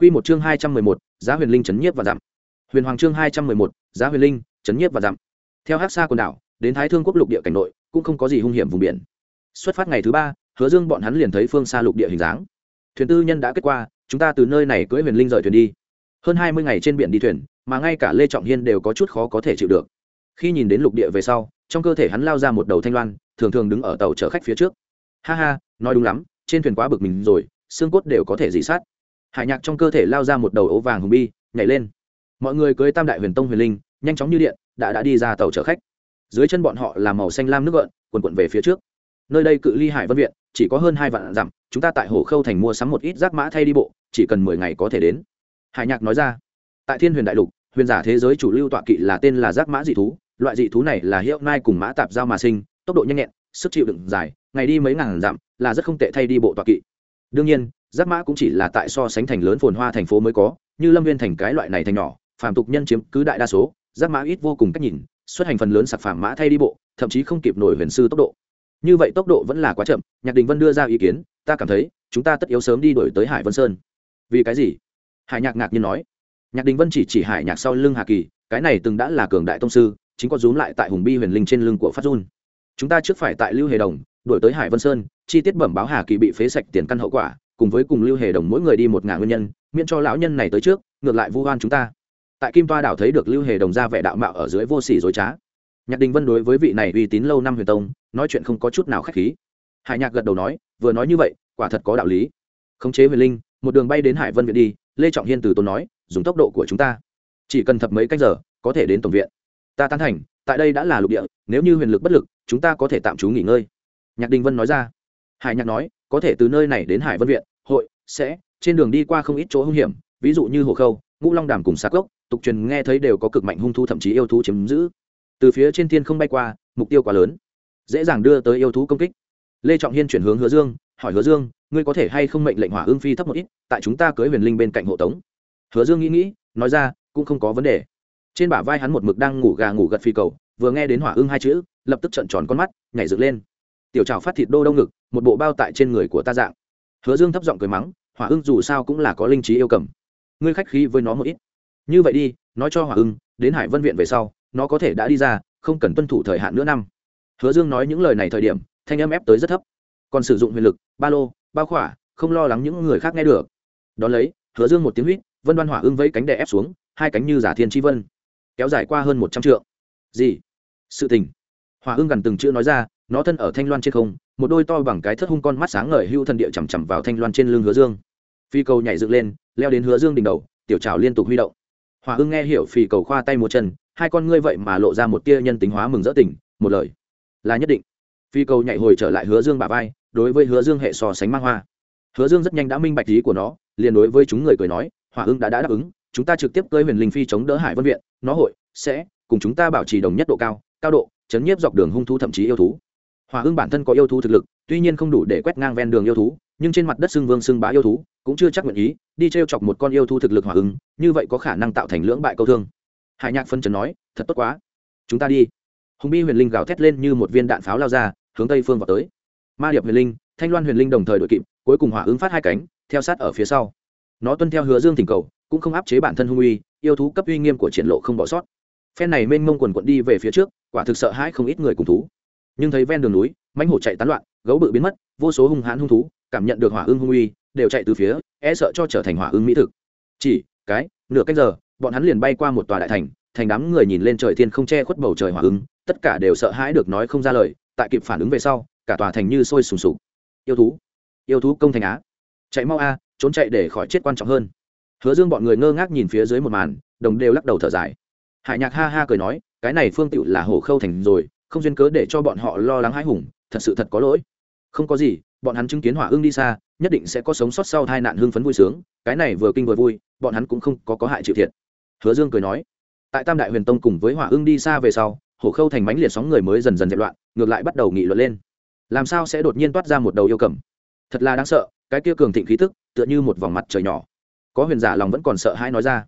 Quy một chương hai trăm mười một, giá huyền linh chấn nhiếp và giảm. Huyền hoàng chương hai trăm mười một, giá huyền linh chấn nhiếp và giảm. Theo Hắc Sa quần đảo, đến Thái Thương quốc lục địa cảnh nội, cũng không có gì hung hiểm vùng biển. Xuất phát ngày thứ ba, Hứa Dương bọn hắn liền thấy phương xa lục địa hình dáng. Thuyền tư nhân đã kết qua, chúng ta từ nơi này cưỡi huyền linh rời thuyền đi. Hơn hai mươi ngày trên biển đi thuyền, mà ngay cả Lê Trọng Hiên đều có chút khó có thể chịu được. Khi nhìn đến lục địa về sau, trong cơ thể hắn lao ra một đầu thanh loan, thường thường đứng ở tàu chở khách phía trước. Ha ha, nói đúng lắm, trên thuyền quá bực mình rồi, xương cốt đều có thể dị sát hải nhạc trong cơ thể lao ra một đầu ấu vàng hùng bi, nhảy lên. Mọi người cưới tam đại huyền tông huyền linh, nhanh chóng như điện, đã đã đi ra tàu chở khách. Dưới chân bọn họ là màu xanh lam nước gợn quần quận về phía trước. Nơi đây cự ly hải vân viện, chỉ có hơn hai vạn dặm, chúng ta tại hồ khâu thành mua sắm một ít rác mã thay đi bộ, chỉ cần mười ngày có thể đến. Hải nhạc nói ra. Tại thiên huyền đại lục, huyền giả thế giới chủ lưu tọa kỵ là tên là rác mã dị thú, loại dị thú này là hiệu nai cùng mã tạp giao mà sinh, tốc độ nhanh nhẹn, sức chịu đựng dài, ngày đi mấy ngàn dặm là rất không tệ thay đi bộ tọa kỵ. Đương nhiên giáp mã cũng chỉ là tại so sánh thành lớn phồn hoa thành phố mới có, như lâm viên thành cái loại này thành nhỏ, phàm tục nhân chiếm cứ đại đa số giáp mã ít vô cùng cách nhìn, xuất hành phần lớn sạc phàm mã thay đi bộ, thậm chí không kịp nổi huyền sư tốc độ. Như vậy tốc độ vẫn là quá chậm, nhạc đình vân đưa ra ý kiến, ta cảm thấy, chúng ta tất yếu sớm đi đổi tới hải vân sơn. Vì cái gì? Hải nhạc ngạc nhiên nói. Nhạc đình vân chỉ chỉ hải nhạc sau lưng hà kỳ, cái này từng đã là cường đại tông sư, chính có rúm lại tại hùng bi huyền linh trên lưng của phát dun. Chúng ta trước phải tại lưu hề đồng, đổi tới hải vân sơn, chi tiết bẩm báo hà kỳ bị phế sạch tiền căn hậu quả cùng với cùng lưu hề đồng mỗi người đi một ngàn nguyên nhân, miễn cho lão nhân này tới trước, ngược lại vu oan chúng ta. Tại kim toa đảo thấy được lưu hề đồng ra vẻ đạo mạo ở dưới vô sỉ dối trá. Nhạc đình vân đối với vị này uy tín lâu năm huyền tông, nói chuyện không có chút nào k h á c h khí. Hải nhạc gật đầu nói, vừa nói như vậy, quả thật có đạo lý. Khống chế huyền linh, một đường bay đến hải vân viện đi, lê trọng hiên từ tốn nói, dùng tốc độ của chúng ta. Chỉ cần thập mấy cách giờ, có thể đến tổng viện. Ta tán thành, tại đây đã là lục địa, nếu như huyền lực bất lực, chúng ta có thể tạm trú nghỉ ngơi. Nhạc đình vân nói ra. Hải nhạc nói có thể từ nơi này đến hải vân viện, hội, sẽ, trên đường đi qua không ít chỗ hung hiểm, ví dụ như hồ khâu, ngũ long đàm cùng xác gốc, tục truyền nghe thấy đều có cực mạnh hung thu thậm chí yêu thú chiếm giữ. Từ phía trên thiên không bay qua, mục tiêu quá lớn, dễ dàng đưa tới yêu thú công kích. Lê trọng hiên chuyển hướng hứa dương, hỏi hứa dương, ngươi có thể hay không mệnh lệnh hỏa ương phi thấp một ít, tại chúng ta cưới huyền linh bên cạnh hộ tống? Hứa dương nghĩ nghĩ, nói ra, cũng không có vấn đề. Trên bả vai hắn một mực đang ngủ gà ngủ gật phi cầu, vừa nghe đến hỏa ương hai chữ, lập tức trợn tròn con mắt, nhảy dựng lên tiểu trào phát thịt đô đông ngực, một bộ bao tại trên người của ta dạng. Hứa dương thấp giọng cười mắng, hỏa ưng dù sao cũng là có linh trí yêu cầm. Ngươi khách khí với nó một ít. Như vậy đi, nói cho hỏa ưng, đến hải vân viện về sau, nó có thể đã đi ra, không cần tuân thủ thời hạn nữa năm. Hứa dương nói những lời này thời điểm, thanh âm ép tới rất thấp. Còn sử dụng huyền lực, ba lô bao khỏa, không lo lắng những người khác nghe được. Đón lấy, hứa dương một tiếng huýt, vân đoan hỏa ưng vẫy cánh đè ép xuống, hai cánh như giả thiên tri vân, kéo dài qua hơn một trăm trượng. Gì? Sự tình. Hỏa ưng gần từng chữ nói ra nó thân ở thanh loan trên không một đôi to bằng cái thất hung con mắt sáng ngời hưu thần địa chằm chằm vào thanh loan trên lưng hứa dương. Phi cầu nhảy dựng lên leo đến hứa dương đỉnh đầu tiểu trào liên tục huy động. Hòa ưng nghe hiểu phi cầu khoa tay một chân hai con ngươi vậy mà lộ ra một tia nhân tính hóa mừng rỡ tỉnh một lời là nhất định. Phi cầu nhảy hồi trở lại hứa dương bà vai đối với hứa dương hệ so sánh mang hoa. Hứa dương rất nhanh đã minh bạch ý của nó liền đối với chúng người cười nói hòa ưng đã, đã đáp ứng chúng ta trực tiếp cơi huyền linh phi chống đỡ hải vân viện nó hội sẽ cùng chúng ta bảo trì đồng nhất độ cao cao độ chấn nhiếp dọc đường hung thú thậm chí yêu thú hòa Hưng bản thân có yêu thú thực lực, tuy nhiên không đủ để quét ngang ven đường yêu thú, nhưng trên mặt đất xưng vương xưng bá yêu thú, cũng chưa chắc nguyện ý đi t r e o chọc một con yêu thú thực lực hòa hưng như vậy có khả năng tạo thành lưỡng bại câu thương. Hải nhạc phân trần nói, thật tốt quá. Chúng ta đi. Hùng bi huyền linh gào thét lên như một viên đạn pháo lao ra, hướng tây phương vào tới. Ma điệp huyền linh, thanh loan huyền linh đồng thời đội kịp, cuối cùng hỏa ứng phát hai cánh, theo sát ở phía sau. Nó tuân theo hứa dương thỉnh cầu, cũng không áp chế bản thân hung uy, yêu thú cấp uy nghiêm của triển lộ không bỏ sót. Phen này mênh mông quần quận đi về phía trước, quả thực sợ hãi không ít người cùng thú nhưng thấy ven đường núi, mãnh hổ chạy tán loạn, gấu bự biến mất, vô số hung hãn hung thú, cảm nhận được hỏa ưng hung uy, đều chạy từ phía e sợ cho trở thành hỏa ưng mỹ thực. Chỉ, cái, nửa cách giờ, bọn hắn liền bay qua một tòa đại thành thành đám người nhìn lên trời thiên không che khuất bầu trời hỏa ưng, tất cả đều sợ hãi được nói không ra lời, tại kịp phản ứng về sau, cả tòa thành như sôi sùng sục. Yêu thú yêu thú công thành á. Chạy mau a, trốn chạy để khỏi chết quan trọng hơn. Hứa dương bọn người ngơ ngác nhìn phía dưới một màn, đồng đều lắc đầu thở dài. Hải nhạc ha ha cười nói, cái này phương tựu là hổ khâu thành rồi không duyên cớ để cho bọn họ lo lắng hãi hùng, thật sự thật có lỗi. Không có gì, bọn hắn chứng kiến hỏa ương đi xa, nhất định sẽ có sống sót sau tai nạn hưng phấn vui sướng, cái này vừa kinh vừa vui, bọn hắn cũng không có có hại chịu thiệt. Hứa dương cười nói, tại tam đại huyền tông cùng với hỏa ương đi xa về sau, hổ khâu thành mánh liệt sóng người mới dần dần dẹp loạn, ngược lại bắt đầu nghị luận lên. Làm sao sẽ đột nhiên toát ra một đầu yêu cầm? Thật là đáng sợ, cái kia cường thịnh khí tức, tựa như một vòng mặt trời nhỏ. Có huyền giả lòng vẫn còn sợ hãi nói ra.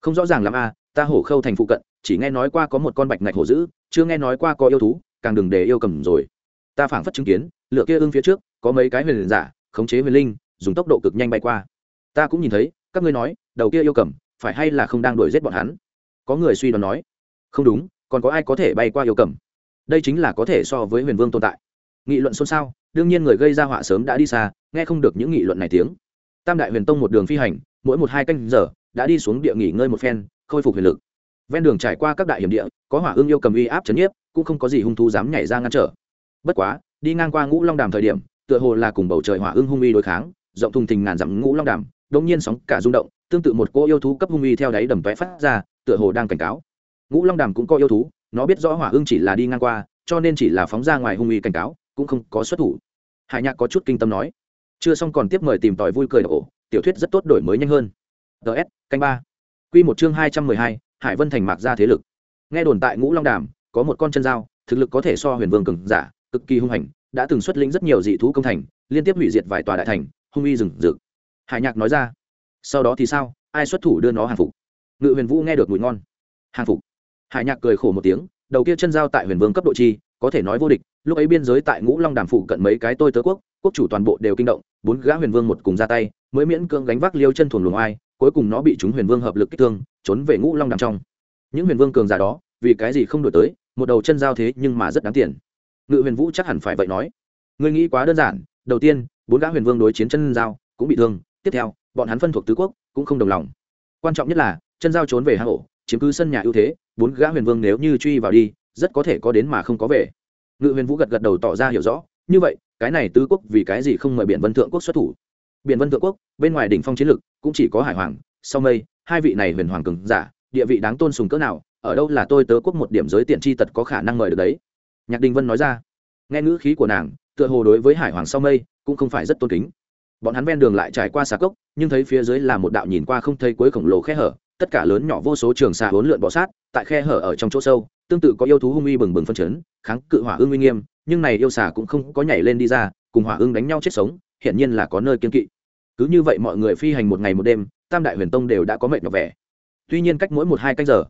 Không rõ ràng l a ta hổ khâu thành phụ cận, chỉ nghe nói qua có một con bạch ngạch hổ dữ, chưa nghe nói qua có yêu thú, càng đừng để yêu cầm rồi. Ta phảng phất chứng kiến lựa kia ưng phía trước, có mấy cái huyền giả, khống chế huyền linh, dùng tốc độ cực nhanh bay qua. Ta cũng nhìn thấy, các ngươi nói, đầu kia yêu cầm, phải hay là không đang đuổi giết bọn hắn? Có người suy đoán nói. Không đúng, còn có ai có thể bay qua yêu cầm? Đây chính là có thể so với huyền vương tồn tại. Nghị luận xôn xao, đương nhiên người gây ra họa sớm đã đi xa, nghe không được những nghị luận này tiếng. Tam đại huyền tông một đường phi hành, mỗi một hai canh giờ, đã đi xuống địa nghỉ ngơi một phen khôi phục huyền lực. Ven đường trải qua các đại hiểm địa, có hỏa ương yêu cầm uy áp chấn nhiếp, cũng không có gì hung thú dám nhảy ra ngăn trở. Bất quá, đi ngang qua ngũ long đàm thời điểm, tựa hồ là cùng bầu trời hỏa ương hung uy đối kháng, rộng thùng thình ngàn dặm ngũ long đàm đống nhiên sóng cả rung động, tương tự một cô yêu thú cấp hung uy theo đáy đầm tóe phát ra, tựa hồ đang cảnh cáo. Ngũ long đàm cũng có yêu thú, nó biết rõ hỏa ương chỉ là đi ngang qua, cho nên chỉ là phóng ra ngoài hung uy cảnh cáo, cũng không có xuất thủ. Hải nhạc có chút kinh tâm nói. Chưa xong còn tiếp mời tìm tòi vui cười ổ, tiểu thuyết rất tốt đổi mới nhanh hơn. Ts canh ba. Quy một chương hai trăm mười hai, hải vân thành mạc ra thế lực. Nghe đồn tại ngũ long đàm, có một con chân dao, thực lực có thể so huyền vương cường giả, cực kỳ hung hành, đã từng xuất lĩnh rất nhiều dị thú công thành, liên tiếp hủy diệt vài tòa đại thành, hung uy rừng rực. Hải nhạc nói ra, sau đó thì sao? Ai xuất thủ đưa nó hàng phục? Ngự huyền vũ nghe được mùi ngon. Hàng phục? Hải nhạc cười khổ một tiếng, đầu kia chân dao tại huyền vương cấp độ chi, có thể nói vô địch, lúc ấy biên giới tại ngũ long đàm phụ cận mấy cái tôi tớ quốc quốc chủ toàn bộ đều kinh động, bốn gã huyền vương một cùng ra tay, mới miễn cưỡng gánh vác liêu chân thuần luồng ai cuối cùng nó bị chúng huyền vương hợp lực kích thương, trốn về ngũ long đàm trong. Những huyền vương cường giả đó, vì cái gì không đổi tới, một đầu chân giao thế nhưng mà rất đáng tiền. Ngự huyền vũ chắc hẳn phải vậy nói. Người nghĩ quá đơn giản, đầu tiên, bốn gã huyền vương đối chiến chân giao cũng bị thương, tiếp theo, bọn hắn phân thuộc tứ quốc cũng không đồng lòng. Quan trọng nhất là, chân giao trốn về hang ổ, chiếm cứ sân nhà ưu thế, bốn gã huyền vương nếu như truy vào đi, rất có thể có đến mà không có về. Ngự huyền vũ gật gật đầu tỏ ra hiểu rõ, như vậy, cái này tứ quốc vì cái gì không mời biển vân thượng quốc xuất thủ? Biển vân thượng quốc, bên ngoài đỉnh phong chiến lực cũng chỉ có hải hoàng, sau mây, hai vị này huyền hoàng cường giả, địa vị đáng tôn sùng cỡ nào, ở đâu là tôi tớ quốc một điểm giới tiện chi tật có khả năng mời được đấy. Nhạc đình vân nói ra. Nghe ngữ khí của nàng, tựa hồ đối với hải hoàng sau mây cũng không phải rất tôn kính. Bọn hắn ven đường lại trải qua xà cốc, nhưng thấy phía dưới là một đạo nhìn qua không thấy cuối khổng lồ khe hở, tất cả lớn nhỏ vô số trường xà hỗn lượn bọ sát, tại khe hở ở trong chỗ sâu, tương tự có yêu thú hung uy bừng bừng phân chấn, kháng cự hỏa ương uy nghiêm, nhưng này yêu xà cũng không có nhảy lên đi ra, cùng hỏa ương đánh nhau chết sống hiển nhiên là có nơi kiên kỵ. Cứ như vậy mọi người phi hành một ngày một đêm, tam đại huyền tông đều đã có mệt nhọc vẻ. Tuy nhiên cách mỗi một hai canh giờ,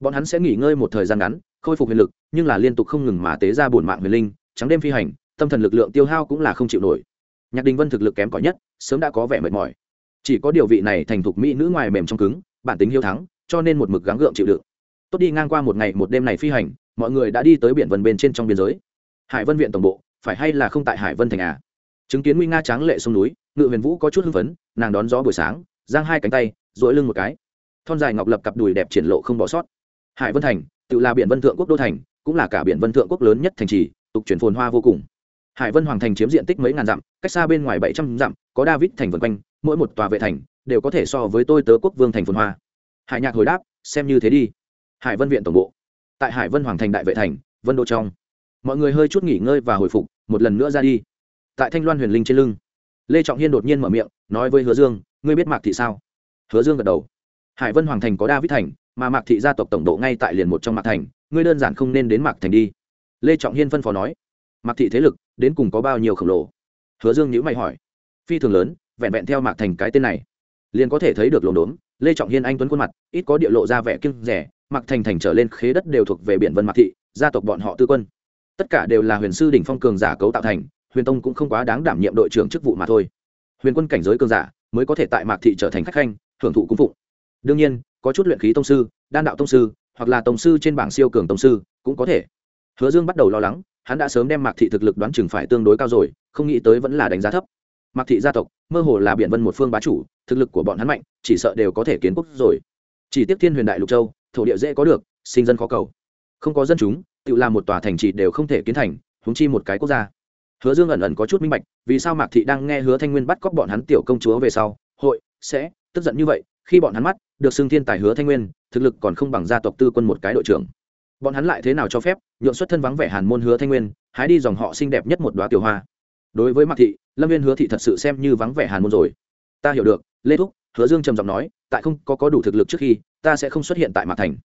bọn hắn sẽ nghỉ ngơi một thời gian ngắn, khôi phục huyền lực, nhưng là liên tục không ngừng mà tế ra bổn mạng huyền linh, trắng đêm phi hành, tâm thần lực lượng tiêu hao cũng là không chịu nổi. Nhạc đình vân thực lực kém cỏi nhất, sớm đã có vẻ mệt mỏi. Chỉ có điều vị này thành thục mỹ nữ ngoài mềm trong cứng, bản tính hiếu thắng, cho nên một mực gắng gượng chịu đựng. Tốt đi ngang qua một ngày một đêm này phi hành, mọi người đã đi tới biển vân bên trên trong biên giới. Hải vân viện tổng bộ, phải hay là không tại hải vân thành à? Chứng kiến nguy nga tráng lệ sông núi, ngự huyền vũ có chút hưng phấn, nàng đón gió buổi sáng, giang hai cánh tay dỗi lưng một cái. Thon dài ngọc lập cặp đùi đẹp triển lộ không bỏ sót. Hải vân thành, tự là biển vân thượng quốc đô thành, cũng là cả biển vân thượng quốc lớn nhất thành trì, tục chuyển phồn hoa vô cùng. Hải vân hoàng thành chiếm diện tích mấy ngàn dặm, cách xa bên ngoài bảy trăm dặm, có david thành vân quanh, mỗi một tòa vệ thành đều có thể so với tôi tớ quốc vương thành phồn hoa. Hải nhạc hồi đáp, xem như thế đi. Hải vân viện tổng bộ. Tại hải vân hoàng thành đại vệ thành, vân đô trong. Mọi người hơi chút nghỉ ngơi và hồi phục, một lần nữa ra đi tại thanh loan huyền linh trên lưng lê trọng hiên đột nhiên mở miệng nói với hứa dương ngươi biết mạc thị sao hứa dương gật đầu hải vân hoàng thành có david thành mà mạc thị gia tộc tổng độ ngay tại liền một trong mạc thành ngươi đơn giản không nên đến mạc thành đi lê trọng hiên phân phó nói mạc thị thế lực đến cùng có bao nhiêu khổng lồ hứa dương nhữ mày hỏi phi thường lớn vẹn vẹn theo mạc thành cái tên này liền có thể thấy được lồn đốn lê trọng hiên anh tuấn khuôn mặt ít có địa lộ ra vẻ kiêng rẻ mạc thành thành trở lên khế đất đều thuộc về biển vân mạc thị gia tộc bọn họ tư quân tất cả đều là huyền sư đỉnh phong cường giả cấu tạo thành huyền tông cũng không quá đáng đảm nhiệm đội trưởng chức vụ mà thôi. Huyền quân cảnh giới cường giả mới có thể tại mạc thị trở thành khách khanh, hưởng thụ cung phụng. Đương nhiên, có chút luyện khí tông sư, đan đạo tông sư, hoặc là tông sư trên bảng siêu cường tông sư cũng có thể. Hứa dương bắt đầu lo lắng, hắn đã sớm đem mạc thị thực lực đoán chừng phải tương đối cao rồi, không nghĩ tới vẫn là đánh giá thấp. Mạc thị gia tộc, mơ hồ là biện vân một phương bá chủ, thực lực của bọn hắn mạnh, chỉ sợ đều có thể kiến quốc rồi. Chỉ tiếp thiên huyền đại lục châu, thổ địa dễ có được, sinh dân khó cầu. Không có dân chúng, tự làm một tòa thành trì đều không thể kiến thành húng chi một cái quốc gia hứa dương ẩn ẩn có chút minh bạch, vì sao mạc thị đang nghe hứa thanh nguyên bắt cóc bọn hắn tiểu công chúa về sau, hội, sẽ tức giận như vậy, khi bọn hắn mắt được xưng thiên tài hứa thanh nguyên, thực lực còn không bằng gia tộc tư quân một cái đội trưởng. Bọn hắn lại thế nào cho phép nhượng xuất thân vắng vẻ hàn môn hứa thanh nguyên, hái đi dòng họ xinh đẹp nhất một đoá tiểu hoa? Đối với mạc thị, lâm viên hứa thị thật sự xem như vắng vẻ hàn môn rồi. Ta hiểu được, lê thúc, hứa dương trầm giọng nói, tại không có có đủ thực lực trước khi, ta sẽ không xuất hiện tại mạc thành.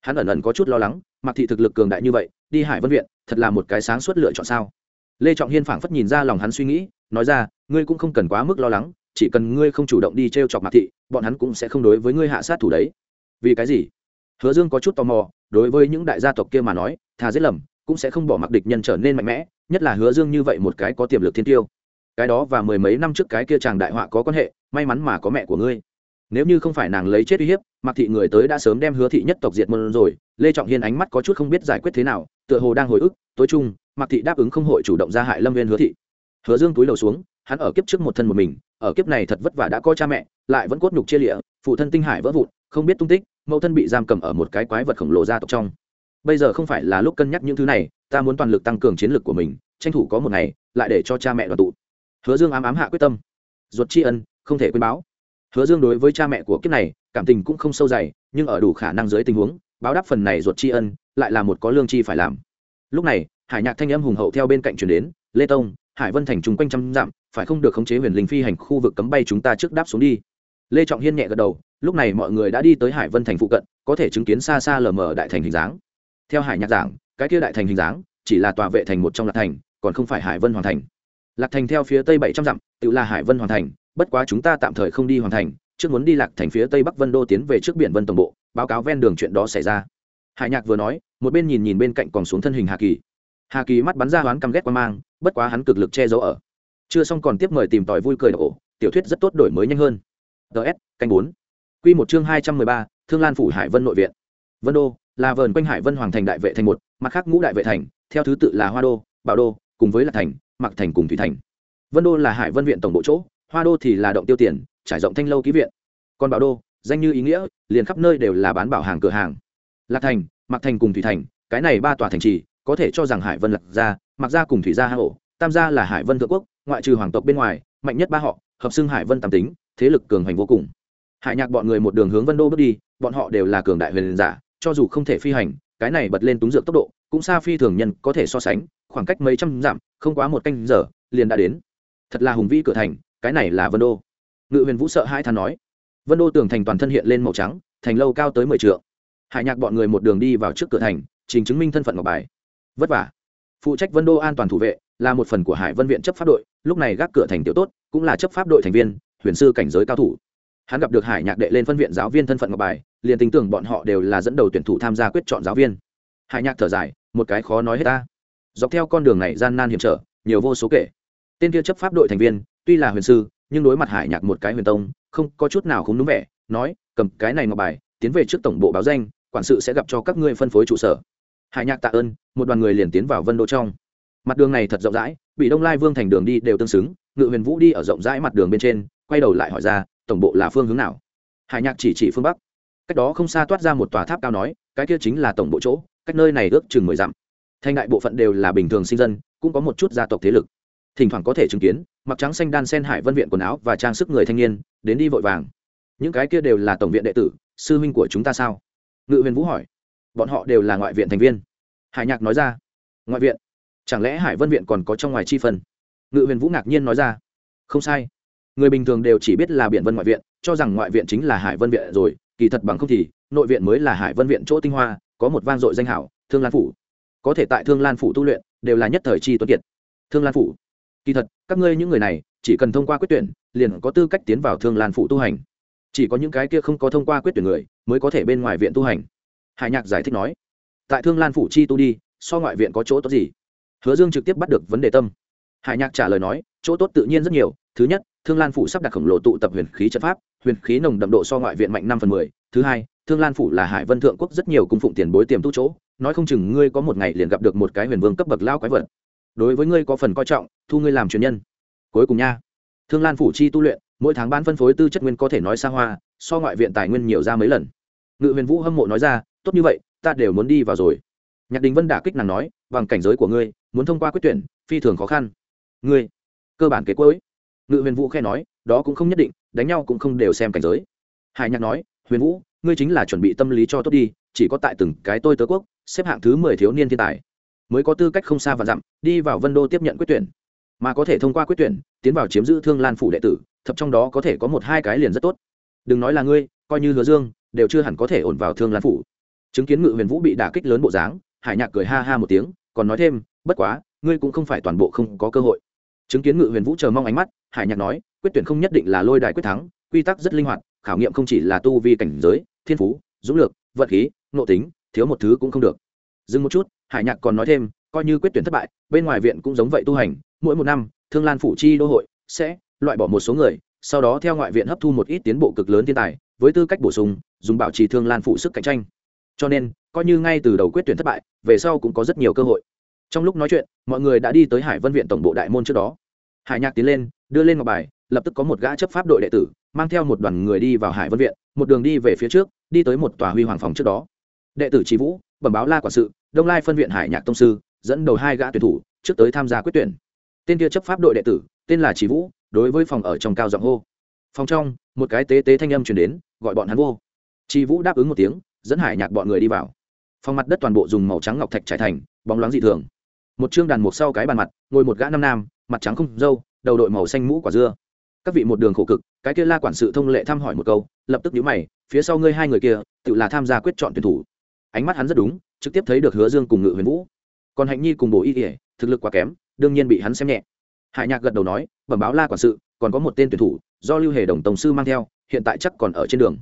Hắn ẩn ẩn có chút lo lắng, mạc thị thực lực cường đại như vậy, đi hải vân viện, thật là một cái sáng suốt lựa chọn sao? Lê trọng hiên phảng phất nhìn ra lòng hắn suy nghĩ, nói ra, ngươi cũng không cần quá mức lo lắng, chỉ cần ngươi không chủ động đi t r e o chọc mạc thị, bọn hắn cũng sẽ không đối với ngươi hạ sát thủ đấy. Vì cái gì? Hứa dương có chút tò mò, đối với những đại gia tộc kia mà nói thà giết lầm, cũng sẽ không bỏ mặc địch nhân trở nên mạnh mẽ, nhất là hứa dương như vậy một cái có tiềm lực thiên tiêu. Cái đó và mười mấy năm trước cái kia chàng đại họa có quan hệ, may mắn mà có mẹ của ngươi. Nếu như không phải nàng lấy chết uy hiếp mặc thị người tới đã sớm đem hứa thị nhất tộc diệt môn rồi, lê trọng hiên ánh mắt có chút không biết giải quyết thế nào, tựa hồ đang hồi ức, tối trung Mạc thị đáp ứng không hội chủ động ra hại lâm viên hứa thị. Hứa dương túi đầu xuống, hắn ở kiếp trước một thân một mình, ở kiếp này thật vất vả đã có cha mẹ, lại vẫn cốt nhục chia lịa, phụ thân tinh hải vỡ vụn, không biết tung tích, mẫu thân bị giam cầm ở một cái quái vật khổng lồ gia tộc trong. Bây giờ không phải là lúc cân nhắc những thứ này, ta muốn toàn lực tăng cường chiến lược của mình, tranh thủ có một ngày, lại để cho cha mẹ đoàn tụ. Hứa dương ám ám hạ quyết tâm. Ruột tri ân, không thể quên báo. Hứa dương đối với cha mẹ của kiếp này, cảm tình cũng không sâu dày, nhưng ở đủ khả năng dưới tình huống, báo đáp phần này ruột tri ân, lại là một có lương chi phải làm lúc này, hải nhạc thanh âm hùng hậu theo bên cạnh chuyển đến, lê tông, hải vân thành chung quanh trăm dặm, phải không được khống chế huyền linh phi hành khu vực cấm bay chúng ta trước đáp xuống đi? Lê trọng hiên nhẹ gật đầu, lúc này mọi người đã đi tới hải vân thành phụ cận, có thể chứng kiến xa xa lờ mờ đại thành hình dáng. Theo hải nhạc giảng, cái kia đại thành hình dáng, chỉ là tòa vệ thành một trong lạc thành, còn không phải hải vân hoàn thành. Lạc thành theo phía tây bảy trăm dặm, tự là hải vân hoàn thành, bất quá chúng ta tạm thời không đi hoàn thành, trước muốn đi lạc thành phía tây bắc vân đô tiến về trước biển vân tổng bộ, báo cáo ven đường chuyện đó xảy ra. Hải nhạc vừa nói một bên nhìn nhìn bên cạnh còn xuống thân hình hà kỳ. Hà kỳ mắt bắn ra hoán căm ghét qua mang, bất quá hắn cực lực che giấu ở. Chưa xong còn tiếp mời tìm tòi vui cười ổ, tiểu thuyết rất tốt đổi mới nhanh hơn. Ts canh bốn. Q một chương hai trăm mười ba, thương lan phủ hải vân nội viện. Vân đô, là vườn quanh hải vân hoàng thành đại vệ thành một, mặt khác ngũ đại vệ thành, theo thứ tự là hoa đô, bảo đô, cùng với lạc thành mặc thành cùng thủy thành. Vân đô là hải vân viện tổng bộ chỗ, hoa đô thì là động tiêu tiền, trải rộng thanh lâu ký viện. Còn bảo đô, danh như ý nghĩa, liền khắp nơi đều là bán bảo hàng cửa hàng. Lạc thành mặc thành cùng thủy thành, cái này ba tòa thành trì, có thể cho rằng hải vân lạc gia mặc gia cùng thủy gia hạ hổ, tam gia là hải vân thượng quốc, ngoại trừ hoàng tộc bên ngoài, mạnh nhất ba họ, hợp xưng hải vân tam tính, thế lực cường hành vô cùng. Hải nhạc bọn người một đường hướng vân đô bước đi, bọn họ đều là cường đại huyền giả, cho dù không thể phi hành, cái này bật lên túng dược tốc độ, cũng xa phi thường nhân có thể so sánh, khoảng cách mấy trăm dặm, không quá một canh giờ, liền đã đến. Thật là hùng vĩ cửa thành, cái này là vân đô. Ngự huyền vũ sợ hai than nói. Vân đô tường thành toàn thân hiện lên màu trắng, thành lâu cao tới mười t hải nhạc bọn người một đường đi vào trước cửa thành, trình chứng minh thân phận ngọc bài. Vất vả. Phụ trách vân đô an toàn thủ vệ, là một phần của hải vân viện chấp pháp đội, lúc này gác cửa thành tiểu tốt, cũng là chấp pháp đội thành viên, huyền sư cảnh giới cao thủ. Hắn gặp được hải nhạc đệ lên phân viện giáo viên thân phận ngọc bài, liền tin tưởng bọn họ đều là dẫn đầu tuyển thủ tham gia quyết chọn giáo viên. Hải nhạc thở dài, một cái khó nói hết ta. Dọc theo con đường này gian nan hiểm trở, nhiều vô số kể. Tên kia chấp pháp đội thành viên, tuy là huyền sư, nhưng đối mặt hải nhạc một cái huyền tông, không có chút nào không đúng vẻ, nói, cầm cái này ngọc bài, tiến về trước tổng bộ báo danh quản sự sẽ gặp cho các ngươi phân phối trụ sở. Hải nhạc tạ ơn, một đoàn người liền tiến vào vân đô trong. Mặt đường này thật rộng rãi, bị đông lai vương thành đường đi đều tương xứng, ngự huyền vũ đi ở rộng rãi mặt đường bên trên, quay đầu lại hỏi ra, tổng bộ là phương hướng nào? Hải nhạc chỉ chỉ phương bắc. Cách đó không xa toát ra một tòa tháp cao nói, cái kia chính là tổng bộ chỗ, cách nơi này ước chừng mười dặm. Thanh đại bộ phận đều là bình thường sinh dân, cũng có một chút gia tộc thế lực. Thỉnh thoảng có thể chứng kiến, mặc trắng xanh đan sen hải vân viện quần áo và trang sức người thanh niên, đến đi vội vàng. Những cái kia đều là tổng viện đệ tử, sư huynh của chúng ta sao? Ngự huyền vũ hỏi. Bọn họ đều là ngoại viện thành viên. Hải nhạc nói ra. Ngoại viện? Chẳng lẽ hải vân viện còn có trong ngoài chi phần? Ngự huyền vũ ngạc nhiên nói ra. Không sai. Người bình thường đều chỉ biết là biện vân ngoại viện, cho rằng ngoại viện chính là hải vân viện rồi, kỳ thật bằng không thì, nội viện mới là hải vân viện chỗ tinh hoa, có một vang dội danh hảo, thương lan phủ. Có thể tại thương lan phủ tu luyện, đều là nhất thời chi tuấn kiệt. Thương lan phủ. Kỳ thật, các ngươi những người này, chỉ cần thông qua quyết tuyển, liền có tư cách tiến vào thương lan phủ tu hành. Chỉ có những cái kia không có thông qua quyết tuyển người mới có thể bên ngoài viện tu hành. Hải nhạc giải thích nói, tại thương lan phủ chi tu đi, so ngoại viện có chỗ tốt gì? Hứa dương trực tiếp bắt được vấn đề tâm. Hải nhạc trả lời nói, chỗ tốt tự nhiên rất nhiều. Thứ nhất, thương lan phủ sắp đặt khổng lồ tụ tập huyền khí trận pháp, huyền khí nồng đậm độ so ngoại viện mạnh năm phần mười. Thứ hai, thương lan phủ là hải vân thượng quốc rất nhiều cung phụng tiền bối tiềm tu chỗ, nói không chừng ngươi có một ngày liền gặp được một cái huyền vương cấp bậc lao quái vật. Đối với ngươi có phần coi trọng, thu ngươi làm truyền nhân. Cuối cùng nha, thương lan phủ chi tu luyện, mỗi tháng ban phân phối tư chất nguyên có thể nói xa hoa, so ngoại viện tài nguyên nhiều ra mấy lần ngự huyền vũ hâm mộ nói ra, tốt như vậy, ta đều muốn đi vào rồi. Nhạc đình vân đả kích nàng nói, bằng cảnh giới của ngươi, muốn thông qua quyết tuyển, phi thường khó khăn. Ngươi, cơ bản kế cuối. Ngự huyền vũ khe nói, đó cũng không nhất định, đánh nhau cũng không đều xem cảnh giới. Hải nhạc nói, huyền vũ, ngươi chính là chuẩn bị tâm lý cho tốt đi, chỉ có tại từng cái tôi tớ quốc, xếp hạng thứ mười thiếu niên thiên tài, mới có tư cách không xa và dặm, đi vào vân đô tiếp nhận quyết tuyển. Mà có thể thông qua quyết tuyển, tiến vào chiếm giữ thương lan phủ đệ tử, thập trong đó có thể có một hai cái liền rất tốt. Đừng nói là ngươi, coi như hứa dương đều chưa hẳn có thể ổn vào thương lan phủ. Chứng kiến ngự huyền vũ bị đả kích lớn bộ dáng, hải nhạc cười ha ha một tiếng, còn nói thêm, bất quá, ngươi cũng không phải toàn bộ không có cơ hội. Chứng kiến ngự huyền vũ chờ mong ánh mắt, hải nhạc nói, quyết tuyển không nhất định là lôi đài quyết thắng, quy tắc rất linh hoạt, khảo nghiệm không chỉ là tu vi cảnh giới, thiên phú, dũng lược vận khí nộ tính, thiếu một thứ cũng không được. Dừng một chút, hải nhạc còn nói thêm, coi như quyết tuyển thất bại, bên ngoài viện cũng giống vậy tu hành, mỗi một năm, thương lan phủ chi đô hội sẽ loại bỏ một số người, sau đó theo ngoại viện hấp thu một ít tiến bộ cực lớn thiên tài với tư cách bổ sung, dùng bảo trì thương lan phụ sức cạnh tranh. Cho nên, coi như ngay từ đầu quyết tuyển thất bại, về sau cũng có rất nhiều cơ hội. Trong lúc nói chuyện, mọi người đã đi tới hải vân viện tổng bộ đại môn trước đó. Hải nhạc tiến lên, đưa lên ngọc bài, lập tức có một gã chấp pháp đội đệ tử, mang theo một đoàn người đi vào hải vân viện, một đường đi về phía trước, đi tới một tòa huy hoàng phòng trước đó. Đệ tử trí vũ, bẩm báo la quản sự, đông lai phân viện hải nhạc tông sư, dẫn đầu hai gã tuyển thủ, trước tới tham gia quyết tuyển. Tên kia chấp pháp đội đệ tử, tên là trí vũ, đối với phòng ở trong cao giọng hô phòng trong, một cái tế tế thanh âm chuyển đến, gọi bọn hắn vô. Chi vũ đáp ứng một tiếng, dẫn hải nhạc bọn người đi vào. Phòng mặt đất toàn bộ dùng màu trắng ngọc thạch trải thành, bóng loáng dị thường. Một chương đàn mục sau cái bàn mặt, ngồi một gã năm nam, mặt trắng không dâu đầu đội màu xanh mũ quả dưa. Các vị một đường khổ cực, cái kia la quản sự thông lệ thăm hỏi một câu, lập tức nhíu mày, phía sau ngươi hai người kia, tự là tham gia quyết chọn tuyển thủ. Ánh mắt hắn rất đúng, trực tiếp thấy được hứa dương cùng ngự huyền vũ. Còn hạnh nhi cùng bổ y ỉa thực lực quá kém, đương nhiên bị hắn xem nhẹ. Hải nhạc gật đầu nói, bẩm báo la quản sự còn có một tên tuyển thủ do lưu hề đồng tổng sư mang theo, hiện tại chắc còn ở trên đường.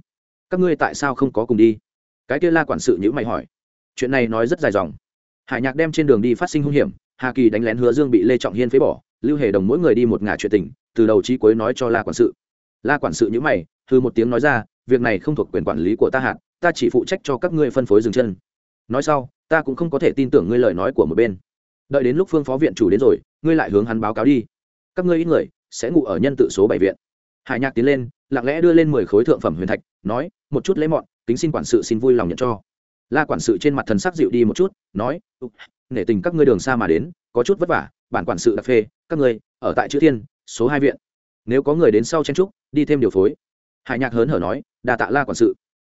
Các ngươi tại sao không có cùng đi? Cái kia la quản sự nhữ mày hỏi. Chuyện này nói rất dài dòng. Hải nhạc đem trên đường đi phát sinh hung hiểm, hà kỳ đánh lén hứa dương bị lê trọng hiên phế bỏ, lưu hề đồng mỗi người đi một ngả chuyện tình, từ đầu chí cuối nói cho la quản sự. La quản sự nhữ mày thư một tiếng nói ra, việc này không thuộc quyền quản lý của ta hạt, ta chỉ phụ trách cho các ngươi phân phối dừng chân. Nói sau, ta cũng không có thể tin tưởng ngươi lời nói của một bên. Đợi đến lúc phương phó viện chủ đến rồi, ngươi lại hướng hắn báo cáo đi. Các ngươi ít người sẽ ngủ ở nhân tự số bảy viện. Hải nhạc tiến lên, lặng lẽ đưa lên mười khối thượng phẩm huyền thạch, nói, một chút lấy mọn, kính xin quản sự xin vui lòng nhận cho. La quản sự trên mặt thần sắc dịu đi một chút, nói nể tình các ngươi đường xa mà đến, có chút vất vả, bản quản sự đặc phê, các ngươi, ở tại chữ thiên, số hai viện. Nếu có người đến sau chen trúc đi thêm điều phối. Hải nhạc hớn hở nói đà tạ la quản sự.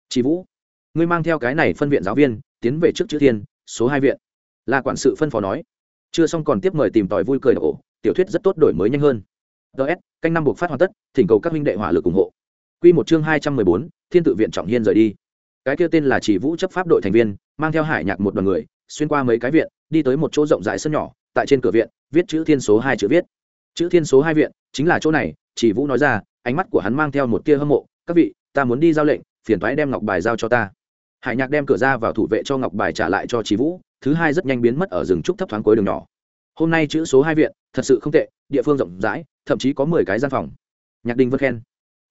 Chị vũ, ngươi mang theo cái này phân viện giáo viên, tiến về trước chữ thiên, số hai viện. La quản sự phân phó nói. Chưa xong còn tiếp mời tìm tòi vui cười ổ, tiểu thuyết rất tốt đổi mới nhanh hơn ts canh năm buộc phát hoàn tất, thỉnh cầu các minh đệ hỏa lực ủng hộ. Q một chương hai trăm mười bốn, thiên tự viện trọng hiên rời đi. Cái kia tên là chỉ vũ chấp pháp đội thành viên, mang theo hải nhạc một đoàn người, xuyên qua mấy cái viện, đi tới một chỗ rộng rãi sân nhỏ, tại trên cửa viện, viết chữ thiên số hai chữ viết. Chữ thiên số hai viện, chính là chỗ này, chỉ vũ nói ra, ánh mắt của hắn mang theo một tia hâm mộ, các vị, ta muốn đi giao lệnh, phiền thoái đem ngọc bài giao cho ta. Hải nhạc đem cửa ra vào thủ vệ cho ngọc bài trả lại cho chỉ vũ, thứ hai rất nhanh biến mất ở rừng trúc thấp thoáng cuối đường nhỏ. Hôm nay chữ số hai viện, thật sự không tệ, địa phương rộng rãi thậm chí có mười cái gian phòng. Nhạc đình vân khen.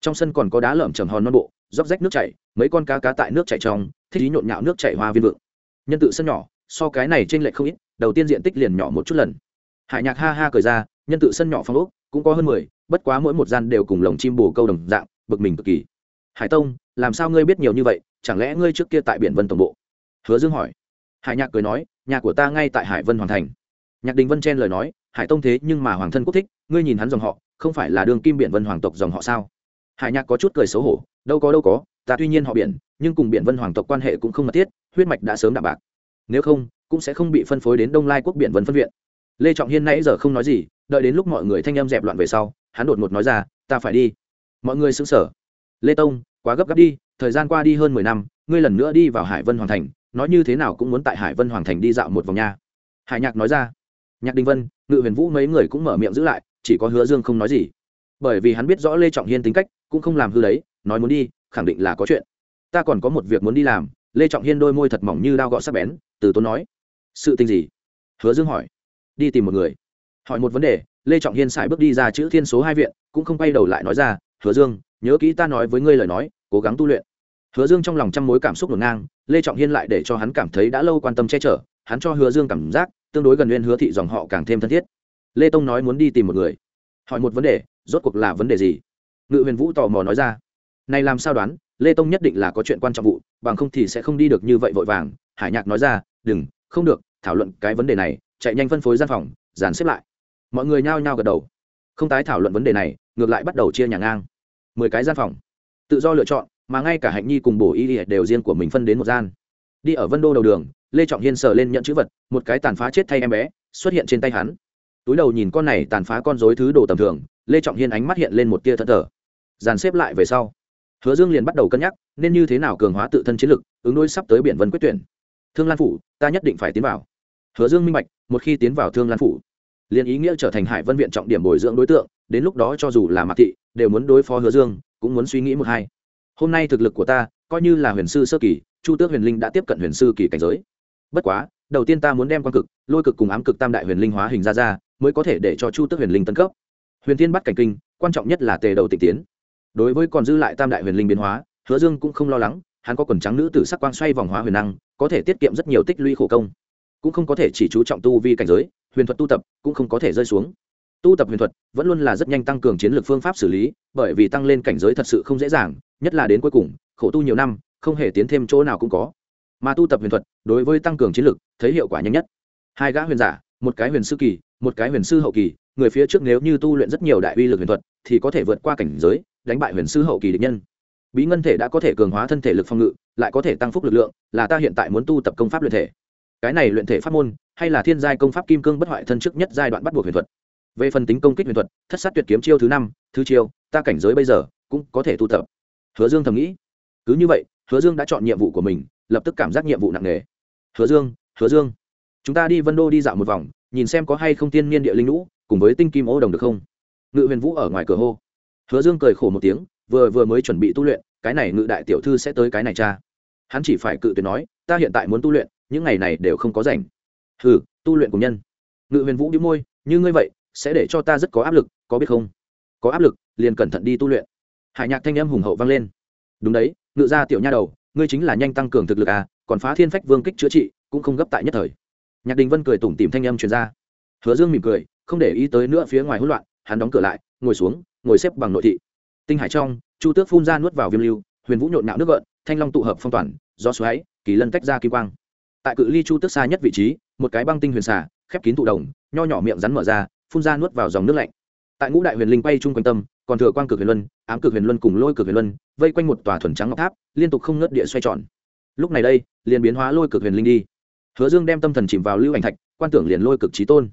Trong sân còn có đá lởm chầm hòn non bộ, róc rách nước chảy, mấy con cá cá tại nước chảy trong, thích ý nhộn nhạo nước chảy hoa viên vượng. Nhân tự sân nhỏ, so cái này trên lệch không ít, đầu tiên diện tích liền nhỏ một chút lần. Hải nhạc ha ha cười ra, nhân tự sân nhỏ phong ốc, cũng có hơn mười, bất quá mỗi một gian đều cùng lồng chim bồ câu đồng dạng, bực mình cực kỳ. Hải tông, làm sao ngươi biết nhiều như vậy, chẳng lẽ ngươi trước kia tại biển vân tổng bộ? Hứa dương hỏi. Hải nhạc cười nói, nhà của ta ngay tại hải vân hoàn thành. Nhạc đình vân chen lời nói, hải tông thế nhưng mà hoàng thân quốc thích ngươi nhìn hắn dòng họ, không phải là đường kim biển vân hoàng tộc dòng họ sao? Hải nhạc có chút cười xấu hổ, đâu có đâu có, ta tuy nhiên họ biển, nhưng cùng biển vân hoàng tộc quan hệ cũng không mật thiết, huyết mạch đã sớm đạm bạc. Nếu không, cũng sẽ không bị phân phối đến đông lai quốc biển vân phân viện. Lê trọng hiên nãy giờ không nói gì, đợi đến lúc mọi người thanh em dẹp loạn về sau, hắn đột ngột nói ra, ta phải đi. Mọi người xứng sở lê tông, quá gấp gáp đi, thời gian qua đi hơn mười năm, ngươi lần nữa đi vào hải vân hoàng thành, nói như thế nào cũng muốn tại hải vân hoàng thành đi dạo một vòng nha. Hải nhạc nói ra. Nhạc đình vân, ngự huyền vũ mấy người cũng mở miệng giữ lại chỉ có hứa dương không nói gì. Bởi vì hắn biết rõ lê trọng hiên tính cách, cũng không làm hư đấy, nói muốn đi, khẳng định là có chuyện. Ta còn có một việc muốn đi làm, lê trọng hiên đôi môi thật mỏng như đao gọt sắc bén, từ tốn nói. Sự tình gì? Hứa dương hỏi. Đi tìm một người. Hỏi một vấn đề, lê trọng hiên sải bước đi ra chữ thiên số hai viện, cũng không quay đầu lại nói ra, hứa dương, nhớ kỹ ta nói với ngươi lời nói, cố gắng tu luyện. Hứa dương trong lòng trăm mối cảm xúc ngổn ngang, lê trọng hiên lại để cho hắn cảm thấy đã lâu quan tâm che chở, hắn cho hứa dương cảm giác, tương đối gần nguyên hứa thị dòng họ càng thêm thân thiết lê tông nói muốn đi tìm một người. Hỏi một vấn đề, rốt cuộc là vấn đề gì? Ngự huyền vũ tò mò nói ra. Này làm sao đoán, lê tông nhất định là có chuyện quan trọng vụ, bằng không thì sẽ không đi được như vậy vội vàng. Hải nhạc nói ra, đừng, không được, thảo luận cái vấn đề này, chạy nhanh phân phối gian phòng, dàn xếp lại. Mọi người nhao nhao gật đầu. Không tái thảo luận vấn đề này, ngược lại bắt đầu chia nhà ngang. Mười cái gian phòng. Tự do lựa chọn, mà ngay cả hạnh nhi cùng bổ y đều riêng của mình phân đến một gian. Đi ở vân đô đầu đường, lê trọng hiên sờ lên nhận chữ vật, một cái tàn phá chết thay em bé, xuất hiện trên tay hắn túi đầu nhìn con này tàn phá con dối thứ đồ tầm thường, lê trọng hiên ánh mắt hiện lên một tia thận thờ. Dàn xếp lại về sau, hứa dương liền bắt đầu cân nhắc, nên như thế nào cường hóa tự thân chiến lực, ứng đối sắp tới biển vân quyết tuyển. Thương lan phủ, ta nhất định phải tiến vào. Hứa dương minh bạch, một khi tiến vào thương lan phủ, liền ý nghĩa trở thành hải vân viện trọng điểm bồi dưỡng đối tượng, đến lúc đó cho dù là mạc thị, đều muốn đối phó hứa dương, cũng muốn suy nghĩ một hai. Hôm nay thực lực của ta, coi như là huyền sư sơ kỳ, chu tước huyền linh đã tiếp cận huyền sư kỳ cảnh giới. Bất quá, đầu tiên ta muốn đem quan cực, lôi cực cùng ám cực tam đại huyền linh hóa hình ra ra mới có thể để cho chu tước huyền linh tấn cấp. Huyền thiên bắt cảnh kinh, quan trọng nhất là tề đầu tịnh tiến. Đối với còn dư lại tam đại huyền linh biến hóa, hứa dương cũng không lo lắng, hắn có quần trắng nữ tử sắc quang xoay vòng hóa huyền năng, có thể tiết kiệm rất nhiều tích lũy khổ công. Cũng không có thể chỉ chú trọng tu vi cảnh giới, huyền thuật tu tập cũng không có thể rơi xuống. Tu tập huyền thuật vẫn luôn là rất nhanh tăng cường chiến lược phương pháp xử lý, bởi vì tăng lên cảnh giới thật sự không dễ dàng, nhất là đến cuối cùng, khổ tu nhiều năm, không hề tiến thêm chỗ nào cũng có. Mà tu tập huyền thuật, đối với tăng cường chiến lược, thấy hiệu quả nhanh nhất. Hai gã huyền giả một cái huyền sư kỳ, một cái huyền sư hậu kỳ, người phía trước nếu như tu luyện rất nhiều đại uy lực huyền thuật, thì có thể vượt qua cảnh giới, đánh bại huyền sư hậu kỳ địch nhân. Bí ngân thể đã có thể cường hóa thân thể lực phòng ngự, lại có thể tăng phúc lực lượng, là ta hiện tại muốn tu tập công pháp luyện thể. Cái này luyện thể pháp môn, hay là thiên giai công pháp kim cương bất hoại thân trước nhất giai đoạn bắt buộc huyền thuật. Về phần tính công kích huyền thuật, thất sát tuyệt kiếm chiêu thứ năm, thứ chiêu, ta cảnh giới bây giờ cũng có thể tu tập. Hứa dương thầm nghĩ. Cứ như vậy, hứa dương đã chọn nhiệm vụ của mình, lập tức cảm giác nhiệm vụ nặng nề. Hứa dương hứa dương chúng ta đi vân đô đi dạo một vòng, nhìn xem có hay không tiên niên địa linh lũ, cùng với tinh kim ô đồng được không? Ngự huyền vũ ở ngoài cửa hô. Hứa dương cười khổ một tiếng, vừa vừa mới chuẩn bị tu luyện, cái này ngự đại tiểu thư sẽ tới cái này cha. Hắn chỉ phải cự tuyệt nói, ta hiện tại muốn tu luyện, những ngày này đều không có rảnh. Hừ, tu luyện cùng nhân. Ngự huyền vũ đĩu môi, như ngươi vậy, sẽ để cho ta rất có áp lực, có biết không? Có áp lực, liền cẩn thận đi tu luyện. Hải nhạc thanh âm hùng hậu vang lên. Đúng đấy, ngự ra tiểu nha đầu, ngươi chính là nhanh tăng cường thực lực à còn phá thiên phách vương kích chữa trị, cũng không gấp tại nhất thời nhạc đình vân cười tủm tìm thanh âm truyền ra. Hứa dương mỉm cười, không để ý tới nữa phía ngoài hỗn loạn, hắn đóng cửa lại, ngồi xuống, ngồi xếp bằng nội thị. Tinh hải trong, chu tước phun ra nuốt vào viêm lưu, huyền vũ nhộn nạo nước gợn, thanh long tụ hợp phong toàn do xoáy, kỳ lân tách ra kim quang. Tại cự ly chu tước xa nhất vị trí, một cái băng tinh huyền xả khép kín tụ đồng, nho nhỏ miệng rắn mở ra, phun ra nuốt vào dòng nước lạnh. Tại ngũ đại huyền linh bay chung quanh tâm, còn thừa quang cực huyền luân, ám cực huyền luân cùng lôi cực huyền luân, vây quanh một tòa thuần trắng ngọc tháp, liên tục không ngớt địa xoay tròn. Lúc này đây, liền biến hóa lôi cực huyền linh đi hứa dương đem tâm thần chìm vào lưu ảnh thạch, quan tưởng liền lôi cực trí tôn.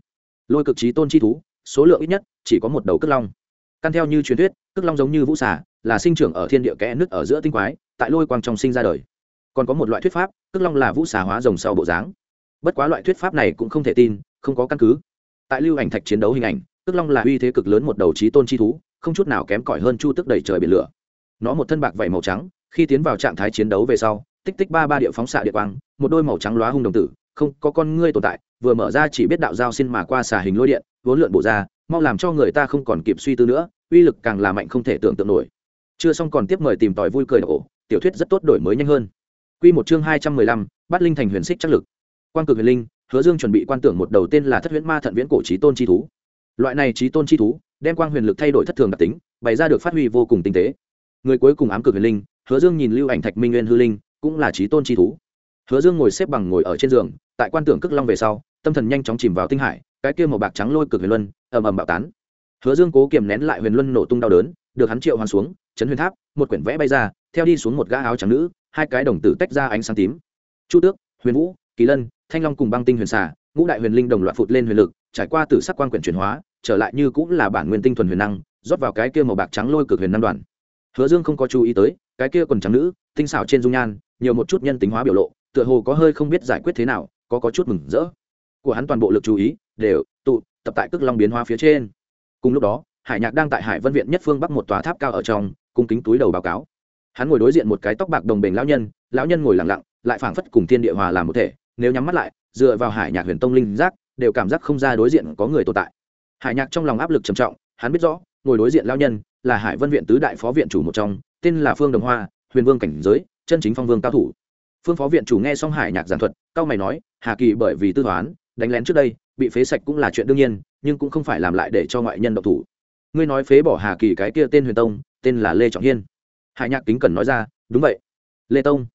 Lôi cực trí tôn chi thú, số lượng ít nhất, chỉ có một đầu cất long. Căn theo như truyền thuyết cất long giống như vũ xà, là sinh trưởng ở thiên địa kẽ nứt ở giữa tinh quái, tại lôi quang trong sinh ra đời. Còn có một loại thuyết pháp cất long là vũ xà hóa rồng sau bộ dáng. Bất quá loại thuyết pháp này cũng không thể tin, không có căn cứ. Tại lưu ảnh thạch chiến đấu hình ảnh cất long là uy thế cực lớn một đầu trí tôn chi thú, không chút nào kém cỏi hơn chu tức đầy trời biển lửa. Nó một thân bạc vảy màu trắng, khi tiến vào trạng thái chiến đấu về sau tích tích ba ba địa phóng xạ địa quang một đôi màu trắng lóa hung đồng tử không có con ngươi tồn tại vừa mở ra chỉ biết đạo giao xin mà qua xả hình lôi điện vốn lượn bộ ra mau làm cho người ta không còn kịp suy tư nữa uy lực càng là mạnh không thể tưởng tượng nổi chưa xong còn tiếp mời tìm tòi vui cười ổ tiểu thuyết rất tốt đổi mới nhanh hơn Quy một chương hai trăm mười lăm, Bát Linh thành huyền xích chắc lực. Quan cực huyền linh, Hứa Dương chuẩn bị quan tưởng một đầu tên là Thất Huyễn Ma Thận Viễn cổ chí tôn chi thú. Loại này chí tôn chi thú, đem quang huyền lực thay đổi thất thường đặc tính, bày ra được phát huy vô cùng tinh tế. Người cuối cùng ám cực huyền linh, Hứa Dương nhìn lưu ảnh thạch minh nguyên hư linh, cũng là chí tôn chi thú. Hứa Dương ngồi xếp bằng ngồi ở trên giường, tại quan tưởng cước long về sau, tâm thần nhanh chóng chìm vào tinh hải, cái kia màu bạc trắng lôi cực huyền luân, ầm ầm bạo tán. Hứa Dương cố kiềm nén lại huyền luân nổ tung đau đớn, được hắn triệu hoàn xuống, chấn huyền tháp, một quyển vẽ bay ra, theo đi xuống một gã áo trắng nữ, hai cái đồng tử tách ra ánh sáng tím. Chu Tước, Huyền Vũ, Kỳ Lân, Thanh Long cùng băng tinh huyền xà, ngũ đại huyền linh đồng loạt phụt lên huyền lực, trải qua tử sắc quan quyển chuyển hóa, trở lại như cũng là bản nguyên tinh thuần huyền năng, rót vào cái kia màu bạc trắng lôi cực huyền năm đoàn. Hứa Dương không có chú ý tới, cái kia quần trắng nữ, tinh xảo trên dung nhan, nhiều một chút nhân tính hóa biểu lộ, tựa hồ có hơi không biết giải quyết thế nào, có có chút mừng rỡ. Của hắn toàn bộ lực chú ý đều tụ tập tại cước long biến hóa phía trên. Cùng lúc đó, Hải Nhạc đang tại Hải Vân viện nhất phương bắc một tòa tháp cao ở trong, cung kính túi đầu báo cáo. Hắn ngồi đối diện một cái tóc bạc đồng bền lão nhân, lão nhân ngồi lặng lặng, lại phảng phất cùng thiên địa hòa làm một thể, nếu nhắm mắt lại, dựa vào Hải Nhạc Huyền Tông linh giác, đều cảm giác không ra đối diện có người tồn tại. Hải Nhạc trong lòng áp lực trầm trọng, hắn biết rõ, ngồi đối diện lão nhân là Hải Vân viện tứ đại phó viện chủ một trong, tên là Phương Đồng Hoa, Huyền Vương cảnh giới, chân chính phong vương cao thủ. Phương phó viện chủ nghe xong hải nhạc giảng thuật, cao mày nói, hà kỳ bởi vì tư toán, đánh lén trước đây, bị phế sạch cũng là chuyện đương nhiên, nhưng cũng không phải làm lại để cho ngoại nhân độc thủ. Ngươi nói phế bỏ hà kỳ cái kia tên huyền tông, tên là lê trọng hiên. Hải nhạc kính cẩn nói ra, đúng vậy. Lê tông.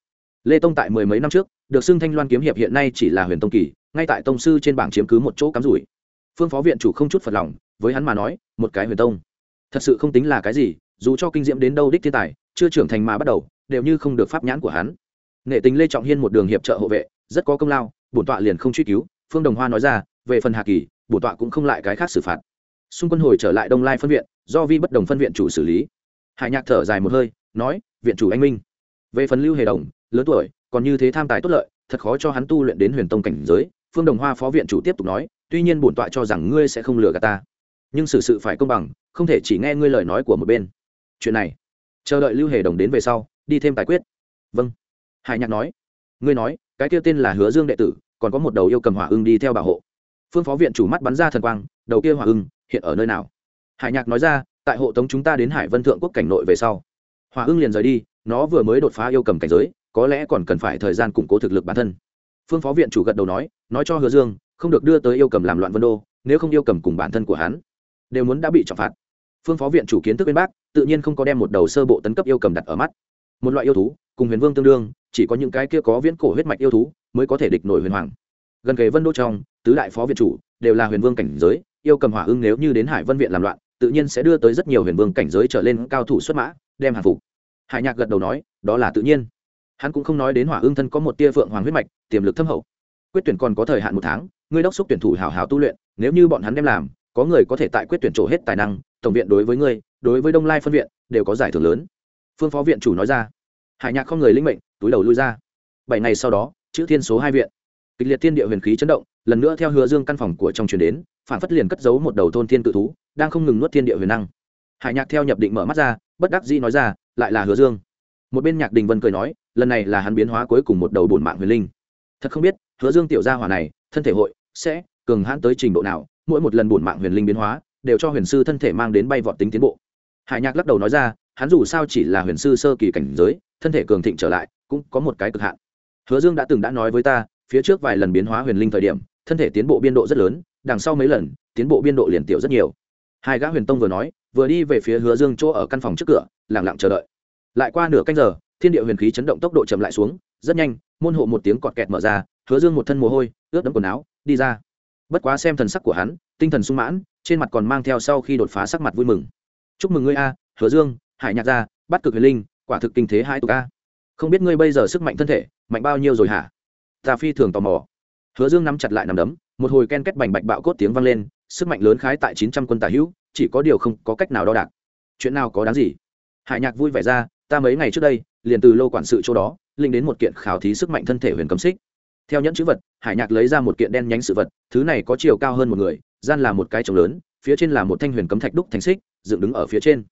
Lê tông tại mười mấy năm trước, được xưng thanh loan kiếm hiệp hiện nay chỉ là huyền tông kỳ, ngay tại tông sư trên bảng chiếm cứ một chỗ cắm rủi. Phương phó viện chủ không chút phật lòng, với hắn mà nói, một cái huyền tông. Thật sự không tính là cái gì, dù cho kinh diễm đến đâu đích thiên tài, chưa trưởng thành mà bắt đầu đều như không được pháp nhãn của hắn. Nghệ tính lê trọng hiên một đường hiệp trợ hộ vệ, rất có công lao, bổn tọa liền không truy cứu, phương đồng hoa nói ra, về phần hà kỳ, bổn tọa cũng không lại cái khác xử phạt. Xung quân hồi trở lại đông lai phân viện, do vi bất đồng phân viện chủ xử lý. Hải nhạc thở dài một hơi, nói, viện chủ anh minh. Về phần lưu hề đồng, lớn tuổi, còn như thế tham tài tốt lợi, thật khó cho hắn tu luyện đến huyền tông cảnh giới. Phương đồng hoa phó viện chủ tiếp tục nói, tuy nhiên bổn tọa cho rằng ngươi sẽ không lừa gạt ta, nhưng xử sự phải công bằng, không thể chỉ nghe ngươi lời nói của một bên. Chuyện này, chờ đợi lưu hề đồng đến về sau đi thêm tài quyết. Vâng. Hải nhạc nói. Ngươi nói, cái kia tên là hứa dương đệ tử, còn có một đầu yêu cầm hỏa ưng đi theo bảo hộ. Phương phó viện chủ mắt bắn ra thần quang, đầu kia hỏa ưng, hiện ở nơi nào? Hải nhạc nói ra, tại hộ tống chúng ta đến hải vân thượng quốc cảnh nội về sau. Hỏa ưng liền rời đi, nó vừa mới đột phá yêu cầm cảnh giới, có lẽ còn cần phải thời gian củng cố thực lực bản thân. Phương phó viện chủ gật đầu nói nói cho hứa dương, không được đưa tới yêu cầm làm loạn vân đô, nếu không yêu cầm cùng bản thân của hắn, đều muốn đã bị trọng phạt. Phương phó viện chủ kiến thức bên bác, tự nhiên không có đem một đầu sơ bộ tấn cấp yêu cầm đặt ở mắt một loại yêu thú, cùng huyền vương tương đương, chỉ có những cái kia có viễn cổ huyết mạch yêu thú mới có thể địch nổi huyền hoàng. Gần kề vân đô trong, tứ đại phó viện chủ đều là huyền vương cảnh giới, yêu cầm hỏa ưng nếu như đến hải vân viện làm loạn, tự nhiên sẽ đưa tới rất nhiều huyền vương cảnh giới trở lên cao thủ xuất mã, đem hàng phục. Hải nhạc gật đầu nói, đó là tự nhiên. Hắn cũng không nói đến hỏa ưng thân có một tia phượng hoàng huyết mạch, tiềm lực thâm hậu. Quyết tuyển còn có thời hạn một tháng, ngươi đốc xúc tuyển thủ hào hào tu luyện, nếu như bọn hắn đem làm, có người có thể tại quyết tuyển trổ hết tài năng, tổng viện đối với ngươi, đối với đông lai phân viện, đều có giải thưởng lớn phương phó viện chủ nói ra. Hải nhạc không người linh mệnh, túi đầu lui ra. Bảy ngày sau đó, chữ thiên số hai viện. Kịch liệt thiên địa huyền khí chấn động, lần nữa theo hứa dương căn phòng của trong truyền đến, phản phất liền cất giấu một đầu thôn thiên cự thú, đang không ngừng nuốt thiên địa huyền năng. Hải nhạc theo nhập định mở mắt ra, bất đắc dĩ nói ra, lại là hứa dương. Một bên nhạc đình vân cười nói, lần này là hắn biến hóa cuối cùng một đầu bổn mạng huyền linh. Thật không biết, hứa dương tiểu gia hỏa này, thân thể hội sẽ cường hãn tới trình độ nào, mỗi một lần bổn mạng huyền linh biến hóa, đều cho huyền sư thân thể mang đến bay vọt tính tiến bộ. Hải nhạc lắc đầu nói ra hắn dù sao chỉ là huyền sư sơ kỳ cảnh giới, thân thể cường thịnh trở lại, cũng có một cái cực hạn. Hứa dương đã từng đã nói với ta, phía trước vài lần biến hóa huyền linh thời điểm, thân thể tiến bộ biên độ rất lớn, đằng sau mấy lần, tiến bộ biên độ liền tiểu rất nhiều. Hai gã huyền tông vừa nói, vừa đi về phía hứa dương chỗ ở căn phòng trước cửa lẳng lặng chờ đợi. Lại qua nửa canh giờ, thiên địa huyền khí chấn động tốc độ chậm lại xuống, rất nhanh, môn hộ một tiếng cọt kẹt mở ra, hứa dương một thân mồ hôi, ướt đẫm quần áo, đi ra. Bất quá xem thần sắc của hắn, tinh thần sung mãn, trên mặt còn mang theo sau khi đột phá sắc mặt vui mừng. Chúc mừng ngươi a, hứa dương hải nhạc gia bắt cực huyền linh, quả thực kinh thế hai tục a không biết ngươi bây giờ sức mạnh thân thể, mạnh bao nhiêu rồi hả? Ta phi thường tò mò. Hứa dương nắm chặt lại nằm đấm, một hồi ken kết bành bạch bạo cốt tiếng vang lên, sức mạnh lớn khái tại chín trăm quân tả hữu, chỉ có điều không có cách nào đo đạc. Chuyện nào có đáng gì? Hải nhạc vui vẻ ra, ta mấy ngày trước đây, liền từ lô quản sự chỗ đó, linh đến một kiện khảo thí sức mạnh thân thể huyền cấm xích. Theo nhẫn chữ vật, hải nhạc lấy ra một kiện đen nhánh sự vật, thứ này có chiều cao hơn một người, gian là một cái trồng lớn, phía trên là một thanh huyền cấm thạch đúc thành xích, dựng đứng ở phía trên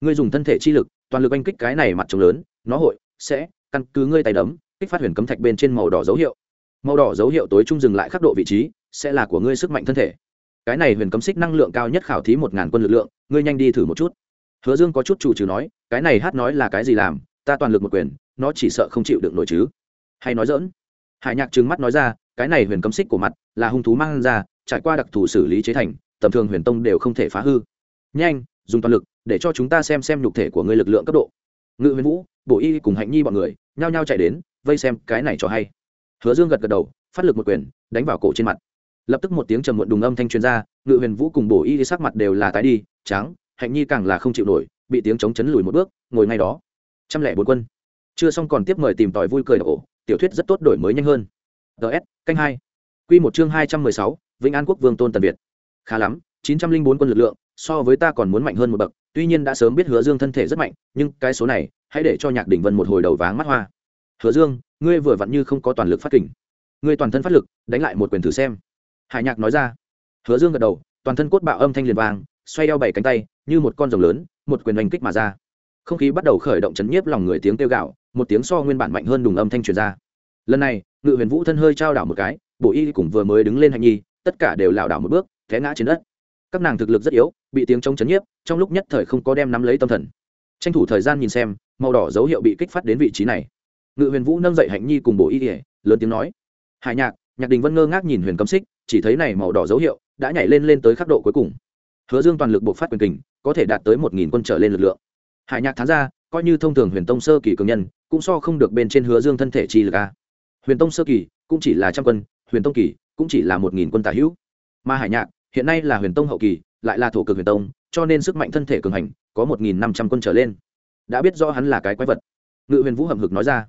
ngươi dùng thân thể chi lực, toàn lực oanh kích cái này mặt trống lớn, nó hội, sẽ, căn cứ ngươi tay đấm, kích phát huyền cấm thạch bên trên màu đỏ dấu hiệu. Màu đỏ dấu hiệu tối trung dừng lại khắc độ vị trí, sẽ là của ngươi sức mạnh thân thể. Cái này huyền cấm xích năng lượng cao nhất khảo thí một ngàn quân lực lượng, ngươi nhanh đi thử một chút. Hứa dương có chút chủ trừ nói, cái này hát nói là cái gì làm? Ta toàn lực một quyền, nó chỉ sợ không chịu được nổi chứ. Hay nói dỡn hải nhạc trừng mắt nói ra, cái này huyền cấm xích của mặt là hung thú mang ra, trải qua đặc thù xử lý chế thành, tầm thường huyền tông đều không thể phá hư. Nhanh, dùng toàn lực để cho chúng ta xem xem nhục thể của ngươi lực lượng cấp độ. Ngự huyền vũ, bổ y cùng hạnh nhi bọn người nhao nhao chạy đến, vây xem cái này cho hay. Hứa dương gật gật đầu, phát lực một quyền, đánh vào cổ trên mặt. Lập tức một tiếng trầm muộn đùng âm thanh truyền ra, ngự huyền vũ cùng bổ y sắc mặt đều là tái đi, trắng, hạnh nhi càng là không chịu nổi, bị tiếng chống chấn lùi một bước, ngồi ngay đó. Trăm lẻ bốn quân. Chưa xong còn tiếp mời tìm tòi vui cười ổ tiểu thuyết rất tốt đổi mới nhanh hơn. Ts canh hai. Q một chương hai trăm mười sáu, vĩnh an quốc vương tôn tần việt. Khá lắm, chín trăm linh bốn quân lực lượng, so với ta còn muốn mạnh hơn một bậc tuy nhiên đã sớm biết hứa dương thân thể rất mạnh, nhưng cái số này, hãy để cho nhạc đỉnh vân một hồi đầu váng mắt hoa. Hứa dương, ngươi vừa vặn như không có toàn lực phát kình. Ngươi toàn thân phát lực, đánh lại một quyền thử xem. Hải nhạc nói ra. Hứa dương gật đầu, toàn thân cốt bạo âm thanh liền vàng xoay eo bảy cánh tay, như một con rồng lớn, một quyền hành kích mà ra. Không khí bắt đầu khởi động chấn nhiếp lòng người tiếng kêu gạo một tiếng so nguyên bản mạnh hơn đùng âm thanh truyền ra. Lần này, ngự huyền vũ thân hơi trao đảo một cái, bộ y cùng vừa mới đứng lên hành nhi, tất cả đều lảo đảo một bước, té ngã trên đất các nàng thực lực rất yếu, bị tiếng chống chấn nhiếp, trong lúc nhất thời không có đem nắm lấy tâm thần. Tranh thủ thời gian nhìn xem, màu đỏ dấu hiệu bị kích phát đến vị trí này. Ngự huyền vũ nâng dậy hạnh nhi cùng bộ y ỉa lớn tiếng nói. Hải nhạc nhạc đình vân ngơ ngác nhìn huyền cấm xích chỉ thấy này màu đỏ dấu hiệu đã nhảy lên lên tới khắc độ cuối cùng. Hứa dương toàn lực buộc phát quyền kình, có thể đạt tới một nghìn quân trở lên lực lượng. Hải nhạc thán ra, coi như thông thường huyền tông sơ kỳ cường nhân, cũng so không được bên trên hứa dương thân thể chi lực a. Huyền tông sơ kỳ cũng chỉ là trăm quân, huyền tông kỳ cũng chỉ là một nghìn quân tả hữu. Mà hải nhạc hiện nay là huyền tông hậu kỳ, lại là thổ cực huyền tông, cho nên sức mạnh thân thể cường hành, có một nghìn năm trăm quân trở lên. Đã biết rõ hắn là cái quái vật. Ngự huyền vũ hậm hực nói ra.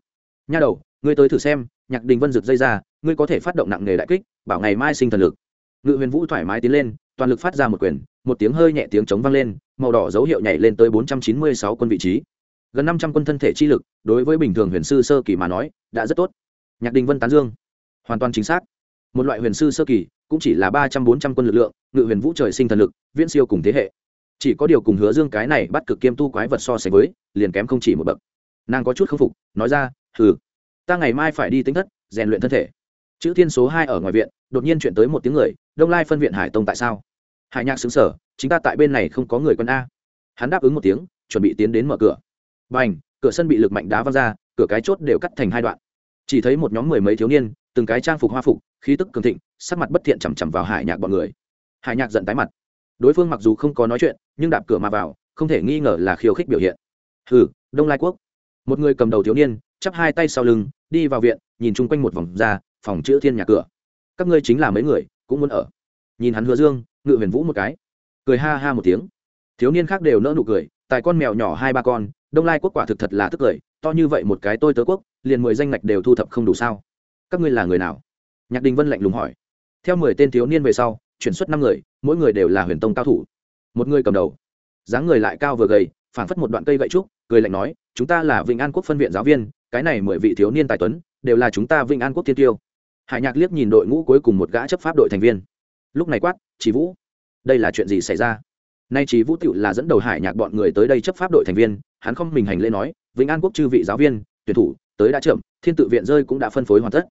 Nha đầu, ngươi tới thử xem, nhạc đình vân rực dây ra, ngươi có thể phát động nặng nghề đại kích, bảo ngày mai sinh thần lực. Ngự huyền vũ thoải mái tiến lên, toàn lực phát ra một quyền, một tiếng hơi nhẹ tiếng chống vang lên, màu đỏ dấu hiệu nhảy lên tới bốn trăm chín mươi sáu quân vị trí. Gần năm trăm quân thân thể chi lực, đối với bình thường huyền sư sơ kỳ mà nói, đã rất tốt. Nhạc đình vân tán dương. Hoàn toàn chính xác một loại huyền sư sơ kỳ, cũng chỉ là ba trăm bốn trăm quân lực lượng, ngự huyền vũ trời sinh thần lực, viễn siêu cùng thế hệ. Chỉ có điều cùng hứa dương cái này bắt cực kiêm tu quái vật so sánh với, liền kém không chỉ một bậc. Nàng có chút k phục, nói ra ừ ta ngày mai phải đi tính thất, rèn luyện thân thể. Chữ thiên số hai ở ngoài viện, đột nhiên chuyển tới một tiếng người, đông lai phân viện hải tông tại sao? Hải nhạc xứng sở chúng ta tại bên này không có người quân a. Hắn đáp ứng một tiếng, chuẩn bị tiến đến mở cửa. B à n h cửa sân bị lực mạnh đá văng ra, cửa cái chốt đều cắt thành hai đoạn. Chỉ thấy một nhóm mười mấy thiếu niên, từng cái trang phục hoa phục khí tức cường thịnh, sắc mặt bất thiện chằm chằm vào hải nhạc bọn người. Hải nhạc giận tái mặt. Đối phương mặc dù không có nói chuyện, nhưng đạp cửa mà vào, không thể nghi ngờ là khiêu khích biểu hiện. Hừ, đông lai quốc. Một người cầm đầu thiếu niên, chắp hai tay sau lưng, đi vào viện, nhìn chung quanh một vòng ra, phòng chữ thiên nhà cửa. Các ngươi chính là mấy người, cũng muốn ở. Nhìn hắn hứa dương, ngự huyền vũ một cái. Cười ha ha một tiếng. Thiếu niên khác đều nỡ nụ cười tại con mèo nhỏ hai ba con, đông lai quốc quả thực thật là tức cười, to như vậy một cái tôi tớ quốc, liền mười danh ngạch đều thu thập không đủ sao? Các ngươi là người nào? Nhạc đình vân lạnh lùng hỏi. Theo mười tên thiếu niên về sau, chuyển xuất năm người, mỗi người đều là huyền tông cao thủ. Một người cầm đầu. Dáng người lại cao vừa gầy, phảng phất một đoạn cây gậy trúc, cười lạnh nói, chúng ta là vĩnh an quốc phân viện giáo viên, cái này mười vị thiếu niên tài tuấn, đều là chúng ta vĩnh an quốc thiên tiêu. Hải nhạc liếc nhìn đội ngũ cuối cùng một gã chấp pháp đội thành viên. Lúc này quát, chỉ vũ, đây là chuyện gì xảy ra? Nay chỉ vũ tựu là dẫn đầu hải nhạc bọn người tới đây chấp pháp đội thành viên, hắn không mình hành lễ nói vĩnh an quốc chư vị giáo viên, tuyển thủ, tới đã chậm, thiên tự viện rơi cũng đã phân phối hoàn tất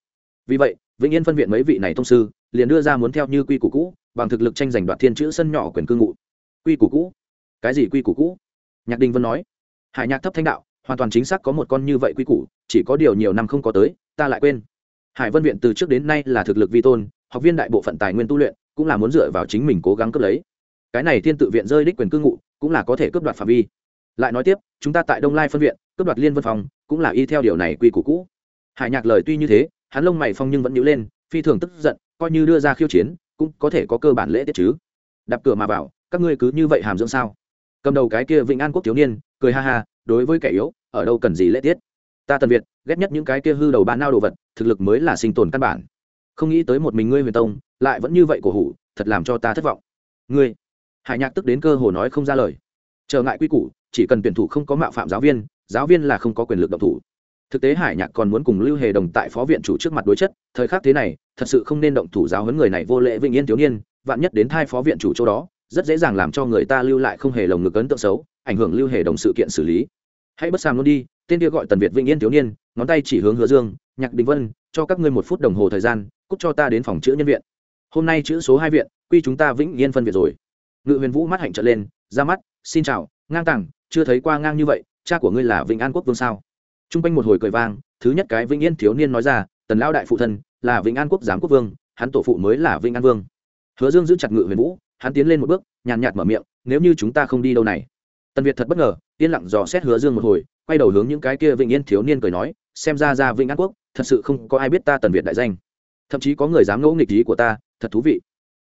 vì vậy, vĩnh yên phân viện mấy vị này thông sư liền đưa ra muốn theo như quy củ cũ, bằng thực lực tranh giành đoạt thiên chữ sân nhỏ quyền cư ngụ. Quy củ cũ? Cái gì quy củ cũ? Nhạc đình vân nói. Hải nhạc thấp thanh đạo, hoàn toàn chính xác có một con như vậy quy củ, chỉ có điều nhiều năm không có tới, ta lại quên. Hải vân viện từ trước đến nay là thực lực vi tôn, học viên đại bộ phận tài nguyên tu luyện cũng là muốn dựa vào chính mình cố gắng cướp lấy. Cái này thiên tự viện rơi đích quyền cư ngụ cũng là có thể cướp đoạt phạm vi. Lại nói tiếp, chúng ta tại đông lai phân viện, cướp đoạt liên vân phòng cũng là y theo điều này quy củ cũ. Hải nhạc lời tuy như thế hắn lông mày phong nhưng vẫn nhíu lên, phi thường tức giận, coi như đưa ra khiêu chiến, cũng có thể có cơ bản lễ tiết chứ. Đạp cửa mà vào, các ngươi cứ như vậy hàm dưỡng sao? Cầm đầu cái kia vĩnh an quốc thiếu niên, cười ha ha, đối với kẻ yếu, ở đâu cần gì lễ tiết? Ta tần việt, ghét nhất những cái kia hư đầu bán nao đồ vật, thực lực mới là sinh tồn căn bản. Không nghĩ tới một mình ngươi huyền tông, lại vẫn như vậy cổ hủ, thật làm cho ta thất vọng. Ngươi, hải nhạc tức đến cơ hồ nói không ra lời. Trở ngại quy củ, chỉ cần tuyển thủ không có mạo phạm giáo viên giáo viên là không có quyền lực động thủ thực tế hải nhạc còn muốn cùng lưu hề đồng tại phó viện chủ trước mặt đối chất, thời khắc thế này, thật sự không nên động thủ giáo huấn người này vô lễ vĩnh yên thiếu niên, vạn nhất đến thai phó viện chủ chỗ đó, rất dễ dàng làm cho người ta lưu lại không hề lồng ngực ấn tượng xấu, ảnh hưởng lưu hề đồng sự kiện xử lý. Hãy bất sàm luôn đi, tên kia gọi tần việt vĩnh yên thiếu niên, ngón tay chỉ hướng hứa dương, nhạc đình vân, cho các ngươi một phút đồng hồ thời gian cúc cho ta đến phòng chữ nhân viện. Hôm nay chữ số hai viện, quy chúng ta vĩnh yên phân viện rồi. Ngự huyền vũ mắt hạnh trở lên, ra mắt, xin chào, ngang tàng, chưa thấy qua ngang như vậy, cha của ngươi là vĩnh an quốc vương sao? T r u n g quanh một hồi cười vang, thứ nhất cái vĩnh yên thiếu niên nói ra, tần lao đại phụ thân, là vĩnh an quốc giám quốc vương, hắn tổ phụ mới là vĩnh an vương. Hứa dương giữ chặt ngự huyền vũ, hắn tiến lên một bước, nhàn nhạt mở miệng, nếu như chúng ta không đi đâu này? Tần việt thật bất ngờ, yên lặng dò xét hứa dương một hồi, quay đầu hướng những cái kia vĩnh yên thiếu niên cười nói, xem ra ra vĩnh an quốc, thật sự không có ai biết ta tần việt đại danh. Thậm chí có người dám ngẫu nghịch ý của ta, thật thú vị.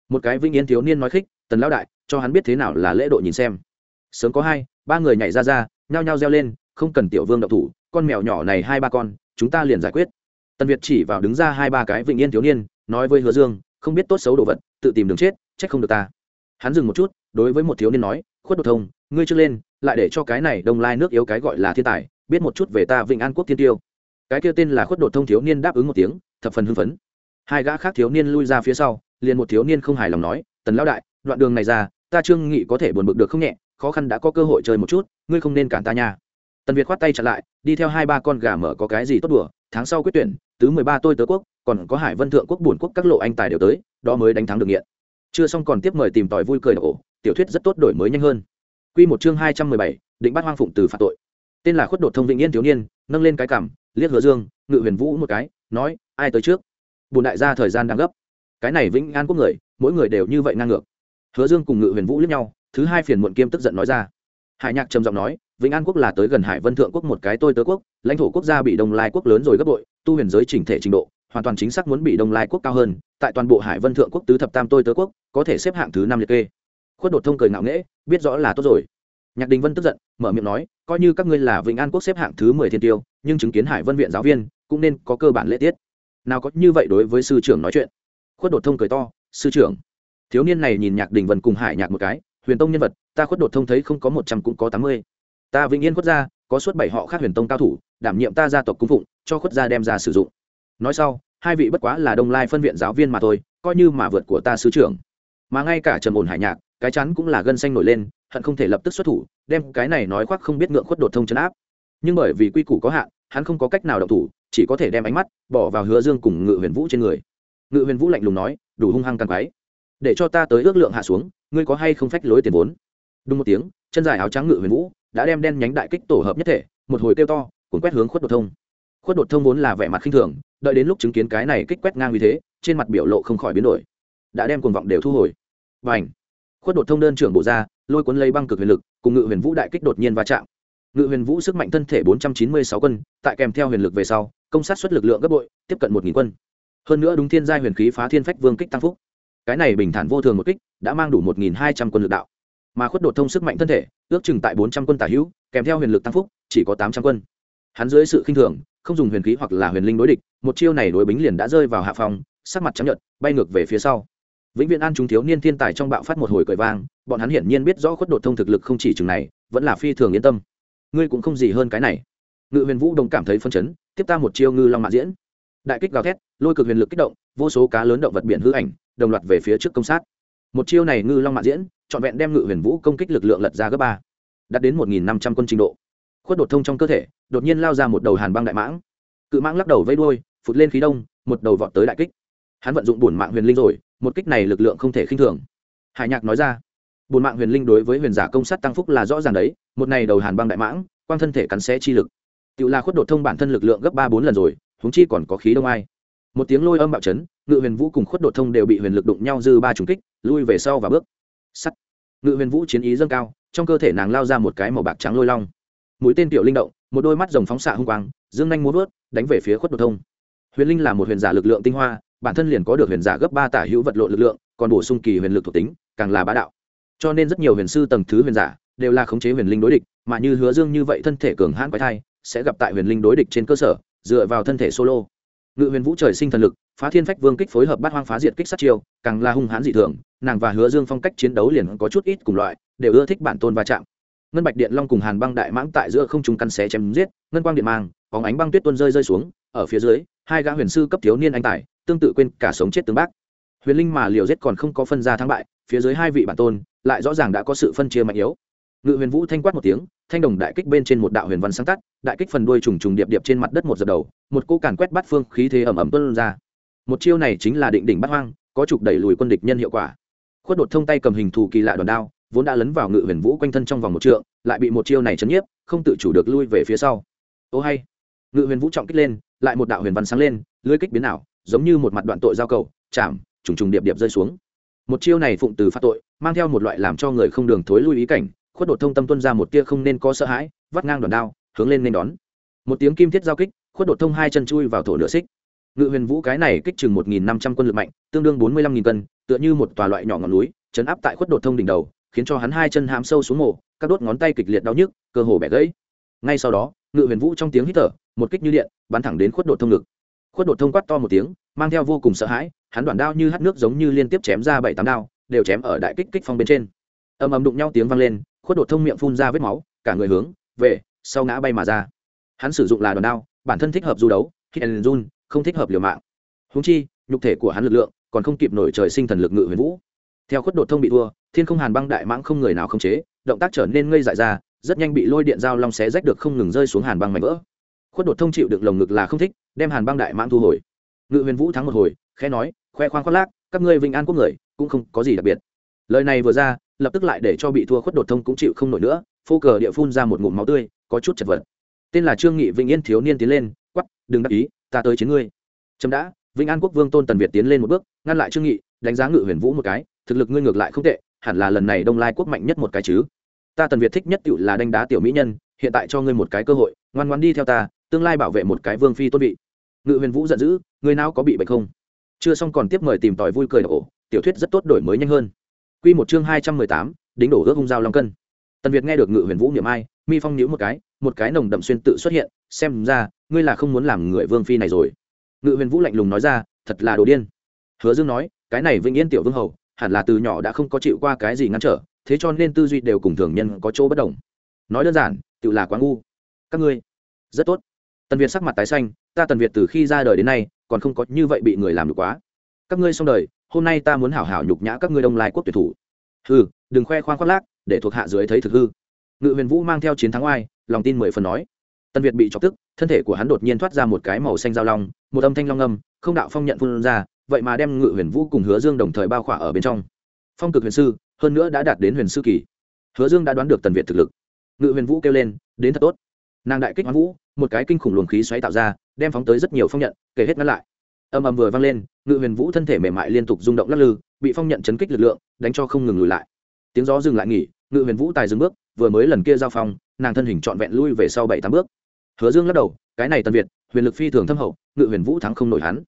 Một cái vĩnh yên thiếu niên nói khích, tần lão đại, cho hắn biết thế nào là lễ độ nhìn xem. Sớm có hai, ba người nhảy ra ra, nhao nhao reo lên, không cần tiểu vương đậu thủ con mèo nhỏ này hai ba con, chúng ta liền giải quyết. Tần việt chỉ vào đứng ra hai ba cái vịnh yên thiếu niên, nói với hứa dương, không biết tốt xấu đồ vật, tự tìm đường chết, trách không được ta. Hắn dừng một chút, đối với một thiếu niên nói, khuất đột thông, ngươi chưa lên, lại để cho cái này đông lai nước yếu cái gọi là thiên tài, biết một chút về ta vịnh an quốc thiên tiêu. Cái kia tên là khuất đột thông thiếu niên đáp ứng một tiếng, thập phần hưng phấn. Hai gã khác thiếu niên lui ra phía sau, liền một thiếu niên không hài lòng nói, tần lão đại, đoạn đường này ra, ta trương nghị có thể buồn bực được không nhẹ, khó khăn đã có cơ hội chơi một chút, ngươi không nên cản ta nha. Tần việt khoát tay chặn lại đi theo hai ba con gà mở có cái gì tốt đùa, tháng sau quyết tuyển, tứ mười ba tôi tớ quốc, còn có hải vân thượng quốc bổn quốc các lộ anh tài đều tới, đó mới đánh thắng được nghiện. Chưa xong còn tiếp mời tìm tòi vui cười ổ tiểu thuyết rất tốt đổi mới nhanh hơn. Quy một chương hai trăm mười bảy, định bắt hoang phụng từ phạt tội. Tên là khuất đột thông vĩnh yên thiếu niên, nâng lên cái cảm liếc hứa dương, ngự huyền vũ một cái, nói, ai tới trước? Bùn đại gia thời gian đang gấp. Cái này vĩnh an quốc người, mỗi người đều như vậy ngang ngược. Hứa dương cùng ngự huyền vũ liếc nhau, thứ hai phiền muộn kiêm tức giận nói ra. Hải nhạc trầm giọng nói vĩnh an quốc là tới gần hải vân thượng quốc một cái tôi tớ quốc, lãnh thổ quốc gia bị đông lai quốc lớn rồi gấp bội, tu huyền giới chỉnh thể trình độ, hoàn toàn chính xác muốn bị đông lai quốc cao hơn, tại toàn bộ hải vân thượng quốc tứ thập tam tôi tớ quốc, có thể xếp hạng thứ năm liệt kê. Khuất đột thông cười ngạo nghễ, biết rõ là tốt rồi. Nhạc đình vân tức giận, mở miệng nói, coi như các ngươi là vĩnh an quốc xếp hạng thứ mười thiên tiêu, nhưng chứng kiến hải vân viện giáo viên, cũng nên có cơ bản lễ tiết. Nào có như vậy đối với sư trưởng nói chuyện. Khuất đột thông cười to, sư trưởng. Thiếu niên này nhìn nhạc đình vân cùng hải nhạc một cái, huyền tông nhân vật, ta khuất đột thông thấy không có một trăm cũng có tám mươi ta vĩnh yên khuất gia, có suốt bảy họ khác huyền tông cao thủ, đảm nhiệm ta gia tộc cung phụng, cho khuất gia đem ra sử dụng. Nói sau, hai vị bất quá là đông lai phân viện giáo viên mà thôi, coi như mà vượt của ta sứ trưởng. Mà ngay cả trầm ổn hải nhạc, cái chắn cũng là gân xanh nổi lên, hận không thể lập tức xuất thủ, đem cái này nói khoác không biết ngượng khuất đột thông chấn áp. Nhưng bởi vì quy củ có hạn, hắn không có cách nào động thủ, chỉ có thể đem ánh mắt bỏ vào hứa dương cùng ngự huyền vũ trên người. Ngự huyền vũ lạnh lùng nói, đủ hung hăng càng quái. Để cho ta tới ước lượng hạ xuống, ngươi có hay không phách lối tiền vốn? Đúng một tiếng, chân dài áo trắng ngự huyền vũ đã đem đen nhánh đại kích tổ hợp nhất thể, một hồi kêu to, cuốn quét hướng khuất đột thông. Khuất đột thông vốn là vẻ mặt khinh thường, đợi đến lúc chứng kiến cái này kích quét ngang như thế, trên mặt biểu lộ không khỏi biến đổi. Đã đem cuồng vọng đều thu hồi. Và ảnh khuất đột thông đơn trưởng bộ ra, lôi cuốn lấy băng cực huyền lực, cùng ngự huyền vũ đại kích đột nhiên va chạm. Ngự huyền vũ sức mạnh thân thể bốn trăm chín mươi sáu quân, tại kèm theo huyền lực về sau, công sát xuất lực lượng gấp bội, tiếp cận một nghìn quân. Hơn nữa đúng thiên gia huyền khí phá thiên phách vương kích tăng phúc. Cái này bình thản vô thường một kích, đã mang đủ một nghìn hai trăm quân lực đạo mà khuất đột thông sức mạnh thân thể, ước chừng tại bốn trăm quân tả hữu, kèm theo huyền lực tăng phúc, chỉ có tám trăm quân. Hắn dưới sự khinh thường, không dùng huyền khí hoặc là huyền linh đối địch, một chiêu này đối bính liền đã rơi vào hạ phòng sắc mặt trắng nhợt, bay ngược về phía sau. Vĩnh viễn an chúng thiếu niên thiên tài trong bạo phát một hồi cười vang, bọn hắn hiển nhiên biết rõ khuất đột thông thực lực không chỉ chừng này, vẫn là phi thường yên tâm. Ngươi cũng không gì hơn cái này. Ngự huyền vũ đồng cảm thấy phân chấn, tiếp ta một chiêu ngư long mạ diễn. Đại kích gào thét, lôi cực huyền lực kích động, vô số cá lớn động vật biển hư ảnh, đồng loạt về phía trước công sát. Một chiêu này ngư long mạ diễn trọn vẹn đem ngự huyền vũ công kích lực lượng lật ra gấp ba, đạt đến một nghìn năm trăm quân trình độ. Khuất đột thông trong cơ thể, đột nhiên lao ra một đầu hàn băng đại mãng. Cự mãng lắc đầu vây đuôi, phụt lên khí đông, một đầu vọt tới đại kích. Hắn vận dụng bổn mạng huyền linh rồi, một kích này lực lượng không thể khinh thường. Hải nhạc nói ra, bổn mạng huyền linh đối với huyền giả công sát tăng phúc là rõ ràng đấy, một này đầu hàn băng đại mãng, quang thân thể cắn xé chi lực. Tự là khuất đột thông bản thân lực lượng gấp ba bốn lần rồi húng chi còn có khí đông ai. Một tiếng lôi âm bạo chấn, ngự huyền vũ cùng khuất đột thông đều bị huyền lực đụng nhau dư ba trùng kích, lui về sau và bước sắt. Ngự huyền vũ chiến ý dâng cao, trong cơ thể nàng lao ra một cái màu bạc trắng lôi long. Mũi tên tiểu linh động, một đôi mắt rồng phóng xạ hung quang, dương nhanh muốn vớt, đánh về phía khuất đột thông. Huyền linh là một huyền giả lực lượng tinh hoa, bản thân liền có được huyền giả gấp ba tả hữu vật lộ lực lượng, còn bổ sung kỳ huyền lực thuộc tính, càng là bá đạo. Cho nên rất nhiều huyền sư tầng thứ huyền giả đều là khống chế huyền linh đối địch, mà như hứa dương như vậy thân thể cường hãn quái thai, sẽ gặp tại huyền linh đối địch trên cơ sở, dựa vào thân thể solo. Ngự huyền vũ trời sinh thần lực, phá thiên phách vương kích phối hợp bát hoang phá diệt kích sát chiêu, càng là hung hãn dị thường nàng và hứa dương phong cách chiến đấu liền có chút ít cùng loại, đều ưa thích bản tôn va chạm. Ngân bạch điện long cùng hàn băng đại mãng tại giữa không trung căn xé chém giết, ngân quang điện mang, bóng ánh băng tuyết tuôn rơi rơi xuống, ở phía dưới, hai gã huyền sư cấp thiếu niên anh tài, tương tự quên cả sống chết tương bác. Huyền linh mà liều giết còn không có phân ra thắng bại, phía dưới hai vị bản tôn, lại rõ ràng đã có sự phân chia mạnh yếu. Ngự huyền vũ thanh quát một tiếng, thanh đồng đại kích bên trên một đạo huyền văn sáng tắt, đại kích phần đuôi trùng trùng điệp điệp trên mặt đất một giật đầu, một cô càn quét bắt phương khí thế ẩm ẩm tuân ra. Một chiêu này chính là định đỉnh bắt hoang, có trục đẩy lùi quân địch nhân hiệu quả khuất đột thông tay cầm hình thù kỳ lạ đòn đao, vốn đã lấn vào ngự huyền vũ quanh thân trong vòng một trượng, lại bị một chiêu này chấn nhiếp, không tự chủ được lui về phía sau. Ô hay. Ngự huyền vũ trọng kích lên, lại một đạo huyền văn sáng lên, lưới kích biến ảo, giống như một mặt đoạn tội giao cầu, chạm, trùng trùng điệp điệp rơi xuống. Một chiêu này phụng từ phạt tội, mang theo một loại làm cho người không đường thối lui ý cảnh, khuất đột thông tâm tuân ra một tia không nên có sợ hãi, vắt ngang đòn đao, hướng lên nên đón. Một tiếng kim thiết giao kích, khuất đột thông hai chân chui vào thổ nửa xích. Ngự huyền vũ cái này kích chừng một nghìn năm trăm quân lực mạnh, tương đương bốn mươi lăm nghìn cân tựa như một tòa loại nhỏ ngọn núi, chấn áp tại khuất đột thông đỉnh đầu, khiến cho hắn hai chân hám sâu xuống mổ các đốt ngón tay kịch liệt đau nhức, cơ hồ bẻ gãy. Ngay sau đó, ngự huyền vũ trong tiếng hít thở, một kích như điện, bắn thẳng đến khuất đột thông ngực. Khuất đột thông quát to một tiếng, mang theo vô cùng sợ hãi, hắn đoạn đao như hắt nước giống như liên tiếp chém ra bảy tám đao, đều chém ở đại kích kích phong bên trên. Ầm ầm đụng nhau tiếng vang lên, khuất đột thông miệng phun ra vết máu, cả người hướng về sau ngã bay mà ra. Hắn sử dụng là đòn đao, bản thân thích hợp du đấu, hit and run, không thích hợp liều mạng. Húng chi, nhục thể của hắn lực lượng còn không kịp nổi trời sinh thần lực ngự huyền vũ. Theo khuất đột thông bị thua, thiên không hàn băng đại mãng không người nào không chế, động tác trở nên ngây dại ra, rất nhanh bị lôi điện dao long xé rách được không ngừng rơi xuống hàn băng mảnh vỡ. Khuất đột thông chịu được lồng ngực là không thích, đem hàn băng đại mãng thu hồi. Ngự huyền vũ thắng một hồi, khẽ nói, khoe khoang khoác lác, các ngươi vinh an quốc người, cũng không có gì đặc biệt. Lời này vừa ra, lập tức lại để cho bị thua khuất đột thông cũng chịu không nổi nữa, phô cờ địa phun ra một ngụm máu tươi, có chút chật vật. Tên là trương nghị vĩnh yên thiếu niên tiến lên quắp đừng đắc ý, ta tới chiến ngươi. Chấm đã vĩnh an quốc vương tôn tần việt tiến lên một bước, ngăn lại trương nghị, đánh giá ngự huyền vũ một cái, thực lực ngươi ngược lại không tệ, hẳn là lần này đông lai quốc mạnh nhất một cái chứ. Ta tần việt thích nhất tựu là đánh đá tiểu mỹ nhân, hiện tại cho ngươi một cái cơ hội, ngoan ngoan đi theo ta, tương lai bảo vệ một cái vương phi tôn vị. Ngự huyền vũ giận dữ người nào có bị bệnh không? Chưa xong còn tiếp mời tìm tòi vui cười ổ, tiểu thuyết rất tốt đổi mới nhanh hơn. Quy một chương hai trăm mười tám, đính đổ ước hung dao long cân. Tần việt nghe được ngự huyền vũ niệm ai, mi phong nhíu một cái một cái nồng đậm xuyên tự xuất hiện, xem ra, ngươi là không muốn làm người vương phi này rồi ngự huyền vũ lạnh lùng nói ra, thật là đồ điên. Hứa dương nói, cái này vĩnh yên tiểu vương hầu, hẳn là từ nhỏ đã không có chịu qua cái gì ngăn trở, thế cho nên tư duy đều cùng thường nhân có chỗ bất đồng. Nói đơn giản tự là quá ngu. Các ngươi, rất tốt. Tần việt sắc mặt tái xanh, ta tần việt từ khi ra đời đến nay, còn không có như vậy bị người làm được quá. Các ngươi xong đời, hôm nay ta muốn hảo hảo nhục nhã các ngươi đông lai quốc tuyển thủ. Hừ, đừng khoe khoang khoác lác, để thuộc hạ dưới thấy thực hư. Ngự huyền vũ mang theo chiến thắng oai, lòng tin mười phần nói tần việt bị chọc tức, thân thể của hắn đột nhiên thoát ra một cái màu xanh dao long, một âm thanh long âm, không đạo phong nhận phun ra, vậy mà đem ngự huyền vũ cùng hứa dương đồng thời bao khỏa ở bên trong. Phong cực huyền sư, hơn nữa đã đạt đến huyền sư kỳ. Hứa dương đã đoán được tần việt thực lực. Ngự huyền vũ kêu lên, đến thật tốt. Nàng đại kích hoán vũ, một cái kinh khủng luồng khí xoáy tạo ra, đem phóng tới rất nhiều phong nhận, kể hết ngăn lại. Âm ầm vừa vang lên, ngự huyền vũ thân thể mềm mại liên tục rung động lắc lư, bị phong nhận chấn kích lực lượng, đánh cho không ngừng lùi lại. Tiếng gió dừng lại nghỉ, ngự huyền vũ tài dừng bước, vừa mới lần kia giao phong nàng thân hình trọn vẹn lui về sau bảy tám bước. Hứa dương lắc đầu, cái này tần việt, huyền lực phi thường thâm hậu, ngự huyền vũ thắng không nổi hắn.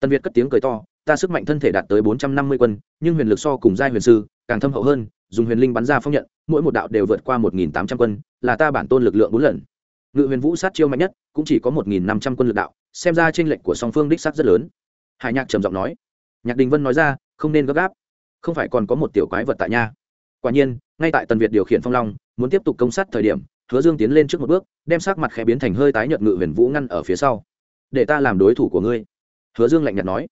Tần việt cất tiếng cười to, ta sức mạnh thân thể đạt tới bốn trăm năm mươi quân, nhưng huyền lực so cùng giai huyền sư, càng thâm hậu hơn, dùng huyền linh bắn ra phong nhận, mỗi một đạo đều vượt qua một nghìn tám trăm quân, là ta bản tôn lực lượng bốn lần. Ngự huyền vũ sát chiêu mạnh nhất, cũng chỉ có một nghìn năm trăm quân lực đạo, xem ra tranh lệch của song phương đích sát rất lớn. Hải nhạc trầm giọng nói. Nhạc đình vân nói ra, không nên gấp gáp, không phải còn có một tiểu quái vật tại nha. Quả nhiên, ngay tại tần việt điều khiển phong long, muốn tiếp tục công sát thời điểm hứa dương tiến lên trước một bước, đem sắc mặt khẽ biến thành hơi tái nhợt ngự huyền vũ ngăn ở phía sau. Để ta làm đối thủ của ngươi. Hứa dương lạnh nhạt nói.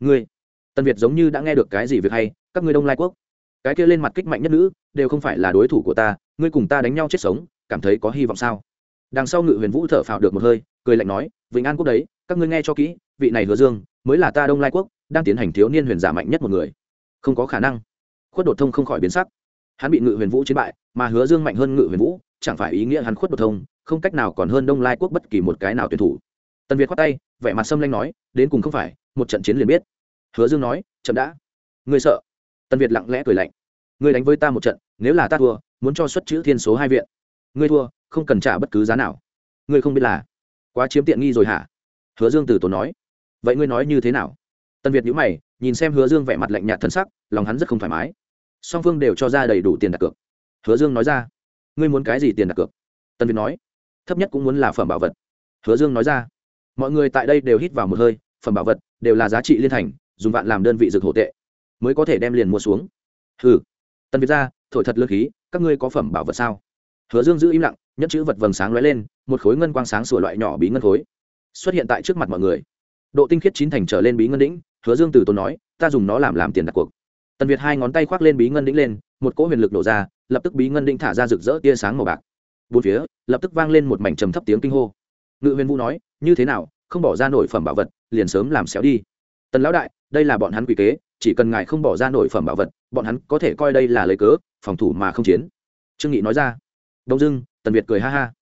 Ngươi, tần việt giống như đã nghe được cái gì việc hay, các ngươi đông lai quốc, cái kia lên mặt kích mạnh nhất nữ, đều không phải là đối thủ của ta, ngươi cùng ta đánh nhau chết sống, cảm thấy có hy vọng sao? Đằng sau ngự huyền vũ thở phào được một hơi, cười lạnh nói vĩnh an quốc đấy, các ngươi nghe cho kỹ, vị này hứa dương, mới là ta đông lai quốc, đang tiến hành thiếu niên huyền giả mạnh nhất một người. Không có khả năng. Khuất đột thông không khỏi biến sắc. Hắn bị ngự huyền vũ chiến bại, mà hứa dương mạnh hơn ngự huyền vũ chẳng phải ý nghĩa hắn khuất bột thông, không cách nào còn hơn đông lai quốc bất kỳ một cái nào tuyển thủ. Tần việt khoát tay, vẻ mặt xâm lanh nói, đến cùng không phải, một trận chiến liền biết. Hứa dương nói, chậm đã. Ngươi sợ? Tần việt lặng lẽ cười lạnh. Ngươi đánh với ta một trận, nếu là ta thua, muốn cho xuất chữ thiên số hai viện. Ngươi thua, không cần trả bất cứ giá nào. Ngươi không biết là quá chiếm tiện nghi rồi hả? Hứa dương từ tốn nói. Vậy ngươi nói như thế nào? Tần việt nhữ mày, nhìn xem hứa dương vẻ mặt lạnh nhạt thân sắc, lòng hắn rất không thoải mái. Song phương đều cho ra đầy đủ tiền đặt cược. Hứa dương nói ra ngươi muốn cái gì tiền đặt cược? Tần việt nói. Thấp nhất cũng muốn là phẩm bảo vật. Hứa dương nói ra. Mọi người tại đây đều hít vào một hơi, phẩm bảo vật đều là giá trị liên thành, dùng vạn làm đơn vị dược hổ tệ, mới có thể đem liền mua xuống. Hừ. Tần việt ra, thổi thật lương khí, các ngươi có phẩm bảo vật sao? Hứa dương giữ im lặng nhất chữ vật vầng sáng lóe lên, một khối ngân quang sáng sủa loại nhỏ bí ngân khối, xuất hiện tại trước mặt mọi người. Độ tinh khiết chín thành trở lên bí ngân đĩnh hứa dương từ tốn nói, ta dùng nó làm làm tiền đặt cuộc tần việt hai ngón tay khoác lên bí ngân đĩnh lên, một cỗ huyền lực nổ ra, lập tức bí ngân đĩnh thả ra rực rỡ tia sáng màu bạc. Bốn phía, lập tức vang lên một mảnh trầm thấp tiếng kinh hô. Ngự huyền vũ nói, như thế nào, không bỏ ra nổi phẩm bảo vật, liền sớm làm xéo đi. Tần lão đại, đây là bọn hắn quỷ kế, chỉ cần ngài không bỏ ra nổi phẩm bảo vật, bọn hắn có thể coi đây là lấy cớ, phòng thủ mà không chiến. Trương nghị nói ra. Đông dưng tần việt cười ha ha.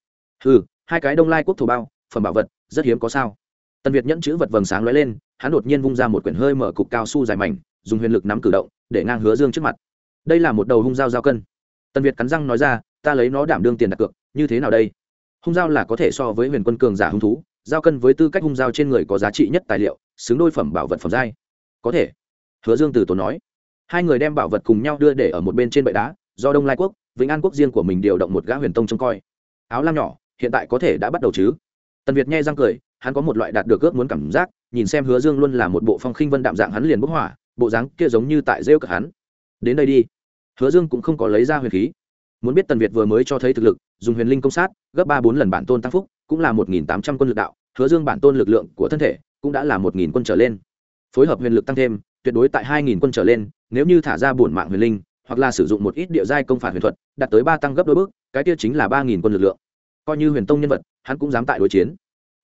Ừ hai cái đông lai quốc thổ bao phẩm bảo vật, rất hiếm có sao. Tần việt nhẫn chữ vật vầng sáng lóe lên, hắn đột nhiên vung ra một quyển hơi mở cục cao su dài mảnh dùng huyền lực nắm cử động, để ngang hứa dương trước mặt. Đây là một đầu hung dao dao cân. Tần việt cắn răng nói ra, ta lấy nó đảm đương tiền đặt cược, như thế nào đây? Hung dao là có thể so với huyền quân cường giả hung thú, giao cân với tư cách hung dao trên người có giá trị nhất tài liệu, xứng đôi phẩm bảo vật phẩm giai. Có thể. Hứa dương từ tốn nói. Hai người đem bảo vật cùng nhau đưa để ở một bên trên bệ đá, do đông lai quốc, vĩnh an quốc riêng của mình điều động một gã huyền tông trông coi. Áo lam nhỏ, hiện tại có thể đã bắt đầu chứ? Tần việt nghe răng cười, hắn có một loại đạt được ước muốn cảm giác, nhìn xem hứa dương luôn là một bộ phong khinh vân đạm dạng hắn liền bức hỏa bộ dáng kia giống như tại rêu cờ hắn. Đến đây đi. Hứa dương cũng không có lấy ra huyền khí. Muốn biết tần việt vừa mới cho thấy thực lực, dùng huyền linh công sát, gấp ba bốn lần bản tôn tăng phúc, cũng là một nghìn tám trăm quân lực đạo, hứa dương bản tôn lực lượng của thân thể cũng đã là một nghìn quân trở lên. Phối hợp huyền lực tăng thêm, tuyệt đối tại hai nghìn quân trở lên, nếu như thả ra bổn mạng huyền linh, hoặc là sử dụng một ít địa giai công phạt huyền thuật, đạt tới ba tăng gấp đôi bước, cái tiêu chính là ba nghìn quân lực lượng. Coi như huyền tông nhân vật, hắn cũng dám tại đối chiến.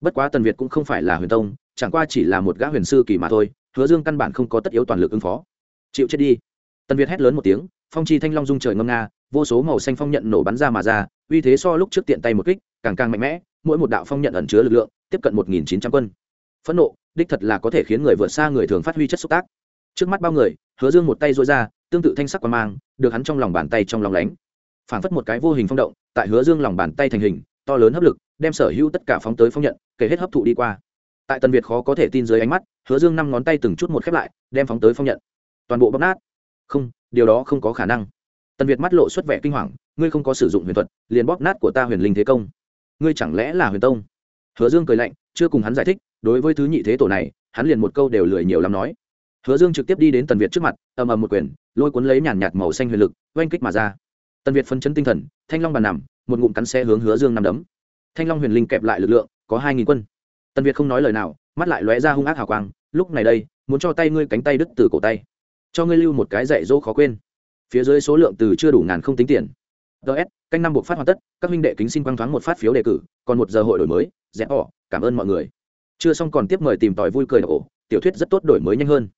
Bất quá tần việt cũng không phải là huyền tông, chẳng qua chỉ là một gã huyền sư kỳ mà thôi hứa dương căn bản không có tất yếu toàn lực ứng phó. Chịu chết đi. Tần việt hét lớn một tiếng, phong chi thanh long dung trời ngâm nga, vô số màu xanh phong nhận nổ bắn ra mà ra, uy thế so lúc trước tiện tay một kích, càng càng mạnh mẽ, mỗi một đạo phong nhận ẩn chứa lực lượng, tiếp cận một nghìn chín trăm quân. Phẫn nộ, đích thật là có thể khiến người vượt xa người thường phát huy chất xúc tác. Trước mắt bao người, hứa dương một tay dối ra, tương tự thanh sắc quan mang, được hắn trong lòng bàn tay trong lòng lánh. Phản phất một cái vô hình phong động, tại hứa dương lòng bàn tay thành hình, to lớn hấp lực, đem sở hữu tất cả phóng tới phong nhận, kể hết hấp thụ đi qua tại tần việt khó có thể tin dưới ánh mắt, hứa dương năm ngón tay từng chút một khép lại, đem phóng tới phong nhận. Toàn bộ bóc nát. Không, điều đó không có khả năng. Tần việt mắt lộ xuất vẻ kinh hoàng, ngươi không có sử dụng huyền thuật, liền bóp nát của ta huyền linh thế công. Ngươi chẳng lẽ là huyền tông? Hứa dương cười lạnh, chưa cùng hắn giải thích, đối với thứ nhị thế tổ này, hắn liền một câu đều lười nhiều lắm nói. Hứa dương trực tiếp đi đến tần việt trước mặt, ầm ầm một quyền, lôi cuốn lấy nhàn nhạt màu xanh huyền lực, oanh kích mà ra. Tần việt phân chấn tinh thần, thanh long bàn nằm, một ngụm cắn xe hướng hứa dương nằm đấm. Thanh long huyền linh kẹp lại lực lượng, có hai nghìn quân tần việt không nói lời nào, mắt lại lóe ra hung ác hào quang, lúc này đây, muốn cho tay ngươi cánh tay đứt từ cổ tay. Cho ngươi lưu một cái dạy dỗ khó quên. Phía dưới số lượng từ chưa đủ ngàn không tính tiền. Ts canh năm buộc phát hoàn tất, các minh đệ kính xin quang thoáng một phát phiếu đề cử, còn một giờ hội đổi mới rẽ ỏ cảm ơn mọi người. Chưa xong còn tiếp mời tìm tòi vui cười ổ tiểu thuyết rất tốt đổi mới nhanh hơn.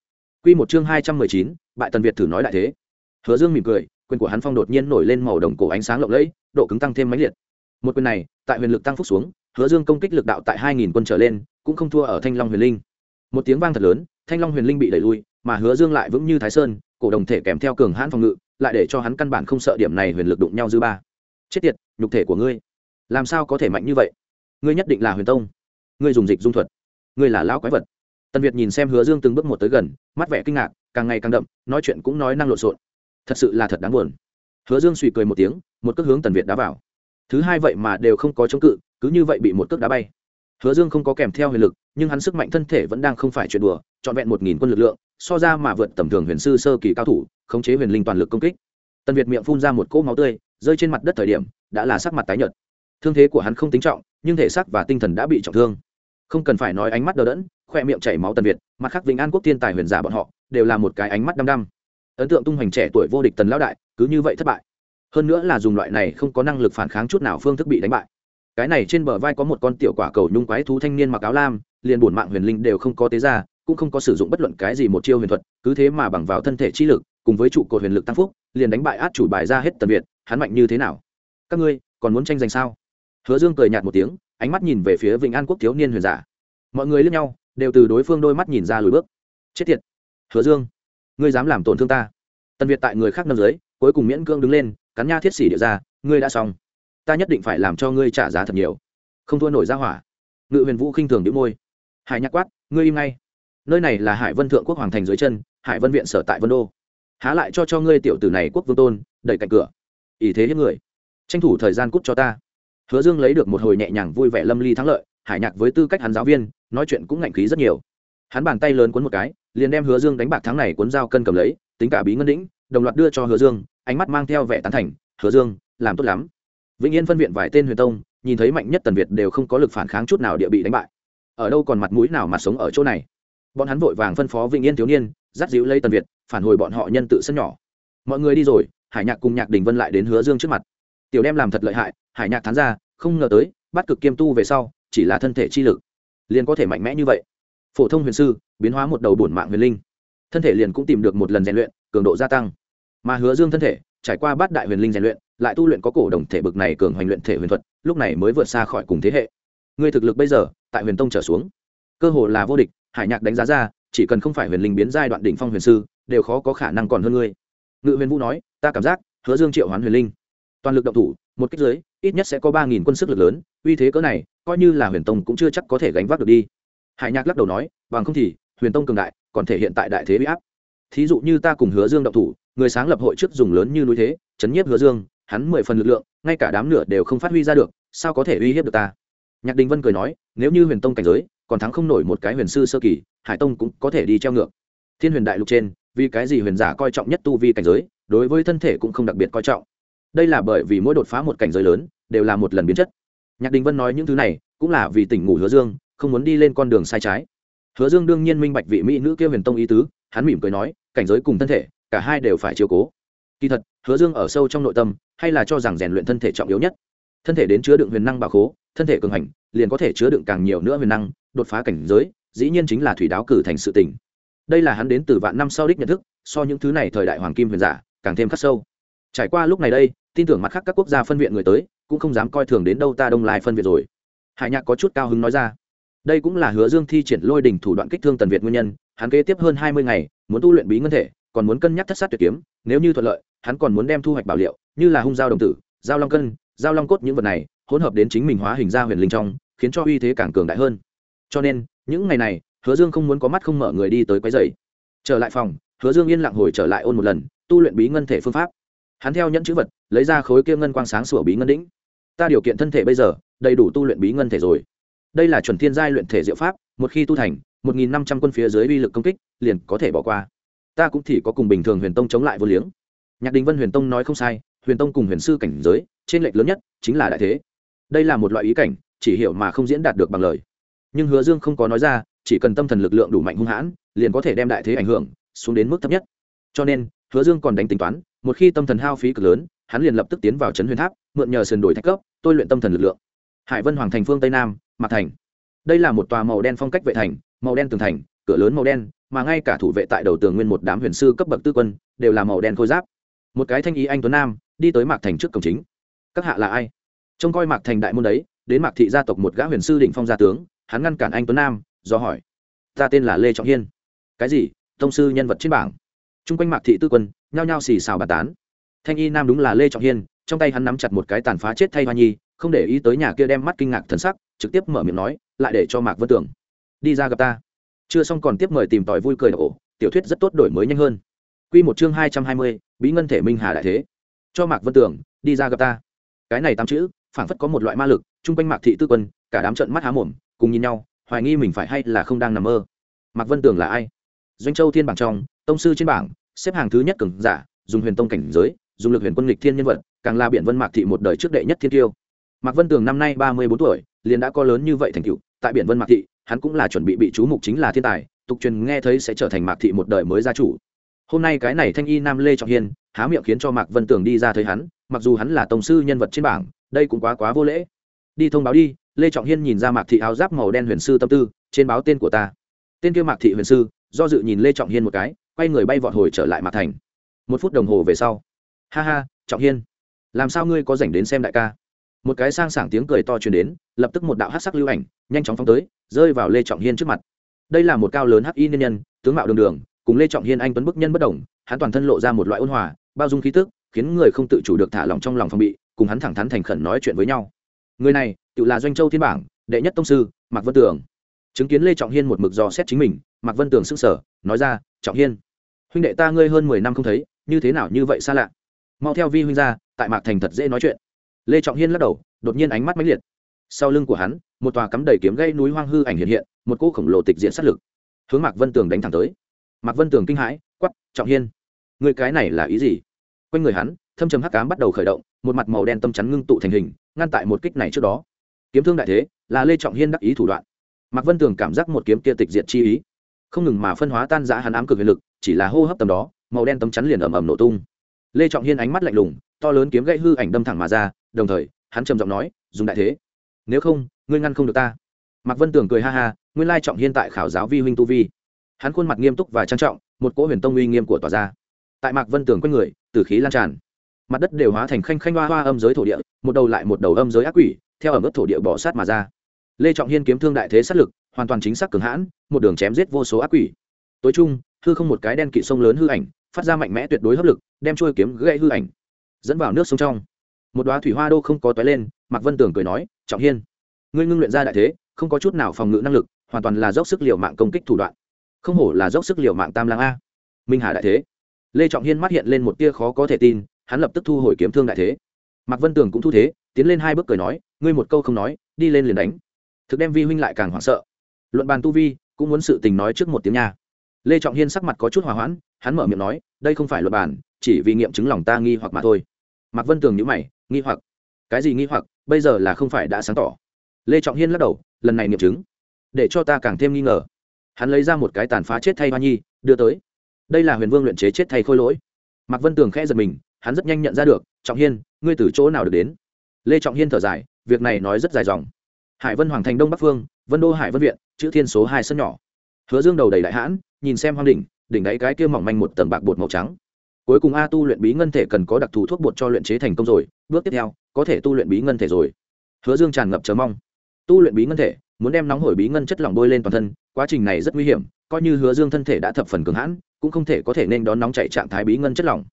Quy một chương hai trăm mười chín, bại tần việt thử nói lại thế. Hứa dương mỉm cười, quyền của hắn phong đột nhiên nổi lên màu đồng cổ ánh sáng lộng lẫy, độ cứng tăng thêm mãnh liệt một quyền này, tại huyền lực tăng phúc xuống, hứa dương công kích lực đạo tại hai nghìn quân trở lên, cũng không thua ở thanh long huyền linh. Một tiếng vang thật lớn, thanh long huyền linh bị đẩy lui, mà hứa dương lại vững như thái sơn, cổ đồng thể kèm theo cường hãn phòng ngự, lại để cho hắn căn bản không sợ điểm này huyền lực đụng nhau dư ba. Chết tiệt, nhục thể của ngươi. Làm sao có thể mạnh như vậy? Ngươi nhất định là huyền tông. Ngươi dùng dịch dung thuật. Ngươi là lão quái vật. Tần việt nhìn xem hứa dương từng bước một tới gần, mắt vẻ kinh ngạc, càng ngày càng đậm, nói chuyện cũng nói năng lộn xộn. Thật sự là thật đáng buồn. Hứa dương suy cười một tiếng, một cước hướng tần việt đá vào thứ hai vậy mà đều không có chống cự, cứ như vậy bị một cước đá bay. Hứa dương không có kèm theo huyền lực, nhưng hắn sức mạnh thân thể vẫn đang không phải chuyện đùa, trọn vẹn một nghìn quân lực lượng, so ra mà vượt tầm thường huyền sư sơ kỳ cao thủ, khống chế huyền linh toàn lực công kích. Tần việt miệng phun ra một cỗ máu tươi, rơi trên mặt đất thời điểm, đã là sắc mặt tái nhợt. Thương thế của hắn không tính trọng, nhưng thể xác và tinh thần đã bị trọng thương. Không cần phải nói ánh mắt đờ đẫn, khoe miệng chảy máu tần việt, mặt khác vĩnh an quốc thiên tài huyền giả bọn họ, đều là một cái ánh mắt đăm đăm. Ấn tượng tung hoành trẻ tuổi vô địch tần lão đại, cứ như vậy thất bại hơn nữa là dùng loại này không có năng lực phản kháng chút nào phương thức bị đánh bại. Cái này trên bờ vai có một con tiểu quả cầu nhung quái thú thanh niên mặc áo lam, liền bổn mạng huyền linh đều không có tế ra, cũng không có sử dụng bất luận cái gì một chiêu huyền thuật, cứ thế mà bằng vào thân thể chi lực, cùng với trụ cột huyền lực tăng phúc, liền đánh bại át chủ bài ra hết tần việt, hắn mạnh như thế nào? Các ngươi, còn muốn tranh giành sao? Hứa dương cười nhạt một tiếng, ánh mắt nhìn về phía vịnh an quốc thiếu niên huyền giả. Mọi người lướt nhau, đều từ đối phương đôi mắt nhìn ra lùi bước. Chết tiệt! Hứa dương, ngươi dám làm tổn thương ta. Tần việt tại người khác nằm dưới, cuối cùng miễn cương đứng lên cắn nha thiết xỉ địa ra, ngươi đã xong. Ta nhất định phải làm cho ngươi trả giá thật nhiều. Không thua nổi ra hỏa. Ngự huyền vũ khinh thường đĩu môi. Hải nhạc quát, ngươi im ngay. Nơi này là hải vân thượng quốc hoàng thành dưới chân, hải vân viện sở tại vân đô. Há lại cho cho ngươi tiểu tử này quốc vương tôn, đẩy cạnh cửa. Ý thế hết người. Tranh thủ thời gian cút cho ta. Hứa dương lấy được một hồi nhẹ nhàng vui vẻ lâm ly thắng lợi, hải nhạc với tư cách hắn giáo viên, nói chuyện cũng ngạnh khí rất nhiều. Hắn bàn tay lớn cuốn một cái, liền đem hứa dương đánh bạc thắng này cuốn dao cân cầm lấy, tính cả bí ngân đĩnh đồng loạt đưa cho hứa dương, ánh mắt mang theo vẻ tán thành, hứa dương, làm tốt lắm. Vĩnh yên phân viện vài tên huyền tông, nhìn thấy mạnh nhất tần việt đều không có lực phản kháng chút nào địa bị đánh bại. Ở đâu còn mặt mũi nào mà sống ở chỗ này? Bọn hắn vội vàng phân phó vĩnh yên thiếu niên, dắt dịu lấy tần việt, phản hồi bọn họ nhân tự sân nhỏ. Mọi người đi rồi. Hải nhạc cùng nhạc đình vân lại đến hứa dương trước mặt. Tiểu đem làm thật lợi hại. Hải nhạc thán ra, không ngờ tới, bắt cực kiêm tu về sau, chỉ là thân thể chi lực, liền có thể mạnh mẽ như vậy. Phổ thông huyền sư, biến hóa một đầu bổn mạng huyền linh. Thân thể liền cũng tìm được một lần rèn luyện cường độ gia tăng. Mà hứa dương thân thể, trải qua bát đại huyền linh rèn luyện, lại tu luyện có cổ đồng thể bực này cường hoành luyện thể huyền thuật, lúc này mới vượt xa khỏi cùng thế hệ. Người thực lực bây giờ, tại huyền tông trở xuống, cơ hồ là vô địch, hải nhạc đánh giá ra, chỉ cần không phải huyền linh biến giai đoạn đỉnh phong huyền sư, đều khó có khả năng còn hơn ngươi. Ngự huyền vũ nói, ta cảm giác, hứa dương triệu hoán huyền linh, toàn lực động thủ, một cách giới ít nhất sẽ có ba nghìn quân sức lực lớn, uy thế cỡ này, coi như là huyền tông cũng chưa chắc có thể gánh vác được đi. Hải nhạc lắc đầu nói, bằng không thì, huyền tông cường đại, còn thể hiện tại đại thế bị áp thí dụ như ta cùng hứa dương động thủ, người sáng lập hội trước dùng lớn như núi thế, chấn nhiếp hứa dương, hắn mười phần lực lượng, ngay cả đám nửa đều không phát huy ra được, sao có thể uy hiếp được ta? Nhạc đình vân cười nói, nếu như huyền tông cảnh giới, còn thắng không nổi một cái huyền sư sơ kỳ, hải tông cũng có thể đi treo ngược. Thiên huyền đại lục trên, vì cái gì huyền giả coi trọng nhất tu vi cảnh giới, đối với thân thể cũng không đặc biệt coi trọng. Đây là bởi vì mỗi đột phá một cảnh giới lớn, đều là một lần biến chất. Nhạc đình vân nói những thứ này, cũng là vì tỉnh ngủ hứa dương, không muốn đi lên con đường sai trái. Hứa dương đương nhiên minh bạch vị mỹ nữ kia huyền tông ý tứ hắn mỉm cười nói, cảnh giới cùng thân thể, cả hai đều phải chiều cố. Kỳ thật, hứa dương ở sâu trong nội tâm, hay là cho rằng rèn luyện thân thể trọng yếu nhất. Thân thể đến chứa đựng huyền năng bà khố, thân thể cường hành, liền có thể chứa đựng càng nhiều nữa huyền năng, đột phá cảnh giới, dĩ nhiên chính là thủy đáo cử thành sự tình. Đây là hắn đến từ vạn năm sau đích nhận thức, so những thứ này thời đại hoàng kim huyền giả, càng thêm khắc sâu. Trải qua lúc này đây, tin tưởng mặt khác các quốc gia phân viện người tới, cũng không dám coi thường đến đâu ta đông lai phân viện rồi. Hải nhạc có chút cao hứng nói ra. Đây cũng là hứa dương thi triển lôi đỉnh thủ đoạn kích thương tần việt nguyên nhân hắn kế tiếp hơn hai mươi ngày, muốn tu luyện bí ngân thể, còn muốn cân nhắc thất sát tuyệt kiếm, nếu như thuận lợi, hắn còn muốn đem thu hoạch bảo liệu, như là hung dao đồng tử dao long cân dao long cốt những vật này, hỗn hợp đến chính mình hóa hình ra huyền linh trong, khiến cho uy thế càng cường đại hơn. Cho nên, những ngày này, hứa dương không muốn có mắt không mở người đi tới quấy dày trở lại phòng, hứa dương yên lặng hồi trở lại ôn một lần, tu luyện bí ngân thể phương pháp. Hắn theo nhẫn chữ vật, lấy ra khối kia ngân quang sáng sủa bí ngân đĩnh ta điều kiện thân thể bây giờ, đầy đủ tu luyện bí ngân thể rồi. Đây là chuẩn thiên giai luyện thể diệu pháp, một khi tu thành một nghìn năm trăm quân phía dưới uy lực công kích, liền có thể bỏ qua. Ta cũng chỉ có cùng bình thường huyền tông chống lại vô liếng. Nhạc đình vân huyền tông nói không sai, huyền tông cùng huyền sư cảnh giới, trên lệch lớn nhất chính là đại thế. Đây là một loại ý cảnh, chỉ hiểu mà không diễn đạt được bằng lời. Nhưng hứa dương không có nói ra, chỉ cần tâm thần lực lượng đủ mạnh hung hãn, liền có thể đem đại thế ảnh hưởng xuống đến mức thấp nhất. Cho nên, hứa dương còn đánh tính toán, một khi tâm thần hao phí cực lớn, hắn liền lập tức tiến vào trấn huyền tháp, mượn nhờ sườn đổi thạch cấp tôi luyện tâm thần lực lượng. Hải vân hoàng thành phương tây nam, mạc thành. Đây là một tòa màu đen phong cách vệ thành màu đen tường thành, cửa lớn màu đen, mà ngay cả thủ vệ tại đầu tường nguyên một đám huyền sư cấp bậc tư quân, đều là màu đen khôi giáp. Một cái thanh ý anh tuấn nam, đi tới mạc thành trước cổng chính. Các hạ là ai? Trông coi mạc thành đại môn đấy, đến mạc thị gia tộc một gã huyền sư định phong gia tướng, hắn ngăn cản anh tuấn nam, do hỏi, ta tên là lê trọng hiên. Cái gì? Tông sư nhân vật trên bảng. T r u n g quanh mạc thị tư quân, nhao nhao xì xào bà tán. Thanh y nam đúng là lê trọng hiên, trong tay hắn nắm chặt một cái tàn phá chết thay hoa nhi, không để ý tới nhà kia đem mắt kinh ngạc thần sắc, trực tiếp mở miệng nói, lại để cho mạc vân tưởng đi ra gặp ta. Chưa xong còn tiếp mời tìm tòi vui cười ổ. Tiểu thuyết rất tốt, đổi mới nhanh hơn. Q một chương hai trăm hai mươi, bí ngân thể minh hà đại thế. Cho mạc vân tưởng đi ra gặp ta. Cái này tám chữ, phảng phất có một loại ma lực, chung quanh mạc thị tư quân, cả đám trận mắt há mồm, cùng nhìn nhau, hoài nghi mình phải hay là không đang nằm mơ. Mạc vân tường là ai? Doanh châu thiên bảng trong, tông sư trên bảng, xếp hàng thứ nhất cường giả, dùng huyền tông cảnh giới, dùng lực huyền quân lịch thiên nhân vật, càng là biển vân mạc thị một đời trước đệ nhất thiên tiêu. Mạc vân tường năm nay ba mươi bốn tuổi, liền đã có lớn như vậy thành tựu, tại biển vân mạc thị hắn cũng là chuẩn bị bị chú mục chính là thiên tài, tục truyền nghe thấy sẽ trở thành mạc thị một đời mới gia chủ. Hôm nay cái này thanh y nam lê trọng hiên, há miệng khiến cho mạc vân tường đi ra thấy hắn, mặc dù hắn là tổng sư nhân vật trên bảng, đây cũng quá quá vô lễ. Đi thông báo đi, lê trọng hiên nhìn ra mạc thị áo giáp màu đen huyền sư tâm tư, trên báo tên của ta. Tên kia mạc thị huyền sư, do dự nhìn lê trọng hiên một cái, quay người bay vọt hồi trở lại mạc thành. Một phút đồng hồ về sau. Ha ha, trọng hiên, làm sao ngươi có dành đến xem đại ca? Một cái sang sảng tiếng cười to truyền đến, lập tức một đạo hát sắc lưu ảnh, nhanh chóng phóng tới rơi vào lê trọng hiên trước mặt. Đây là một cao lớn hắc y nhân nhân, tướng mạo đường đường, cùng lê trọng hiên anh tuấn bức nhân bất đồng, hắn toàn thân lộ ra một loại ôn hòa, bao dung khí tức, khiến người không tự chủ được thả lòng trong lòng phòng bị, cùng hắn thẳng thắn thành khẩn nói chuyện với nhau. Người này, tự là doanh châu thiên bảng, đệ nhất tông sư, mạc vân tường. Chứng kiến lê trọng hiên một mực dò xét chính mình, mạc vân tường s ư n g sở nói ra, trọng hiên, huynh đệ ta ngươi hơn mười năm không thấy, như thế nào như vậy xa lạ? Mau theo vi huynh ra, tại mạc thành thật dễ nói chuyện. Lê trọng hiên lắc đầu, đột nhiên ánh mắt mãnh liệt. Sau lưng của hắn một tòa cắm đầy kiếm gây núi hoang hư ảnh hiện hiện, một cỗ khổng lồ tịch diện sát lực. Hướng mạc vân tường đánh thẳng tới. Mạc vân tường kinh hãi quắp trọng hiên, người cái này là ý gì? Quanh người hắn, thâm trầm hắc cám bắt đầu khởi động, một mặt màu đen tâm chắn ngưng tụ thành hình, ngăn tại một kích này trước đó. Kiếm thương đại thế, là lê trọng hiên đắc ý thủ đoạn. Mạc vân tường cảm giác một kiếm kia tịch diệt chi ý, không ngừng mà phân hóa tan giã hắn ám cực huyền lực, chỉ là hô hấp tầm đó, màu đen tấm chắn liền ầm ầm nổ tung. Lê trọng hiên ánh mắt lạnh lùng, to lớn kiếm gãy hư ảnh đâm thẳng mà ra, đồng thời, hắn trầm giọng nói, dùng đại thế. Nếu không ngươi ngăn không được ta. Mạc vân tường cười ha ha, nguyên lai trọng hiên tại khảo giáo vi huynh tu vi. Hắn khuôn mặt nghiêm túc và trang trọng, một cỗ huyền tông uy nghiêm của tòa ra. Tại mạc vân tường quanh người, tử khí lan tràn. Mặt đất đều hóa thành khanh khanh hoa hoa âm giới thổ địa, một đầu lại một đầu âm giới ác quỷ, theo ở mức thổ địa bỏ sát mà ra. Lê trọng hiên kiếm thương đại thế sát lực, hoàn toàn chính xác cường hãn, một đường chém giết vô số ác quỷ. Tối trung hư không một cái đen kỵ sông lớn hư ảnh, phát ra mạnh mẽ tuyệt đối hấp lực, đem trôi kiếm gãy hư ảnh, dẫn vào nước sông trong. Một đoá thủy hoa đô không có toái lên, mạc vân tường cười nói, trọng hiên ngươi ngưng luyện ra đại thế, không có chút nào phòng ngự năng lực, hoàn toàn là dốc sức liều mạng công kích thủ đoạn. Không hổ là dốc sức liều mạng tam lang a. Minh hà đại thế. Lê trọng hiên mắt hiện lên một tia khó có thể tin, hắn lập tức thu hồi kiếm thương đại thế. Mạc vân tường cũng thu thế, tiến lên hai bước cười nói, ngươi một câu không nói, đi lên liền đánh. Thực đem vi huynh lại càng hoảng sợ. Luận bàn tu vi, cũng muốn sự tình nói trước một tiếng nha. Lê trọng hiên sắc mặt có chút hòa hoãn, hắn mở miệng nói, đây không phải luận bàn, chỉ vì nghiệm chứng lòng ta nghi hoặc mà thôi. Mạc vân tường nhữ mày, nghi hoặc. Cái gì nghi hoặc? Bây giờ là không phải đã sáng tỏ lê trọng hiên lắc đầu lần này nghiệm chứng để cho ta càng thêm nghi ngờ hắn lấy ra một cái tàn phá chết thay hoa nhi đưa tới đây là huyền vương luyện chế chết thay khôi lỗi mạc vân tường khẽ giật mình hắn rất nhanh nhận ra được trọng hiên ngươi từ chỗ nào được đến lê trọng hiên thở dài việc này nói rất dài dòng hải vân hoàng thành đông bắc phương vân đô hải vân viện chữ thiên số hai sân nhỏ hứa dương đầu đầy đại hãn nhìn xem hoang đỉnh đỉnh đáy cái kia mỏng manh một tầng bạc bột màu trắng cuối cùng a tu luyện bí ngân thể cần có đặc thù thuốc bột cho luyện chế thành công rồi bước tiếp theo có thể tu luyện bí ngân thể rồi hứa dương tràn ngập chờ mong tu luyện bí ngân thể, muốn đem nóng hổi bí ngân chất lỏng bôi lên toàn thân, quá trình này rất nguy hiểm, coi như hứa dương thân thể đã thập phần cường hãn, cũng không thể có thể nên đón nóng chạy trạng thái bí ngân chất lỏng.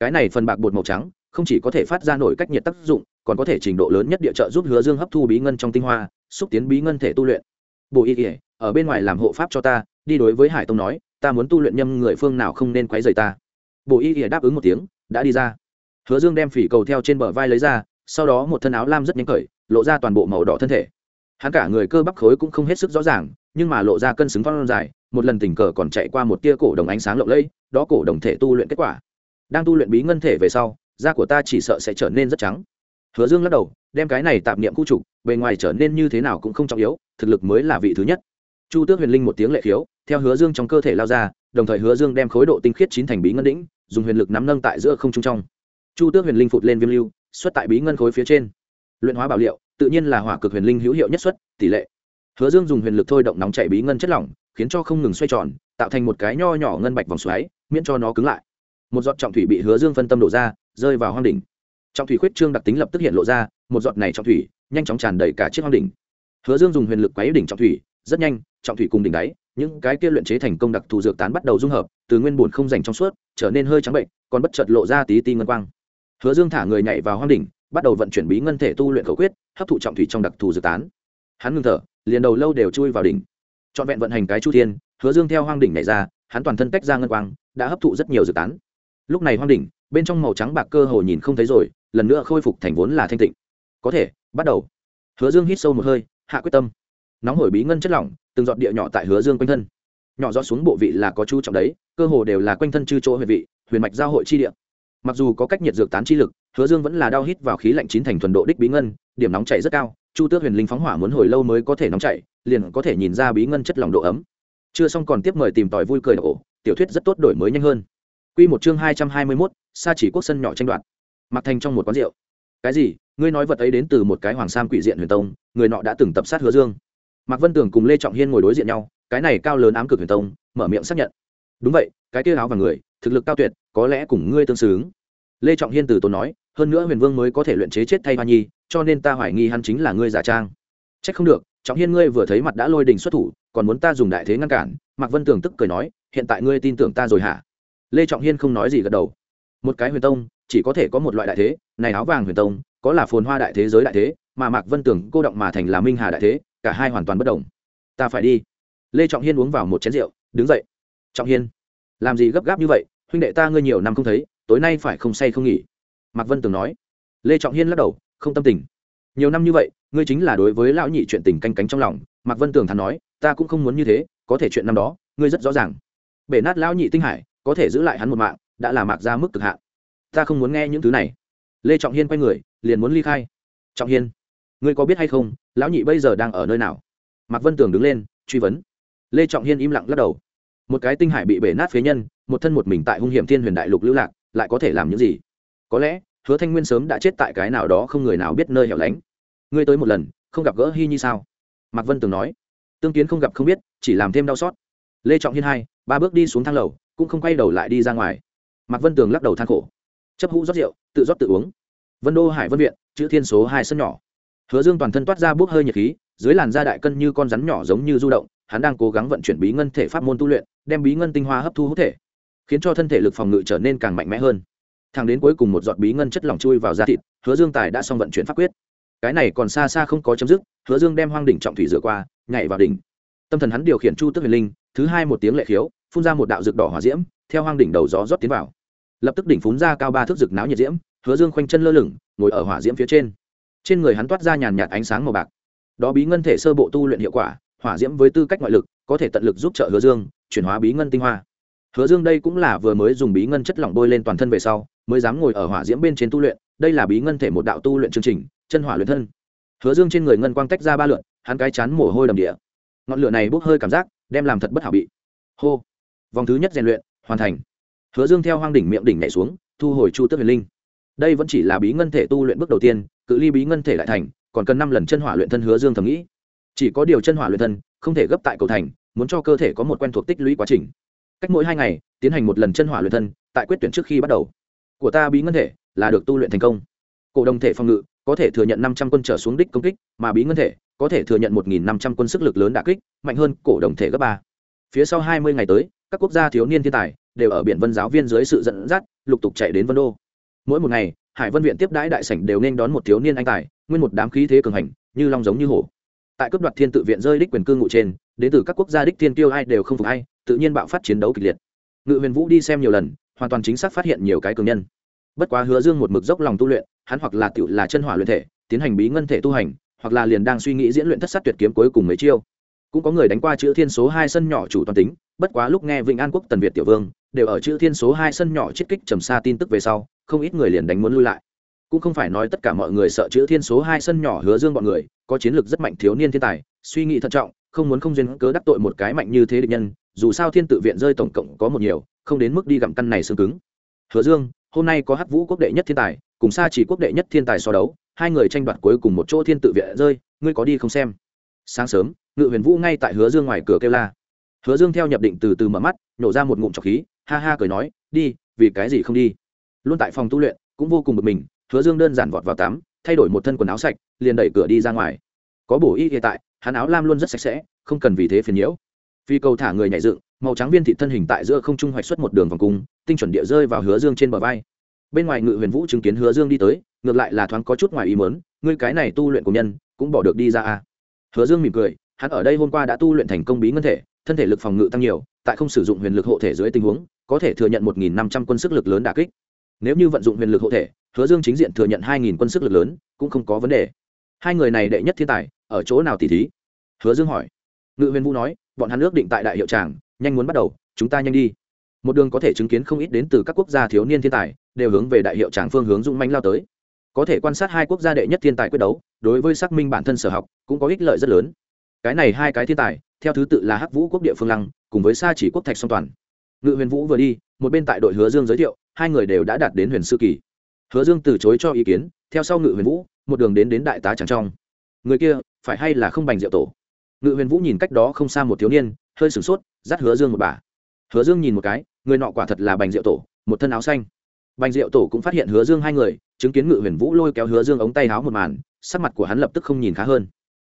Cái này phần bạc bột màu trắng, không chỉ có thể phát ra nổi cách nhiệt tác dụng, còn có thể trình độ lớn nhất địa trợ giúp hứa dương hấp thu bí ngân trong tinh hoa, xúc tiến bí ngân thể tu luyện. Bộ y kỉa ở bên ngoài làm hộ pháp cho ta, đi đối với hải tông nói, ta muốn tu luyện nhâm người phương nào không nên quấy rầy ta. Bộ y kỉa đáp ứng một tiếng, đã đi ra. Hứa dương đem phỉ cầu theo trên bờ vai lấy ra, sau đó một thân áo lam rất nhanh cởi, lộ ra toàn bộ màu đỏ thân thể hắn cả người cơ bắp khối cũng không hết sức rõ ràng, nhưng mà lộ ra cân xứng phong dài, một lần tình cờ còn chạy qua một tia cổ đồng ánh sáng lộng lẫy, đó cổ đồng thể tu luyện kết quả. Đang tu luyện bí ngân thể về sau, da của ta chỉ sợ sẽ trở nên rất trắng. Hứa dương lắc đầu, đem cái này tạm niệm khu trục, bề ngoài trở nên như thế nào cũng không trọng yếu, thực lực mới là vị thứ nhất. Chu tước huyền linh một tiếng lệ khiếu, theo hứa dương trong cơ thể lao ra, đồng thời hứa dương đem khối độ tinh khiết chín thành bí ngân đĩnh dùng huyền lực nắm nâng tại giữa không trung trong. Chu tước huyền linh phụt lên viêm lưu, xuất tại bí ngân khối phía trên luyện hóa bảo liệu, tự nhiên là hỏa cực huyền linh hữu hiệu nhất xuất, tỷ lệ. Hứa dương dùng huyền lực thôi động nóng chảy bí ngân chất lỏng, khiến cho không ngừng xoay tròn, tạo thành một cái nho nhỏ ngân bạch vòng xoáy, miễn cho nó cứng lại. Một giọt trọng thủy bị hứa dương phân tâm đổ ra, rơi vào hoang đỉnh. Trọng thủy khuyết trương đặc tính lập tức hiện lộ ra, một giọt này trọng thủy, nhanh chóng tràn đầy cả chiếc hoang đỉnh. Hứa dương dùng huyền lực quấy đỉnh trọng thủy, rất nhanh, trọng thủy cùng đỉnh đáy, những cái kia luyện chế thành công đặc thù dược tán bắt đầu dung hợp, từ nguyên bùn không dành trong suốt, trở nên hơi trắng bệnh, còn bất chợt lộ ra tí ti ngân quang. Hứa dương thả người nhảy vào hoang đỉnh bắt đầu vận chuyển bí ngân thể tu luyện khẩu quyết, hấp thụ trọng thủy trong đặc thù dược tán. Hắn ngưng thở, liền đầu lâu đều chui vào đỉnh. Trọn vẹn vận hành cái chu thiên, hứa dương theo hoang đỉnh nhảy ra, hắn toàn thân tách ra ngân quang, đã hấp thụ rất nhiều dược tán. Lúc này hoang đỉnh, bên trong màu trắng bạc cơ hồ nhìn không thấy rồi, lần nữa khôi phục thành vốn là thanh tịnh. Có thể, bắt đầu. Hứa dương hít sâu một hơi, hạ quyết tâm. Nóng hổi bí ngân chất lỏng, từng giọt địa nhỏ tại hứa dương quanh thân. Nhỏ giọt xuống bộ vị là có chú trọng đấy, cơ hồ đều là quanh thân chư chỗ huyền vị, huyền mạch giao hội chi địa mặc dù có cách nhiệt dược tán chi lực hứa dương vẫn là đau hít vào khí lạnh chín thành thuần độ đích bí ngân điểm nóng chảy rất cao chu tước huyền linh phóng hỏa muốn hồi lâu mới có thể nóng chảy liền có thể nhìn ra bí ngân chất lỏng độ ấm chưa xong còn tiếp mời tìm tòi vui cười ổ tiểu thuyết rất tốt đổi mới nhanh hơn Quy một chương hai trăm hai mươi 221, xa chỉ quốc sân nhỏ tranh đoạt. Mặc Thành trong một quán rượu. Cái gì? Ngươi nói vật ấy đến từ một cái hoàng sam quỷ diện huyền tông, người nọ đã từng tập sát Hứa Dương. Mạc Vân Tường cùng Lê Trọng Hiên ngồi đối diện nhau, cái này cao lớn ám cực huyền tông, mở miệng xác nhận. Đúng vậy, cái kia áo và người, thực lực cao tuyệt, có lẽ cùng ngươi tương xứng. Lê Trọng Hiên từ tốn nói, hơn nữa Huyền Vương mới có thể luyện chế chết thay Hoa Nhi, cho nên ta hoài nghi hắn chính là ngươi giả trang. Chắc không được, Trọng Hiên ngươi vừa thấy mặt đã lôi đình xuất thủ, còn muốn ta dùng đại thế ngăn cản, Mạc Vân Tường tức cười nói, hiện tại ngươi tin tưởng ta rồi hả? lê trọng hiên không nói gì gật đầu. Một cái huyền tông chỉ có thể có một loại đại thế này áo vàng huyền tông có là phồn hoa đại thế giới đại thế mà mạc vân tưởng cô động mà thành là minh hà đại thế cả hai hoàn toàn bất đồng. Ta phải đi. Lê trọng hiên uống vào một chén rượu đứng dậy. Trọng hiên làm gì gấp gáp như vậy? Huynh đệ ta ngươi nhiều năm không thấy tối nay phải không say không nghỉ. Mạc vân tường nói. Lê trọng hiên lắc đầu, không tâm tình. Nhiều năm như vậy, ngươi chính là đối với lão nhị chuyện tình canh cánh trong lòng. Mạc vân tường thắn nói, ta cũng không muốn như thế, có thể chuyện năm đó, ngươi rất rõ ràng. Bể nát lão nhị tinh hải, có thể giữ lại hắn một mạng, đã là mạc ra mức cực hạn. Ta không muốn nghe những thứ này. Lê trọng hiên quay người, liền muốn ly khai. Trọng hiên, ngươi có biết hay không, lão nhị bây giờ đang ở nơi nào? Mạc vân tường đứng lên, truy vấn. Lê trọng hiên im lặng lắc đầu. Một cái tinh hải bị bể nát phế nhân, một thân một mình tại hung hiểm thiên huyền đại lục lưu lạc lại có thể làm những gì? Có lẽ, hứa thanh nguyên sớm đã chết tại cái nào đó không người nào biết nơi hẻo lánh. Ngươi tới một lần, không gặp gỡ hy như sao? Mạc vân tường nói. Tương kiến không gặp không biết, chỉ làm thêm đau xót. Lê trọng hiên hai, ba bước đi xuống thang lầu, cũng không quay đầu lại đi ra ngoài. Mạc vân tường lắc đầu than khổ. Chấp hũ rót rượu, tự rót tự uống. Vân đô hải vân viện, chữ thiên số hai sân nhỏ. Hứa dương toàn thân toát ra bốc hơi nhiệt khí, dưới làn da đại cân như con rắn nhỏ giống như du động, hắn đang cố gắng vận chuyển bí ngân thể pháp môn tu luyện, đem bí ngân tinh hoa hấp thu hút thể khiến cho thân thể lực phòng ngự trở nên càng mạnh mẽ hơn. Thang đến cuối cùng một giọt bí ngân chất lỏng chui vào da thịt, hứa dương tài đã xong vận chuyển pháp quyết. Cái này còn xa xa không có chấm dứt, hứa dương đem hoang đỉnh trọng thủy rửa qua, nhảy vào đỉnh. Tâm thần hắn điều khiển chu tức huyền linh, thứ hai một tiếng lệ khiếu, phun ra một đạo rực đỏ hỏa diễm, theo hoang đỉnh đầu gió rót tiến vào. Lập tức đỉnh phun ra cao ba thước rực náo nhiệt diễm, hứa dương khoanh chân lơ lửng, ngồi ở hỏa diễm phía trên. Trên người hắn toát ra nhàn nhạt ánh sáng màu bạc. Đó bí ngân thể sơ bộ tu luyện hiệu quả, hỏa diễm với tư cách ngoại lực, có thể tận lực giúp trợ hứa dương chuyển hóa bí ngân tinh hoa hứa dương đây cũng là vừa mới dùng bí ngân chất lỏng bôi lên toàn thân về sau, mới dám ngồi ở hỏa diễm bên trên tu luyện, đây là bí ngân thể một đạo tu luyện chương trình, chân hỏa luyện thân. Hứa dương trên người ngân quang tách ra ba lượn, hắn cái chán mồ hôi đầm địa. Ngọn lửa này bốc hơi cảm giác, đem làm thật bất hảo bị. Hô. Vòng thứ nhất rèn luyện, hoàn thành. Hứa dương theo hoang đỉnh miệng đỉnh nhảy xuống, thu hồi chu tước huyền linh. Đây vẫn chỉ là bí ngân thể tu luyện bước đầu tiên, cự ly bí ngân thể lại thành, còn cần năm lần chân hỏa luyện thân hứa dương thầm nghĩ. Chỉ có điều chân hỏa luyện thân, không thể gấp tại cầu thành, muốn cho cơ thể có một quen thuộc tích lũy quá trình cách mỗi hai ngày, tiến hành một lần chân hỏa luyện thân, tại quyết tuyển trước khi bắt đầu. Của ta bí ngân thể là được tu luyện thành công. Cổ đồng thể phòng ngự có thể thừa nhận năm trăm quân trở xuống đích công kích, mà bí ngân thể có thể thừa nhận một nghìn năm trăm quân sức lực lớn đả kích, mạnh hơn cổ đồng thể gấp ba. Phía sau hai mươi ngày tới, các quốc gia thiếu niên thiên tài đều ở biển vân giáo viên dưới sự dẫn dắt, lục tục chạy đến vân đô. Mỗi một ngày, hải vân viện tiếp đãi đại sảnh đều nên đón một thiếu niên anh tài, nguyên một đám khí thế cường hành, như long giống như hổ. Tại cấp đoạt thiên tự viện rơi đích quyền cư ngụ trên, đến từ các quốc gia đích thiên tiêu ai đều không phục ai tự nhiên bạo phát chiến đấu kịch liệt. Ngự huyền vũ đi xem nhiều lần, hoàn toàn chính xác phát hiện nhiều cái cường nhân. Bất quá hứa dương một mực dốc lòng tu luyện, hắn hoặc là tiểu là chân hỏa luyện thể, tiến hành bí ngân thể tu hành, hoặc là liền đang suy nghĩ diễn luyện thất sát tuyệt kiếm cuối cùng mấy chiêu. Cũng có người đánh qua chữ thiên số hai sân nhỏ chủ toàn tính, bất quá lúc nghe vịnh an quốc tần việt tiểu vương, đều ở chữ thiên số hai sân nhỏ chiết kích trầm xa tin tức về sau, không ít người liền đánh muốn lui lại. Cũng không phải nói tất cả mọi người sợ chữ thiên số hai sân nhỏ hứa dương bọn người, có chiến lược rất mạnh thiếu niên thiên tài, suy nghĩ thận trọng, không muốn không duyên cớ đắc tội một cái mạnh như thế địch nhân dù sao thiên tự viện rơi tổng cộng có một nhiều, không đến mức đi gặm căn này xương cứng. Hứa dương, hôm nay có hắc vũ quốc đệ nhất thiên tài, cùng xa chỉ quốc đệ nhất thiên tài so đấu, hai người tranh đoạt cuối cùng một chỗ thiên tự viện rơi, ngươi có đi không xem? Sáng sớm, ngự huyền vũ ngay tại hứa dương ngoài cửa kêu la. Hứa dương theo nhập định từ từ mở mắt nhổ ra một ngụm trọc khí, ha ha cười nói, đi, vì cái gì không đi? Luôn tại phòng tu luyện, cũng vô cùng bực mình, hứa dương đơn giản vọt vào tắm, thay đổi một thân quần áo sạch, liền đẩy cửa đi ra ngoài. Có bổ y hiện tại, hắn áo lam luôn rất sạch sẽ, không cần vì thế phiền nhiễu phi cầu thả người nhảy dựng, màu trắng viên thị thân hình tại giữa không trung hoạch xuất một đường vòng cung, tinh chuẩn địa rơi vào hứa dương trên bờ vai. Bên ngoài ngự huyền vũ chứng kiến hứa dương đi tới, ngược lại là thoáng có chút ngoài ý mớn ngươi cái này tu luyện của nhân, cũng bỏ được đi ra à. hứa dương mỉm cười, hắn ở đây hôm qua đã tu luyện thành công bí ngân thể, thân thể lực phòng ngự tăng nhiều, tại không sử dụng huyền lực hộ thể dưới tình huống, có thể thừa nhận một nghìn năm trăm quân sức lực lớn đà kích. Nếu như vận dụng huyền lực hộ thể, hứa dương chính diện thừa nhận hai nghìn quân sức lực lớn, cũng không có vấn đề. Hai người này đệ nhất thiên tài, ở chỗ nào tỷ thí? Hứa dương hỏi. Ngự huyền vũ nói bọn hắn ước định tại đại hiệu tràng, nhanh muốn bắt đầu, chúng ta nhanh đi. Một đường có thể chứng kiến không ít đến từ các quốc gia thiếu niên thiên tài, đều hướng về đại hiệu tràng phương hướng dung manh lao tới. Có thể quan sát hai quốc gia đệ nhất thiên tài quyết đấu, đối với xác minh bản thân sở học, cũng có ích lợi rất lớn. Cái này hai cái thiên tài, theo thứ tự là hắc vũ quốc địa phương lăng, cùng với sa chỉ quốc thạch song toàn. Ngự huyền vũ vừa đi, một bên tại đội hứa dương giới thiệu, hai người đều đã đạt đến huyền sư kỳ. Hứa dương từ chối cho ý kiến, theo sau ngự huyền vũ, một đường đến đến đại tá tràng trong. Người kia, phải hay là không bành diệu tổ? Ngự huyền vũ nhìn cách đó không xa một thiếu niên hơi sửng sốt dắt hứa dương một bà hứa dương nhìn một cái người nọ quả thật là bành diệu tổ một thân áo xanh bành diệu tổ cũng phát hiện hứa dương hai người chứng kiến ngự huyền vũ lôi kéo hứa dương ống tay áo một màn sắc mặt của hắn lập tức không nhìn khá hơn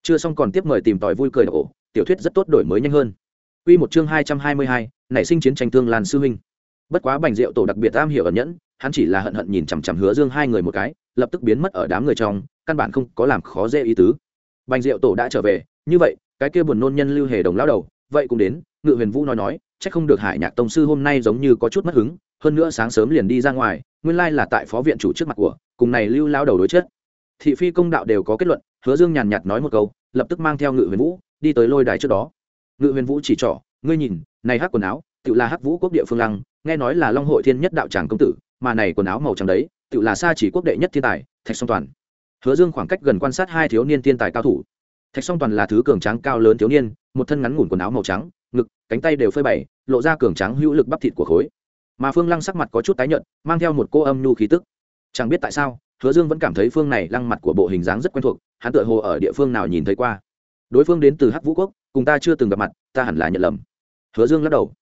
chưa xong còn tiếp mời tìm tòi vui cười ổ tiểu thuyết rất tốt đổi mới nhanh hơn Quy một chương hai trăm hai mươi hai, nảy sinh chiến tranh thương lan sư huynh. Bất quá Bành Diệu tổ đặc biệt am hiểu ẩn nhẫn, hắn chỉ là hận hận nhìn chằm chằm Hứa Dương hai người một cái, lập tức biến mất ở đám người trong, căn bản không có làm khó dễ ý tứ. Bành Diệu tổ đã trở về, như vậy, cái kia buồn nôn nhân Lưu Hề Đồng lão đầu, vậy cũng đến, Ngự Huyền Vũ nói nói, chắc không được Hải Nhạc tông sư hôm nay giống như có chút mất hứng, hơn nữa sáng sớm liền đi ra ngoài, nguyên lai là tại phó viện chủ trước mặt của, cùng này Lưu lão đầu đối chất. Thị phi công đạo đều có kết luận, Hứa Dương nhàn nhạt nói một câu, lập tức mang theo Ngự Huyền Vũ, đi tới lôi đài trước đó. Ngự huyền vũ chỉ trỏ ngươi nhìn này hắc quần áo tự là hắc vũ quốc địa phương lăng nghe nói là long hội thiên nhất đạo tràng công tử mà này quần áo màu trắng đấy tự là xa chỉ quốc đệ nhất thiên tài thạch song toàn. Hứa dương khoảng cách gần quan sát hai thiếu niên thiên tài cao thủ thạch song toàn là thứ cường tráng cao lớn thiếu niên, một thân ngắn ngủn quần áo màu trắng, ngực, cánh tay đều phơi bày, lộ ra cường tráng hữu lực bắp thịt của khối. Mà phương lăng sắc mặt có chút tái nhợt, mang theo một cô âm nhu khí tức. Chẳng biết tại sao, hứa dương vẫn cảm thấy phương này lăng mặt của bộ hình dáng rất quen thuộc, hắn tựa hồ ở địa phương nào nhìn thấy qua. Đối phương đến từ hắc vũ quốc, cùng ta chưa từng gặp mặt, ta hẳn là nhận lầm. Hứa dương lắc đầu.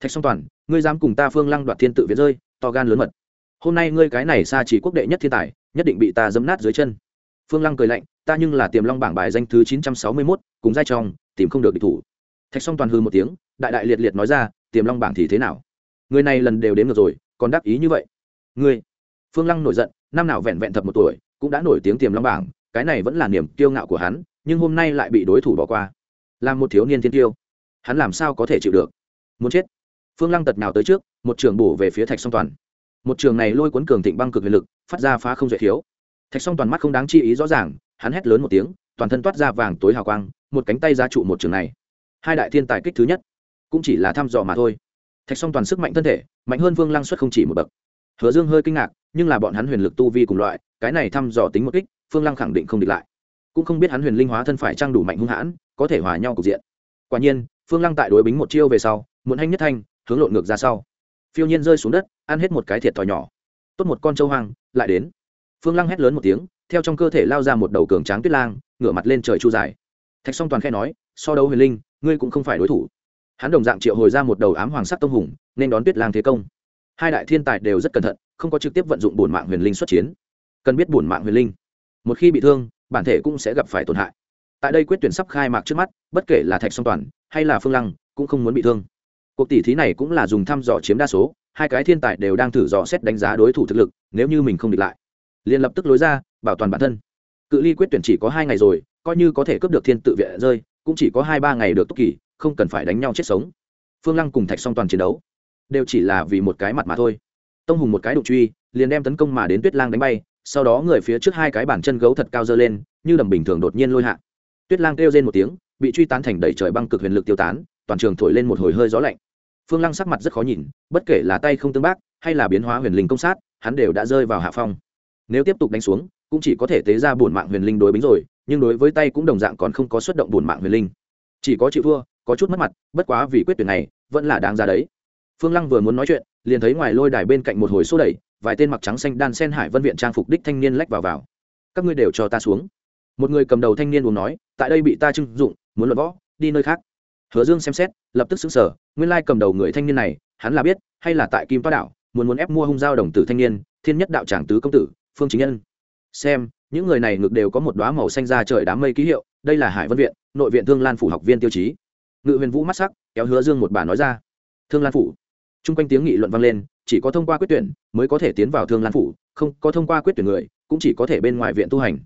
Thạch song toàn, ngươi dám cùng ta phương lăng đoạt thiên tự viện rơi, to gan lớn mật. Hôm nay ngươi cái này xa chỉ quốc đệ nhất thiên tài, nhất định bị ta dấm nát dưới chân phương lăng cười lạnh, ta nhưng là tiềm long bảng bài danh thứ chín trăm sáu mươi mốt, cùng giai trong, tìm không được địch thủ. Thạch song toàn hư một tiếng, đại đại liệt liệt nói ra, tiềm long bảng thì thế nào? Người này lần đều đến ngược rồi, còn đáp ý như vậy. Ngươi? Phương lăng nổi giận, năm nào vẹn vẹn thập một tuổi, cũng đã nổi tiếng tiềm long bảng, cái này vẫn là niềm kiêu ngạo của hắn, nhưng hôm nay lại bị đối thủ bỏ qua. Làm một thiếu niên thiên tiêu hắn làm sao có thể chịu được? Muốn chết. Phương lăng tật nào tới trước, một trường bổ về phía thạch song toàn. Một trường này lôi cuốn cường thịnh băng cực huyền lực, phát ra phá không dễ thiếu thạch song toàn mắt không đáng chi ý rõ ràng, hắn hét lớn một tiếng, toàn thân toát ra vàng tối hào quang, một cánh tay ra trụ một trường này. Hai đại thiên tài kích thứ nhất, cũng chỉ là thăm dò mà thôi. Thạch song toàn sức mạnh thân thể, mạnh hơn vương lăng xuất không chỉ một bậc. Hứa dương hơi kinh ngạc, nhưng là bọn hắn huyền lực tu vi cùng loại, cái này thăm dò tính một kích phương lăng khẳng định không địch lại. Cũng không biết hắn huyền linh hóa thân phải trang đủ mạnh hung hãn, có thể hòa nhau cục diện. Quả nhiên phương lăng tại đối bính một chiêu về sau muộn hanh nhất thanh, hướng lộn ngược ra sau. Phiêu nhiên rơi xuống đất, ăn hết một cái thiệt thòi nhỏ. Tốt một con trâu hoang, lại đến phương lăng hét lớn một tiếng, theo trong cơ thể lao ra một đầu cường tráng tuyết lang, ngửa mặt lên trời chu dài. Thạch song toàn khe nói, so đấu huyền linh, ngươi cũng không phải đối thủ. Hắn đồng dạng triệu hồi ra một đầu ám hoàng sắc tông hùng, nên đón tuyết lang thế công. Hai đại thiên tài đều rất cẩn thận, không có trực tiếp vận dụng bổn mạng huyền linh xuất chiến. Cần biết bổn mạng huyền linh, một khi bị thương, bản thể cũng sẽ gặp phải tổn hại. Tại đây quyết tuyển sắp khai mạc trước mắt, bất kể là thạch song toàn hay là phương lăng, cũng không muốn bị thương. Cuộc tỷ thí này cũng là dùng thăm dò chiếm đa số, hai cái thiên tài đều đang thử dò xét đánh giá đối thủ thực lực, nếu như mình không địch lại liền lập tức lối ra, bảo toàn bản thân. Cự ly quyết tuyển chỉ có hai ngày rồi, coi như có thể cướp được thiên tự viện rơi, cũng chỉ có hai ba ngày được túc kỳ, không cần phải đánh nhau chết sống. Phương lăng cùng thạch song toàn chiến đấu, đều chỉ là vì một cái mặt mà thôi. Tông hùng một cái đụng truy, liền đem tấn công mà đến tuyết lang đánh bay, sau đó người phía trước hai cái bàn chân gấu thật cao dơ lên, như đầm bình thường đột nhiên lôi hạ. Tuyết lang kêu lên một tiếng, bị truy tán thành đầy trời băng cực huyền lực tiêu tán, toàn trường thổi lên một hồi hơi gió lạnh. Phương lăng sắc mặt rất khó nhìn, bất kể là tay không tương bác, hay là biến hóa huyền linh công sát, hắn đều đã rơi vào hạ phong nếu tiếp tục đánh xuống, cũng chỉ có thể tế ra bổn mạng huyền linh đối bính rồi, nhưng đối với tay cũng đồng dạng còn không có xuất động bổn mạng huyền linh. Chỉ có chịu thua, có chút mất mặt, bất quá vì quyết tuyển này, vẫn là đáng ra đấy. Phương lăng vừa muốn nói chuyện, liền thấy ngoài lôi đài bên cạnh một hồi xô đẩy, vài tên mặc trắng xanh đan sen hải vân viện trang phục đích thanh niên lách vào vào. Các ngươi đều cho ta xuống. Một người cầm đầu thanh niên buồn nói, tại đây bị ta trưng dụng, muốn luận võ, đi nơi khác. Hứa dương xem xét, lập tức xứng sở nguyên lai cầm đầu người thanh niên này, hắn là biết, hay là tại kim toa đảo, muốn muốn ép mua hung giao đồng tử thanh niên, thiên nhất đạo tràng tứ công tử phương chính nhân. Xem, những người này ngược đều có một đoá màu xanh ra trời đám mây ký hiệu, đây là hải vân viện, nội viện thương lan phủ học viên tiêu chí. Ngự huyền vũ mắt sắc, kéo hứa dương một bà nói ra. Thương lan phủ. T r u n g quanh tiếng nghị luận vang lên, chỉ có thông qua quyết tuyển mới có thể tiến vào thương lan phủ, không có thông qua quyết tuyển người, cũng chỉ có thể bên ngoài viện tu hành.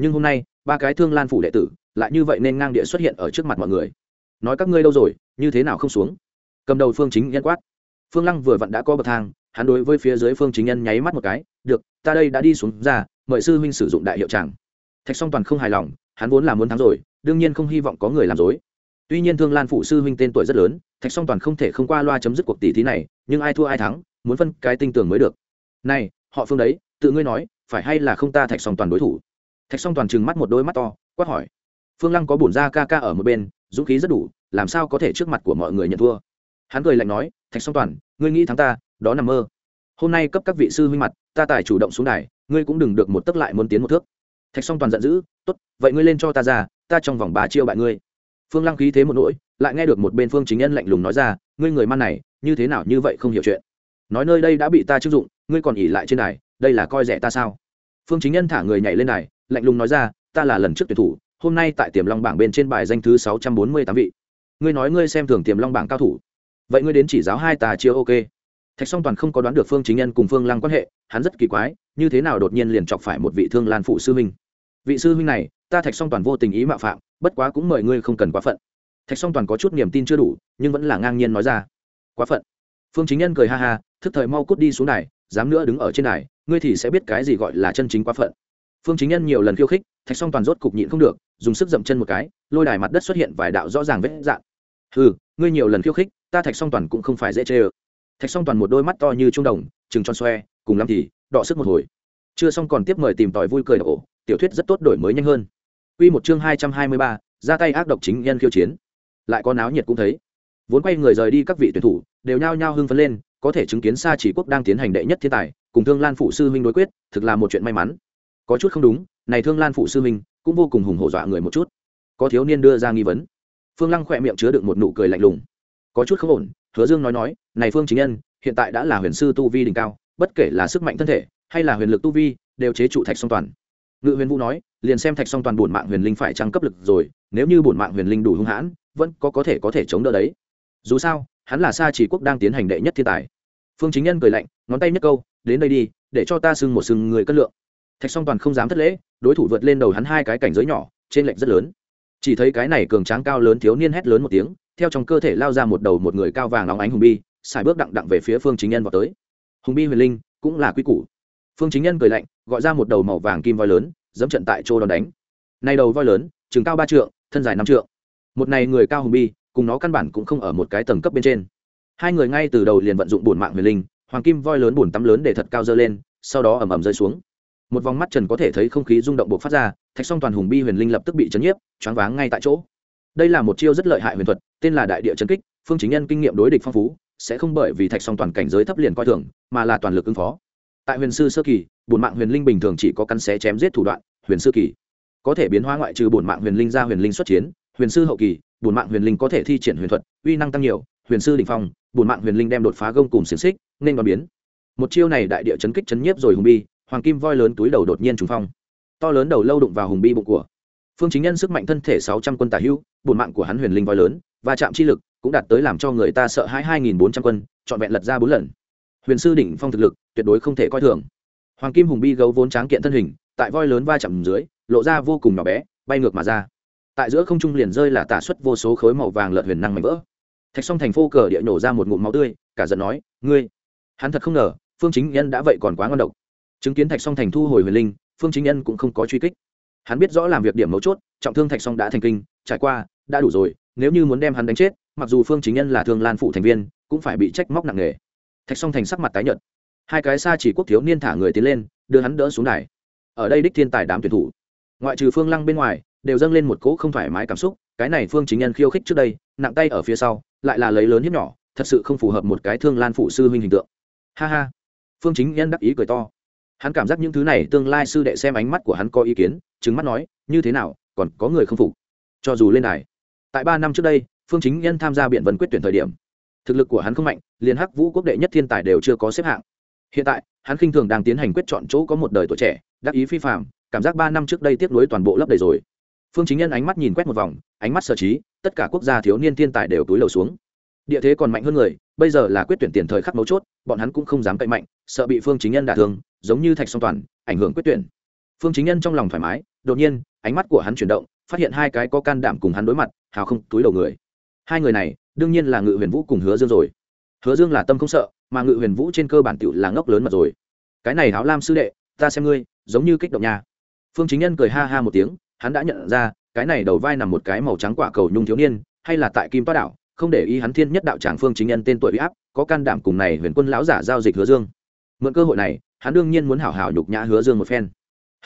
Nhưng hôm nay, ba cái thương lan phủ đệ tử lại như vậy nên ngang địa xuất hiện ở trước mặt mọi người. Nói các ngươi đâu rồi, như thế nào không xuống? Cầm đầu phương chính nhân quát. Phương lăng vừa vặn đã có bậc thang, hắn đối với phía dưới phương chính nhân nháy mắt một cái được, ta đây đã đi xuống ra, mời sư huynh sử dụng đại hiệu tràng. Thạch song toàn không hài lòng, hắn vốn là muốn thắng rồi, đương nhiên không hy vọng có người làm dối. Tuy nhiên thương lan phụ sư huynh tên tuổi rất lớn, thạch song toàn không thể không qua loa chấm dứt cuộc tỷ thí này, nhưng ai thua ai thắng, muốn phân cái tinh tường mới được. Này, họ phương đấy, tự ngươi nói, phải hay là không ta thạch song toàn đối thủ? Thạch song toàn trừng mắt một đôi mắt to, quát hỏi. Phương lăng có bổn ra ca ca ở một bên, dũng khí rất đủ, làm sao có thể trước mặt của mọi người nhận thua? Hắn cười lạnh nói, thạch song toàn, ngươi nghĩ thắng ta, đó nằm mơ. Hôm nay cấp các vị sư huynh mặt ta tài chủ động xuống đài, ngươi cũng đừng được một tấc lại muốn tiến một thước. Thạch song toàn giận dữ, tốt, vậy ngươi lên cho ta ra, ta trong vòng ba chiêu bại ngươi. Phương lăng khí thế một nỗi, lại nghe được một bên phương chính nhân lạnh lùng nói ra, ngươi người man này, như thế nào như vậy không hiểu chuyện. Nói nơi đây đã bị ta chưng dụng, ngươi còn ỉ lại trên đài, đây là coi rẻ ta sao? Phương chính nhân thả người nhảy lên đài, lạnh lùng nói ra, ta là lần trước tuyển thủ, hôm nay tại tiềm long bảng bên trên bài danh thứ sáu trăm bốn mươi tám vị. Ngươi nói ngươi xem thường tiềm long bảng cao thủ. Vậy ngươi đến chỉ giáo hai tà chiêu ok thạch song toàn không có đoán được phương chính nhân cùng phương lăng quan hệ, hắn rất kỳ quái, như thế nào đột nhiên liền chọc phải một vị thương lan phụ sư huynh? Vị sư huynh này, ta thạch song toàn vô tình ý mạo phạm, bất quá cũng mời ngươi không cần quá phận. Thạch song toàn có chút niềm tin chưa đủ, nhưng vẫn là ngang nhiên nói ra. Quá phận. Phương chính nhân cười ha ha, thức thời mau cút đi xuống đài, dám nữa đứng ở trên đài, ngươi thì sẽ biết cái gì gọi là chân chính quá phận. Phương chính nhân nhiều lần khiêu khích, thạch song toàn rốt cục nhịn không được, dùng sức dậm chân một cái, lôi đài mặt đất xuất hiện vài đạo rõ ràng vết dạn. Ừ ngươi nhiều lần khiêu khích, ta thạch song toàn cũng không phải dễ chê ơ thạch song toàn một đôi mắt to như trung đồng chừng tròn xoe, cùng lắm thì, đọ sức một hồi. Chưa xong còn tiếp mời tìm tòi vui cười ổ, tiểu thuyết rất tốt đổi mới nhanh hơn. Quy một chương hai trăm hai mươi ba, ra tay ác độc chính nhân khiêu chiến. Lại có náo nhiệt cũng thấy. Vốn quay người rời đi các vị tuyển thủ, đều nhao nhao hưng phấn lên, có thể chứng kiến sa chỉ quốc đang tiến hành đệ nhất thiên tài, cùng thương lan phụ sư huynh đối quyết, thực là một chuyện may mắn. Có chút không đúng, này thương lan phụ sư huynh cũng vô cùng hùng hổ dọa người một chút. Có thiếu niên đưa ra nghi vấn. Phương lăng khỏe miệng chứa đựng một nụ cười lạnh lùng. Có chút không ổn, hứa dương nói nói này phương chính nhân, hiện tại đã là huyền sư tu vi đỉnh cao, bất kể là sức mạnh thân thể, hay là huyền lực tu vi, đều chế trụ thạch song toàn. Ngự huyền vũ nói, liền xem thạch song toàn bổn mạng huyền linh phải trăng cấp lực rồi, nếu như bổn mạng huyền linh đủ hung hãn, vẫn có có thể có thể chống đỡ đấy. Dù sao, hắn là sa chỉ quốc đang tiến hành đệ nhất thiên tài. Phương chính nhân cười lạnh, ngón tay nhất câu, đến đây đi, để cho ta sưng một sưng người cân lượng. Thạch song toàn không dám thất lễ, đối thủ vượt lên đầu hắn hai cái cảnh giới nhỏ, trên lệnh rất lớn. Chỉ thấy cái này cường tráng cao lớn thiếu niên hét lớn một tiếng, theo trong cơ thể lao ra một đầu một người cao vàng óng ánh hùng bi xài bước đặng đặng về phía phương chính nhân vào tới. Hùng bi huyền linh cũng là quy củ. Phương chính nhân cười lạnh, gọi ra một đầu màu vàng kim voi lớn, dẫm trận tại chỗ đòn đánh. Nay đầu voi lớn chừng cao ba trượng, thân dài năm trượng. Một này người cao hùng bi, cùng nó căn bản cũng không ở một cái tầng cấp bên trên. Hai người ngay từ đầu liền vận dụng bổn mạng huyền linh, hoàng kim voi lớn bổn tắm lớn để thật cao dơ lên, sau đó ầm ầm rơi xuống. Một vòng mắt trần có thể thấy không khí rung động bộc phát ra, thạch song toàn hùng bi huyền linh lập tức bị chấn nhiếp, choáng váng ngay tại chỗ. Đây là một chiêu rất lợi hại huyền thuật, tên là đại địa chấn kích, phương chính nhân kinh nghiệm đối địch phong phú sẽ không bởi vì thạch song toàn cảnh giới thấp liền coi thường, mà là toàn lực ứng phó. Tại huyền sư sơ kỳ, bổn mạng huyền linh bình thường chỉ có cắn xé chém giết thủ đoạn, huyền sư kỳ. Có thể biến hóa ngoại trừ bổn mạng huyền linh ra huyền linh xuất chiến, huyền sư hậu kỳ, bổn mạng huyền linh có thể thi triển huyền thuật, uy năng tăng nhiều, huyền sư đỉnh phong, bổn mạng huyền linh đem đột phá gông cùng xiềng xích, nên còn biến. Một chiêu này đại địa chấn kích chấn nhiếp rồi hùng bi, hoàng kim voi lớn túi đầu đột nhiên trùng phong. To lớn đầu lâu đụng vào hùng bi bụng của. Phương chính nhân sức mạnh thân thể sáu trăm quân tà hữu, bổn mạng của hắn huyền linh voi lớn và chạm chi lực cũng đạt tới làm cho người ta sợ hãi hai nghìn bốn trăm quân, trọn vẹn lật ra bốn lần. Huyền sư đỉnh phong thực lực, tuyệt đối không thể coi thường. Hoàng kim hùng bi gấu vốn tráng kiện thân hình, tại voi lớn va chạm dưới, lộ ra vô cùng nhỏ bé, bay ngược mà ra. Tại giữa không trung liền rơi là tả xuất vô số khối màu vàng lợn huyền năng mạnh vỡ. Thạch song thành phố cờ địa nổ ra một ngụm máu tươi, cả giận nói, ngươi, hắn thật không ngờ, phương chính nhân đã vậy còn quá ngon độc. Chứng kiến thạch song thành thu hồi huyền linh, phương chính nhân cũng không có truy kích. Hắn biết rõ làm việc điểm mấu chốt, trọng thương thạch song đã thành kinh, trải qua, đã đủ rồi, nếu như muốn đem hắn đánh chết mặc dù phương chính nhân là thương lan phụ thành viên, cũng phải bị trách móc nặng nề. Thạch song thành sắc mặt tái nhợt. Hai cái xa chỉ quốc thiếu niên thả người tiến lên, đưa hắn đỡ xuống đài. Ở đây đích thiên tài đám tuyển thủ. Ngoại trừ phương lăng bên ngoài, đều dâng lên một cỗ không thoải mái cảm xúc, cái này phương chính nhân khiêu khích trước đây, nặng tay ở phía sau, lại là lấy lớn hiếp nhỏ, thật sự không phù hợp một cái thương lan phụ sư huynh hình tượng. Ha ha. Phương chính nhân đắc ý cười to. Hắn cảm giác những thứ này tương lai sư đệ xem ánh mắt của hắn có ý kiến chứng mắt nói, như thế nào, còn có người không phục? Cho dù lên đài. Tại ba năm trước đây phương chính nhân tham gia biện vân quyết tuyển thời điểm, thực lực của hắn không mạnh, liền hắc vũ quốc đệ nhất thiên tài đều chưa có xếp hạng. Hiện tại, hắn khinh thường đang tiến hành quyết chọn chỗ có một đời tuổi trẻ, đắc ý phi phạm cảm giác ba năm trước đây tiếp nối toàn bộ lấp đầy rồi. Phương chính nhân ánh mắt nhìn quét một vòng, ánh mắt sở trí, tất cả quốc gia thiếu niên thiên tài đều túi lầu xuống. Địa thế còn mạnh hơn người, bây giờ là quyết tuyển tiền thời khắc mấu chốt, bọn hắn cũng không dám cậy mạnh, sợ bị phương chính nhân đả thương, giống như thạch song toàn, ảnh hưởng quyết tuyển. Phương chính nhân trong lòng thoải mái, đột nhiên, ánh mắt của hắn chuyển động, phát hiện hai cái có can đảm cùng hắn đối mặt, hào không túi đầu người hai người này, đương nhiên là ngự huyền vũ cùng hứa dương rồi. Hứa dương là tâm không sợ, mà ngự huyền vũ trên cơ bản tựu là ngốc lớn mật rồi. Cái này háo lam sư đệ, ta xem ngươi, giống như kích động nha. Phương chính nhân cười ha ha một tiếng, hắn đã nhận ra, cái này đầu vai nằm một cái màu trắng quả cầu nhung thiếu niên, hay là tại kim toa đảo, không để ý hắn thiên nhất đạo tràng phương chính nhân tên tuổi uy áp, có can đảm cùng này huyền quân lão giả giao dịch hứa dương. Mượn cơ hội này, hắn đương nhiên muốn hảo hảo nhục nhã hứa dương một phen.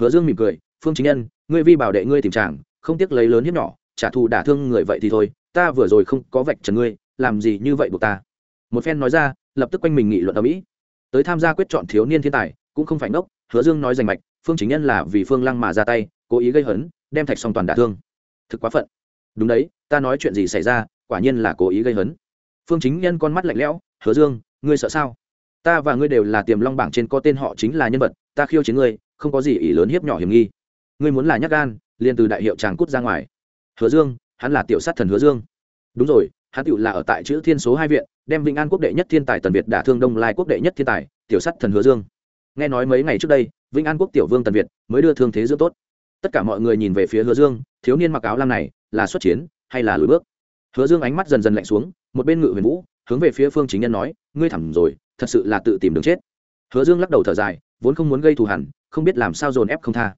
Hứa dương mỉm cười, phương chính nhân, ngươi vi bảo đệ ngươi tìm chàng, không tiếc lấy lớn hiếp nhỏ, trả thù đả thương người vậy thì thôi ta vừa rồi không có vạch trần ngươi, làm gì như vậy buộc ta? Một phen nói ra, lập tức quanh mình nghị luận ở mỹ. Tới tham gia quyết chọn thiếu niên thiên tài, cũng không phải ngốc, hứa dương nói rành mạch, phương chính nhân là vì phương lăng mà ra tay, cố ý gây hấn, đem thạch song toàn đả thương. Thực quá phận. Đúng đấy, ta nói chuyện gì xảy ra, quả nhiên là cố ý gây hấn. Phương chính nhân con mắt lạnh lẽo, hứa dương, ngươi sợ sao? Ta và ngươi đều là tiềm long bảng trên có tên họ chính là nhân vật, ta khiêu chiến ngươi, không có gì ỷ lớn hiếp nhỏ hiểm nghi. Ngươi muốn là nhắc gan, liền từ đại hiệu tràng cút ra ngoài. Hứa dương hắn là tiểu sát thần hứa dương. Đúng rồi, hắn tựu là ở tại chữ thiên số hai viện, đem vĩnh an quốc đệ nhất thiên tài tần việt đả thương đông lai quốc đệ nhất thiên tài, tiểu sắt thần hứa dương. Nghe nói mấy ngày trước đây vĩnh an quốc tiểu vương tần việt mới đưa thương thế dưỡng tốt. Tất cả mọi người nhìn về phía hứa dương, thiếu niên mặc áo lam này, là xuất chiến hay là lùi bước? Hứa dương ánh mắt dần dần lạnh xuống, một bên ngự huyền vũ, hướng về phía phương chính nhân nói, ngươi thẳm rồi, thật sự là tự tìm đường chết. Hứa dương lắc đầu thở dài, vốn không muốn gây thù hẳn không biết làm sao dồn ép không tha.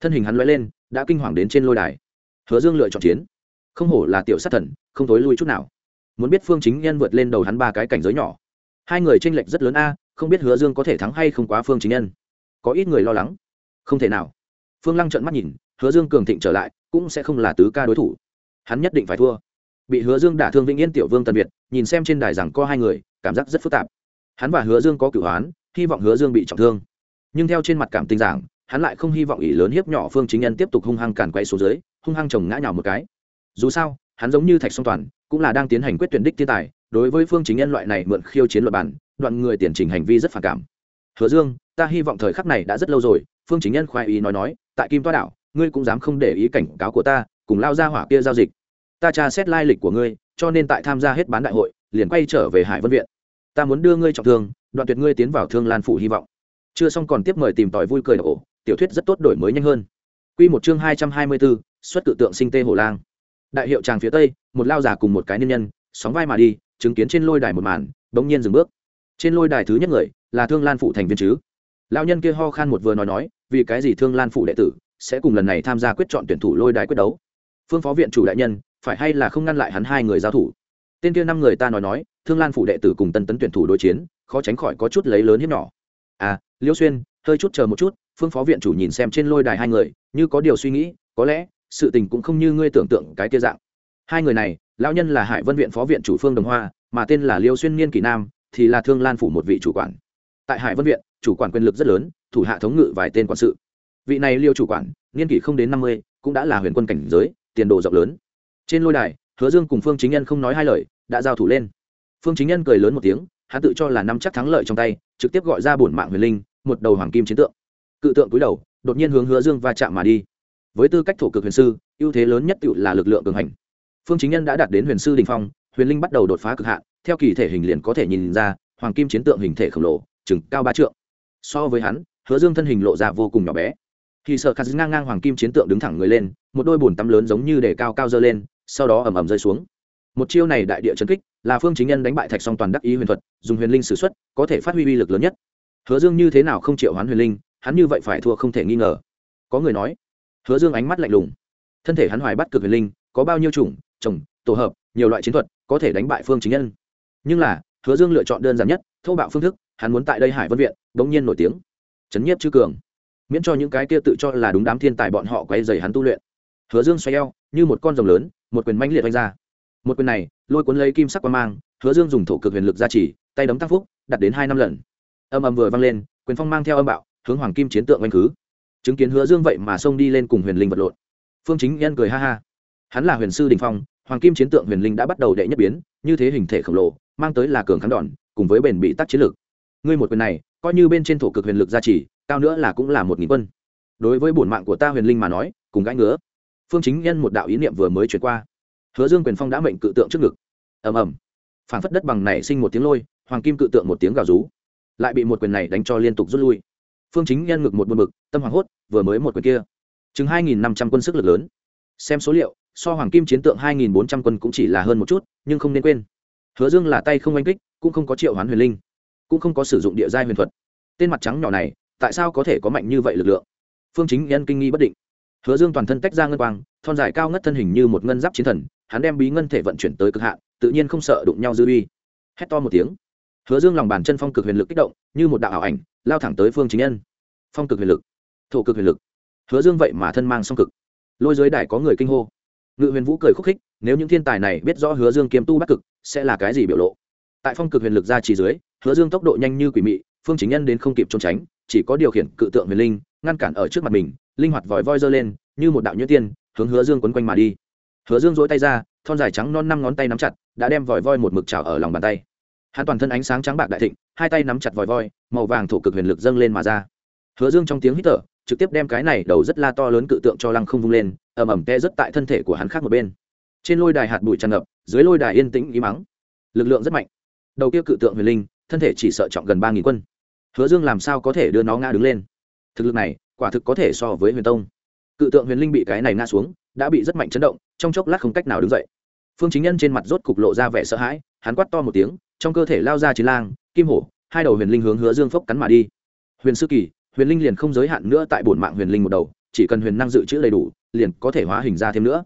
Thân hình hắn lóe lên, đã kinh hoàng đến trên lôi đài. Hứa dương lựa chọn chiến không hổ là tiểu sát thần, không thối lui chút nào. Muốn biết phương chính nhân vượt lên đầu hắn ba cái cảnh giới nhỏ. Hai người tranh lệch rất lớn a, không biết hứa dương có thể thắng hay không quá phương chính nhân. Có ít người lo lắng. Không thể nào. Phương lăng trợn mắt nhìn, hứa dương cường thịnh trở lại, cũng sẽ không là tứ ca đối thủ. Hắn nhất định phải thua. Bị hứa dương đả thương vĩnh yên tiểu vương tần việt, nhìn xem trên đài rằng có hai người, cảm giác rất phức tạp. Hắn và hứa dương có cửu hoán hy vọng hứa dương bị trọng thương. Nhưng theo trên mặt cảm tình giảng, hắn lại không hy vọng ỷ lớn hiếp nhỏ phương chính nhân tiếp tục hung hăng càn quay số dưới, hung hăng chồng ngã nhào một cái dù sao, hắn giống như thạch song toàn, cũng là đang tiến hành quyết tuyển đích thiên tài, đối với phương chính nhân loại này mượn khiêu chiến luật bản, đoạn người tiền trình hành vi rất phản cảm. Hứa dương, ta hy vọng thời khắc này đã rất lâu rồi, phương chính nhân khoái ý nói nói, tại kim toa đảo, ngươi cũng dám không để ý cảnh cáo của ta, cùng lao ra hỏa kia giao dịch. Ta tra xét lai lịch của ngươi, cho nên tại tham gia hết bán đại hội, liền quay trở về hải vân viện. Ta muốn đưa ngươi trọng thương, đoạn tuyệt ngươi tiến vào thương lan phủ hy vọng. Chưa xong còn tiếp mời tìm tòi vui cười ổ tiểu thuyết rất tốt đổi mới nhanh hơn. Quy một chương hai trăm hai mươi bốn xuất cự tượng sinh tê Hồ lang đại hiệu tràng phía tây, một lao giả cùng một cái niên nhân, sóng vai mà đi, chứng kiến trên lôi đài một màn, bỗng nhiên dừng bước. Trên lôi đài thứ nhất người, là thương lan phụ thành viên chứ? Lao nhân kia ho khan một vừa nói nói, vì cái gì thương lan phụ đệ tử sẽ cùng lần này tham gia quyết chọn tuyển thủ lôi đài quyết đấu? Phương phó viện chủ đại nhân, phải hay là không ngăn lại hắn hai người giao thủ? Tên kia năm người ta nói nói, thương lan phụ đệ tử cùng tân tấn tuyển thủ đối chiến, khó tránh khỏi có chút lấy lớn hiếp nhỏ. À liêu xuyên, hơi chút chờ một chút, phương phó viện chủ nhìn xem trên lôi đài hai người, như có điều suy nghĩ, có lẽ sự tình cũng không như ngươi tưởng tượng cái kia dạng. Hai người này, lão nhân là hải vân viện phó viện chủ phương đồng hoa, mà tên là liêu xuyên niên kỳ nam, thì là thương lan phủ một vị chủ quản. Tại hải vân viện, chủ quản quyền lực rất lớn, thủ hạ thống ngự vài tên quản sự. Vị này liêu chủ quản, niên kỷ không đến năm mươi, cũng đã là huyền quân cảnh giới, tiền đồ rộng lớn. Trên lôi đài, hứa dương cùng phương chính nhân không nói hai lời, đã giao thủ lên. Phương chính nhân cười lớn một tiếng, hắn tự cho là năm chắc thắng lợi trong tay, trực tiếp gọi ra bổn mạng huyền linh, một đầu hoàng kim chiến tượng. Cự tượng cúi đầu, đột nhiên hướng hứa dương va chạm mà đi với tư cách thổ cực huyền sư, ưu thế lớn nhất tự là lực lượng cường hành. Phương chính nhân đã đạt đến huyền sư đình phong, huyền linh bắt đầu đột phá cực hạn, theo kỳ thể hình liền có thể nhìn ra, hoàng kim chiến tượng hình thể khổng lồ, chừng cao ba trượng. So với hắn, hứa dương thân hình lộ ra vô cùng nhỏ bé. Thì sợ khát ngang ngang hoàng kim chiến tượng đứng thẳng người lên, một đôi bùn tắm lớn giống như để cao cao dơ lên, sau đó ầm ầm rơi xuống. Một chiêu này đại địa chấn kích, là phương chính nhân đánh bại thạch song toàn đắc ý huyền thuật, dùng huyền linh s ử x u ấ t có thể phát huy uy lực lớn nhất. Hứa dương như thế nào không chịu hoán huyền linh, hắn như vậy phải thua không thể nghi ngờ. Có người nói hứa dương ánh mắt lạnh lùng. Thân thể hắn hoài bắt cực huyền linh, có bao nhiêu chủng, trồng, tổ hợp, nhiều loại chiến thuật, có thể đánh bại phương chính nhân. Nhưng là, hứa dương lựa chọn đơn giản nhất thâu bạo phương thức, hắn muốn tại đây hải vân viện, bỗng nhiên nổi tiếng. Chấn nhiếp chư cường. Miễn cho những cái kia tự cho là đúng đám thiên tài bọn họ quay dày hắn tu luyện. Hứa dương xoay eo, như một con rồng lớn, một quyền manh liệt oanh ra. Một quyền này, lôi cuốn lấy kim sắc quan mang, hứa dương dùng thổ cực huyền lực ra chỉ tay đấm tăng phúc đặt đến hai năm lần. Âm ầm vừa vang lên, quyền phong mang theo âm bạo, hướng hoàng kim chiến tượng oanh khứ chứng kiến hứa dương vậy mà xông đi lên cùng huyền linh vật lộn. Phương chính nhân cười ha ha. Hắn là huyền sư đình phong, hoàng kim chiến tượng huyền linh đã bắt đầu đệ nhất biến, như thế hình thể khổng lồ, mang tới là cường kháng đòn, cùng với bền bị tắc chiến lược ngươi một quyền này, coi như bên trên thổ cực huyền lực gia trì, cao nữa là cũng là một nghìn quân. Đối với bổn mạng của ta huyền linh mà nói, cùng gãi ngứa. Phương chính nhân một đạo ý niệm vừa mới chuyển qua. Hứa dương quyền phong đã mệnh cự tượng trước ngực. Ầm ầm. Phản phất đất bằng này sinh một tiếng lôi, hoàng kim cự tượng một tiếng gào rú. Lại bị một quyền này đánh cho liên tục rút lui phương chính nhân ngực một buồn bực, tâm hoàng hốt, vừa mới một quyền kia. Chừng hai nghìn năm trăm quân sức lực lớn. Xem số liệu, so hoàng kim chiến tượng hai nghìn bốn trăm quân cũng chỉ là hơn một chút, nhưng không nên quên. Hứa dương là tay không oanh kích, cũng không có triệu hoán huyền linh, cũng không có sử dụng địa giai huyền thuật. Tên mặt trắng nhỏ này, tại sao có thể có mạnh như vậy lực lượng? Phương chính nhân kinh nghi bất định. Hứa dương toàn thân tách ra ngân quang, thon dài cao ngất thân hình như một ngân giáp chiến thần, hắn đem bí ngân thể vận chuyển tới cực hạn, tự nhiên không sợ đụng nhau dư uy. Hét to một tiếng hứa dương lòng bàn chân phong cực huyền lực kích động, như một đạo ảo ảnh, lao thẳng tới phương chính nhân. Phong cực huyền lực, thổ cực huyền lực. Hứa dương vậy mà thân mang song cực. Lôi dưới đài có người kinh hô. Ngự huyền vũ cười khúc khích, nếu những thiên tài này biết rõ hứa dương kiếm tu bắc cực, sẽ là cái gì biểu lộ? Tại phong cực huyền lực ra chỉ dưới, hứa dương tốc độ nhanh như quỷ mị, phương chính nhân đến không kịp trốn tránh, chỉ có điều khiển cự tượng huyền linh, ngăn cản ở trước mặt mình, linh hoạt vòi voi giơ lên, như một đạo nhuyễn tiên, hướng hứa dương quấn quanh mà đi. Hứa dương dỗi tay ra, thon dài trắng non năm ngón tay nắm chặt, đã đem vòi voi một mực trào ở lòng bàn tay hắn toàn thân ánh sáng trắng bạc đại thịnh, hai tay nắm chặt vòi voi, màu vàng thổ cực huyền lực dâng lên mà ra. Hứa dương trong tiếng hít thở, trực tiếp đem cái này đầu rất la to lớn cự tượng cho lăng không vung lên, ầm ầm te rất tại thân thể của hắn khác một bên. Trên lôi đài hạt bụi tràn ngập, dưới lôi đài yên tĩnh ý mắng lực lượng rất mạnh. Đầu kia cự tượng huyền linh, thân thể chỉ sợ trọng gần ba nghìn quân. Hứa dương làm sao có thể đưa nó ngã đứng lên? Thực lực này, quả thực có thể so với huyền tông. Cự tượng huyền linh bị cái này ngã xuống, đã bị rất mạnh chấn động, trong chốc lát không cách nào đứng dậy. Phương chính nhân trên mặt rốt cục lộ ra vẻ sợ hãi hắn quát to một tiếng, trong cơ thể lao ra chiến lang, kim hổ, hai đầu huyền linh hướng hứa dương phốc cắn mà đi. Huyền sư kỳ, huyền linh liền không giới hạn nữa tại bổn mạng huyền linh một đầu, chỉ cần huyền năng dự trữ đầy đủ, liền có thể hóa hình ra thêm nữa.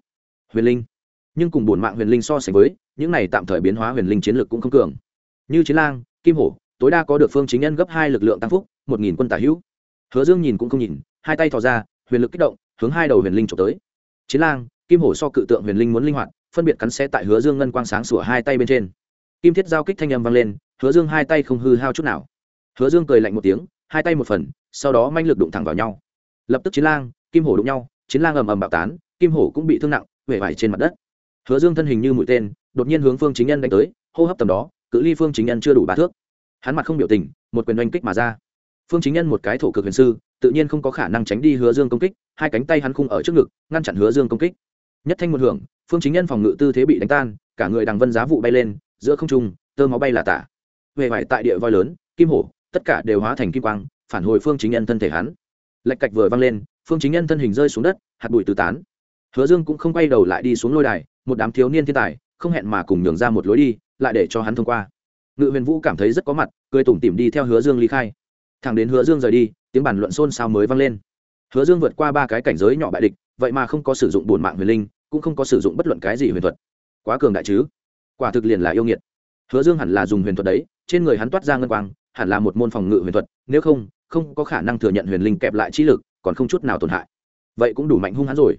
Huyền linh. Nhưng cùng bổn mạng huyền linh so sánh với, những này tạm thời biến hóa huyền linh chiến lược cũng không cường. Như chiến lang, kim hổ, tối đa có được phương chính nhân gấp hai lực lượng tăng phúc, một nghìn quân tả hữu. Hứa dương nhìn cũng không nhìn, hai tay thò ra, huyền lực kích động, hướng hai đầu huyền linh trộm tới. Chiến lang, kim hổ so cự tượng huyền linh muốn linh hoạt, phân biệt cắn xe tại hứa dương ngân quang sáng sủa hai tay bên trên kim thiết giao kích thanh âm vang lên, hứa dương hai tay không hư hao chút nào. Hứa dương cười lạnh một tiếng, hai tay một phần, sau đó manh lực đụng thẳng vào nhau. Lập tức chiến lang, kim hổ đụng nhau, chiến lang ầm ầm bạo tán, kim hổ cũng bị thương nặng huệ vải trên mặt đất. Hứa dương thân hình như mũi tên, đột nhiên hướng phương chính nhân đánh tới, hô hấp tầm đó, cự ly phương chính nhân chưa đủ ba thước. Hắn mặt không biểu tình, một quyền oanh kích mà ra. Phương chính nhân một cái thổ cực huyền sư, tự nhiên không có khả năng tránh đi hứa dương công kích, hai cánh tay hắn khung ở trước ngực, ngăn chặn hứa dương công kích. Nhất thanh một hưởng, phương chính nhân phòng ngự tư thế bị đánh tan, cả người đằng vân giá vụ bay lên giữa không trung, tơ máu bay là tả. Về vải tại địa voi lớn, kim hổ, tất cả đều hóa thành kim quang, phản hồi phương chính nhân thân thể hắn. Lạch cạch vừa văng lên, phương chính nhân thân hình rơi xuống đất, hạt bụi tứ tán. Hứa dương cũng không quay đầu lại đi xuống lôi đài, một đám thiếu niên thiên tài, không hẹn mà cùng nhường ra một lối đi, lại để cho hắn thông qua. Ngự huyền vũ cảm thấy rất có mặt, cười tủm tỉm đi theo hứa dương ly khai. Thẳng đến hứa dương rời đi, tiếng bàn luận xôn xao mới vang lên. Hứa dương vượt qua ba cái cảnh giới nhỏ bại địch, vậy mà không có sử dụng bùn mạng huyền linh, cũng không có sử dụng bất luận cái gì huyền thuật. Quá cường đại chứ? Quả thực liền là yêu nghiệt. Hứa dương hẳn là dùng huyền thuật đấy, trên người hắn toát ra ngân quang, hẳn là một môn phòng ngự huyền thuật, nếu không không có khả năng thừa nhận huyền linh kẹp lại trí lực, còn không chút nào tổn hại. Vậy cũng đủ mạnh hung hắn rồi.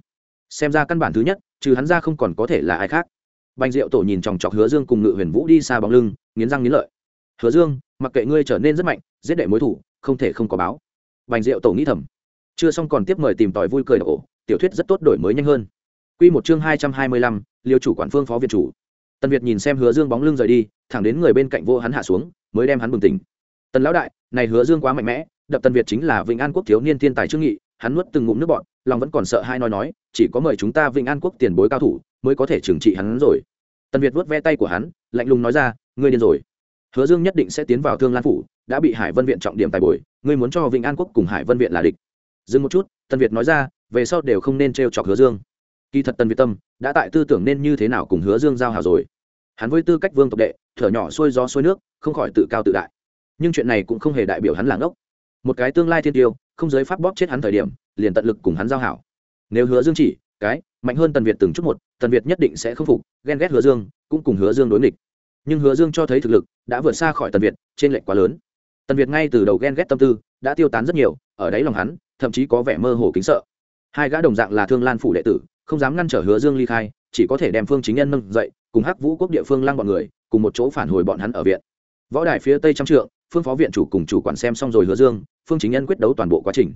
Xem ra căn bản thứ nhất, trừ hắn ra không còn có thể là ai khác. Bành diệu tổ nhìn chòng chọc hứa dương cùng ngự huyền vũ đi xa bóng lưng, nghiến răng nghiến lợi. Hứa dương, mặc kệ ngươi trở nên rất mạnh, giết đệ mối thủ, không thể không có báo. Bành diệu tổ nghĩ thầm. Chưa xong còn tiếp mời tìm tòi vui cười ổ, tiểu thuyết rất tốt đổi mới nhanh hơn. Quy một chương hai trăm hai mươi lăm, liêu chủ quản phương phó việt chủ tần việt nhìn xem hứa dương bóng lưng rời đi, thẳng đến người bên cạnh vô hắn hạ xuống, mới đem hắn bừng tỉnh. Tần lão đại, này hứa dương quá mạnh mẽ, đập tần việt chính là vĩnh an quốc thiếu niên thiên tài trương nghị, hắn nuốt từng ngụm nước bọn lòng vẫn còn sợ hai nói nói, chỉ có mời chúng ta vĩnh an quốc tiền bối cao thủ mới có thể trừng trị hắn rồi. Tần việt vuốt ve tay của hắn, lạnh lùng nói ra, ngươi điên rồi. Hứa dương nhất định sẽ tiến vào thương lan phủ, đã bị hải vân viện trọng điểm tài bồi, ngươi muốn cho vĩnh an quốc cùng hải vân viện là địch. Dừng một chút, tần việt nói ra, về sau đều không nên t chọc hứa dương kỳ thật tần việt tâm đã tại tư tưởng nên như thế nào cùng hứa dương giao hảo rồi. Hắn với tư cách vương tộc đệ, thở nhỏ xuôi gió xuôi nước, không khỏi tự cao tự đại. Nhưng chuyện này cũng không hề đại biểu hắn là ngốc. Một cái tương lai thiên tiêu, không giới pháp bóp chết hắn thời điểm, liền tận lực cùng hắn giao hảo. Nếu hứa dương chỉ, cái, mạnh hơn tần việt từng chút một, tần việt nhất định sẽ không phục, ghen ghét hứa dương, cũng cùng hứa dương đối nghịch. Nhưng hứa dương cho thấy thực lực, đã vượt xa khỏi tần việt trên lệnh quá lớn. Tần việt ngay từ đầu ghen ghét tâm tư, đã tiêu tán rất nhiều, ở đáy lòng hắn, thậm chí có vẻ mơ hồ kính sợ. Hai gã đồng dạng là thương lan phủ đệ tử không dám ngăn trở hứa dương ly khai, chỉ có thể đem phương chính nhân nâng dậy, cùng hắc vũ quốc địa phương lăng bọn người, cùng một chỗ phản hồi bọn hắn ở viện. Võ đài phía tây trăm trượng, phương phó viện chủ cùng chủ quản xem xong rồi hứa dương, phương chính nhân quyết đấu toàn bộ quá trình.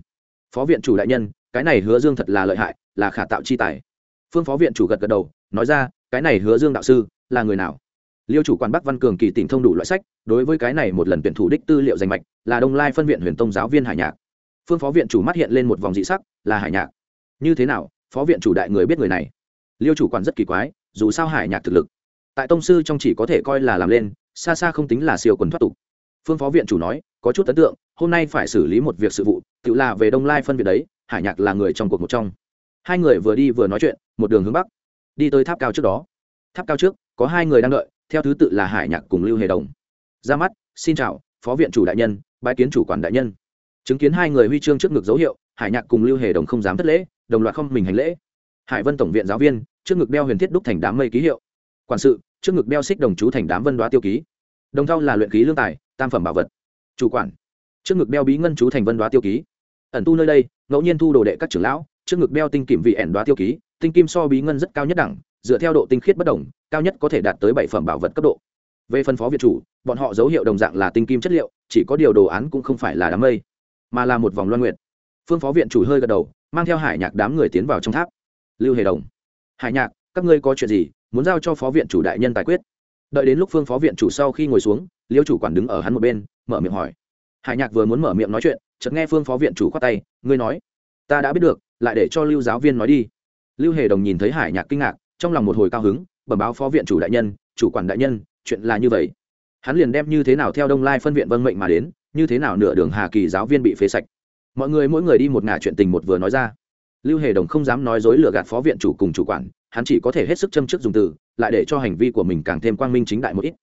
Phó viện chủ đại nhân, cái này hứa dương thật là lợi hại, là khả tạo chi tài. Phương phó viện chủ gật gật đầu, nói ra, cái này hứa dương đạo sư, là người nào? Liêu chủ quản bắc văn cường kỳ tỉnh thông đủ loại sách, đối với cái này một lần tuyển thủ đích tư liệu danh mạch, là đông lai phân viện huyền tông giáo viên hải nhạc. Phương phó viện chủ mắt hiện lên một vòng dị sắc, là hải nhạc. Như thế nào phó viện chủ đại người biết người này. Liêu chủ quản rất kỳ quái, dù sao hải nhạc thực lực. Tại tông sư trong chỉ có thể coi là làm lên, xa xa không tính là siêu quần thoát tục. Phương phó viện chủ nói, có chút ấn tượng, hôm nay phải xử lý một việc sự vụ, tự là về đông lai phân việc đấy, hải nhạc là người trong cuộc một trong. Hai người vừa đi vừa nói chuyện, một đường hướng bắc. Đi tới tháp cao trước đó. Tháp cao trước, có hai người đang đợi, theo thứ tự là hải nhạc cùng lưu hề đồng. Ra mắt, xin chào, phó viện chủ đại nhân bãi kiến chủ quản đại nhân. Chứng kiến hai người huy chương trước ngực dấu hiệu, hải nhạc cùng lưu hề đồng không dám thất lễ đồng loạt không mình hành lễ. Hải vân tổng viện giáo viên, trước ngực đeo huyền thiết đúc thành đám mây ký hiệu. Quản sự, trước ngực đeo xích đồng chú thành đám vân đoá tiêu ký. Đồng thau là luyện ký lương tài, tam phẩm bảo vật. Chủ quản, trước ngực đeo bí ngân chú thành vân đoá tiêu ký. Ẩn tu nơi đây, ngẫu nhiên thu đồ đệ các trưởng lão, trước ngực đeo tinh kìm vị ẻn đoá tiêu ký, tinh kim so bí ngân rất cao nhất đẳng, dựa theo độ tinh khiết bất đồng, cao nhất có thể đạt tới bảy phẩm bảo vật cấp độ. Về phân phó việt chủ, bọn họ dấu hiệu đồng dạng là tinh kim chất liệu, chỉ có điều đồ án cũng không phải là đám mây, mà là một vòng loan nguyện phương phó viện chủ hơi gật đầu mang theo hải nhạc đám người tiến vào trong tháp. Lưu hề đồng, hải nhạc, các ngươi có chuyện gì? Muốn giao cho phó viện chủ đại nhân tài quyết. Đợi đến lúc phương phó viện chủ sau khi ngồi xuống, liêu chủ quản đứng ở hắn một bên, mở miệng hỏi. Hải nhạc vừa muốn mở miệng nói chuyện, chợt nghe phương phó viện chủ khoát tay, ngươi nói, ta đã biết được, lại để cho lưu giáo viên nói đi. Lưu hề đồng nhìn thấy hải nhạc kinh ngạc, trong lòng một hồi cao hứng, bẩm báo phó viện chủ đại nhân, chủ quản đại nhân, chuyện là như vậy. Hắn liền đem như thế nào theo đông lai phân viện vân mệnh mà đến, như thế nào nửa đường hà kỳ giáo viên bị phế sạch mọi người mỗi người đi một ngả chuyện tình một vừa nói ra. Lưu hề đồng không dám nói dối lừa gạt phó viện chủ cùng chủ quản, hắn chỉ có thể hết sức châm chức dùng từ, lại để cho hành vi của mình càng thêm quang minh chính đại một ít.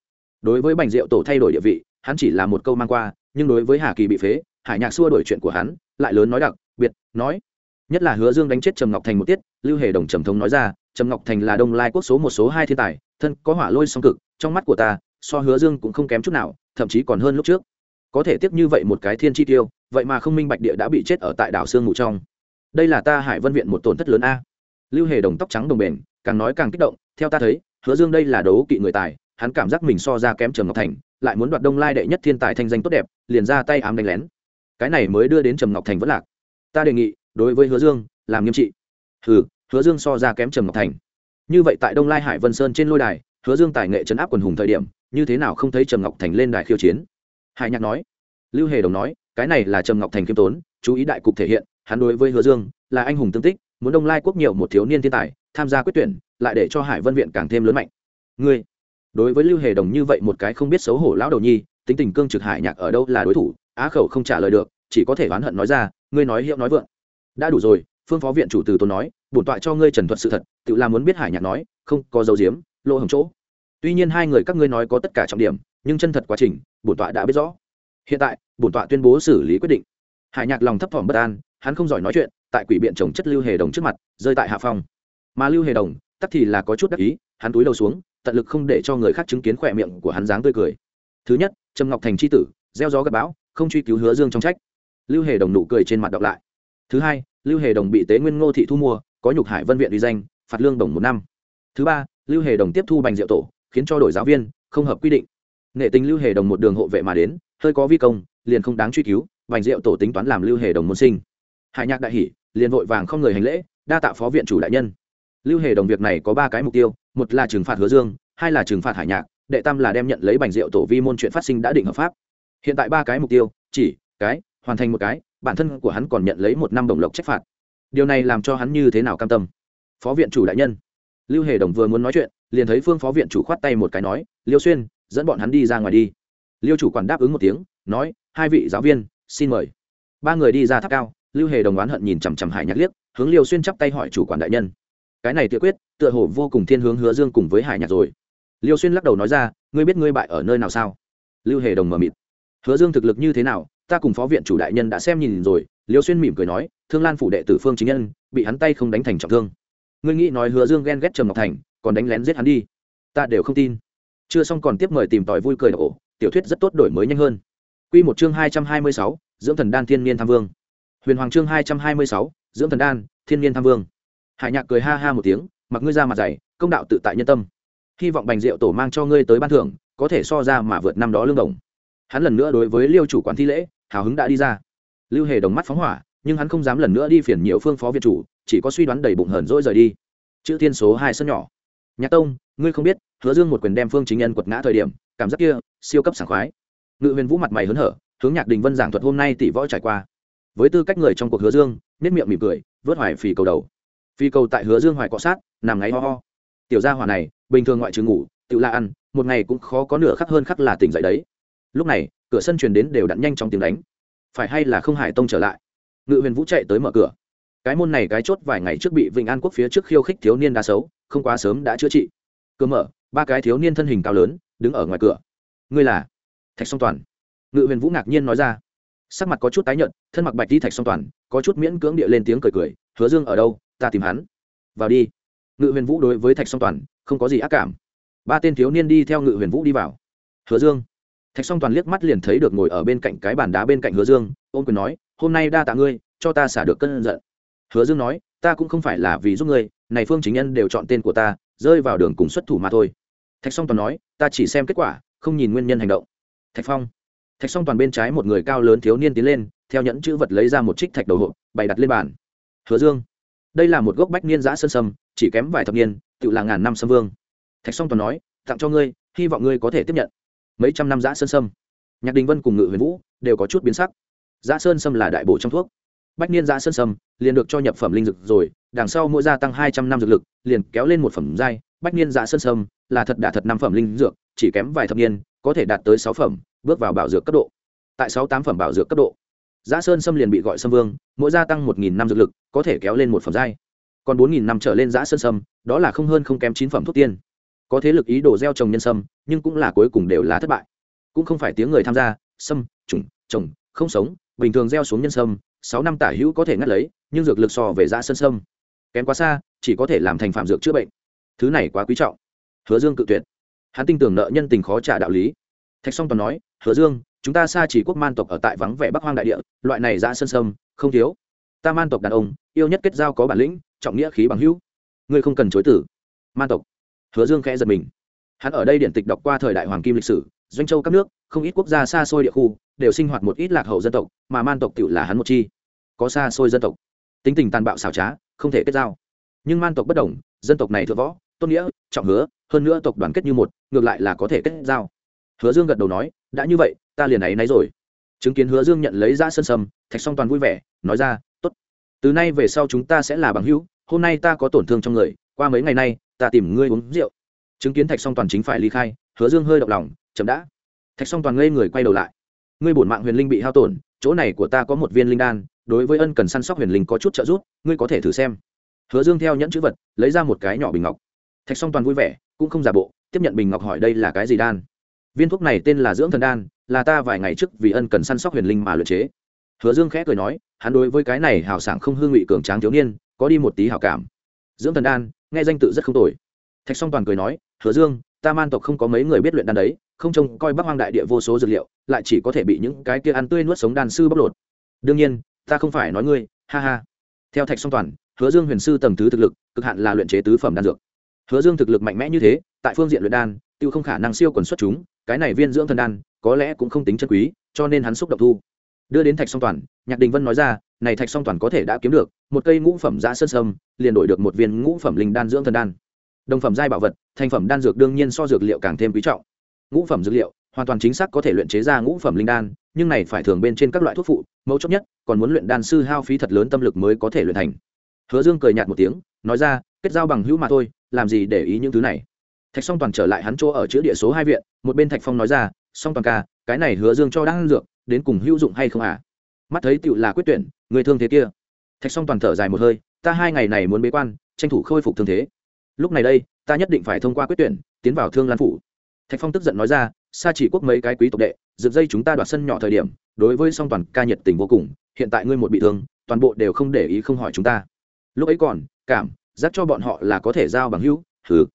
Đối với bành diệu tổ thay đổi địa vị, hắn chỉ là một câu mang qua, nhưng đối với hà kỳ bị phế, hải nhạc xua đổi chuyện của hắn, lại lớn nói đặc, biệt, nói. Nhất là hứa dương đánh chết trầm ngọc thành một tiết, lưu hề đồng trầm thống nói ra, trầm ngọc thành là đông lai quốc số một số hai thiên tài, thân có hỏa lôi song cực, trong mắt của ta, so hứa dương cũng không kém chút nào, thậm chí còn hơn lúc trước. Có thể tiếp như vậy một cái thiên chi tiêu vậy mà không minh bạch địa đã bị chết ở tại đảo sương ngủ trong. Đây là ta hải vân viện một tổn thất lớn a. Lưu hề đồng tóc trắng đồng bền, càng nói càng kích động, theo ta thấy, hứa dương đây là đấu kỵ người tài, hắn cảm giác mình so ra kém trầm ngọc thành, lại muốn đoạt đông lai đệ nhất thiên tài thanh danh tốt đẹp, liền ra tay ám đánh lén. Cái này mới đưa đến trầm ngọc thành vất lạc. Ta đề nghị, đối với hứa dương, làm nghiêm trị. Hừ, hứa dương so ra kém trầm ngọc thành. Như vậy tại đông lai hải vân sơn trên lôi đài, hứa dương tài nghệ chấn áp quần hùng thời điểm, như thế nào không thấy trầm ngọc thành lên đài khiêu chiến? Hải nhạc nói. Lưu hề đồng nói cái này là trầm ngọc thành khiêm tốn, chú ý đại cục thể hiện, hắn đối với hứa dương là anh hùng tương tích, muốn đông lai quốc nhiều một thiếu niên thiên tài, tham gia quyết tuyển, lại để cho hải vân viện càng thêm lớn mạnh. Ngươi, đối với lưu hề đồng như vậy một cái không biết xấu hổ lão đầu nhi, tính tình cương trực hải nhạc ở đâu là đối thủ, á khẩu không trả lời được, chỉ có thể oán hận nói ra, ngươi nói hiệu nói vượng. Đã đủ rồi, phương phó viện chủ từ tôi nói, bổn tọa cho ngươi trần thuật sự thật, tự làm muốn biết hải nhạc nói, không có dấu diếm, lỗ hồng chỗ. Tuy nhiên hai người các ngươi nói có tất cả trọng điểm, nhưng chân thật quá trình, bổn tọa đã biết rõ hiện tại, bổn tọa tuyên bố xử lý quyết định. Hải nhạc lòng thấp thỏm bất an, hắn không giỏi nói chuyện, tại quỷ biện trồng chất lưu hề đồng trước mặt, rơi tại hạ phong. Mà lưu hề đồng, tắc thì là có chút đắc ý, hắn túi đầu xuống, tận lực không để cho người khác chứng kiến khỏe miệng của hắn dáng tươi cười. Thứ nhất, trầm ngọc thành c h i tử, gieo gió gặp bão, không truy cứu hứa dương trong trách. Lưu hề đồng nụ cười trên mặt đọc lại. Thứ hai, lưu hề đồng bị tế nguyên ngô thị thu mua, có nhục hải vân viện uy danh, phạt lương đồng một năm. Thứ ba, lưu hề đồng tiếp thu bành diệu tổ, khiến cho đổi giáo viên, không hợp quy định. Nghệ tình lưu hề đồng một đường hộ vệ mà đến hơi có vi công, liền không đáng truy cứu bành diệu tổ tính toán làm lưu hề đồng môn sinh. Hải nhạc đại hỷ liền vội vàng không người hành lễ, đa tạ phó viện chủ đại nhân. Lưu hề đồng việc này có ba cái mục tiêu, một là trừng phạt hứa dương, hai là trừng phạt hải nhạc, đệ tam là đem nhận lấy bành rượu tổ vi môn chuyện phát sinh đã định hợp pháp. Hiện tại ba cái mục tiêu, chỉ, cái, hoàn thành một cái, bản thân của hắn còn nhận lấy một năm đồng lộc trách phạt. Điều này làm cho hắn như thế nào cam tâm? Phó viện chủ đại nhân. Lưu hề đồng vừa muốn nói chuyện, liền thấy phương phó viện chủ khoát tay một cái nói, liêu xuyên, dẫn bọn hắn đi ra ngoài đi liêu chủ quản đáp ứng một tiếng, nói, hai vị giáo viên, xin mời. Ba người đi ra tháp cao, lưu hề đồng oán hận nhìn chằm chằm hải nhạc liếc, hướng liêu xuyên chắp tay hỏi chủ quản đại nhân. Cái này tự quyết, tựa hồ vô cùng thiên hướng hứa dương cùng với hải nhạc rồi. Liêu xuyên lắc đầu nói ra, ngươi biết ngươi bại ở nơi nào sao? Lưu hề đồng mờ mịt. Hứa dương thực lực như thế nào, ta cùng phó viện chủ đại nhân đã xem nhìn rồi. Liêu xuyên mỉm cười nói, thương lan phủ đệ tử phương chính nhân, bị hắn tay không đánh thành trọng thương. Ngươi nghĩ nói hứa dương ghen ghét trầm ngọc thành, còn đánh lén giết hắn đi. Ta đều không tin. Chưa xong còn tiếp mời tìm tòi vui cười ổ tiểu thuyết rất tốt đổi mới nhanh hơn. Quy một chương hai trăm hai mươi sáu, dưỡng thần đan thiên niên tham vương. Huyền hoàng chương hai trăm hai mươi sáu, dưỡng thần đan thiên niên tham vương. Hải nhạc cười ha ha một tiếng, mặc ngươi ra mặt dày, công đạo tự tại nhân tâm. Hy vọng bành rượu tổ mang cho ngươi tới ban thưởng, có thể so ra mà vượt năm đó lương đồng. Hắn lần nữa đối với liêu chủ quản thi lễ, hào hứng đã đi ra. Lưu hề đồng mắt phóng hỏa, nhưng hắn không dám lần nữa đi phiền nhiều phương phó viện chủ, chỉ có suy đoán đầy bụng hờn dỗi rời đi. Chữ thiên số hai sân nhỏ. Nhạc tông, ngươi không biết hứa dương một quyền đem phương chính nhân quật ngã thời điểm, cảm giác kia, siêu cấp sảng khoái. Ngự huyền vũ mặt mày hớn hở, hướng nhạc đình vân giảng thuật hôm nay tỷ võ trải qua. Với tư cách người trong cuộc hứa dương nếp miệng mỉm cười, vớt hoài phì cầu đầu. Phi cầu tại hứa dương hoài cọ sát, nằm ngáy ho ho. Tiểu gia hỏa này, bình thường ngoại trừ ngủ, tự la ăn, một ngày cũng khó có nửa khắc hơn khắc là tỉnh dậy đấy. Lúc này, cửa sân truyền đến đều đặn nhanh trong tiếng đánh. Phải hay là không hải tông trở lại? Ngự huyền vũ chạy tới mở cửa. Cái môn này cái chốt vài ngày trước bị vịnh an quốc phía trước khiêu khích thiếu niên đa xấu, không quá sớm đã chữa trị. Cửa mở ba cái thiếu niên thân hình cao lớn, đứng ở ngoài cửa. Ngươi là? Thạch song toàn. Ngự huyền vũ ngạc nhiên nói ra. Sắc mặt có chút tái nhợt, thân mặc bạch đi thạch song toàn, có chút miễn cưỡng địa lên tiếng cười cười, hứa dương ở đâu? Ta tìm hắn. Vào đi. Ngự huyền vũ đối với thạch song toàn, không có gì ác cảm. Ba tên thiếu niên đi theo ngự huyền vũ đi vào. Hứa dương. Thạch song toàn liếc mắt liền thấy được ngồi ở bên cạnh cái bàn đá bên cạnh hứa dương ôm quyền nói, hôm nay đa tạ ngươi, cho ta xả được cơn giận. Hứa dương nói, ta cũng không phải là vì giúp ngươi, này phương chính nhân đều chọn tên của ta rơi vào đường cùng xuất thủ mà thôi. Thạch song toàn nói, ta chỉ xem kết quả, không nhìn nguyên nhân hành động. Thạch phong. Thạch song toàn bên trái một người cao lớn thiếu niên tiến lên, theo nhẫn chữ vật lấy ra một trích thạch đầu hộp, bày đặt lên bàn. Hứa dương, đây là một gốc bách niên giã sơn sâm, chỉ kém vài thập niên tự là ngàn năm sâm vương. Thạch song toàn nói, tặng cho ngươi, hy vọng ngươi có thể tiếp nhận. Mấy trăm năm giã sơn sâm. Nhạc đình vân cùng ngự huyền vũ đều có chút biến sắc. Giã sơn sâm là đại bổ trong thuốc bách niên giã sơn sâm, liền được cho nhập phẩm linh dược rồi, đằng sau mỗi gia tăng hai trăm năm dược lực, liền kéo lên một phẩm giai. Bách niên giã sơn sâm là thật đả thật năm phẩm linh dược, chỉ kém vài thập niên, có thể đạt tới sáu phẩm, bước vào bảo dược cấp độ. Tại sáu tám phẩm bảo dược cấp độ, giã sơn sâm liền bị gọi sâm vương, mỗi gia tăng một nghìn năm dược lực, có thể kéo lên một phẩm giai. Còn bốn nghìn năm trở lên giã sơn sâm, đó là không hơn không kém chín phẩm thuốc tiên. Có thế lực ý đồ gieo trồng nhân sâm, nhưng cũng là cuối cùng đều là thất bại. Cũng không phải tiếng người tham gia, sâm, trùng, trồng, không sống, bình thường gieo xuống nhân sâm sáu năm tả hữu có thể ngắt lấy, nhưng dược lực so về giã sơn sâm, kém quá xa, chỉ có thể làm thành phạm dược chữa bệnh. Thứ này quá quý trọng. Hứa dương cự tuyệt. Hắn tin tưởng nợ nhân tình khó trả đạo lý. Thạch song toàn nói, hứa dương, chúng ta xa chỉ quốc man tộc ở tại vắng vẻ bắc hoang đại địa, loại này ra sơn sâm, không thiếu. Ta man tộc đàn ông, yêu nhất kết giao có bản lĩnh, trọng nghĩa khí bằng hữu. Ngươi không cần chối tử. Man tộc. Hứa dương khẽ giật mình. Hắn ở đây điển tịch đọc qua thời đại hoàng kim lịch sử doanh châu các nước không ít quốc gia xa xôi địa khu đều sinh hoạt một ít lạc hậu dân tộc mà man tộc tự là hắn một chi. Có xa xôi dân tộc. Tính tình tàn bạo xảo trá không thể kết giao. Nhưng man tộc bất đồng dân tộc này thượng võ tôn nghĩa trọng hứa hơn nữa tộc đoàn kết như một ngược lại là có thể kết giao. Hứa dương gật đầu nói đã như vậy ta liền ấy nấy rồi. Chứng kiến hứa dương nhận lấy ra sân sầm, thạch song toàn vui vẻ nói ra tốt. Từ nay về sau chúng ta sẽ là bằng hữu hôm nay ta có tổn thương trong người qua mấy ngày nay ta tìm ngươi uống rượu. Chứng kiến thạch song toàn chính phải ly khai hứa dương hơi động lòng chậm đã. Thạch song toàn ngây người quay đầu lại. Ngươi bổn mạng huyền linh bị hao tổn, chỗ này của ta có một viên linh đan, đối với ân cần săn sóc huyền linh có chút trợ giúp, ngươi có thể thử xem. Hứa dương theo nhẫn chữ vật, lấy ra một cái nhỏ bình ngọc. Thạch song toàn vui vẻ, cũng không giả bộ, tiếp nhận bình ngọc hỏi đây là cái gì đan? Viên thuốc này tên là dưỡng thần đan, là ta vài ngày trước vì ân cần săn sóc huyền linh mà luyện chế. Hứa dương khẽ cười nói, hắn đối với cái này hào sảng không hương ngụy cường tráng thiếu niên, có đi một tí hào cảm. Dưỡng thần đan, nghe danh tự rất không tồi. Thạch song toàn cười nói, hứa dương, ta man tộc không có mấy người biết luyện đan đấy không trông coi bắc hoang đại địa vô số dược liệu, lại chỉ có thể bị những cái kia ăn tươi nuốt sống đàn sư bóc lột. Đương nhiên, ta không phải nói ngươi, ha ha. Theo thạch song toàn, hứa dương huyền sư tầng thứ thực lực, cực hạn là luyện chế tứ phẩm đan dược. Hứa dương thực lực mạnh mẽ như thế, tại phương diện luyện đan, tiêu không khả năng siêu quần xuất chúng, cái này viên dưỡng thần đan, có lẽ cũng không tính chân quý, cho nên hắn xúc động thu. Đưa đến thạch song toàn, nhạc đình vân nói ra, này thạch song toàn có thể đã kiếm được, một cây ngũ phẩm giã sơn sâm, liền đổi được một viên ngũ phẩm linh đan dưỡng thần đan. Đồng phẩm giai bảo vật, thành phẩm đan dược đương nhiên so dược liệu càng thêm quý trọng ngũ phẩm dược liệu, hoàn toàn chính xác có thể luyện chế ra ngũ phẩm linh đan, nhưng này phải thường bên trên các loại thuốc phụ, mấu chốt nhất, còn muốn luyện đan sư hao phí thật lớn tâm lực mới có thể luyện thành. Hứa dương cười nhạt một tiếng, nói ra, kết giao bằng hữu mà thôi, làm gì để ý những thứ này? Thạch song toàn trở lại hắn chỗ ở chữ địa số hai viện, một bên thạch phong nói ra, song toàn ca, cái này hứa dương cho đang dược, đến cùng hữu dụng hay không à mắt thấy tựu là quyết tuyển, người thương thế kia. Thạch song toàn thở dài một hơi, ta hai ngày này muốn bế quan, tranh thủ khôi phục thương thế. Lúc này đây, ta nhất định phải thông qua quyết tuyển, tiến vào thương lan phủ thạch phong tức giận nói ra xa chỉ quốc mấy cái quý tộc đệ, dựng dây chúng ta đoạt sân nhỏ thời điểm, đối với song toàn ca nhiệt tình vô cùng, hiện tại ngươi một bị thương, toàn bộ đều không để ý không hỏi chúng ta. Lúc ấy còn, cảm, giác cho bọn họ là có thể giao bằng hữu thứ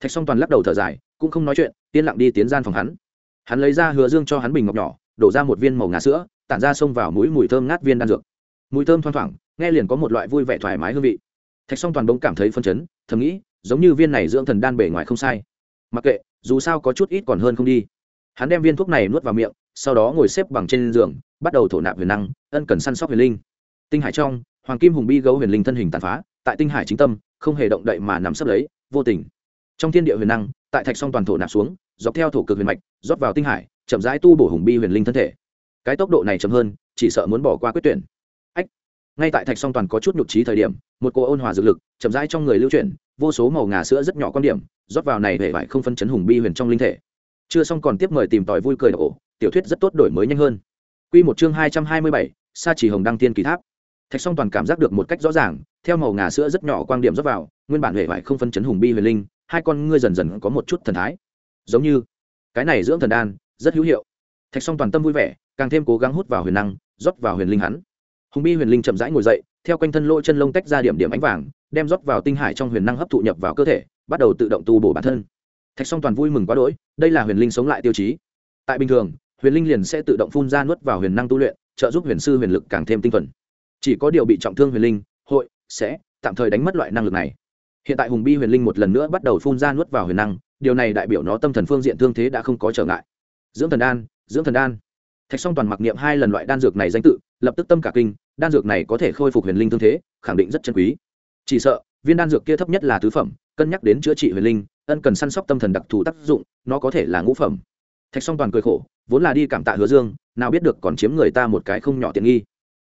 thạch song toàn lắc đầu thở dài, cũng không nói chuyện, yên lặng đi tiến gian phòng hắn. Hắn lấy ra hứa dương cho hắn bình ngọc nhỏ, đổ ra một viên màu ngà sữa, tản ra xông vào mũi mùi thơm ngát viên đan dược. Mùi thơm thoang thoảng, nghe liền có một loại vui vẻ thoải mái hương vị. Thạch song toàn bỗng cảm thấy phân chấn, thầm nghĩ, giống như viên này dưỡng thần đan bể ngoài không sai mặc kệ, dù sao có chút ít còn hơn không đi. Hắn đem viên thuốc này nuốt vào miệng, sau đó ngồi xếp bằng trên giường, bắt đầu thổ nạp huyền năng, ân cần săn sóc huyền linh. Tinh hải trong, hoàng kim hùng bi gấu huyền linh thân hình tàn phá, tại tinh hải chính tâm, không hề động đậy mà nằm sấp lấy, vô tình. Trong thiên địa huyền năng, tại thạch song toàn thổ nạp xuống, dọc theo thổ cực huyền mạch, rót vào tinh hải, chậm rãi tu bổ hùng bi huyền linh thân thể. Cái tốc độ này chậm hơn, chỉ sợ muốn bỏ qua quyết tuyển ngay tại thạch song toàn có chút nhục trí thời điểm, một cô ôn hòa dược lực chậm rãi trong người lưu chuyển, vô số màu ngà sữa rất nhỏ quan điểm, rót vào này hệ vải không phân chấn hùng bi huyền trong linh thể. Chưa xong còn tiếp mời tìm tòi vui cười ổ, tiểu thuyết rất tốt đổi mới nhanh hơn. Quy một chương hai trăm hai mươi bảy, sa chỉ hồng đăng tiên kỳ tháp. Thạch song toàn cảm giác được một cách rõ ràng, theo màu ngà sữa rất nhỏ quan điểm rót vào, nguyên bản hệ vải không phân chấn hùng bi huyền linh, hai con ngươi dần dần có một chút thần thái. Giống như, cái này dưỡng thần đan, rất hữu hiệu. Thạch song toàn tâm vui vẻ, càng thêm cố gắng hút vào huyền năng, rót vào huyền linh hắn hùng bi huyền linh chậm rãi ngồi dậy, theo quanh thân lỗ chân lông tách ra điểm điểm ánh vàng, đem rót vào tinh hải trong huyền năng hấp thụ nhập vào cơ thể, bắt đầu tự động tu bổ bản thân. Thạch song toàn vui mừng quá đỗi, đây là huyền linh sống lại tiêu chí. Tại bình thường, huyền linh liền sẽ tự động phun ra nuốt vào huyền năng tu luyện, trợ giúp huyền sư huyền lực càng thêm tinh thuần. Chỉ có điều bị trọng thương huyền linh, hội, sẽ tạm thời đánh mất loại năng lực này. Hiện tại hùng bi huyền linh một lần nữa bắt đầu phun ra nuốt vào huyền năng, điều này đại biểu nó tâm thần phương diện thương thế đã không có trở ngại. Dưỡng thần đan, dưỡng thần đan thạch song toàn mặc niệm hai lần loại đan dược này danh tự, lập tức tâm cả kinh, đan dược này có thể khôi phục huyền linh thương thế, khẳng định rất chân quý. Chỉ sợ, viên đan dược kia thấp nhất là tứ phẩm, cân nhắc đến chữa trị huyền linh, ân cần săn sóc tâm thần đặc thù tác dụng, nó có thể là ngũ phẩm. Thạch song toàn cười khổ, vốn là đi cảm tạ hứa dương, nào biết được còn chiếm người ta một cái không nhỏ tiện nghi.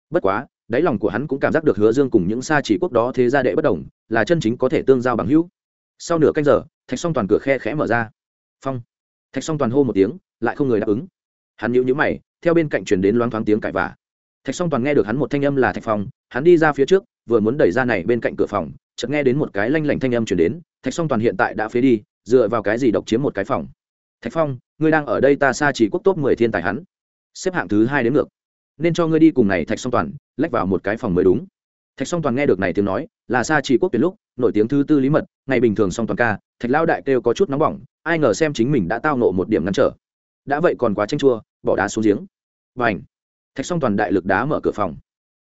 Bất quá, đáy lòng của hắn cũng cảm giác được hứa dương cùng những xa chỉ quốc đó thế gia đệ bất đồng, là chân chính có thể tương giao bằng hữu. Sau nửa canh giờ, thạch song toàn cửa khe khẽ mở ra. Phong. Thạch song toàn hô một tiếng, lại không người đáp ứng. Hắn nhíu nhíu mày theo bên cạnh truyền đến loáng thoáng tiếng cãi vả thạch song toàn nghe được hắn một thanh âm là thạch phong, hắn đi ra phía trước, vừa muốn đẩy ra này bên cạnh cửa phòng, chợt nghe đến một cái lanh lảnh thanh âm truyền đến, thạch song toàn hiện tại đã phế đi, dựa vào cái gì độc chiếm một cái phòng? Thạch phong, ngươi đang ở đây ta xa chỉ quốc tốt mười thiên tài hắn. Xếp hạng thứ hai đến ngược. Nên cho ngươi đi cùng này, thạch song toàn, lách vào một cái phòng mới đúng. Thạch song toàn nghe được này tiếng nói, là xa chỉ quốc tuyệt lúc, nổi tiếng thứ tư lý mật, ngày bình thường song toàn ca, thạch lao đại kêu có chút nóng bỏng, ai ngờ xem chính mình đã tao nộ một điểm ngăn trở. Đã vậy còn quá tranh chua bỏ đá xuống giếng. Và ảnh thạch song toàn đại lực đá mở cửa phòng.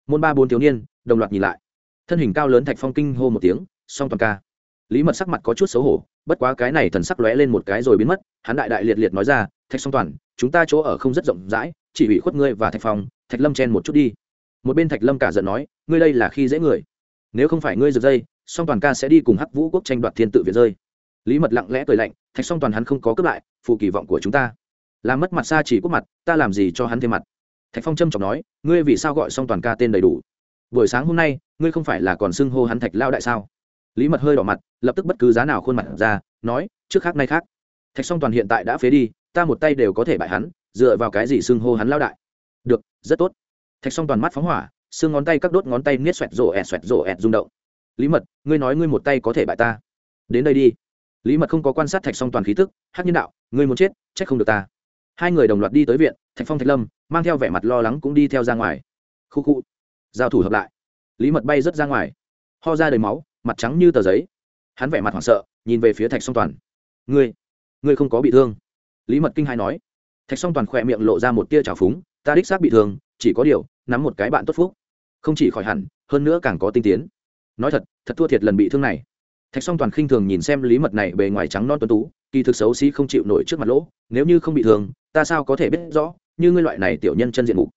Môn ba bốn thiếu niên, đồng loạt nhìn lại. Thân hình cao lớn thạch phong kinh hô một tiếng, song toàn ca. Lý mật sắc mặt có chút xấu hổ, bất quá cái này thần sắc lóe lên một cái rồi biến mất, hắn đại đại liệt liệt nói ra, thạch song toàn, chúng ta chỗ ở không rất rộng rãi, chỉ ủy khuất ngươi và thạch phong, thạch lâm chen một chút đi. Một bên thạch lâm cả giận nói, ngươi đây là khi dễ người. Nếu không phải ngươi giật dây, song toàn ca sẽ đi cùng hắc vũ quốc tranh đoạt thiên tự việt rơi. Lý mật lặng lẽ cười lạnh, thạch song toàn hắn không có cướp lại, phụ kỳ vọng của chúng ta làm mất mặt xa chỉ quốc mặt, ta làm gì cho hắn thêm mặt? Thạch phong trâm trọng nói, ngươi vì sao gọi song toàn ca tên đầy đủ? Buổi sáng hôm nay, ngươi không phải là còn xưng hô hắn thạch lao đại sao? Lý mật hơi đỏ mặt, lập tức bất cứ giá nào khuôn mặt ra, nói, trước khác nay khác. Thạch song toàn hiện tại đã phế đi, ta một tay đều có thể bại hắn, dựa vào cái gì xưng hô hắn lao đại? Được, rất tốt. Thạch song toàn mắt phóng hỏa, xương ngón tay các đốt ngón tay niết xoẹt rổ ẹt xoẹt rổ ẹt rung động. Lý mật, ngươi nói ngươi một tay có thể bại ta? Đến đây đi. Lý mật không có quan sát thạch song toàn khí tức hát nhân đạo, ngươi muốn chết trách không được ta hai người đồng loạt đi tới viện, thạch phong, thạch lâm, mang theo vẻ mặt lo lắng cũng đi theo ra ngoài. Khu khu, giao thủ hợp lại. Lý mật bay rớt ra ngoài. Ho ra đầy máu, mặt trắng như tờ giấy. Hắn vẻ mặt hoảng sợ, nhìn về phía thạch song toàn. Ngươi ngươi không có bị thương? Lý mật kinh hai nói. Thạch song toàn khỏe miệng lộ ra một tia trào phúng, ta đích xác bị thương, chỉ có điều, nắm một cái bạn tốt phúc. Không chỉ khỏi hẳn, hơn nữa càng có tinh tiến. Nói thật thật thua thiệt lần bị thương này. Thạch song toàn khinh thường nhìn xem lý mật này bề ngoài trắng non tuấn tú kỳ thực xấu xí không chịu nổi trước mặt lỗ, nếu như không bị thương, ta sao có thể biết rõ, như ngươi loại này tiểu nhân chân diện mục.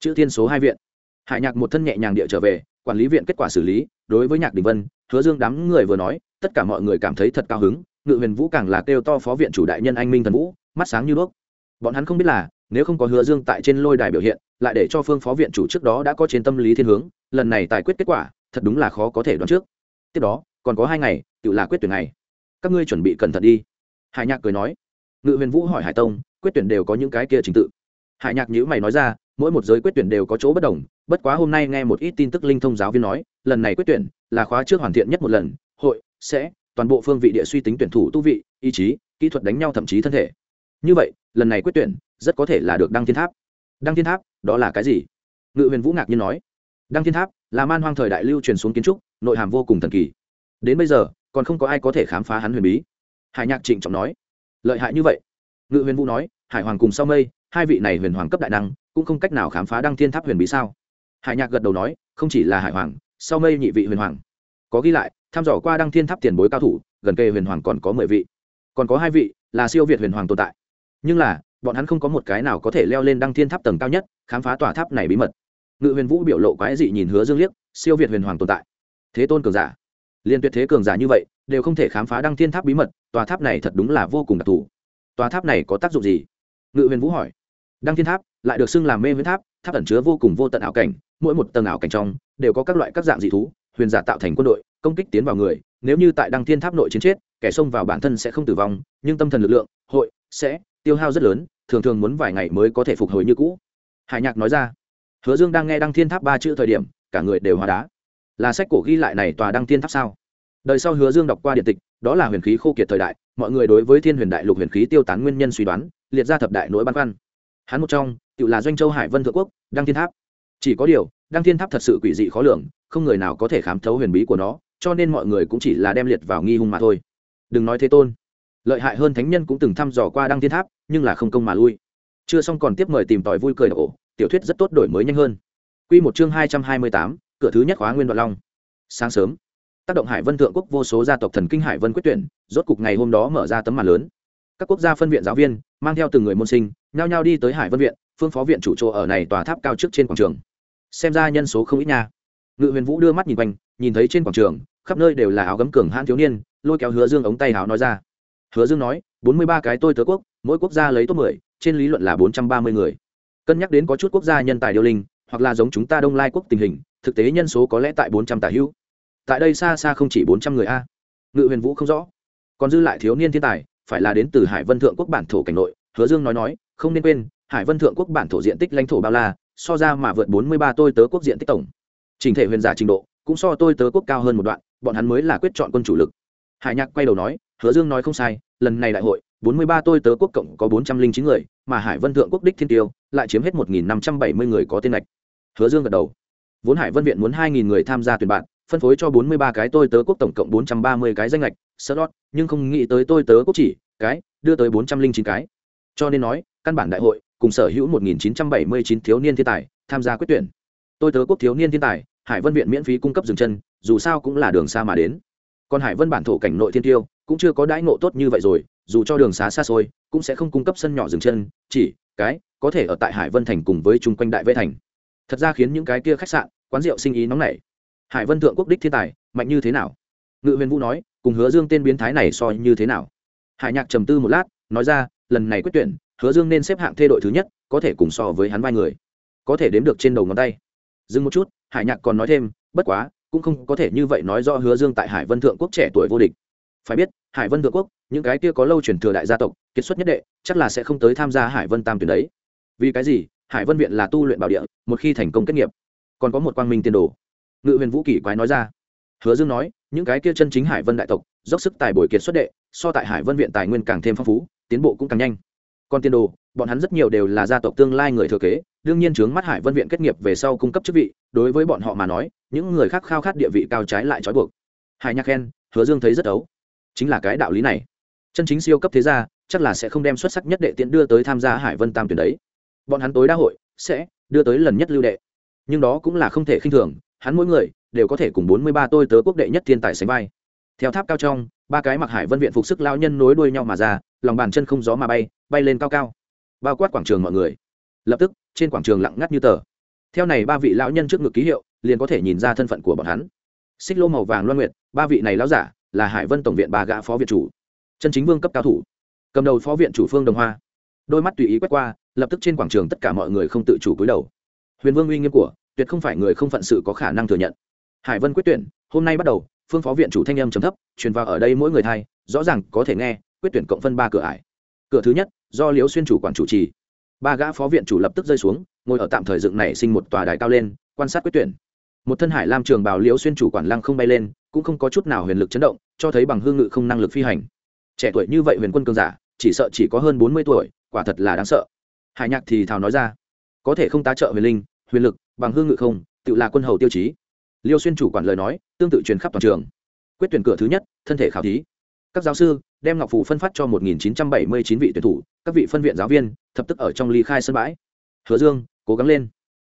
Chữ thiên số hai viện. Hải nhạc một thân nhẹ nhàng địa trở về, quản lý viện kết quả xử lý, đối với nhạc đình vân, hứa dương đám người vừa nói, tất cả mọi người cảm thấy thật cao hứng, ngự huyền vũ càng là kêu to phó viện chủ đại nhân anh minh thần vũ, mắt sáng như đuốc. Bọn hắn không biết là, nếu không có hứa dương tại trên lôi đài biểu hiện, lại để cho phương phó viện chủ trước đó đã có trên tâm lý thiên hướng, lần này tài quyết kết quả, thật đúng là khó có thể đoán trước. Tiếp đó, còn có hai ngày, tự là quyết tuyển này các ngươi chuẩn bị cẩn thận đi hải nhạc cười nói, ngự huyền vũ hỏi hải tông, quyết tuyển đều có những cái kia trình tự. Hải nhạc nhữ mày nói ra, mỗi một giới quyết tuyển đều có chỗ bất đồng, bất quá hôm nay nghe một ít tin tức linh thông giáo viên nói, lần này quyết tuyển là khóa trước hoàn thiện nhất một lần, hội sẽ toàn bộ phương vị địa suy tính tuyển thủ tu vị, ý chí, kỹ thuật đánh nhau thậm chí thân thể. Như vậy, lần này quyết tuyển rất có thể là được đăng thiên tháp. Đăng thiên tháp? Đó là cái gì? Ngự huyền vũ ngạc nhiên nói. Đăng thiên tháp là man hoang thời đại lưu truyền xuống kiến trúc, nội hàm vô cùng thần kỳ. Đến bây giờ, còn không có ai có thể khám phá hắn huyền bí hải nhạc trịnh trọng nói. Lợi hại như vậy? Ngự huyền vũ nói, hải hoàng cùng sau mây, hai vị này huyền hoàng cấp đại năng, cũng không cách nào khám phá đăng thiên tháp huyền bí sao? Hải nhạc gật đầu nói, không chỉ là hải hoàng sau mây nhị vị huyền hoàng. Có ghi lại thăm dò qua đăng thiên tháp tiền bối cao thủ, gần kề huyền hoàng còn có mười vị. Còn có hai vị, là siêu việt huyền hoàng tồn tại. Nhưng là, bọn hắn không có một cái nào có thể leo lên đăng thiên tháp tầng cao nhất, khám phá tòa tháp này bí mật. Ngự huyền vũ biểu lộ quái dị nhìn hứa dương liếc, siêu việt huyền hoàng tồn tại. Thế tôn cường giả liên tuyệt thế cường giả như vậy, đều không thể khám phá đăng thiên tháp bí mật, tòa tháp này thật đúng là vô cùng đặc thù. Tòa tháp này có tác dụng gì? Ngự huyền vũ hỏi. Đăng thiên tháp lại được xưng làm mê huyền tháp tháp ẩn chứa vô cùng vô tận ảo cảnh, mỗi một tầng ảo cảnh trong đều có các loại các dạng dị thú, huyền giả tạo thành quân đội, công kích tiến vào người, nếu như tại đăng thiên tháp nội chiến chết, kẻ xông vào bản thân sẽ không tử vong, nhưng tâm thần lực lượng, hội, sẽ tiêu hao rất lớn, thường thường muốn vài ngày mới có thể phục hồi như cũ. Hải nhạc nói ra. Hứa dương đang nghe đăng thiên tháp ba chữ thời điểm, cả người đều hóa đá là sách cổ ghi lại này tòa đăng thiên tháp sao? Đời sau hứa dương đọc qua điện tịch, đó là huyền khí khô kiệt thời đại, mọi người đối với thiên huyền đại lục huyền khí tiêu tán nguyên nhân suy đoán, liệt ra thập đại nỗi băn khoăn. Hắn một trong, tự là doanh châu hải vân thượng quốc, đăng thiên tháp. Chỉ có điều, đăng thiên tháp thật sự quỷ dị khó lường, không người nào có thể khám thấu huyền bí của nó, cho nên mọi người cũng chỉ là đem liệt vào nghi hung mà thôi. Đừng nói thế tôn. Lợi hại hơn thánh nhân cũng từng thăm dò qua đăng thiên tháp, nhưng là không công mà lui. Chưa xong còn tiếp mời tìm tòi vui cười ổ tiểu thuyết rất tốt đổi mới nhanh hơn. Quy một chương hai trăm hai mươi tám cửa thứ nhất khóa nguyên đoạn long. Sáng sớm, tác động hải vân thượng quốc vô số gia tộc thần kinh hải vân quyết tuyển, rốt cục ngày hôm đó mở ra tấm màn lớn. Các quốc gia phân viện giáo viên, mang theo từng người môn sinh, nhao nhao đi tới hải vân viện, phương phó viện chủ chỗ ở này tòa tháp cao trước trên quảng trường. Xem ra nhân số không ít nha. Ngự huyền vũ đưa mắt nhìn quanh, nhìn thấy trên quảng trường, khắp nơi đều là áo gấm cường hãn thiếu niên, lôi kéo hứa dương ống tay áo nói ra. Hứa dương nói, bốn mươi ba cái tôi tớ quốc, mỗi quốc gia lấy top mười, trên lý luận là bốn trăm ba mươi người. Cân nhắc đến có chút quốc gia nhân tài điều linh, hoặc là giống chúng ta đông lai quốc tình hình thực tế nhân số có lẽ tại bốn trăm tả hữu. Tại đây xa xa không chỉ bốn trăm người a. Ngự huyền vũ không rõ. Còn dư lại thiếu niên thiên tài, phải là đến từ hải vân thượng quốc bản thổ cảnh nội, hứa dương nói nói, không nên quên, hải vân thượng quốc bản thổ diện tích lãnh thổ bao la, so ra mà vượt bốn mươi ba tôi tớ quốc diện tích tổng. Trình thể huyền giả trình độ, cũng so tôi tớ quốc cao hơn một đoạn, bọn hắn mới là quyết chọn quân chủ lực. Hải nhạc quay đầu nói, hứa dương nói không sai, lần này đại hội, bốn mươi ba tôi tớ quốc cộng có bốn trăm linh chín người, mà hải vân thượng quốc đích thiên tiêu, lại chiếm hết một nghìn năm trăm bảy mươi người có tên lệch. Hứa dương gật đầu vốn hải vân viện muốn hai nghìn người tham gia tuyển bạn, phân phối cho bốn mươi ba cái tôi tớ quốc tổng cộng bốn trăm ba mươi cái danh lệch sợ lót nhưng không nghĩ tới tôi tớ quốc chỉ, cái, đưa tới bốn trăm linh chín cái. Cho nên nói, căn bản đại hội, cùng sở hữu một nghìn chín trăm bảy mươi chín thiếu niên thiên tài, tham gia quyết tuyển. Tôi tớ quốc thiếu niên thiên tài, hải vân viện miễn phí cung cấp dừng chân, dù sao cũng là đường xa mà đến. Còn hải vân bản thổ cảnh nội thiên tiêu, cũng chưa có đãi ngộ tốt như vậy rồi, dù cho đường xá xa xôi, cũng sẽ không cung cấp sân nhỏ dừng chân, chỉ, cái, có thể ở tại hải vân thành cùng với chung quanh đại vệ thành. Thật ra khiến những cái kia khách sạn quán rượu sinh ý nóng nảy. Hải vân thượng quốc đích thiên tài, mạnh như thế nào? Ngự huyền vũ nói, cùng hứa dương tên biến thái này so như thế nào? Hải nhạc trầm tư một lát, nói ra, lần này quyết tuyển, hứa dương nên xếp hạng thê đội thứ nhất, có thể cùng so với hắn vai người. Có thể đếm được trên đầu ngón tay. Dừng một chút, hải nhạc còn nói thêm, bất quá, cũng không có thể như vậy nói do hứa dương tại hải vân thượng quốc trẻ tuổi vô địch. Phải biết, hải vân thượng quốc, những cái kia có lâu truyền thừa đại gia tộc, kiệt xuất nhất đệ, chắc là sẽ không tới tham gia hải vân tam tuyển đấy. Vì cái gì? Hải vân viện là tu luyện bảo địa, một khi thành công kết nghiệp còn có một quang minh tiên đồ. Ngự huyền vũ kỷ quái nói ra. Hứa dương nói, những cái kia chân chính hải vân đại tộc, dốc sức tài bồi kiệt xuất đệ, so tại hải vân viện tài nguyên càng thêm phong phú, tiến bộ cũng càng nhanh. Còn tiên đồ, bọn hắn rất nhiều đều là gia tộc tương lai người thừa kế, đương nhiên chướng mắt hải vân viện kết nghiệp về sau cung cấp chức vị, đối với bọn họ mà nói, những người khác khao khát địa vị cao trái lại trói buộc. Hải nhạc khen, hứa dương thấy rất ấu. Chính là cái đạo lý này. Chân chính siêu cấp thế gia, chắc là sẽ không đem xuất sắc nhất đệ tiện đưa tới tham gia hải vân tam tuyển đấy. Bọn hắn tối đa hội sẽ đưa tới lần nhất lưu đệ nhưng đó cũng là không thể khinh thường, hắn mỗi người đều có thể cùng bốn mươi ba tôi tớ quốc đệ nhất thiên tài sánh vai. Theo tháp cao trong, ba cái mặc hải vân viện phục sức lao nhân nối đuôi nhau mà ra, lòng bàn chân không gió mà bay bay lên cao cao. Bao quát quảng trường mọi người. Lập tức, trên quảng trường lặng ngắt như tờ. Theo này ba vị lão nhân trước ngực ký hiệu, liền có thể nhìn ra thân phận của bọn hắn. Xích lô màu vàng loan nguyệt, ba vị này lão giả là hải vân tổng viện ba gã phó viện chủ. Chân chính vương cấp cao thủ. Cầm đầu phó viện chủ phương đồng hoa. Đôi mắt tùy ý quét qua, lập tức trên quảng trường tất cả mọi người không tự chủ cúi đầu huyền vương uy nghiêm của, tuyệt không phải người không phận sự có khả năng thừa nhận. Hải vân quyết tuyển, hôm nay bắt đầu, phương phó viện chủ thanh âm trầm thấp, truyền vào ở đây mỗi người thay, rõ ràng có thể nghe, quyết tuyển cộng phân ba cửa ải. Cửa thứ nhất, do liễu xuyên chủ quản chủ trì. Ba gã phó viện chủ lập tức rơi xuống, ngồi ở tạm thời dựng nảy sinh một tòa đài cao lên, quan sát quyết tuyển. Một thân hải lam trường bào liễu xuyên chủ quản lăng không bay lên, cũng không có chút nào huyền lực chấn động, cho thấy bằng hương ngự không năng lực phi hành. Trẻ tuổi như vậy huyền quân cường giả, chỉ sợ chỉ có hơn bốn mươi tuổi, quả thật là đáng sợ. Hải nhạc thì thào nói ra có thể không tá trợ huyền linh, huyền lực, bằng hương ngự không, tự là quân hầu tiêu chí. Liêu xuyên chủ quản lời nói, tương tự truyền khắp toàn trường. Quyết tuyển cửa thứ nhất, thân thể khảo thí. Các giáo sư, đem ngọc phủ phân phát cho 1979 vị tuyển thủ, các vị phân viện giáo viên, thập tức ở trong ly khai sân bãi. Hứa dương, cố gắng lên.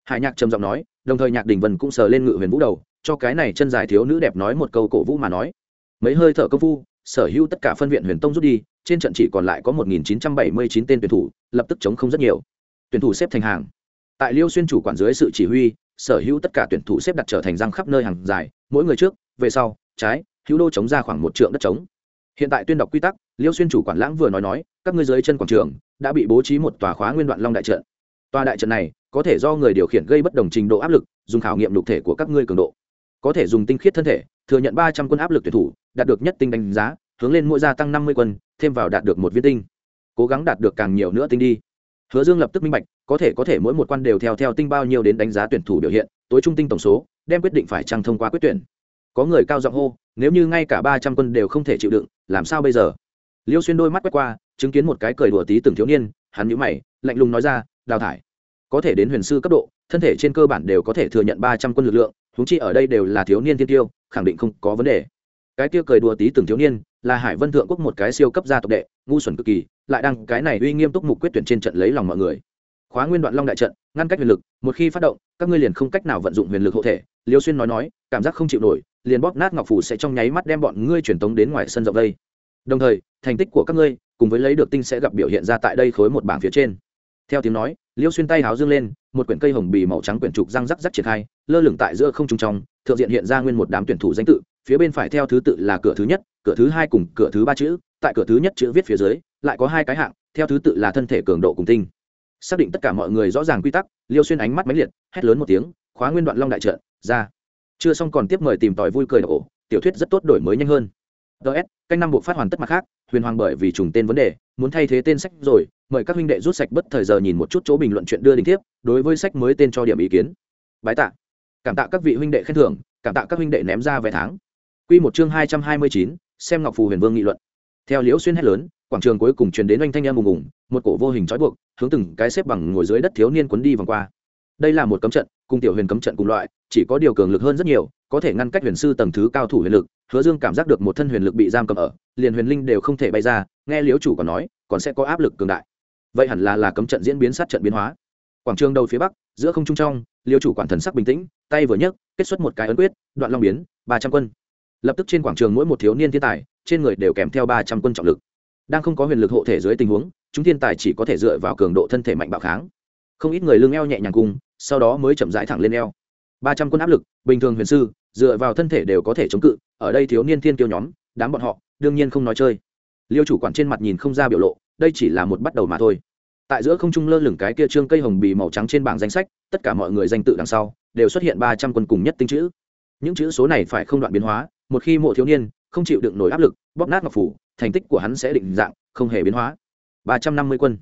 Hải nhạc trầm giọng nói, đồng thời nhạc đình vân cũng sờ lên ngự huyền vũ đầu, cho cái này chân dài thiếu nữ đẹp nói một câu cổ vũ mà nói. Mấy hơi thở công phu, sở hữu tất cả phân viện huyền tông rút đi, trên trận chỉ còn lại có 1979 tên tuyển thủ, lập tức chống không rất nhiều. Tuyển thủ xếp thành hàng tại liêu xuyên chủ quản dưới sự chỉ huy, sở hữu tất cả tuyển thủ xếp đặt trở thành răng khắp nơi hàng dài, mỗi người trước, về sau, trái, hữu đô chống ra khoảng một trượng đất trống. Hiện tại tuyên đọc quy tắc, liêu xuyên chủ quản lãng vừa nói nói, các ngươi dưới chân quảng trường, đã bị bố trí một tòa khóa nguyên đoạn long đại trận. Tòa đại trận này, có thể do người điều khiển gây bất đồng trình độ áp lực, dùng khảo nghiệm lục thể của các ngươi cường độ. Có thể dùng tinh khiết thân thể, thừa nhận ba trăm quân áp lực tuyển thủ, đạt được nhất tinh đánh giá, hướng lên mỗi gia tăng năm mươi quân, thêm vào đạt được một viên tinh. Cố gắng đạt được càng nhiều nữa tinh đi hứa dương lập tức minh bạch, có thể có thể mỗi một quan đều theo theo tinh bao nhiêu đến đánh giá tuyển thủ biểu hiện, tối trung tinh tổng số, đem quyết định phải trăng thông qua quyết tuyển. Có người cao giọng hô, nếu như ngay cả ba trăm quân đều không thể chịu đựng, làm sao bây giờ? Liêu xuyên đôi mắt quét qua, chứng kiến một cái cười đùa tí từng thiếu niên, hắn nhíu mày, lạnh lùng nói ra, đào thải, có thể đến huyền sư cấp độ, thân thể trên cơ bản đều có thể thừa nhận ba trăm quân lực lượng, huống chi ở đây đều là thiếu niên thiên tiêu, khẳng định không có vấn đề. Cái kia cười đùa tí từng thiếu niên, là hải vân thượng quốc một cái siêu cấp gia tộc đệ, ngu xuẩn cực kỳ lại đang cái này uy nghiêm túc mục quyết tuyển trên trận lấy lòng mọi người. Khóa nguyên đoạn long đại trận, ngăn cách huyền lực, một khi phát động, các ngươi liền không cách nào vận dụng huyền lực hộ thể. Liêu xuyên nói nói, cảm giác không chịu nổi, liền bóp nát ngọc phủ sẽ trong nháy mắt đem bọn ngươi truyền tống đến ngoài sân rộng đây. Đồng thời, thành tích của các ngươi, cùng với lấy được tinh sẽ gặp biểu hiện ra tại đây khối một bảng phía trên. Theo tiếng nói, liêu xuyên tay háo dương lên, một quyển cây hồng bì màu trắng quyển trục răng rắc rắc triển khai, lơ lửng tại giữa không trung trong, thượng diện hiện ra nguyên một đám tuyển thủ danh tự, phía bên phải theo thứ tự là cửa thứ nhất, cửa thứ hai cùng cửa thứ ba chữ, tại cửa thứ nhất chữ viết phía dưới lại có hai cái hạng, theo thứ tự là thân thể cường độ cùng tinh. Xác định tất cả mọi người rõ ràng quy tắc, liêu xuyên ánh mắt máy liệt, hét lớn một tiếng, khóa nguyên đoạn long đại trận, ra. Chưa xong còn tiếp mời tìm tòi vui cười ổ tiểu thuyết rất tốt đổi mới nhanh hơn. Ts canh năm buộc phát hoàn tất mặt khác, huyền hoàng bởi vì trùng tên vấn đề, muốn thay thế tên sách rồi, mời các huynh đệ rút sạch bất thời giờ nhìn một chút chỗ bình luận chuyện đưa đình tiếp, đối với sách mới tên cho điểm ý kiến. Bái tạ. Cảm tạ các vị huynh đệ khen thưởng, cảm tạ các huynh đệ ném ra vé tháng. Quy một chương hai trăm hai mươi chín, xem ngọc phù huyền vương nghị luận. Theo liễu xuyên hét lớn quảng trường cuối cùng truyền đến oanh thanh em ùng ùng, một cổ vô hình trói buộc, hướng từng cái xếp bằng ngồi dưới đất thiếu niên quấn đi vòng qua. Đây là một cấm trận, cùng tiểu huyền cấm trận cùng loại, chỉ có điều cường lực hơn rất nhiều, có thể ngăn cách huyền sư tầng thứ cao thủ huyền lực, hứa dương cảm giác được một thân huyền lực bị giam cầm ở, liền huyền linh đều không thể bay ra, nghe liếu chủ còn nói, còn sẽ có áp lực cường đại. Vậy hẳn là là cấm trận diễn biến sát trận biến hóa. Quảng trường đầu phía bắc, giữa không trung trong liêu chủ quản thần sắc bình tĩnh, tay vừa nhấc, kết xuất một cái ấn quyết, đoạn long biến, ba trăm quân. Lập tức trên quảng trường mỗi một thiếu niên thiên tài, trên người đều kèm theo ba trăm quân trọng lực đang không có huyền lực hộ thể dưới tình huống, chúng thiên tài chỉ có thể dựa vào cường độ thân thể mạnh bạo kháng. Không ít người lưng eo nhẹ nhàng cung sau đó mới chậm rãi thẳng lên eo. Ba trăm quân áp lực, bình thường huyền sư, dựa vào thân thể đều có thể chống cự, ở đây thiếu niên thiên kiêu nhóm, đám bọn họ, đương nhiên không nói chơi. Liêu chủ quản trên mặt nhìn không ra biểu lộ, đây chỉ là một bắt đầu mà thôi. Tại giữa không trung lơ lửng cái kia trương cây hồng bì màu trắng trên bảng danh sách, tất cả mọi người danh tự đằng sau, đều xuất hiện ba trăm quân cùng nhất tinh chữ. Những chữ số này phải không đoạn biến hóa, một khi mộ thiếu niên, không chịu đựng nổi áp lực, bóp nát ngọc phủ thành tích của hắn sẽ định dạng, không hề biến hóa. Ba trăm năm mươi quân.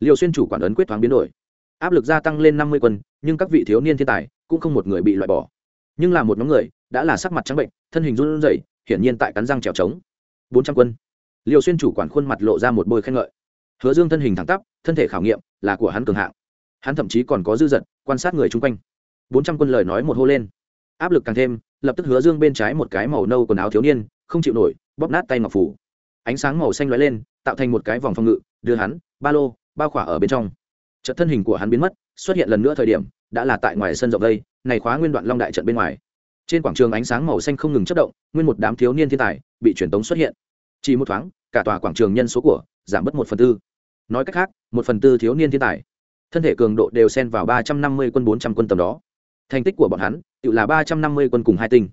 Liều xuyên chủ quản ấn quyết thoáng biến đổi. Áp lực gia tăng lên năm mươi quân, nhưng các vị thiếu niên thiên tài cũng không một người bị loại bỏ. Nhưng là một nhóm người đã là sắc mặt trắng bệnh, thân hình run rẩy, hiển nhiên tại cắn răng trèo trống. Bốn trăm quân. Liều xuyên chủ quản khuôn mặt lộ ra một bôi khen ngợi. Hứa dương thân hình thẳng tắp, thân thể khảo nghiệm là của hắn cường hạng. Hắn thậm chí còn có dư dật quan sát người chung quanh. Bốn trăm quân lời nói một hô lên. Áp lực càng thêm, lập tức hứa dương bên trái một cái màu nâu quần áo thiếu niên, không chịu nổi, bóp nát tay ngọc phủ ánh sáng màu xanh lóe lên, tạo thành một cái vòng phòng ngự, đưa hắn, ba lô, bao khỏa ở bên trong. Trận thân hình của hắn biến mất, xuất hiện lần nữa thời điểm, đã là tại ngoài sân rộng đây, này khóa nguyên đoạn long đại trận bên ngoài. Trên quảng trường ánh sáng màu xanh không ngừng chất động, nguyên một đám thiếu niên thiên tài bị truyền tống xuất hiện. Chỉ một thoáng, cả tòa quảng trường nhân số của giảm bớt một phần tư. Nói cách khác, một phần tư thiếu niên thiên tài, thân thể cường độ đều xen vào ba trăm năm mươi quân bốn trăm quân tầm đó. Thành tích của bọn hắn, tự là ba trăm năm mươi quân cùng hai tinh.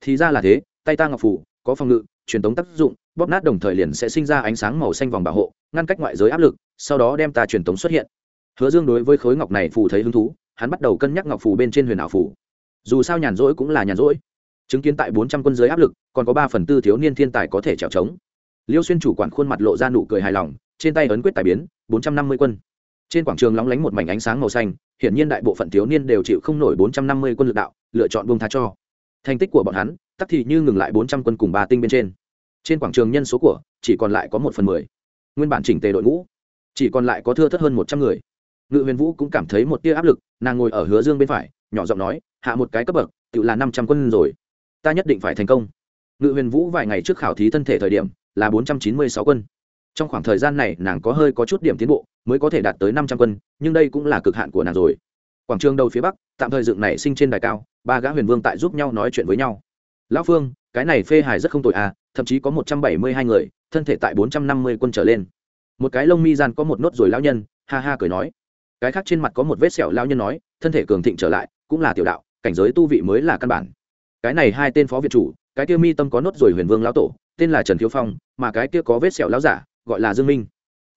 Thì ra là thế, tay ta ngọc phủ, có phòng ngự, truyền tống tác dụng bóp nát đồng thời liền sẽ sinh ra ánh sáng màu xanh vòng bảo hộ, ngăn cách ngoại giới áp lực, sau đó đem ta truyền tống xuất hiện. Hứa dương đối với khối ngọc này phù thấy hứng thú, hắn bắt đầu cân nhắc ngọc phù bên trên huyền ảo phù. Dù sao nhàn rỗi cũng là nhàn rỗi. Chứng kiến tại bốn trăm quân giới áp lực, còn có ba phần tư thiếu niên thiên tài có thể trèo trống. Liêu xuyên chủ quản khuôn mặt lộ ra nụ cười hài lòng, trên tay ấn quyết tài biến, bốn trăm năm mươi quân. Trên quảng trường lóng lánh một mảnh ánh sáng màu xanh, hiển nhiên đại bộ phận thiếu niên đều chịu không nổi bốn trăm năm mươi quân lực đạo, lựa chọn buông tha cho. Thành tích của bọn hắn, tắc thì như ngừng lại bốn trăm quân cùng ba tinh bên trên trên quảng trường nhân số của, chỉ còn lại có một phần mười. Nguyên bản chỉnh tề đội ngũ, chỉ còn lại có thưa thất hơn một trăm người. Ngự huyền vũ cũng cảm thấy một tia áp lực, nàng ngồi ở hứa dương bên phải, nhỏ giọng nói, hạ một cái cấp bậc, tự là năm trăm quân rồi. Ta nhất định phải thành công. Ngự huyền vũ vài ngày trước khảo thí thân thể thời điểm, là bốn trăm chín mươi sáu quân. Trong khoảng thời gian này, nàng có hơi có chút điểm tiến bộ, mới có thể đạt tới năm trăm quân, nhưng đây cũng là cực hạn của nàng rồi. Quảng trường đầu phía bắc, tạm thời dựng nảy sinh trên đài cao, ba gã huyền vương tại giúp nhau nói chuyện với nhau lão phương, cái này phê hài rất không tội à thậm chí có một trăm bảy mươi hai người, thân thể tại bốn trăm năm mươi quân trở lên. Một cái lông mi gian có một nốt rồi lão nhân, ha ha cười nói. Cái khác trên mặt có một vết sẹo lão nhân nói, thân thể cường thịnh trở lại, cũng là tiểu đạo, cảnh giới tu vị mới là căn bản. Cái này hai tên phó viện chủ, cái kia mi tâm có nốt rồi huyền vương lão tổ, tên là trần khiếu phong, mà cái kia có vết sẹo lão giả, gọi là dương minh.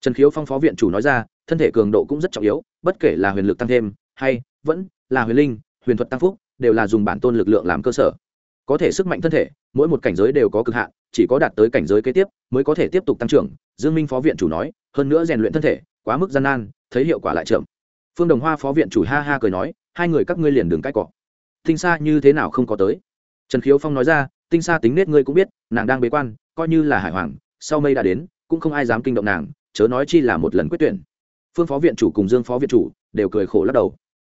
Trần khiếu phong phó viện chủ nói ra, thân thể cường độ cũng rất trọng yếu, bất kể là huyền lực tăng thêm, hay vẫn là huyền linh, huyền thuật tăng phúc, đều là dùng bản tôn lực lượng làm cơ sở có thể sức mạnh thân thể, mỗi một cảnh giới đều có cực hạn, chỉ có đạt tới cảnh giới kế tiếp mới có thể tiếp tục tăng trưởng, dương minh phó viện chủ nói, hơn nữa rèn luyện thân thể, quá mức gian nan, thấy hiệu quả lại chậm. Phương đồng hoa phó viện chủ ha ha cười nói, hai người các ngươi liền đường cãi cọ. Tinh xa như thế nào không có tới? Trần khiếu phong nói ra, tinh xa tính nết ngươi cũng biết, nàng đang bế quan, coi như là hải hoàng, sau mây đã đến, cũng không ai dám kinh động nàng, chớ nói chi là một lần quyết tuyển. Phương phó viện chủ cùng dương phó viện chủ đều cười khổ lắc đầu.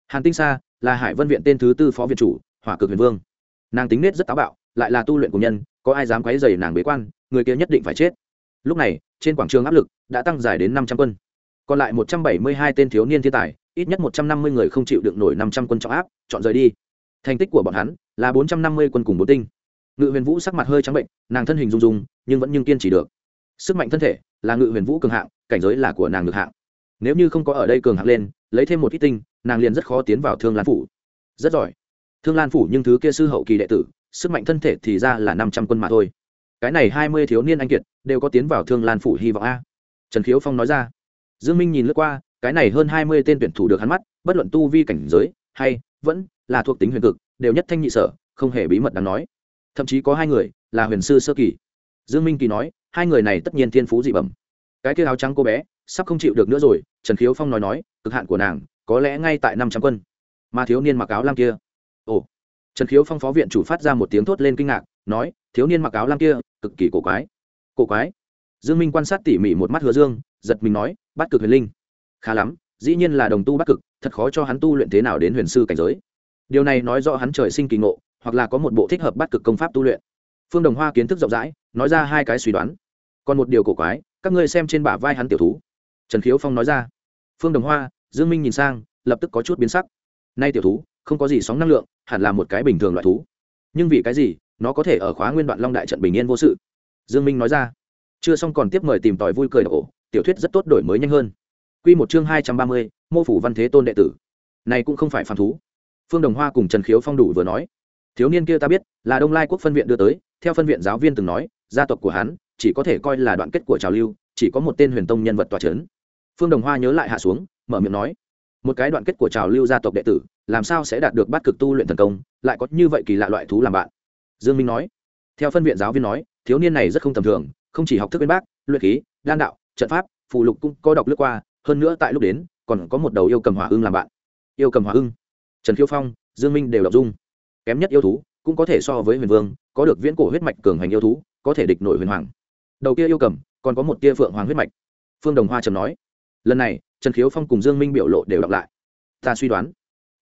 Hàn tinh sa là hải vân viện tên thứ tư phó viện chủ, hỏa cực huyền vương nàng tính nết rất táo bạo, lại là tu luyện của nhân, có ai dám quấy dày nàng bế quan, người kia nhất định phải chết. Lúc này, trên quảng trường áp lực đã tăng dài đến năm trăm quân. Còn lại một trăm bảy mươi hai tên thiếu niên thiên tài, ít nhất một trăm năm mươi người không chịu đựng nổi năm trăm quân trọng áp, chọn rời đi. Thành tích của bọn hắn là bốn trăm năm mươi quân cùng bốn tinh. Ngự huyền vũ sắc mặt hơi trắng bệnh, nàng thân hình rung rung, nhưng vẫn nhưng kiên trì được. Sức mạnh thân thể là ngự huyền vũ cường hạng, cảnh giới là của nàng ngược hạng. Nếu như không có ở đây cường hạng lên, lấy thêm một ít tinh, nàng liền rất khó tiến vào thương lan phủ. Rất giỏi thương lan phủ nhưng thứ kia sư hậu kỳ đệ tử, sức mạnh thân thể thì ra là năm trăm quân mà thôi. Cái này hai mươi thiếu niên anh kiệt đều có tiến vào thương lan phủ hy vọng a. Trần khiếu phong nói ra. Dương minh nhìn lướt qua, cái này hơn hai mươi tên tuyển thủ được hắn mắt, bất luận tu vi cảnh giới hay vẫn là thuộc tính huyền cực, đều nhất thanh nhị sở, không hề bí mật đáng nói. Thậm chí có hai người là huyền sư sơ kỳ. Dương minh kỳ nói, hai người này tất nhiên thiên phú dị bẩm. Cái kia áo trắng cô bé sắp không chịu được nữa rồi, trần khiếu phong nói nói, cực hạn của nàng có lẽ ngay tại năm trăm quân. Mà thiếu niên mặc áo lam kia ồ. Trần khiếu phong phó viện chủ phát ra một tiếng thốt lên kinh ngạc, nói, thiếu niên mặc áo lam kia, cực kỳ cổ quái. Cổ quái? Dương minh quan sát tỉ mỉ một mắt hứa dương, giật mình nói bắt cực huyền linh. Khá lắm, dĩ nhiên là đồng tu bắt cực, thật khó cho hắn tu luyện thế nào đến huyền sư cảnh giới. Điều này nói rõ hắn trời sinh kỳ ngộ, hoặc là có một bộ thích hợp bắt cực công pháp tu luyện. Phương đồng hoa kiến thức rộng rãi, nói ra hai cái suy đoán. Còn một điều cổ quái, các ngươi xem trên bả vai hắn tiểu thú. Trần khiếu phong nói ra. Phương đồng hoa, dương minh nhìn sang, lập tức có chút biến sắc. Nay tiểu thú, không có gì sóng năng lượng hẳn là một cái bình thường loại thú. Nhưng vì cái gì nó có thể ở khóa nguyên đoạn long đại trận bình yên vô sự? Dương minh nói ra. Chưa xong còn tiếp mời tìm tòi vui cười ổ. Tiểu thuyết rất tốt đổi mới nhanh hơn. Quy một chương hai trăm ba mươi, mô phủ văn thế tôn đệ tử. Này cũng không phải phản thú. Phương đồng hoa cùng trần khiếu phong đủ vừa nói. Thiếu niên kia ta biết là đông lai quốc phân viện đưa tới theo phân viện giáo viên từng nói gia tộc của hắn chỉ có thể coi là đoạn kết của trào lưu chỉ có một tên huyền tông nhân vật tòa c h ấ n phương đồng hoa nhớ lại hạ xuống mở miệng nói một cái đoạn kết của trào lưu gia tộc đệ tử, làm sao sẽ đạt được bát cực tu luyện thần công, lại có như vậy kỳ lạ loại thú làm bạn? Dương minh nói. Theo phân viện giáo viên nói, thiếu niên này rất không tầm thường, không chỉ học thức bên bác, luyện khí, đan đạo, trận pháp phụ lục cũng có đọc lướt qua, hơn nữa tại lúc đến, còn có một đầu yêu cầm hỏa ưng làm bạn. Yêu cầm hỏa ưng. Trần khiêu phong, dương minh đều đọc dung. Kém nhất yêu thú, cũng có thể so với huyền vương, có được viễn cổ huyết mạch cường hành yêu thú, có thể địch nội huyền hoàng. Đầu kia yêu cầm, còn có một tia phượng hoàng huyết mạch. Phương đồng hoa trầm nói. Lần này trần khiếu phong cùng dương minh biểu lộ đều đọc lại. Ta suy đoán,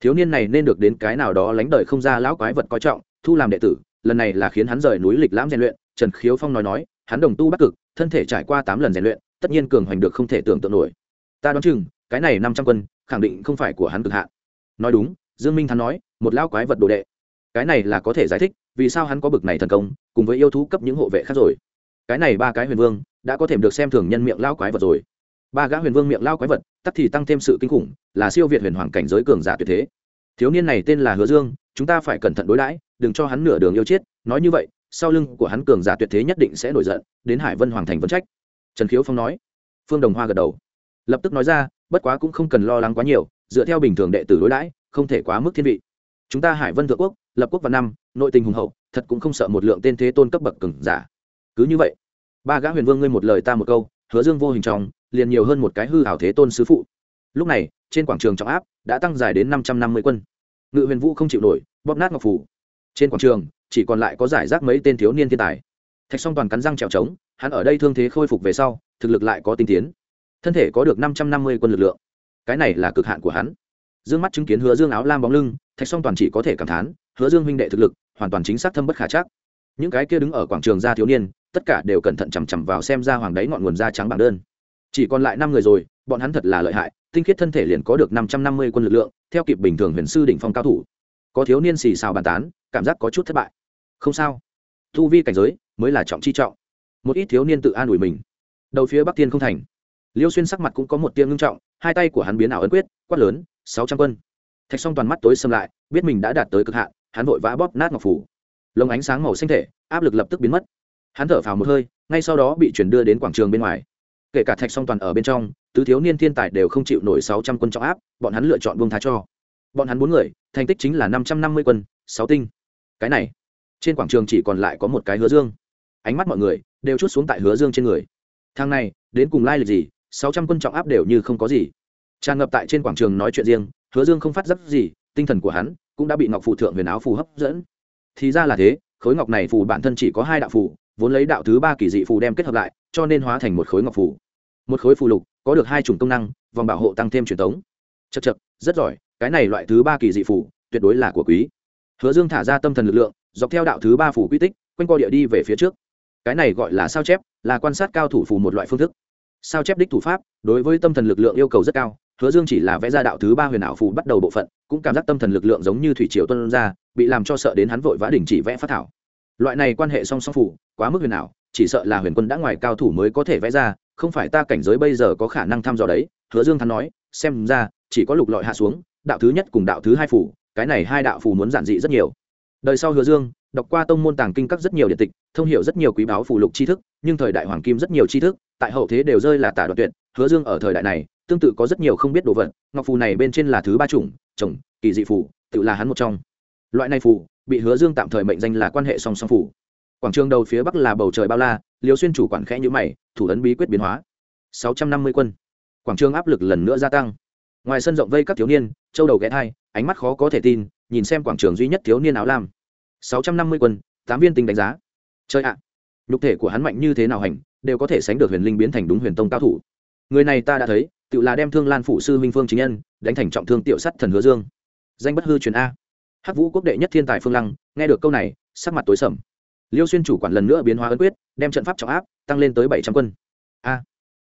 thiếu niên này nên được đến cái nào đó lánh đời không ra lão quái vật coi trọng, thu làm đệ tử, lần này là khiến hắn rời núi lịch lãm rèn luyện, trần khiếu phong nói nói, hắn đồng tu bắc cực, thân thể trải qua tám lần rèn luyện, tất nhiên cường hoành được không thể tưởng tượng nổi. Ta đoán chừng, cái này năm trăm quân, khẳng định không phải của hắn cực hạn. Nói đúng, dương minh thắn nói, một lão quái vật đồ đệ. Cái này là có thể giải thích, vì sao hắn có bực này thần công, cùng với yêu thú cấp những hộ vệ khác rồi. Cái này ba cái huyền vương, đã có thể được xem thường nhân miệng lão quái vật rồi ba gã huyền vương miệng lao quái vật, tắc thì tăng thêm sự kinh khủng, là siêu việt huyền hoàng cảnh giới cường giả tuyệt thế. Thiếu niên này tên là hứa dương, chúng ta phải cẩn thận đối đãi, đừng cho hắn nửa đường yêu chết, nói như vậy, sau lưng của hắn cường giả tuyệt thế nhất định sẽ nổi giận, đến hải vân hoàng thành vấn trách. Trần khiếu phong nói. Phương đồng hoa gật đầu. Lập tức nói ra, bất quá cũng không cần lo lắng quá nhiều, dựa theo bình thường đệ tử đối đãi, không thể quá mức thiên vị. Chúng ta hải vân thượng quốc, lập quốc và năm, nội tình hùng hậu, thật cũng không sợ một lượng tên thế tôn cấp bậc cường giả. Cứ như vậy, ba gã huyền vương ngươi một lời ta một câu, hứa dương vô hình trong liền nhiều hơn một cái hư hảo thế tôn sứ phụ. Lúc này, trên quảng trường trọng áp đã tăng dài đến năm trăm năm mươi quân. Ngự huyền vũ không chịu nổi, bóp nát ngọc phủ. Trên quảng trường, chỉ còn lại có giải rác mấy tên thiếu niên thiên tài. Thạch song toàn cắn răng trèo trống, hắn ở đây thương thế khôi phục về sau, thực lực lại có tinh tiến. Thân thể có được năm trăm năm mươi quân lực lượng. Cái này là cực hạn của hắn. D ư ơ n g mắt chứng kiến hứa dương áo lam bóng lưng, thạch song toàn chỉ có thể cảm thán, hứa dương huynh đệ thực lực, hoàn toàn chính xác thâm bất khả chắc. Những cái kia đứng ở quảng trường ra thiếu niên, tất cả đều cẩn thận chằm chằm vào xem ra hoàng đáy ngọn nguồn da trắng bảng đơn chỉ còn lại năm người rồi, bọn hắn thật là lợi hại, tinh khiết thân thể liền có được năm trăm năm mươi quân lực lượng, theo kịp bình thường huyền sư đỉnh phong cao thủ. Có thiếu niên xì xào bàn tán, cảm giác có chút thất bại. Không sao. Thu vi cảnh giới mới là trọng chi trọng. Một ít thiếu niên tự an ủi mình. Đầu phía bắc tiên không thành. Liêu xuyên sắc mặt cũng có một tiếng ngưng trọng, hai tay của hắn biến ảo ấn quyết, quát lớn, sáu trăm quân. Thạch song toàn mắt tối xâm lại, biết mình đã đạt tới cực hạn, hắn vội vã bóp nát ngọc phủ. Lồng ánh sáng màu xanh thể, áp lực lập tức biến mất. Hắn thở phào một hơi, ngay sau đó bị chuyển đưa đến quảng trường bên ngoài kể cả thạch song toàn ở bên trong, tứ thiếu niên thiên tài đều không chịu nổi sáu trăm quân trọng áp, bọn hắn lựa chọn buông tha cho. Bọn hắn bốn người, thành tích chính là năm trăm năm mươi quân, sáu tinh. Cái này, trên quảng trường chỉ còn lại có một cái hứa dương. Ánh mắt mọi người đều chút xuống tại hứa dương trên người. Thang này, đến cùng lai lịch gì, sáu trăm quân trọng áp đều như không có gì. Tràn ngập tại trên quảng trường nói chuyện riêng, hứa dương không phát giác gì, tinh thần của hắn cũng đã bị ngọc phù thượng huyền áo phù hấp dẫn. Thì ra là thế, khối ngọc này phù bản thân chỉ có hai đạo phù, vốn lấy đạo thứ ba kỳ dị phù đem kết hợp lại, cho nên hóa thành một khối ngọc phù một khối phù lục, có được hai chủng công năng, vòng bảo hộ tăng thêm truyền thống chật chật rất giỏi, cái này loại thứ ba kỳ dị phù tuyệt đối là của quý. Hứa dương thả ra tâm thần lực lượng, dọc theo đạo thứ ba phù quy tích, quanh co địa đi về phía trước. Cái này gọi là sao chép, là quan sát cao thủ phù một loại phương thức. Sao chép đích thủ pháp, đối với tâm thần lực lượng yêu cầu rất cao, hứa dương chỉ là vẽ ra đạo thứ ba huyền ảo phù bắt đầu bộ phận, cũng cảm giác tâm thần lực lượng giống như thủy triều tuân ra, bị làm cho sợ đến hắn vội vã đình chỉ vẽ phát thảo. Loại này quan hệ song song phù, quá mức huyền ảo, chỉ sợ là huyền quân đã ngoài cao thủ mới có thể vẽ ra không phải ta cảnh giới bây giờ có khả năng thăm dò đấy hứa dương thắn nói xem ra chỉ có lục lọi hạ xuống đạo thứ nhất cùng đạo thứ hai phủ, cái này hai đạo phủ muốn giản dị rất nhiều. Đời sau hứa dương đọc qua tông môn tàng kinh các rất nhiều điện tịch thông hiểu rất nhiều quý báo phù lục tri thức nhưng thời đại hoàng kim rất nhiều tri thức tại hậu thế đều rơi là tả đoạn tuyệt. Hứa dương ở thời đại này tương tự có rất nhiều không biết đồ vật ngọc phù này bên trên là thứ ba chủng chồng kỳ dị phù tự là hắn một trong. Loại này phù bị hứa dương tạm thời mệnh danh là quan hệ song song phù. Quảng trường đầu phía bắc là bầu trời bao la liều xuyên chủ quản khẽ nhữ mày, thủ ấn bí quyết biến hóa. Sáu trăm năm mươi quân. Quảng trường áp lực lần nữa gia tăng. Ngoài sân rộng vây các thiếu niên, châu đầu ghé thai, ánh mắt khó có thể tin, nhìn xem quảng trường duy nhất thiếu niên áo lam. Sáu trăm năm mươi quân, tám viên tinh đánh giá. Chơi ạ! Nhục thể của hắn mạnh như thế nào hành, đều có thể sánh được huyền linh biến thành đúng huyền tông cao thủ. Người này ta đã thấy, tự là đem thương lan phủ sư minh phương chính nhân, đánh thành trọng thương tiểu sắt thần hứa dương. Danh bất hư truyền a. Hắc vũ quốc đệ nhất thiên tài phương lăng, nghe được câu này, sắc mặt tối sầm liêu xuyên chủ quản lần nữa biến hóa ấn quyết, đem trận pháp trọng áp, tăng lên tới bảy trăm quân. A.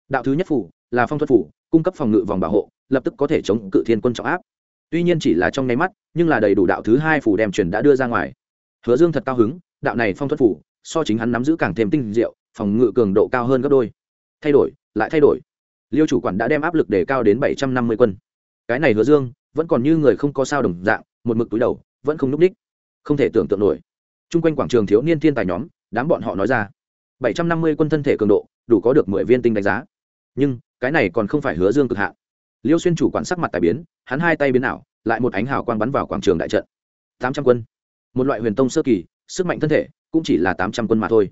Đạo thứ nhất phủ, là phong thuật phủ, cung cấp phòng ngự vòng bảo hộ, lập tức có thể chống cự thiên quân trọng áp. Tuy nhiên chỉ là trong nháy mắt, nhưng là đầy đủ đạo thứ hai phủ đem truyền đã đưa ra ngoài. Hứa dương thật cao hứng, đạo này phong thuật phủ, so chính hắn nắm giữ càng thêm tinh diệu, phòng ngự cường độ cao hơn gấp đôi. Thay đổi, lại thay đổi. Liêu chủ quản đã đem áp lực để cao đến bảy trăm năm mươi quân. Cái này hứa dương, vẫn còn như người không có sao đồng dạng, một mực túi đầu, vẫn không n ú c ních không thể tưởng tượng nổi. Chung quanh quảng trường thiếu niên thiên tài nhóm, đám bọn họ nói ra. bảy trăm năm mươi quân thân thể cường độ, đủ có được mười viên tinh đánh giá. Nhưng, cái này còn không phải hứa dương cực hạ. liêu xuyên chủ quản sắc mặt tài biến, hắn hai tay biến ảo, lại một ánh hào quang bắn vào quảng trường đại trận. tám trăm quân. Một loại huyền tông sơ kỳ, sức mạnh thân thể, cũng chỉ là tám trăm quân mà thôi.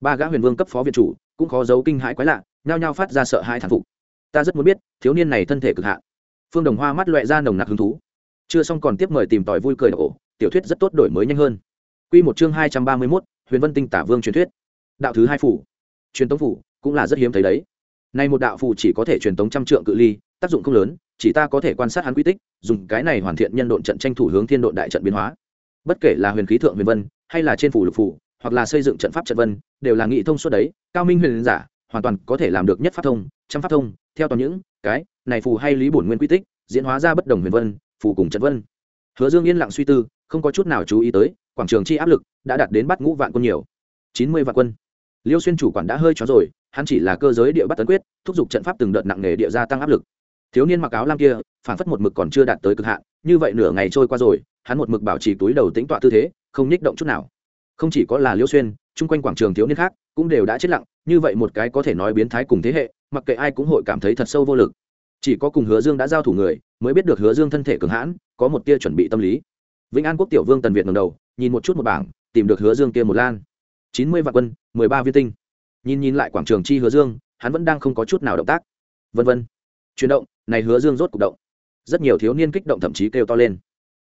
Ba gã huyền vương cấp phó viện chủ, cũng khó giấu kinh hãi quái lạ, nhao nhao phát ra sợ hai thản phục. Ta rất muốn biết, thiếu niên này thân thể cực hạ. phương đồng hoa mắt loẹ ra nồng nặc hứng thú. Chưa xong còn tiếp mời tìm tòi vui cười ổ tiểu thuyết rất tốt đổi mới nhanh hơn. Quy một chương hai trăm ba mươi mốt, huyền vân tinh tả vương truyền thuyết. Đạo thứ hai phủ. Truyền tống phủ cũng là rất hiếm thấy đấy. Nay một đạo phủ chỉ có thể truyền tống trăm trượng cự ly, tác dụng không lớn, chỉ ta có thể quan sát hắn quy tích, dùng cái này hoàn thiện nhân độn trận tranh thủ hướng thiên độn đại trận biến hóa. Bất kể là huyền khí thượng huyền vân, hay là trên phủ lục phủ, hoặc là xây dựng trận pháp trận vân, đều là nghị thông suốt đấy. Cao minh huyền giả, hoàn toàn có thể làm được nhất pháp thông, trăm pháp thông, theo toàn những cái này phù hay lý bổn nguyên quy tích, diễn hóa ra bất đồng huyền vân, phù cùng trận vân. Hứa dương yên lặng suy tư, không có chút nào chú ý tới quảng trường chi áp lực đã đạt đến bắt ngũ vạn quân nhiều. Chín mươi vạn quân. Liêu xuyên chủ quản đã hơi chó rồi, hắn chỉ là cơ giới địa bắt tấn quyết, thúc giục trận pháp từng đợt nặng nề địa gia tăng áp lực. Thiếu niên mặc áo lam kia, phản phất một mực còn chưa đạt tới cực hạn, như vậy nửa ngày trôi qua rồi, hắn một mực bảo trì túi đầu tính tọa tư thế, không nhích động chút nào. Không chỉ có là liêu xuyên, chung quanh quảng trường thiếu niên khác cũng đều đã chết lặng, như vậy một cái có thể nói biến thái cùng thế hệ, mặc kệ ai cũng hội cảm thấy thật sâu vô lực. Chỉ có cùng hứa dương đã giao thủ người, mới biết được hứa dương thân thể cường hãn, có một tia chuẩn bị tâm lý. Vĩnh an quốc tiểu vương tần việt ngầm đầu nhìn một chút một bảng, tìm được hứa dương kia một lan. Chín mươi vạn quân, mười ba viên tinh. Nhìn nhìn lại quảng trường chi hứa dương, hắn vẫn đang không có chút nào động tác. Vân vân. Chuyển động, này hứa dương rốt c ụ c động. Rất nhiều thiếu niên kích động thậm chí kêu to lên.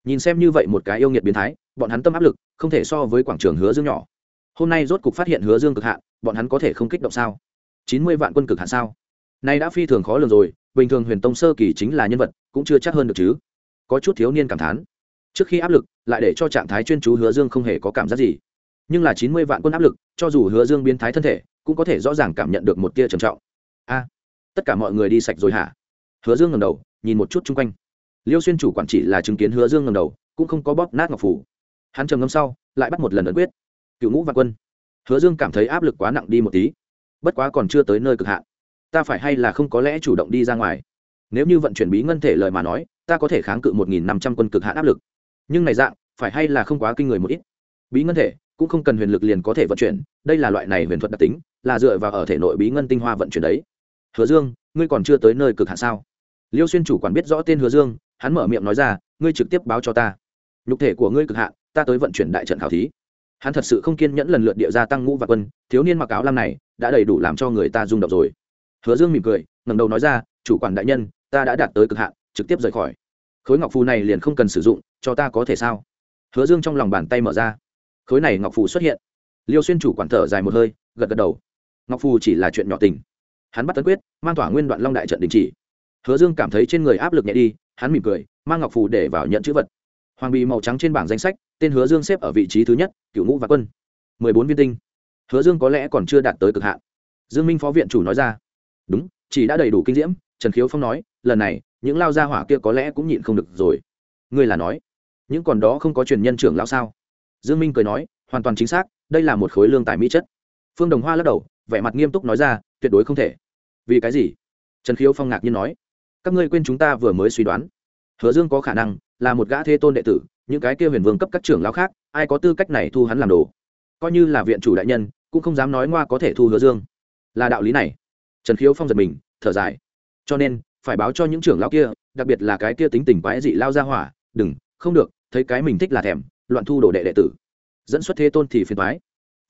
Nhìn xem như vậy một cái yêu nghiệt biến thái, bọn hắn tâm áp lực, không thể so với quảng trường hứa dương nhỏ. Hôm nay rốt cục phát hiện hứa dương cực hạn, bọn hắn có thể không kích động sao? Chín mươi vạn quân cực hạn sao? Nay đã phi thường khó lường rồi, bình thường huyền tông sơ kỳ chính là nhân vật, cũng chưa chắc hơn được chứ. Có chút thiếu niên cảm thán trước khi áp lực, lại để cho trạng thái chuyên chú hứa dương không hề có cảm giác gì. Nhưng là chín mươi vạn quân áp lực, cho dù hứa dương biến thái thân thể, cũng có thể rõ ràng cảm nhận được một tia trầm trọng. A, tất cả mọi người đi sạch rồi hả? Hứa dương ngầm đầu, nhìn một chút chung quanh. Liêu xuyên chủ quản trị là chứng kiến hứa dương ngầm đầu, cũng không có bóp nát ngọc phủ. Hắn trầm ngâm sau, lại bắt một lần ấn quyết. Cựu ngũ vạn quân. Hứa dương cảm thấy áp lực quá nặng đi một tí. Bất quá còn chưa tới nơi cực hạn. Ta phải hay là không có lẽ chủ động đi ra ngoài? Nếu như vận chuyển bí ngân thể lời mà nói, ta có thể kháng cự một nghìn năm trăm quân cực hạn áp lực nhưng này dạng, phải hay là không quá kinh người một ít? Bí ngân thể cũng không cần huyền lực liền có thể vận chuyển, đây là loại này huyền thuật đặc tính, là dựa vào ở thể nội bí ngân tinh hoa vận chuyển đấy. Hứa dương, ngươi còn chưa tới nơi cực hạn sao? Liêu xuyên chủ quản biết rõ tên hứa dương, hắn mở miệng nói ra, ngươi trực tiếp báo cho ta. Nhục thể của ngươi cực hạn, ta tới vận chuyển đại trận khảo thí. Hắn thật sự không kiên nhẫn lần lượt địa gia tăng ngũ và quân, thiếu niên mặc áo lam này đã đầy đủ làm cho người ta rung động rồi. Hứa dương mỉm cười, ngẩng đầu nói ra, chủ quản đại nhân, ta đã đạt tới cực hạn, trực tiếp rời khỏi khối ngọc phù này liền không cần sử dụng, cho ta có thể sao? Hứa dương trong lòng bàn tay mở ra. Khối này ngọc phù xuất hiện. Liêu xuyên chủ quản thở dài một hơi, gật gật đầu. Ngọc phù chỉ là chuyện nhỏ tình. Hắn bắt tấn quyết, mang tỏa nguyên đoạn long đại trận đình chỉ. Hứa dương cảm thấy trên người áp lực nhẹ đi, hắn mỉm cười, mang ngọc phù để vào nhận chữ vật. Hoàng bì màu trắng trên bảng danh sách, tên hứa dương xếp ở vị trí thứ nhất, cựu ngũ và quân. Mười bốn viên tinh. Hứa dương có lẽ còn chưa đạt tới cực hạn. Dương minh phó viện chủ nói ra. Đúng, chỉ đã đầy đủ kinh diễm. Trần khiếu phong nói, lần này những lao gia hỏa kia có lẽ cũng nhịn không được rồi. Ngươi là nói, những còn đó không có truyền nhân trưởng lão sao? Dương minh cười nói, hoàn toàn chính xác, đây là một khối lương tài mỹ chất. Phương đồng hoa lắc đầu, vẻ mặt nghiêm túc nói ra, tuyệt đối không thể. Vì cái gì? Trần khiếu phong ngạc nhiên nói, các ngươi quên chúng ta vừa mới suy đoán. Hứa dương có khả năng là một gã thế tôn đệ tử, những cái kia huyền vương cấp các trưởng lão khác, ai có tư cách này thu hắn làm đồ? Coi như là viện chủ đại nhân, cũng không dám nói ngoa có thể thu hứa dương. Là đạo lý này. Trần khiếu phong giật mình, thở dài. Cho nên phải báo cho những trưởng lão kia, đặc biệt là cái kia tính tình quái dị lao ra hỏa, đừng, không được, thấy cái mình thích là thèm, loạn thu đồ đệ đệ tử. Dẫn xuất thế tôn thì phiền thoái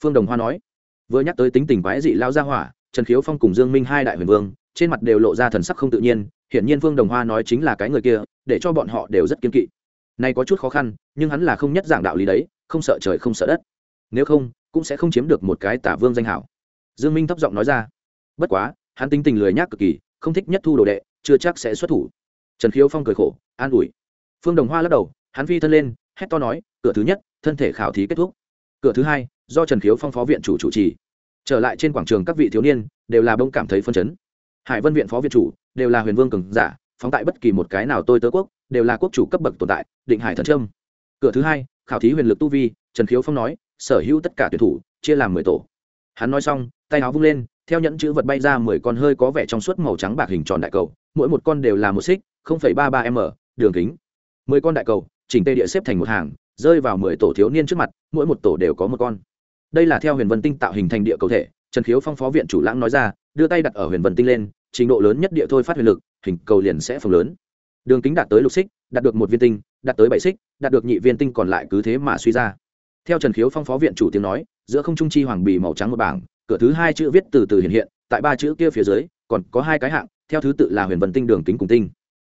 phương đồng hoa nói. Vừa nhắc tới tính tình quái dị lao ra hỏa, trần khiếu phong cùng dương minh hai đại huyền vương, trên mặt đều lộ ra thần sắc không tự nhiên, hiển nhiên phương đồng hoa nói chính là cái người kia, để cho bọn họ đều rất kiên kỵ. Này có chút khó khăn, nhưng hắn là không nhất giảng đạo lý đấy, không sợ trời không sợ đất. Nếu không, cũng sẽ không chiếm được một cái tả vương danh hảo. Dương minh thấp giọng nói ra. Bất quá, hắn tính tình lười nhác cực kỳ, không thích nhất thu đồ đệ chưa chắc sẽ xuất thủ. Trần khiếu phong cười khổ, an ủi. Phương đồng hoa lắc đầu, hắn phi thân lên, hét to nói, cửa thứ nhất, thân thể khảo thí kết thúc. Cửa thứ hai, do trần khiếu phong phó viện chủ chủ trì. Trở lại trên quảng trường các vị thiếu niên, đều là bông cảm thấy phân chấn. Hải vân viện phó viện chủ, đều là huyền vương cường giả, phóng tại bất kỳ một cái nào tôi tớ quốc, đều là quốc chủ cấp bậc tồn tại, định hải thần trâm cửa thứ hai, khảo thí huyền lực tu vi, trần khiếu phong nói, sở hữu tất cả tuyển thủ, chia làm mười tổ. Hắn nói xong, tay áo vung lên, theo nhẫn chữ vật bay ra mười con hơi có vẻ trong suốt màu trắng bạc hình tròn đại cầu mỗi một con đều là một xích ba ba m, đường kính. Mười con đại cầu, chỉnh tê địa xếp thành một hàng, rơi vào mười tổ thiếu niên trước mặt, mỗi một tổ đều có một con. Đây là theo huyền vân tinh tạo hình thành địa cầu thể, trần khiếu phong phó viện chủ lãng nói ra, đưa tay đặt ở huyền vân tinh lên, trình độ lớn nhất địa thôi phát huyền lực, hình cầu liền sẽ phồng lớn. Đường kính đạt tới lục xích, đạt được một viên tinh, đạt tới bảy xích, đạt được nhị viên tinh còn lại cứ thế mà suy ra. Theo trần khiếu phong phó viện chủ tiếng nói, giữa không trung chi hoàng bì màu trắng một bảng, cửa thứ hai chữ viết từ từ hiện hiện, tại ba chữ kia phía dưới, còn có hai cái hạng theo thứ tự là huyền vân tinh đường kính cùng tinh.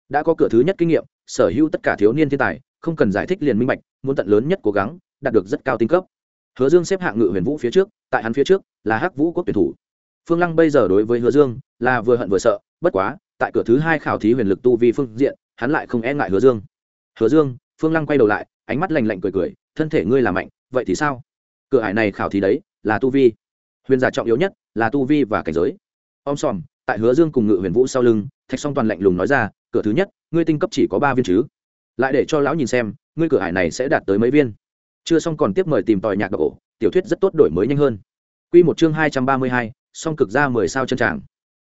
Đã có cửa thứ nhất kinh nghiệm, sở hữu tất cả thiếu niên thiên tài, không cần giải thích liền minh bạch, muốn tận lớn nhất cố gắng, đạt được rất cao tinh cấp. Hứa dương xếp hạng ngự huyền vũ phía trước, tại hắn phía trước là hắc vũ quốc tuyển thủ. Phương lăng bây giờ đối với hứa dương là vừa hận vừa sợ, bất quá, tại cửa thứ hai khảo thí huyền lực tu vi phương diện, hắn lại không e ngại hứa dương. Hứa dương, phương lăng quay đầu lại, ánh mắt lành lạnh cười cười, thân thể ngươi là mạnh, vậy thì sao? Cửa hải này khảo thí đấy là tu vi. Huyền giả trọng yếu nhất là tu vi và cảnh giới. Om sòm tại hứa dương cùng ngự huyền vũ sau lưng, thạch song toàn lạnh lùng nói ra, cửa thứ nhất, ngươi tinh cấp chỉ có ba viên chứ? Lại để cho lão nhìn xem, ngươi cửa hải này sẽ đạt tới mấy viên? Chưa xong còn tiếp mời tìm tòi nhạc độc ổ, tiểu thuyết rất tốt đổi mới nhanh hơn. Q một chương hai trăm ba mươi hai, song cực ra mười sao chân tràng.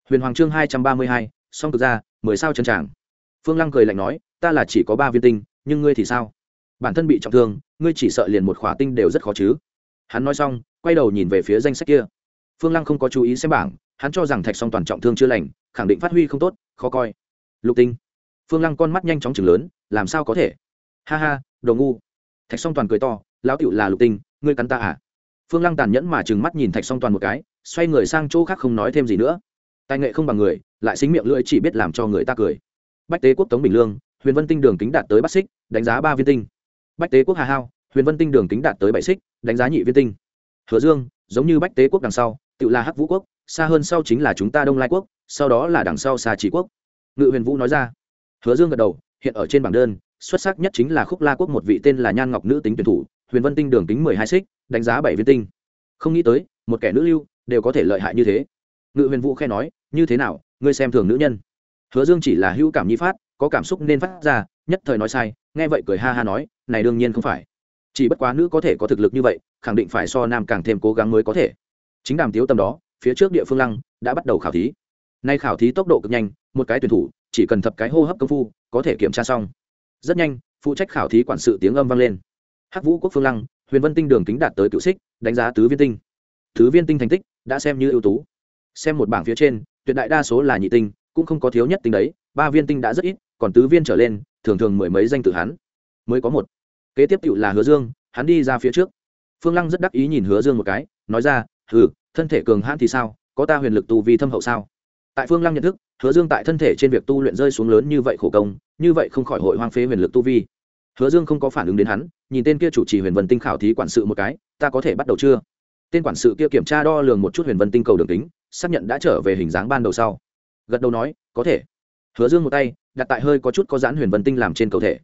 Huyền hoàng chương hai trăm ba mươi hai, song cực ra mười sao chân tràng. Phương lăng cười lạnh nói, ta là chỉ có ba viên tinh, nhưng ngươi thì sao? Bản thân bị trọng thương, ngươi chỉ sợ liền một khỏa tinh đều rất khó chứ. Hắn nói xong, quay đầu nhìn về phía danh sách kia. Phương lăng không có chú ý xem bảng hắn cho rằng thạch song toàn trọng thương chưa lành, khẳng định phát huy không tốt, khó coi. Lục tinh, phương lăng con mắt nhanh chóng chừng lớn, làm sao có thể? Ha ha, đồ ngu. Thạch song toàn cười to, lão tựu là lục tinh, ngươi cắn ta à? Phương lăng tàn nhẫn mà chừng mắt nhìn thạch song toàn một cái, xoay người sang chỗ khác không nói thêm gì nữa. Tài nghệ không bằng người, lại xính miệng lưỡi chỉ biết làm cho người ta cười. Bách tế quốc tống bình lương, huyền vân tinh đường kính đạt tới bát xích, đánh giá ba viên tinh. Bách tế quốc hà hao, huyền vân tinh đường kính đạt tới bảy xích, đánh giá nhị viên tinh. Hứa dương, giống như bách tế quốc đằng sau, tự là hắc vũ quốc xa hơn sau chính là chúng ta đông lai quốc, sau đó là đằng sau xa trí quốc. Ngự huyền vũ nói ra. Hứa dương gật đầu, hiện ở trên bảng đơn, xuất sắc nhất chính là khúc la quốc một vị tên là nhan ngọc nữ tính tuyển thủ, huyền vân tinh đường tính mười hai xích, đánh giá bảy viên tinh. Không nghĩ tới, một kẻ nữ lưu, đều có thể lợi hại như thế. Ngự huyền vũ khe nói, như thế nào, ngươi xem thường nữ nhân? Hứa dương chỉ là hữu cảm nhi phát, có cảm xúc nên phát ra, nhất thời nói sai, nghe vậy cười ha ha nói, này đương nhiên không phải. Chỉ bất quá nữ có thể có thực lực như vậy, khẳng định phải so nam càng thêm cố gắng mới có thể. Chính đàm tiếu tâm đó phía trước địa phương lăng đã bắt đầu khảo thí. Nay khảo thí tốc độ cực nhanh, một cái tuyển thủ, chỉ cần thập cái hô hấp công phu, có thể kiểm tra xong. Rất nhanh, phụ trách khảo thí quản sự tiếng âm vang lên. Hắc vũ quốc phương lăng, huyền vân tinh đường kính đạt tới cựu xích, đánh giá tứ viên tinh. Thứ viên tinh thành tích đã xem như ưu tú. Xem một bảng phía trên, tuyệt đại đa số là nhị tinh, cũng không có thiếu nhất tinh đấy, ba viên tinh đã rất ít, còn tứ viên trở lên, thường thường mười mấy danh tự hắn. Mới có một. Kế tiếp cựu là hứa dương, hắn đi ra phía trước. Phương lăng rất đắc ý nhìn hứa dương một cái, nói ra ừ thân thể cường hãn thì sao? Có ta huyền lực tu vi thâm hậu sao? Tại phương lăng nhận thức, hứa dương tại thân thể trên việc tu luyện rơi xuống lớn như vậy khổ công, như vậy không khỏi hội hoang phế huyền lực tu vi. Hứa dương không có phản ứng đến hắn, nhìn tên kia chủ trì huyền vân tinh khảo thí quản sự một cái, ta có thể bắt đầu chưa? Tên quản sự kia kiểm tra đo lường một chút huyền vân tinh cầu đường tính xác nhận đã trở về hình dáng ban đầu sau. Gật đầu nói, có thể. Hứa dương một tay, đặt tại hơi có chút có dán huyền vân tinh làm trên cầu thể.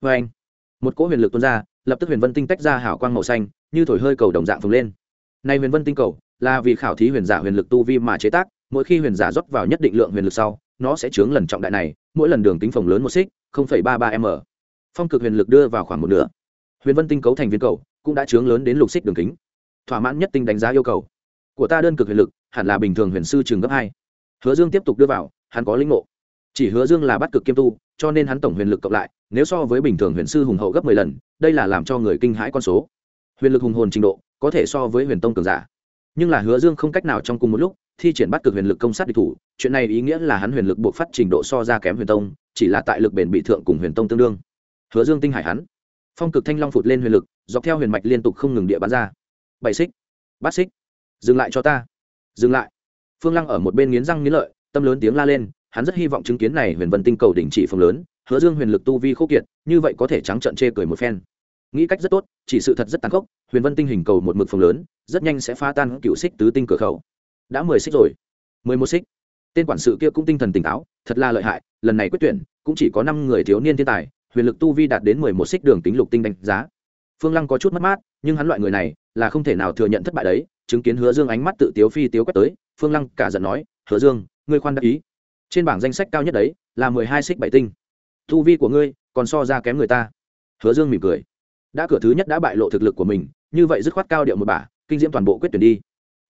Vê anh, một cỗ huyền lực tuôn ra, lập tức huyền vân tinh tách ra hảo quang màu xanh, như thổi hơi cầu đồng dạng phồng lên. Nay huyền vân tinh cầu là vì khảo thí huyền giả huyền lực tu vi mà chế tác, mỗi khi huyền giả rót vào nhất định lượng huyền lực sau, nó sẽ chướng lần trọng đại này, mỗi lần đường tính phòng lớn một xích ba ba m. Phong cực huyền lực đưa vào khoảng một nửa. Huyền vân tinh cấu thành viên cầu, cũng đã chướng lớn đến lục xích đường kính. Thỏa mãn nhất tinh đánh giá yêu cầu. Của ta đơn cực huyền lực, hẳn là bình thường huyền sư trường gấp hai. Hứa dương tiếp tục đưa vào, hắn có linh ngộ. Chỉ hứa dương là bắt cực kiêm tu, cho nên hắn tổng huyền lực cộng lại, nếu so với bình thường huyền sư hùng hậu gấp mười lần, đây là làm cho người kinh hãi con số. Huyền lực hùng hồn trình độ, có thể so với huyền tông cường giả nhưng là hứa dương không cách nào trong cùng một lúc thi triển bắt cực huyền lực công sát địch thủ, chuyện này ý nghĩa là hắn huyền lực buộc phát trình độ so ra kém huyền tông, chỉ là tại lực bền bị thượng cùng huyền tông tương đương. Hứa dương tinh hải hắn. Phong cực thanh long phụt lên huyền lực, dọc theo huyền mạch liên tục không ngừng địa bắn ra. Bảy xích, bát xích, dừng lại cho ta. Dừng lại. Phương lăng ở một bên nghiến răng nghiến lợi, tâm lớn tiếng la lên, hắn rất hy vọng chứng kiến này huyền vân tinh cầu đỉnh chỉ phương lớn, hứa dương huyền lực tu vi khô kiệt, như vậy có thể trắng trận chê cười một phen nghĩ cách rất tốt, chỉ sự thật rất tàn khốc, huyền vân tinh hình cầu một mực phồng lớn, rất nhanh sẽ phá tan cựu xích tứ tinh cửa khẩu. Đã mười xích rồi. Mười một xích. Tên quản sự kia cũng tinh thần tỉnh táo, thật là lợi hại, lần này quyết tuyển, cũng chỉ có năm người thiếu niên thiên tài, huyền lực tu vi đạt đến mười một xích đường tính lục tinh đánh giá. Phương lăng có chút mất mát, nhưng hắn loại người này, là không thể nào thừa nhận thất bại đấy, chứng kiến hứa dương ánh mắt tự tiếu phi tiếu quét tới, phương lăng cả giận nói, hứa dương, ngươi khoan đắc ý. Trên bảng danh sách cao nhất đấy, là mười hai xích bảy tinh. Tu vi của ngươi còn so ra kém người ta. Hứa dương mỉm cười đã cửa thứ nhất đã bại lộ thực lực của mình, như vậy dứt khoát cao điệu một bả, kinh diễm toàn bộ quyết tuyển đi.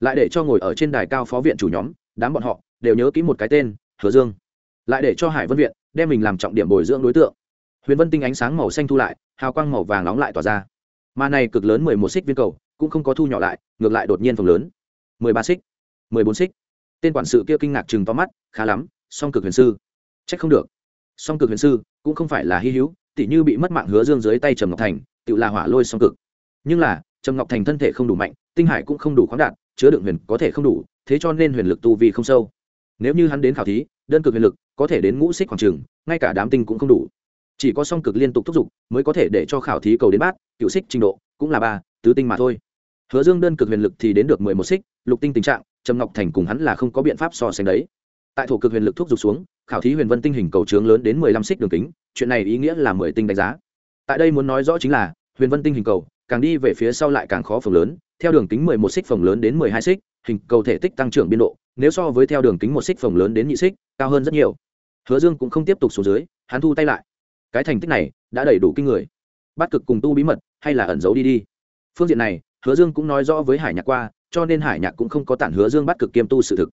Lại để cho ngồi ở trên đài cao phó viện chủ nhóm, đám bọn họ đều nhớ kỹ một cái tên, hứa dương. Lại để cho hải vân viện đem mình làm trọng điểm bồi dưỡng đối tượng. Huyền vân tinh ánh sáng màu xanh thu lại, hào quang màu vàng nóng lại tỏa ra. Mà này cực lớn mười một xích viên cầu, cũng không có thu nhỏ lại, ngược lại đột nhiên phồng lớn. Mười ba xích, mười bốn xích. Tên quản sự kia kinh ngạc chừng to mắt, khá lắm, song cực huyền sư. Trách không được. Song cực huyền sư cũng không phải là hy hữu, tỉ như bị mất mạng hứa dương dưới tay trầm ngọc thành tự là hỏa lôi song cực. Nhưng là, trầm ngọc thành thân thể không đủ mạnh, tinh hải cũng không đủ khoáng đạt, chứa đựng huyền có thể không đủ, thế cho nên huyền lực tu vi không sâu. Nếu như hắn đến khảo thí, đơn cực huyền lực có thể đến ngũ xích khoảng trường, ngay cả đám tinh cũng không đủ. Chỉ có song cực liên tục thúc giục mới có thể để cho khảo thí cầu đến bát, cựu xích trình độ cũng là ba, tứ tinh mà thôi. Hứa dương đơn cực huyền lực thì đến được mười một xích, lục tinh tình trạng, trầm ngọc thành cùng hắn là không có biện pháp so sánh đấy. Tại thổ cực huyền lực thúc giục xuống, khảo thí huyền vân tinh hình cầu trướng lớn đến mười lăm xích đường kính, chuyện này ý nghĩa là mười tinh đánh giá tại đây muốn nói rõ chính là, huyền vân tinh hình cầu, càng đi về phía sau lại càng khó phồng lớn, theo đường kính mười một xích phồng lớn đến mười hai xích, hình cầu thể tích tăng trưởng biên độ, nếu so với theo đường kính một xích phồng lớn đến nhị xích, cao hơn rất nhiều. Hứa dương cũng không tiếp tục xuống dưới, hắn thu tay lại. Cái thành tích này đã đầy đủ kinh người. Bắt cực cùng tu bí mật, hay là ẩn giấu đi đi. Phương diện này, hứa dương cũng nói rõ với hải nhạc qua, cho nên hải nhạc cũng không có tản hứa dương bắt cực kiêm tu sự thực.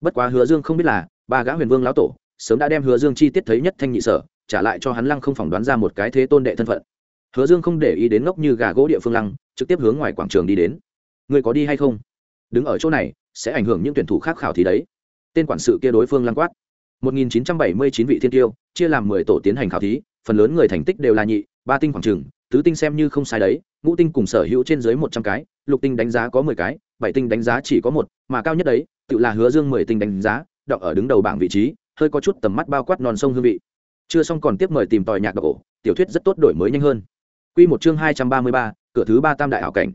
Bất quá hứa dương không biết là, ba gã huyền vương lão tổ, sớm đã đem hứa dương chi tiết thấy nhất thanh nhị sở trả lại cho hắn lăng không phỏng đoán ra một cái thế tôn đệ thân phận. Hứa dương không để ý đến ngốc như gà gỗ địa phương lăng, trực tiếp hướng ngoài quảng trường đi đến. Người có đi hay không? Đứng ở chỗ này, sẽ ảnh hưởng những tuyển thủ khác khảo thí đấy. Tên quản sự kia đối phương lăng quát. 1979 vị thiên tiêu, chia làm 10 tổ tiến hành khảo thí, phần lớn người thành tích đều là nhị, ba tinh khoảng trường, tứ tinh xem như không sai đấy, ngũ tinh cùng sở hữu trên dưới một trăm cái, lục tinh đánh giá có mười cái, bảy tinh đánh giá chỉ có một, mà cao nhất đấy, tự là hứa dương mười tinh đánh giá, đọc ở đứng đầu bảng vị trí, hơi có chút tầm mắt bao quát non sông hương vị chưa xong còn tiếp mời tìm tòi nhạc đọc ổ tiểu thuyết rất tốt đổi mới nhanh hơn. Quy một chương hai trăm ba mươi ba, cửa thứ ba tam đại hảo cảnh.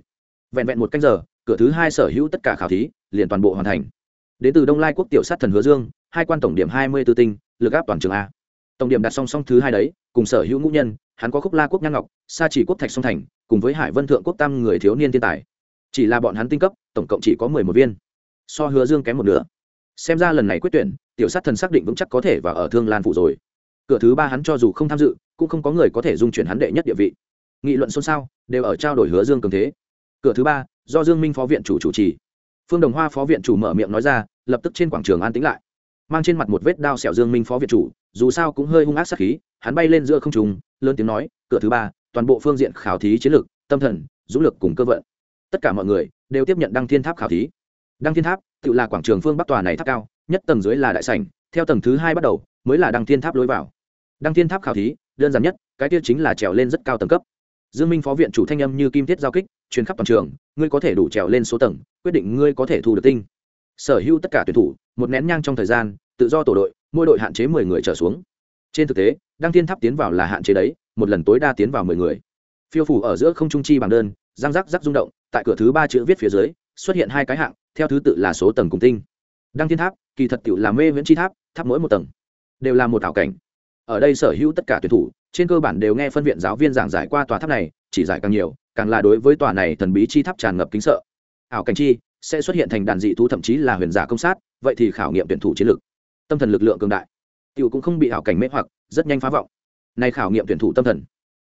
Vẹn vẹn một canh giờ, cửa thứ hai sở hữu tất cả khảo thí, liền toàn bộ hoàn thành. Đến từ đông lai quốc tiểu sát thần hứa dương, hai quan tổng điểm hai mươi tư tinh, lực áp toàn trường a. Tổng điểm đặt song song thứ hai đấy, cùng sở hữu ngũ nhân, hắn có khúc la quốc nhan ngọc, sa chỉ quốc thạch song thành, cùng với hải vân thượng quốc tam người thiếu niên thiên tài. Chỉ là bọn hắn tinh cấp, tổng cộng chỉ có mười một viên. So hứa dương kém một nửa. Xem ra lần này quyết tuyển, tiểu sát thần xác định vững chắc có thể và ở thương lan phủ rồi cửa thứ ba hắn cho dù không tham dự, cũng không có người có thể dung chuyển hắn đệ nhất địa vị. Nghị luận xôn xao, đều ở trao đổi hứa dương cường thế. Cửa thứ ba, do dương minh phó viện chủ chủ trì. Phương đồng hoa phó viện chủ mở miệng nói ra, lập tức trên quảng trường an tĩnh lại. Mang trên mặt một vết đao sẹo dương minh phó viện chủ, dù sao cũng hơi hung ác sát khí, hắn bay lên giữa không trùng lớn tiếng nói, cửa thứ ba, toàn bộ phương diện khảo thí chiến lược, tâm thần, dũng lực cùng cơ vận. Tất cả mọi người đều tiếp nhận đăng thiên tháp khảo thí. Đăng thiên tháp, tự là quảng trường phương bắc tòa này tháp cao, nhất tầng dưới là đại sảnh, theo tầng thứ hai bắt đầu mới là đăng thiên tháp lối vào. Đăng thiên tháp khảo thí, đơn giản nhất, cái tiêu chính là trèo lên rất cao tầng cấp. Dương minh phó viện chủ thanh âm như kim thiết giao kích, truyền khắp toàn trường, ngươi có thể đủ trèo lên số tầng, quyết định ngươi có thể thu được tinh. Sở hữu tất cả tuyển thủ, một nén nhang trong thời gian, tự do tổ đội, mỗi đội hạn chế mười người trở xuống. Trên thực tế, đăng thiên tháp tiến vào là hạn chế đấy, một lần tối đa tiến vào mười người. Phiêu phủ ở giữa không trung chi bằng đơn, răng rắc rắc rung động, tại cửa thứ ba chữ viết phía dưới, xuất hiện hai cái hạng, theo thứ tự là số tầng cùng tinh. Đăng thiên tháp, kỳ thật tiểu là mê viễn chi tháp tháp mỗi một tầng đều là một ảo cảnh. Ở đây sở hữu tất cả tuyển thủ, trên cơ bản đều nghe phân viện giáo viên giảng giải qua tòa tháp này, chỉ giải càng nhiều, càng là đối với tòa này thần bí chi tháp tràn ngập kính sợ. Ảo cảnh chi sẽ xuất hiện thành đàn dị thú thậm chí là huyền giả công sát, vậy thì khảo nghiệm tuyển thủ chiến lược tâm thần lực lượng cường đại. Tiểu cũng không bị ảo cảnh mê hoặc, rất nhanh phá vọng. Này khảo nghiệm tuyển thủ tâm thần.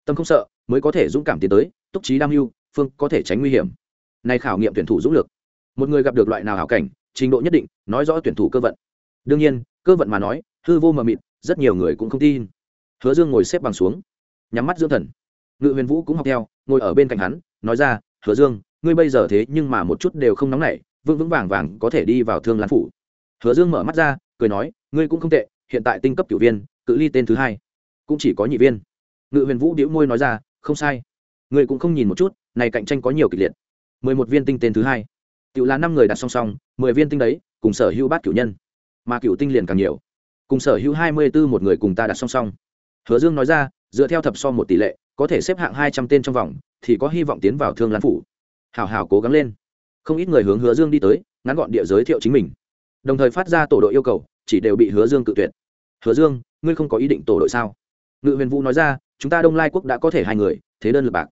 Tâm không sợ, mới có thể dũng cảm tiến tới, túc trí đam mưu, phương có thể tránh nguy hiểm. Này khảo nghiệm tuyển thủ dũng lược một người gặp được loại nào hảo cảnh, trình độ nhất định, nói rõ tuyển thủ cơ vận đương nhiên, cơ vận mà nói, hư vô mờ mịt, rất nhiều người cũng không tin. Hứa dương ngồi xếp bằng xuống, nhắm mắt dưỡng thần. Ngự huyền vũ cũng học theo, ngồi ở bên cạnh hắn, nói ra, hứa dương, ngươi bây giờ thế nhưng mà một chút đều không nóng nảy, vững vững vàng vàng có thể đi vào thương lan phủ. Hứa dương mở mắt ra, cười nói, ngươi cũng không tệ, hiện tại tinh cấp cửu viên, cự ly tên thứ hai, cũng chỉ có nhị viên. Ngự huyền vũ đĩu môi nói ra, không sai. Ngươi cũng không nhìn một chút, này cạnh tranh có nhiều kịch liệt. Mười một viên tinh tên thứ hai. Tự là năm người đặt song song, mười viên tinh đấy, cùng sở hữu bát cửu nhân mà cửu tinh liền càng nhiều. Cùng sở hữu hai mươi b ố một người cùng ta đặt song song. Hứa dương nói ra, dựa theo thập so một tỷ lệ, có thể xếp hạng hai trăm tên trong vòng, thì có hy vọng tiến vào thương lan phủ. Hào hào cố gắng lên. Không ít người hướng hứa dương đi tới, ngắn gọn địa giới thiệu chính mình. Đồng thời phát ra tổ đội yêu cầu, chỉ đều bị hứa dương cự tuyệt. Hứa dương, ngươi không có ý định tổ đội sao? Ngự huyền vũ nói ra, chúng ta đông lai quốc đã có thể hai người, thế đơn lập bạc.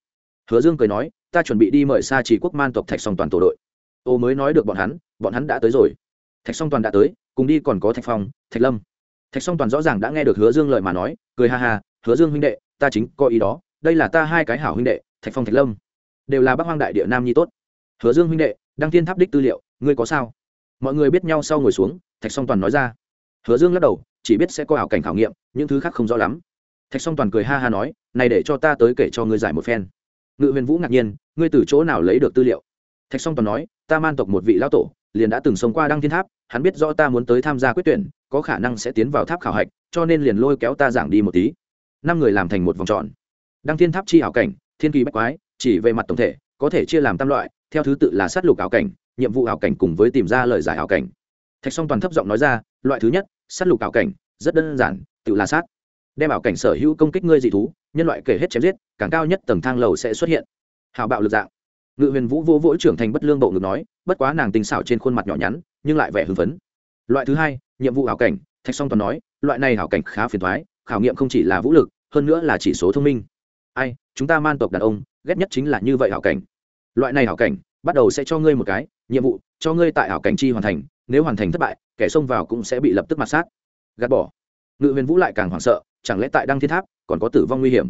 Hứa dương cười nói, ta chuẩn bị đi mời xa chỉ quốc man tộc thạch song toàn tổ đội. Ô mới nói được bọn hắn bọn hắn đã tới rồi thạch song toàn đã tới, cùng đi còn có thạch phong, thạch lâm. Thạch song toàn rõ ràng đã nghe được hứa dương lời mà nói, cười ha ha, hứa dương huynh đệ, ta chính có ý đó, đây là ta hai cái hảo huynh đệ, thạch phong, thạch lâm. Đều là bác hoang đại địa nam nhi tốt. Hứa dương huynh đệ, đăng tiên tháp đích tư liệu, ngươi có sao? Mọi người biết nhau sau ngồi xuống, thạch song toàn nói ra. Hứa dương lắc đầu, chỉ biết sẽ có ảo cảnh khảo nghiệm, những thứ khác không rõ lắm. Thạch song toàn cười ha ha nói, này để cho ta tới kể cho ngươi giải một phen. Ngự huyền vũ ngạc nhiên, ngươi từ chỗ nào lấy được tư liệu? Thạch song toàn nói, ta man tộc một vị lão tổ liền đã từng sống qua đăng thiên tháp, hắn biết rõ ta muốn tới tham gia quyết tuyển, có khả năng sẽ tiến vào tháp khảo hạch, cho nên liền lôi kéo ta giảng đi một tí. Năm người làm thành một vòng tròn. Đăng thiên tháp chi ảo cảnh, thiên kỳ bách quái, chỉ về mặt tổng thể, có thể chia làm tam loại, theo thứ tự là sát lục ảo cảnh, nhiệm vụ ảo cảnh cùng với tìm ra lời giải ảo cảnh. Thạch song toàn thấp giọng nói ra, loại thứ nhất, sát lục ảo cảnh, rất đơn giản, tự là sát. Đem ảo cảnh sở hữu công kích ngươi dị thú, nhân loại kể hết chém giết, càng cao nhất tầng thang lầu sẽ xuất hiện. Hào bạo lực dạng. Ngự huyền vũ vô vỗ trưởng thành bất lương bộ ngực nói bất quá nàng tinh xảo trên khuôn mặt nhỏ nhắn, nhưng lại vẻ hưng phấn. Loại thứ hai, nhiệm vụ ảo cảnh, thạch song toàn nói, loại này ảo cảnh khá phiền thoái khảo nghiệm không chỉ là vũ lực, hơn nữa là chỉ số thông minh. Ai, chúng ta man tộc đàn ông, ghét nhất chính là như vậy ảo cảnh. Loại này ảo cảnh, bắt đầu sẽ cho ngươi một cái, nhiệm vụ, cho ngươi tại ảo cảnh chi hoàn thành, nếu hoàn thành thất bại, kẻ xông vào cũng sẽ bị lập tức mặt sát. Gạt bỏ. Ngự huyền vũ lại càng hoảng sợ, chẳng lẽ tại đăng thiên tháp còn có tử vong nguy hiểm?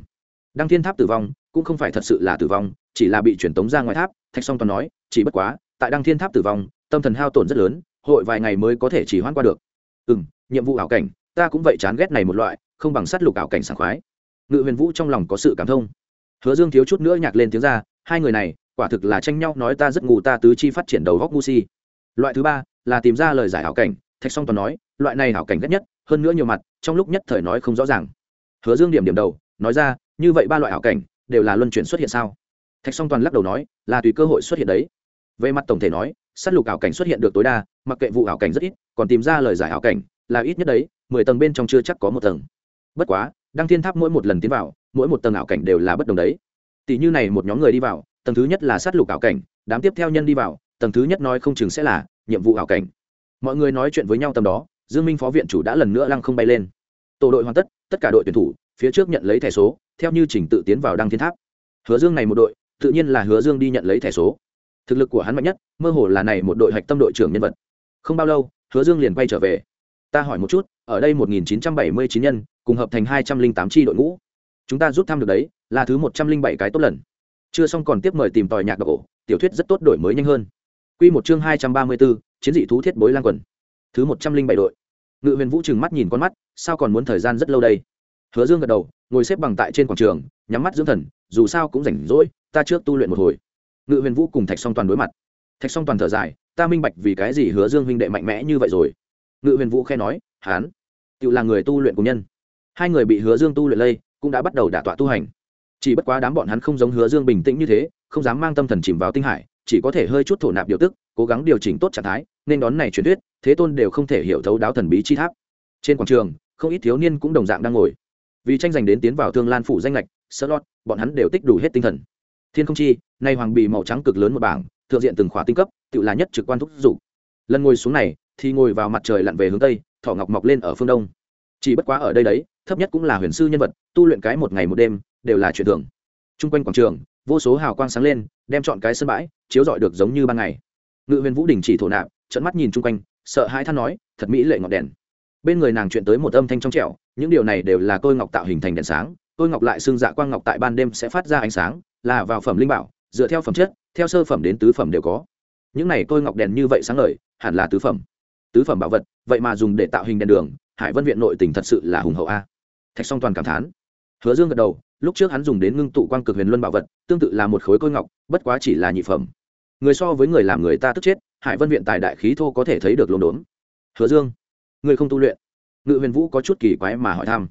Đăng thiên tháp tử vong, cũng không phải thật sự là tử vong, chỉ là bị truyền tống ra ngoài tháp, thạch song toàn nói, chỉ bất quá tại đăng thiên tháp tử vong, tâm thần hao tổn rất lớn, hội vài ngày mới có thể chỉ hoãn qua được. Ừ m nhiệm vụ ảo cảnh, ta cũng vậy chán ghét này một loại, không bằng sát lục ảo cảnh sảng khoái. Ngự huyền vũ trong lòng có sự cảm thông. Hứa dương thiếu chút nữa nhạc lên tiếng ra, hai người này, quả thực là tranh nhau nói ta rất ngủ ta tứ chi phát triển đầu góc ngu si. Loại thứ ba, là tìm ra lời giải ảo cảnh, thạch song toàn nói, loại này ảo cảnh ghét nhất, hơn nữa nhiều mặt, trong lúc nhất thời nói không rõ ràng. Hứa dương điểm điểm đầu, nói ra, như vậy ba loại ảo cảnh, đều là luân chuyển xuất hiện sao? Thạch song toàn lắc đầu nói, là tùy cơ hội xuất hiện đấy về mặt tổng thể nói s á t lục ảo cảnh xuất hiện được tối đa, mặc kệ vụ ảo cảnh rất ít, còn tìm ra lời giải ảo cảnh là ít nhất đấy, mười tầng bên trong chưa chắc có một tầng. Bất quá, đăng thiên tháp mỗi một lần tiến vào, mỗi một tầng ảo cảnh đều là bất đồng đấy. Tỷ như này một nhóm người đi vào, tầng thứ nhất là sát lục ảo cảnh, đám tiếp theo nhân đi vào, tầng thứ nhất nói không chừng sẽ là nhiệm vụ ảo cảnh. Mọi người nói chuyện với nhau tầm đó, dương minh phó viện chủ đã lần nữa lăng không bay lên. Tổ đội hoàn tất tất cả đội tuyển thủ, phía trước nhận lấy thẻ số, theo như trình tự tiến vào đăng thiên tháp. Hứa dương này một đội, tự nhiên là hứa dương đi nhận lấy thẻ số thực lực của hắn mạnh nhất, mơ hồ là này một đội hạch tâm đội trưởng nhân vật. Không bao lâu, hứa dương liền quay trở về. Ta hỏi một chút, ở đây một nghìn chín trăm bảy mươi chín nhân, cùng hợp thành hai trăm linh tám tri đội ngũ. Chúng ta rút thăm được đấy, là thứ một trăm linh bảy cái tốt lần. Chưa xong còn tiếp mời tìm tòi nhạc độc ổ tiểu thuyết rất tốt đổi mới nhanh hơn. Q một chương hai trăm ba mươi bốn chiến dị thú thiết bối lan quần. Thứ một trăm linh bảy đội. Ngự huyền vũ trừng mắt nhìn con mắt, sao còn muốn thời gian rất lâu đây? Hứa dương gật đầu, ngồi xếp bằng tại trên quảng trường, nhắm mắt dưỡng thần, dù sao cũng rảnh rỗi, ta trước tu luyện một hồi ngự huyền vũ cùng thạch song toàn đối mặt thạch song toàn thở dài ta minh bạch vì cái gì hứa dương huynh đệ mạnh mẽ như vậy rồi ngự huyền vũ khe nói hán tự là người tu luyện của nhân hai người bị hứa dương tu luyện lây cũng đã bắt đầu đả tọa tu hành chỉ bất quá đám bọn hắn không giống hứa dương bình tĩnh như thế không dám mang tâm thần chìm vào tinh hải chỉ có thể hơi chút thổ nạp điều tức cố gắng điều chỉnh tốt trạng thái nên đón này truyền thuyết thế tôn đều không thể hiểu thấu đáo thần bí chi tháp trên quảng trường không ít thiếu niên cũng đồng dạng đang ngồi vì tranh giành đến tiến vào thương lan phủ danh lệch sợ lót bọn hắn đều tích đủ hết tinh thần thiên không chi nay hoàng bì màu trắng cực lớn một bảng, thượng diện từng khóa tinh cấp tự là nhất trực quan thúc dục. Lần ngồi xuống này, thì ngồi vào mặt trời lặn về hướng tây, thỏ ngọc mọc lên ở phương đông. Chỉ bất quá ở đây đấy, thấp nhất cũng là huyền sư nhân vật, tu luyện cái một ngày một đêm, đều là chuyện thường. Chung quanh quảng trường, vô số hào quang sáng lên, đem chọn cái sân bãi, chiếu rọi được giống như ban ngày. Ngự huyền vũ đình chỉ thổ nạp trận mắt nhìn chung quanh, sợ hai than nói, thật mỹ lệ ngọn đèn. Bên người nàng chuyện tới một âm thanh trong trẻo, những điều này đều là tôi ngọc tạo hình thành đèn sáng tôi ngọc lại xương dạ quang ngọc tại ban đêm sẽ phát ra ánh sáng, là vào phẩm linh bảo dựa theo phẩm chất, theo sơ phẩm đến tứ phẩm đều có. Những này tôi ngọc đèn như vậy sáng ngời, hẳn là tứ phẩm. Tứ phẩm bảo vật, vậy mà dùng để tạo hình đèn đường, hải vân viện nội tỉnh thật sự là hùng hậu a. Thạch song toàn cảm thán. Hứa dương gật đầu, lúc trước hắn dùng đến ngưng tụ quang cực huyền luân bảo vật, tương tự là một khối côi ngọc, bất quá chỉ là nhị phẩm. Người so với người làm người ta tức chết, hải vân viện tài đại khí thô có thể thấy được lồn đốn. Hứa dương, người không tu luyện. Ngự huyền vũ có chút kỳ quái mà hỏi thăm.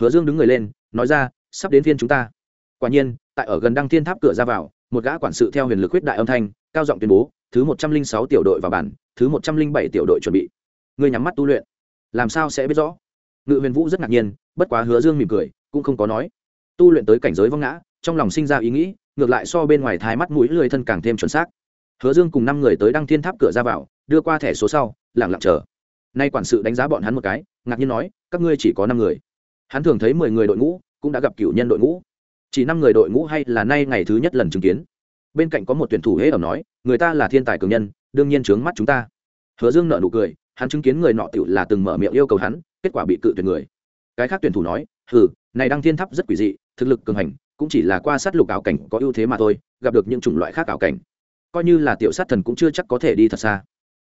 Hứa dương đứng người lên, nói ra, sắp đến phiên chúng ta. Quả nhiên, tại ở gần đăng thiên tháp cửa ra vào một gã quản sự theo huyền lực huyết đại âm thanh, cao giọng tuyên bố, thứ một trăm linh sáu tiểu đội vào bản, thứ một trăm linh bảy tiểu đội chuẩn bị. Người nhắm mắt tu luyện, làm sao sẽ biết rõ? Ngự huyền vũ rất ngạc nhiên, bất quá hứa dương mỉm cười, cũng không có nói. Tu luyện tới cảnh giới vong ngã, trong lòng sinh ra ý nghĩ, ngược lại so bên ngoài thái mắt mũi lười thân càng thêm chuẩn xác. Hứa dương cùng năm người tới đăng thiên tháp cửa ra vào, đưa qua thẻ số sau lẳng lặng chờ. Nay quản sự đánh giá bọn hắn một cái, ngạc nhiên nói, các ngươi chỉ có năm người. Hắn thường thấy mười người đội ngũ, cũng đã gặp cựu nhân đội ngũ chỉ năm người đội ngũ hay là nay ngày thứ nhất lần chứng kiến. Bên cạnh có một tuyển thủ hễ ẩm nói, người ta là thiên tài cường nhân, đương nhiên trướng mắt chúng ta. Hứa dương nợ nụ cười, hắn chứng kiến người nọ tựu là từng mở miệng yêu cầu hắn, kết quả bị cự tuyệt người. Cái khác tuyển thủ nói, hừ, này đăng thiên tháp rất quỷ dị, thực lực cường hành, cũng chỉ là qua sát lục ảo cảnh có ưu thế mà thôi, gặp được những chủng loại khác ảo cảnh. Coi như là tiểu sát thần cũng chưa chắc có thể đi thật xa.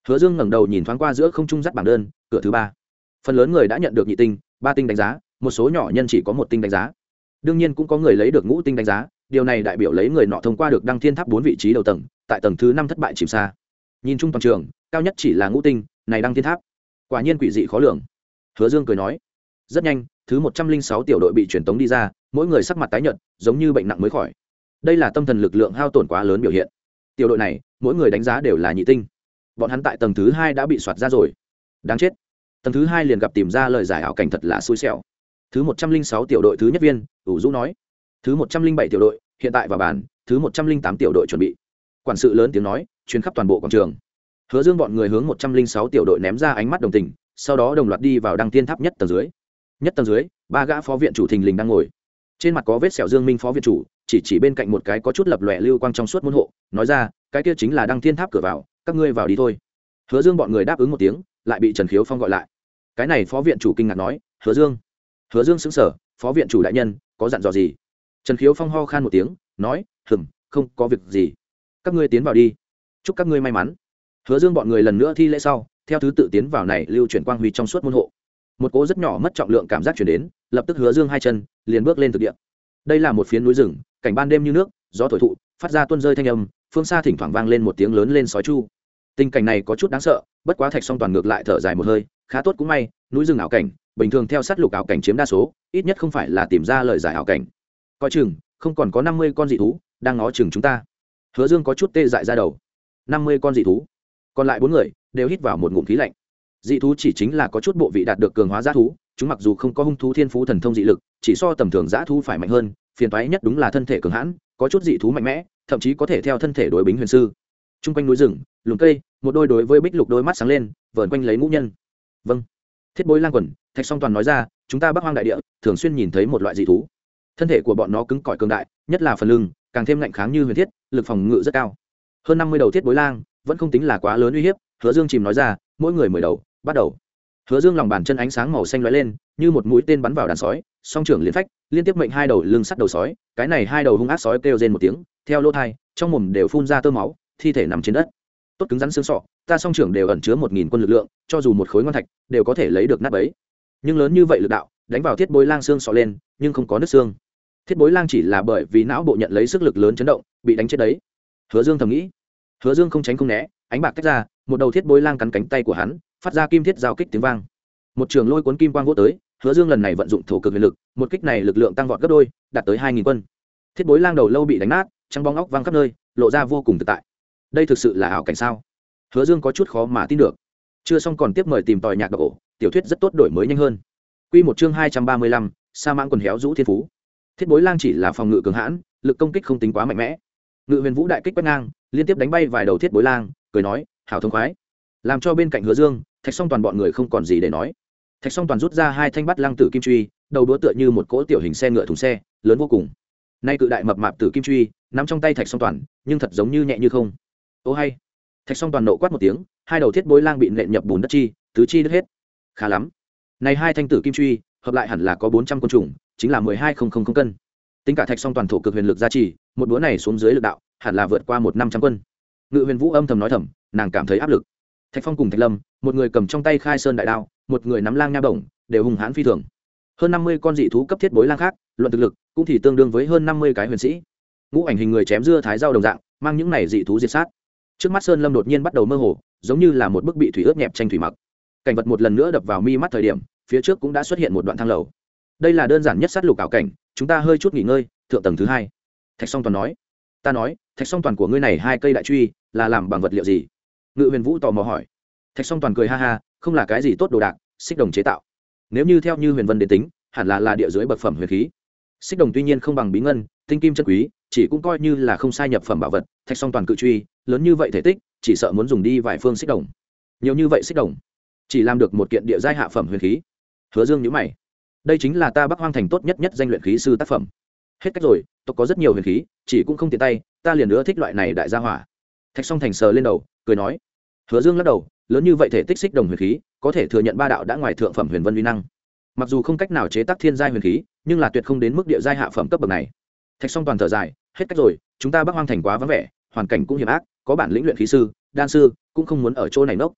Hứa dương ngẩng đầu nhìn thoáng qua giữa không trung dắt bảng đơn, cửa thứ ba. Phần lớn người đã nhận được nhị tinh, ba tinh đánh giá, một số nhỏ nhân chỉ có một tinh đánh giá đương nhiên cũng có người lấy được ngũ tinh đánh giá, điều này đại biểu lấy người nọ thông qua được đăng thiên tháp bốn vị trí đầu tầng, tại tầng thứ năm thất bại chìm xa. Nhìn chung toàn trường, cao nhất chỉ là ngũ tinh, này đăng thiên tháp, quả nhiên quỷ dị khó lường. Hứa dương cười nói, rất nhanh, thứ một trăm linh sáu tiểu đội bị truyền tống đi ra, mỗi người sắc mặt tái nhợt, giống như bệnh nặng mới khỏi. Đây là tâm thần lực lượng hao tổn quá lớn biểu hiện. Tiểu đội này, mỗi người đánh giá đều là nhị tinh. Bọn hắn tại tầng thứ hai đã bị soạt ra rồi. Đáng chết. Tầng thứ hai liền gặp tìm ra lời giải ảo cảnh thật là xui xẻo thứ một trăm linh sáu tiểu đội thứ nhất viên, ủ dũ nói. Thứ một trăm linh bảy tiểu đội, hiện tại vào bàn, thứ một trăm linh tám tiểu đội chuẩn bị. Quản sự lớn tiếng nói chuyến khắp toàn bộ quảng trường. Hứa dương bọn người hướng một trăm linh sáu tiểu đội ném ra ánh mắt đồng tình, sau đó đồng loạt đi vào đăng tiên tháp nhất tầng dưới. Nhất tầng dưới, ba gã phó viện chủ thình lình đang ngồi. Trên mặt có vết sẹo dương minh phó viện chủ, chỉ chỉ bên cạnh một cái có chút lập lòe lưu quang trong suốt môn hộ, nói ra, cái kia chính là đăng thiên tháp cửa vào, các ngươi vào đi thôi. Hứa dương bọn người đáp ứng một tiếng, lại bị trần khiếu phong gọi lại. Cái này phó viện chủ kinh ngạc nói, hứa dương hứa dương xứng sở phó viện chủ đại nhân, có dặn dò gì? Trần khiếu phong ho khan một tiếng, nói hừng không có việc gì. Các ngươi tiến vào đi. Chúc các ngươi may mắn. Hứa dương bọn người lần nữa thi lễ sau, theo thứ tự tiến vào này lưu chuyển quang huy trong suốt môn hộ. Một cỗ rất nhỏ mất trọng lượng cảm giác chuyển đến, lập tức hứa dương hai chân liền bước lên thực địa. Đây là một phiến núi rừng, cảnh ban đêm như nước, gió thổi thụ, phát ra tuôn rơi thanh âm, phương xa thỉnh thoảng vang lên một tiếng lớn lên sói chu. Tình cảnh này có chút đáng sợ, bất quá thạch song toàn ngược lại thở dài một hơi, khá tốt cũng may, núi rừng ảo cảnh bình thường theo sát lục ảo cảnh chiếm đa số, ít nhất không phải là tìm ra lời giải ảo cảnh. Coi chừng, không còn có năm mươi con dị thú đang ngó chừng chúng ta. Hứa dương có chút tê dại ra đầu. Năm mươi con dị thú. Còn lại bốn người đều hít vào một ngụm khí lạnh. Dị thú chỉ chính là có chút bộ vị đạt được cường hóa g thú, chúng mặc dù không có hung thú thiên phú thần thông dị lực, chỉ so tầm thường g thú phải mạnh hơn, phiền toái nhất đúng là thân thể cường hãn, có chút dị thú mạnh mẽ, thậm chí có thể theo thân thể đối bính huyền sư. T r u n g quanh núi rừng, lùm cây, một đôi đối với bích lục đôi mắt sáng lên, vờn quanh lấy ngũ nhân. Vâng. Thiết bối lang quần thạch song toàn nói ra, chúng ta bắc hoang đại địa, thường xuyên nhìn thấy một loại dị thú. Thân thể của bọn nó cứng cỏi cường đại, nhất là phần lưng, càng thêm lạnh kháng như huyền thiết, lực phòng ngự rất cao. Hơn năm mươi đầu thiết bối lang, vẫn không tính là quá lớn uy hiếp, hứa dương chìm nói ra, mỗi người mười đầu, bắt đầu. Hứa dương lòng bàn chân ánh sáng màu xanh lóe lên, như một mũi tên bắn vào đàn sói, song trưởng liên phách, liên tiếp mệnh hai đầu lưng sắt đầu sói, cái này hai đầu hung ác sói kêu rên một tiếng, theo lỗ thai, trong mồm đều phun ra tơ máu, thi thể nằm trên đất. Tốt cứng rắn xương sọ, ta song trưởng đều ẩn chứa một nghìn quân lực lượng, cho dù một khối ngon thạch, đều có thể lấy được nắp ấy nhưng lớn như vậy lực đạo, đánh vào thiết bối lang xương sọ lên, nhưng không có nứt xương. Thiết bối lang chỉ là bởi vì não bộ nhận lấy sức lực lớn chấn động, bị đánh chết đấy. Hứa dương thầm nghĩ. Hứa dương không tránh không né, ánh bạc tách ra, một đầu thiết bối lang cắn cánh tay của hắn, phát ra kim thiết giao kích tiếng vang. Một trường lôi cuốn kim quang vô tới, hứa dương lần này vận dụng thổ cực huyền lực, một kích này lực lượng tăng vọt gấp đôi, đạt tới hai nghìn quân. Thiết bối lang đầu lâu bị đánh nát trăng bóng óc văng khắp nơi, lộ ra vô cùng tự tại. Đây thực sự là ảo cảnh sao? Hứa dương có chút khó mà tin được. Chưa xong còn tiếp mời tìm tòi nhạc độc ổ tiểu thuyết rất tốt đổi mới nhanh hơn. Quy một chương hai trăm ba mươi lăm, sa mãng quần héo rũ thiên phú. Thiết bối lang chỉ là phòng ngự cường hãn, lực công kích không tính quá mạnh mẽ. Ngự huyền vũ đại kích quét ngang, liên tiếp đánh bay vài đầu thiết bối lang, cười nói, hảo thông khoái. Làm cho bên cạnh hứa dương, thạch Song toàn bọn người không còn gì để nói. Thạch Song toàn rút ra hai thanh bắt lăng tử kim truy, đầu đũa tựa như một cỗ tiểu hình xe ngựa thùng xe, lớn vô cùng. Nay cự đại mập mạp tử kim truy, nắm trong tay thạch song toàn, nhưng thật giống như nhẹ như không. Ô hay. Thạch song toàn nộ quát một tiếng, hai đầu thiết bối lang bị nện nhập bùn đất chi, tứ chi đứt hết khá lắm. Này hai thanh tử kim truy, hợp lại hẳn là có bốn trăm quân trùng, chính là mười hai không không cân. Tính cả thạch song toàn thổ cực huyền lực gia trì, một búa này xuống dưới lực đạo, hẳn là vượt qua một năm trăm quân ngự huyền vũ âm thầm nói thầm, nàng cảm thấy áp lực. Thạch phong cùng thạch lâm, một người cầm trong tay khai sơn đại đao, một người nắm lang nha bổng, đều hùng hãn phi thường. Hơn năm mươi con dị thú cấp thiết bối lang khác, luận thực lực, cũng thì tương đương với hơn năm mươi cái huyền sĩ. Ngũ ảnh hình người chém dưa thái dao đồng dạng, mang những này dị thú diệt sát. Trước mắt sơn lâm đột nhiên bắt đầu mơ hồ, giống như là một bức bị thủy ướt nhẹp tranh thủy mặc cảnh vật một lần nữa đập vào mi mắt thời điểm, phía trước cũng đã xuất hiện một đoạn thang lầu. Đây là đơn giản nhất sát lục ảo cảnh, chúng ta hơi chút nghỉ ngơi, thượng tầng thứ hai. Thạch song toàn nói. Ta nói, thạch song toàn của ngươi này hai cây đại truy, là làm bằng vật liệu gì? Ngự huyền vũ tò mò hỏi. Thạch song toàn cười ha ha, không là cái gì tốt đồ đạc, xích đồng chế tạo. Nếu như theo như huyền vân đến tính, hẳn là là địa dưới bậc phẩm huyền khí. Xích đồng tuy nhiên không bằng bí ngân, tinh kim chân quý, chỉ cũng coi như là không sai nhập phẩm bảo vật, thạch song toàn cự truy, lớn như vậy thể tích, chỉ sợ muốn dùng đi vài phương xích đồng. Nhiều như vậy xích đồng chỉ làm được một kiện địa giai hạ phẩm huyền khí. Hứa dương nhữ mày. Đây chính là ta bắc hoang thành tốt nhất nhất danh luyện khí sư tác phẩm. Hết cách rồi, tộc có rất nhiều huyền khí, chỉ cũng không tiện tay, ta liền nữa thích loại này đại gia hỏa. Thạch song thành sờ lên đầu, cười nói. Hứa dương lắc đầu, lớn như vậy thể tích xích đồng huyền khí, có thể thừa nhận ba đạo đã ngoài thượng phẩm huyền vân vi năng. Mặc dù không cách nào chế tác thiên giai huyền khí, nhưng là tuyệt không đến mức địa giai hạ phẩm cấp bậc này. Thạch song toàn thở dài, hết cách rồi, chúng ta bắc hoang thành quá vắng vẻ, hoàn cảnh cũng hiểm ác, có bản lĩnh luyện khí sư, đan sư, cũng không muốn ở chỗ này nốc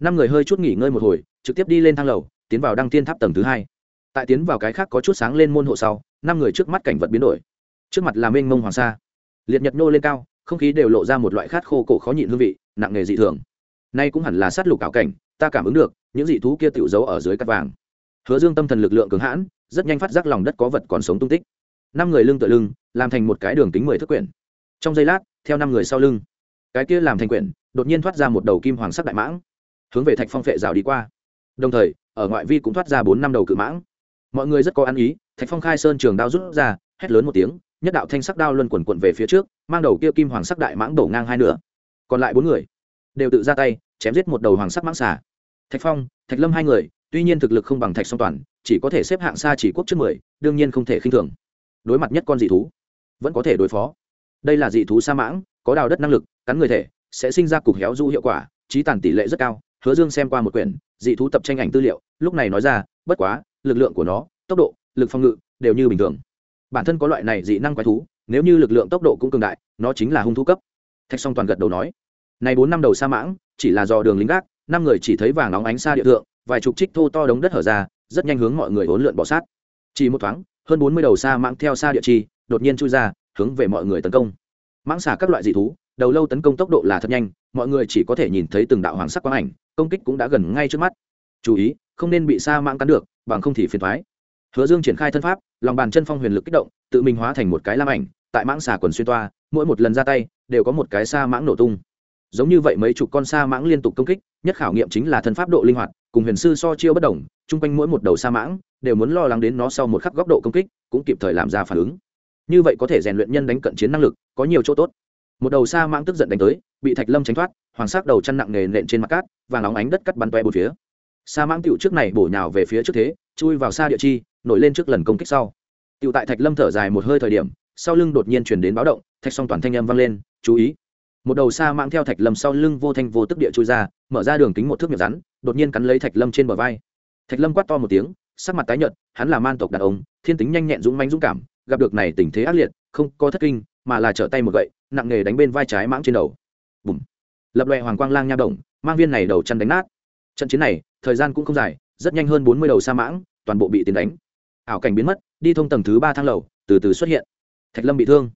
năm người hơi chút nghỉ ngơi một hồi, trực tiếp đi lên thang lầu, tiến vào đăng tiên tháp tầng thứ hai. Tại tiến vào cái khác có chút sáng lên môn hộ sau, năm người trước mắt cảnh vật biến đổi. Trước mặt là mênh mông hoàng sa. Liệt nhật nô lên cao, không khí đều lộ ra một loại khát khô cổ khó nhịn hương vị, nặng nghề dị thường. Nay cũng hẳn là sát lục ảo cảnh, ta cảm ứng được, những dị thú kia tựu giấu ở dưới cắt vàng. Hứa dương tâm thần lực lượng cường hãn, rất nhanh phát giác lòng đất có vật còn sống tung tích. Năm người lưng tựa lưng, làm thành một cái đường kính mười thước quyển. Trong giây lát, theo năm người sau lưng, cái kia làm thành quyển, đột nhiên thoát ra một đầu kim hoàng sắc đại mãng hướng về thạch phong phệ rào đi qua. Đồng thời, ở ngoại vi cũng thoát ra bốn năm đầu cự mãng. Mọi người rất có ăn ý, thạch phong khai sơn trường đao rút ra, hét lớn một tiếng, nhất đạo thanh sắc đao luân quần quận về phía trước, mang đầu kia kim hoàng sắc đại mãng đổ ngang hai nửa. Còn lại bốn người đều tự ra tay, chém giết một đầu hoàng sắc mãng xà. Thạch phong, thạch lâm hai người, tuy nhiên thực lực không bằng thạch song toàn, chỉ có thể xếp hạng xa chỉ quốc trước mười, đương nhiên không thể khinh thường. Đối mặt nhất con dị thú, vẫn có thể đối phó. Đây là dị thú sa mãng, có đào đất năng lực, cắn người thể, sẽ sinh ra cục héo du hiệu quả, trí tàn tỷ lệ rất cao hứa dương xem qua một quyển, dị thú tập tranh ảnh tư liệu, lúc này nói ra, bất quá, lực lượng của nó, tốc độ, lực phòng ngự đều như bình thường. Bản thân có loại này dị năng quái thú, nếu như lực lượng tốc độ cũng cường đại, nó chính là hung thú cấp. Thạch song toàn gật đầu nói, này bốn năm đầu sa mãng, chỉ là do đường lính gác, năm người chỉ thấy vàng nóng ánh xa địa thượng, vài chục trích thô to đống đất hở ra, rất nhanh hướng mọi người hỗn lượn bỏ sát. Chỉ một thoáng, hơn bốn mươi đầu sa mãng theo xa địa chi, đột nhiên chui ra, hướng về mọi người tấn công. Mãng xả các loại dị thú, đầu lâu tấn công tốc độ là thật nhanh mọi người chỉ có thể nhìn thấy từng đạo hoàng sắc quang ảnh, công kích cũng đã gần ngay trước mắt. Chú ý, không nên bị sa mãng cắn được, bằng không thì phiền thoái hứa dương triển khai thân pháp, lòng bàn chân phong huyền lực kích động, tự mình hóa thành một cái lam ảnh, tại mãng xà quần xuyên toa, mỗi một lần ra tay, đều có một cái sa mãng nổ tung. Giống như vậy mấy chục con sa mãng liên tục công kích, nhất khảo nghiệm chính là thân pháp độ linh hoạt, cùng huyền sư so chiêu bất đồng, chung quanh mỗi một đầu sa mãng, đều muốn lo lắng đến nó sau một khắc góc độ công kích, cũng kịp thời làm ra phản ứng. Như vậy có thể rèn luyện nhân đánh cận chiến năng lực, có nhiều chỗ tốt một đầu sa mãng tức giận đánh tới, bị thạch lâm tránh thoát, hoàng sắc đầu chăn nặng nề nện trên mặt cát và nóng ánh đất cắt bắn toe bốn phía. Sa mãng tựu trước này bổ nhào về phía trước thế, chui vào xa địa chi, nổi lên trước lần công kích sau. Tựu tại thạch lâm thở dài một hơi thời điểm, sau lưng đột nhiên chuyển đến báo động, thạch song toàn thanh âm vang lên, chú ý. Một đầu sa mãng theo thạch lâm sau lưng vô thanh vô tức địa chui ra, mở ra đường kính một thước miệng rắn, đột nhiên cắn lấy thạch lâm trên bờ vai. Thạch lâm quát to một tiếng, sắc mặt tái nhợt, hắn là man tộc đàn ông, thiên tính nhanh nhẹn dũng manh dũng cảm, gặp được này tình thế ác liệt, không có thất kinh, mà là trở tay một gậy nặng nghề đánh bên vai trái mãng trên đầu. Bùm. Lập loại hoàng quang lang nha đồng, mang viên này đầu chăn đánh nát. Trận chiến này, thời gian cũng không dài, rất nhanh hơn bốn mươi đầu sa mãng, toàn bộ bị tiến đánh. Ảo cảnh biến mất, đi thông tầng thứ ba thang lầu, từ từ xuất hiện. Thạch lâm bị thương.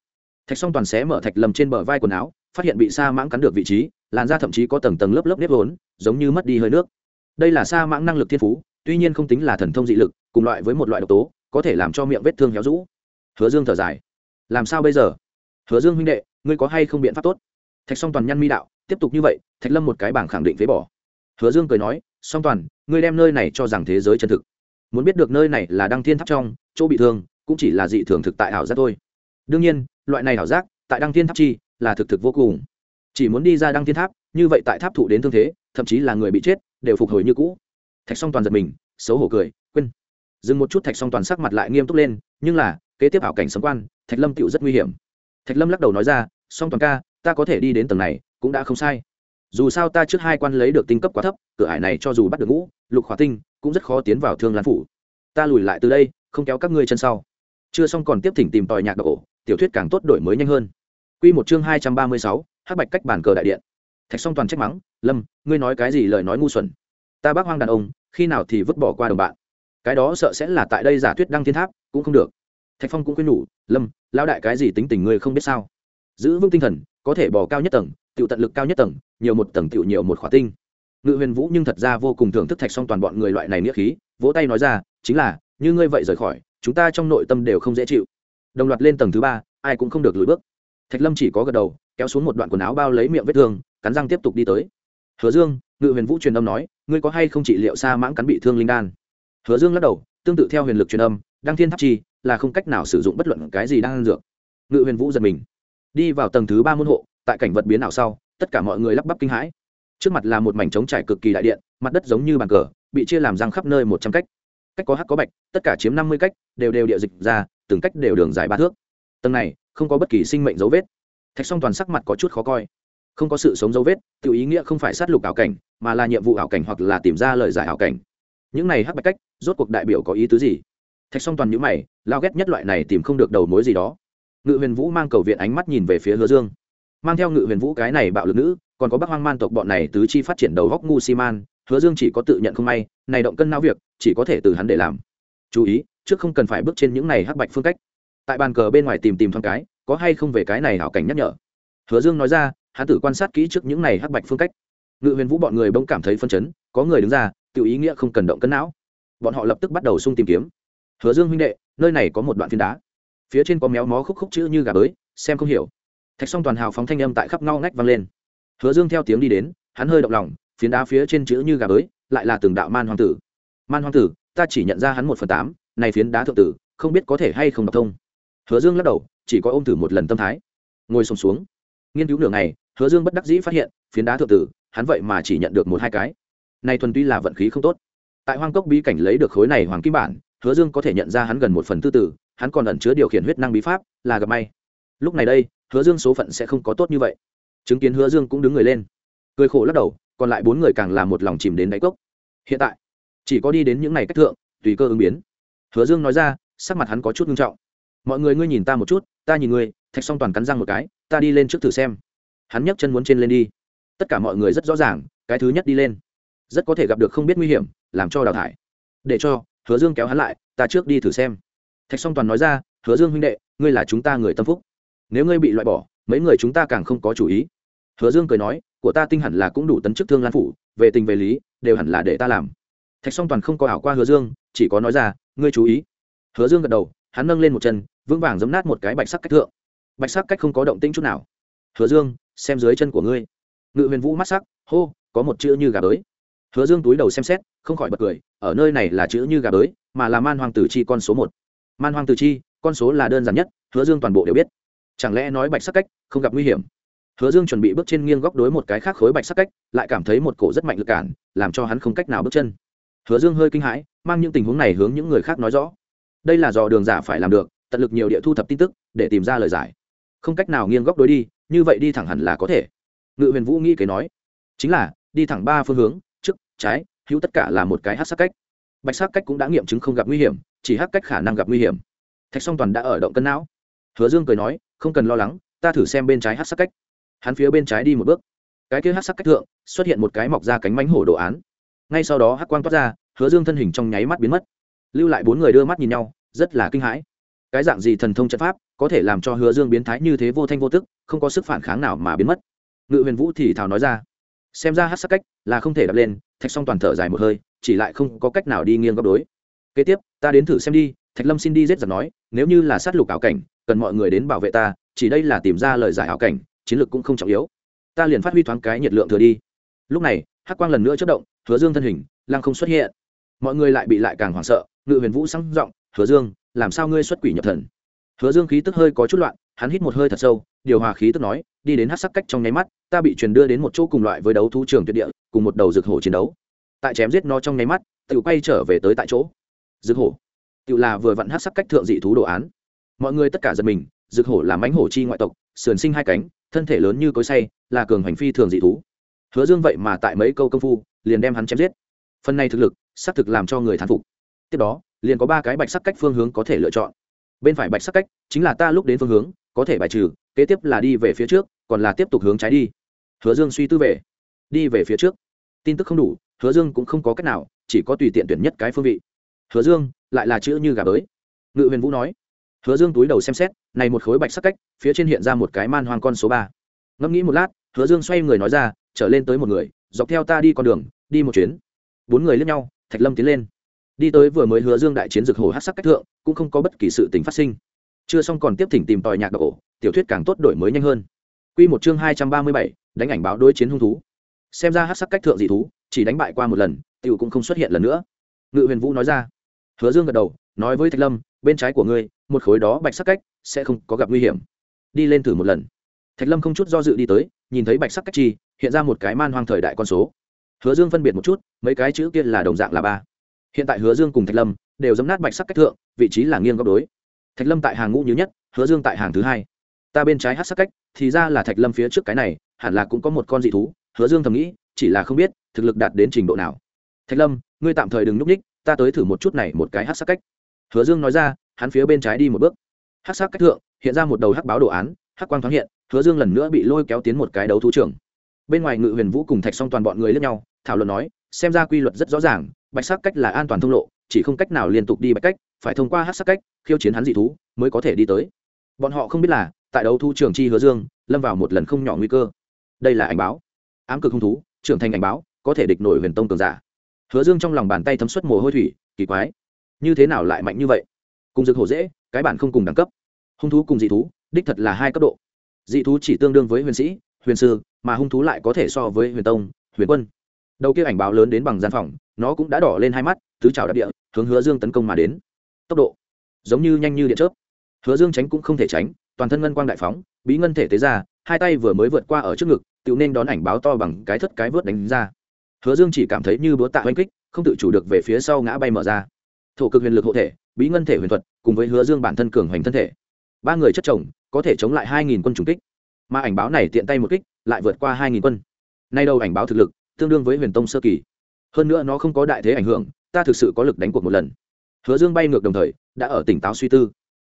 Thạch song toàn xé mở thạch lâm trên bờ vai quần áo, phát hiện bị sa mãng cắn được vị trí, làn da thậm chí có tầng tầng lớp lớp nếp vốn, giống như mất đi hơi nước. Đây là sa mãng năng lực thiên phú, tuy nhiên không tính là thần thông dị lực, cùng loại với một loại độc tố, có thể làm cho miệng vết thương héo rũ. Hứa dương thở dài. Làm sao bây giờ? Hứa dương huynh đệ ngươi có hay không biện pháp tốt? Thạch song toàn nhăn mi đạo, tiếp tục như vậy, thạch lâm một cái bảng khẳng định phế bỏ. Hứa dương cười nói, song toàn, ngươi đem nơi này cho rằng thế giới chân thực. Muốn biết được nơi này là đăng thiên tháp trong, chỗ bị thương, cũng chỉ là dị thường thực tại ảo giác thôi. Đương nhiên, loại này ảo giác, tại đăng thiên tháp chi, là thực thực vô cùng. Chỉ muốn đi ra đăng thiên tháp, như vậy tại tháp thụ đến thương thế, thậm chí là người bị chết, đều phục hồi như cũ. Thạch song toàn giật mình, xấu hổ cười, quên. Dừng một chút, thạch song toàn sắc mặt lại nghiêm túc lên, nhưng là, kế tiếp ảo cảnh sấm quan, thạch lâm tựu rất nguy hiểm. Thạch lâm lắc đầu nói ra song toàn ca, ta có thể đi đến tầng này, cũng đã không sai. Dù sao ta trước hai quan lấy được tinh cấp quá thấp, cửa ải này cho dù bắt được ngũ, lục khỏa tinh, cũng rất khó tiến vào thương lan phủ. Ta lùi lại từ đây, không kéo các ngươi chân sau. Chưa xong còn tiếp thỉnh tìm tòi nhạc độc ổ tiểu thuyết càng tốt đổi mới nhanh hơn. Q một chương hai trăm ba mươi sáu, hắc bạch cách bản cờ đại điện. Thạch song toàn trách mắng, lâm, ngươi nói cái gì lời nói ngu xuẩn. Ta bác hoang đàn ông, khi nào thì vứt bỏ qua đồng bạn. Cái đó sợ sẽ là tại đây giả thuyết đăng thiên tháp, cũng không được. Thạch phong cũng khuyên nhủ, lâm, lão đại cái gì tính tình ngươi không biết sao? Giữ vững tinh thần, có thể bỏ cao nhất tầng tự tận lực cao nhất tầng, nhiều một tầng tự nhiều một khỏa tinh. Ngự huyền vũ nhưng thật ra vô cùng thưởng thức thạch xong toàn bọn người loại này nghĩa khí, vỗ tay nói ra, chính là, như ngươi vậy rời khỏi, chúng ta trong nội tâm đều không dễ chịu. Đồng loạt lên tầng thứ ba, ai cũng không được lùi bước. Thạch lâm chỉ có gật đầu, kéo xuống một đoạn quần áo bao lấy miệng vết thương, cắn răng tiếp tục đi tới. Hứa dương, ngự huyền vũ truyền âm nói, ngươi có hay không trị liệu xa mãng cắn bị thương linh đan? Hứa dương lắc đầu, tương tự theo huyền lực truyền âm, đăng thiên tháp chi, là không cách nào sử dụng bất luận cái gì đang ăn dược. Ngự huyền vũ giật mình đi vào tầng thứ ba môn hộ, tại cảnh vật biến ảo sau, tất cả mọi người lắp bắp kinh hãi. Trước mặt là một mảnh trống trải cực kỳ đại điện, mặt đất giống như bàn cờ, bị chia làm răng khắp nơi một trăm cách. Cách có hắc có bạch, tất cả chiếm năm mươi cách, đều đều địa dịch ra, từng cách đều đường dài ba thước. Tầng này, không có bất kỳ sinh mệnh dấu vết. Thạch song toàn sắc mặt có chút khó coi. Không có sự sống dấu vết, tự ý nghĩa không phải sát lục ảo cảnh, mà là nhiệm vụ ảo cảnh hoặc là tìm ra lời giải ảo cảnh. Những này hắc bạch cách, rốt cuộc đại biểu có ý tứ gì? Thạch song toàn nhữ mày, lao ghét nhất loại này tìm không được đầu mối gì đó ngự huyền vũ mang cầu viện ánh mắt nhìn về phía hứa dương. Mang theo ngự huyền vũ cái này bạo lực nữ, còn có bác hoang man tộc bọn này tứ chi phát triển đầu góc ngu si man, hứa dương chỉ có tự nhận không may, này động cân não việc, chỉ có thể từ hắn để làm. Chú ý, trước không cần phải bước trên những này hắc bạch phương cách. Tại bàn cờ bên ngoài tìm tìm thoáng cái, có hay không về cái này hảo cảnh nhắc nhở. Hứa dương nói ra, hắn tự quan sát kỹ trước những này hắc bạch phương cách. Ngự huyền vũ bọn người bỗng cảm thấy phân chấn, có người đứng ra, tự ý nghĩa không cần động cân não. Bọn họ lập tức bắt đầu sung tìm kiếm. Hứa dương huynh đệ, nơi này có một đoạn phiến đá phía trên có méo mó khúc khúc chữ như gà bới xem không hiểu. Thạch song toàn hào phóng thanh âm tại khắp ngao ngách vang lên. Hứa dương theo tiếng đi đến hắn hơi động lòng phiến đá phía trên chữ như gà bới lại là từng đạo man hoàng tử. Man hoàng tử ta chỉ nhận ra hắn một phần tám này phiến đá thượng tử không biết có thể hay không đọc thông. Hứa dương lắc đầu chỉ có ôm thử một lần tâm thái. Ngồi sùng xuống, xuống nghiên cứu nửa ngày hứa dương bất đắc dĩ phát hiện phiến đá thượng tử hắn vậy mà chỉ nhận được một hai cái. Này thuần tuy là vận khí không tốt. Tại hoang cốc bí cảnh lấy được khối này hoàng kim bản hứa dương có thể nhận ra hắn gần một phần tư tử hắn còn ẩn chứa điều khiển huyết năng bí pháp, là gặp may. Lúc này đây, hứa dương số phận sẽ không có tốt như vậy. Chứng kiến hứa dương cũng đứng người lên. Cười khổ lắc đầu, còn lại bốn người càng là một lòng chìm đến đáy cốc. Hiện tại, chỉ có đi đến những ngày cách thượng, tùy cơ ứng biến. Hứa dương nói ra, sắc mặt hắn có chút nghiêm trọng. Mọi người ngươi nhìn ta một chút, ta nhìn ngươi. Thạch song toàn cắn răng một cái, ta đi lên trước thử xem. Hắn nhấc chân muốn trên lên đi. Tất cả mọi người rất rõ ràng, cái thứ nhất đi lên, rất có thể gặp được không biết nguy hiểm, làm cho đào thải. Để cho, hứa dương kéo hắn lại, ta trước đi thử xem thạch song toàn nói ra, hứa dương huynh đệ, ngươi là chúng ta người tâm phúc. Nếu ngươi bị loại bỏ, mấy người chúng ta càng không có chủ ý. Hứa dương cười nói, của ta tinh hẳn là cũng đủ tấn chức thương lan phủ, về tình về lý, đều hẳn là để ta làm. Thạch song toàn không có ảo qua hứa dương, chỉ có nói ra, ngươi chú ý. Hứa dương gật đầu, hắn nâng lên một chân, vững vàng giấm nát một cái bạch sắc cách thượng. Bạch sắc cách không có động tĩnh chút nào. Hứa dương, xem dưới chân của ngươi. Ngự huyền vũ mắt sắc, hô, có một chữ như gà bới. Hứa dương túi đầu xem xét, không khỏi bật cười, ở nơi này là chữ như gà bới, mà là man hoàng tử chi con số một man hoang từ chi, con số là đơn giản nhất, hứa dương toàn bộ đều biết. Chẳng lẽ nói bạch sắc cách không gặp nguy hiểm? Hứa dương chuẩn bị bước trên nghiêng góc đối một cái khác khối bạch sắc cách, lại cảm thấy một cổ rất mạnh lực cản, làm cho hắn không cách nào bước chân. Hứa dương hơi kinh hãi, mang những tình huống này hướng những người khác nói rõ. Đây là do đường giả phải làm được, tận lực nhiều địa thu thập tin tức, để tìm ra lời giải. Không cách nào nghiêng góc đối đi, như vậy đi thẳng hẳn là có thể. Ngự huyền vũ nghĩ kế nói. Chính là, đi thẳng ba phương hướng, trước, trái, hữu tất cả là một cái hát sắc cách bạch sắc cách cũng đã nghiệm chứng không gặp nguy hiểm, chỉ hắc cách khả năng gặp nguy hiểm. Thạch song toàn đã ở động cân não. Hứa dương cười nói, không cần lo lắng, ta thử xem bên trái hắc sắc cách. Hắn phía bên trái đi một bước. Cái kia hắc sắc cách thượng, xuất hiện một cái mọc ra cánh mánh hổ đồ án. Ngay sau đó hắc quang toát ra, hứa dương thân hình trong nháy mắt biến mất. Lưu lại bốn người đưa mắt nhìn nhau, rất là kinh hãi. Cái dạng gì thần thông trận pháp có thể làm cho hứa dương biến thái như thế vô thanh vô tức, không có sức phản kháng nào mà biến mất. Ngự huyền vũ thì thào nói ra, xem ra hát sắc cách là không thể đập lên. Thạch song toàn thở dài một hơi chỉ lại không có cách nào đi nghiêng góc đối. Kế tiếp, ta đến thử xem đi, thạch lâm xin đi giết giặc nói, nếu như là sát lục ảo cảnh, cần mọi người đến bảo vệ ta, chỉ đây là tìm ra lời giải ảo cảnh, chiến lược cũng không trọng yếu. Ta liền phát huy thoáng cái nhiệt lượng thừa đi. Lúc này, hắc quang lần nữa chất động, hứa dương thân hình, lăng không xuất hiện. Mọi người lại bị lại càng hoảng sợ, ngự huyền vũ sang giọng, hứa dương, làm sao ngươi xuất quỷ nhập thần? Hứa dương khí tức hơi có chút loạn, hắn hít một hơi thật sâu, điều hòa khí tức nói, đi đến hát sắc cách trong nháy mắt, ta bị truyền đưa đến một chỗ cùng loại với đấu thú trường tuyệt địa, cùng một đầu rực hổ chiến đấu tại chém giết nó trong nháy mắt tự quay trở về tới tại chỗ. Rực hổ. Tự là vừa vặn hát sắc cách thượng dị thú đồ án. Mọi người tất cả giật mình rực hổ là mánh hổ chi ngoại tộc, sườn sinh hai cánh, thân thể lớn như cối say là cường hành phi thường dị thú. Hứa dương vậy mà tại mấy câu công phu, liền đem hắn chém giết. Phần này thực lực, xác thực làm cho người thán phục. Tiếp đó, liền có ba cái bạch sắc cách phương hướng có thể lựa chọn. Bên phải bạch sắc cách chính là ta lúc đến phương hướng, có thể bài trừ, kế tiếp là đi về phía trước, còn là tiếp tục hướng trái đi. Hứa dương suy tư về. Đi về phía trước. Tin tức không đủ hứa dương cũng không có cách nào, chỉ có tùy tiện tuyển nhất cái phương vị. Hứa dương, lại là chữ như gà bới. Ngự huyền vũ nói. Hứa dương túi đầu xem xét, này một khối bạch sắc cách, phía trên hiện ra một cái man hoang con số ba. Ngẫm nghĩ một lát, hứa dương xoay người nói ra, trở lên tới một người, dọc theo ta đi con đường, đi một chuyến. Bốn người lướt nhau, thạch lâm tiến lên. Đi tới vừa mới hứa dương đại chiến dược hồ hát sắc cách thượng, cũng không có bất kỳ sự tình phát sinh. Chưa xong còn tiếp thỉnh tìm tòi nhạc độ tiểu thuyết càng tốt đổi mới nhanh hơn. Quy một chương hai trăm ba mươi bảy, đánh ảnh báo đối chiến hung thú. Xem ra hát sắc cách thượng dị thú chỉ đánh bại qua một lần, tiểu cũng không xuất hiện lần nữa. Ngự huyền vũ nói ra. Hứa dương gật đầu, nói với thạch lâm, bên trái của ngươi, một khối đó bạch sắc cách, sẽ không có gặp nguy hiểm. Đi lên thử một lần. Thạch lâm không chút do dự đi tới, nhìn thấy bạch sắc cách chi, hiện ra một cái man hoang thời đại con số. Hứa dương phân biệt một chút, mấy cái chữ kia là đồng dạng là ba. Hiện tại hứa dương cùng thạch lâm đều dấm nát bạch sắc cách thượng, vị trí là nghiêng góc đối. Thạch lâm tại hàng ngũ như nhất, hứa dương tại hàng thứ hai. Ta bên trái hát sắc cách, thì ra là thạch lâm phía trước cái này, hẳn là cũng có một con dị thú, hứa dương thầm nghĩ, chỉ là không biết thực lực đạt đến trình độ nào. Thạch lâm, ngươi tạm thời đừng núp ních ta tới thử một chút này một cái hát sắc cách. Hứa dương nói ra, hắn phía bên trái đi một bước. Hát sắc cách thượng, hiện ra một đầu hắc báo đồ án, hắc quang thoáng hiện, hứa dương lần nữa bị lôi kéo tiến một cái đấu thú trưởng. bên ngoài ngự huyền vũ cùng thạch xong toàn bọn người lẫn nhau, thảo luận nói, xem ra quy luật rất rõ ràng, bạch sắc cách là an toàn thông lộ, chỉ không cách nào liên tục đi bạch cách, phải thông qua hát sắc cách, khiêu chiến hắn dị thú, mới có thể đi tới. Bọn họ không biết là, tại đấu thu trường chi hứa dương, lâm vào một lần không nhỏ nguy cơ. Đây là ảnh báo. Ám cực hung thú, trưởng thành ảnh báo có thể địch nổi huyền tông cường giả. Hứa dương trong lòng bàn tay thấm suất mồ hôi thủy, kỳ quái, như thế nào lại mạnh như vậy? Cùng dược hổ dễ, cái bản không cùng đẳng cấp. Hung thú cùng dị thú, đích thật là hai cấp độ. Dị thú chỉ tương đương với huyền sĩ, huyền sư, mà hung thú lại có thể so với huyền tông, huyền quân. Đầu kia ảnh báo lớn đến bằng gian phòng, nó cũng đã đỏ lên hai mắt, tứ trào đặc địa, hướng hứa dương tấn công mà đến. Tốc độ, giống như nhanh như điện chớp. Hứa dương tránh cũng không thể tránh, toàn thân ngân quang đại phóng, bí ngân thể tế ra, hai tay vừa mới vượt qua ở trước ngực, tự nên đón ảnh báo to bằng cái thất cái vớt đánh ra hứa dương chỉ cảm thấy như búa tạ oanh kích, không tự chủ được về phía sau ngã bay mở ra. Thổ cực huyền lực hộ thể, bí ngân thể huyền thuật, cùng với hứa dương bản thân cường hoành thân thể. Ba người chất chồng, có thể chống lại hai nghìn quân trùng kích. Mà ảnh báo này tiện tay một kích, lại vượt qua hai nghìn quân. Nay đâu ảnh báo thực lực, tương đương với huyền tông sơ kỳ. Hơn nữa nó không có đại thế ảnh hưởng, ta thực sự có lực đánh cuộc một lần. Hứa dương bay ngược đồng thời, đã ở tỉnh táo suy tư.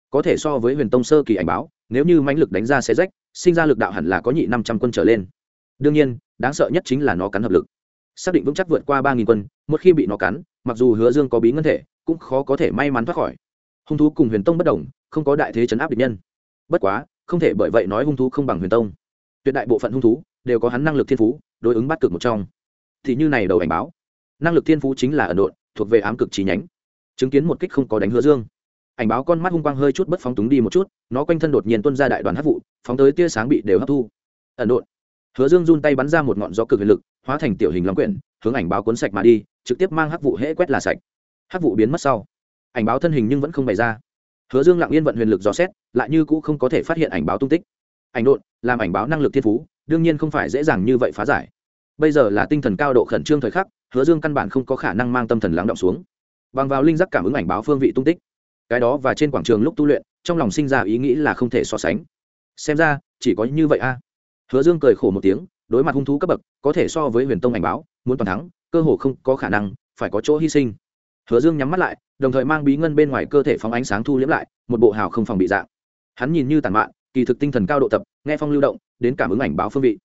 Có thể so với huyền tông sơ kỳ ảnh báo, nếu như mãnh lực đánh ra xe rách, sinh ra lực đạo hẳn là có nhị năm trăm quân trở lên. Đương nhiên, đáng sợ nhất chính là nó cắn hợp lực xác định vững chắc vượt qua ba nghìn quân, một khi bị nó cắn, mặc dù hứa dương có bí ngân thể, cũng khó có thể may mắn thoát khỏi. Hung thú cùng huyền tông bất đồng, không có đại thế chấn áp địch nhân. Bất quá, không thể bởi vậy nói hung thú không bằng huyền tông. Tuyệt đại bộ phận hung thú đều có hắn năng lực thiên phú, đối ứng bắt cực một trong. Thì như này đầu ảnh báo, năng lực thiên phú chính là ẩn độn, thuộc về ám cực trí nhánh. Chứng kiến một kích không có đánh hứa dương. Ảnh báo con mắt hung quang hơi chút bất phóng túng đi một chút, nó quanh thân đột nhiên tuân ra đại đoàn hấp vụ, phóng tới tia sáng bị đều hấp thu. Ẩn độn. Hứa dương run tay bắn ra một ngọn gió cực huyền lực hóa thành tiểu hình long quyển, hướng ảnh báo cuốn sạch mà đi, trực tiếp mang hắc vụ hễ quét là sạch. Hắc vụ biến mất sau, ảnh báo thân hình nhưng vẫn không bày ra. Hứa dương lặng yên vận huyền lực dò xét, lại như cũ không có thể phát hiện ảnh báo tung tích. Ảnh độn, làm ảnh báo năng lực thiên phú, đương nhiên không phải dễ dàng như vậy phá giải. Bây giờ là tinh thần cao độ khẩn trương thời khắc, hứa dương căn bản không có khả năng mang tâm thần lắng động xuống. Bằng vào linh giác cảm ứng ảnh báo phương vị tung tích, cái đó và trên quảng trường lúc tu luyện, trong lòng sinh ra ý nghĩ là không thể so sánh. Xem ra, chỉ có như vậy a. Hứa dương cười khổ một tiếng đối mặt hung thú cấp bậc, có thể so với huyền tông ảnh báo, muốn toàn thắng, cơ hồ không có khả năng, phải có chỗ hy sinh. Hứa dương nhắm mắt lại, đồng thời mang bí ngân bên ngoài cơ thể phóng ánh sáng thu liễm lại, một bộ hào không phòng bị dạng. Hắn nhìn như tàn mạn, kỳ thực tinh thần cao độ tập, nghe phong lưu động, đến cảm ứng ảnh báo phương vị.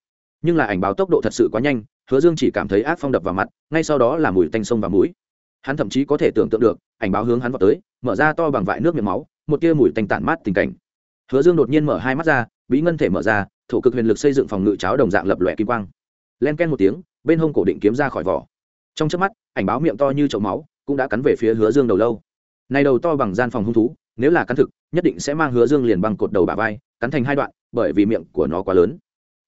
Nhưng là ảnh báo tốc độ thật sự quá nhanh, hứa dương chỉ cảm thấy ác phong đập vào mặt, ngay sau đó là mùi tanh sông và mũi. Hắn thậm chí có thể tưởng tượng được, ảnh báo hướng hắn vào tới, mở ra to bằng vại nước miệng máu, một tia mùi tanh tản mát tình cảnh. Hứa dương đột nhiên mở hai mắt ra bí ngân thể mở ra, thổ cực huyền lực xây dựng phòng ngự cháo đồng dạng lập lòe kim quang. Len ken một tiếng, bên hông cổ định kiếm ra khỏi vỏ. Trong chớp mắt, ảnh báo miệng to như chậu máu, cũng đã cắn về phía hứa dương đầu lâu. Này đầu to bằng gian phòng hung thú, nếu là cắn thực, nhất định sẽ mang hứa dương liền bằng cột đầu bà vai, cắn thành hai đoạn, bởi vì miệng của nó quá lớn.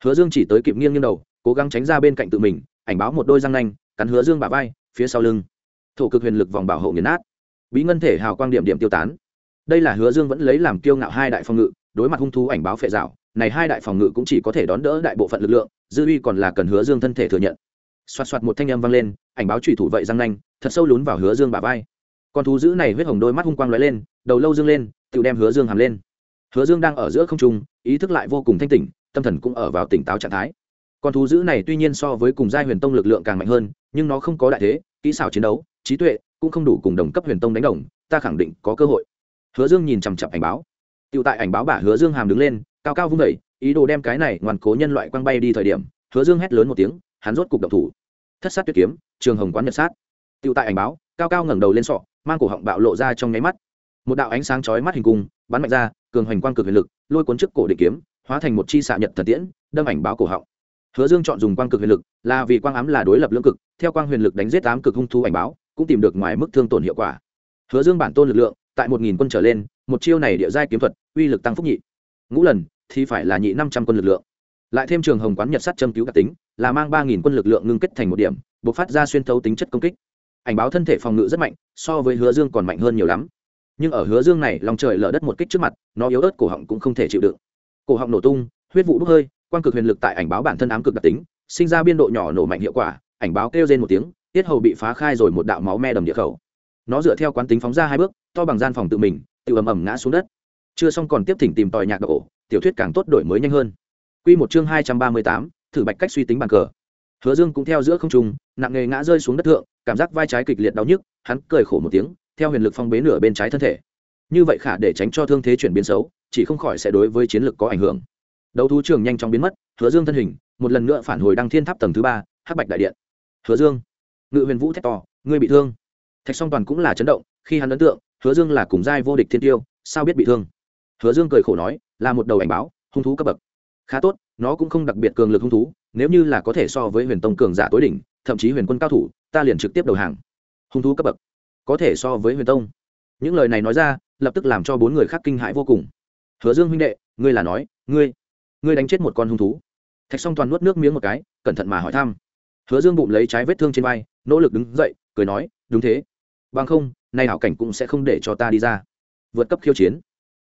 Hứa dương chỉ tới kịp nghiêng nghiêng đầu, cố gắng tránh ra bên cạnh tự mình, ảnh báo một đôi răng nanh, cắn hứa dương bà vai, phía sau lưng. Thổ cực huyền lực vòng bảo hộ nghiền nát. Bí ngân thể hào quang điểm điểm tiêu tán. Đây là hứa dương vẫn lấy làm kiêu ngạo hai đại phòng ngự đối mặt hung thú ảnh báo phệ rào này hai đại phòng ngự cũng chỉ có thể đón đỡ đại bộ phận lực lượng, dư uy còn là cần hứa dương thân thể thừa nhận. Xoạt xoạt một thanh âm vang lên, ảnh báo trùy thủ vậy răng nanh, thật sâu lún vào hứa dương bả vai. Con thú dữ này huyết hồng đôi mắt hung quang lóe lên, đầu lâu dương lên tự đem hứa dương hàm lên. Hứa dương đang ở giữa không trung, ý thức lại vô cùng thanh tỉnh, tâm thần cũng ở vào tỉnh táo trạng thái. Con thú dữ này tuy nhiên so với cùng giai huyền tông lực lượng càng mạnh hơn, nhưng nó không có đại thế, kỹ xảo chiến đấu, trí tuệ cũng không đủ cùng đồng cấp huyền tông đánh đồng, ta khẳng định có cơ hội. Hứa dương nhìn chằm chặp ảnh báo. Tiểu tại ảnh báo bả hứa dương hàm đứng lên cao cao vung dậy, ý đồ đem cái này ngoan cố nhân loại quăng bay đi thời điểm hứa dương hét lớn một tiếng hắn rốt cục động thủ. Thất sát tuyệt kiếm trường hồng quán nhật sát. Tiểu tại ảnh báo cao cao ngẩng đầu lên sọ mang cổ họng bạo lộ ra trong nháy mắt. Một đạo ánh sáng chói mắt hình cung bắn mạnh ra cường hoành quang cực huyền lực lôi cuốn trước cổ địch kiếm hóa thành một chi xạ nhật thần tiễn đâm ảnh báo cổ họng. Hứa dương chọn dùng quang cực huyền lực là vì quang ám là đối lập lưỡng cực theo quang huyền lực đánh giết tám cực hung thu ảnh báo cũng tìm được ngoài mức thương tổn hiệu quả. Hứa dương bản tôn lực lượng tại một nghìn quân trở lên một chiêu này địa giai kiếm thuật uy lực tăng phúc nhị. Ngũ lần, thì phải là nhị năm trăm quân lực lượng. Lại thêm trường hồng quán nhật sắt châm cứu đặc tính, là mang ba nghìn quân lực lượng ngưng kết thành một điểm buộc phát ra xuyên thấu tính chất công kích. Ảnh báo thân thể phòng ngự rất mạnh, so với hứa dương còn mạnh hơn nhiều lắm. Nhưng ở hứa dương này, lòng trời lở đất một kích trước mặt, nó yếu ớt cổ họng cũng không thể chịu đựng. Cổ họng nổ tung, huyết vụ bốc hơi, quang cực huyền lực tại ảnh báo bản thân ám cực đặc tính, sinh ra biên độ nhỏ nổ mạnh hiệu quả, ảnh báo kêu trên một tiếng, tiết hầu bị phá khai rồi một đạo máu me đầm địa khẩu. Nó dựa theo quán tính phóng ra hai bước, to bằng gian phòng tự mình, tự ầm ầm ngã xuống đất chưa xong còn tiếp thỉnh tìm tòi nhạc độ tiểu thuyết càng tốt đổi mới nhanh hơn. Quy một chương hai trăm ba mươi tám, thử bạch cách suy tính bàn cờ. Hứa dương cũng theo giữa không trung, nặng nghề ngã rơi xuống đất thượng, cảm giác vai trái kịch liệt đau nhức, hắn cười khổ một tiếng, theo huyền lực phong bế nửa bên trái thân thể. Như vậy khả để tránh cho thương thế chuyển biến xấu, chỉ không khỏi sẽ đối với chiến lược có ảnh hưởng. Đấu thú trường nhanh chóng biến mất, hứa dương thân hình, một lần nữa phản hồi đăng thiên tháp tầng thứ ba, hắc bạch đại điện. Hứa dương, ngự huyền vũ thét to, ngươi bị thương. Thạch song toàn cũng là chấn động, khi hắn ấn tượng, hứa dương là cùng giai vô địch thiên tiêu, sao biết bị thương? Hứa dương cười khổ nói, là một đầu ảnh báo, hung thú cấp bậc. Khá tốt, nó cũng không đặc biệt cường lực hung thú, nếu như là có thể so với huyền tông cường giả tối đỉnh, thậm chí huyền quân cao thủ, ta liền trực tiếp đầu hàng. Hung thú cấp bậc. Có thể so với huyền tông. Những lời này nói ra, lập tức làm cho bốn người khác kinh hãi vô cùng. Hứa dương huynh đệ, ngươi là nói, ngươi ngươi đánh chết một con hung thú. Thạch song toàn nuốt nước miếng một cái, cẩn thận mà hỏi thăm. Hứa dương bụng lấy trái vết thương trên vai, nỗ lực đứng dậy, cười nói, đúng thế. Bằng không, nay hảo cảnh cũng sẽ không để cho ta đi ra. Vượt cấp khiêu chiến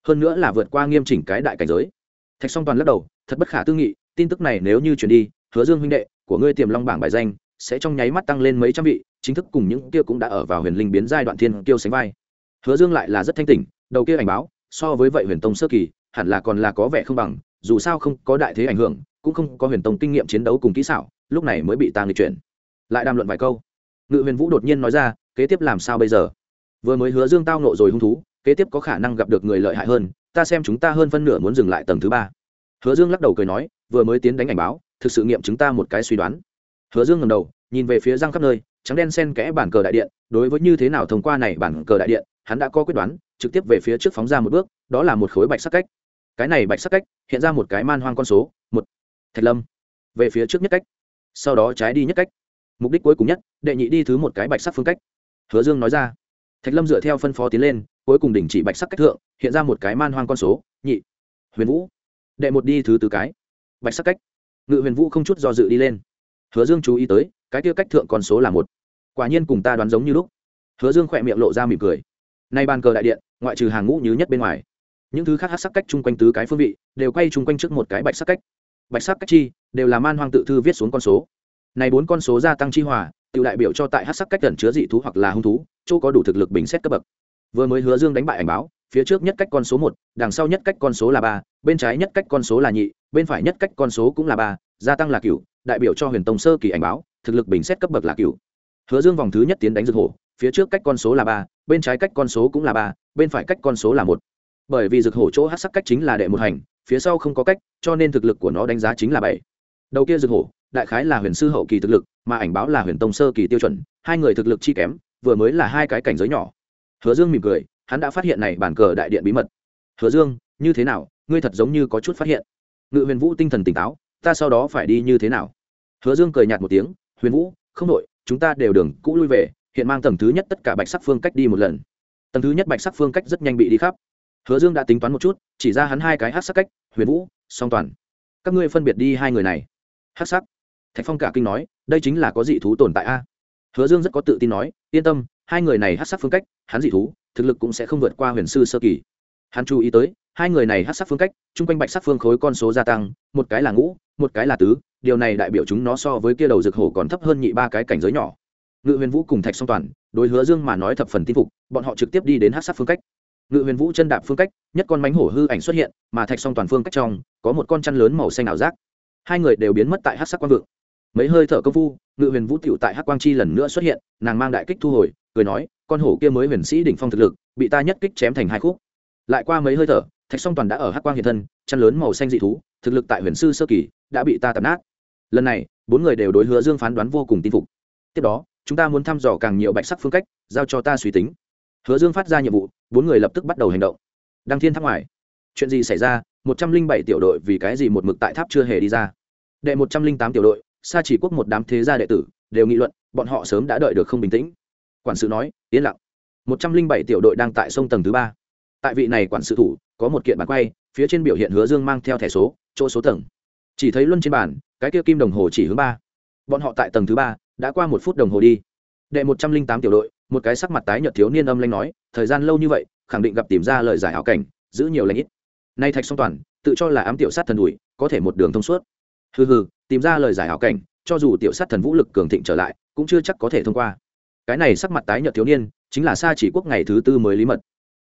hơn nữa là vượt qua nghiêm chỉnh cái đại cảnh giới. Thạch song toàn lắc đầu, thật bất khả tư nghị, tin tức này nếu như chuyển đi, hứa dương huynh đệ của ngươi tiềm long bảng bài danh sẽ trong nháy mắt tăng lên mấy trăm vị, chính thức cùng những kia cũng đã ở vào huyền linh biến giai đoạn thiên tiêu sánh vai. Hứa dương lại là rất thanh tỉnh, đầu kia ảnh báo, so với vậy huyền tông sơ kỳ, hẳn là còn là có vẻ không bằng, dù sao không có đại thế ảnh hưởng, cũng không có huyền tông kinh nghiệm chiến đấu cùng kỹ xảo, lúc này mới bị ta nghịch chuyển. Lại đàm luận vài câu, ngự huyền vũ đột nhiên nói ra, kế tiếp làm sao bây giờ? Vừa mới hứa dương tao nộ rồi hung thú kế tiếp có khả năng gặp được người lợi hại hơn, ta xem chúng ta hơn phân nửa muốn dừng lại tầng thứ ba. Hứa dương lắc đầu cười nói, vừa mới tiến đánh ảnh báo, thực sự nghiệm chúng ta một cái suy đoán. Hứa dương ngầm đầu, nhìn về phía răng khắp nơi, trắng đen sen kẽ bản cờ đại điện, đối với như thế nào thông qua này bản cờ đại điện, hắn đã có quyết đoán, trực tiếp về phía trước phóng ra một bước, đó là một khối bạch sắc cách. Cái này bạch sắc cách, hiện ra một cái man hoang con số, một. Thạch lâm. Về phía trước nhất cách. Sau đó trái đi nhất cách. Mục đích cuối cùng nhất, đệ nhị đi thứ một cái bạch sắc phương cách. Hứa dương nói ra. Thạch lâm dựa theo phân phó tiến lên cuối cùng đỉnh chỉ bạch sắc cách thượng, hiện ra một cái man hoang con số, nhị. Huyền vũ. Đệ một đi thứ tư cái. Bạch sắc cách. Ngự huyền vũ không chút do dự đi lên. Hứa dương chú ý tới, cái kia cách thượng con số là một. Quả nhiên cùng ta đoán giống như lúc. Hứa dương khỏe miệng lộ ra mỉm cười. Nay bàn cờ đại điện, ngoại trừ hàng ngũ nhứ nhất bên ngoài, những thứ khác hát sắc cách chung quanh tứ cái phương vị, đều quay chung quanh trước một cái bạch sắc cách. Bạch sắc cách chi, đều là man hoang tự thư viết xuống con số. Này bốn con số gia tăng chi hòa, tự đại biểu cho tại hát sắc cách gần chứa dị thú hoặc là hung thú, chỗ có đủ thực lực bình xét cấp bậc vừa mới hứa dương đánh bại ảnh báo, phía trước nhất cách con số một, đằng sau nhất cách con số là ba, bên trái nhất cách con số là nhị, bên phải nhất cách con số cũng là ba, gia tăng là cửu, đại biểu cho huyền tông sơ kỳ ảnh báo, thực lực bình xét cấp bậc là cửu. Hứa dương vòng thứ nhất tiến đánh rực hổ, phía trước cách con số là ba, bên trái cách con số cũng là ba, bên phải cách con số là một. Bởi vì rực hổ chỗ hát sắc cách chính là đệ một hành, phía sau không có cách, cho nên thực lực của nó đánh giá chính là bảy. Đầu kia rực hổ, đại khái là huyền sư hậu kỳ thực lực, mà ảnh báo là huyền tông sơ kỳ tiêu chuẩn, hai người thực lực chi kém, vừa mới là hai cái cảnh giới nhỏ hứa dương mỉm cười, hắn đã phát hiện này bản cờ đại điện bí mật. Hứa dương, như thế nào? Ngươi thật giống như có chút phát hiện. Ngự huyền vũ tinh thần tỉnh táo, ta sau đó phải đi như thế nào? Hứa dương cười nhạt một tiếng, huyền vũ, không đội chúng ta đều đường cũ lui về, hiện mang tầng thứ nhất tất cả bạch sắc phương cách đi một lần. Tầng thứ nhất bạch sắc phương cách rất nhanh bị đi khắp. Hứa dương đã tính toán một chút, chỉ ra hắn hai cái hát sắc cách, huyền vũ, song toàn. Các ngươi phân biệt đi hai người này. Hát sắc. Thạch phong cả kinh nói, đây chính là có dị thú tồn tại a. Hứa dương rất có tự tin nói, yên tâm hai người này hát sắc phương cách, hắn dị thú, thực lực cũng sẽ không vượt qua huyền sư sơ kỳ. Hắn chú ý tới, hai người này hát sắc phương cách, chung quanh bạch sắc phương khối con số gia tăng, một cái là ngũ, một cái là tứ, điều này đại biểu chúng nó so với kia đầu rực hổ còn thấp hơn nhị ba cái cảnh giới nhỏ. Ngự huyền vũ cùng thạch song toàn, đối hứa dương mà nói thập phần tin phục, bọn họ trực tiếp đi đến hát sắc phương cách. Ngự huyền vũ chân đạp phương cách, nhất con mánh hổ hư ảnh xuất hiện, mà thạch song toàn phương cách trong, có một con chăn lớn màu xanh ảo giác. Hai người đều biến mất tại hát sắc quang vượng. Mấy hơi thở công phu, ngự huyền vũ t tại hát quang chi lần nữa xuất hiện, nàng mang đại kích thu hồi cười nói, con hổ kia mới huyền sĩ đỉnh phong thực lực, bị ta nhất kích chém thành hai khúc. Lại qua mấy hơi thở, thạch song toàn đã ở hắc quang hiện thân, chăn lớn màu xanh dị thú, thực lực tại huyền sư sơ kỳ đã bị ta tạp nát. Lần này, bốn người đều đối hứa dương phán đoán vô cùng tin phục. Tiếp đó, chúng ta muốn thăm dò càng nhiều bạch sắc phương cách, giao cho ta suy tính. Hứa dương phát ra nhiệm vụ, bốn người lập tức bắt đầu hành động. Đăng thiên tháp ngoài. Chuyện gì xảy ra? Một trăm linh bảy tiểu đội vì cái gì một mực tại tháp chưa hề đi ra? Đệ một trăm linh tám tiểu đội xa chỉ quốc một đám thế gia đệ tử, đều nghị luận, bọn họ sớm đã đợi được không bình tĩnh quản sự nói yên lặng. Một trăm linh bảy tiểu đội đang tại sông tầng thứ ba. Tại vị này quản sự thủ có một kiện bàn quay phía trên biểu hiện hứa dương mang theo thẻ số chỗ số tầng. Chỉ thấy luân trên bàn, cái kia kim đồng hồ chỉ hướng ba. Bọn họ tại tầng thứ ba đã qua một phút đồng hồ đi. Đệ một trăm linh tám tiểu đội một cái sắc mặt tái nhợt thiếu niên âm lanh nói thời gian lâu như vậy khẳng định gặp tìm ra lời giải ảo cảnh giữ nhiều lãnh ít. Nay thạch song toàn tự cho là ám tiểu sát thần đùi có thể một đường thông suốt. Hừ hừ tìm ra lời giải ảo cảnh cho dù tiểu sát thần vũ lực cường thịnh trở lại cũng chưa chắc có thể thông qua cái này sắc mặt tái nhợt thiếu niên, chính là sa chỉ quốc ngày thứ tư mới lý mật.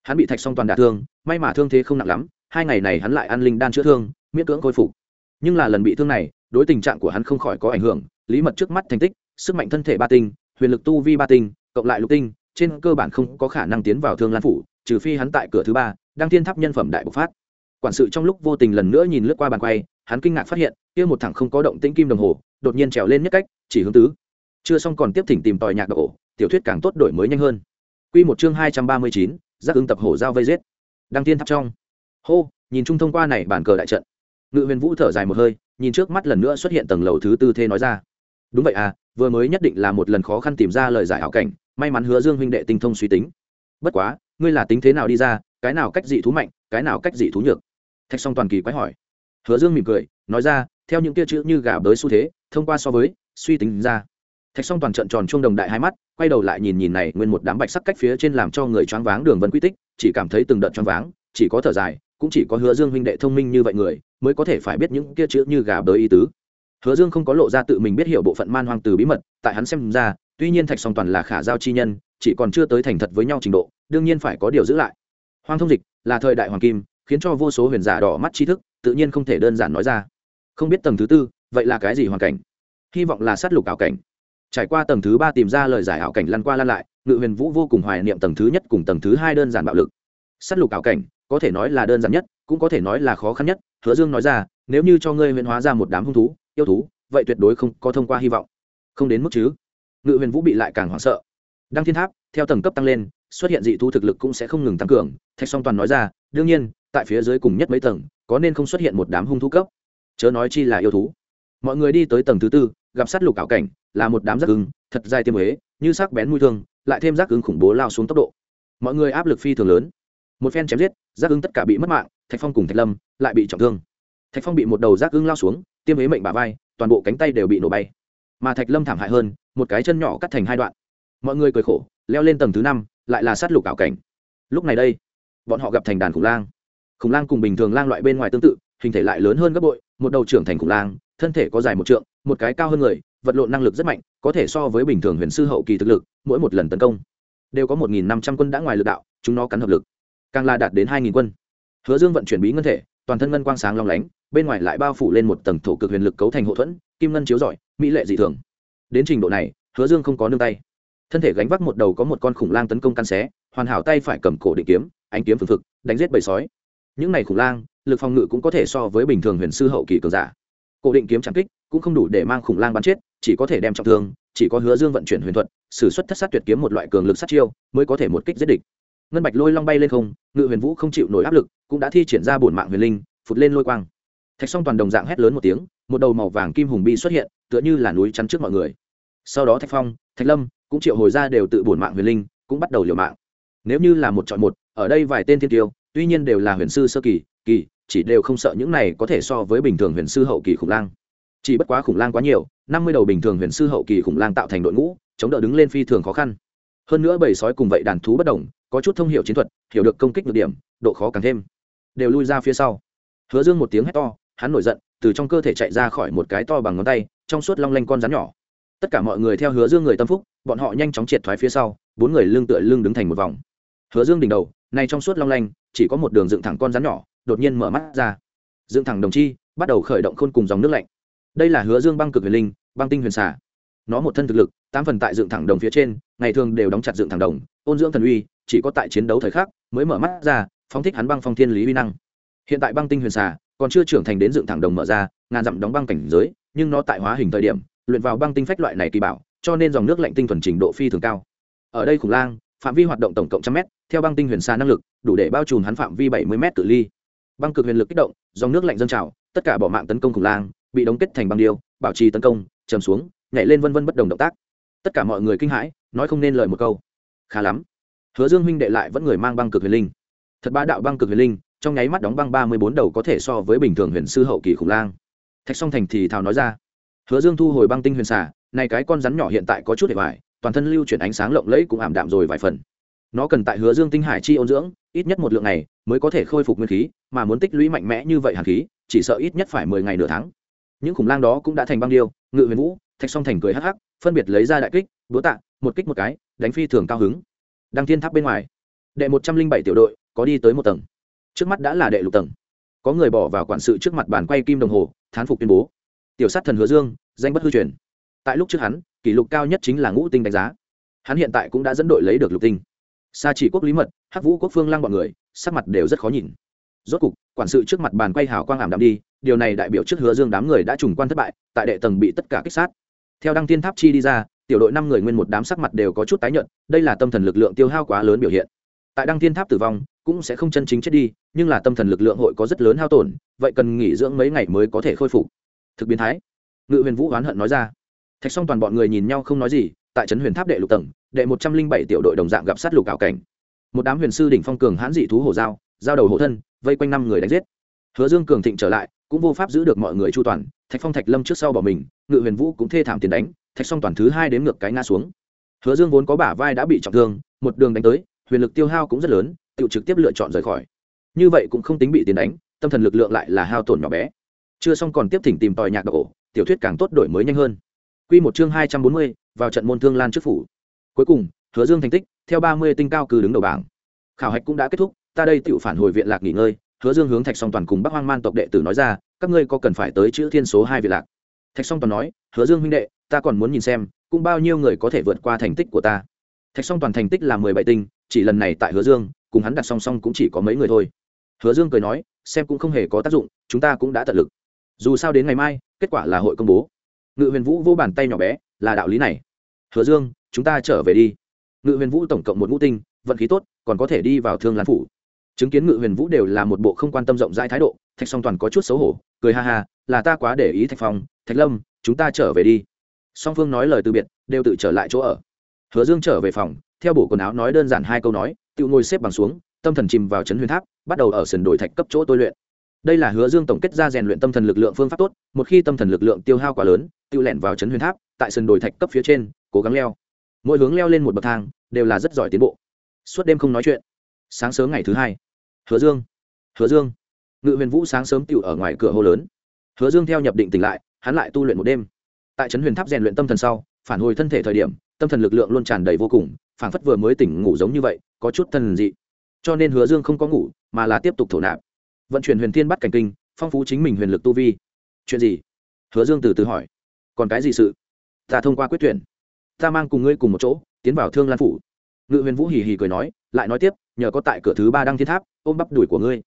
Hắn bị thạch song toàn đả thương, may mà thương thế không nặng lắm, hai ngày này hắn lại ăn linh đan chữa thương, miễn cưỡng khôi phục. Nhưng là lần bị thương này, đối tình trạng của hắn không khỏi có ảnh hưởng, lý mật trước mắt thành tích, sức mạnh thân thể ba tinh, huyền lực tu vi ba tinh, cộng lại lục tinh, trên cơ bản không có khả năng tiến vào thương lan phủ, trừ phi hắn tại cửa thứ ba đang thiên tháp nhân phẩm đại bộc phát. Quản sự trong lúc vô tình lần nữa nhìn lướt qua bàn quay, hắn kinh ngạc phát hiện, kia một thằng không có động tĩnh kim đồng hồ, đột nhiên trèo lên nhất cách, chỉ hướng tứ. Chưa xong còn tiếp thỉnh tìm tòi nhạc độ tiểu thuyết càng tốt đổi mới nhanh hơn. Quy một chương hai trăm ba mươi chín, giác ứng tập hổ giao vây giết. Đăng tiên tháp trong. Hô, nhìn chung thông qua này bản cờ đại trận. Ngự huyền vũ thở dài một hơi, nhìn trước mắt lần nữa xuất hiện tầng lầu thứ tư thế nói ra. Đúng vậy à vừa mới nhất định là một lần khó khăn tìm ra lời giải hảo cảnh, may mắn hứa dương huynh đệ tinh thông suy tính. Bất quá, ngươi là tính thế nào đi ra, cái nào cách dị thú mạnh, cái nào cách dị thú nhược? Thạch song toàn kỳ quái hỏi. Hứa dương mỉm cười, nói ra, theo những kia chữ như gà bới xu thế, thông qua so với, suy tính ra thạch song toàn trận tròn chuông đồng đại hai mắt, quay đầu lại nhìn nhìn này nguyên một đám bạch sắc cách phía trên làm cho người choáng váng đường vân quy tích, chỉ cảm thấy từng đợt choáng váng, chỉ có thở dài, cũng chỉ có hứa dương huynh đệ thông minh như vậy người, mới có thể phải biết những kia chữ như gà bới ý tứ. Hứa dương không có lộ ra tự mình biết hiểu bộ phận man hoang từ bí mật, tại hắn xem ra, tuy nhiên thạch song toàn là khả giao chi nhân, chỉ còn chưa tới thành thật với nhau trình độ, đương nhiên phải có điều giữ lại. Hoang thông dịch là thời đại hoàng kim, khiến cho vô số huyền giả đỏ mắt tri thức, tự nhiên không thể đơn giản nói ra. Không biết tầng thứ tư, vậy là cái gì hoàn cảnh? Hy vọng là sát lục ảo cảnh trải qua tầng thứ ba tìm ra lời giải ảo cảnh lăn qua lăn lại, ngự huyền vũ vô cùng hoài niệm tầng thứ nhất cùng tầng thứ hai đơn giản bạo lực. Sát lục ảo cảnh, có thể nói là đơn giản nhất, cũng có thể nói là khó khăn nhất, hứa dương nói ra, nếu như cho ngươi huyền hóa ra một đám hung thú, yêu thú, vậy tuyệt đối không có thông qua hy vọng. Không đến mức chứ? Ngự huyền vũ bị lại càng hoảng sợ. Đăng thiên tháp, theo tầng cấp tăng lên, xuất hiện dị thu thực lực cũng sẽ không ngừng tăng cường, thạch song toàn nói ra, đương nhiên, tại phía dưới cùng nhất mấy tầng, có nên không xuất hiện một đám hung thú cấp? Chớ nói chi là yêu thú. Mọi người đi tới tầng thứ tư gặp sát lục ảo cảnh, là một đám rác ứng thật dài tiêm huế như sắc bén mùi thương, lại thêm rác ứng khủng bố lao xuống tốc độ. Mọi người áp lực phi thường lớn. Một phen chém giết, rác ứng tất cả bị mất mạng, thạch phong cùng thạch lâm lại bị trọng thương. Thạch phong bị một đầu rác ứng lao xuống, tiêm huế mệnh bà vai, toàn bộ cánh tay đều bị nổ bay. Mà thạch lâm thảm hại hơn, một cái chân nhỏ cắt thành hai đoạn. Mọi người cười khổ, leo lên tầng thứ năm, lại là sát lục ảo cảnh. Lúc này đây, bọn họ gặp thành đàn khủng lang. Khủng lang cùng bình thường lang loại bên ngoài tương tự, hình thể lại lớn hơn gấp bội, một đầu trưởng thành khủng lang, thân thể có dài một trượng một cái cao hơn người vật lộn năng lực rất mạnh có thể so với bình thường huyền sư hậu kỳ thực lực mỗi một lần tấn công đều có một nghìn năm trăm quân đã ngoài lực đạo chúng nó cắn hợp lực. Càng là đạt đến hai nghìn quân. Hứa dương vận chuyển bí ngân thể toàn thân ngân quang sáng long lánh bên ngoài lại bao phủ lên một tầng thổ cực huyền lực cấu thành hậu thuẫn kim ngân chiếu giỏi, mỹ lệ dị thường. Đến trình độ này hứa dương không có nương tay. Thân thể gánh vác một đầu có một con khủng lang tấn công căn xé hoàn hảo tay phải cầm cổ định kiếm ánh kiếm phừng phực đánh giết bầy sói. Những này khủng lang lực phòng ngự cũng có thể so với bình thường huyền sư hậu kỳ cường giả. Cổ định kiếm chẳng kích cũng không đủ để mang khủng lang bắn chết, chỉ có thể đem trọng thương, chỉ có hứa dương vận chuyển huyền thuật s ử suất thất sát tuyệt kiếm một loại cường lực sát chiêu, mới có thể một kích giết địch. Ngân bạch lôi long bay lên không, ngự huyền vũ không chịu nổi áp lực, cũng đã thi triển ra bổn mạng huyền linh, phụt lên lôi quang. Thạch song toàn đồng dạng hét lớn một tiếng, một đầu màu vàng kim hùng bi xuất hiện, tựa như là núi chắn trước mọi người. Sau đó thạch phong, thạch lâm cũng triệu hồi ra đều tự bổn mạng huyền linh, cũng bắt đầu liều mạng. Nếu như là một chọn một, ở đây vài tên thiên tiêu, tuy nhiên đều là huyền sư sơ kỳ kỳ, chỉ đều không sợ những này có thể so với bình thường huyền sư hậu kỳ khủng lang chỉ bất quá khủng lang quá nhiều, năm mươi đầu bình thường huyền sư hậu kỳ khủng lang tạo thành đội ngũ, chống đỡ đứng lên phi thường khó khăn. Hơn nữa bầy sói cùng vậy đàn thú bất đồng, có chút thông hiểu chiến thuật, hiểu được công kích được điểm, độ khó càng thêm. Đều lui ra phía sau. Hứa dương một tiếng hét to, hắn nổi giận, từ trong cơ thể chạy ra khỏi một cái to bằng ngón tay, trong suốt long lanh con rắn nhỏ. Tất cả mọi người theo hứa dương người tâm phúc, bọn họ nhanh chóng triệt thoái phía sau, bốn người lưng tựa lưng đứng thành một vòng. Hứa dương đỉnh đầu, nay trong suốt long lanh, chỉ có một đường dựng thẳng con rắn nhỏ, đột nhiên mở mắt ra. Dựng thẳng đồng chi, bắt đầu khởi động khôn cùng dòng nước lạnh đây là hứa dương băng cực huyền linh, băng tinh huyền xả nó một thân thực lực, tám phần tại dựng thẳng đồng phía trên, ngày thường đều đóng chặt dựng thẳng đồng, ôn dưỡng thần uy, chỉ có tại chiến đấu thời khắc mới mở mắt ra, phóng thích hắn băng phong thiên lý uy năng. Hiện tại băng tinh huyền xà còn chưa trưởng thành đến dựng thẳng đồng mở ra, ngàn dặm đóng băng cảnh giới, nhưng nó tại hóa hình thời điểm, luyện vào băng tinh phách loại này kỳ bảo, cho nên dòng nước lạnh tinh thuần trình độ phi thường cao. Ở đây khủng lang, phạm vi hoạt động tổng cộng trăm mét, theo băng tinh huyền xà năng lực, đủ để bao trùm hắn phạm vi bảy mươi m cự ly. Băng cực huyền lực kích động, dòng nước lạnh dâng trào, tất cả bỏ mạng tấn công khủng lang bị đóng kết thành băng điêu, bảo trì tấn công chầm xuống, nhảy lên vân vân bất đồng động tác. Tất cả mọi người kinh hãi, nói không nên lời một câu. Khá lắm. Hứa dương huynh đệ lại vẫn người mang băng cực huyền linh. Thật ba đạo băng cực huyền linh, trong nháy mắt đóng băng ba mươi bốn đầu có thể so với bình thường huyền sư hậu kỳ khủng lang. Thạch song thành thì thào nói ra. Hứa dương thu hồi băng tinh huyền xả này cái con rắn nhỏ hiện tại có chút hệ bài toàn thân lưu chuyển ánh sáng lộng lẫy cũng ảm đạm rồi vài phần. Nó cần tại hứa dương tinh hải chi ôn dưỡng, ít nhất một lượng này mới có thể khôi phục nguyên khí, mà muốn tích lũy mạnh mẽ như vậy hàn khí, chỉ sợ ít nhất phải mười ngày nửa tháng những khủng lang đó cũng đã thành băng điêu, ngự huyền vũ, thạch song thành cười hắc hắc, phân biệt lấy ra đại kích, búa tạ, một kích một cái, đánh phi thường cao hứng. Đăng thiên tháp bên ngoài, đệ một trăm linh bảy tiểu đội, có đi tới một tầng. Trước mắt đã là đệ lục tầng. Có người bỏ vào quản sự trước mặt bàn quay kim đồng hồ, thán phục tuyên bố. Tiểu sát thần hứa dương, danh bất hư truyền. Tại lúc trước hắn, kỷ lục cao nhất chính là ngũ tinh đánh giá. Hắn hiện tại cũng đã dẫn đội lấy được lục tinh. Xa chỉ quốc lý mật, hắc vũ quốc phương lăng bọn người, sắc mặt đều rất khó nhìn rốt cục, quản sự trước mặt bàn quay hào quang ảm đạm đi, điều này đại biểu trước hứa dương đám người đã trùng quan thất bại, tại đệ tầng bị tất cả kích sát. Theo đăng tiên tháp chi đi ra, tiểu đội năm người nguyên một đám sắc mặt đều có chút tái nhợt, đây là tâm thần lực lượng tiêu hao quá lớn biểu hiện. Tại đăng tiên tháp tử vong, cũng sẽ không chân chính chết đi, nhưng là tâm thần lực lượng hội có rất lớn hao tổn, vậy cần nghỉ dưỡng mấy ngày mới có thể khôi phục. Thực biến thái. Ngự huyền vũ oán hận nói ra. Thạch xong toàn bọn người nhìn nhau không nói gì, tại trấn huyền tháp đệ lục tầng, đệ một trăm linh bảy tiểu đội đồng dạng gặp sát lục ảo cảnh. Một đám huyền sư đỉnh phong cường hãn dị thú hổ dao giao đầu hộ thân vây quanh năm người đánh giết. Hứa dương cường thịnh trở lại, cũng vô pháp giữ được mọi người chu toàn, thạch phong thạch lâm trước sau bỏ mình, ngự huyền vũ cũng thê thảm tiền đánh, thạch song toàn thứ hai đến ngược cái ngã xuống. Hứa dương vốn có bả vai đã bị trọng thương, một đường đánh tới, huyền lực tiêu hao cũng rất lớn tự trực tiếp lựa chọn rời khỏi. Như vậy cũng không tính bị tiền đánh, tâm thần lực lượng lại là hao tổn nhỏ bé. Chưa xong còn tiếp thỉnh tìm tòi nhạc độc ổ, tiểu thuyết càng tốt đổi mới nhanh hơn. Quy một chương hai trăm bốn mươi, vào trận môn thương lan trước phủ. Cuối cùng, hứa dương thành tích, theo ba mươi tinh cao cử đứng đầu bảng. Khảo hạch cũng đã kết thúc ta đây tự phản hồi viện lạc nghỉ ngơi, hứa dương hướng thạch song toàn cùng bắc hoang man tộc đệ tử nói ra, các ngươi có cần phải tới chữ thiên số hai viện lạc? Thạch song toàn nói, hứa dương huynh đệ, ta còn muốn nhìn xem, cũng bao nhiêu người có thể vượt qua thành tích của ta. Thạch song toàn thành tích là mười bảy tinh, chỉ lần này tại hứa dương, cùng hắn đặt song song cũng chỉ có mấy người thôi. Hứa dương cười nói, xem cũng không hề có tác dụng, chúng ta cũng đã tận lực. Dù sao đến ngày mai, kết quả là hội công bố. Ngự huyền vũ vô bàn tay nhỏ bé, là đạo lý này. Hứa dương, chúng ta trở về đi. Ngự huyền vũ tổng cộng một ngũ tinh, vận khí tốt, còn có thể đi vào thương lan phủ chứng kiến ngự huyền vũ đều là một bộ không quan tâm rộng rãi thái độ, thạch song toàn có chút xấu hổ, cười ha ha, là ta quá để ý thạch phong, thạch lâm, chúng ta trở về đi. Song phương nói lời từ biệt, đều tự trở lại chỗ ở. Hứa dương trở về phòng, theo bộ quần áo nói đơn giản hai câu nói, tự ngồi xếp bằng xuống, tâm thần chìm vào Trấn huyền tháp, bắt đầu ở sườn đồi thạch cấp chỗ tôi luyện. Đây là hứa dương tổng kết ra rèn luyện tâm thần lực lượng phương pháp tốt, một khi tâm thần lực lượng tiêu hao quá lớn, tự lẻn vào Trấn huyền tháp, tại sườn đồi thạch cấp phía trên, cố gắng leo. Mỗi hướng leo lên một bậc thang, đều là rất giỏi tiến bộ. Suốt đêm không nói chuyện sáng sớm ngày thứ hai. Hứa dương. Hứa dương. Ngự huyền vũ sáng sớm tựu ở ngoài cửa hô lớn. Hứa dương theo nhập định tỉnh lại, hắn lại tu luyện một đêm. Tại trấn huyền tháp rèn luyện tâm thần sau, phản hồi thân thể thời điểm, tâm thần lực lượng luôn tràn đầy vô cùng phản phất vừa mới tỉnh ngủ giống như vậy, có chút thần dị. Cho nên hứa dương không có ngủ, mà là tiếp tục thổ nạp. Vận chuyển huyền thiên bắt cảnh kinh, phong phú chính mình huyền lực tu vi. Chuyện gì? Hứa dương từ từ hỏi. Còn cái gì sự? Ta thông qua quyết tuyển. Ta mang cùng ngươi cùng một chỗ, tiến vào thương lan phủ. Ngự huyền vũ hì hì cười nói, lại nói tiếp nhờ có tại cửa thứ ba đăng thiên tháp, ôm bắp đùi của ngươi.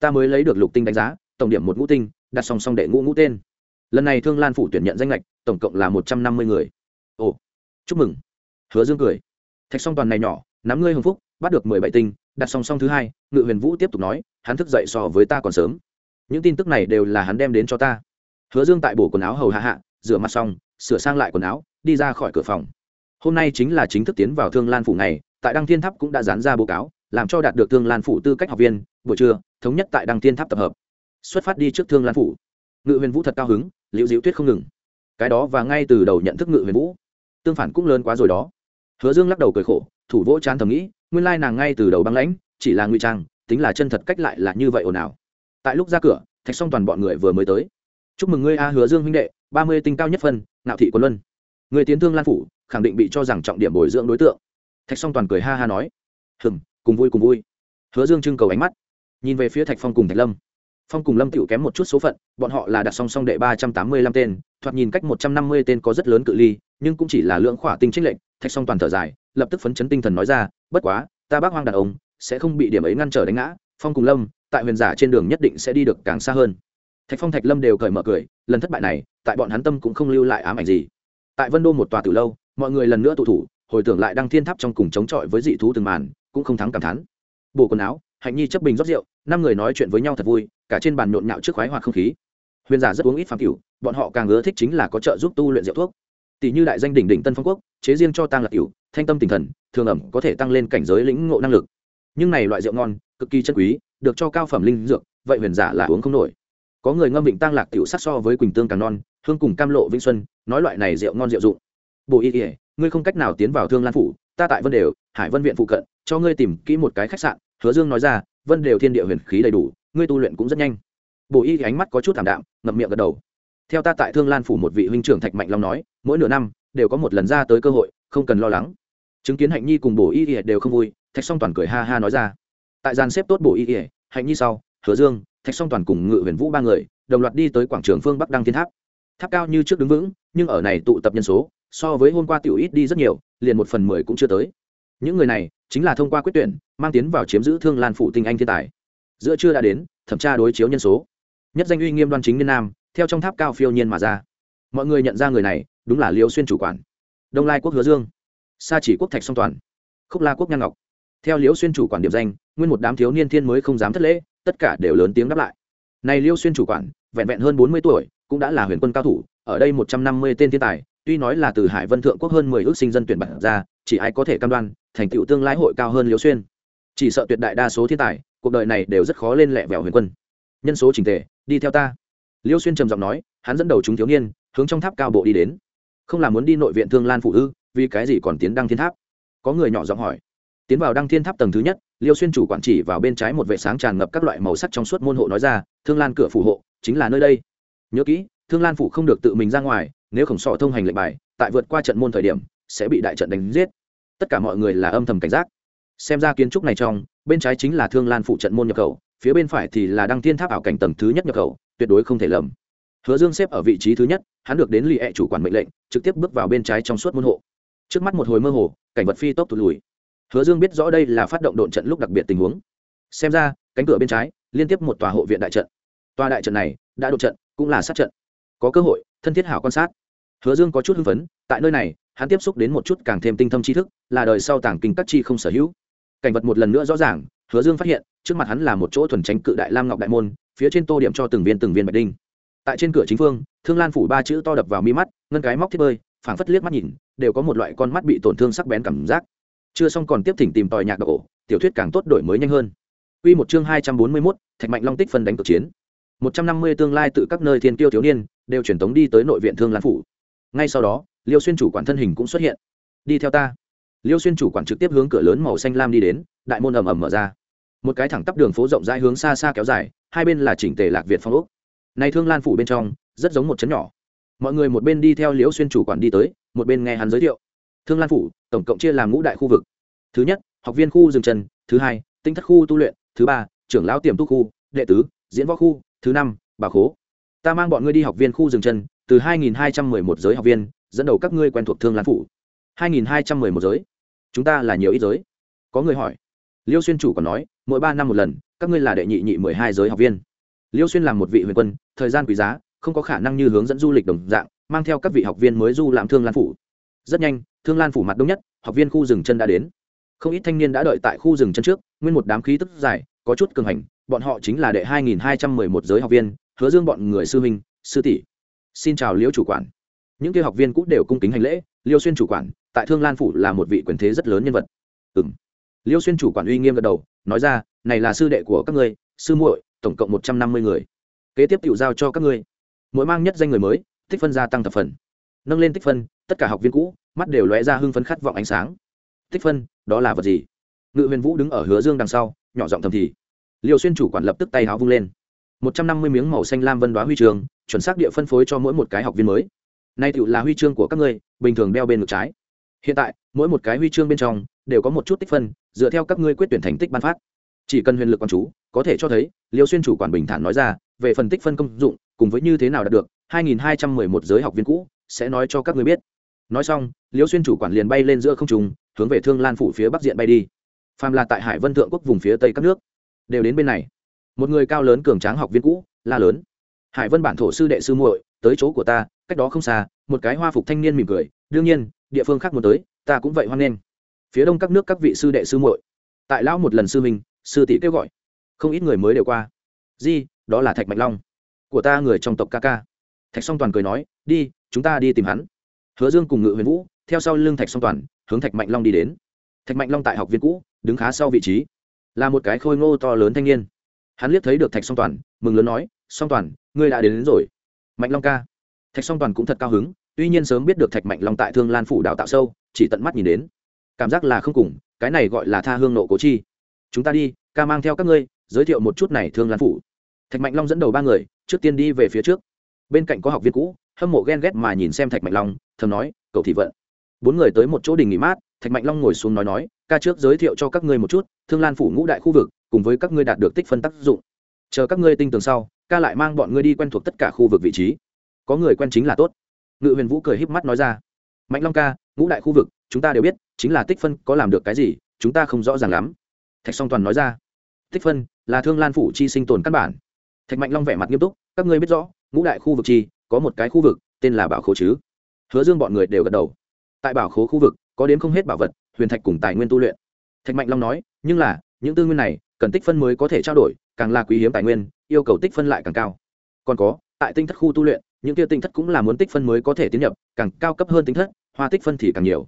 Ta mới lấy được lục tinh đánh giá, tổng điểm một ngũ tinh, đặt song song đệ ngũ ngũ tên. Lần này thương lan phủ tuyển nhận danh lệch tổng cộng là một trăm năm mươi người. Ồ, chúc mừng. Hứa dương cười. Thạch song toàn này nhỏ, nắm ngươi hồng phúc, bắt được mười bảy tinh, đặt song song thứ hai, ngự huyền vũ tiếp tục nói, hắn thức dậy so với ta còn sớm. Những tin tức này đều là hắn đem đến cho ta. Hứa dương tại bổ quần áo hầu hạ hạ, rửa mặt xong, sửa sang lại quần áo, đi ra khỏi cửa phòng. Hôm nay chính là chính thức tiến vào thương lan phủ này tại đăng thiên tháp cũng đã dán ra báo cáo làm cho đạt được thương lan phủ tư cách học viên, buổi trưa, thống nhất tại đăng thiên tháp tập hợp. Xuất phát đi trước thương lan phủ. Ngự huyền vũ thật cao hứng, liễu diễu tuyết không ngừng. Cái đó và ngay từ đầu nhận thức ngự huyền vũ, tương phản cũng lớn quá rồi đó. Hứa dương lắc đầu cười khổ, thủ vỗ chán thầm nghĩ, nguyên lai nàng ngay từ đầu băng lãnh, chỉ là ngụy trang, tính là chân thật cách lại là như vậy ồn ào. Tại lúc ra cửa, thạch xong toàn bọn người vừa mới tới. Chúc mừng ngươi a, hứa dương huynh đệ, ba mươi tinh cao nhất phân nạo thị quân luân. Người tiến thương lan phủ, khẳng định bị cho rằng trọng điểm bồi dưỡng đối tượng. Thạch song toàn cười ha ha nói. Hừng cùng vui cùng vui. Hứa dương trưng cầu ánh mắt, nhìn về phía thạch phong cùng thạch lâm. Phong cùng lâm tựu kém một chút số phận, bọn họ là đặt song song đệ ba trăm tám mươi lăm tên, thoạt nhìn cách một trăm năm mươi tên có rất lớn cự ly, nhưng cũng chỉ là lượng khỏa tinh trích lệnh thạch song toàn thở dài, lập tức phấn chấn tinh thần nói ra, bất quá, ta bác hoang đàn ông, sẽ không bị điểm ấy ngăn trở đánh ngã, phong cùng lâm, tại huyền giả trên đường nhất định sẽ đi được càng xa hơn. Thạch phong, thạch lâm đều cởi mở cười, lần thất bại này, tại bọn hắn tâm cũng không lưu lại ám ảnh gì. Tại vân đô một tòa từ lâu, mọi người lần nữa tụ thủ, hồi tưởng lại đăng thiên tháp trong cùng chống chọi với dị thú từng màn cũng không thắng cảm thán. Bộ quần áo, hạnh nhi chấp bình rót rượu, năm người nói chuyện với nhau thật vui, cả trên bàn nhộn nhạo trước khoái hoạt không khí. Huyền giả rất uống ít phàm cửu bọn họ càng ưa thích chính là có trợ giúp tu luyện rượu thuốc. Tỷ như đại danh đỉnh đỉnh tân phong quốc, chế riêng cho tăng lạc cửu, thanh tâm tinh thần, thường ẩm có thể tăng lên cảnh giới lĩnh ngộ năng lực. Nhưng này loại rượu ngon, cực kỳ chân quý, được cho cao phẩm linh dược, vậy huyền giả là uống không nổi. Có người ngâm vịnh tăng lạc tiểu sát so với quỳnh tương càng non, hương cùng cam lộ vĩnh xuân, nói loại này rượu ngon rượu dụng. Bộ y ỉa ngươi không cách nào tiến vào thương lan phủ ta tại vân đều, hải vân viện phụ cận, cho ngươi tìm kỹ một cái khách sạn. Hứa dương nói ra, vân đều thiên địa huyền khí đầy đủ, ngươi tu luyện cũng rất nhanh. Bộ y ánh mắt có chút thảm đạm, ngậm miệng gật đầu. Theo ta tại thương lan phủ một vị huynh trưởng thạch mạnh long nói, mỗi nửa năm, đều có một lần ra tới cơ hội, không cần lo lắng. Chứng kiến hạnh nhi cùng bổ y ỉa đều không vui, thạch song toàn cười ha ha nói ra. Tại gian xếp tốt bổ y ỉa hạnh nhi sau, hứa dương, thạch song toàn cùng ngự huyền vũ ba người, đồng loạt đi tới quảng trường phương bắc đăng thiên tháp. Tháp cao như trước đứng vững, nhưng ở này tụ tập nhân số, so với hôm qua tiểu ít đi rất nhiều liền một phần mười cũng chưa tới. Những người này chính là thông qua quyết tuyển, mang tiến vào chiếm giữ thương lan phụ tinh anh thiên tài. Giữa chưa đã đến, thẩm tra đối chiếu nhân số. Nhất danh uy nghiêm đoan chính niên nam, theo trong tháp cao phiêu nhiên mà ra. Mọi người nhận ra người này, đúng là liêu xuyên chủ quản. Đông lai quốc hứa dương. Sa chỉ quốc thạch song toàn. Khúc la quốc nhan ngọc. Theo liêu xuyên chủ quản điểm danh, nguyên một đám thiếu niên thiên mới không dám thất lễ, tất cả đều lớn tiếng đáp lại. Này liêu xuyên chủ quản, vẹn vẹn hơn bốn mươi tuổi, cũng đã là huyền quân cao thủ, ở đây một trăm năm mươi tên thiên tài tuy nói là từ hải vân thượng quốc hơn mười ước sinh dân tuyển bật ra, chỉ ai có thể cam đoan, thành tựu tương lai hội cao hơn Liễu xuyên. Chỉ sợ tuyệt đại đa số thiên tài, cuộc đời này đều rất khó lên lẹ vẻo huyền quân. Nhân số trình tề, đi theo ta. Liêu xuyên trầm giọng nói, hắn dẫn đầu chúng thiếu niên, hướng trong tháp cao bộ đi đến. Không là muốn đi nội viện thương lan phụ ư, vì cái gì còn tiến đăng thiên tháp? Có người nhỏ giọng hỏi. Tiến vào đăng thiên tháp tầng thứ nhất, liêu xuyên chủ quản chỉ vào bên trái một vệ sáng tràn ngập các loại màu sắc trong suốt môn hộ nói ra, thương lan cửa phủ hộ, chính là nơi đây. Nhớ kỹ, thương lan phủ không được tự mình ra ngoài nếu khổng sọ thông hành lệnh bài, tại vượt qua trận môn thời điểm, sẽ bị đại trận đánh giết. Tất cả mọi người là âm thầm cảnh giác. Xem ra kiến trúc này trong, bên trái chính là thương lan phụ trận môn nhập khẩu, phía bên phải thì là đăng thiên tháp ảo cảnh tầng thứ nhất nhập khẩu, tuyệt đối không thể lầm. Hứa dương xếp ở vị trí thứ nhất, hắn được đến lì ẹ e chủ quản mệnh lệnh, trực tiếp bước vào bên trái trong suốt môn hộ. Trước mắt một hồi mơ hồ, cảnh vật phi tốc tụt lùi. Hứa dương biết rõ đây là phát động độn trận lúc đặc biệt tình huống. Xem ra, cánh cửa bên trái, liên tiếp một tòa hộ viện đại trận. Tòa đại trận này, đã đột trận, cũng là sát trận. Có cơ hội, thân thiết hảo quan sát hứa dương có chút hưng phấn tại nơi này hắn tiếp xúc đến một chút càng thêm tinh thâm tri thức là đời sau tàng kinh các chi không sở hữu cảnh vật một lần nữa rõ ràng hứa dương phát hiện trước mặt hắn là một chỗ thuần tránh cự đại lam ngọc đại môn phía trên tô điểm cho từng viên từng viên bạch đinh tại trên cửa chính phương thương lan phủ ba chữ to đập vào mi mắt ngân cái móc thiết bơi phảng phất liếc mắt nhìn đều có một loại con mắt bị tổn thương sắc bén cảm giác chưa xong còn tiếp thỉnh tìm tòi nhạc ổ, tiểu thuyết càng tốt đổi mới nhanh hơn Quy một chương hai trăm bốn mươi 241, Thạch Mạnh Long tích phân đánh cực chiến. một trăm năm mươi tương lai tự các nơi thiên kiêu thiếu niên đều chuyển tống đi tới nội viện Thương Lan phủ. Ngay sau đó, Liêu Xuyên chủ quản thân hình cũng xuất hiện. Đi theo ta. Liêu Xuyên chủ quản trực tiếp hướng cửa lớn màu xanh lam đi đến, đại môn ầm ầm mở ra. Một cái thẳng tắp đường phố rộng rãi hướng xa xa kéo dài, hai bên là chỉnh tề lạc việt phong úc Này Thương Lan phủ bên trong, rất giống một trấn nhỏ. Mọi người một bên đi theo Liêu Xuyên chủ quản đi tới, một bên nghe hắn giới thiệu. Thương Lan phủ, tổng cộng chia làm ngũ đại khu vực thứ nhất học viên khu rừng trần thứ hai tinh thất khu tu luyện thứ ba trưởng lão tiềm tu khu đệ tứ diễn võ khu thứ năm bà khố ta mang bọn ngươi đi học viên khu rừng chân từ 2.211 giới học viên, dẫn đầu các ngươi quen thuộc thương lan phủ. 2.211 giới. Chúng ta là nhiều ít giới. Có người hỏi. Liêu xuyên chủ còn nói, mỗi ba năm một lần, các ngươi là đệ nhị nhị mười hai giới học viên. Liêu xuyên làm một vị huyền quân, thời gian quý giá, không có khả năng như hướng dẫn du lịch đồng dạng, mang theo các vị học viên mới du làm thương lan phủ. Rất nhanh, thương lan phủ mặt đông nhất, học viên khu rừng chân đã đến. Không ít thanh niên đã đợi tại khu rừng chân trước, nguyên một đám khí tức dài, có chút cường hành, bọn họ chính là đệ 2211 giới học viên, hứa dương bọn người sư huynh, sư tỷ xin chào liễu chủ quản. Những kia học viên cũ đều cung kính hành lễ, liêu xuyên chủ quản, tại thương lan phủ là một vị quyền thế rất lớn nhân vật. Ừ m liêu xuyên chủ quản uy nghiêm gật đầu, nói ra, này là sư đệ của các ngươi, sư muội, tổng cộng một trăm năm mươi người. Kế tiếp tự giao cho các ngươi. Mỗi mang nhất danh người mới, tích phân gia tăng thập phần. Nâng lên tích phân, tất cả học viên cũ, mắt đều lóe ra hưng phấn khát vọng ánh sáng. Tích phân, đó là vật gì? Ngự huyền vũ đứng ở hứa dương đằng sau, nhỏ giọng thầm thì. Liêu xuyên chủ quản lập tức tay háo vung lên một trăm năm mươi miếng màu xanh lam vân đoá huy trường chuẩn xác địa phân phối cho mỗi một cái học viên mới. Nay tựu là huy chương của các ngươi, bình thường đeo bên ngực trái. Hiện tại, mỗi một cái huy chương bên trong đều có một chút tích phân, dựa theo các ngươi quyết tuyển thành tích ban phát. Chỉ cần huyền lực quan chú, có thể cho thấy, liêu xuyên chủ quản bình thản nói ra, về phần tích phân công dụng, cùng với như thế nào đạt được 2211 giới học viên cũ, sẽ nói cho các ngươi biết. Nói xong, liêu xuyên chủ quản liền bay lên giữa không trung, hướng về thương lan phủ phía bắc diện bay đi. Phàm là tại hải vân thượng quốc vùng phía tây các nước, đều đến bên này một người cao lớn cường tráng học viên cũ, la lớn. Hải vân bản thổ sư đệ sư muội, tới chỗ của ta, cách đó không xa, một cái hoa phục thanh niên mỉm cười. Đương nhiên, địa phương khác muốn tới, ta cũng vậy hoan nghênh. Phía đông các nước các vị sư đệ sư muội. Tại lão một lần sư minh sư tỷ kêu gọi. Không ít người mới đều qua. Di, đó là thạch Mạch long. Của ta người trong tộc ca ca. Thạch song toàn cười nói, đi, chúng ta đi tìm hắn. Hứa dương cùng ngự huyền vũ, theo sau lưng thạch song toàn, hướng thạch mạnh long đi đến. Thạch mạnh long tại học viên cũ, đứng khá sau vị trí. Là một cái khôi ngô to lớn thanh niên hắn liếc thấy được thạch song toàn mừng lớn nói song toàn ngươi đã đến, đến rồi. Mạnh long ca. Thạch song toàn cũng thật cao hứng tuy nhiên sớm biết được thạch mạnh long tại thương lan phủ đào tạo sâu chỉ tận mắt nhìn đến. Cảm giác là không cùng cái này gọi là tha hương nộ cố chi. Chúng ta đi ca mang theo các ngươi giới thiệu một chút này thương lan phủ. Thạch mạnh long dẫn đầu ba người trước tiên đi về phía trước. Bên cạnh có học viên cũ hâm mộ ghen ghét mà nhìn xem thạch mạnh long thầm nói cậu thị vận. Bốn người tới một chỗ đình nghỉ mát thạch mạnh long ngồi xuống nói nói ca trước giới thiệu cho các ngươi một chút thương lan phủ ngũ đại khu vực cùng với các ngươi đạt được tích phân tác dụng. Chờ các ngươi tinh tường sau, ca lại mang bọn ngươi đi quen thuộc tất cả khu vực vị trí. Có người quen chính là tốt. Ngự huyền vũ cười híp mắt nói ra. Mạnh long ca, ngũ đại khu vực, chúng ta đều biết, chính là tích phân có làm được cái gì, chúng ta không rõ ràng lắm. Thạch song toàn nói ra. Tích phân là thương lan phủ chi sinh tồn căn bản. Thạch mạnh long vẻ mặt nghiêm túc. Các ngươi biết rõ, ngũ đại khu vực chi, có một cái khu vực, tên là bảo khố chứ? Hứa dương bọn người đều gật đầu. Tại bảo khố khu vực, có đến không hết bảo vật, huyền thạch cùng tài nguyên tu luyện. Thạch mạnh long nói. Nhưng là, những tư nguyên này cần tích phân mới có thể trao đổi, càng là quý hiếm tài nguyên, yêu cầu tích phân lại càng cao. Còn có, tại tinh thất khu tu luyện, những kia tinh thất cũng là muốn tích phân mới có thể tiến nhập, càng cao cấp hơn tinh thất, hoa tích phân thì càng nhiều.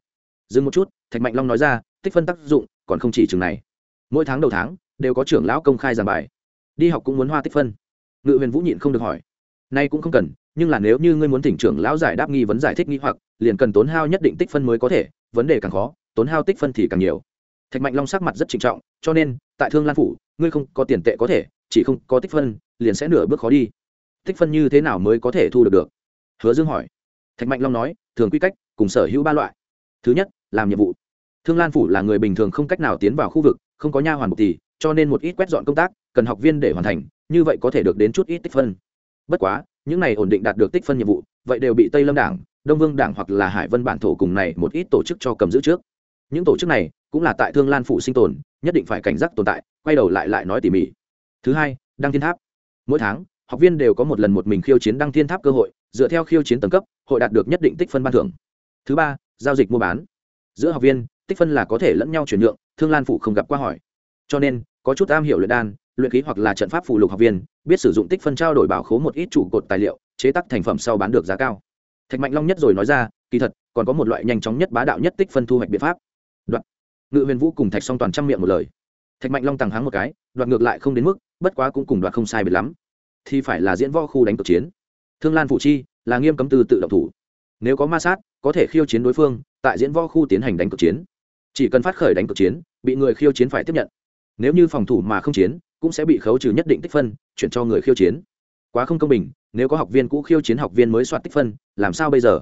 Dừng một chút, thạch mạnh long nói ra, tích phân tác dụng còn không chỉ chừng này. Mỗi tháng đầu tháng, đều có trưởng lão công khai giảng bài. Đi học cũng muốn hoa tích phân. Ngự huyền vũ nhịn không được hỏi. Nay cũng không cần, nhưng là nếu như ngươi muốn thỉnh trưởng lão giải đáp nghi vấn giải thích nghi hoặc, liền cần tốn hao nhất định tích phân mới có thể, vấn đề càng khó, tốn hao tích phân thì càng nhiều thạch mạnh long sắc mặt rất trịnh trọng, cho nên, tại thương lan phủ, ngươi không có tiền tệ có thể, chỉ không có tích phân, liền sẽ nửa bước khó đi. Tích phân như thế nào mới có thể thu được được? Hứa dương hỏi. Thạch mạnh long nói, thường quy cách, cùng sở hữu ba loại. Thứ nhất, làm nhiệm vụ. Thương lan phủ là người bình thường không cách nào tiến vào khu vực, không có nha hoàn một tỷ, cho nên một ít quét dọn công tác, cần học viên để hoàn thành, như vậy có thể được đến chút ít tích phân. Bất quá, những này ổn định đạt được tích phân nhiệm vụ, vậy đều bị tây lâm đảng, đông vương đảng hoặc là hải vân bản thổ cùng này một ít tổ chức cho cầm giữ trước. Những tổ chức này cũng là tại thương lan phủ sinh tồn, nhất định phải cảnh giác tồn tại, quay đầu lại lại nói tỉ mỉ. Thứ hai, đăng thiên tháp. Mỗi tháng, học viên đều có một lần một mình khiêu chiến đăng thiên tháp cơ hội, dựa theo khiêu chiến tầng cấp, hội đạt được nhất định tích phân ban thưởng. Thứ ba, giao dịch mua bán. Giữa học viên, tích phân là có thể lẫn nhau chuyển nhượng, thương lan phủ không gặp qua hỏi. Cho nên, có chút am hiểu luyện đan, luyện khí hoặc là trận pháp phụ lục học viên, biết sử dụng tích phân trao đổi bảo khố một ít trụ cột tài liệu, chế tác thành phẩm sau bán được giá cao. Thạch mạnh long nhất rồi nói ra, kỳ thật, còn có một loại nhanh chóng nhất bá đạo nhất tích phân thu hoạch biện pháp. Đoạn ngự huyền vũ cùng thạch song toàn trăm miệng một lời thạch mạnh long tàng háng một cái đoạt ngược lại không đến mức bất quá cũng cùng đoạt không sai biệt lắm thì phải là diễn võ khu đánh cực chiến thương lan phụ chi là nghiêm cấm từ tự động thủ nếu có ma sát có thể khiêu chiến đối phương tại diễn võ khu tiến hành đánh cực chiến chỉ cần phát khởi đánh cực chiến bị người khiêu chiến phải tiếp nhận nếu như phòng thủ mà không chiến cũng sẽ bị khấu trừ nhất định tích phân chuyển cho người khiêu chiến quá không công bình nếu có học viên cũ khiêu chiến học viên mới soạt tích phân làm sao bây giờ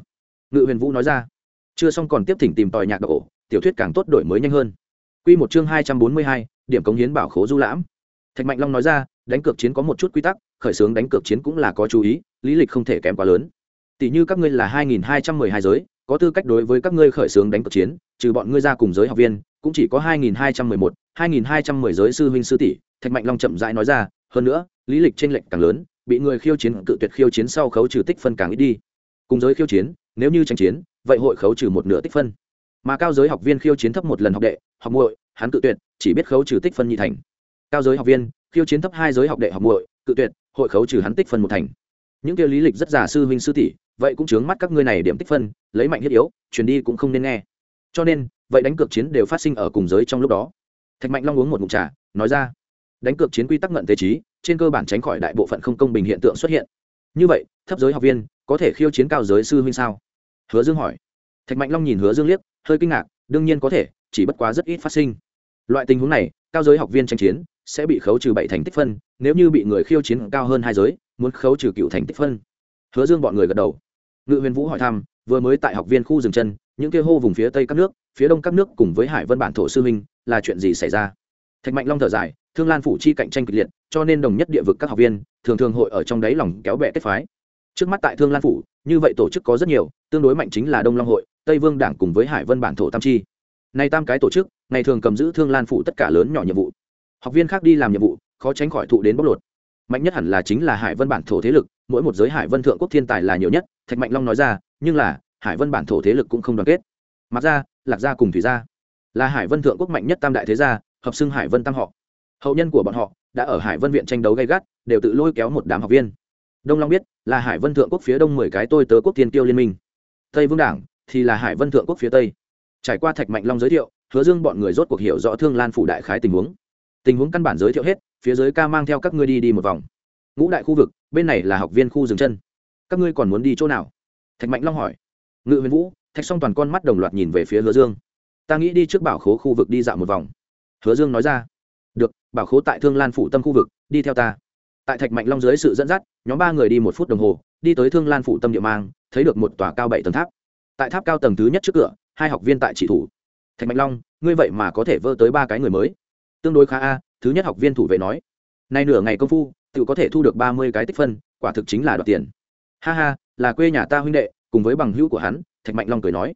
ngự huyền vũ nói ra chưa xong còn tiếp thỉnh tìm tòi nhạc độ tiểu thuyết càng tốt đổi mới nhanh hơn. Quy một chương hai trăm bốn mươi hai, điểm cống hiến bảo khố du lãm. Thạch mạnh long nói ra, đánh cược chiến có một chút quy tắc, khởi xướng đánh cược chiến cũng là có chú ý, lý lịch không thể kém quá lớn. Tỷ như các ngươi là hai nghìn hai trăm mười hai giới, có tư cách đối với các ngươi khởi xướng đánh cược chiến, trừ bọn ngươi ra cùng giới học viên, cũng chỉ có hai nghìn hai trăm mười một, hai nghìn hai trăm mười giới sư huynh sư tỷ, thạch mạnh long chậm rãi nói ra, hơn nữa, lý lịch trên lệnh càng lớn, bị người khiêu chiến cự tuyệt khiêu chiến sau khấu trừ tích phân càng ít đi. Cùng giới khiêu chiến, nếu như tranh chiến, vậy hội khấu trừ một nửa tích phân mà cao giới học viên khiêu chiến thấp một lần học đệ, học muội, hắn cự tuyệt, chỉ biết khấu trừ tích phân nhị thành. Cao giới học viên, khiêu chiến thấp hai giới học đệ học muội, cự tuyệt, hội khấu trừ hắn tích phân một thành. Những kia lý lịch rất giả sư huynh sư tỷ, vậy cũng chướng mắt các ngươi này điểm tích phân, lấy mạnh thiết yếu, truyền đi cũng không nên nghe. Cho nên, vậy đánh cược chiến đều phát sinh ở cùng giới trong lúc đó. Thạch mạnh long uống một ngụm trà, nói ra, đánh cược chiến quy tắc ngận thế trí, trên cơ bản tránh khỏi đại bộ phận không công bình hiện tượng xuất hiện. Như vậy, thấp giới học viên có thể khiêu chiến cao giới sư huynh sao? Hứa dương hỏi. Thạch mạnh long nhìn hứa dương liếc hơi kinh ngạc, đương nhiên có thể, chỉ bất quá rất ít phát sinh. Loại tình huống này, cao giới học viên tranh chiến sẽ bị khấu trừ bảy thành tích phân, nếu như bị người khiêu chiến cao hơn hai giới, muốn khấu trừ cựu thành tích phân. Hứa dương bọn người gật đầu. Ngự huyền vũ hỏi thăm, vừa mới tại học viên khu rừng chân, những kia hô vùng phía tây các nước, phía đông các nước cùng với hải vân bản thổ sư minh là chuyện gì xảy ra? Thạch mạnh long thở dài, thương lan phủ chi cạnh tranh kịch liệt, cho nên đồng nhất địa vực các học viên, thường thường hội ở trong đáy lòng kéo bè kết phái. Trước mắt tại thương lan phủ, như vậy tổ chức có rất nhiều, tương đối mạnh chính là đông long hội tây vương đảng cùng với hải vân bản thổ tam chi. Nay tam cái tổ chức, ngày thường cầm giữ thương lan phủ tất cả lớn nhỏ nhiệm vụ. Học viên khác đi làm nhiệm vụ, khó tránh khỏi thụ đến bóc lột. Mạnh nhất hẳn là chính là hải vân bản thổ thế lực, mỗi một giới hải vân thượng quốc thiên tài là nhiều nhất, thạch mạnh long nói ra, nhưng là, hải vân bản thổ thế lực cũng không đoàn kết. Mặc ra lạc gia cùng thủy gia là hải vân thượng quốc mạnh nhất tam đại thế gia, hợp xưng hải vân tam họ. Hậu nhân của bọn họ đã ở hải vân viện tranh đấu gay gắt, đều tự lôi kéo một đám học viên. Đông long biết là hải vân thượng quốc phía đông mười cái tôi tớ quốc thiên tiêu liên minh. Tây vương đảng thì là hải vân thượng quốc phía tây. Trải qua thạch mạnh long giới thiệu, hứa dương bọn người rốt cuộc hiểu rõ thương lan phủ đại khái tình huống. Tình huống căn bản giới thiệu hết, phía dưới ca mang theo các ngươi đi đi một vòng. Ngũ đại khu vực, bên này là học viên khu dừng chân. Các ngươi còn muốn đi chỗ nào? Thạch mạnh long hỏi. Ngự huyền vũ, thạch s toàn con mắt đồng loạt nhìn về phía hứa dương. Ta nghĩ đi trước bảo khố khu vực đi dạo một vòng. Hứa dương nói ra. Được, bảo khố tại thương lan phủ tâm khu vực, đi theo ta. Tại thạch mạnh long dưới sự dẫn dắt, nhóm ba người đi một phút đồng hồ, đi tới thương lan phủ tâm địa mang, thấy được một tòa cao bảy tầng tháp tại tháp cao tầng thứ nhất trước cửa, hai học viên tại chỉ thủ. Thạch mạnh long, ngươi vậy mà có thể vơ tới ba cái người mới. Tương đối khá a, thứ nhất học viên thủ vệ nói, nay nửa ngày công phu, tự có thể thu được ba mươi cái tích phân, quả thực chính là đoạt tiền. Ha ha, là quê nhà ta huynh đệ, cùng với bằng hữu của hắn, thạch mạnh long cười nói.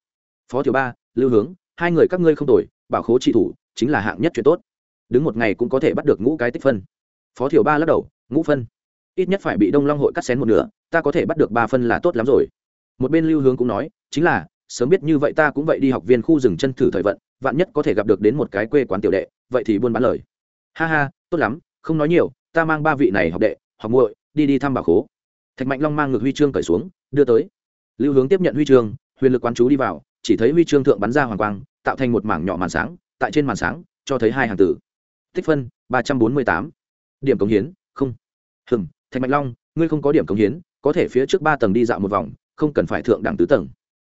Phó tiểu ba, lưu hướng, hai người các ngươi không tội bảo khố trị thủ, chính là hạng nhất chuyện tốt. Đứng một ngày cũng có thể bắt được ngũ cái tích phân. Phó thiểu ba lắc đầu, ngũ phân. Ít nhất phải bị đông long hội cắt xén một nửa, ta có thể bắt được ba phân là tốt lắm rồi một bên lưu hướng cũng nói, chính là, sớm biết như vậy ta cũng vậy đi học viên khu rừng chân thử thời vận, vạn nhất có thể gặp được đến một cái quê quán tiểu đệ, vậy thì buôn bán lời. Ha ha, tốt lắm, không nói nhiều, ta mang ba vị này học đệ, học muội, đi đi thăm bà khố. Thạch mạnh long mang ngược huy chương cởi xuống, đưa tới. Lưu hướng tiếp nhận huy chương, huyền lực quán chú đi vào, chỉ thấy huy chương thượng bắn ra hoàng quang, tạo thành một mảng nhỏ màn sáng, tại trên màn sáng, cho thấy hai hàng tử. Tích phân, ba trăm bốn mươi tám. Điểm cống hiến, không. Hừng thạch mạnh long, ngươi không có điểm cống hiến, có thể phía trước ba tầng đi dạo một vòng không cần phải thượng đẳng tứ tầng.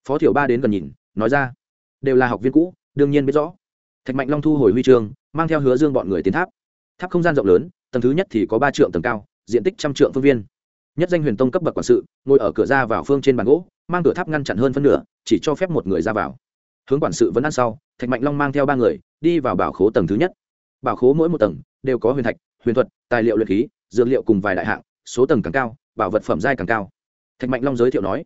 Phó thiểu ba đến gần nhìn, nói ra, đều là học viên cũ, đương nhiên biết rõ. Thạch mạnh long thu hồi huy chương, mang theo hứa dương bọn người tiến tháp. Tháp không gian rộng lớn, tầng thứ nhất thì có ba trượng tầng cao, diện tích trăm trượng phương viên. Nhất danh huyền tông cấp bậc quản sự, ngồi ở cửa ra vào phương trên bàn gỗ, mang cửa tháp ngăn chặn hơn phân nửa, chỉ cho phép một người ra vào. Hướng quản sự vẫn ăn sau, thạch mạnh long mang theo ba người, đi vào bảo khố tầng thứ nhất. Bảo khố mỗi một tầng, đều có huyền thạch, huyền thuật, tài liệu luyện khí, dược liệu cùng vài đại hạng, số tầng càng cao, bảo vật phẩm giai càng cao thạch mạnh long giới thiệu nói,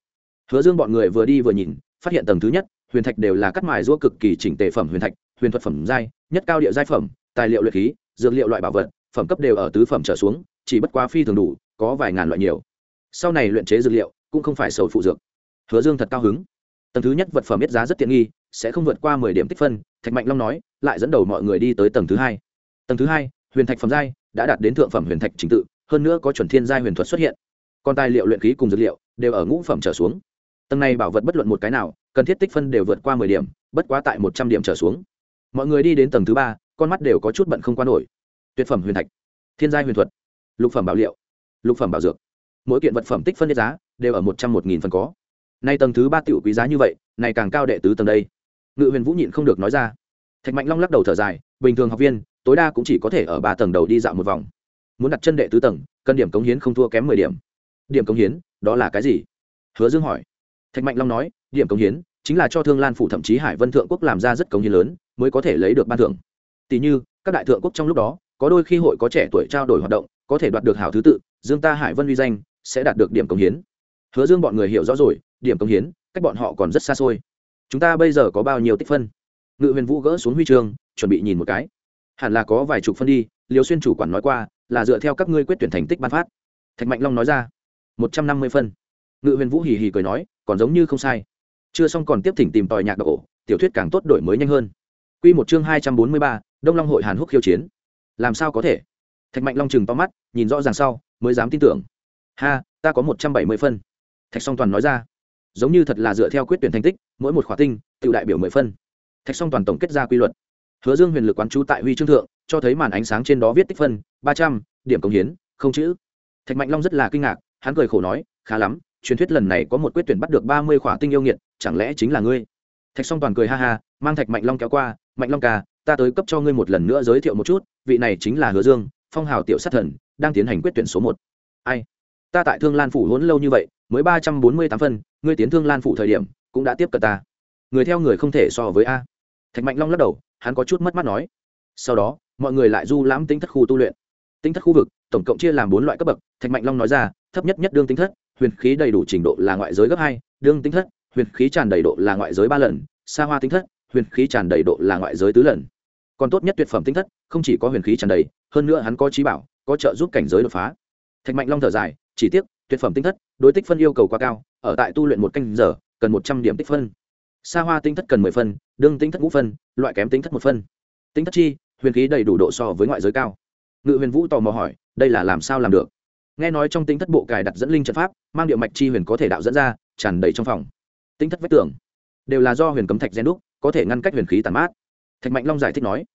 hứa dương bọn người vừa đi vừa nhìn, phát hiện tầng thứ nhất, huyền thạch đều là cắt mài giũa cực kỳ chỉnh tề phẩm huyền thạch, huyền thuật phẩm giai, nhất cao địa giai phẩm, tài liệu luyện khí, dược liệu loại bảo vật, phẩm cấp đều ở tứ phẩm trở xuống, chỉ bất quá phi thường đủ, có vài ngàn loại nhiều. Sau này luyện chế dược liệu, cũng không phải sầu phụ dược. Hứa dương thật cao hứng. Tầng thứ nhất vật phẩm biết giá rất tiện nghi, sẽ không vượt qua mười điểm tích phân, thạch mạnh long nói, lại dẫn đầu mọi người đi tới tầng thứ hai. Tầng thứ hai, huyền thạch phẩm giai, đã đạt đến thượng phẩm huyền thạch trình tự, hơn nữa có chuẩn thiên giai huyền thuật xuất hiện còn tài liệu luyện khí cùng dược liệu đều ở ngũ phẩm trở xuống. Tầng này bảo vật bất luận một cái nào, cần thiết tích phân đều vượt qua mười điểm, bất quá tại một trăm điểm trở xuống. Mọi người đi đến tầng thứ ba, con mắt đều có chút bận không qua nổi. Tuyệt phẩm huyền thạch, thiên gia huyền thuật, lục phẩm bảo liệu, lục phẩm bảo dược. Mỗi kiện vật phẩm tích phân giá đều ở một trăm một nghìn phần có. Nay tầng thứ ba tiểu quý giá như vậy, này càng cao đệ tứ tầng đây. Ngự huyền vũ nhịn không được nói ra. Thạch mạnh long lắc đầu thở dài, bình thường học viên, tối đa cũng chỉ có thể ở ba tầng đầu đi dạo một vòng. Muốn đặt chân đệ tứ tầng cân điểm cống hiến không thua kém mười điểm điểm cống hiến, đó là cái gì? Hứa dương hỏi. Thạch mạnh long nói, điểm cống hiến chính là cho thương lan phủ thậm chí hải vân thượng quốc làm ra rất cống hiến lớn, mới có thể lấy được ban thưởng. Tỷ như, các đại thượng quốc trong lúc đó, có đôi khi hội có trẻ tuổi trao đổi hoạt động, có thể đoạt được hảo thứ tự, dương ta hải vân uy danh sẽ đạt được điểm cống hiến. Hứa dương bọn người hiểu rõ rồi, điểm cống hiến, cách bọn họ còn rất xa xôi. Chúng ta bây giờ có bao nhiêu tích phân? Ngự huyền vũ gỡ xuống huy chương, chuẩn bị nhìn một cái. Hẳn là có vài chục phân đi liều xuyên chủ quản nói qua, là dựa theo các ngươi quyết tuyển thành tích ban phát. Thạch mạnh long nói ra một trăm năm mươi phân ngự huyền vũ hì hì cười nói còn giống như không sai chưa xong còn tiếp thỉnh tìm tòi nhạc độc ổ tiểu thuyết càng tốt đổi mới nhanh hơn Quy một chương hai trăm bốn mươi ba, Đông Long hội Hàn Húc khiêu chiến. Làm sao có thể? Thạch Mạnh Long chừng to mắt, nhìn rõ ràng sau, mới dám tin tưởng. Ha, ta có một trăm bảy mươi phân. Thạch Song Toàn nói ra, giống như thật là dựa theo quyết tuyển thành tích, mỗi một khóa tinh, tự đại biểu mười phân. Thạch Song Toàn tổng kết ra quy luật. Hứa Dương huyền lực quán chú tại huy chương thượng, cho thấy màn ánh sáng trên đó viết tích phân, ba trăm, điểm công hiến, không chữ. Thạch Mạnh Long rất là kinh ngạc, hắn cười khổ nói, khá lắm, truyền thuyết lần này có một quyết tuyển bắt được ba mươi khỏa tinh yêu nghiệt, chẳng lẽ chính là ngươi? Thạch Song Toàn cười ha ha, mang Thạch Mạnh Long kéo qua, mạnh long ca ta tới cấp cho ngươi một lần nữa giới thiệu một chút vị này chính là hứa dương phong hào tiểu sát thần đang tiến hành quyết tuyển số một. Ai? Ta tại thương lan phủ hỗn lâu như vậy mới ba trăm bốn mươi tám phân ngươi tiến thương lan phủ thời điểm cũng đã tiếp cận ta. Người theo người không thể so với a. Thạch mạnh long lắc đầu hắn có chút mất mắt nói. Sau đó mọi người lại du lãm tính thất khu tu luyện. Tính thất khu vực tổng cộng chia làm bốn loại cấp bậc thạch mạnh long nói ra thấp nhất nhất đương tính thất, huyền khí đầy đủ trình độ là ngoại giới gấp hai, đương tính thất, huyền khí tràn đầy độ là ngoại giới ba lần, xa hoa tính thất, huyền khí tràn đầy độ là ngoại giới tứ lần. Còn tốt nhất tuyệt phẩm tinh thất, không chỉ có huyền khí tràn đầy, hơn nữa hắn có trí bảo, có trợ giúp cảnh giới đột phá. Thạch mạnh long thở dài, chỉ tiếc, tuyệt phẩm tinh thất, đối tích phân yêu cầu quá cao, ở tại tu luyện một canh giờ, cần một trăm điểm tích phân. Xa hoa tinh thất cần mười phân, đương tinh thất ngũ phân, loại kém tinh thất một phân. Tinh thất chi, huyền khí đầy đủ độ so với ngoại giới cao. Ngự huyền vũ tò mò hỏi, đây là làm sao làm được? Nghe nói trong tinh thất bộ cài đặt dẫn linh trận pháp, mang điệu mạch chi huyền có thể đạo dẫn ra, tràn đầy trong phòng. Tinh thất vách tường đều là do huyền cấm thạch gen đúc, có thể ngăn cách huyền khí tàn mát. Thạch mạnh long giải thích nói,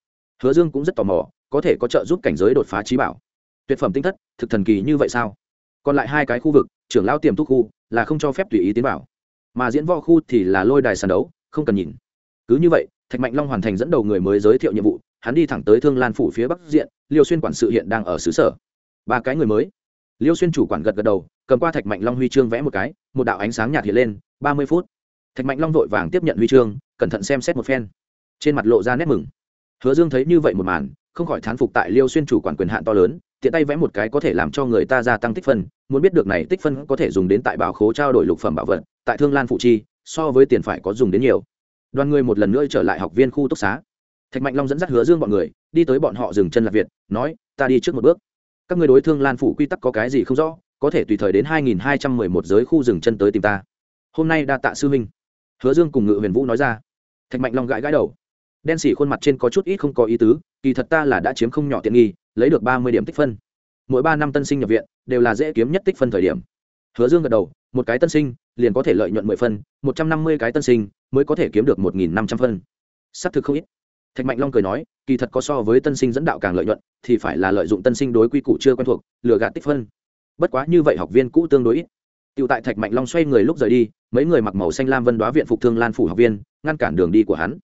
hứa dương cũng rất tò mò, có thể có trợ giúp cảnh giới đột phá trí bảo. Tuyệt phẩm tinh thất, thực thần kỳ như vậy sao? Còn lại hai cái khu vực, trưởng lao tiềm thuốc khu, là không cho phép tùy ý tiến vào. Mà diễn võ khu thì là lôi đài sàn đấu, không cần nhìn. Cứ như vậy, thạch mạnh long hoàn thành dẫn đầu người mới giới thiệu nhiệm vụ, hắn đi thẳng tới thương lan phủ phía bắc diện, liêu xuyên quản sự hiện đang ở xứ sở. Ba cái người mới liêu xuyên chủ quản gật gật đầu, cầm qua thạch mạnh long huy chương vẽ một cái, một đạo ánh sáng nhạt hiện lên, ba mươi phút. Thạch mạnh long vội vàng tiếp nhận huy chương, cẩn thận xem xét một phen. Trên mặt lộ ra nét mừng. Hứa dương thấy như vậy một màn, không khỏi thán phục tại liêu xuyên chủ quản quyền hạn to lớn, tiện tay vẽ một cái có thể làm cho người ta gia tăng tích phân, muốn biết được này tích phân có thể dùng đến tại bảo khố trao đổi lục phẩm bảo vật, tại thương lan phụ chi, so với tiền phải có dùng đến nhiều. Đoàn người một lần nữa trở lại học viên khu túc xá. Thạch mạnh long dẫn dắt hứa dương bọn người, đi tới bọn họ dừng chân lạc việt, nói, ta đi trước một bước các người đối thương lan phủ quy tắc có cái gì không rõ, có thể tùy thời đến hai nghìn hai trăm mười một giới khu rừng chân tới tìm ta. Hôm nay đa tạ sư huynh. Hứa dương cùng ngự huyền vũ nói ra. Thạch mạnh long gãi gãi đầu. Đen xỉ khuôn mặt trên có chút ít không có ý tứ, kỳ thật ta là đã chiếm không nhỏ tiện nghi, lấy được ba mươi điểm tích phân. Mỗi ba năm tân sinh nhập viện, đều là dễ kiếm nhất tích phân thời điểm. Hứa dương gật đầu, một cái tân sinh, liền có thể lợi nhuận mười phân, một trăm năm mươi cái tân sinh mới có thể kiếm được một nghìn năm trăm phân. S ắ c thực không ít thạch mạnh long cười nói kỳ thật có so với tân sinh dẫn đạo càng lợi nhuận thì phải là lợi dụng tân sinh đối quy củ chưa quen thuộc lừa gạt tích phân bất quá như vậy học viên cũ tương đối ít Tiểu tại Thạch Mạnh Long xoay người lúc rời đi, mấy người mặc màu xanh lam vân đoá viện phục thương Lan phủ học viên, ngăn cản đường đi của hắn.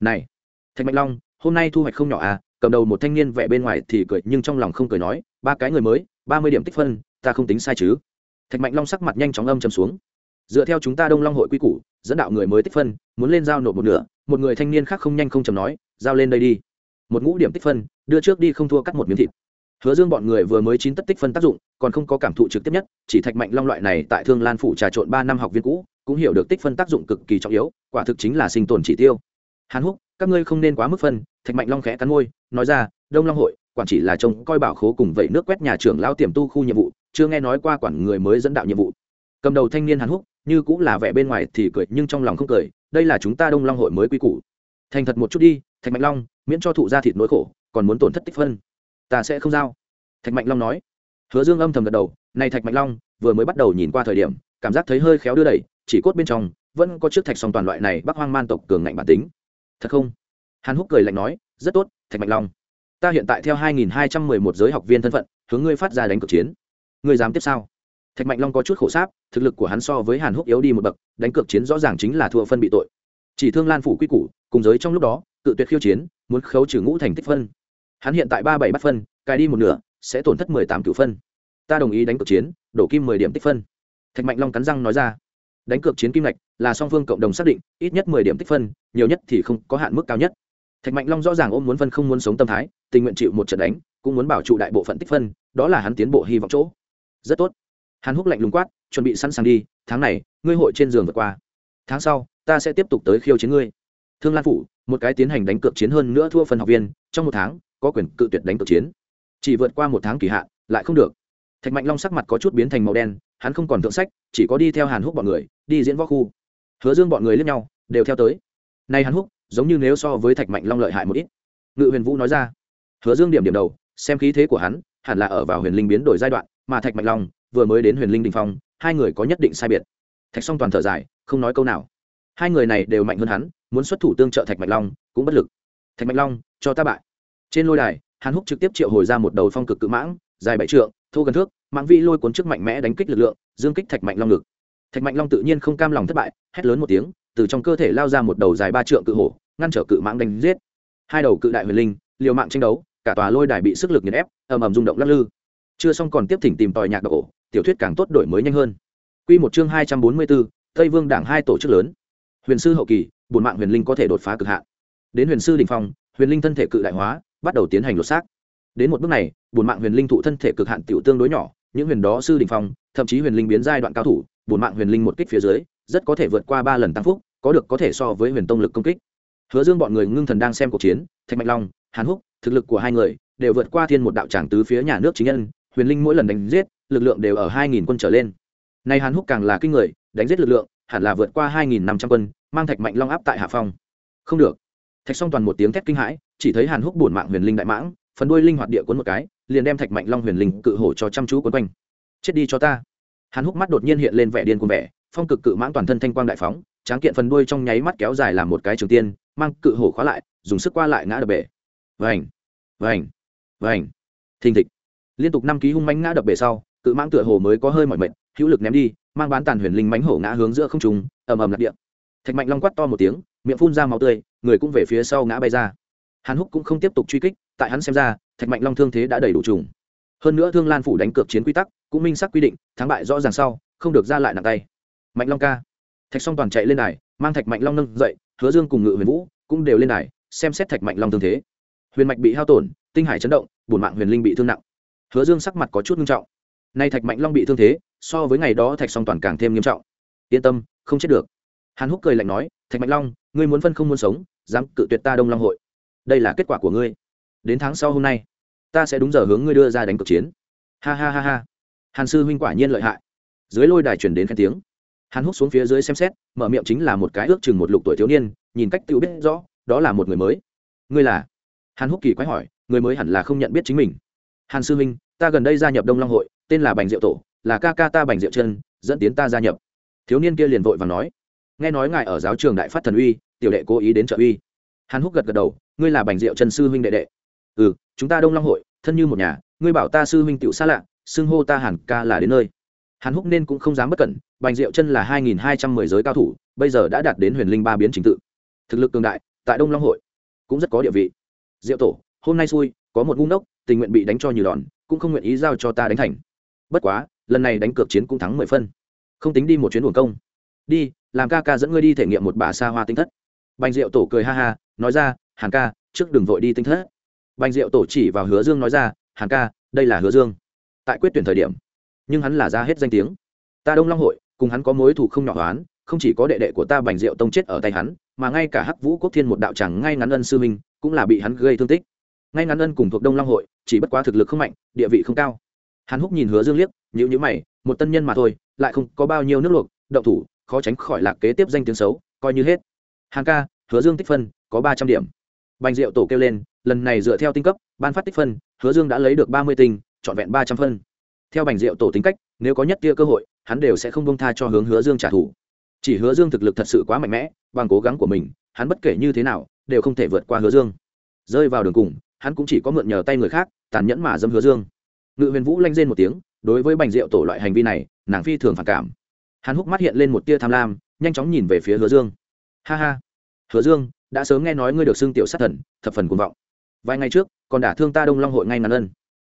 "Này, Thạch Mạnh Long, hôm nay thu hoạch không nhỏ à?" Cầm đầu một thanh niên vẻ bên ngoài thì cười nhưng trong lòng không cười nói, "Ba cái người mới, ba mươi điểm tích phân, ta không tính sai chứ?" Thạch Mạnh Long sắc mặt nhanh chóng âm trầm xuống. Dựa theo chúng ta Đông Long hội quy củ, dẫn đạo người mới tích phân, muốn lên giao nộp một nửa, một người thanh niên khác không nhanh không chậm nói, "Giao lên đây đi." Một ngũ điểm tích phân, đưa trước đi không thua cắt một miếng thịt. Hứa dương bọn người vừa mới chín tất tích phân tác dụng còn không có cảm thụ trực tiếp nhất chỉ thạch mạnh long loại này tại thương lan phủ trà trộn ba năm học viên cũ cũng hiểu được tích phân tác dụng cực kỳ trọng yếu quả thực chính là sinh tồn chỉ tiêu. Hàn húc các ngươi không nên quá mức phân thạch mạnh long khẽ cắn môi nói ra đông long hội quản chỉ là trông coi bảo khố cùng vậy nước quét nhà trưởng lao tiềm tu khu nhiệm vụ chưa nghe nói qua quản người mới dẫn đạo nhiệm vụ. Cầm đầu thanh niên hàn húc như cũng là vẻ bên ngoài thì cười nhưng trong lòng không cười đây là chúng ta đông long hội mới quy củ. Thành thật một chút đi thạch mạnh long, miễn cho thụ ra thịt nỗi khổ, còn muốn tổn thất tích phân. Ta sẽ không giao. Thạch mạnh long nói. Hứa dương âm thầm gật đầu, này thạch mạnh long, vừa mới bắt đầu nhìn qua thời điểm, cảm giác thấy hơi khéo đưa đẩy, chỉ cốt bên trong, vẫn có chiếc thạch song toàn loại này bắc hoang man tộc cường ngạnh bản tính. Thật không? Hàn húc cười lạnh nói, rất tốt, thạch mạnh long. Ta hiện tại theo hai nghìn hai trăm mười một giới học viên thân phận, hướng ngươi phát ra đánh cược chiến. Ngươi dám tiếp sao? Thạch mạnh long có chút khổ sáp, thực lực của hắn so với hàn húc yếu đi một bậc, đánh cược chiến rõ ràng chính là thua phân bị tội. Chỉ thương lan phủ quy củ, cùng giới trong lúc đó cự tuyệt khiêu chiến, muốn khấu trừ ngũ thành tích phân. Hắn hiện tại ba bảy bắt phân, cài đi một nửa, sẽ tổn thất mười tám cựu phân. Ta đồng ý đánh cược chiến, đổ kim mười điểm tích phân. Thạch mạnh long cắn răng nói ra. Đánh cược chiến kim lạch là song phương cộng đồng xác định, ít nhất mười điểm tích phân, nhiều nhất thì không có hạn mức cao nhất. Thạch mạnh long rõ ràng ôm muốn phân không muốn sống tâm thái, tình nguyện chịu một trận đánh, cũng muốn bảo trụ đại bộ phận tích phân, đó là hắn tiến bộ hy vọng chỗ. Rất tốt. Hắn húc lạnh lùng quát, chuẩn bị sẵn sàng đi, tháng này, ngươi hội trên giường vượt qua. Tháng sau, ta sẽ tiếp tục tới khiêu chiến ngươi. Thương lan phủ một cái tiến hành đánh cược chiến hơn nữa thua phần học viên, trong một tháng, có quyền cự tuyệt đánh cược chiến. Chỉ vượt qua một tháng kỳ hạn, lại không được. Thạch mạnh long sắc mặt có chút biến thành màu đen, hắn không còn thượng sách, chỉ có đi theo hàn húc bọn người, đi diễn võ khu. Hứa dương bọn người lướt nhau, đều theo tới. Nay hàn húc, giống như nếu so với thạch mạnh long lợi hại một ít. Ngự huyền vũ nói ra. Hứa dương điểm điểm đầu, xem khí thế của hắn, hẳn là ở vào huyền linh biến đổi giai đoạn, mà thạch mạnh long, vừa mới đến huyền linh đình phong, hai người có nhất định sai biệt. Thạch song toàn thở dài, không nói câu nào. Hai người này đều mạnh hơn hắn muốn xuất thủ tương trợ thạch Mạch long cũng bất lực. Thạch Mạch long cho ta bại. Trên lôi đài hàn húc trực tiếp triệu hồi ra một đầu phong cực cự mãng dài bảy trượng thô gần thước mãng vi lôi cuốn trước mạnh mẽ đánh kích lực lượng dương kích thạch mạnh long ngực. Thạch mạnh long tự nhiên không cam lòng thất bại hét lớn một tiếng từ trong cơ thể lao ra một đầu dài ba trượng cự hổ ngăn trở cự mãng đánh giết. Hai đầu cự đại huyền linh liều mạng tranh đấu cả tòa lôi đài bị sức lực nhiệt ép ầm ầm rung động lắc lư. Chưa xong còn tiếp thỉnh tìm tòi nhạc độ tiểu thuyết càng tốt đổi mới nhanh hơn. Quy một chương hai trăm bốn mươi bốn, Tây Vương Đảng hai tổ chức lớn. Huyền sư hậu kỳ, bổn mạng huyền linh có thể đột phá cực hạn. Đến huyền sư đỉnh phong, huyền linh thân thể cự đại hóa, bắt đầu tiến hành lột xác. Đến một bước này, bổn mạng huyền linh thụ thân thể cực hạn tiểu tương đối nhỏ, những huyền đó sư đỉnh phong, thậm chí huyền linh biến giai đoạn cao thủ, bổn mạng huyền linh một kích phía dưới, rất có thể vượt qua ba lần tăng phúc, có được có thể so với huyền tông lực công kích. Hứa Dương bọn người ngưng thần đang xem cuộc chiến, Thạch Mạnh Long, Hàn Húc, thực lực của hai người đều vượt qua thiên một đạo tràng tứ phía nhà nước chính nhân, huyền linh mỗi lần đánh giết, lực lượng đều ở hai nghìn quân trở lên. Nay Hàn Húc càng là kinh người, đánh giết lực lượng, hẳn là vượt qua hai nghìn năm trăm quân, mang Thạch Mạnh Long áp tại hạ phong. Không được. Thạch Song toàn một tiếng thét kinh hãi, chỉ thấy Hàn Húc buồn mạng huyền linh đại mãng, phần đuôi linh hoạt địa cuốn một cái, liền đem Thạch Mạnh Long huyền linh cự hổ cho chăm chú cuốn quanh. Chết đi cho ta. Hàn Húc mắt đột nhiên hiện lên vẻ điên cuồng vẻ, phong cực cự mãng toàn thân thanh quang đại phóng, tráng kiện phần đuôi trong nháy mắt kéo dài làm một cái trường tiên, mang cự hổ khóa lại, dùng sức qua lại ngã đập bể. Vành, vành, vành. Thình thịch. Liên tục năm ký hung mãnh ngã đập bể sau, cự mãng tựa hồ mới có hơi mỏi mệt, hữu lực ném đi, mang bán tàn huyền linh mãnh hổ ngã hướng giữa không trung, ầm ầm lạc địa. Thạch Mạnh Long quát to một tiếng, miệng phun ra máu tươi, người cũng về phía sau ngã bay ra. Hàn Húc cũng không tiếp tục truy kích, tại hắn xem ra, Thạch Mạnh Long thương thế đã đầy đủ trùng. Hơn nữa Thương Lan phủ đánh cược chiến quy tắc, cũng minh xác quy định, thắng bại rõ ràng sau, không được ra lại nặng tay. Mạnh Long ca. Thạch Song toàn chạy lên này mang Thạch Mạnh Long nâng dậy, Hứa Dương cùng Ngự Huyền Vũ cũng đều lên này xem xét Thạch Mạnh Long thương thế. Huyền mạch bị hao tổn, tinh hải chấn động, bổn mạng huyền linh bị thương nặng. Hứa Dương sắc mặt có chút nghiêm trọng. Nay Thạch Mạnh Long bị thương thế, so với ngày đó Thạch Song toàn càng thêm nghiêm trọng. Yên tâm, không chết được. Hàn Húc cười lạnh nói, Thạch Mạnh Long, ngươi muốn phân không muốn sống, dám cự tuyệt ta Đông Long hội. Đây là kết quả của ngươi. Đến tháng sau hôm nay, ta sẽ đúng giờ hướng ngươi đưa ra đánh cuộc chiến. Ha ha ha ha. Hàn sư huynh quả nhiên lợi hại. Dưới lôi đài truyền đến khen tiếng. Hàn Húc xuống phía dưới xem xét, mở miệng chính là một cái ước chừng một lục tuổi thiếu niên, nhìn cách tự biết rõ, đó là một người mới. Ngươi là? Hàn Húc kỳ quái hỏi, người mới hẳn là không nhận biết chính mình. Hàn sư huynh, ta gần đây gia nhập Đông Long hội, tên là Bành Diệu Tổ, là ca ca ta Bành Diệu Chân, dẫn tiến ta gia nhập. Thiếu niên kia liền vội vàng nói, nghe nói ngài ở giáo trường đại phát thần uy, tiểu đệ cố ý đến trợ uy. Hàn Húc gật gật đầu, ngươi là Bành Diệu Chân sư huynh đệ đệ. Ừ, chúng ta Đông Long hội, thân như một nhà, ngươi bảo ta sư huynh tiểu xa lạ, xưng hô ta Hàn ca là đến nơi. Hàn húc nên cũng không dám bất cẩn bành diệu chân là hai nghìn hai trăm mười giới cao thủ bây giờ đã đạt đến huyền linh ba biến trình tự. Thực lực cường đại tại đông long hội cũng rất có địa vị. Diệu tổ hôm nay xui có một ngu ngốc tình nguyện bị đánh cho nhiều đòn cũng không nguyện ý giao cho ta đánh thành. Bất quá lần này đánh cược chiến cũng thắng mười phân. Không tính đi một chuyến buồn công đi, làm ca ca dẫn ngươi đi thể nghiệm một bà xa hoa tinh thất. Bành diệu tổ cười ha ha, nói ra, hàn ca, trước đừng vội đi tinh thất. Bành diệu tổ chỉ vào hứa dương nói ra, hàn ca, đây là hứa dương. Tại quyết tuyển thời điểm, nhưng hắn là ra hết danh tiếng. Ta đông long hội, cùng hắn có mối thù không nhỏ hoán, không chỉ có đệ đệ của ta bành diệu tông chết ở tay hắn, mà ngay cả hắc vũ quốc thiên một đạo tràng ngay ngắn ân sư minh cũng là bị hắn gây thương tích. Ngay ngắn ân cùng thuộc đông long hội, chỉ bất quá thực lực không mạnh, địa vị không cao. Hắn húc nhìn hứa dương liếc nhữ nhữ mày, một tân nhân mà thôi, lại không có bao nhiêu nước luộc, động thủ khó tránh khỏi lạc kế tiếp danh tiếng xấu, coi như hết. Hàng ca, hứa dương tích phân, có ba trăm điểm. Bành diệu tổ kêu lên, lần này dựa theo tinh cấp, ban phát tích phân, hứa dương đã lấy được ba mươi tinh, trọn vẹn ba trăm phân. Theo bành diệu tổ tính cách, nếu có nhất tia cơ hội, hắn đều sẽ không bông tha cho hướng hứa dương trả thù. Chỉ hứa dương thực lực thật sự quá mạnh mẽ, bằng cố gắng của mình, hắn bất kể như thế nào, đều không thể vượt qua hứa dương. Rơi vào đường cùng, hắn cũng chỉ có mượn nhờ tay người khác, tàn nhẫn mà dâm hứa dương. Ngự huyền vũ lanh rên một tiếng, đối với bành diệu tổ loại hành vi này, nàng phi thường phản cảm hắn húc mắt hiện lên một tia tham lam, nhanh chóng nhìn về phía hứa dương. Ha ha. Hứa dương, đã sớm nghe nói ngươi được xưng tiểu sát thần, thập phần cuồng vọng. Vài ngày trước, còn đả thương ta đông long hội ngay ngắn ân.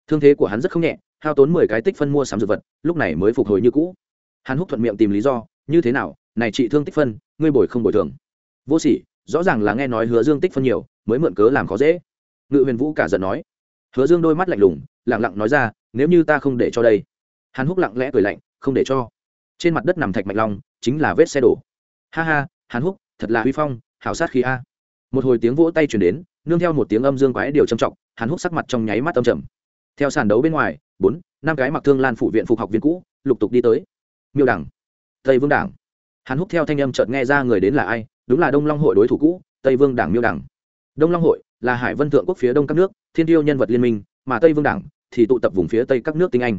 Thương thế của hắn rất không nhẹ, hao tốn mười cái tích phân mua sắm dược vật, lúc này mới phục hồi như cũ. Hắn húc thuận miệng tìm lý do, như thế nào, này chị thương tích phân, ngươi bồi không bồi thường. Vô sỉ, rõ ràng là nghe nói hứa dương tích phân nhiều, mới mượn cớ làm khó dễ. Ngự huyền vũ cả giận nói. Hứa dương đôi mắt lạnh lùng lẳng lặng nói ra, nếu như ta không để cho đây. Hắn húc lặng lẽ cười lạnh, không để cho trên mặt đất nằm thạch mạch long, chính là vết xe đổ. Ha ha, hàn húc, thật là huy phong, hảo sát khí a. Một hồi tiếng vỗ tay chuyển đến, nương theo một tiếng âm dương quái điều trầm trọng, hàn húc sắc mặt trong nháy mắt âm trầm. Theo sàn đấu bên ngoài, bốn, năm cái mặc thương lan phụ viện phục học viên cũ, lục tục đi tới. Miêu đẳng, tây vương đảng. Hắn húc theo thanh âm chợt nghe ra người đến là ai, đúng là đông long hội đối thủ cũ, tây vương đảng miêu đảng đông long hội là hải vân thượng quốc phía đông các nước, thiên tiêu nhân vật liên minh, mà tây vương đảng thì tụ tập vùng phía tây các nước tinh anh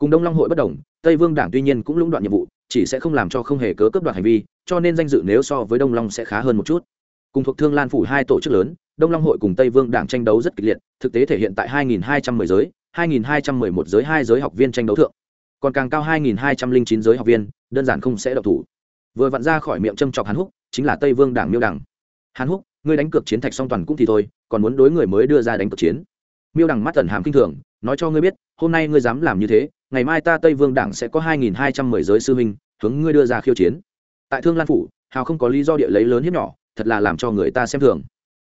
cùng đông long hội bất đồng, tây vương đảng tuy nhiên cũng lũng đoạn nhiệm vụ, chỉ sẽ không làm cho không hề cớ cấp đoạt hành vi, cho nên danh dự nếu so với đông long sẽ khá hơn một chút. Cùng thuộc thương lan phủ hai tổ chức lớn, đông long hội cùng tây vương đảng tranh đấu rất kịch liệt, thực tế thể hiện tại 2.210 giới 2.211 giới hai giới học viên tranh đấu thượng. Còn càng cao 2.209 giới học viên, đơn giản không sẽ độc thủ. Vừa vặn ra khỏi miệng châm chọc hàn húc, chính là tây vương đảng miêu đảng hàn húc, ngươi đánh cược chiến thạch song toàn cũng thì thôi, còn muốn đối người mới đưa ra đánh cược chiến. Miêu đằng mắt tần hàm kinh thường, nói cho ngươi biết, hôm nay ngươi dám làm như thế ngày mai ta tây vương đảng sẽ có 2.210 giới sư huynh, hướng ngươi đưa ra khiêu chiến. Tại thương lan phủ, hào không có lý do địa lấy lớn hiếp nhỏ, thật là làm cho người ta xem thường.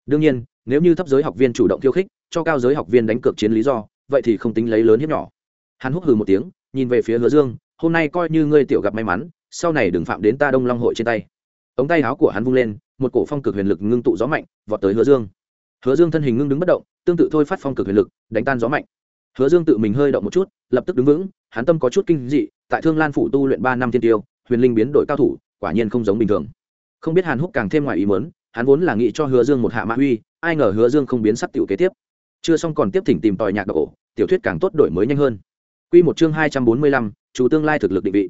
Đương nhiên, nếu như thấp giới học viên chủ động khiêu khích, cho cao giới học viên đánh cược chiến lý do, vậy thì không tính lấy lớn hiếp nhỏ. Hắn húc hừ một tiếng, nhìn về phía hứa dương, hôm nay coi như ngươi tiểu gặp may mắn, sau này đừng phạm đến ta đông long hội trên tay. Ống tay áo của hắn vung lên, một cổ phong cực huyền lực ngưng tụ gió mạnh, vọt tới hứa dương. Hứa dương thân hình ngưng đứng bất động, tương tự thôi phát phong cực huyền lực, đánh tan gió mạnh hứa dương tự mình hơi động một chút, lập tức đứng vững, hắn tâm có chút kinh dị, tại thương lan phủ tu luyện ba năm thiên tiêu, huyền linh biến đổi cao thủ, quả nhiên không giống bình thường. Không biết hàn húc càng thêm ngoài ý mớn hắn vốn là nghĩ cho hứa dương một hạ mã uy, ai ngờ hứa dương không biến sắc tiểu kế tiếp. Chưa xong còn tiếp thỉnh tìm tòi nhạc độc ổ tiểu thuyết càng tốt đổi mới nhanh hơn. Q một chương hai trăm bốn mươi lăm, chủ tương lai thực lực định vị.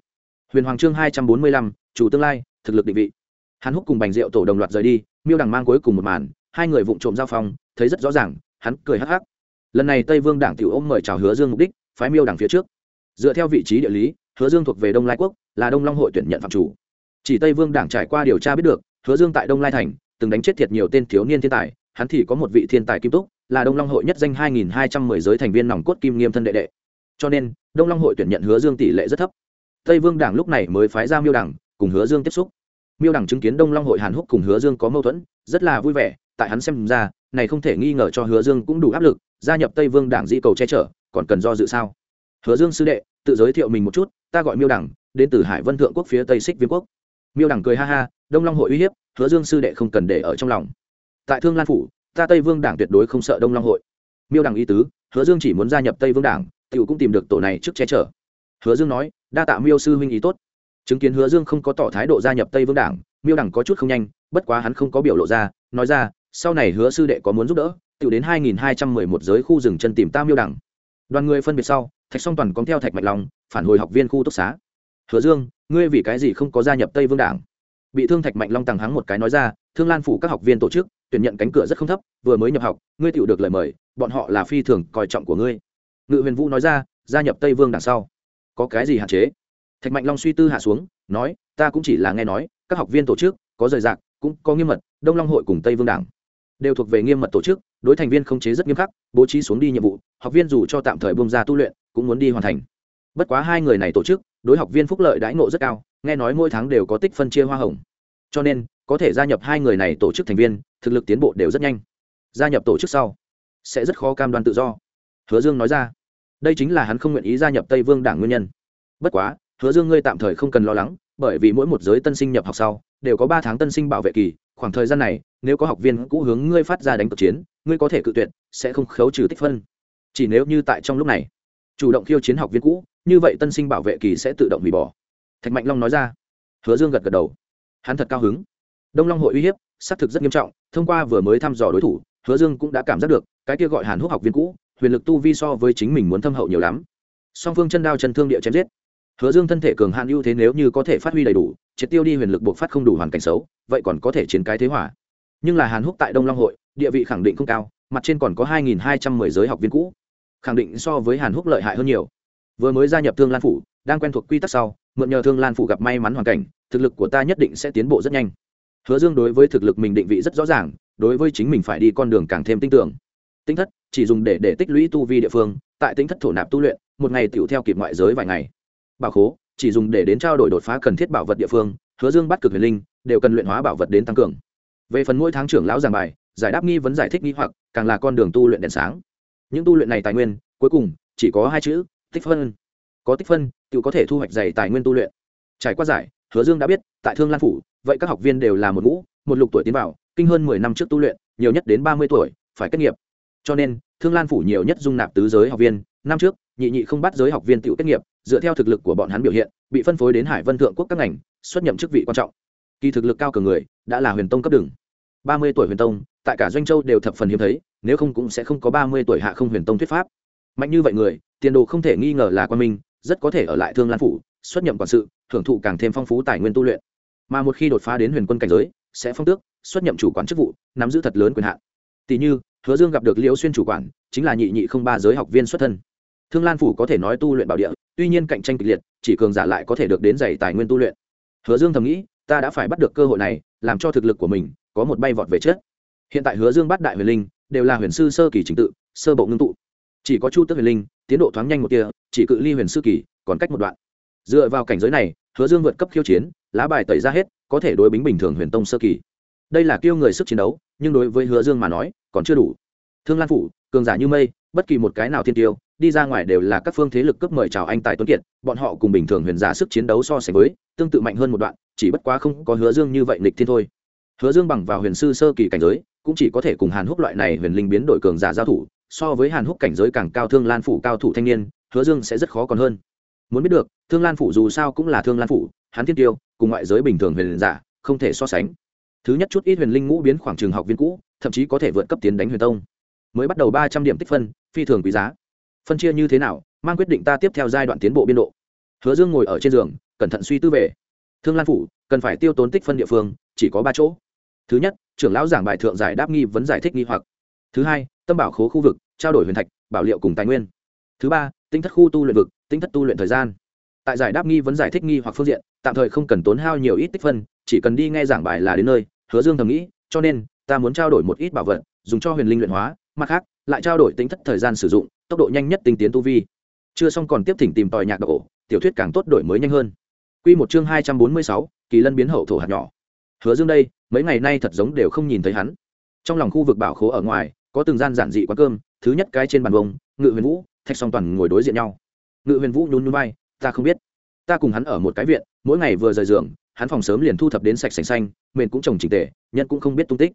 Huyền hoàng chương hai trăm bốn mươi lăm, chủ tương lai thực lực định vị. Hắn húc cùng bành rượu tổ đồng loạt rời đi, miêu đằng mang cuối cùng một màn, hai người vụng trộm giao phong, thấy rất rõ ràng, hắn cười hắc hắc lần này tây vương đảng tiểu ôm mời chào hứa dương mục đích, phái miêu đảng phía trước. Dựa theo vị trí địa lý, hứa dương thuộc về đông lai quốc, là đông long hội tuyển nhận phạm chủ. Chỉ tây vương đảng trải qua điều tra biết được, hứa dương tại đông lai thành, từng đánh chết thiệt nhiều tên thiếu niên thiên tài, hắn thì có một vị thiên tài kim túc, là đông long hội nhất danh hai nghìn hai trăm mười giới thành viên nòng cốt kim nghiêm thân đệ đệ. Cho nên, đông long hội tuyển nhận hứa dương tỷ lệ rất thấp. Tây vương đảng lúc này mới phái ra miêu đảng cùng hứa dương tiếp xúc. Miêu đảng chứng kiến đông long hội hàn húc cùng hứa dương có mâu thuẫn, rất là vui vẻ, tại hắn xem ra, này không thể nghi ngờ cho hứa dương cũng đủ áp lực gia nhập tây vương đảng di cầu che chở còn cần do dự sao? Hứa dương sư đệ tự giới thiệu mình một chút ta gọi miêu đẳng, đến từ hải vân thượng quốc phía tây xích viêm quốc. Miêu đẳng cười ha ha đông long hội uy hiếp hứa dương sư đệ không cần để ở trong lòng. Tại thương lan phủ ta tây vương đảng tuyệt đối không sợ đông long hội. Miêu đẳng ý tứ hứa dương chỉ muốn gia nhập tây vương đảng t i ể u cũng tìm được tổ này trước che chở. Hứa dương nói đa tạ miêu sư huynh ý tốt. Chứng kiến hứa dương không có tỏ thái độ gia nhập tây vương đảng miêu đẳng có chút không nhanh bất quá hắn không có biểu lộ ra nói ra sau này hứa sư đệ có muốn giúp đỡ tự đến hai nghìn hai trăm mười một giới khu rừng chân tìm ta miêu đẳng. Đoàn người phân biệt sau, thạch song toàn có theo thạch mạch Long, phản hồi học viên khu túc xá. Hứa dương, ngươi vì cái gì không có gia nhập tây vương đảng? Bị thương thạch mạnh long tằng hắng một cái nói ra, thương lan phủ các học viên tổ chức, tuyển nhận cánh cửa rất không thấp, vừa mới nhập học, ngươi tiểu được lời mời, bọn họ là phi thường coi trọng của ngươi. Ngự huyền vũ nói ra, gia nhập tây vương đảng sau, có cái gì hạn chế? Thạch mạnh long suy tư hạ xuống, nói, ta cũng chỉ là nghe nói, các học viên tổ chức, có rời rạc, cũng có nghiêm mật, đông long hội cùng tây vương đảng đều thuộc về nghiêm mật tổ chức, đối thành viên không chế rất nghiêm khắc, bố trí xuống đi nhiệm vụ, học viên dù cho tạm thời bông ra tu luyện, cũng muốn đi hoàn thành. Bất quá hai người này tổ chức, đối học viên phúc lợi đãi ngộ rất cao, nghe nói mỗi tháng đều có tích phân chia hoa hồng. Cho nên, có thể gia nhập hai người này tổ chức thành viên, thực lực tiến bộ đều rất nhanh. Gia nhập tổ chức sau, sẽ rất khó cam đoan tự do. Hứa dương nói ra, đây chính là hắn không nguyện ý gia nhập tây vương đảng nguyên nhân. Bất quá, hứa dương ngươi tạm thời không cần lo lắng, bởi vì mỗi một giới tân sinh nhập học sau, đều có ba tháng tân sinh bảo vệ kỳ, khoảng thời gian này nếu có học viên cũ hướng ngươi phát ra đánh cực chiến, ngươi có thể cự tuyệt, sẽ không khấu trừ tích phân. Chỉ nếu như tại trong lúc này, chủ động khiêu chiến học viên cũ, như vậy tân sinh bảo vệ kỳ sẽ tự động hủy bỏ. Thạch mạnh long nói ra. Hứa dương gật gật đầu. Hắn thật cao hứng. Đông long hội uy hiếp, xác thực rất nghiêm trọng, thông qua vừa mới thăm dò đối thủ, hứa dương cũng đã cảm giác được, cái kia gọi hàn húc học viên cũ, huyền lực tu vi so với chính mình muốn thâm hậu nhiều lắm. Song phương chân đao chân thương địa chém giết. Hứa dương thân thể cường hạn ưu thế nếu như có thể phát huy đầy đủ, triệt tiêu đi huyền lực buộc phát không đủ hoàn cảnh xấu, vậy còn có thể chiến cái thế hỏa nhưng là hàn húc tại đông long hội, địa vị khẳng định không cao, mặt trên còn có hai nghìn hai trăm mười giới học viên cũ. Khẳng định so với hàn húc lợi hại hơn nhiều. Vừa mới gia nhập thương lan phủ, đang quen thuộc quy tắc sau, mượn nhờ thương lan phủ gặp may mắn hoàn cảnh, thực lực của ta nhất định sẽ tiến bộ rất nhanh. Hứa dương đối với thực lực mình định vị rất rõ ràng, đối với chính mình phải đi con đường càng thêm tin tưởng. Tinh thất, chỉ dùng để để tích lũy tu vi địa phương, tại tinh thất thổ nạp tu luyện, một ngày tựu theo kịp ngoại giới vài ngày. Bảo khố, chỉ dùng để đến trao đổi đột phá cần thiết bảo vật địa phương, hứa dương bắt cực huyền linh, đều cần luyện hóa bảo vật đến tăng cường về phần mỗi tháng trưởng lão giảng bài, giải đáp nghi vấn giải thích nghi hoặc, càng là con đường tu luyện đèn sáng. Những tu luyện này tài nguyên, cuối cùng, chỉ có hai chữ, tích phân. Có tích phân tự có thể thu hoạch dày tài nguyên tu luyện. Trải qua giải, hứa dương đã biết, tại thương lan phủ, vậy các học viên đều là một ngũ, một lục tuổi tiến vào, kinh hơn mười năm trước tu luyện, nhiều nhất đến ba mươi tuổi, phải kết nghiệp. Cho nên, thương lan phủ nhiều nhất dung nạp tứ giới học viên. Năm trước, nhị nhị không bắt giới học viên tự kết nghiệp, dựa theo thực lực của bọn hắn biểu hiện, bị phân phối đến hải vân thượng quốc các ngành, xuất nhậm chức vị quan trọng. Kỳ thực lực cao cường người đã là huyền tông cấp đường. Ba mươi tuổi huyền tông, tại cả doanh châu đều thập phần hiếm thấy, nếu không cũng sẽ không có ba mươi tuổi hạ không huyền tông thuyết pháp. Mạnh như vậy người, tiền đồ không thể nghi ngờ là quan minh, rất có thể ở lại thương lan phủ, xuất nhậm quản sự hưởng thụ càng thêm phong phú tài nguyên tu luyện. Mà một khi đột phá đến huyền quân cảnh giới, sẽ phong tước, xuất nhậm chủ quản chức vụ, nắm giữ thật lớn quyền hạn. Tỷ như, hứa dương gặp được liễu xuyên chủ quản, chính là nhị nhị không ba giới học viên xuất thân. Thương lan phủ có thể nói tu luyện bảo địa, tuy nhiên cạnh tranh kịch liệt, chỉ cường giả lại có thể được đến dày tài nguyên tu luyện. Hứa dương thầm nghĩ ta đã phải bắt được cơ hội này, làm cho thực lực của mình có một bay vọt về chết hiện tại hứa dương bắt đại huyền linh đều là huyền sư sơ kỳ trình tự, sơ bộ ngưng tụ. Chỉ có chu tước huyền linh, tiến độ thoáng nhanh một kia chỉ cự ly huyền sư kỳ còn cách một đoạn. Dựa vào cảnh giới này, hứa dương vượt cấp khiêu chiến, lá bài tẩy ra hết, có thể đối bính bình thường huyền tông sơ kỳ. Đây là kêu người sức chiến đấu, nhưng đối với hứa dương mà nói, còn chưa đủ. Thương lan phủ, cường giả như mây, bất kỳ một cái nào thiên tiêu, đi ra ngoài đều là các phương thế lực cấp mời chào anh tài tuấn kiệt, bọn họ cùng bình thường huyền giả sức chiến đấu so sánh với, tương tự mạnh hơn một đoạn chỉ bất quá không có hứa dương như vậy lịch thiên thôi. Hứa dương bằng vào huyền sư sơ kỳ cảnh giới, cũng chỉ có thể cùng hàn húc loại này huyền linh biến đổi cường giả giao thủ, so với hàn húc cảnh giới càng cao thương lan phủ cao thủ thanh niên, hứa dương sẽ rất khó còn hơn. Muốn biết được, thương lan phủ dù sao cũng là thương lan phủ, hắn thiên tiêu, cùng ngoại giới bình thường huyền giả, không thể so sánh. Thứ nhất chút ít huyền linh ngũ biến khoảng trường học viên cũ, thậm chí có thể vượt cấp tiến đánh huyền tông. Mới bắt đầu ba trăm điểm tích phân, phi thường quý giá. Phân chia như thế nào, mang quyết định ta tiếp theo giai đoạn tiến bộ biên độ. Hứa dương ngồi ở trên giường, cẩn thận suy tư về thương lan phủ, cần phải tiêu tốn tích phân địa phương, chỉ có ba chỗ. Thứ nhất, trưởng lão giảng bài thượng giải đáp nghi vấn giải thích nghi hoặc. Thứ hai, tâm bảo khố khu vực, trao đổi huyền thạch, bảo liệu cùng tài nguyên. Thứ ba, tinh thất khu tu luyện vực, tinh thất tu luyện thời gian. Tại giải đáp nghi vấn giải thích nghi hoặc phương diện, tạm thời không cần tốn hao nhiều ít tích phân, chỉ cần đi nghe giảng bài là đến nơi, hứa dương thầm nghĩ, cho nên, ta muốn trao đổi một ít bảo vật, dùng cho huyền linh luyện hóa, mặt khác, lại trao đổi tính thất thời gian sử dụng, tốc độ nhanh nhất tinh tiến tu vi. Chưa xong còn tiếp thỉnh tìm tòi nhạc độ tiểu thuyết càng tốt đổi mới nhanh hơn. Quy một chương hai trăm bốn mươi sáu, kỳ lân biến hậu thổ hạt nhỏ. Hứa dương đây, mấy ngày nay thật giống đều không nhìn thấy hắn. Trong lòng khu vực bảo khố ở ngoài, có từng gian giản dị quán cơm, thứ nhất cái trên bàn bông, ngự huyền vũ, thạch song toàn ngồi đối diện nhau. Ngự huyền vũ nhún nhún vai, ta không biết. Ta cùng hắn ở một cái viện, mỗi ngày vừa rời giường, hắn phòng sớm liền thu thập đến sạch sành xanh, mền cũng trồng chỉnh tề, nhân cũng không biết tung tích.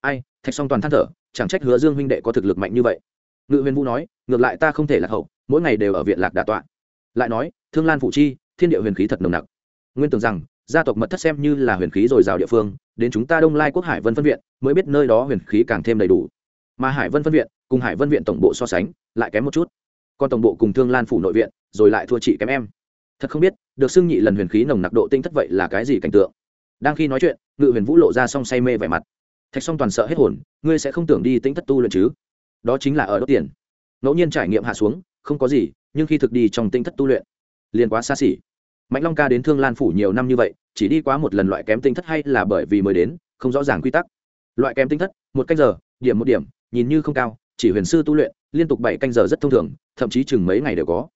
Ai? Thạch song toàn than thở, chẳng trách hứa dương huynh đệ có thực lực mạnh như vậy. Ngự huyền vũ nói, ngược lại ta không thể lạc hậu, mỗi ngày đều ở viện lạc đà tọa. Lại nói, thương lan phụ chi thiên địa huyền khí thật nồng nặc. Nguyên tưởng rằng, gia tộc mật thất xem như là huyền khí dồi dào địa phương, đến chúng ta đông lai quốc hải vân phân viện mới biết nơi đó huyền khí càng thêm đầy đủ. Mà hải vân phân viện cùng hải vân viện tổng bộ so sánh, lại kém một chút. Còn tổng bộ cùng thương lan phủ nội viện, rồi lại thua chị kém em. Thật không biết, được xưng nhị lần huyền khí nồng nặc độ tinh thất vậy là cái gì cảnh tượng. Đang khi nói chuyện, ngự huyền vũ lộ ra song say mê vẻ mặt. Thạch song toàn sợ hết hồn, ngươi sẽ không tưởng đi tinh thất tu luyện chứ? Đó chính là ở đốt tiền. Ngẫu nhiên trải nghiệm hạ xuống, không có gì, nhưng khi thực đi trong tinh thất tu luyện, liền quá xa xỉ mạnh long ca đến thương lan phủ nhiều năm như vậy, chỉ đi quá một lần loại kém tinh thất hay là bởi vì mới đến, không rõ ràng quy tắc. Loại kém tinh thất, một canh giờ, điểm một điểm, nhìn như không cao, chỉ huyền sư tu luyện, liên tục bảy canh giờ rất thông thường, thậm chí chừng mấy ngày đều có.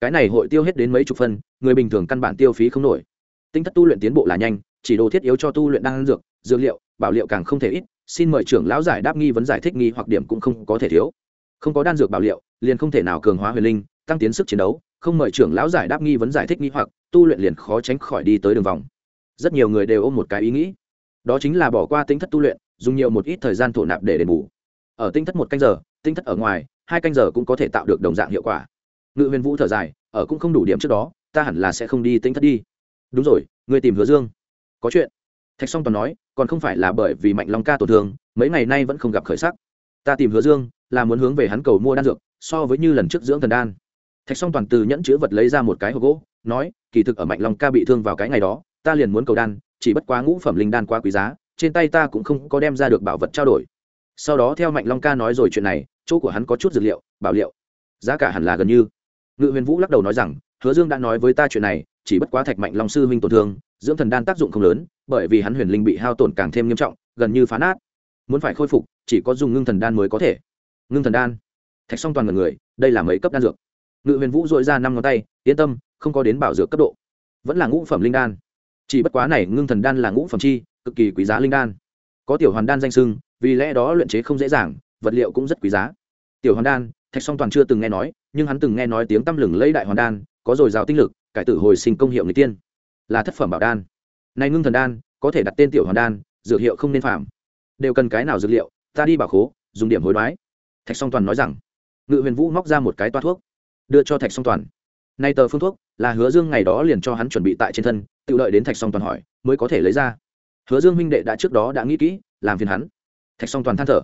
Cái này hội tiêu hết đến mấy chục phân, người bình thường căn bản tiêu phí không nổi. Tinh thất tu luyện tiến bộ là nhanh, chỉ đồ thiết yếu cho tu luyện đang dược dược liệu, bảo liệu càng không thể ít, xin mời trưởng lão giải đáp nghi vấn giải thích nghi hoặc điểm cũng không có thể thiếu. Không có đan dược bảo liệu, liền không thể nào cường hóa huyền linh, tăng tiến sức chiến đấu, không mời trưởng lão giải đáp nghi vấn giải thích nghi hoặc tu luyện liền khó tránh khỏi đi tới đường vòng. Rất nhiều người đều ôm một cái ý nghĩ. Đó chính là bỏ qua tinh thất tu luyện, dùng nhiều một ít thời gian thổ nạp để đền bù. Ở tinh thất một canh giờ, tinh thất ở ngoài, hai canh giờ cũng có thể tạo được đồng dạng hiệu quả. Ngự huyền vũ thở dài, ở cũng không đủ điểm trước đó, ta hẳn là sẽ không đi tinh thất đi. Đúng rồi người tìm hứa dương. Có chuyện. Thạch song toàn nói, còn không phải là bởi vì mạnh long ca tổn thương, mấy ngày nay vẫn không gặp khởi sắc. Ta tìm hứa dương, là muốn hướng về hắn cầu mua đan dược, so với như lần trước dưỡng thần đan. Thạch song toàn từ nhẫn chứa vật lấy ra một cái hộp gỗ nói, kỳ thực ở mạnh long ca bị thương vào cái ngày đó, ta liền muốn cầu đan, chỉ bất quá ngũ phẩm linh đan quá quý giá, trên tay ta cũng không có đem ra được bảo vật trao đổi. Sau đó theo mạnh long ca nói rồi chuyện này, chỗ của hắn có chút dược liệu, bảo liệu. Giá cả hẳn là gần như. Ngự huyền vũ lắc đầu nói rằng, hứa dương đã nói với ta chuyện này, chỉ bất quá thạch mạnh long sư huynh tổn thương, dưỡng thần đan tác dụng không lớn, bởi vì hắn huyền linh bị hao tổn càng thêm nghiêm trọng, gần như phá nát. Muốn phải khôi phục, chỉ có dùng ngưng thần đan mới có thể. Ngưng thần đan. Thạch song toàn ngần người, đây là mấy cấp đan dược? Ngự huyền vũ dội ra năm ngón tay, yên tâm không có đến bảo dược cấp độ. Vẫn là ngũ phẩm linh đan. Chỉ bất quá này ngưng thần đan là ngũ phẩm chi, cực kỳ quý giá linh đan. Có tiểu hoàn đan danh sưng, vì lẽ đó luyện chế không dễ dàng, vật liệu cũng rất quý giá. Tiểu hoàn đan, thạch song toàn chưa từng nghe nói, nhưng hắn từng nghe nói tiếng tăm lừng lấy đại hoàn đan, có dồi dào tinh lực, cải tử hồi sinh công hiệu người tiên. Là thất phẩm bảo đan. Này ngưng thần đan, có thể đặt tên tiểu hoàn đan, dược hiệu không nên phạm. Đều cần cái nào dược liệu, ta đi bảo khố, dùng điểm hối đoái. Thạch song toàn nói rằng. Ngự huyền vũ móc ra một cái toa thuốc, đưa cho thạch song toàn nay tờ phương thuốc là hứa dương ngày đó liền cho hắn chuẩn bị tại trên thân, tự lợi đến thạch song toàn hỏi, mới có thể lấy ra. Hứa dương huynh đệ đã trước đó đã nghĩ kỹ, làm phiền hắn. Thạch song toàn than thở.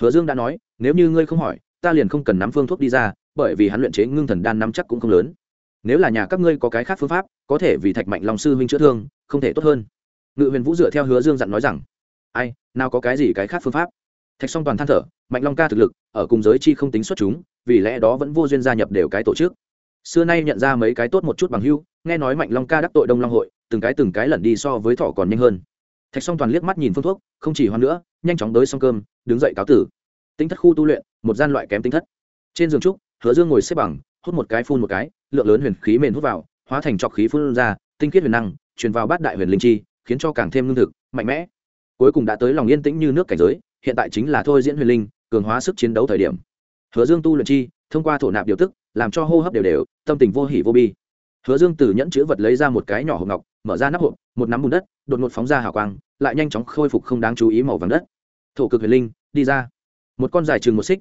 Hứa dương đã nói, nếu như ngươi không hỏi, ta liền không cần nắm phương thuốc đi ra, bởi vì hắn luyện chế ngưng thần đan nắm chắc cũng không lớn. Nếu là nhà các ngươi có cái khác phương pháp, có thể vì thạch mạnh long sư huynh chữa thương, không thể tốt hơn. Ngự huyền vũ dựa theo hứa dương dặn nói rằng, ai, nào có cái gì cái khác phương pháp? Thạch song toàn than thở, mạnh long ca thực lực, ở cùng giới chi không tính xuất chúng, vì lẽ đó vẫn vô duyên gia nhập đều cái tổ chức xưa nay nhận ra mấy cái tốt một chút bằng hưu nghe nói mạnh long ca đắc tội đông long hội, từng cái từng cái lẩn đi so với thọ còn nhanh hơn. Thạch song toàn liếc mắt nhìn phương thuốc, không chỉ hoan nữa, nhanh chóng tới xong cơm, đứng dậy cáo tử. Tính thất khu tu luyện, một gian loại kém tính thất. Trên giường trúc, hứa dương ngồi xếp bằng, hút một cái phun một cái, lượng lớn huyền khí mềm hút vào, hóa thành trọc khí phun ra, tinh khiết huyền năng, truyền vào bát đại huyền linh chi, khiến cho càng thêm lương thực, mạnh mẽ. Cuối cùng đã tới lòng yên tĩnh như nước cảnh giới, hiện tại chính là thôi diễn huyền linh, cường hóa sức chiến đấu thời điểm. Hứa dương tu luyện chi, thông qua thổ nạp điều tức làm cho hô hấp đều đều, tâm tình vô hỉ vô bi. Hứa dương từ nhẫn chữ vật lấy ra một cái nhỏ hộp ngọc, mở ra nắp hộp, một nắm bùn đất, đột ngột phóng ra hào quang, lại nhanh chóng khôi phục không đáng chú ý màu vàng đất. Thổ cực huyền linh, đi ra. Một con dài chừng một xích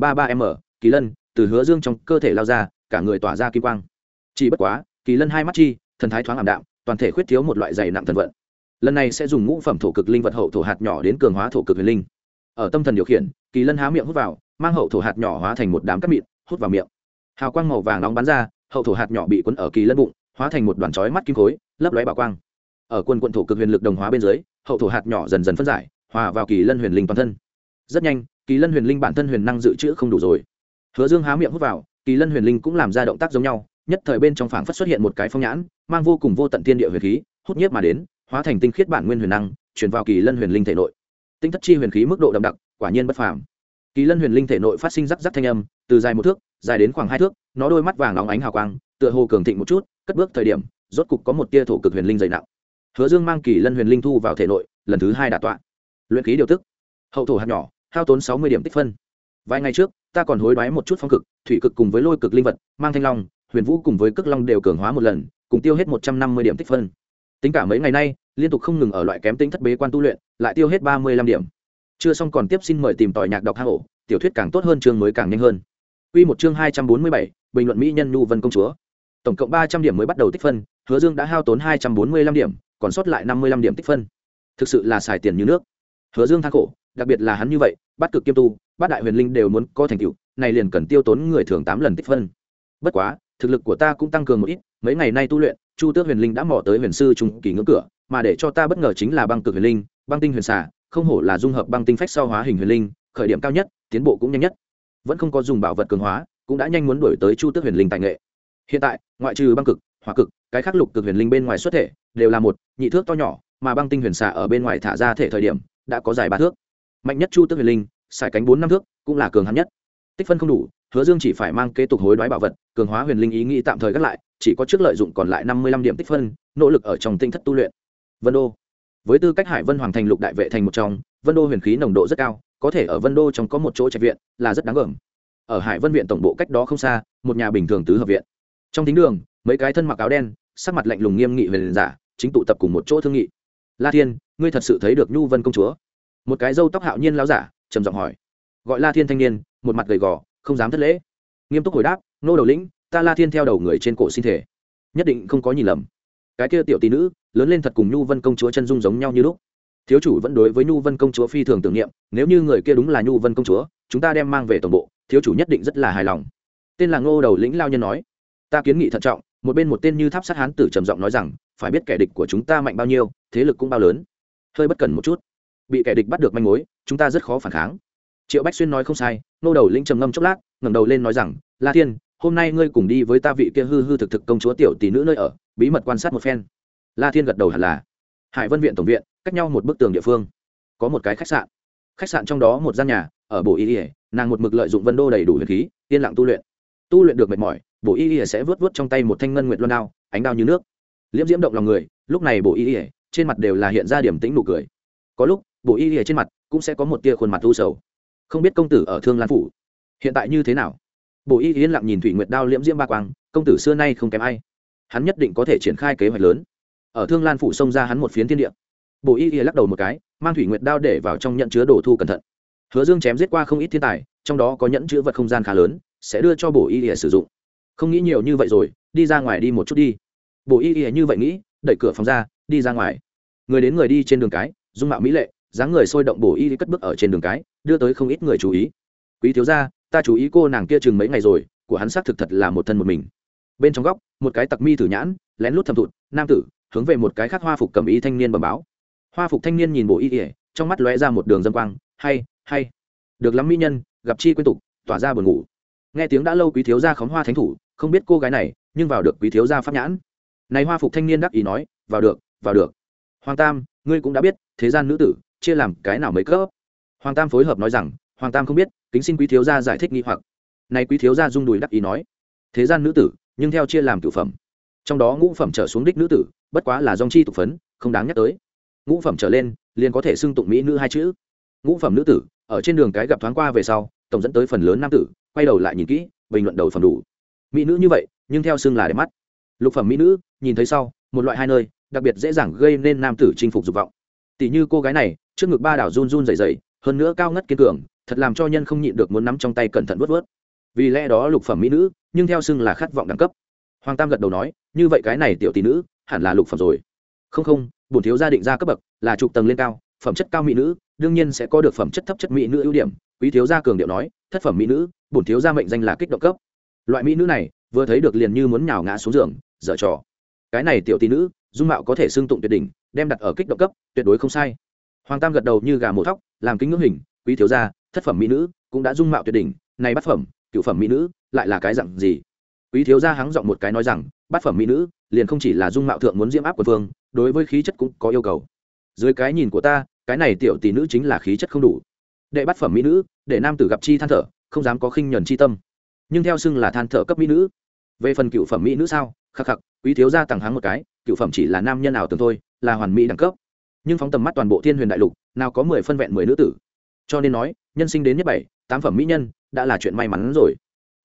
ba ba m, kỳ lân, từ hứa dương trong cơ thể lao ra, cả người tỏa ra kim quang. Chỉ bất quá, kỳ lân hai mắt chi, thần thái thoáng ảm đạm, toàn thể khuyết thiếu một loại dày nặng thần vận. Lần này sẽ dùng ngũ phẩm thổ cực linh vật hậu thổ hạt nhỏ đến cường hóa thổ cực huyền linh. Ở tâm thần điều khiển, kỳ lân há miệng hút vào, mang hậu thổ hạt nhỏ hóa thành một đám cắt mịn, hút vào miệng hào quang màu vàng nóng bắn ra, hậu thổ hạt nhỏ bị quấn ở kỳ lân bụng, hóa thành một đoàn chói mắt kim khối, lấp lóe bảo quang. Ở quân quận thổ cực huyền lực đồng hóa bên dưới, hậu thổ hạt nhỏ dần dần phân giải, hòa vào kỳ lân huyền linh toàn thân. Rất nhanh, kỳ lân huyền linh bản thân huyền năng dự trữ không đủ rồi. Hứa dương há miệng hút vào, kỳ lân huyền linh cũng làm ra động tác giống nhau, nhất thời bên trong phảng phất xuất hiện một cái phong nhãn, mang vô cùng vô tận thiên địa huyền khí, hút nhiếp mà đến, hóa thành tinh khiết bản nguyên huyền năng, chuyển vào kỳ lân huyền linh thể nội. Tinh thất chi huyền khí mức độ đậm đặc, quả nhiên bất phàm kỳ lân huyền linh thể nội phát sinh rắc rắc thanh âm, từ dài một thước, dài đến khoảng hai thước, nó đôi mắt vàng óng ánh hào quang, tựa hồ cường thịnh một chút, cất bước thời điểm, rốt cục có một tia thổ cực huyền linh dày nặng. Hứa dương mang kỳ lân huyền linh thu vào thể nội, lần thứ hai đạt tọa. Luyện khí điều tức. Hậu thổ hạt nhỏ, hao tốn sáu mươi điểm tích phân. Vài ngày trước, ta còn hối đoái một chút phong cực, thủy cực cùng với lôi cực linh vật, mang thanh long, huyền vũ cùng với cước long đều cường hóa một lần, cùng tiêu hết một trăm năm mươi điểm tích phân. Tính cả mấy ngày nay, liên tục không ngừng ở loại kém tính thất bế quan tu luyện, lại tiêu hết ba mươi lăm điểm chưa xong còn tiếp xin mời tìm tòi nhạc đọc hang ổ tiểu thuyết càng tốt hơn chương mới càng nhanh hơn. Quy một chương hai trăm bốn mươi bảy, bình luận mỹ nhân nhu vân công chúa. Tổng cộng ba trăm điểm mới bắt đầu tích phân, hứa dương đã hao tốn hai trăm bốn mươi lăm điểm, còn sót lại năm mươi lăm điểm tích phân. Thực sự là xài tiền như nước. Hứa dương than khổ, đặc biệt là hắn như vậy, bắt cực kiêm tu bát đại huyền linh đều muốn có thành tựu, này liền cần tiêu tốn người thường tám lần tích phân. Bất quá, thực lực của ta cũng tăng cường một ít, mấy ngày nay tu luyện, chu tước huyền linh đã mò tới huyền sư trung kỳ ngưỡng cửa, mà để cho ta bất ngờ chính là băng cực huyền linh, băng tinh huyền xà không hổ là dung hợp băng tinh phách sau hóa hình huyền linh, khởi điểm cao nhất, tiến bộ cũng nhanh nhất. Vẫn không có dùng bảo vật cường hóa, cũng đã nhanh muốn đổi tới chu tước huyền linh tài nghệ. Hiện tại, ngoại trừ băng cực, hỏa cực, cái khắc lục cực huyền linh bên ngoài xuất thể, đều là một, nhị thước to nhỏ, mà băng tinh huyền xà ở bên ngoài thả ra thể thời điểm, đã có dài ba thước. Mạnh nhất chu tước huyền linh, xài cánh bốn năm thước, cũng là cường hắn nhất. Tích phân không đủ, hứa dương chỉ phải mang kế tục hối đoái bảo vật, cường hóa huyền linh ý nghĩ tạm thời gác lại, chỉ có trước lợi dụng còn lại năm mươi lăm điểm tích phân, nỗ lực ở trong tinh thất tu luyện. Vân đô với tư cách hải vân hoàng thành lục đại vệ thành một trong, vân đô huyền khí nồng độ rất cao, có thể ở vân đô trong có một chỗ trạch viện là rất đáng gờm ở hải vân viện tổng bộ cách đó không xa, một nhà bình thường tứ hợp viện. Trong thính đường, mấy cái thân mặc áo đen, sắc mặt lạnh lùng nghiêm nghị về liền giả, chính tụ tập cùng một chỗ thương nghị. La thiên, ngươi thật sự thấy được nhu vân công chúa? Một cái râu tóc hạo nhiên lao giả, trầm giọng hỏi. Gọi la thiên thanh niên, một mặt gầy gò, không dám thất lễ. Nghiêm túc hồi đáp, nô đầu lĩnh, ta la thiên theo đầu người trên cổ sinh thể. Nhất định không có nhìn lầm cái kia tiểu tỷ nữ, lớn lên thật cùng nhu vân công chúa chân dung giống nhau như lúc. Thiếu chủ vẫn đối với nhu vân công chúa phi thường tưởng niệm, nếu như người kia đúng là nhu vân công chúa, chúng ta đem mang về tổng bộ, thiếu chủ nhất định rất là hài lòng. Tên là ngô đầu lĩnh lao nhân nói, ta kiến nghị thận trọng, một bên một tên như tháp sát hán tử trầm giọng nói rằng, phải biết kẻ địch của chúng ta mạnh bao nhiêu, thế lực cũng bao lớn. Hơi bất cần một chút, bị kẻ địch bắt được manh mối, chúng ta rất khó phản kháng. Triệu bách xuyên nói không sai, Ngô đầu lĩnh trầm ngâm chốc lát, ngẩng đầu lên nói rằng, la thiên, hôm nay ngươi cùng đi với ta vị kia hư hư thực thực công chúa tiểu tỷ nữ nơi ở bí mật quan sát một phen. La thiên gật đầu hẳn là. Hải vân viện tổng viện, cách nhau một bức tường địa phương. Có một cái khách sạn. Khách sạn trong đó một gian nhà, ở bộ y ỉa nàng một mực lợi dụng vân đô đầy đủ huyền khí, yên lặng tu luyện. Tu luyện được mệt mỏi bộ y ỉa sẽ vớt vớt trong tay một thanh ngân nguyệt loan đao, ánh đao như nước. Liễm diễm động lòng người, lúc này bộ y ỉa trên mặt đều là hiện ra điểm tĩnh nụ cười. Có lúc bộ y ỉa trên mặt cũng sẽ có một tia khuôn mặt u sầu. Không biết công tử ở thương lan phủ, hiện tại như thế nào? Bộ y yên lặng nhìn thủy nguyệt đao liễm diễm ba quang, công tử xưa nay không kém ai hắn nhất định có thể triển khai kế hoạch lớn. Ở thương lan phủ xông ra hắn một phiến thiên địa. Bộ y y lắc đầu một cái, mang thủy nguyệt đao để vào trong nhận chứa đồ thu cẩn thận. Hứa dương chém giết qua không ít thiên tài, trong đó có nhẫn chứa vật không gian khá lớn, sẽ đưa cho bộ y y sử dụng. Không nghĩ nhiều như vậy rồi, đi ra ngoài đi một chút đi. Bộ y y như vậy nghĩ, đẩy cửa phòng ra, đi ra ngoài. Người đến người đi trên đường cái, dung mạo mỹ lệ, dáng người sôi động bổ y cất bước ở trên đường cái, đưa tới không ít người chú ý. Quý thiếu gia, ta chú ý cô nàng kia chừng mấy ngày rồi, của hắn xác thực thật là một thân một mình. Bên trong góc một cái tặc mi thử nhãn, lén lút thầm thụt, nam tử, hướng về một cái khác hoa phục cầm ý thanh niên bẩm báo. Hoa phục thanh niên nhìn bộ y ỉa trong mắt lóe ra một đường dâm quang, hay hay, được lắm mỹ nhân, gặp chi quên tục, tỏa ra buồn ngủ. Nghe tiếng đã lâu quý thiếu gia khóm hoa thánh thủ, không biết cô gái này, nhưng vào được quý thiếu gia pháp nhãn. Này hoa phục thanh niên đắc ý nói, vào được vào được. Hoàng tam, ngươi cũng đã biết, thế gian nữ tử, chia làm cái nào mấy cấp? Hoàng tam phối hợp nói rằng, hoàng tam không biết, kính xin quý thiếu gia giải thích nghi hoặc. Này quý thiếu gia rung đùi đắc ý nói, thế gian nữ tử nhưng theo chia làm cửu phẩm. Trong đó ngũ phẩm trở xuống đích nữ tử, bất quá là dòng chi tục phấn, không đáng nhắc tới. Ngũ phẩm trở lên, liền có thể xưng tụng mỹ nữ hai chữ. Ngũ phẩm nữ tử, ở trên đường cái gặp thoáng qua về sau, tổng dẫn tới phần lớn nam tử, quay đầu lại nhìn kỹ, bình luận đầu phẩm đủ. Mỹ nữ như vậy, nhưng theo xưng là đẹp mắt. Lục phẩm mỹ nữ, nhìn thấy sau, một loại hai nơi, đặc biệt dễ dàng gây nên nam tử chinh phục dục vọng. Tỷ như cô gái này, trước ngực ba đảo run run dày dày hơn nữa cao ngất kiên cường, thật làm cho nhân không nhịn được muốn nắm trong tay cẩn thận vớt vớt vì lẽ đó lục phẩm mỹ nữ, nhưng theo xưng là khát vọng đẳng cấp. Hoàng tam gật đầu nói, như vậy cái này tiểu tỷ nữ, hẳn là lục phẩm rồi. Không không, bổn thiếu gia định ra cấp bậc, là chục tầng lên cao, phẩm chất cao mỹ nữ, đương nhiên sẽ có được phẩm chất thấp chất mỹ nữ ưu điểm, quý thiếu gia cường điệu nói, thất phẩm mỹ nữ, bổn thiếu gia mệnh danh là kích động cấp. Loại mỹ nữ này, vừa thấy được liền như muốn nhào ngã xuống giường, dở trò. Cái này tiểu tỷ nữ, dung mạo có thể xưng tụng tuyệt đỉnh, đem đặt ở kích động cấp, tuyệt đối không sai. Hoàng tam gật đầu như gà mổ thóc, làm kính ngưỡng hình, quý thiếu gia, thất phẩm mỹ nữ, cũng đã dung mạo tuyệt đỉnh, này bát phẩm cựu phẩm mỹ nữ lại là cái dặn gì? Quý thiếu gia hắng giọng một cái nói rằng, bát phẩm mỹ nữ liền không chỉ là dung mạo thượng muốn diễm áp của vương, đối với khí chất cũng có yêu cầu. Dưới cái nhìn của ta, cái này tiểu tỷ nữ chính là khí chất không đủ. Đệ bát phẩm mỹ nữ, để nam tử gặp chi than thở, không dám có khinh nhuần chi tâm. Nhưng theo xưng là than thở cấp mỹ nữ, về phần cựu phẩm mỹ nữ sao? Khắc khắc, quý thiếu gia tặng hắng một cái, cựu phẩm chỉ là nam nhân ảo tưởng thôi, là hoàn mỹ đẳng cấp. Nhưng phóng tầm mắt toàn bộ thiên huyền đại lục, nào có mười phân vẹn mười nữ tử. Cho nên nói, nhân sinh đến nhất bảy, tám phẩm mỹ nhân đã là chuyện may mắn rồi.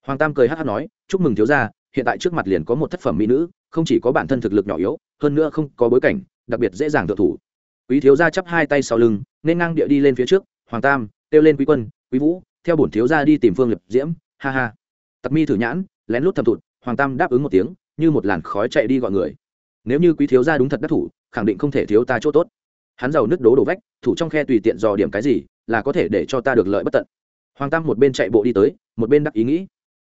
Hoàng tam cười hát hát nói, chúc mừng thiếu gia, hiện tại trước mặt liền có một thất phẩm mỹ nữ, không chỉ có bản thân thực lực nhỏ yếu, hơn nữa không có bối cảnh, đặc biệt dễ dàng tự thủ. Quý thiếu gia chắp hai tay sau lưng, nên ngang địa đi lên phía trước, hoàng tam, kêu lên quý quân, quý vũ, theo bổn thiếu gia đi tìm phương lập diễm, ha ha. Tặc mi thử nhãn, lén lút thầm thụt, hoàng tam đáp ứng một tiếng, như một làn khói chạy đi gọi người. Nếu như quý thiếu gia đúng thật đắc thủ, khẳng định không thể thiếu ta chỗ tốt. Hắn giàu nứt đố đổ vách, thủ trong khe tùy tiện dò điểm cái gì, là có thể để cho ta được lợi bất tận hoàng tam một bên chạy bộ đi tới, một bên đắc ý nghĩ.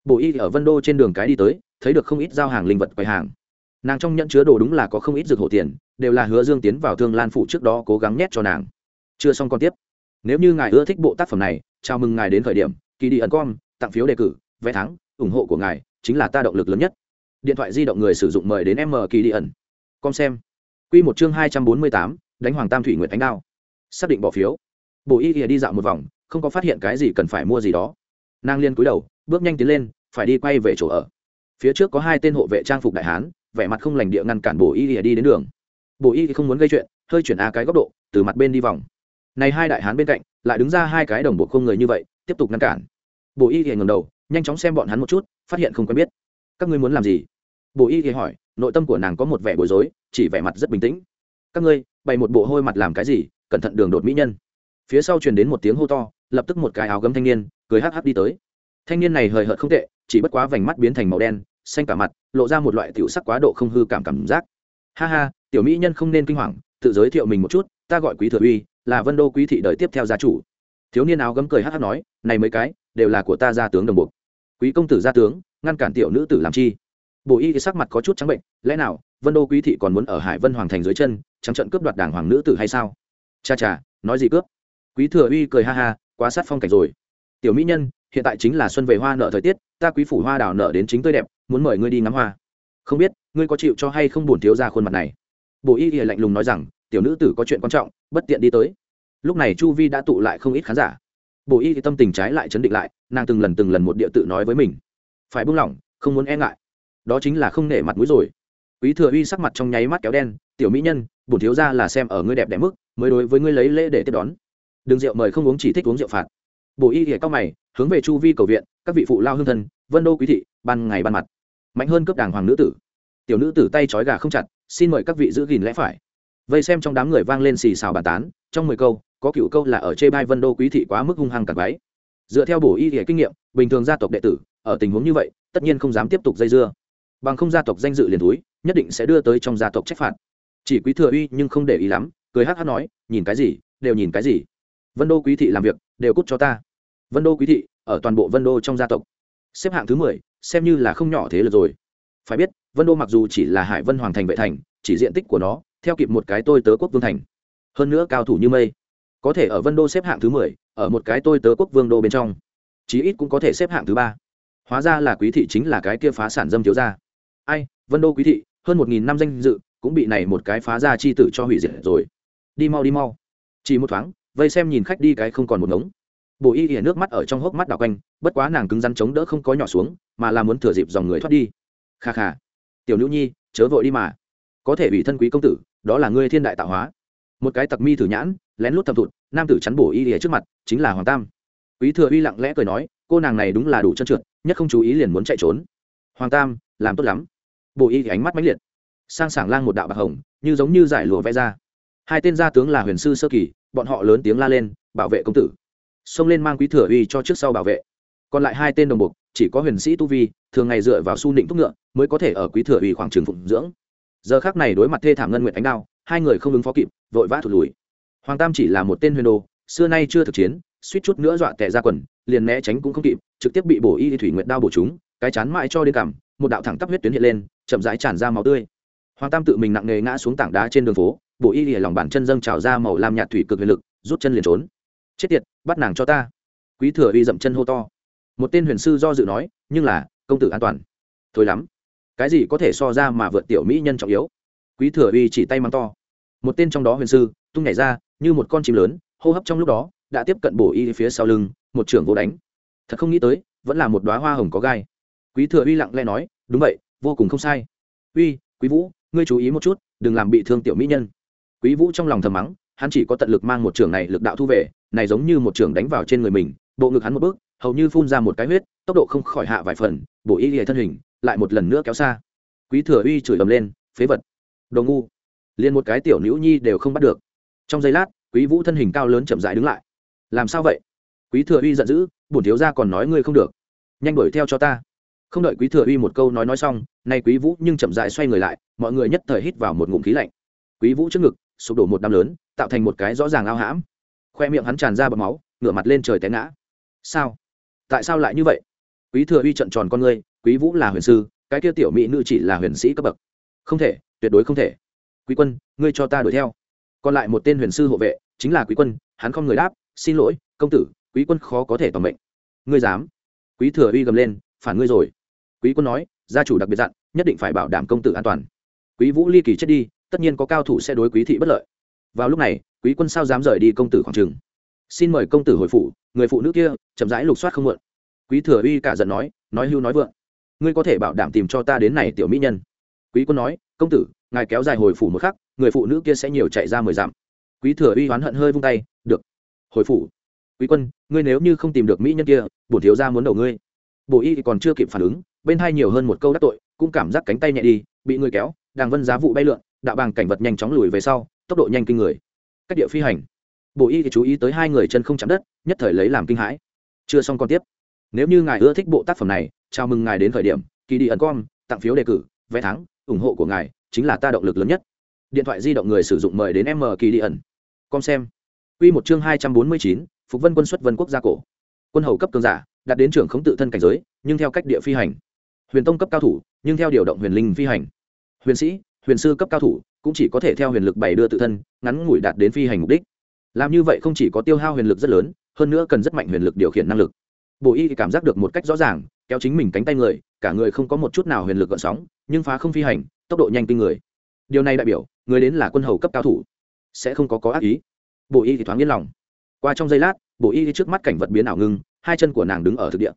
Bộ y ở vân đô trên đường cái đi tới, thấy được không ít giao hàng linh vật quầy hàng. Nàng trong nhận chứa đồ đúng là có không ít dược hộ tiền, đều là hứa dương tiến vào thương lan phụ trước đó cố gắng nhét cho nàng. Chưa xong còn tiếp. Nếu như ngài ưa thích bộ tác phẩm này, chào mừng ngài đến khởi điểm kỳ đi ẩn com, tặng phiếu đề cử, vé thắng, ủng hộ của ngài chính là ta động lực lớn nhất. Điện thoại di động người sử dụng mời đến m kỳ đi ẩn. Com xem. Q một chương hai trăm bốn mươi tám, đánh hoàng tam thủy nguyện Ánh đao. Xác định bỏ phiếu. Bộ y ỉa đi dạo một vòng không có phát hiện cái gì cần phải mua gì đó. Nàng liên cúi đầu, bước nhanh tiến lên, phải đi quay về chỗ ở. Phía trước có hai tên hộ vệ trang phục đại hán, vẻ mặt không lành địa ngăn cản bổ y ỉa đi đến đường. Bổ y thì không muốn gây chuyện, hơi chuyển a cái góc độ, từ mặt bên đi vòng. Này hai đại hán bên cạnh, lại đứng ra hai cái đồng bộ không người như vậy, tiếp tục ngăn cản. Bổ y thì ngầm đầu, nhanh chóng xem bọn hắn một chút, phát hiện không quen biết. Các ngươi muốn làm gì? Bổ y thì hỏi, nội tâm của nàng có một vẻ bối rối, chỉ vẻ mặt rất bình tĩnh. Các ngươi, bày một bộ hôi mặt làm cái gì, cẩn thận đường đột mỹ nhân. Phía sau truyền đến một tiếng hô to lập tức một cái áo gấm thanh niên, cười hắc hắc đi tới. Thanh niên này hời hợt không tệ, chỉ bất quá vành mắt biến thành màu đen, xanh cả mặt, lộ ra một loại tiểu sắc quá độ không hư cảm cảm giác. Ha ha, tiểu mỹ nhân không nên kinh hoàng, tự giới thiệu mình một chút, ta gọi quý thừa uy, là vân đô quý thị đời tiếp theo gia chủ. Thiếu niên áo gấm cười hắc hắc nói, này mấy cái, đều là của ta gia tướng đồng bộ. Quý công tử gia tướng, ngăn cản tiểu nữ tử làm chi? Bộ y sắc mặt có chút trắng bệnh, lẽ nào, vân đô quý thị còn muốn ở hải vân hoàng thành dưới chân, trắng trận cướp đoạt đảng hoàng nữ tử hay sao? Cha cha, nói gì cướp? Quý thừa uy cười ha ha quá sát phong cảnh rồi. Tiểu mỹ nhân, hiện tại chính là xuân về hoa nợ thời tiết, ta quý phủ hoa đào nợ đến chính tươi đẹp, muốn mời ngươi đi ngắm hoa. Không biết, ngươi có chịu cho hay không buồn thiếu ra khuôn mặt này? Bộ y lạnh lùng nói rằng, tiểu nữ tử có chuyện quan trọng, bất tiện đi tới. Lúc này chu vi đã tụ lại không ít khán giả. Bộ y tâm tình trái lại chấn định lại, nàng từng lần từng lần một địa tự nói với mình. Phải buông lỏng, không muốn e ngại. Đó chính là không nể mặt mũi rồi. Quý thừa uy sắc mặt trong nháy mắt kéo đen, tiểu mỹ nhân bổn thiếu ra là xem ở ngươi đẹp đẽ mức, mới đối với ngươi lấy lễ để tiếp đón đừng rượu mời không uống chỉ thích uống rượu phạt. Bổ y ghẻ cao mày, hướng về chu vi cầu viện, các vị phụ lao hương thân, vân đô quý thị, ban ngày ban mặt. Mạnh hơn cấp đàng hoàng nữ tử. Tiểu nữ tử tay trói gà không chặt, xin mời các vị giữ gìn lẽ phải. Vây xem trong đám người vang lên xì xào bàn tán, trong mười câu, có cựu câu là ở chê bai vân đô quý thị quá mức hung hăng cặp váy dựa theo bổ y ghẻ kinh nghiệm, bình thường gia tộc đệ tử, ở tình huống như vậy, tất nhiên không dám tiếp tục dây dưa. Bằng không gia tộc danh dự liền túi, nhất định sẽ đưa tới trong gia tộc trách phạt. Chỉ quý thừa uy nhưng không để ý lắm, cười hát hát nói, nhìn cái gì, đều nhìn cái gì vân đô quý thị làm việc, đều cút cho ta. Vân đô quý thị, ở toàn bộ vân đô trong gia tộc. Xếp hạng thứ mười, xem như là không nhỏ thế lực rồi. Phải biết, vân đô mặc dù chỉ là hải vân hoàng thành vệ thành, chỉ diện tích của nó, theo kịp một cái tôi tớ quốc vương thành. Hơn nữa cao thủ như mây. Có thể ở vân đô xếp hạng thứ mười, ở một cái tôi tớ quốc vương đô bên trong. Chí ít cũng có thể xếp hạng thứ ba. Hóa ra là quý thị chính là cái kia phá sản dâm thiếu ra ai, vân đô quý thị, hơn một nghìn năm danh dự, cũng bị này một cái phá ra chi tử cho hủy diệt rồi. Đi mau đi mau. Chỉ một thoáng vây xem nhìn khách đi cái không còn một ngống. Bộ y ỉa nước mắt ở trong hốc mắt đảo quanh, bất quá nàng cứng rắn chống đỡ không có nhỏ xuống, mà là muốn thừa dịp dòng người thoát đi. Kha kha. Tiểu nữ nhi, chớ vội đi mà. Có thể bị thân quý công tử, đó là ngươi thiên đại tạo hóa. Một cái tặc mi thử nhãn, lén lút thầm thụt, nam tử chắn bổ y ỉa trước mặt, chính là hoàng tam. Quý thừa uy lặng lẽ cười nói, cô nàng này đúng là đủ trơn trượt, nhất không chú ý liền muốn chạy trốn. Hoàng tam, làm tốt lắm. Bổ y ánh mắt mãnh liệt. Sang sảng lang một đạo bạc hồng, như giống như giải lụa vẽ ra. Hai tên gia tướng là huyền sư sơ kỳ bọn họ lớn tiếng la lên, bảo vệ công tử. Xông lên mang quý thừa uy cho trước sau bảo vệ. Còn lại hai tên đồng bục chỉ có huyền sĩ tu vi, thường ngày dựa vào su nịnh thúc ngựa, mới có thể ở quý thừa uy khoảng trường phụng dưỡng. Giờ khác này đối mặt thê thảm ngân nguyện ánh đao, hai người không ứng phó kịp, vội vã thụt lùi. Hoàng tam chỉ là một tên huyền đồ, xưa nay chưa thực chiến, suýt chút nữa dọa tệ ra quần, liền né tránh cũng không kịp, trực tiếp bị bổ y thủy nguyện đao bổ chúng, cái chán mãi cho đến cảm một đạo thẳng tắp huyết tuyến hiện lên, chậm rãi tràn ra máu tươi. Hoàng tam tự mình nặng nề ngã xuống tảng đá trên đường phố bộ y lìa lòng bàn chân dâng trào ra màu lam nhạt thủy cực huyền lực, rút chân liền trốn. Chết tiệt, bắt nàng cho ta. Quý thừa uy dậm chân hô to. Một tên huyền sư do dự nói, nhưng là, công tử an toàn. Thôi lắm. Cái gì có thể so ra mà vượt tiểu mỹ nhân trọng yếu? Quý thừa uy chỉ tay mang to. Một tên trong đó huyền sư, tung nhảy ra, như một con chim lớn, hô hấp trong lúc đó, đã tiếp cận bổ y phía sau lưng, một trưởng vô đánh. Thật không nghĩ tới, vẫn là một đoá hoa hồng có gai. Quý thừa uy lặng lẽ nói, đúng vậy, vô cùng không sai. Uy, quý vũ, ngươi chú ý một chút, đừng làm bị thương tiểu mỹ nhân quý vũ trong lòng thầm mắng, hắn chỉ có tận lực mang một trường này lực đạo thu về, này giống như một trường đánh vào trên người mình, bộ ngực hắn một bước, hầu như phun ra một cái huyết, tốc độ không khỏi hạ vài phần, bộ y lìa thân hình lại một lần nữa kéo xa. Quý thừa uy chửi ầm lên, phế vật! Đồ ngu! Liền một cái tiểu nữ nhi đều không bắt được. Trong giây lát, quý vũ thân hình cao lớn chậm rãi đứng lại. Làm sao vậy? Quý thừa uy giận dữ, bổn thiếu gia còn nói ngươi không được. Nhanh đuổi theo cho ta. Không đợi quý thừa uy một câu nói nói xong, nay quý vũ nhưng chậm rãi xoay người lại, mọi người nhất thời hít vào một ngụm khí lạnh. Quý vũ trước ngực sụp đổ một đám lớn, tạo thành một cái rõ ràng ao hãm. Khoe miệng hắn tràn ra bọt máu, ngửa mặt lên trời té ngã. Sao? Tại sao lại như vậy? Quý thừa uy trận tròn con ngươi, quý vũ là huyền sư, cái kia tiểu mỹ nữ chỉ là huyền sĩ cấp bậc. Không thể, tuyệt đối không thể. Quý quân, ngươi cho ta đuổi theo. Còn lại một tên huyền sư hộ vệ, chính là quý quân, hắn không người đáp, xin lỗi, công tử, quý quân khó có thể toàn mệnh. Ngươi dám? Quý thừa uy gầm lên, phản ngươi rồi. Quý quân nói, gia chủ đặc biệt dặn, nhất định phải bảo đảm công tử an toàn. Quý vũ ly kỳ chết đi tất nhiên có cao thủ sẽ đối quý thị bất lợi. Vào lúc này, quý quân sao dám rời đi công tử khoảng trường? Xin mời công tử hồi phủ, người phụ nữ kia, chậm rãi lục soát không mượn. Quý thừa uy cả giận nói nói hưu nói vượng. Ngươi có thể bảo đảm tìm cho ta đến này tiểu mỹ nhân. Quý quân nói, công tử, ngài kéo dài hồi phủ một khắc, người phụ nữ kia sẽ nhiều chạy ra mười dặm. Quý thừa uy hoán hận hơi vung tay, được. Hồi phủ. Quý quân, ngươi nếu như không tìm được mỹ nhân kia, bổn thiếu ra muốn đầu ngươi. Bổ y còn chưa kịp phản ứng, bên hai nhiều hơn một câu đắc tội, cũng cảm giác cánh tay nhẹ đi, bị người kéo, đàng vân giá vụ bay lượn đạo bàng cảnh vật nhanh chóng lùi về sau, tốc độ nhanh kinh người. Cách địa phi hành. Bộ y thì chú ý tới hai người chân không chạm đất, nhất thời lấy làm kinh hãi. Chưa xong còn tiếp. Nếu như ngài ưa thích bộ tác phẩm này, chào mừng ngài đến thời điểm kỳ đi ẩn com, tặng phiếu đề cử, vé thắng, ủng hộ của ngài chính là ta động lực lớn nhất. Điện thoại di động người sử dụng mời đến m kỳ đi ẩn. Com xem. Quy một chương hai trăm bốn mươi chín, phục vân quân xuất vân quốc gia cổ. Quân hầu cấp cường giả, đạt đến trưởng không tự thân cảnh giới, nhưng theo cách địa phi hành. Huyền tông cấp cao thủ, nhưng theo điều động huyền linh phi hành. Huyền sĩ huyền sư cấp cao thủ cũng chỉ có thể theo huyền lực bảy đưa tự thân, ngắn ngủi đạt đến phi hành mục đích. Làm như vậy không chỉ có tiêu hao huyền lực rất lớn, hơn nữa cần rất mạnh huyền lực điều khiển năng lực. Bộ y cảm giác được một cách rõ ràng, kéo chính mình cánh tay người, cả người không có một chút nào huyền lực gợn sóng, nhưng phá không phi hành, tốc độ nhanh kinh người. Điều này đại biểu, người đến là quân hầu cấp cao thủ, sẽ không có có ác ý. Bộ y thì thoáng yên lòng. Qua trong giây lát bộ y trước mắt cảnh vật biến ảo ngưng, hai chân của nàng đứng ở thực địa.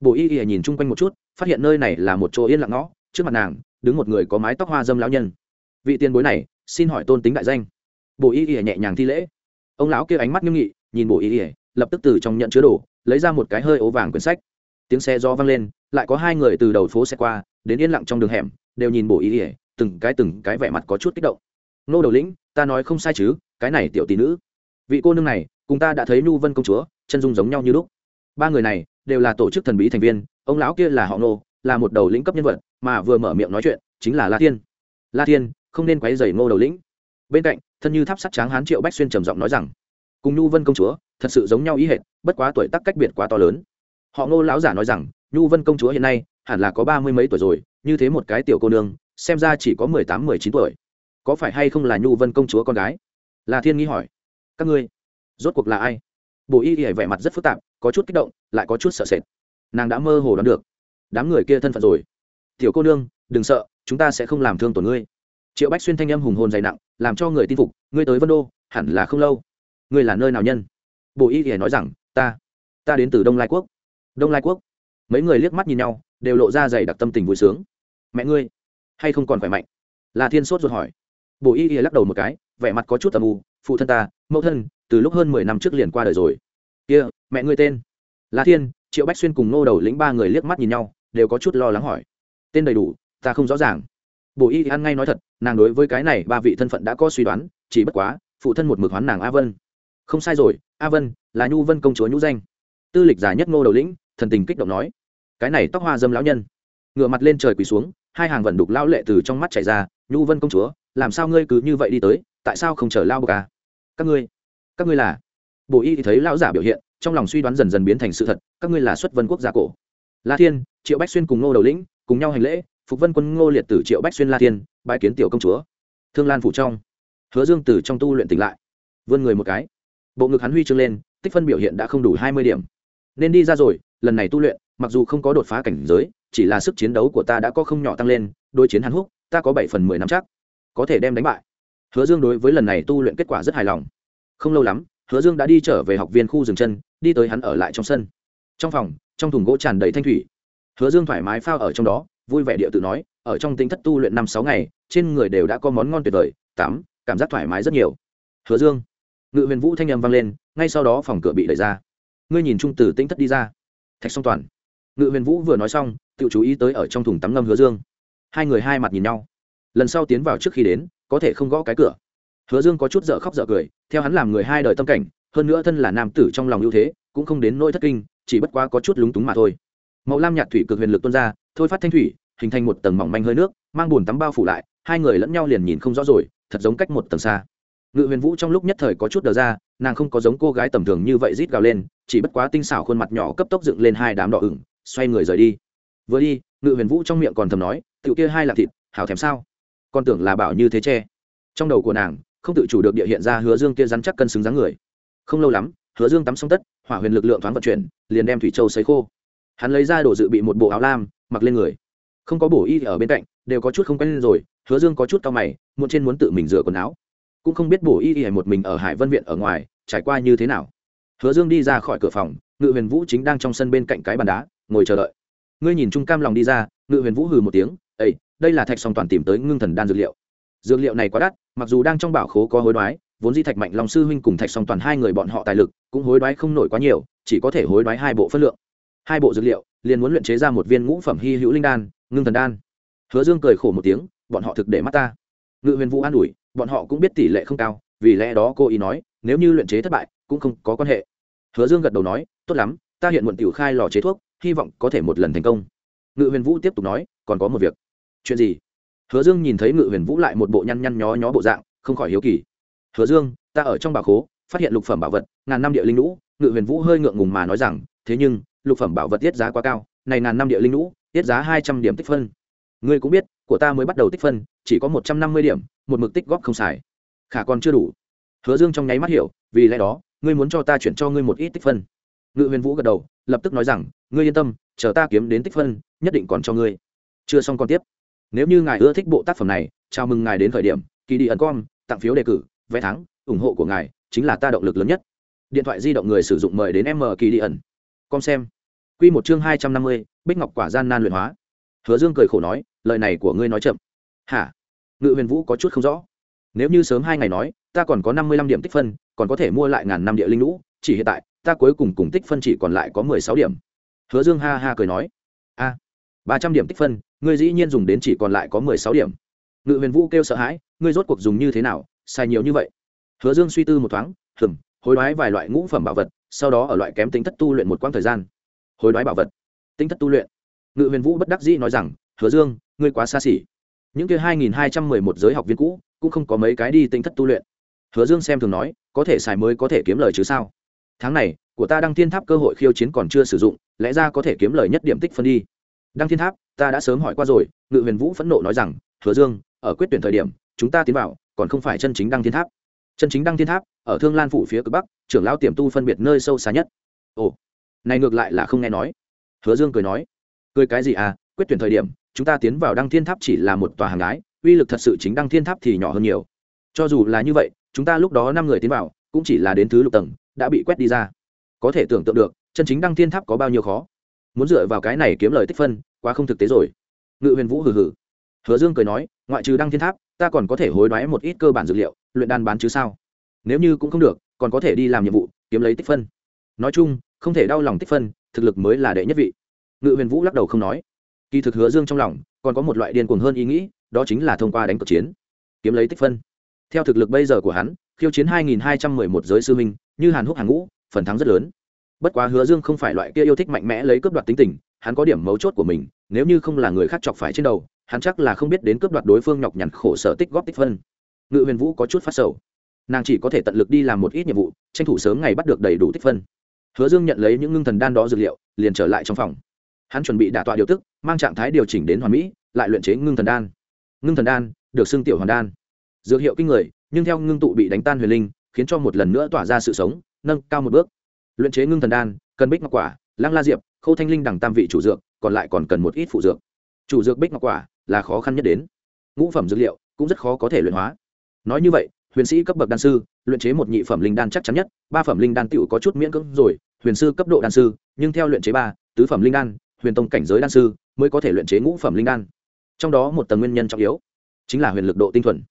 Bộ y nhìn chung quanh một chút, phát hiện nơi này là một chỗ yên lặng ngõ, trước mặt nàng đứng một người có mái tóc hoa dâm lão nhân. Vị tiền bối này, xin hỏi tôn tính đại danh. Bộ y ỉa nhẹ nhàng thi lễ. Ông lão kia ánh mắt nghiêm nghị, nhìn bộ y ỉa lập tức từ trong nhận chứa đồ, lấy ra một cái hơi ố vàng quyển sách. Tiếng xe do vang lên, lại có hai người từ đầu phố xe qua, đến yên lặng trong đường hẻm, đều nhìn bộ y ỉa từng cái từng cái vẻ mặt có chút kích động. Nô đầu lĩnh, ta nói không sai chứ, cái này tiểu tỷ nữ. Vị cô nương này, cùng ta đã thấy nhu vân công chúa, chân dung giống nhau như lúc. Ba người này, đều là tổ chức thần bí thành viên, ông lão kia là họ nô, là một đầu lĩnh cấp nhân vật mà vừa mở miệng nói chuyện, chính là la thiên. La thiên, không nên quấy rầy ngô đầu lĩnh. Bên cạnh, thân như tháp sắt tráng hán triệu bách xuyên trầm giọng nói rằng, cùng nhu vân công chúa, thật sự giống nhau ý hệt, bất quá tuổi tác cách biệt quá to lớn. Họ ngô lão giả nói rằng, nhu vân công chúa hiện nay, hẳn là có ba mươi mấy tuổi rồi, như thế một cái tiểu cô nương, xem ra chỉ có mười tám, mười chín tuổi. Có phải hay không là nhu vân công chúa con gái? Là thiên nghĩ hỏi. Các ngươi, rốt cuộc là ai? Bộ y y vẻ mặt rất phức tạp, có chút kích động, lại có chút sợ sệt. Nàng đã mơ hồ đoán được. Đám người kia thân phận rồi tiểu cô nương, đừng sợ, chúng ta sẽ không làm thương tổn ngươi. Triệu bách xuyên thanh âm hùng hồn dày nặng, làm cho người tin phục, ngươi tới vân đô, hẳn là không lâu. Ngươi là nơi nào nhân? Bộ y thì nói rằng, ta ta đến từ đông lai quốc. Đông lai quốc? Mấy người liếc mắt nhìn nhau, đều lộ ra dày đặc tâm tình vui sướng. Mẹ ngươi, hay không còn khỏe mạnh? Là thiên sốt ruột hỏi. Bộ y lắc đầu một cái, vẻ mặt có chút tầm u, phụ thân ta, mẫu thân, từ lúc hơn mười năm trước liền qua đời rồi. Kia, mẹ ngươi tên? Là thiên, triệu bách xuyên cùng Ngô đầu lĩnh ba người liếc mắt nhìn nhau, đều có chút lo lắng hỏi tên đầy đủ, ta không rõ ràng. Bộ y ăn ngay nói thật, nàng đối với cái này ba vị thân phận đã có suy đoán, chỉ bất quá, phụ thân một mực hoán nàng a vân. Không sai rồi, a vân là nhu vân công chúa nhũ danh. Tư lịch giả nhất ngô đầu lĩnh, thần tình kích động nói, cái này tóc hoa dâm lão nhân. Ngựa mặt lên trời quỳ xuống, hai hàng vận đục lao lệ từ trong mắt chảy ra, nhu vân công chúa, làm sao ngươi cứ như vậy đi tới, tại sao không chờ lao bờ ca à? các ngươi các ngươi là? Bộ y thì thấy lão giả biểu hiện, trong lòng suy đoán dần dần biến thành sự thật, các ngươi là xuất vân quốc gia cổ. La thiên, triệu bách xuyên cùng ngô đầu lĩnh cùng nhau hành lễ, phục vân quân ngô liệt tử triệu bách xuyên la thiên bãi kiến tiểu công chúa. Thương lan phủ trong, hứa dương tử trong tu luyện tỉnh lại. Vươn người một cái. Bộ ngực hắn huy chương lên, tích phân biểu hiện đã không đủ hai mươi điểm. Nên đi ra rồi, lần này tu luyện, mặc dù không có đột phá cảnh giới, chỉ là sức chiến đấu của ta đã có không nhỏ tăng lên đôi chiến hàn húc, ta có bảy phần mười năm chắc. Có thể đem đánh bại. Hứa dương đối với lần này tu luyện kết quả rất hài lòng. Không lâu lắm, hứa dương đã đi trở về học viên khu rừng chân, đi tới hắn ở lại trong sân. Trong phòng, trong thùng gỗ tràn đầy thanh thủy hứa dương thoải mái phao ở trong đó, vui vẻ địa tự nói, ở trong tính thất tu luyện năm sáu ngày, trên người đều đã có món ngon tuyệt vời, tám, cảm giác thoải mái rất nhiều. Hứa dương, ngự huyền vũ thanh â m vang lên, ngay sau đó phòng cửa bị đẩy ra. Ngươi nhìn trung Tử tính thất đi ra. Thạch song toàn, ngự huyền vũ vừa nói xong, tự chú ý tới ở trong thùng tắm ngâm hứa dương. Hai người hai mặt nhìn nhau. Lần sau tiến vào trước khi đến, có thể không gõ cái cửa. Hứa dương có chút dở khóc dở cười, theo hắn làm người hai đời tâm cảnh, hơn nữa thân là nam tử trong lòng ưu thế, cũng không đến nỗi thất kinh, chỉ bất quá có chút lúng túng mà thôi màu lam nhạt thủy cực huyền lực tuôn ra, thôi phát thanh thủy, hình thành một tầng mỏng manh hơi nước, mang bùn tắm bao phủ lại, hai người lẫn nhau liền nhìn không rõ rồi, thật giống cách một tầng xa. Ngự huyền vũ trong lúc nhất thời có chút đờ ra, nàng không có giống cô gái tầm thường như vậy rít gào lên, chỉ bất quá tinh xảo khuôn mặt nhỏ cấp tốc dựng lên hai đám đỏ ửng, xoay người rời đi. Vừa đi, ngự huyền vũ trong miệng còn thầm nói tựu kia hai là thịt, hảo thèm sao? Con tưởng là bảo như thế che. Trong đầu của nàng, không tự chủ được địa hiện ra hứa dương kia rắn chắc cân xứng dáng người. Không lâu lắm, hứa dương tắm xong tất, hỏa huyền lực lượng thoáng vận chuyển, liền đem thủy châu sấy khô hắn lấy ra đồ dự bị một bộ áo lam, mặc lên người. Không có bổ y ở bên cạnh, đều có chút không quen rồi, hứa dương có chút cao mày muốn trên muốn tự mình rửa quần áo. Cũng không biết bổ y y một mình ở hải vân viện ở ngoài, trải qua như thế nào. Hứa dương đi ra khỏi cửa phòng, ngự huyền vũ chính đang trong sân bên cạnh cái bàn đá, ngồi chờ đợi. Ngươi nhìn trung cam lòng đi ra, ngự huyền vũ hừ một tiếng ây đây là thạch song toàn tìm tới ngưng thần đan dược liệu. Dược liệu này quá đắt, mặc dù đang trong bảo khố có hối đoái, vốn di thạch mạnh long sư huynh cùng thạch song toàn hai người bọn họ tài lực, cũng hối đoái không nổi quá nhiều, chỉ có thể hối đoái hai bộ phân lượng hai bộ dược liệu, liền muốn luyện chế ra một viên ngũ phẩm hy hữu linh đan, ngưng thần đan. Hứa dương cười khổ một tiếng, bọn họ thực để mắt ta. Ngự huyền vũ an ủi, bọn họ cũng biết tỷ lệ không cao, vì lẽ đó cô ý nói, nếu như luyện chế thất bại, cũng không có quan hệ. Hứa dương gật đầu nói, tốt lắm, ta hiện muộn tiểu khai lò chế thuốc, hy vọng có thể một lần thành công. Ngự huyền vũ tiếp tục nói, còn có một việc. Chuyện gì? Hứa dương nhìn thấy ngự huyền vũ lại một bộ nhăn nhăn nhó nhó bộ dạng, không khỏi hiếu kỳ. Hứa dương, ta ở trong bà khố, phát hiện lục phẩm bảo vật, ngàn năm địa linh lũ, ngự huyền vũ hơi ngượng ngùng mà nói rằng, thế nhưng lục phẩm bảo vật tiết giá quá cao, này ngàn năm địa linh lũ, tiết giá hai trăm điểm tích phân. Ngươi cũng biết, của ta mới bắt đầu tích phân, chỉ có một trăm năm mươi điểm, một mực tích góp không xài. Khả còn chưa đủ. Hứa dương trong nháy mắt hiểu, vì lẽ đó, ngươi muốn cho ta chuyển cho ngươi một ít tích phân. Ngự huyền vũ gật đầu, lập tức nói rằng, ngươi yên tâm, chờ ta kiếm đến tích phân, nhất định còn cho ngươi. Chưa xong còn tiếp. Nếu như ngài ưa thích bộ tác phẩm này, chào mừng ngài đến khởi điểm, kỳ đi ẩn com tặng phiếu đề cử, vé thắng, ủng hộ của ngài, chính là ta động lực lớn nhất. Điện thoại di động người sử dụng mời đến m kỳ đi ẩn com xem. Q một chương hai trăm năm mươi, bích ngọc quả gian nan luyện hóa. Hứa dương cười khổ nói, lời này của ngươi nói chậm. Hả? Ngự huyền vũ có chút không rõ. Nếu như sớm hai ngày nói, ta còn có năm mươi lăm điểm tích phân, còn có thể mua lại ngàn năm địa linh lũ, chỉ hiện tại, ta cuối cùng cùng tích phân chỉ còn lại có mười sáu điểm. Hứa dương ha ha cười nói, a, ba trăm điểm tích phân, ngươi dĩ nhiên dùng đến chỉ còn lại có mười sáu điểm. Ngự huyền vũ kêu sợ hãi, ngươi rốt cuộc dùng như thế nào sai nhiều như vậy? Hứa dương suy tư một thoáng hừng hối đoái vài loại ngũ phẩm bảo vật, sau đó ở loại kém tính thất tu luyện một quãng thời gian. Hối đoái bảo vật. Tính thất tu luyện. Ngự huyền vũ bất đắc dĩ nói rằng, hứa dương, ngươi quá xa xỉ. Những kia hai nghìn hai trăm mười một giới học viên cũ cũng không có mấy cái đi tính thất tu luyện. Hứa dương xem thường nói, có thể xài mới có thể kiếm lời chứ sao? Tháng này, của ta đăng thiên tháp cơ hội khiêu chiến còn chưa sử dụng, lẽ ra có thể kiếm lời nhất điểm tích phân đi. Đăng thiên tháp, ta đã sớm hỏi qua rồi, ngự huyền vũ phẫn nộ nói rằng, hứa dương, ở quyết tuyển thời điểm, chúng ta tiến vào, còn không phải chân chính đăng thiên tháp chân chính đăng thiên tháp, ở thương lan phủ phía cực bắc, trưởng lão tiềm tu phân biệt nơi sâu xa nhất. Ồ, này ngược lại là không nghe nói. Hứa dương cười nói, cười cái gì à? Quyết tuyển thời điểm, chúng ta tiến vào đăng thiên tháp chỉ là một tòa hàng ái uy lực thật sự chính đăng thiên tháp thì nhỏ hơn nhiều. Cho dù là như vậy, chúng ta lúc đó năm người tiến vào, cũng chỉ là đến thứ lục tầng, đã bị quét đi ra. Có thể tưởng tượng được, chân chính đăng thiên tháp có bao nhiêu khó. Muốn dựa vào cái này kiếm lời tích phân, quá không thực tế rồi. Ngự huyền vũ hừ hừ. Hứa dương cười nói, ngoại trừ đăng thiên tháp, ta còn có thể hối đoái một ít cơ bản dược liệu luyện đan bán chứ sao? Nếu như cũng không được, còn có thể đi làm nhiệm vụ, kiếm lấy tích phân. Nói chung, không thể đau lòng tích phân, thực lực mới là đệ nhất vị. Ngự huyền vũ lắc đầu không nói. Kỳ thực hứa dương trong lòng, còn có một loại điên cuồng hơn ý nghĩ, đó chính là thông qua đánh cược chiến, kiếm lấy tích phân. Theo thực lực bây giờ của hắn, khiêu chiến 2211 giới sư minh như hàn húc hàng ngũ, phần thắng rất lớn. Bất quá hứa dương không phải loại kia yêu thích mạnh mẽ lấy cướp đoạt tính tình, hắn có điểm mấu chốt của mình, nếu như không là người khác chọc phải trên đầu, hắn chắc là không biết đến cướp đoạt đối phương nhọc nhằn khổ sở tích góp tích phân ngự huyền vũ có chút phát sầu. Nàng chỉ có thể tận lực đi làm một ít nhiệm vụ, tranh thủ sớm ngày bắt được đầy đủ tích phân. Hứa dương nhận lấy những ngưng thần đan đó dược liệu, liền trở lại trong phòng. Hắn chuẩn bị đả tọa điều tức, mang trạng thái điều chỉnh đến hoàn mỹ, lại luyện chế ngưng thần đan. Ngưng thần đan, được xưng tiểu hoàn đan. Dược hiệu kinh người, nhưng theo ngưng tụ bị đánh tan huyền linh, khiến cho một lần nữa tỏa ra sự sống, nâng cao một bước. Luyện chế ngưng thần đan, cần bích ngọc quả, lang la diệp, khâu thanh linh đằng tam vị chủ dược, còn lại còn cần một ít phụ dược. Chủ dược bích ngọc quả là khó khăn nhất đến. Ngũ phẩm dược liệu cũng rất khó có thể luyện hóa nói như vậy, huyền sĩ cấp bậc đan sư, luyện chế một nhị phẩm linh đan chắc chắn nhất, ba phẩm linh đan tựu có chút miễn cưỡng rồi, huyền sư cấp độ đan sư, nhưng theo luyện chế ba, tứ phẩm linh đan, huyền tông cảnh giới đan sư mới có thể luyện chế ngũ phẩm linh đan. Trong đó một tầng nguyên nhân trọng yếu, chính là huyền lực độ tinh thuần.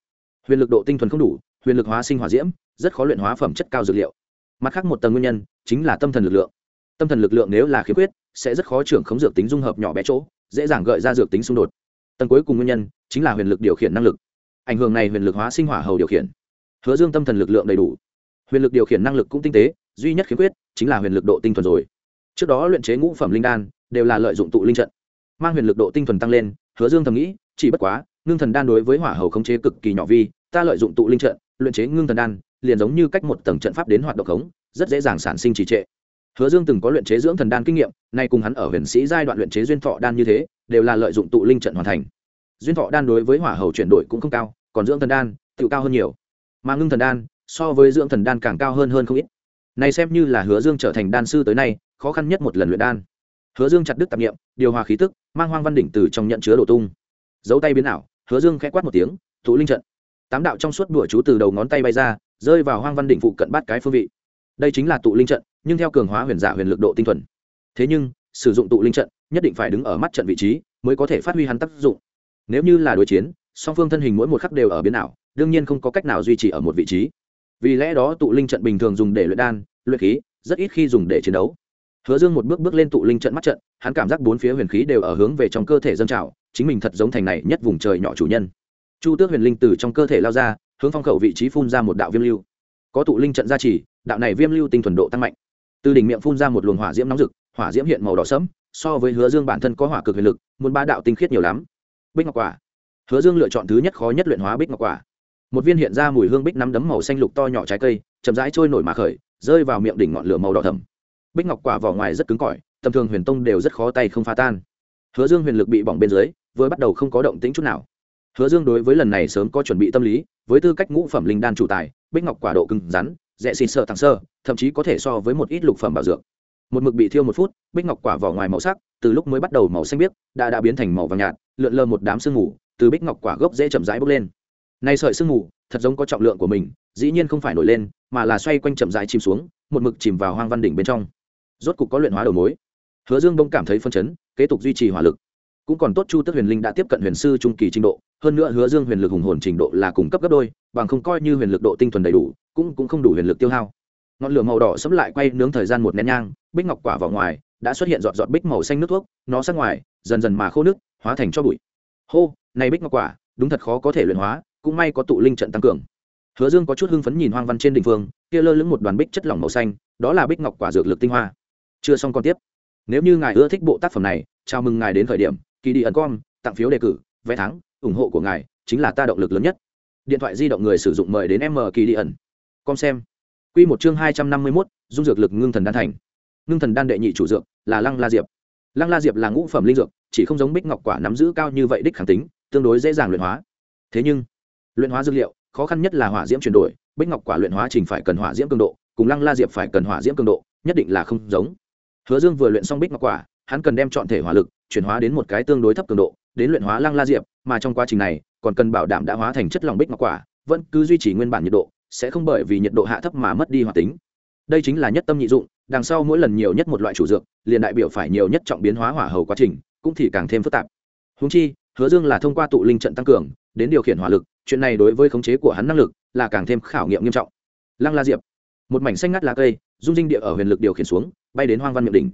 Huyền lực độ tinh thuần không đủ, huyền lực hóa sinh hỏa diễm, rất khó luyện hóa phẩm chất cao dược liệu. Mặt khác một tầng nguyên nhân, chính là tâm thần lực lượng. Tâm thần lực lượng nếu là khiếm khuyết, sẽ rất khó trưởng khống dược tính dung hợp nhỏ bé chỗ, dễ dàng gợi ra dược tính xung đột. Tầng cuối cùng nguyên nhân, chính là huyền lực điều khiển năng lực ảnh hưởng này huyền lực hóa sinh hỏa hầu điều khiển. Hứa dương tâm thần lực lượng đầy đủ. Huyền lực điều khiển năng lực cũng tinh tế, duy nhất khiếm khuyết chính là huyền lực độ tinh thuần rồi. Trước đó luyện chế ngũ phẩm linh đan, đều là lợi dụng tụ linh trận. Mang huyền lực độ tinh thuần tăng lên, hứa dương thầm nghĩ, chỉ bất quá, ngưng thần đan đối với hỏa hầu khống chế cực kỳ nhỏ vi, ta lợi dụng tụ linh trận, luyện chế ngưng thần đan, liền giống như cách một tầng trận pháp đến hoạt động khống, rất dễ dàng sản sinh trì trệ. Hứa dương từng có luyện chế dưỡng thần đan kinh nghiệm, nay cùng hắn ở huyền sĩ giai đoạn luyện chế duyên thọ đan như thế, đều là lợi dụng tụ linh trận hoàn thành duyên thọ đan đối với hỏa hầu chuyển đổi cũng không cao, còn dưỡng thần đan, tự cao hơn nhiều. Mà ngưng thần đan, so với dưỡng thần đan càng cao hơn hơn không ít. Này xem như là hứa dương trở thành đan sư tới nay, khó khăn nhất một lần luyện đan. Hứa dương chặt đứt tạp nghiệm điều hòa khí tức, mang hoang văn đỉnh từ trong nhận chứa đổ tung. Dấu tay biến ảo, hứa dương khẽ quát một tiếng tụ linh trận. Tám đạo trong suốt đùa chú từ đầu ngón tay bay ra, rơi vào hoang văn đỉnh phụ cận bát cái phương vị. Đây chính là tụ linh trận, nhưng theo cường hóa huyền giả huyền lực độ tinh thuần. Thế nhưng, sử dụng tụ linh trận, nhất định phải đứng ở mắt trận vị trí, mới có thể phát huy hắn tác dụng nếu như là đối chiến, song phương thân hình mỗi một khắc đều ở biến ảo, đương nhiên không có cách nào duy trì ở một vị trí. Vì lẽ đó tụ linh trận bình thường dùng để luyện đan, luyện khí, rất ít khi dùng để chiến đấu. Hứa dương một bước bước lên tụ linh trận mắt trận, hắn cảm giác bốn phía huyền khí đều ở hướng về trong cơ thể dâng trào, chính mình thật giống thành này nhất vùng trời nhỏ chủ nhân. Chu tước huyền linh từ trong cơ thể lao ra, hướng phong khẩu vị trí phun ra một đạo viêm lưu. Có tụ linh trận gia trì, đạo này viêm lưu tinh thuần độ tăng mạnh. Từ đỉnh miệng phun ra một luồng hỏa diễm nóng rực, hỏa diễm hiện màu đỏ sẫm, so với hứa dương bản thân có hỏa cực huyền lực, muốn ba đạo tinh khiết nhiều lắm bích ngọc quả. Hứa dương lựa chọn thứ nhất khó nhất luyện hóa bích ngọc quả. Một viên hiện ra mùi hương bích nắm đấm màu xanh lục to nhỏ trái cây, chậm rãi trôi nổi mà khởi, rơi vào miệng đỉnh ngọn lửa màu đỏ thầm bích ngọc quả vỏ ngoài rất cứng cỏi, tầm thường huyền tông đều rất khó tay không phá tan. Hứa dương huyền lực bị bỏng bên dưới, vừa bắt đầu không có động tĩnh chút nào. Hứa dương đối với lần này sớm có chuẩn bị tâm lý, với tư cách ngũ phẩm linh đan chủ tài, bích ngọc quả độ cứng rắn rẽ xịt sợ thẳng sơ, thậm chí có thể so với một ít lục phẩm bảo dược một mực bị thiêu một phút, bích ngọc quả vỏ ngoài màu sắc, từ lúc mới bắt đầu màu xanh biếc, đã đã biến thành màu vàng nhạt, lượn lờ một đám sương mù, từ bích ngọc quả gốc dễ chậm rãi bốc lên. Nay sợi sương mù, thật giống có trọng lượng của mình, dĩ nhiên không phải nổi lên, mà là xoay quanh chậm rãi chìm xuống, một mực chìm vào hoang văn đỉnh bên trong. Rốt cục có luyện hóa đầu mối. Hứa dương bông cảm thấy phân chấn, kế tục duy trì hỏa lực. Cũng còn tốt chu tức huyền linh đã tiếp cận huyền sư trung kỳ trình độ, hơn nữa hứa dương huyền lực hùng hồn trình độ là cung cấp gấp đôi, bằng không coi như huyền lực độ tinh thuần đầy đủ, cũng cũng không đủ huyền lực tiêu hao ngọn lửa màu đỏ sẫm lại quay nướng thời gian một nén nhang, bích ngọc quả vào ngoài, đã xuất hiện giọt giọt bích màu xanh nước thuốc, nó sát ngoài, dần dần mà khô nước hóa thành cho bụi. Hô, này bích ngọc quả, đúng thật khó có thể luyện hóa, cũng may có tụ linh trận tăng cường. Hứa dương có chút hưng phấn nhìn hoang văn trên đỉnh phương, kia lơ lửng một đoàn bích chất lỏng màu xanh, đó là bích ngọc quả dược lực tinh hoa. Chưa xong còn tiếp. Nếu như ngài ưa thích bộ tác phẩm này, chào mừng ngài đến thời điểm kỳ đi ẩn com tặng phiếu đề cử, vé thắng, ủng hộ của ngài chính là ta động lực lớn nhất. Điện thoại di động người sử dụng mời đến m kỳ đi ẩn con xem quy một chương hai trăm năm mươi 251, dung dược lực ngưng thần đan thành. Ngưng thần đan đệ nhị chủ dược là lăng la diệp. Lăng la diệp là ngũ phẩm linh dược chỉ không giống bích ngọc quả nắm giữ cao như vậy đích kháng tính tương đối dễ dàng luyện hóa. Thế nhưng luyện hóa dược liệu khó khăn nhất là hỏa diễm chuyển đổi bích ngọc quả luyện hóa trình phải cần hỏa diễm cường độ cùng lăng la diệp phải cần hỏa diễm cường độ nhất định là không giống. Hứa dương vừa luyện xong bích ngọc quả hắn cần đem chọn thể hỏa lực chuyển hóa đến một cái tương đối thấp cường độ đến luyện hóa lăng la diệp mà trong quá trình này còn cần bảo đảm đã hóa thành chất lỏng bích ngọc quả vẫn cứ duy trì nguyên bản nhiệt độ sẽ không bởi vì nhiệt độ hạ thấp mà mất đi hoạt tính. Đây chính là nhất tâm nhị dụng, đằng sau mỗi lần nhiều nhất một loại chủ dược, liền đại biểu phải nhiều nhất trọng biến hóa hỏa hầu quá trình, cũng thì càng thêm phức tạp. Húng chi, hứa dương là thông qua tụ linh trận tăng cường, đến điều khiển hỏa lực, chuyện này đối với khống chế của hắn năng lực là càng thêm khảo nghiệm nghiêm trọng. Lăng la diệp, một mảnh xanh ngắt lá cây dung dinh địa ở huyền lực điều khiển xuống, bay đến hoang văn miệng đỉnh.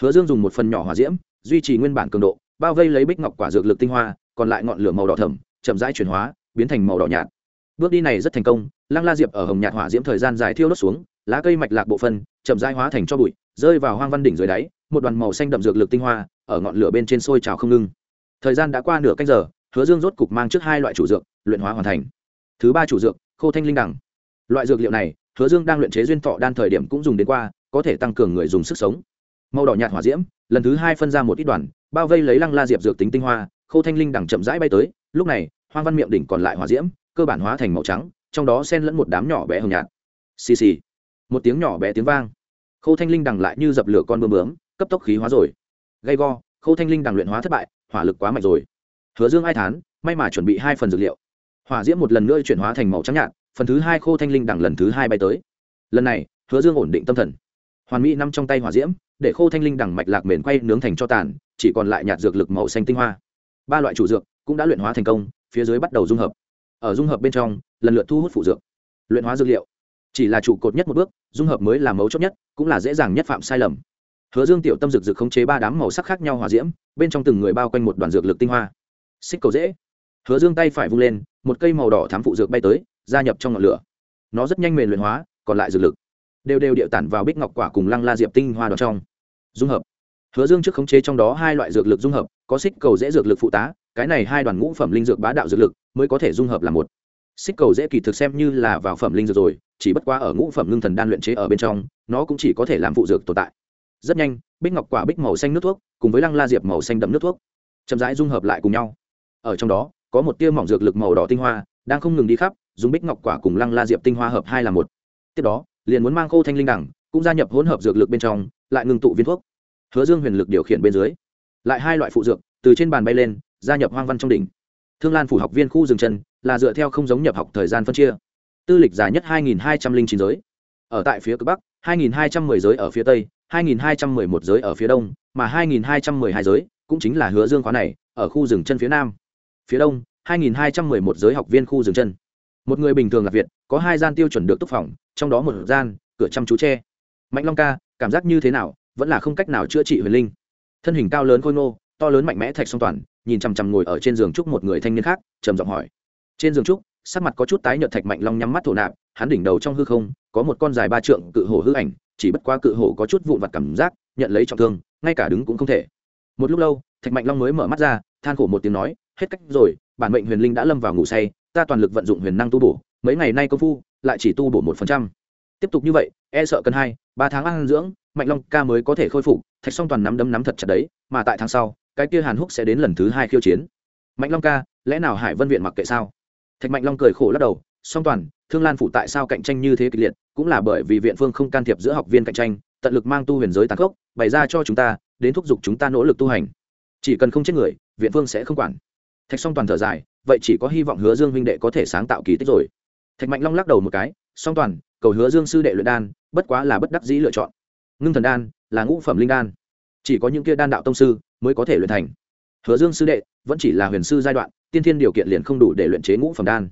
Hứa dương dùng một phần nhỏ hỏa diễm, duy trì nguyên bản cường độ, bao vây lấy bích ngọc quả dược lực tinh hoa, còn lại ngọn lửa màu đỏ thẫm, chậm rãi chuyển hóa, biến thành màu đỏ nhạt bước đi này rất thành công, lăng la diệp ở hồng nhạt hỏa diễm thời gian dài thiêu đốt xuống, lá cây mạch lạc bộ phân, chậm rãi hóa thành cho bụi, rơi vào hoang văn đỉnh dưới đáy, một đoàn màu xanh đậm dược lực tinh hoa, ở ngọn lửa bên trên sôi trào không ngưng thời gian đã qua nửa canh giờ, hứa dương rốt cục mang trước hai loại chủ dược, luyện hóa hoàn thành. Thứ ba chủ dược, khô thanh linh đẳng loại dược liệu này, hứa dương đang luyện chế duyên thọ đan thời điểm cũng dùng đến qua, có thể tăng cường người dùng sức sống. Màu đỏ nhạt hỏa diễm, lần thứ hai phân ra một ít đoàn, bao vây lấy lăng la diệp dược tính tinh hoa, khô thanh linh đẳng chậm rãi bay tới, lúc này, hoang văn miệng đỉnh còn lại hỏa diễm cơ bản hóa thành màu trắng, trong đó xen lẫn một đám nhỏ bé hồng nhạt. Xì xì. Một tiếng nhỏ bé tiếng vang. Khô thanh linh đằng lại như dập lửa con bơm bướm, cấp tốc khí hóa rồi. Gay go khô thanh linh đằng luyện hóa thất bại, hỏa lực quá mạnh rồi. Hứa dương ai thán, may mà chuẩn bị hai phần dược liệu. Hỏa diễm một lần nữa chuyển hóa thành màu trắng nhạt, phần thứ hai khô thanh linh đằng lần thứ hai bay tới. Lần này, hứa dương ổn định tâm thần. Hoàn mỹ nằm trong tay hỏa diễm, để khô thanh linh đằng mạch lạc mền quay nướng thành cho tàn, chỉ còn lại nhạt dược lực màu xanh tinh hoa. Ba loại chủ dược cũng đã luyện hóa thành công, phía dưới bắt đầu dung hợp ở dung hợp bên trong, lần lượt thu hút phụ dược. Luyện hóa dược liệu. Chỉ là trụ cột nhất một bước, dung hợp mới là mấu chốt nhất, cũng là dễ dàng nhất phạm sai lầm. Hứa dương tiểu tâm dược dược khống chế ba đám màu sắc khác nhau hòa diễm, bên trong từng người bao quanh một đoàn dược lực tinh hoa. Xích cầu dễ. Hứa dương tay phải vung lên, một cây màu đỏ thám phụ dược bay tới, gia nhập trong ngọn lửa. Nó rất nhanh mềm luyện hóa, còn lại dược lực đều đều điệu tản vào bích ngọc quả cùng lăng la diệp tinh hoa đoàn trong. Dung hợp. Hứa dương trước khống chế trong đó hai loại dược lực dung hợp, có xích cầu dễ dược lực phụ tá, cái này hai đoàn ngũ phẩm linh dược bá đạo dược lực mới có thể dung hợp là một. Xích cầu dễ kỳ thực xem như là vào phẩm linh dược rồi, chỉ bất quá ở ngũ phẩm ngưng thần đan luyện chế ở bên trong, nó cũng chỉ có thể làm phụ dược tồn tại. Rất nhanh, bích ngọc quả bích màu xanh nước thuốc cùng với lăng la diệp màu xanh đậm nước thuốc chậm rãi dung hợp lại cùng nhau. Ở trong đó, có một tia mỏng dược lực màu đỏ tinh hoa đang không ngừng đi khắp, dùng bích ngọc quả cùng lăng la diệp tinh hoa hợp hai là một. Tiếp đó, liền muốn mang khô thanh linh đẳng, cũng gia nhập hỗn hợp dược lực bên trong, lại ngừng tụ viên thuốc. Hứa dương huyền lực điều khiển bên dưới, lại hai loại phụ dược từ trên bàn bay lên, gia nhập hoang văn trong đỉnh thương lan phủ học viên khu rừng chân là dựa theo không giống nhập học thời gian phân chia. Tư lịch dài nhất 2209 giới. Ở tại phía cực bắc 2210 giới ở phía tây 2211 giới ở phía đông, mà 2212 giới cũng chính là hứa dương khóa này, ở khu rừng chân phía nam. Phía đông 2211 giới học viên khu rừng chân. Một người bình thường là việt, có hai gian tiêu chuẩn được túc phòng, trong đó một gian, cửa chăm chú tre mạnh long ca, cảm giác như thế nào? Vẫn là không cách nào chữa trị huyền linh. Thân hình cao lớn khôi ngô, to lớn mạnh mẽ thạch song toàn nhìn chằm chằm ngồi ở trên giường trúc một người thanh niên khác, trầm giọng hỏi. Trên giường trúc, sắc mặt có chút tái nhợt thạch mạnh long nhắm mắt thổ nạp, hắn đỉnh đầu trong hư không, có một con dài ba trượng cự hổ hư ảnh, chỉ bất quá cự hổ có chút vụn vặt cảm giác, nhận lấy trọng thương, ngay cả đứng cũng không thể. Một lúc lâu, thạch mạnh long mới mở mắt ra, than khổ một tiếng nói, hết cách rồi, bản mệnh huyền linh đã lâm vào ngủ say, ta toàn lực vận dụng huyền năng tu bổ, mấy ngày nay công phu, lại chỉ tu bổ một phần trăm. Tiếp tục như vậy e sợ cần hai, ba tháng ăn dưỡng, mạnh long ca mới có thể khôi phục, thạch song toàn nắm đấm nắm thật chặt đấy, mà tại tháng sau cái kia hàn húc sẽ đến lần thứ hai khiêu chiến. Mạnh long ca, lẽ nào hải vân viện mặc kệ sao? Thạch mạnh long cười khổ lắc đầu, song toàn, thương lan phụ tại sao cạnh tranh như thế kịch liệt, cũng là bởi vì viện phương không can thiệp giữa học viên cạnh tranh, tận lực mang tu huyền giới tàn khốc, bày ra cho chúng ta, đến thúc giục chúng ta nỗ lực tu hành. Chỉ cần không chết người, viện phương sẽ không quản. Thạch song toàn thở dài, vậy chỉ có hy vọng hứa dương huynh đệ có thể sáng tạo kỳ tích rồi. Thạch mạnh long lắc đầu một cái, song toàn, cầu hứa dương sư đệ luyện đan, bất quá là bất đắc dĩ lựa chọn. Ngưng thần đan là ngũ phẩm linh đan chỉ có những kia đan đạo tông sư mới có thể luyện thành. Hứa dương sư đệ vẫn chỉ là huyền sư giai đoạn, tiên thiên điều kiện liền không đủ để luyện chế ngũ phẩm đan.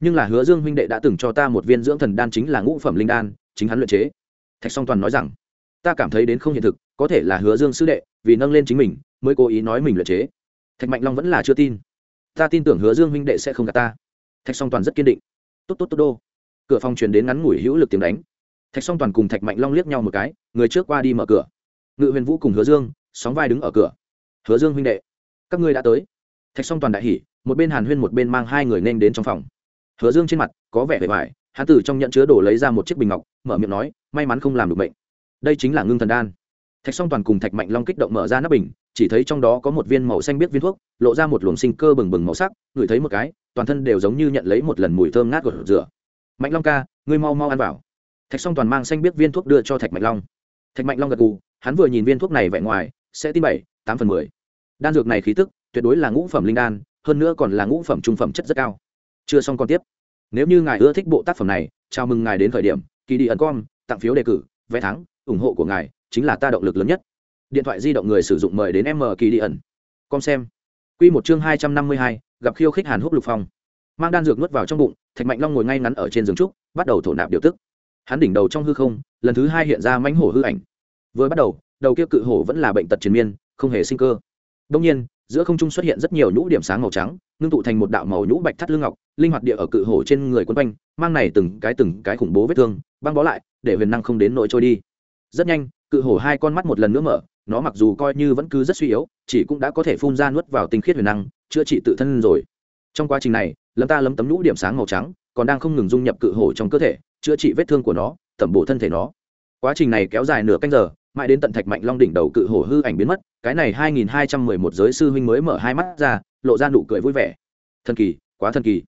Nhưng là hứa dương huynh đệ đã từng cho ta một viên dưỡng thần đan chính là ngũ phẩm linh đan, chính hắn luyện chế. Thạch song toàn nói rằng, ta cảm thấy đến không hiện thực, có thể là hứa dương sư đệ vì nâng lên chính mình mới cố ý nói mình luyện chế. Thạch mạnh long vẫn là chưa tin. Ta tin tưởng hứa dương huynh đệ sẽ không gạt ta. Thạch song toàn rất kiên định. Tốt tốt tốt đô. Cửa phòng truyền đến ngắn ngủi hữu lực tiếng đánh. Thạch song toàn cùng thạch mạnh long liếc nhau một cái, người trước qua đi mở cửa ngự huyền vũ cùng hứa dương, sóng vai đứng ở cửa. Hứa dương huynh đệ, các ngươi đã tới. Thạch song toàn đại hỉ, một bên hàn huyên một bên mang hai người nên đến trong phòng. Hứa dương trên mặt có vẻ vẻ vải hắn từ trong nhận chứa đồ lấy ra một chiếc bình ngọc, mở miệng nói, may mắn không làm được bệnh đây chính là ngưng thần đan. Thạch song toàn cùng thạch mạnh long kích động mở ra nắp bình, chỉ thấy trong đó có một viên màu xanh biết viên thuốc, lộ ra một luồng sinh cơ bừng bừng màu sắc, ngửi thấy một cái, toàn thân đều giống như nhận lấy một lần mùi thơm ngát của rửa. Mạnh long ca, ngươi mau mau ăn vào. Thạch song toàn mang xanh biết viên thuốc đưa cho thạch mạnh long. Thạch mạnh long gật gù hắn vừa nhìn viên thuốc này vẻ ngoài, sẽ tin bảy, tám phần mười. Đan dược này khí tức, tuyệt đối là ngũ phẩm linh đan, hơn nữa còn là ngũ phẩm trung phẩm chất rất cao. Chưa xong còn tiếp. Nếu như ngài ưa thích bộ tác phẩm này, chào mừng ngài đến khởi điểm kỳ đi ẩn com, tặng phiếu đề cử, vé thắng, ủng hộ của ngài chính là ta động lực lớn nhất. Điện thoại di động người sử dụng mời đến m kỳ đi ẩn. Com xem. Q một chương hai trăm năm mươi hai, gặp khiêu khích hàn húc lục phong. Mang đan dược nuốt vào trong bụng, thạch mạnh long ngồi ngay ngắn ở trên giường trúc, bắt đầu thổ nạp điều tức. Hắn đỉnh đầu trong hư không, lần thứ hai hiện ra mãnh hổ hư ảnh vừa bắt đầu đầu kia cự hổ vẫn là bệnh tật triền miên, không hề sinh cơ. Đông nhiên, giữa không trung xuất hiện rất nhiều nhũ điểm sáng màu trắng, ngưng tụ thành một đạo màu nhũ bạch thắt lưng ngọc, linh hoạt địa ở cự hổ trên người quân quanh, mang này từng cái từng cái khủng bố vết thương, băng bó lại, để huyền năng không đến nỗi trôi đi. Rất nhanh, cự hổ hai con mắt một lần nữa mở, nó mặc dù coi như vẫn cứ rất suy yếu, chỉ cũng đã có thể phun ra nuốt vào tinh khiết huyền năng, chữa trị tự thân rồi. Trong quá trình này lâm ta lấm tấm nhũ điểm sáng màu trắng còn đang không ngừng dung nhập cự hổ trong cơ thể, chữa trị vết thương của nó, tẩm bổ thân thể nó. Quá trình này kéo dài nửa canh giờ mãi đến tận thạch mạnh long đỉnh đầu cự hổ hư ảnh biến mất, cái này hai nghìn hai trăm mười một giới sư huynh mới mở hai mắt ra, lộ ra nụ cười vui vẻ. Thần kỳ, quá thần kỳ.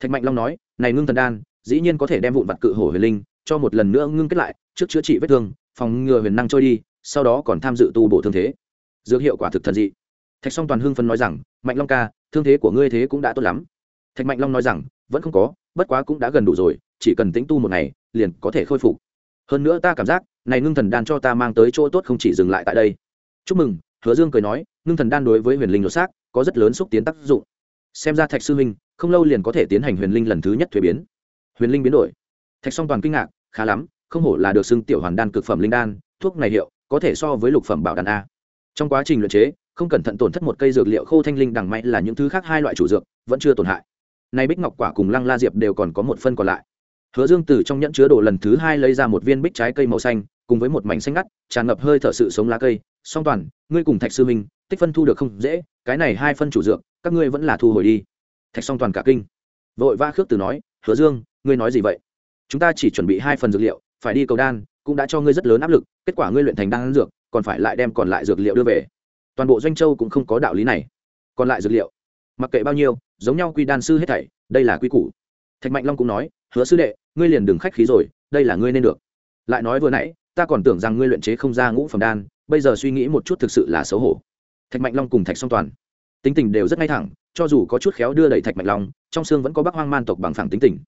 Thạch mạnh long nói, này ngưng thần đan, dĩ nhiên có thể đem vụn vặt cự hổ huyền linh, cho một lần nữa ngưng kết lại, trước chữa trị vết thương, phòng ngừa huyền năng trôi đi, sau đó còn tham dự tu bổ thương thế. Dược hiệu quả thực thần dị. Thạch song toàn hưng phân nói rằng, mạnh long ca, thương thế của ngươi thế cũng đã tốt lắm. Thạch mạnh long nói rằng, vẫn không có, bất quá cũng đã gần đủ rồi, chỉ cần tính tu một ngày, liền có thể khôi phục hơn nữa ta cảm giác, này ngưng thần đan cho ta mang tới chỗ tốt không chỉ dừng lại tại đây. Chúc mừng, hứa dương cười nói, ngưng thần đan đối với huyền linh lột xác có rất lớn xúc tiến tác dụng. Xem ra thạch sư huynh, không lâu liền có thể tiến hành huyền linh lần thứ nhất thuế biến. Huyền linh biến đổi. Thạch song toàn kinh ngạc, khá lắm, không hổ là được xưng tiểu hoàn đan cực phẩm linh đan, thuốc này hiệu, có thể so với lục phẩm bảo đan a. Trong quá trình luyện chế, không cẩn thận tổn thất một cây dược liệu khô thanh linh đằng may là những thứ khác hai loại chủ dược, vẫn chưa tổn hại. Nay bích ngọc quả cùng lăng la diệp đều còn có một phân còn lại hứa dương từ trong nhẫn chứa đồ lần thứ hai lấy ra một viên bích trái cây màu xanh, cùng với một mảnh xanh ngắt, tràn ngập hơi thở sự sống lá cây. Song toàn, ngươi cùng thạch sư minh, tích phân thu được không dễ, cái này hai phân chủ dược, các ngươi vẫn là thu hồi đi. Thạch song toàn cả kinh. Vội va khước từ nói, hứa dương, ngươi nói gì vậy? Chúng ta chỉ chuẩn bị hai phần dược liệu, phải đi cầu đan, cũng đã cho ngươi rất lớn áp lực, kết quả ngươi luyện thành đan dược, còn phải lại đem còn lại dược liệu đưa về. Toàn bộ doanh châu cũng không có đạo lý này. Còn lại dược liệu? Mặc kệ bao nhiêu, giống nhau quy đan sư hết thảy, đây là quy củ. Thạch mạnh long cũng nói hứa sư đệ, ngươi liền đừng khách khí rồi, đây là ngươi nên được. Lại nói vừa nãy, ta còn tưởng rằng ngươi luyện chế không ra ngũ phẩm đan, bây giờ suy nghĩ một chút thực sự là xấu hổ. Thạch mạnh long cùng thạch song toàn. Tính tình đều rất ngay thẳng, cho dù có chút khéo đưa đẩy thạch mạnh long, trong xương vẫn có bác hoang man tộc bằng phẳng tính tình.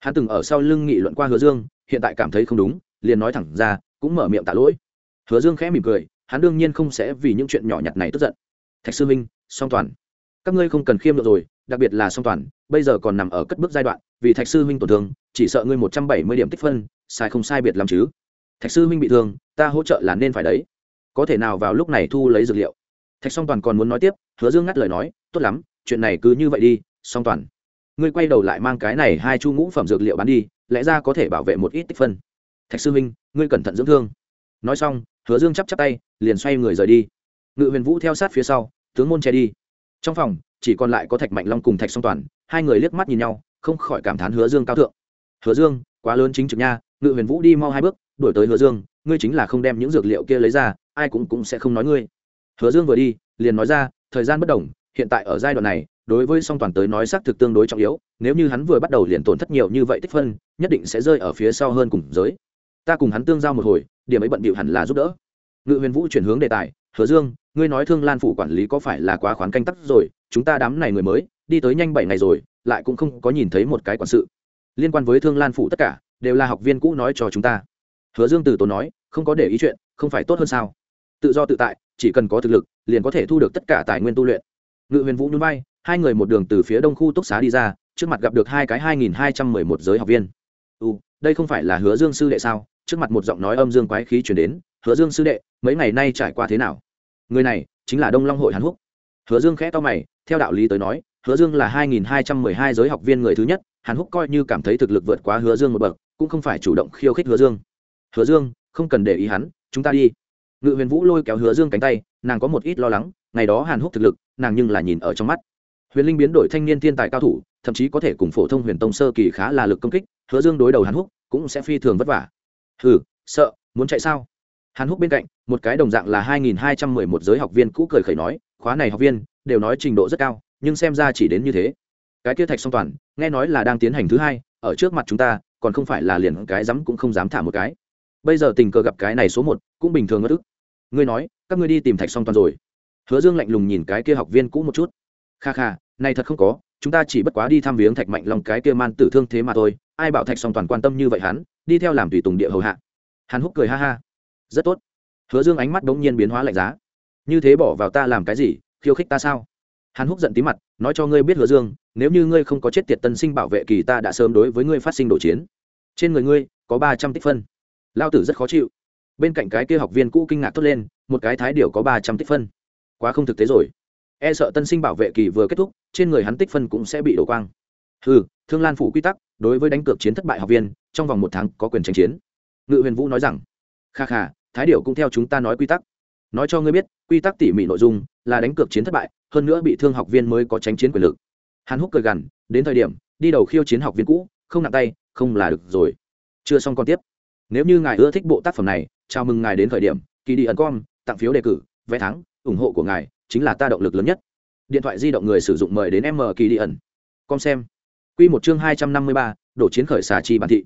Hắn từng ở sau lưng nghị luận qua hứa dương, hiện tại cảm thấy không đúng, liền nói thẳng ra, cũng mở miệng tạ lỗi. Hứa dương khẽ mỉm cười, hắn đương nhiên không sẽ vì những chuyện nhỏ nhặt này tức giận. Thạch sư minh, song toàn, các ngươi không cần khiêm được rồi đặc biệt là song toàn, bây giờ còn nằm ở cất bước giai đoạn, vì thạch sư minh tổn thương, chỉ sợ ngươi một trăm bảy mươi điểm tích phân, sai không sai biệt làm chứ. Thạch sư minh bị thương, ta hỗ trợ là nên phải đấy. Có thể nào vào lúc này thu lấy dược liệu? Thạch song toàn còn muốn nói tiếp, hứa dương ngắt lời nói, tốt lắm, chuyện này cứ như vậy đi, song toàn. Ngươi quay đầu lại mang cái này hai chu ngũ phẩm dược liệu bán đi, lẽ ra có thể bảo vệ một ít tích phân. Thạch sư minh, ngươi cẩn thận dưỡng thương. Nói xong, hứa dương chắp chắp tay, liền xoay người rời đi. Ngự huyền vũ theo sát phía sau, tướng môn che đi. Trong phòng chỉ còn lại có thạch mạnh long cùng thạch song toàn, hai người liếc mắt nhìn nhau, không khỏi cảm thán hứa dương cao thượng. Hứa dương, quá lớn chính trực nha, ngự huyền vũ đi mau hai bước, đuổi tới hứa dương, ngươi chính là không đem những dược liệu kia lấy ra, ai cũng cũng sẽ không nói ngươi. Hứa dương vừa đi, liền nói ra, thời gian bất đồng, hiện tại ở giai đoạn này, đối với song toàn tới nói xác thực tương đối trọng yếu, nếu như hắn vừa bắt đầu liền tổn thất nhiều như vậy tích phân, nhất định sẽ rơi ở phía sau hơn cùng giới. Ta cùng hắn tương giao một hồi, điểm ấy bận bịu hẳn là giúp đỡ. Ngự huyền vũ chuyển hướng đề tài, hứa dương ngươi nói thương lan phủ quản lý có phải là quá khoán canh tắc rồi, chúng ta đám này người mới, đi tới nhanh bảy ngày rồi, lại cũng không có nhìn thấy một cái quản sự. Liên quan với thương lan phủ tất cả, đều là học viên cũ nói cho chúng ta. Hứa dương từ tốn nói, không có để ý chuyện, không phải tốt hơn sao? Tự do tự tại, chỉ cần có thực lực, liền có thể thu được tất cả tài nguyên tu luyện. Ngự huyền vũ núi bay hai người một đường từ phía đông khu túc xá đi ra, trước mặt gặp được hai cái hai nghìn hai trăm mười một giới học viên. U đây không phải là hứa dương sư đệ sao? Trước mặt một giọng nói âm dương quái khí chuyển đến, hứa dương sư đệ, mấy ngày nay trải qua thế nào? Người này chính là đông long hội hàn húc hứa dương khẽ to mày, theo đạo lý tới nói, hứa dương là hai nghìn hai trăm mười hai giới học viên người thứ nhất, hàn húc coi như cảm thấy thực lực vượt quá hứa dương một bậc, cũng không phải chủ động khiêu khích hứa dương. Hứa dương, không cần để ý hắn, chúng ta đi. Ngự huyền vũ lôi kéo hứa dương cánh tay, nàng có một ít lo lắng, ngày đó hàn húc thực lực, nàng nhưng là nhìn ở trong mắt. Huyền linh biến đổi thanh niên thiên tài cao thủ, thậm chí có thể cùng phổ thông huyền tông sơ kỳ khá là lực công kích, hứa dương đối đầu hàn húc cũng sẽ phi thường vất vả. Hừ, sợ, muốn chạy sao? Hàn húc bên cạnh, một cái đồng dạng là hai nghìn hai trăm mười một giới học viên cũ cười khẩy nói, khóa này học viên đều nói trình độ rất cao, nhưng xem ra chỉ đến như thế. Cái kia thạch song toàn, nghe nói là đang tiến hành thứ hai, ở trước mặt chúng ta, còn không phải là liền cái dám cũng không dám thả một cái. Bây giờ tình cờ gặp cái này số một, cũng bình thường ngất ức. Ngươi nói, các ngươi đi tìm thạch song toàn rồi. Hứa dương lạnh lùng nhìn cái kia học viên cũ một chút. Kha kha, này thật không có, chúng ta chỉ bất quá đi thăm viếng thạch mạnh lòng cái kia man tử thương thế mà thôi, ai bảo thạch song toàn quan tâm như vậy hắn, đi theo làm tùy tùng địa hầu hạ. Hắn húc cười ha ha rất tốt. Hứa dương ánh mắt bỗng nhiên biến hóa lạnh giá. Như thế bỏ vào ta làm cái gì, khiêu khích ta sao? Hắn húc giận tí mặt, nói cho ngươi biết hứa dương, nếu như ngươi không có chết tiệt tân sinh bảo vệ kỳ ta đã sớm đối với ngươi phát sinh đổ chiến. Trên người ngươi có ba trăm tích phân. Lao tử rất khó chịu. Bên cạnh cái kia học viên cũ kinh ngạc thốt lên, một cái thái điều có ba trăm tích phân. Quá không thực tế rồi. E sợ tân sinh bảo vệ kỳ vừa kết thúc, trên người hắn tích phân cũng sẽ bị đổ quang. Ừ thương lan phủ quy tắc, đối với đánh cược chiến thất bại học viên, trong vòng một tháng có quyền tranh chiến. Ngự huyền vũ nói rằng, kha kha thái điệu cũng theo chúng ta nói quy tắc. Nói cho ngươi biết, quy tắc tỉ mỉ nội dung là đánh cược chiến thất bại, hơn nữa bị thương học viên mới có tránh chiến quyền lực. Hàn húc cười gằn, đến thời điểm, đi đầu khiêu chiến học viên cũ, không nặng tay, không là được rồi. Chưa xong còn tiếp. Nếu như ngài ưa thích bộ tác phẩm này, chào mừng ngài đến thời điểm kỳ đi ẩn com, tặng phiếu đề cử, vé thắng, ủng hộ của ngài chính là ta động lực lớn nhất. Điện thoại di động người sử dụng mời đến m kỳ đi ẩn. Com xem. Q một chương hai trăm năm mươi ba, đổ chiến khởi xà chi bản thị.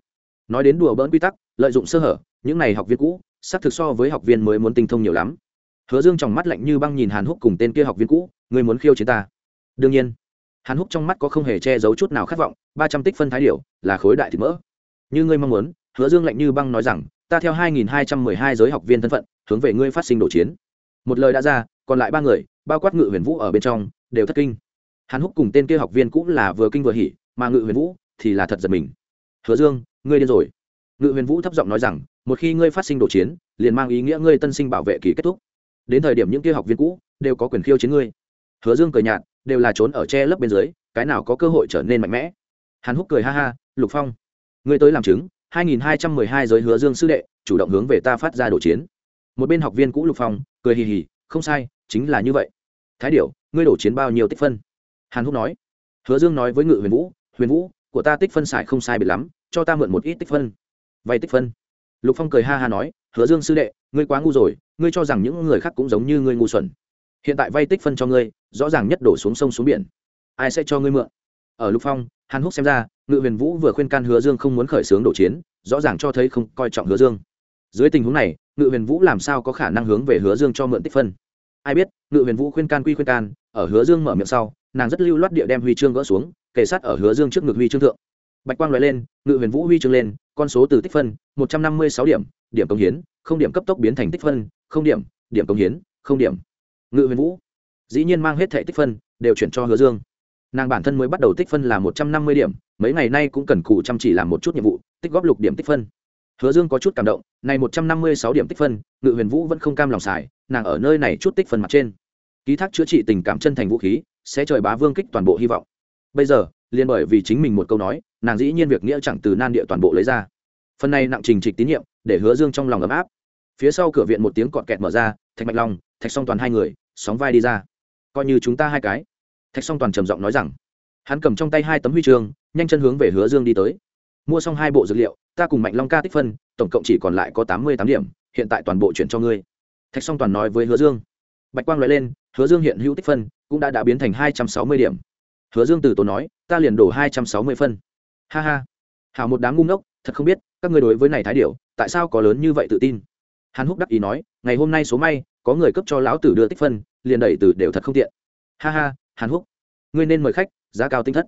Nói đến đùa bỡn quy tắc, lợi dụng sơ hở, những này học viên cũ xác thực so với học viên mới muốn tinh thông nhiều lắm. Hứa dương trong mắt lạnh như băng nhìn hàn húc cùng tên kia học viên cũ, người muốn khiêu chiến ta. Đương nhiên, hàn húc trong mắt có không hề che giấu chút nào khát vọng, ba trăm tích phân thái điệu là khối đại thịt mỡ. Như ngươi mong muốn, hứa dương lạnh như băng nói rằng, ta theo hai nghìn hai trăm mười hai giới học viên thân phận, hướng về ngươi phát sinh đổ chiến. Một lời đã ra, còn lại ba người, bao quát ngự huyền vũ ở bên trong, đều thất kinh. Hàn húc cùng tên kia học viên cũng là vừa kinh vừa hỉ, mà ngự huyền vũ thì là thật giật mình. Hứa dương, ngươi điên rồi. Ngự huyền vũ thấp giọng nói rằng một khi ngươi phát sinh đổ chiến, liền mang ý nghĩa ngươi tân sinh bảo vệ kỳ kết thúc. Đến thời điểm những kia học viên cũ đều có quyền khiêu chiến ngươi. Hứa dương cười nhạt, đều là trốn ở che lấp bên dưới, cái nào có cơ hội trở nên mạnh mẽ. Hàn húc cười ha ha, lục phong, ngươi tới làm chứng 2212 giới hứa dương sư đệ, chủ động hướng về ta phát ra đổ chiến. Một bên học viên cũ lục phong cười hì hì, không sai, chính là như vậy. Thái điểu, ngươi đổ chiến bao nhiêu tích phân? Hàn húc nói. Hứa dương nói với ngự huyền vũ huyền vũ, của ta tích phân xài không sai biệt lắm, cho ta mượn một ít tích phân. Vay tích phân? Lục phong cười ha ha nói, hứa dương sư đệ, ngươi quá ngu rồi, ngươi cho rằng những người khác cũng giống như ngươi ngu xuẩn. Hiện tại vay tích phân cho ngươi, rõ ràng nhất đổ xuống sông xuống biển. Ai sẽ cho ngươi mượn? Ở lục phong, hàn húc xem ra, ngự huyền vũ vừa khuyên can hứa dương không muốn khởi xướng đổ chiến, rõ ràng cho thấy không coi trọng hứa dương. Dưới tình huống này, ngự huyền vũ làm sao có khả năng hướng về hứa dương cho mượn tích phân? Ai biết, ngự huyền vũ khuyên can quy khuyên can, ở hứa dương mở miệng sau, nàng rất lưu loát địa đem huy chương gỡ xuống, kề sát ở hứa dương trước ngực huy chương thượng bạch quang loại lên, ngự huyền vũ huy chương lên, con số từ tích phân, một trăm năm mươi sáu điểm điểm công hiến, không điểm cấp tốc biến thành tích phân, không điểm điểm công hiến, không điểm. Ngự huyền vũ. Dĩ nhiên mang hết thẻ tích phân, đều chuyển cho hứa dương. Nàng bản thân mới bắt đầu tích phân là một trăm năm mươi điểm, mấy ngày nay cũng cần cù chăm chỉ làm một chút nhiệm vụ, tích góp lục điểm tích phân. Hứa dương có chút cảm động, này một trăm năm mươi sáu điểm tích phân, ngự huyền vũ vẫn không cam lòng xài, nàng ở nơi này chút tích phân mặt trên. Ký thác chữa trị tình cảm chân thành vũ khí, sẽ trời bá vương kích toàn bộ hy vọng. Bây giờ liền bởi vì chính mình một câu nói, nàng dĩ nhiên việc nghĩa chẳng từ nan địa toàn bộ lấy ra. Phần này nặng trình trịch tín nhiệm, để hứa dương trong lòng ấm áp. Phía sau cửa viện một tiếng cọt kẹt mở ra, thạch mạch long, thạch song toàn hai người, sóng vai đi ra. Coi như chúng ta hai cái. Thạch song toàn trầm giọng nói rằng, hắn cầm trong tay hai tấm huy chương, nhanh chân hướng về hứa dương đi tới. Mua xong hai bộ dược liệu, ta cùng mạnh long ca tích phân, tổng cộng chỉ còn lại có tám mươi tám điểm, hiện tại toàn bộ chuyển cho ngươi. Thạch song toàn nói với hứa dương. Bạch quang nói lên, hứa dương hiện hữu tích phân, cũng đã đã biến thành hai trăm sáu mươi điểm. Hứa dương từ tốn nói ta liền đổ hai trăm sáu mươi phân. Ha ha. Hảo một đám ngu ngốc, thật không biết, các người đối với này thái điệu tại sao có lớn như vậy tự tin? Hàn húc đắc ý nói, ngày hôm nay số may, có người cấp cho lão tử đưa tích phân, liền đẩy từ đều thật không tiện. Ha ha, hàn húc. Ngươi nên mời khách, giá cao tinh thất.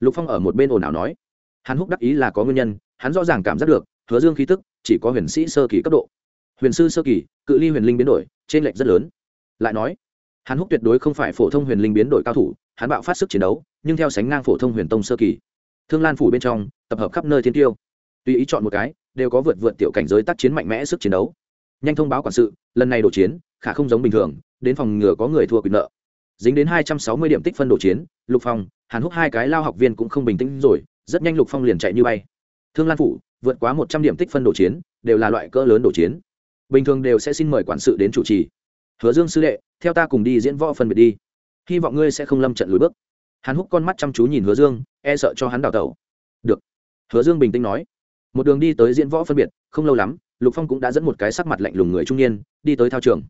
Lục phong ở một bên ồn ào nói. Hàn húc đắc ý là có nguyên nhân, hắn rõ ràng cảm giác được, hứa dương khí tức, chỉ có huyền sĩ sơ kỳ cấp độ. Huyền sư sơ kỳ, cự ly huyền linh biến đổi trên lệch rất lớn. Lại nói, hàn húc tuyệt đối không phải phổ thông huyền linh biến đổi cao thủ hắn bạo phát sức chiến đấu, nhưng theo sánh ngang phổ thông huyền tông sơ kỳ, thương lan phủ bên trong, tập hợp khắp nơi thiên tiêu. Tùy ý chọn một cái, đều có vượt vượt tiểu cảnh giới tác chiến mạnh mẽ sức chiến đấu. Nhanh thông báo quản sự, lần này đổ chiến, khả không giống bình thường, đến phòng ngừa có người thua quyền nợ. Dính đến hai trăm sáu mươi điểm tích phân đổ chiến, lục phong, hàn húc hai cái lao học viên cũng không bình tĩnh rồi, rất nhanh lục phong liền chạy như bay. Thương lan phủ, vượt quá một trăm điểm tích phân đổ chiến, đều là loại cỡ lớn đổ chiến. Bình thường đều sẽ xin mời quản sự đến chủ trì. Hứa dương sư đệ, theo ta cùng đi diễn võ phân biệt đi hy vọng ngươi sẽ không lâm trận lùi bước. Hắn húc con mắt chăm chú nhìn hứa dương e sợ cho hắn đào tẩu. Được. Hứa dương bình tĩnh nói. Một đường đi tới diễn võ phân biệt, không lâu lắm, lục phong cũng đã dẫn một cái sắc mặt lạnh lùng người trung niên, đi tới thao trường.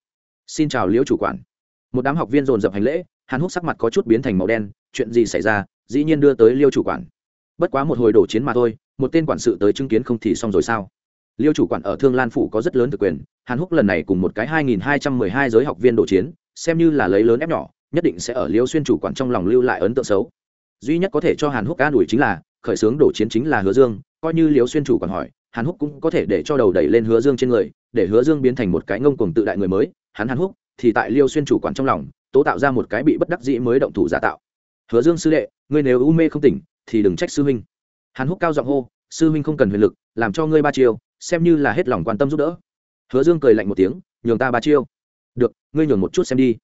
Xin chào liễu chủ quản. Một đám học viên dồn dập hành lễ hắn húc sắc mặt có chút biến thành màu đen, chuyện gì xảy ra, dĩ nhiên đưa tới liêu chủ quản. Bất quá một hồi đổ chiến mà thôi, một tên quản sự tới chứng kiến không thì xong rồi sao? Liêu chủ quản ở thương lan phủ có rất lớn thực quyền, hàn húc lần này cùng một cái hai nghìn hai trăm mười hai giới học viên đổ chiến, xem như là lấy lớn ép nhỏ nhất định sẽ ở liêu xuyên chủ quản trong lòng lưu lại ấn tượng xấu. Duy nhất có thể cho hàn húc an ủi chính là, khởi xướng đổ chiến chính là hứa dương, coi như liêu xuyên chủ quản hỏi, hàn húc cũng có thể để cho đầu đẩy lên hứa dương trên người, để hứa dương biến thành một cái ngông cuồng tự đại người mới. Hắn hàn húc, thì tại liêu xuyên chủ quản trong lòng, tố tạo ra một cái bị bất đắc dĩ mới động thủ giả tạo. Hứa dương sư đệ, ngươi nếu u mê không tỉnh, thì đừng trách sư huynh. Hàn húc cao giọng hô, sư huynh không cần huyền lực, làm cho ngươi ba chiêu, xem như là hết lòng quan tâm giúp đỡ. Hứa dương cười lạnh một tiếng, nhường ta ba chiêu. Được, ngươi nhường một chút xem đi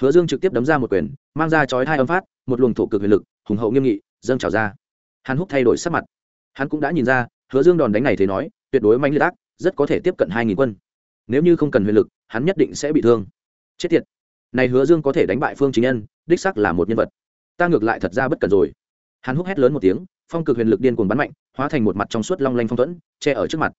hứa dương trực tiếp đấm ra một quyền, mang ra chói hai âm phát, một luồng thổ cực huyền lực, hùng hậu nghiêm nghị, dâng trào ra. Hàn húc thay đổi sắc mặt. Hắn cũng đã nhìn ra, hứa dương đòn đánh này thế nói, tuyệt đối manh liệt ác, rất có thể tiếp cận hai nghìn quân. Nếu như không cần huyền lực, hắn nhất định sẽ bị thương. Chết tiệt. Này hứa dương có thể đánh bại phương chính nhân đích sắc là một nhân vật. Ta ngược lại thật ra bất cần rồi. Hắn húc hét lớn một tiếng, phong cực huyền lực điên cuồng bắn mạnh, hóa thành một mặt trong suốt long lanh phong thuẫn, che ở trước mặt.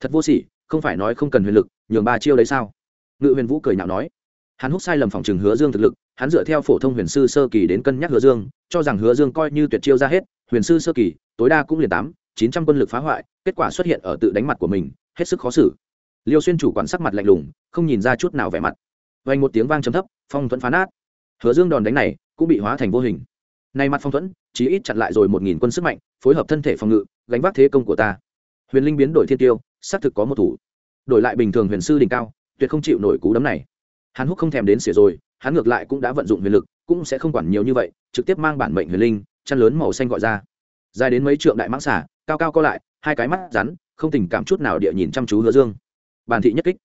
Thật vô sỉ, không phải nói không cần huyền lực, nhường ba chiêu đấy sao? Ngự huyền vũ cười nhạo nói hắn húc sai lầm phòng trường hứa dương thực lực, hắn dựa theo phổ thông huyền sư sơ kỳ đến cân nhắc hứa dương, cho rằng hứa dương coi như tuyệt chiêu ra hết, huyền sư sơ kỳ, tối đa cũng liền tám, chín trăm quân lực phá hoại, kết quả xuất hiện ở tự đánh mặt của mình, hết sức khó xử. Liêu xuyên chủ quản sắc mặt lạnh lùng, không nhìn ra chút nào vẻ mặt. Vành một tiếng vang trầm thấp, phong thuẫn phá nát. Hứa dương đòn đánh này cũng bị hóa thành vô hình. Nay mặt phong thuẫn, chí ít chặn lại rồi một nghìn quân sức mạnh, phối hợp thân thể phòng ngự, gánh vác thế công của ta. Huyền linh biến đổi thiên tiêu, xác thực có một thủ. Đổi lại bình thường huyền sư đỉnh cao, tuyệt không chịu nổi cú đấm này hàn húc không thèm đến xỉa rồi, hắn ngược lại cũng đã vận dụng huyền lực, cũng sẽ không quản nhiều như vậy, trực tiếp mang bản mệnh huyền linh, chăn lớn màu xanh gọi ra. Dài đến mấy trượng đại mãng xả cao cao co lại, hai cái mắt rắn, không tình cảm chút nào địa nhìn chăm chú hứa dương. Bản thị nhất kích.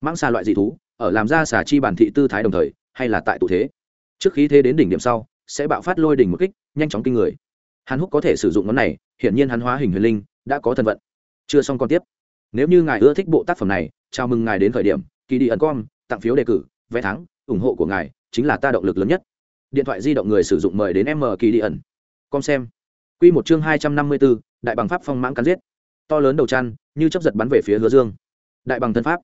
Mãng xà loại dị thú, ở làm ra xà chi bản thị tư thái đồng thời, hay là tại tụ thế. Trước khi thế đến đỉnh điểm sau, sẽ bạo phát lôi đỉnh một kích, nhanh chóng kinh người. Hàn húc có thể sử dụng món này, hiển nhiên hắn hóa hình huyền linh, đã có thân vận. Chưa xong còn tiếp. Nếu như ngài ưa thích bộ tác phẩm này, chào mừng ngài đến thời điểm kỳ đi ẩn com, tặng phiếu đề cử vé thắng, ủng hộ của ngài chính là ta động lực lớn nhất. Điện thoại di động người sử dụng mời đến m kỳ đi ẩn. Com xem. Q một chương hai trăm năm mươi bốn, đại bằng pháp phong mãng cắn giết. To lớn đầu chăn như chấp giật bắn về phía hứa dương. Đại bằng thân pháp.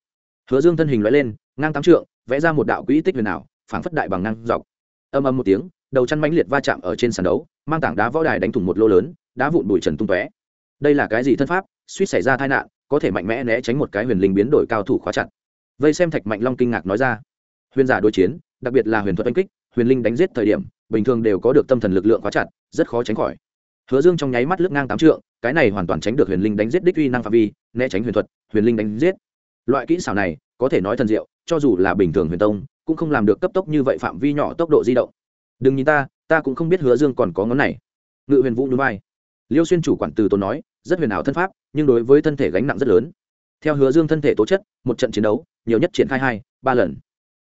Hứa dương thân hình loại lên, ngang tám trượng, vẽ ra một đạo quỹ tích huyền ảo, phảng phất đại bằng ngang dọc. Âm âm một tiếng, đầu chăn mãnh liệt va chạm ở trên sàn đấu, mang tảng đá võ đài đánh thủng một lô lớn, đá vụn bụi trần tung tóe. Đây là cái gì thân pháp? Suýt xảy ra tai nạn, có thể mạnh mẽ né tránh một cái huyền linh biến đổi cao thủ khóa chặt. Vây xem thạch mạnh long kinh ngạc nói ra huyền giả đối chiến, đặc biệt là huyền thuật oanh kích, huyền linh đánh giết thời điểm, bình thường đều có được tâm thần lực lượng quá chặt, rất khó tránh khỏi. Hứa dương trong nháy mắt lướt ngang tám trượng, cái này hoàn toàn tránh được huyền linh đánh giết đích uy năng phạm vi, né tránh huyền thuật, huyền linh đánh giết. Loại kỹ xảo này, có thể nói thần diệu, cho dù là bình thường huyền tông, cũng không làm được cấp tốc như vậy phạm vi nhỏ tốc độ di động. Đừng nhìn ta ta cũng không biết hứa dương còn có ngón này. Ngự huyền vũ núi vai liêu xuyên chủ quản từ tốn nói, rất huyền ảo thân pháp, nhưng đối với thân thể gánh nặng rất lớn. Theo hứa dương thân thể tố chất, một trận chiến đấu, nhiều nhất triển khai hai, ba lần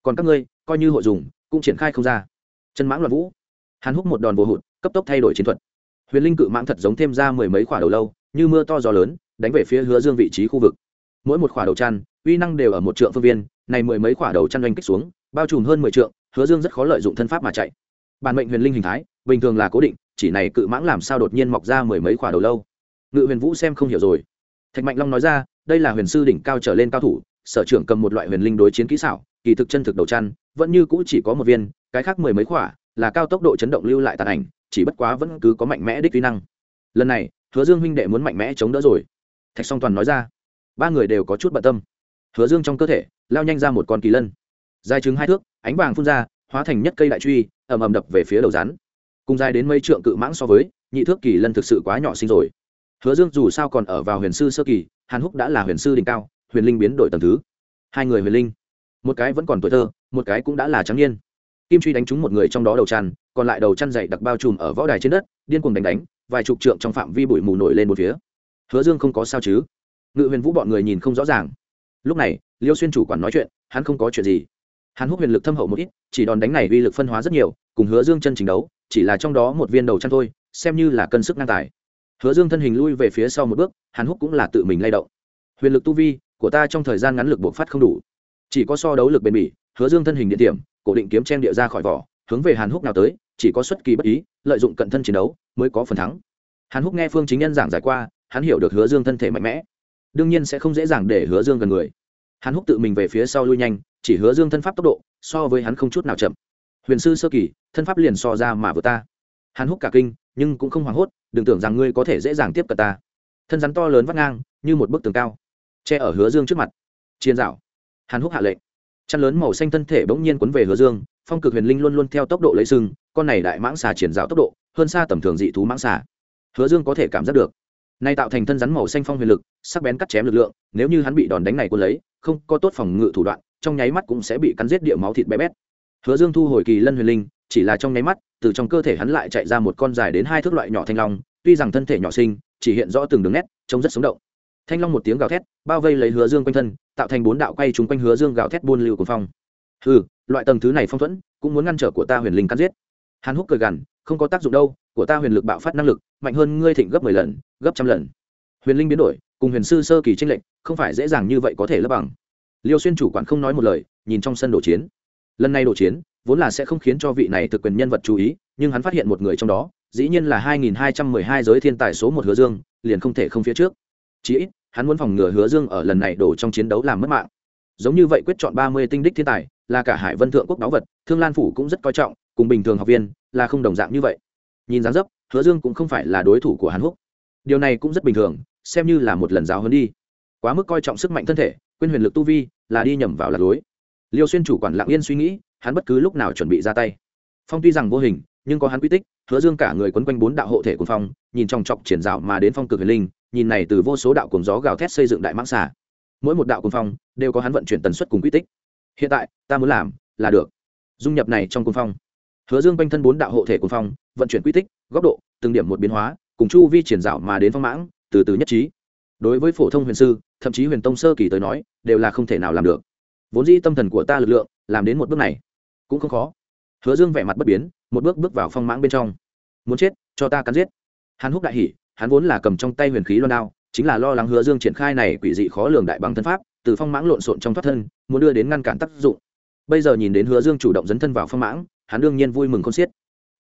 còn các ngươi, coi như hội dùng, cũng triển khai không ra. Chân mãng loạn vũ. Hắn húc một đòn vô hụt, cấp tốc thay đổi chiến thuật. Huyền linh cự mãng thật giống thêm ra mười mấy quả đầu lâu, như mưa to gió lớn, đánh về phía hứa dương vị trí khu vực. Mỗi một quả đầu chăn, uy năng đều ở một trượng phương viên, này mười mấy quả đầu chăn oanh kích xuống, bao trùm hơn mười trượng, hứa dương rất khó lợi dụng thân pháp mà chạy. Bản mệnh huyền linh hình thái, bình thường là cố định, chỉ này cự mãng làm sao đột nhiên mọc ra mười mấy quả đầu lâu. Ngự huyền vũ xem không hiểu rồi. Thạch mạnh long nói ra, đây là huyền sư đỉnh cao trở lên cao thủ sở trưởng cầm một loại huyền linh đối chiến kỹ xảo, kỳ thực chân thực đầu chăn, vẫn như cũ chỉ có một viên, cái khác mười mấy khỏa, là cao tốc độ chấn động lưu lại tàn ảnh, chỉ bất quá vẫn cứ có mạnh mẽ đích kỹ năng. Lần này, hứa dương huynh đệ muốn mạnh mẽ chống đỡ rồi. Thạch song toàn nói ra. Ba người đều có chút bận tâm. Hứa dương trong cơ thể, lao nhanh ra một con kỳ lân. Dài chứng hai thước, ánh vàng phun ra, hóa thành nhất cây đại truy, ầm ầm đập về phía đầu rắn. Cùng dài đến mây trượng cự mãng so với, nhị thước kỳ lân thực sự quá nhỏ sinh rồi. Hứa dương dù sao còn ở vào huyền sư sơ kỳ, hàn húc đã là huyền sư đỉnh cao huyền linh biến đổi tầng thứ. Hai người huyền linh, một cái vẫn còn tuổi thơ, một cái cũng đã là trắng niên. Kim truy đánh trúng một người trong đó đầu chăn còn lại đầu chăn dày đặc bao trùm ở võ đài trên đất, điên cuồng đánh đánh, vài chục trượng trong phạm vi bụi mù nổi lên một phía. Hứa dương không có sao chứ? Ngự huyền vũ bọn người nhìn không rõ ràng. Lúc này, liêu xuyên chủ quản nói chuyện, hắn không có chuyện gì. Hắn hút huyền lực thâm hậu một ít, chỉ đòn đánh này uy lực phân hóa rất nhiều, cùng hứa dương chân trình đấu, chỉ là trong đó một viên đầu chăn thôi, xem như là cân sức ngang tài. Hứa dương thân hình lui về phía sau một bước, hắn hút cũng là tự mình lay động. Huyền lực tu vi của ta trong thời gian ngắn lực buộc phát không đủ. Chỉ có so đấu lực bền bỉ, hứa dương thân hình địa điểm, cổ định kiếm chen địa ra khỏi vỏ, hướng về hàn húc nào tới, chỉ có xuất kỳ bất ý, lợi dụng cận thân chiến đấu mới có phần thắng. Hàn húc nghe phương chính nhân giảng giải qua, hắn hiểu được hứa dương thân thể mạnh mẽ. Đương nhiên sẽ không dễ dàng để hứa dương gần người. Hắn húc tự mình về phía sau lui nhanh, chỉ hứa dương thân pháp tốc độ, so với hắn không chút nào chậm. Huyền sư sơ kỳ, thân pháp liền so ra mà vừa ta. Hắn húc cả kinh, nhưng cũng không hoảng hốt, đừng tưởng rằng ngươi có thể dễ dàng tiếp cận ta. Thân rắn to lớn vắt ngang, như một bức tường cao che ở hứa dương trước mặt chiên rảo hàn húc hạ lệnh chăn lớn màu xanh thân thể bỗng nhiên quấn về hứa dương phong cực huyền linh luôn luôn theo tốc độ lấy sưng con này đại mãng xà triển rào tốc độ hơn xa tầm thường dị thú mãng xà. hứa dương có thể cảm giác được nay tạo thành thân rắn màu xanh phong huyền lực, sắc bén cắt chém lực lượng, nếu như hắn bị đòn đánh này quân lấy, không có tốt phòng ngự thủ đoạn, trong nháy mắt cũng sẽ bị cắn giết địa máu thịt bé bét. hứa dương thu hồi kỳ lân huyền linh, chỉ là trong nháy mắt, từ trong cơ thể hắn lại chạy ra một con dài đến hai thước loại nhỏ thanh long, tuy rằng thân thể nhỏ sinh chỉ hiện rõ từng đường nét, trông rất sống động thanh long một tiếng gào thét, bao vây lấy hứa dương quanh thân, tạo thành bốn đạo quay trúng quanh hứa dương gào thét buôn lưu của phong. Ừ loại tầng thứ này phong thuẫn, cũng muốn ngăn trở của ta huyền linh cắn giết. Hắn húc cười gằn, không có tác dụng đâu, của ta huyền lực bạo phát năng lực, mạnh hơn ngươi thịnh gấp mười lần, gấp trăm lần. Huyền linh biến đổi, cùng huyền sư sơ kỳ tranh lệnh không phải dễ dàng như vậy có thể lấp bằng. Liêu xuyên chủ quản không nói một lời, nhìn trong sân đổ chiến. Lần này đổ chiến, vốn là sẽ không khiến cho vị này thực quyền nhân vật chú ý, nhưng hắn phát hiện một người trong đó, dĩ nhiên là 2212 giới thiên tài số một hứa dương, liền không thể không phía trước chí ít, hắn muốn phòng ngừa hứa dương ở lần này đổ trong chiến đấu làm mất mạng. Giống như vậy quyết chọn 30 tinh đích thiên tài, là cả hải vân thượng quốc đáo vật, thương lan phủ cũng rất coi trọng, cùng bình thường học viên, là không đồng dạng như vậy. Nhìn dáng dấp, hứa dương cũng không phải là đối thủ của hàn húc. Điều này cũng rất bình thường, xem như là một lần giáo hơn đi. Quá mức coi trọng sức mạnh thân thể, quên huyền lực tu vi, là đi nhầm vào lạc lối liêu xuyên chủ quản lạng yên suy nghĩ, hắn bất cứ lúc nào chuẩn bị ra tay. Phong tuy rằng vô hình, nhưng có hắn quy tích, hứa dương cả người quấn quanh bốn đạo hộ thể của phong, nhìn trong chọc triển rào mà đến phong cực huyền linh nhìn này từ vô số đạo cuồng gió gào thét xây dựng đại mãng xà. Mỗi một đạo cuồng phong đều có hắn vận chuyển tần suất cùng quy tích. Hiện tại, ta muốn làm là được. Dung nhập này trong cuồng phong. Hứa dương quanh thân bốn đạo hộ thể cuồng phong, vận chuyển quy tích, góc độ, từng điểm một biến hóa, cùng chu vi triển rào mà đến phong mãng, từ từ nhất trí. Đối với phổ thông huyền sư, thậm chí huyền tông sơ kỳ tới nói, đều là không thể nào làm được. Vốn dĩ tâm thần của ta lực lượng, làm đến một bước này, cũng không khó. Hứa dương vẻ mặt bất biến, một bước bước vào phong mãng bên trong. Muốn chết, cho ta cắn giết. Hàn húc đại hỉ hắn vốn là cầm trong tay huyền khí loan đao, chính là lo lắng hứa dương triển khai này quỷ dị khó lường đại bằng thân pháp, từ phong mãng lộn xộn trong thoát thân, muốn đưa đến ngăn cản tác dụng. Bây giờ nhìn đến hứa dương chủ động dấn thân vào phong mãng, hắn đương nhiên vui mừng không xiết.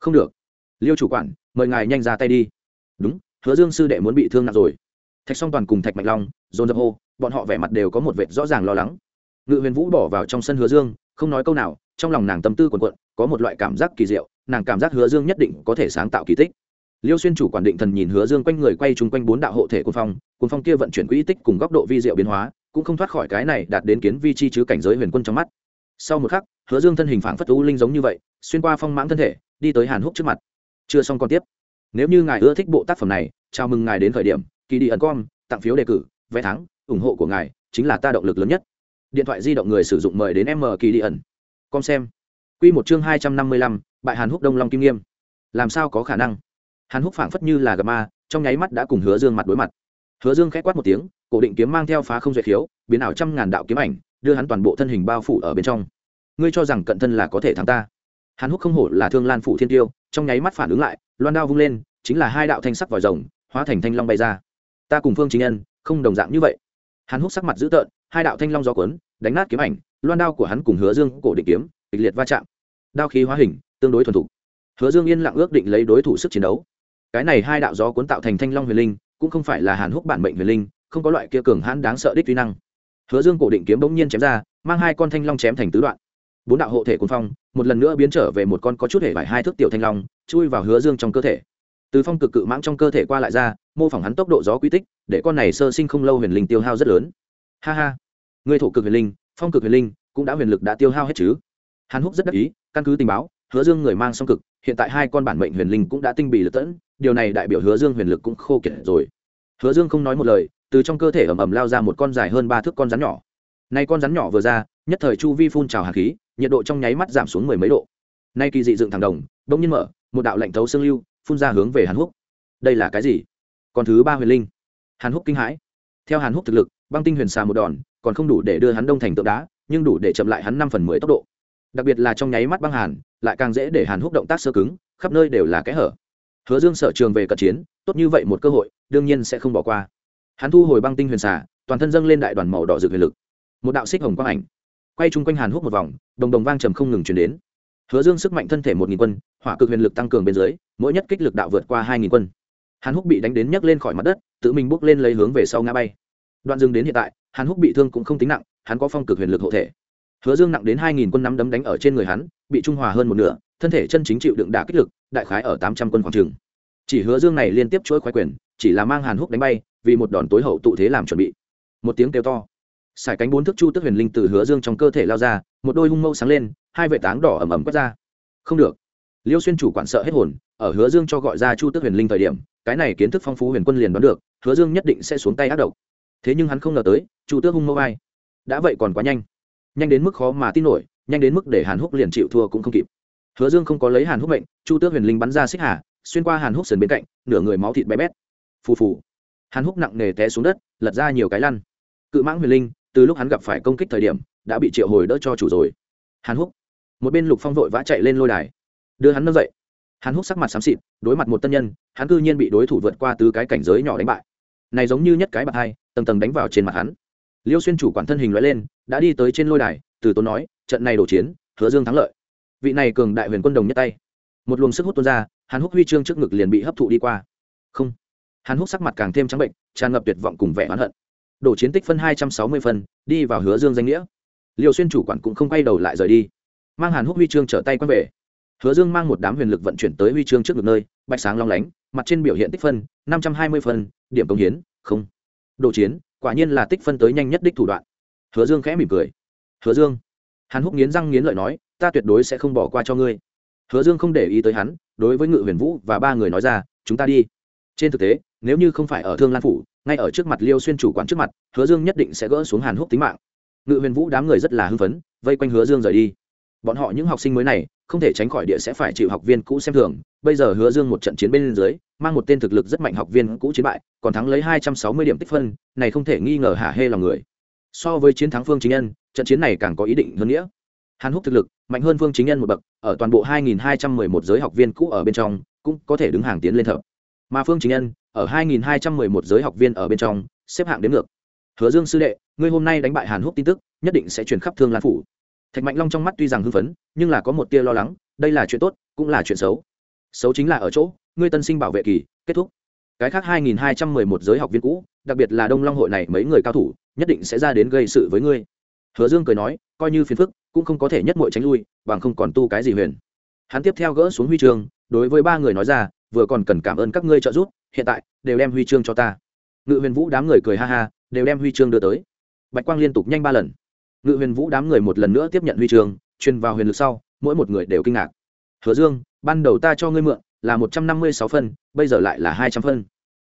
Không được. Liêu chủ quản, mời ngài nhanh ra tay đi. Đúng, hứa dương sư đệ muốn bị thương nặng rồi. Thạch song toàn cùng thạch mạnh long, dồn dập hô, bọn họ vẻ mặt đều có một vệt rõ ràng lo lắng. Ngự huyền vũ bỏ vào trong sân hứa dương, không nói câu nào, trong lòng nàng tâm tư quần quận có một loại cảm giác kỳ diệu, nàng cảm giác hứa dương nhất định có thể sáng tạo kỳ tích liêu xuyên chủ quản định thần nhìn hứa dương quanh người quay chung quanh bốn đạo hộ thể quân phong quân phong kia vận chuyển quỹ tích cùng góc độ vi diệu biến hóa, cũng không thoát khỏi cái này đạt đến kiến vi chi chứ cảnh giới huyền quân trong mắt. Sau một khắc, hứa dương thân hình phảng phất u linh giống như vậy, xuyên qua phong mãng thân thể, đi tới hàn húc trước mặt. Chưa xong còn tiếp. Nếu như ngài ưa thích bộ tác phẩm này, chào mừng ngài đến thời điểm, kỳ đi ẩn com, tặng phiếu đề cử, vé thắng, ủng hộ của ngài chính là ta động lực lớn nhất. Điện thoại di động người sử dụng mời đến m kỳ đi ẩn. Com xem. Q một chương hai trăm năm mươi lăm, bại hàn húc đông long kim nghiêm. Làm sao có khả năng? Hàn húc phảng phất như là gà ma, trong nháy mắt đã cùng hứa dương mặt đối mặt. Hứa dương k h á quát một tiếng, cổ định kiếm mang theo phá không duyệt khiếu, biến ảo trăm ngàn đạo kiếm ảnh, đưa hắn toàn bộ thân hình bao phủ ở bên trong. Ngươi cho rằng cận thân là có thể thắng ta? Hàn húc không hổ là thương lan phủ thiên tiêu, trong nháy mắt phản ứng lại, loan đao vung lên, chính là hai đạo thanh sắc vòi rồng, hóa thành thanh long bay ra. Ta cùng phương chính nhân, không đồng dạng như vậy. Hàn húc sắc mặt dữ tợn, hai đạo thanh long gió cuốn, đánh nát kiếm ảnh, loan đao của hắn cùng hứa dương cổ định kiếm, kịch liệt va chạm. Đao khí hóa hình, tương đối thuần thục. Hứa dương yên lặng ước định lấy đối thủ sức chiến đấu cái này hai đạo gió cuốn tạo thành thanh long huyền linh, cũng không phải là hàn húc bản mệnh huyền linh, không có loại kia cường hãn đáng sợ đích tuy năng. Hứa dương cổ định kiếm bỗng nhiên chém ra, mang hai con thanh long chém thành tứ đoạn. Bốn đạo hộ thể cuốn phong, một lần nữa biến trở về một con có chút hệ vải hai thước tiểu thanh long, chui vào hứa dương trong cơ thể. Từ phong cực cự mãng trong cơ thể qua lại ra, mô phỏng hắn tốc độ gió quy tích, để con này sơ sinh không lâu huyền linh tiêu hao rất lớn. Ha ha. Người thổ cực huyền linh, phong cực huyền linh, cũng đã huyền lực đã tiêu hao hết chứ. Hàn húc rất đắc ý, căn cứ tình báo, hứa dương người mang song cực, hiện tại hai con bản mệnh huyền linh cũng đã tinh bị lật tẫn điều này đại biểu hứa dương huyền lực cũng khô kiệt rồi. Hứa dương không nói một lời, từ trong cơ thể ầm ầm lao ra một con dài hơn ba thước con rắn nhỏ. Nay con rắn nhỏ vừa ra, nhất thời chu vi phun trào hạt khí, nhiệt độ trong nháy mắt giảm xuống mười mấy độ. Nay kỳ dị dựng thẳng đồng đông nhiên mở, một đạo lạnh thấu xương lưu, phun ra hướng về hàn húc. Đây là cái gì? Con thứ ba huyền linh. Hàn húc kinh hãi. Theo hàn húc thực lực, băng tinh huyền xà một đòn, còn không đủ để đưa hắn đông thành tượng đá, nhưng đủ để chậm lại hắn năm phần mười tốc độ. Đặc biệt là trong nháy mắt băng hàn, lại càng dễ để hàn húc động tác sơ cứng, khắp nơi đều là kẽ hở hứa dương sở trường về cận chiến, tốt như vậy một cơ hội, đương nhiên sẽ không bỏ qua. Hắn thu hồi băng tinh huyền xà, toàn thân dâng lên đại đoàn màu đỏ rực huyền lực. Một đạo xích hồng quang ảnh, quay chung quanh hàn húc một vòng, đồng đồng vang trầm không ngừng chuyển đến. Hứa dương sức mạnh thân thể một nghìn quân, hỏa cực huyền lực tăng cường bên dưới, mỗi nhất kích lực đạo vượt qua hai nghìn quân. Hàn húc bị đánh đến nhấc lên khỏi mặt đất, tự mình bước lên lấy hướng về sau ngã bay. Đoạn dừng đến hiện tại, hàn húc bị thương cũng không tính nặng, hắn có phong cực huyền lực hộ thể. Hứa dương nặng đến hai nghìn quân nắm đấm đánh ở trên người hắn, bị trung hòa hơn một nửa thân thể chân chính chịu đựng đả kích lực, đại khái ở tám trăm quân khoảng trường. Chỉ hứa dương này liên tiếp chuỗi khoái quyền, chỉ là mang hàn húc đánh bay, vì một đòn tối hậu tụ thế làm chuẩn bị. Một tiếng kêu to. Sải cánh bốn thước chu tức huyền linh từ hứa dương trong cơ thể lao ra, một đôi hung mâu sáng lên, hai vệ táng đỏ ẩm ẩm quét ra. Không được. Liêu xuyên chủ quản sợ hết hồn, ở hứa dương cho gọi ra chu tức huyền linh thời điểm, cái này kiến thức phong phú huyền quân liền đoán được, hứa dương nhất định sẽ xuống tay ác độc. Thế nhưng hắn không ngờ tới, chu tước hung mâu ai? Đã vậy còn quá nhanh. Nhanh đến mức khó mà tin nổi, nhanh đến mức để hàn húc liền chịu thua cũng không kịp hứa dương không có lấy hàn húc mệnh, chu tước huyền linh bắn ra xích hà, xuyên qua hàn húc sườn bên cạnh, nửa người máu thịt bé bét. Phù phù. Hàn húc nặng nề té xuống đất, lật ra nhiều cái lăn. Cự mãng huyền linh, từ lúc hắn gặp phải công kích thời điểm, đã bị triệu hồi đỡ cho chủ rồi. Hàn húc. Một bên lục phong vội vã chạy lên lôi đài. Đưa hắn nâng dậy. Hàn húc sắc mặt xám xịt, đối mặt một tân nhân, hắn cư nhiên bị đối thủ vượt qua từ cái cảnh giới nhỏ đánh bại. Này giống như nhất cái bạc hai, tầng tầng đánh vào trên mặt hắn. Liêu xuyên chủ quản thân hình loại lên, đã đi tới trên lôi đài, từ tốn nói, trận này đổ chiến, hứa dương thắng lợi vị này cường đại huyền quân đồng nhất tay. Một luồng sức hút tuôn ra, hàn húc huy chương trước ngực liền bị hấp thụ đi qua. Không. Hàn húc sắc mặt càng thêm trắng bệnh, tràn ngập tuyệt vọng cùng vẻ oán hận. Đổ chiến tích phân hai trăm sáu mươi phân đi vào hứa dương danh nghĩa. Liều xuyên chủ quản cũng không quay đầu lại rời đi. Mang hàn húc huy chương trở tay quay về. Hứa dương mang một đám huyền lực vận chuyển tới huy chương trước ngực nơi, bạch sáng long lánh, mặt trên biểu hiện tích phân, năm trăm hai mươi phân điểm công hiến, không. Đồ chiến, quả nhiên là tích phân tới nhanh nhất đích thủ đoạn. Hứa dương khẽ mỉm cười. Hứa dương. Hàn húc nghiến răng nghiến lợi nói ta tuyệt đối sẽ không bỏ qua cho ngươi. Hứa dương không để ý tới hắn, đối với ngự huyền vũ và ba người nói ra, chúng ta đi. Trên thực tế, nếu như không phải ở thương lan phủ, ngay ở trước mặt liêu xuyên chủ quán trước mặt, hứa dương nhất định sẽ gỡ xuống hàn húc tính mạng. Ngự huyền vũ đám người rất là hưng phấn, vây quanh hứa dương rời đi. Bọn họ những học sinh mới này, không thể tránh khỏi địa sẽ phải chịu học viên cũ xem thường. Bây giờ hứa dương một trận chiến bên dưới, mang một tên thực lực rất mạnh học viên cũ chiến bại, còn thắng lấy hai trăm sáu mươi điểm tích phân, này không thể nghi ngờ hả hê lòng người. So với chiến thắng phương chính nhân trận chiến này càng có ý định hơn nghĩa hàn húc thực lực, mạnh hơn phương chính nhân một bậc, ở toàn bộ 2.211 giới học viên cũ ở bên trong, cũng có thể đứng hàng tiến lên thập. Mà phương chính nhân, ở 2.211 giới học viên ở bên trong, xếp hạng đến ngược. Hứa dương sư đệ, ngươi hôm nay đánh bại hàn húc tin tức, nhất định sẽ truyền khắp thương lan phủ. Thạch mạnh long trong mắt tuy rằng hưng phấn, nhưng là có một tia lo lắng, đây là chuyện tốt, cũng là chuyện xấu. Xấu chính là ở chỗ, ngươi tân sinh bảo vệ kỳ, kết thúc. Cái khác 2.211 giới học viên cũ, đặc biệt là đông long hội này mấy người cao thủ, nhất định sẽ ra đến gây sự với ngươi hứa dương cười nói, coi như phiền phức, cũng không có thể nhất mội tránh lui, bằng không còn tu cái gì huyền. Hắn tiếp theo gỡ xuống huy chương, đối với ba người nói ra, vừa còn cần cảm ơn các ngươi trợ giúp, hiện tại, đều đem huy chương cho ta. Ngự huyền vũ đám người cười ha ha, đều đem huy chương đưa tới. Bạch quang liên tục nhanh ba lần. Ngự huyền vũ đám người một lần nữa tiếp nhận huy chương, truyền vào huyền lực sau, mỗi một người đều kinh ngạc. Hứa dương, ban đầu ta cho ngươi mượn là một trăm năm mươi sáu phân, bây giờ lại là hai trăm phân.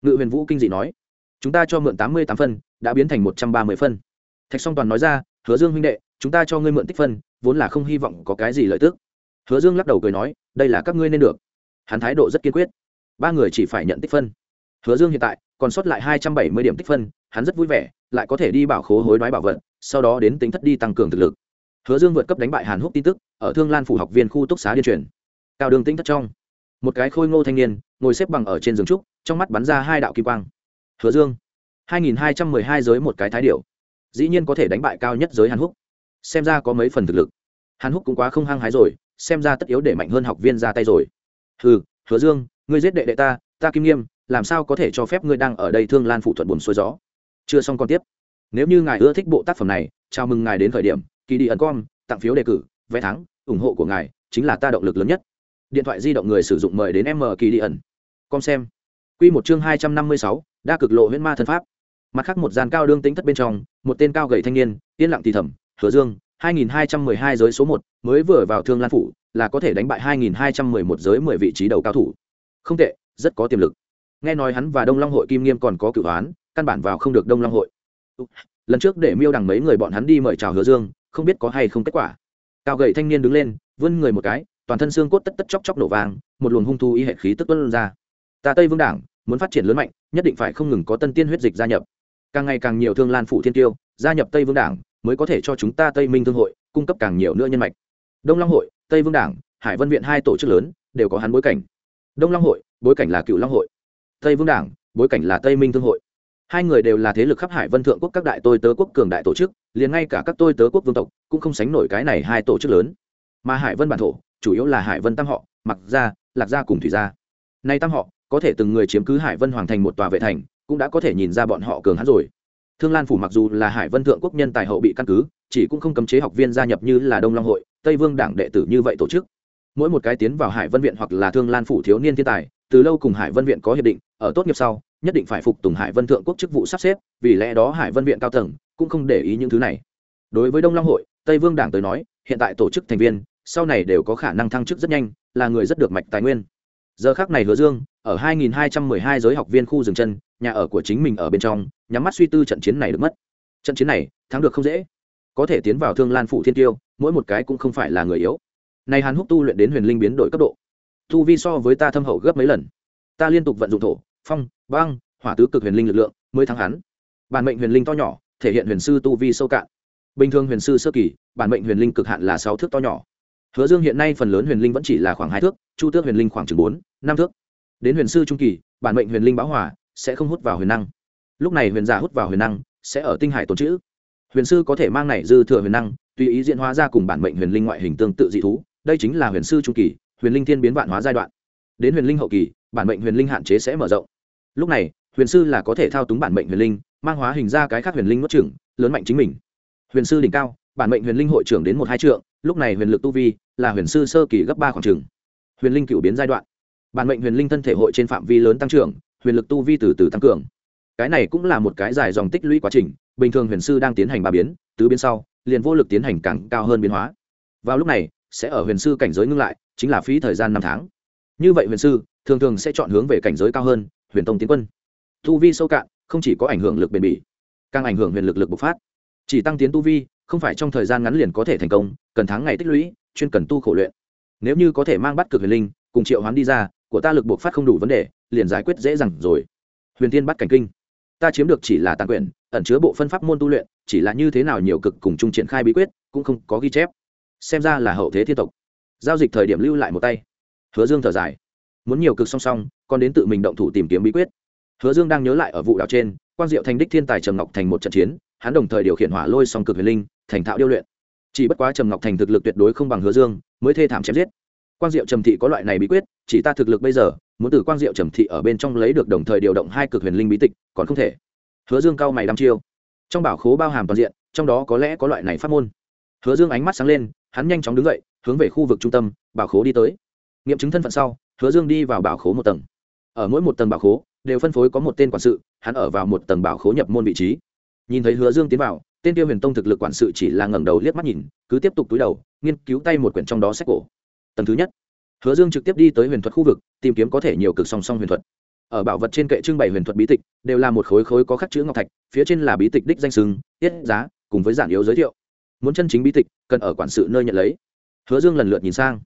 Ngự huyền vũ kinh dị nói. Chúng ta cho mượn tám mươi tám phân, đã biến thành một trăm ba mươi phân. Thạch song toàn nói ra hứa dương huynh đệ, chúng ta cho ngươi mượn tích phân, vốn là không hy vọng có cái gì lợi tức. Hứa dương lắc đầu cười nói, đây là các ngươi nên được. Hắn thái độ rất kiên quyết. Ba người chỉ phải nhận tích phân. Hứa dương hiện tại còn sót lại hai trăm bảy mươi điểm tích phân, hắn rất vui vẻ, lại có thể đi bảo khố hối đoái bảo vật, sau đó đến tính thất đi tăng cường thực lực. Hứa dương vượt cấp đánh bại hàn húc tin tức, ở thương lan phủ học viên khu túc xá điên truyền. Cao đường tính thất trong. Một cái khôi ngô thanh niên, ngồi xếp bằng ở trên giường trúc, trong mắt bắn ra hai đạo kim quang. Hứa dương, hai nghìn hai trăm mười hai giới một cái thái điệu dĩ nhiên có thể đánh bại cao nhất giới hàn húc. Xem ra có mấy phần thực lực. Hàn húc cũng quá không hăng hái rồi, xem ra tất yếu để mạnh hơn học viên ra tay rồi. Hừ, hứa dương, ngươi giết đệ đệ ta ta kim nghiêm, làm sao có thể cho phép ngươi đang ở đây thương lan phụ thuận buồn xuôi gió? Chưa xong còn tiếp. Nếu như ngài ưa thích bộ tác phẩm này, chào mừng ngài đến khởi điểm, kỳ đi ẩn com tặng phiếu đề cử, vé thắng, ủng hộ của ngài chính là ta động lực lớn nhất. Điện thoại di động người sử dụng mời đến m kỳ đi ẩn. Com xem. Q một chương hai trăm năm mươi sáu, đa cực lộ huyễn ma thân pháp mặt khác một gian cao đương tính thất bên trong, một tên cao gầy thanh niên, yên lặng thì thầm, hứa dương 2212 giới số một, mới vừa vào thương lan phủ, là có thể đánh bại 2211 giới 10 vị trí đầu cao thủ. Không tệ, rất có tiềm lực. Nghe nói hắn và đông long hội kim nghiêm còn có cửu đoán căn bản vào không được đông long hội. Lần trước để miêu đằng mấy người bọn hắn đi mời chào hứa dương, không biết có hay không kết quả. Cao gầy thanh niên đứng lên, vươn người một cái, toàn thân xương cốt tất tất chóc chóc nổ vàng một luồng hung thu y hệ khí tức tuân ra. Ta tây vương đảng, muốn phát triển lớn mạnh, nhất định phải không ngừng có tân tiên huyết dịch gia nhập càng ngày càng nhiều thương lan phủ thiên tiêu, gia nhập tây vương đảng, mới có thể cho chúng ta tây minh thương hội, cung cấp càng nhiều nữa nhân mạch. Đông long hội, tây vương đảng, hải vân viện hai tổ chức lớn, đều có hắn bối cảnh. Đông long hội, bối cảnh là cựu long hội. Tây vương đảng, bối cảnh là tây minh thương hội. Hai người đều là thế lực khắp hải vân thượng quốc các đại tôi tớ quốc cường đại tổ chức, liền ngay cả các tôi tớ quốc vương tộc cũng không sánh nổi cái này hai tổ chức lớn. Mà hải vân bản thổ, chủ yếu là hải vân tam họ mặc gia, lạc gia cùng thủy gia. Nay tam họ, có thể từng người chiếm cứ hải vân hoàng thành một tòa vệ thành cũng đã có thể nhìn ra bọn họ cường hắn rồi. Thương lan phủ mặc dù là hải vân thượng quốc nhân tài hậu bị căn cứ, chỉ cũng không cấm chế học viên gia nhập như là đông long hội, tây vương đảng đệ tử như vậy tổ chức. Mỗi một cái tiến vào hải vân viện hoặc là thương lan phủ thiếu niên thiên tài, từ lâu cùng hải vân viện có hiệp định, ở tốt nghiệp sau, nhất định phải phục tùng hải vân thượng quốc chức vụ sắp xếp, vì lẽ đó hải vân viện cao tầng cũng không để ý những thứ này. Đối với đông long hội, tây vương đảng tới nói, hiện tại tổ chức thành viên, sau này đều có khả năng thăng chức rất nhanh, là người rất được mạch tài nguyên. Giờ khác này hứa dương ở 2212 giới học viên khu dừng chân, nhà ở của chính mình ở bên trong, nhắm mắt suy tư trận chiến này được mất. Trận chiến này, thắng được không dễ. Có thể tiến vào thương lan phủ thiên tiêu, mỗi một cái cũng không phải là người yếu. Này hàn húc tu luyện đến huyền linh biến đổi cấp độ. Tu vi so với ta thâm hậu gấp mấy lần. Ta liên tục vận dụng thổ, phong, băng, hỏa tứ cực huyền linh lực lượng mới thắng hắn. Bản mệnh huyền linh to nhỏ, thể hiện huyền sư tu vi sâu cạn. Bình thường huyền sư sơ kỳ, bản mệnh huyền linh cực hạn là sáu thước to nhỏ. Hứa dương hiện nay phần lớn huyền linh vẫn chỉ là khoảng hai thước, chu tước huyền linh khoảng chừng bốn, năm thước đến huyền sư trung kỳ, bản mệnh huyền linh báo hỏa sẽ không hút vào huyền năng. Lúc này huyền giả hút vào huyền năng sẽ ở tinh hải tồn chữ huyền sư có thể mang này dư thừa huyền năng, tùy ý diễn hóa ra cùng bản mệnh huyền linh ngoại hình tương tự dị thú. Đây chính là huyền sư trung kỳ, huyền linh thiên biến vạn hóa giai đoạn. Đến huyền linh hậu kỳ, bản mệnh huyền linh hạn chế sẽ mở rộng. Lúc này, huyền sư là có thể thao túng bản mệnh huyền linh, mang hóa hình ra cái khác huyền linh nuốt trưởng lớn mạnh chính mình. Huyền sư đỉnh cao, bản mệnh huyền linh hội trưởng đến một hai trượng, lúc này huyền lực tu vi là huyền sư sơ kỳ gấp ba khoảng trường huyền linh cựu biến giai đoạn bản mệnh huyền linh thân thể hội trên phạm vi lớn tăng trưởng, huyền lực tu vi từ từ tăng cường. Cái này cũng là một cái dài dòng tích lũy quá trình, bình thường huyền sư đang tiến hành ba biến, tứ biến sau, liền vô lực tiến hành càng cao hơn biến hóa. Vào lúc này, sẽ ở huyền sư cảnh giới ngưng lại, chính là phí thời gian năm tháng. Như vậy huyền sư, thường thường sẽ chọn hướng về cảnh giới cao hơn, huyền tông tiến quân. Tu vi sâu cạn, không chỉ có ảnh hưởng lực bền bỉ, càng ảnh hưởng huyền lực lực bộc phát. Chỉ tăng tiến tu vi, không phải trong thời gian ngắn liền có thể thành công, cần tháng ngày tích lũy, chuyên cần tu khổ luyện. Nếu như có thể mang bắt cực huyền linh, cùng triệu hoán đi ra của ta lực bộc phát không đủ vấn đề, liền giải quyết dễ dàng rồi. Huyền tiên bắt cảnh kinh. Ta chiếm được chỉ là tàn quyền ẩn chứa bộ phân pháp môn tu luyện, chỉ là như thế nào nhiều cực cùng chung triển khai bí quyết, cũng không có ghi chép. Xem ra là hậu thế thiên tộc. Giao dịch thời điểm lưu lại một tay. Hứa dương thở dài. Muốn nhiều cực song song, còn đến tự mình động thủ tìm kiếm bí quyết. Hứa dương đang nhớ lại ở vụ đảo trên quan diệu thành đích thiên tài trầm ngọc thành một trận chiến, hắn đồng thời điều khiển hỏa lôi song cực huyền linh, thành thạo điêu luyện. Chỉ bất quá trầm ngọc thành thực lực tuyệt đối không bằng hứa dương, mới thê thảm chém giết quang diệu trầm thị có loại này bí quyết, chỉ ta thực lực bây giờ, muốn từ quang diệu trầm thị ở bên trong lấy được đồng thời điều động hai cực huyền linh bí tịch, còn không thể. Hứa dương cao mày đăm chiêu. Trong bảo khố bao hàm toàn diện, trong đó có lẽ có loại này phát môn. Hứa dương ánh mắt sáng lên, hắn nhanh chóng đứng dậy, hướng về khu vực trung tâm, bảo khố đi tới. Nghiệm chứng thân phận sau, hứa dương đi vào bảo khố một tầng. Ở mỗi một tầng bảo khố, đều phân phối có một tên quản sự, hắn ở vào một tầng bảo khố nhập môn vị trí. Nhìn thấy hứa dương tiến vào, tên tiêu huyền tông thực lực quản sự chỉ là ngẩng đầu liếc mắt nhìn, cứ tiếp tục túi đầu, nghiên cứu tay một quyển trong đó sách cổ tầng thứ nhất. Hứa dương trực tiếp đi tới huyền thuật khu vực, tìm kiếm có thể nhiều cực song song huyền thuật. Ở bảo vật trên kệ trưng bày huyền thuật bí tịch, đều là một khối khối có khắc chữ ngọc thạch, phía trên là bí tịch đích danh sừng tiết giá, cùng với giản yếu giới thiệu. Muốn chân chính bí tịch, cần ở quản sự nơi nhận lấy. Hứa dương lần lượt nhìn sang.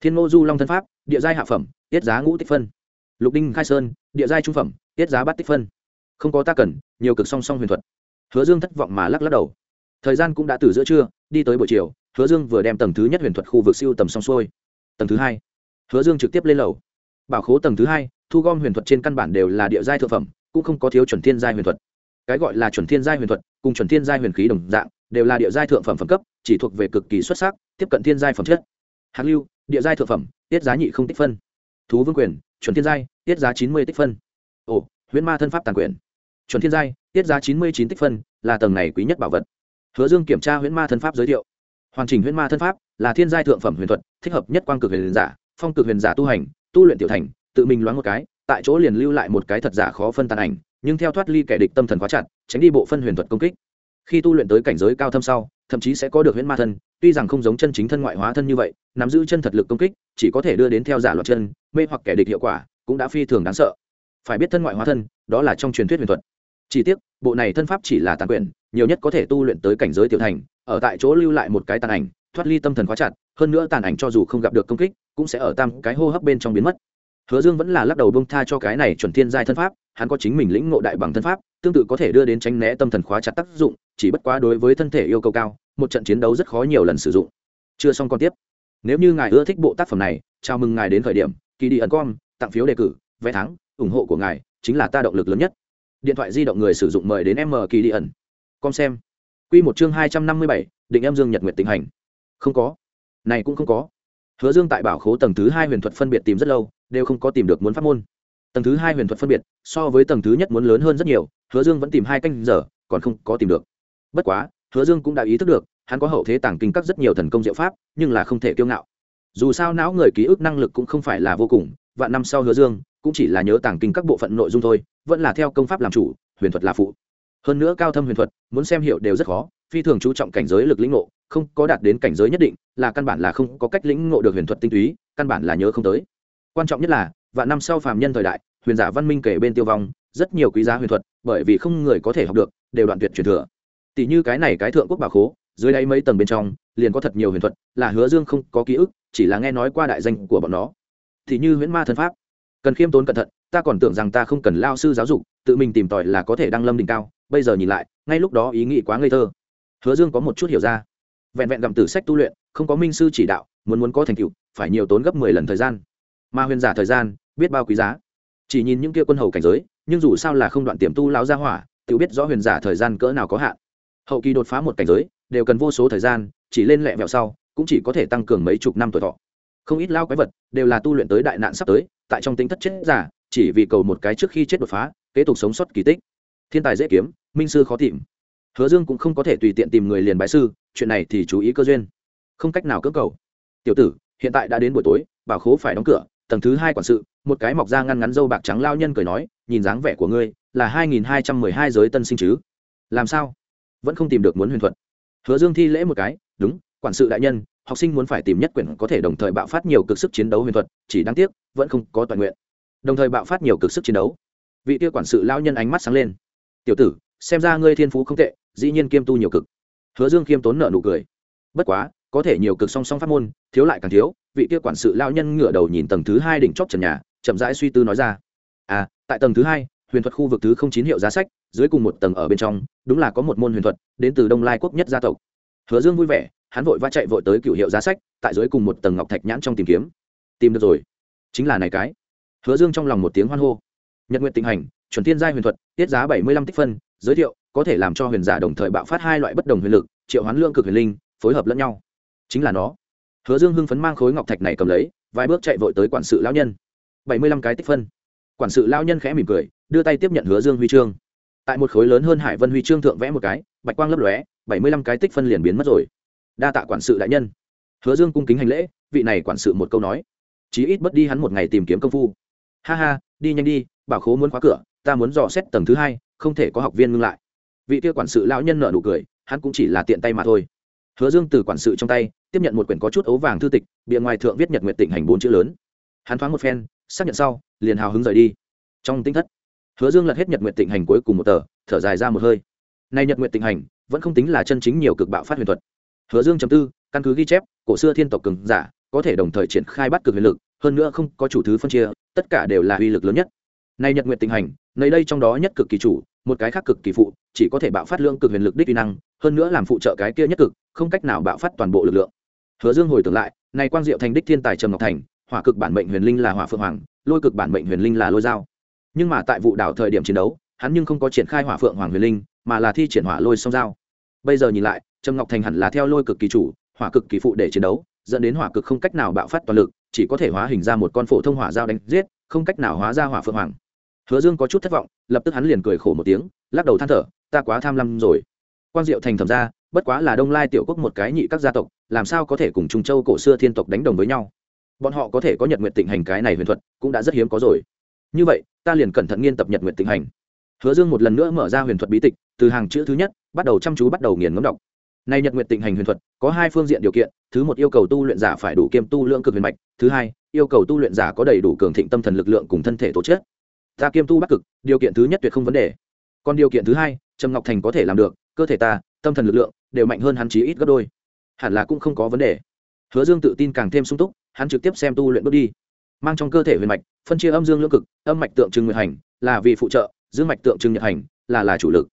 Thiên ngô du long thân pháp, địa giai hạ phẩm, tiết giá ngũ tích phân. Lục đinh khai sơn, địa giai trung phẩm, tiết giá bát tích phân. Không có ta cần, nhiều cực song song huyền thuật. Hứa dương thất vọng mà lắc lắc đầu. Thời gian cũng đã từ giữa trưa, đi tới buổi chiều, hứa dương vừa đem tầng thứ nhất huyền thuật khu vực siêu tầm xong xuôi tầng thứ hai. Hứa dương trực tiếp lên lầu. Bảo khố tầng thứ hai, thu gom huyền thuật trên căn bản đều là địa giai thượng phẩm, cũng không có thiếu chuẩn thiên giai huyền thuật. Cái gọi là chuẩn thiên giai huyền thuật, cùng chuẩn thiên giai huyền khí đồng dạng, đều là địa giai thượng phẩm phẩm cấp, chỉ thuộc về cực kỳ xuất sắc, tiếp cận thiên giai phẩm chất. Hạt lưu, địa giai thượng phẩm, tiết giá nhị không tích phân. Thú vương quyền, chuẩn thiên giai, tiết giá chín mươi tích phân. Ồ, huyễn ma thân pháp tàn quyền. Chuẩn thiên giai, tiết giá chín mươi chín tích phân, là tầng này quý nhất bảo vật. Hứa dương kiểm tra huyễn ma thân pháp giới thiệu. Hoàn chỉnh huyễn ma thân pháp là thiên giai thượng phẩm huyền thuật thích hợp nhất quang cực huyền giả, phong cực huyền giả tu hành, tu luyện tiểu thành, tự mình loáng một cái, tại chỗ liền lưu lại một cái thật giả khó phân tàn ảnh, nhưng theo thoát ly kẻ địch tâm thần quá chặt, tránh đi bộ phân huyền thuật công kích. Khi tu luyện tới cảnh giới cao thâm sau, thậm chí sẽ có được huyễn ma thân, tuy rằng không giống chân chính thân ngoại hóa thân như vậy, nắm giữ chân thật lực công kích, chỉ có thể đưa đến theo giả loạt chân, mê hoặc kẻ địch hiệu quả, cũng đã phi thường đáng sợ. Phải biết thân ngoại hóa thân, đó là trong truyền thuyết huyền thuật. Chỉ tiếc, bộ này thân pháp chỉ là tàn quyền nhiều nhất có thể tu luyện tới cảnh giới tiểu thành, ở tại chỗ lưu lại một cái tàn ảnh, thoát ly tâm thần quá chặt hơn nữa tàn ảnh cho dù không gặp được công kích, cũng sẽ ở tam cái hô hấp bên trong biến mất. Hứa dương vẫn là lắc đầu bông tha cho cái này chuẩn thiên giai thân pháp, hắn có chính mình lĩnh ngộ đại bằng thân pháp, tương tự có thể đưa đến tránh né tâm thần khóa chặt tác dụng, chỉ bất quá đối với thân thể yêu cầu cao, một trận chiến đấu rất khó nhiều lần sử dụng. Chưa xong còn tiếp. Nếu như ngài ưa thích bộ tác phẩm này, chào mừng ngài đến khởi điểm kỳ đi ẩn com, tặng phiếu đề cử, vé thắng, ủng hộ của ngài chính là ta động lực lớn nhất. Điện thoại di động người sử dụng mời đến m kỳ đi ẩn. Com xem. Q một chương hai trăm năm mươi bảy, định em dương nhật nguyện tình hành. Không có này cũng không có. Hứa dương tại bảo khố tầng thứ hai huyền thuật phân biệt tìm rất lâu, đều không có tìm được muốn pháp môn. Tầng thứ hai huyền thuật phân biệt, so với tầng thứ nhất muốn lớn hơn rất nhiều, hứa dương vẫn tìm hai canh giờ, còn không có tìm được. Bất quá, hứa dương cũng đã ý thức được, hắn có hậu thế tàng kinh các rất nhiều thần công diệu pháp, nhưng là không thể kiêu ngạo. Dù sao não người ký ức năng lực cũng không phải là vô cùng, vạn năm sau hứa dương cũng chỉ là nhớ tàng kinh các bộ phận nội dung thôi, vẫn là theo công pháp làm chủ, huyền thuật là phụ. Hơn nữa cao thâm huyền thuật, muốn xem hiệu đều rất khó, phi thường chú trọng cảnh giới lực lĩnh ngộ không có đạt đến cảnh giới nhất định, là căn bản là không có cách lĩnh ngộ được huyền thuật tinh túy, căn bản là nhớ không tới. Quan trọng nhất là, vạn năm sau phàm nhân thời đại, huyền giả văn minh kể bên tiêu vong, rất nhiều quý giá huyền thuật, bởi vì không người có thể học được, đều đoạn tuyệt truyền thừa. Tỷ như cái này cái thượng quốc bảo khố, dưới đây mấy tầng bên trong, liền có thật nhiều huyền thuật, là hứa dương không có ký ức, chỉ là nghe nói qua đại danh của bọn nó. Thì như huyễn ma thân pháp. Cần khiêm tốn cẩn thận, ta còn tưởng rằng ta không cần lao sư giáo dục, tự mình tìm tòi là có thể đăng lâm đỉnh cao, bây giờ nhìn lại, ngay lúc đó ý nghĩ quá ngây thơ. Hứa dương có một chút hiểu ra vẹn vẹn gặm tử sách tu luyện, không có minh sư chỉ đạo, muốn muốn có thành tựu, phải nhiều tốn gấp mười lần thời gian. Mà huyền giả thời gian, biết bao quý giá. Chỉ nhìn những kia quân hầu cảnh giới, nhưng dù sao là không đoạn tiềm tu lão gia hỏa, tự biết rõ huyền giả thời gian cỡ nào có hạn. Hậu kỳ đột phá một cảnh giới, đều cần vô số thời gian, chỉ lên lẹ vẹo sau, cũng chỉ có thể tăng cường mấy chục năm tuổi thọ. Không ít lao quái vật, đều là tu luyện tới đại nạn sắp tới, tại trong tính thất chết giả, chỉ vì cầu một cái trước khi chết đột phá, kế tục sống sót kỳ tích. Thiên tài dễ kiếm, minh sư khó tìm hứa dương cũng không có thể tùy tiện tìm người liền bái sư, chuyện này thì chú ý cơ duyên. Không cách nào cưỡng cầu. Tiểu tử, hiện tại đã đến buổi tối bảo khố phải đóng cửa, tầng thứ hai quản sự, một cái mọc da ngăn ngắn dâu bạc trắng lao nhân cười nói, nhìn dáng vẻ của ngươi, là hai nghìn hai trăm mười hai giới tân sinh chứ. Làm sao? Vẫn không tìm được muốn huyền thuận hứa dương thi lễ một cái, đúng, quản sự đại nhân, học sinh muốn phải tìm nhất quyển có thể đồng thời bạo phát nhiều cực sức chiến đấu huyền thuật, chỉ đáng tiếc, vẫn không có toàn nguyện. Đồng thời bạo phát nhiều cực sức chiến đấu. Vị kia quản sự lao nhân ánh mắt sáng lên. Tiểu tử, xem ra ngươi thiên phú không tệ dĩ nhiên kiêm tu nhiều cực. Hứa dương khiêm tốn nợ nụ cười. Bất quá, có thể nhiều cực song song pháp môn, thiếu lại càng thiếu, vị kia quản sự lao nhân ngửa đầu nhìn tầng thứ hai đỉnh chóp trần nhà, chậm rãi suy tư nói ra. À tại tầng thứ hai, huyền thuật khu vực thứ không chín hiệu giá sách, dưới cùng một tầng ở bên trong, đúng là có một môn huyền thuật, đến từ đông lai quốc nhất gia tộc. Hứa dương vui vẻ, hắn vội va chạy vội tới cựu hiệu giá sách, tại dưới cùng một tầng ngọc thạch nhãn trong tìm kiếm. Tìm được rồi. Chính là này cái. Hứa dương trong lòng một tiếng hoan hô. Nhật nguyện tình hành, chuẩn thiên giai huyền thuật, tiết giá bảy mươi lăm tích phân, giới thiệu có thể làm cho huyền giả đồng thời bạo phát hai loại bất đồng huyền lực, triệu hoán lương cực huyền linh, phối hợp lẫn nhau. Chính là nó. Hứa dương hưng phấn mang khối ngọc thạch này cầm lấy, vài bước chạy vội tới quản sự lão nhân. Bảy mươi lăm cái tích phân. Quản sự lão nhân khẽ mỉm cười, đưa tay tiếp nhận hứa dương huy chương. Tại một khối lớn hơn hải vân huy chương thượng vẽ một cái, bạch quang lấp lóe, bảy mươi lăm cái tích phân liền biến mất rồi. Đa tạ quản sự đại nhân. Hứa dương cung kính hành lễ, vị này quản sự một câu nói. Chí ít mất đi hắn một ngày tìm kiếm công phu. Ha ha, đi nhanh đi, bảo khố muốn khóa cửa, ta muốn dò xét tầng thứ hai, không thể có học viên ngưng lại vị kia quản sự lão nhân nợ nụ cười, hắn cũng chỉ là tiện tay mà thôi. Hứa dương từ quản sự trong tay, tiếp nhận một quyển có chút ấu vàng thư tịch, bìa ngoài thượng viết nhật nguyện tỉnh hành bốn chữ lớn. Hắn thoáng một phen, xác nhận sau, liền hào hứng rời đi. Trong tinh thất, hứa dương lật hết nhật nguyện tịnh hành cuối cùng một tờ, thở dài ra một hơi. Nay nhật nguyện tịnh hành, vẫn không tính là chân chính nhiều cực bạo phát huyền thuật. Hứa dương chấm tư, căn cứ ghi chép, cổ xưa thiên tộc cường giả, có thể đồng thời triển khai bắt cực huyền lực, hơn nữa không có chủ thứ phân chia, tất cả đều là uy lực lớn nhất. Nay nhật nguyện tịnh hành, nơi đây trong đó nhất cực kỳ chủ một cái khác cực kỳ phụ, chỉ có thể bạo phát lượng cực huyền lực đích uy năng, hơn nữa làm phụ trợ cái kia nhất cực, không cách nào bạo phát toàn bộ lực lượng. Hứa dương hồi tưởng lại nay quang diệu thành đích thiên tài trầm ngọc thành, hỏa cực bản mệnh huyền linh là hỏa phượng hoàng, lôi cực bản mệnh huyền linh là lôi dao. Nhưng mà tại vụ đảo thời điểm chiến đấu, hắn nhưng không có triển khai hỏa phượng hoàng huyền linh, mà là thi triển hỏa lôi song dao. Bây giờ nhìn lại, trầm ngọc thành hẳn là theo lôi cực kỳ chủ, hỏa cực kỳ phụ để chiến đấu, dẫn đến hỏa cực không cách nào bạo phát toàn lực, chỉ có thể hóa hình ra một con phổ thông hỏa dao đánh giết, không cách nào hóa ra hỏa phượng hoàng hứa dương có chút thất vọng, lập tức hắn liền cười khổ một tiếng, lắc đầu than thở, ta quá tham lam rồi. Quan diệu thành thẩm ra, bất quá là đông lai tiểu quốc một cái nhị các gia tộc, làm sao có thể cùng trung châu cổ xưa thiên tộc đánh đồng với nhau? Bọn họ có thể có nhật nguyện tịnh hành cái này huyền thuật, cũng đã rất hiếm có rồi. Như vậy, ta liền cẩn thận nghiên tập nhật nguyện tịnh hành. Hứa dương một lần nữa mở ra huyền thuật bí tịch, từ hàng chữ thứ nhất, bắt đầu chăm chú bắt đầu nghiền ngấm đọc. Nay nhật nguyện tịnh hành huyền thuật, có hai phương diện điều kiện, thứ một yêu cầu tu luyện giả phải đủ kiêm tu lượng cực huyền mạch, thứ hai, yêu cầu tu luyện giả có đầy đủ cường thịnh tâm thần lực lượng cùng thân thể tổ chức ta kiêm tu bắc cực, điều kiện thứ nhất tuyệt không vấn đề. Còn điều kiện thứ hai, trầm ngọc thành có thể làm được, cơ thể ta, tâm thần lực lượng đều mạnh hơn hắn chí ít gấp đôi. Hẳn là cũng không có vấn đề. Hứa dương tự tin càng thêm sung túc, hắn trực tiếp xem tu luyện bước đi. Mang trong cơ thể huyền mạch, phân chia âm dương lưỡng cực, âm mạch tượng trưng nguyệt hành, là vì phụ trợ, dương mạch tượng trưng nhật hành, là là chủ lực.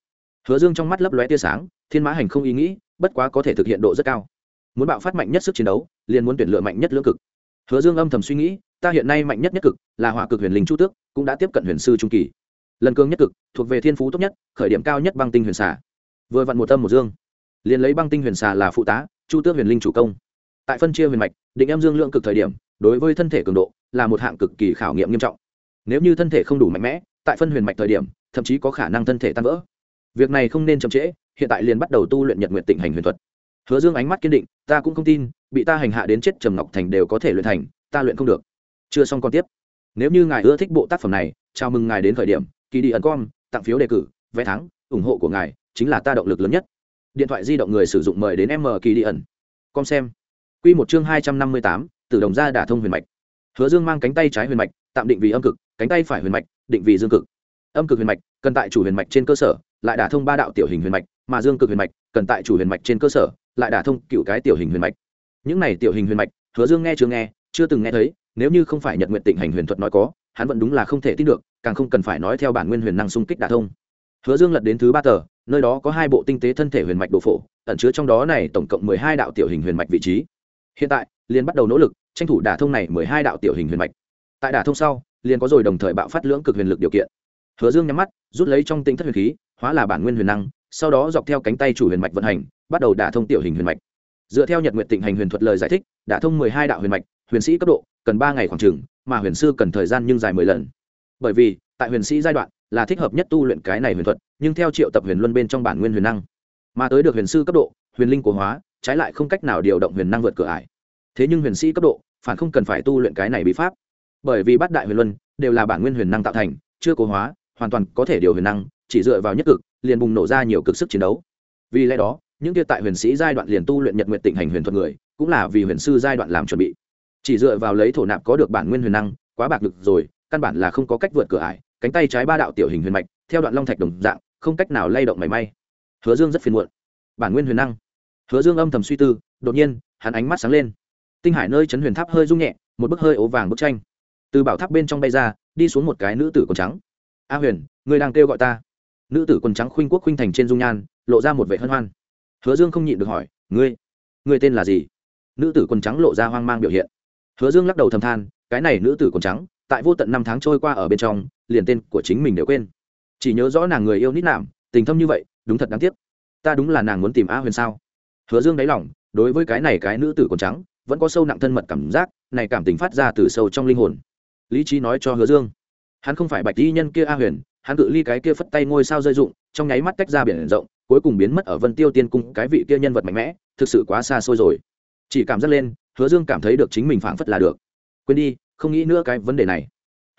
Hứa dương trong mắt lấp lóe tia sáng, thiên mã hành không ý nghĩ, bất quá có thể thực hiện độ rất cao. Muốn bạo phát mạnh nhất sức chiến đấu, liền muốn tuyển lựa mạnh nhất lưỡng cực hứa dương âm thầm suy nghĩ, ta hiện nay mạnh nhất nhất cực là hỏa cực huyền linh chu tước, cũng đã tiếp cận huyền sư trung kỳ. Lần cương nhất cực thuộc về thiên phú tốt nhất, khởi điểm cao nhất băng tinh huyền xà. Vừa vặn một tâm một dương. Liền lấy băng tinh huyền xà là phụ tá, chu tước huyền linh chủ công. Tại phân chia huyền mạch, định em dương lượng cực thời điểm, đối với thân thể cường độ là một hạng cực kỳ khảo nghiệm nghiêm trọng. Nếu như thân thể không đủ mạnh mẽ, tại phân huyền mạch thời điểm, thậm chí có khả năng thân thể tan vỡ. Việc này không nên chậm trễ, hiện tại liền bắt đầu tu luyện nhật nguyện tịnh hành huyền thuật. Hứa dương ánh mắt kiên định, ta cũng không tin bị ta hành hạ đến chết trầm ngọc thành đều có thể luyện thành, ta luyện không được. Chưa xong còn tiếp. Nếu như ngài ưa thích bộ tác phẩm này, chào mừng ngài đến khởi điểm kỳ đi ẩn com, tặng phiếu đề cử, vé thắng, ủng hộ của ngài chính là ta động lực lớn nhất. Điện thoại di động người sử dụng mời đến m kỳ đi ẩn. Com xem. Q một chương hai trăm năm mươi tám từ đồng ra đả thông huyền mạch. Hứa dương mang cánh tay trái huyền mạch, tạm định vì âm cực, cánh tay phải huyền mạch, định vì dương cực. Âm cực huyền mạch, cần tại chủ huyền mạch trên cơ sở, lại đả thông ba đạo tiểu hình huyền mạch, mà dương cực huyền mạch, cần tại chủ huyền mạch trên cơ sở, lại đả thông cựu cái tiểu hình huyền mạch những này tiểu hình huyền mạch, hứa dương nghe chưa nghe, chưa từng nghe thấy, nếu như không phải nhật nguyện tịnh hành huyền thuật nói có, hắn vẫn đúng là không thể tin được, càng không cần phải nói theo bản nguyên huyền năng xung kích đả thông. Hứa dương lật đến thứ ba tờ, nơi đó có hai bộ tinh tế thân thể huyền mạch đồ phổ, ẩn chứa trong đó này tổng cộng mười hai đạo tiểu hình huyền mạch vị trí. Hiện tại, liền bắt đầu nỗ lực, tranh thủ đả thông này mười hai đạo tiểu hình huyền mạch. Tại đả thông sau, liền có rồi đồng thời bạo phát lưỡng cực huyền lực điều kiện. Hứa dương nhắm mắt, rút lấy trong tinh thất huyền khí, hóa là bản nguyên huyền năng, sau đó dọc theo cánh tay chủ huyền mạch vận hành, bắt đầu đả thông tiểu hình huyền mạch dựa theo nhật nguyện tịnh hành huyền thuật lời giải thích, đã thông mười hai đạo huyền mạch, huyền sĩ cấp độ, cần ba ngày khoảng trừng mà huyền sư cần thời gian nhưng dài mười lần. Bởi vì, tại huyền sĩ giai đoạn, là thích hợp nhất tu luyện cái này huyền thuật, nhưng theo triệu tập huyền luân bên trong bản nguyên huyền năng. Mà tới được huyền sư cấp độ, huyền linh của hóa, trái lại không cách nào điều động huyền năng vượt cửa ải. Thế nhưng huyền sĩ cấp độ, phản không cần phải tu luyện cái này bí pháp. Bởi vì bát đại huyền luân đều là bản nguyên huyền năng tạo thành, chưa cố hóa, hoàn toàn có thể điều huyền năng, chỉ dựa vào nhất cực, liền bùng nổ ra nhiều cực sức chiến đấu. Vì lẽ đó những kia tại huyền sĩ giai đoạn liền tu luyện nhật nguyện tịnh hành huyền thuật người, cũng là vì huyền sư giai đoạn làm chuẩn bị. Chỉ dựa vào lấy thổ nạp có được bản nguyên huyền năng, quá bạc lực rồi, căn bản là không có cách vượt cửa ải, cánh tay trái ba đạo tiểu hình huyền mạch, theo đoạn long thạch đồng dạng, không cách nào lay động mảy may. Hứa dương rất phiền muộn. Bản nguyên huyền năng. Hứa dương âm thầm suy tư, đột nhiên, hắn ánh mắt sáng lên. Tinh hải nơi chấn huyền tháp hơi rung nhẹ, một bức hơi ố vàng bức tranh. Từ bảo tháp bên trong bay ra, đi xuống một cái nữ tử quần trắng. A huyền người đang kêu gọi ta. Nữ tử quần trắng khuynh quốc khuynh thành trên dung nhan, lộ ra một vệ hân hoan hứa dương không nhịn được hỏi, ngươi ngươi tên là gì? Nữ tử quần trắng lộ ra hoang mang biểu hiện. Hứa dương lắc đầu thầm than, cái này nữ tử quần trắng, tại vô tận năm tháng trôi qua ở bên trong, liền tên của chính mình đều quên. Chỉ nhớ rõ nàng người yêu nít nảm tình thâm như vậy, đúng thật đáng tiếc. Ta đúng là nàng muốn tìm a huyền sao? Hứa dương đáy lòng, đối với cái này cái nữ tử quần trắng, vẫn có sâu nặng thân mật cảm giác, này cảm tình phát ra từ sâu trong linh hồn. Lý trí nói cho hứa dương, hắn không phải bạch y nhân kia a huyền, hắn cự ly cái kia phất tay ngôi sao rơi rụng, trong nháy mắt tách ra biển rộng cuối cùng biến mất ở vân tiêu tiên cung, cái vị kia nhân vật mạnh mẽ, thực sự quá xa xôi rồi. Chỉ cảm giác lên, hứa dương cảm thấy được chính mình phảng phất là được. Quên đi, không nghĩ nữa cái vấn đề này.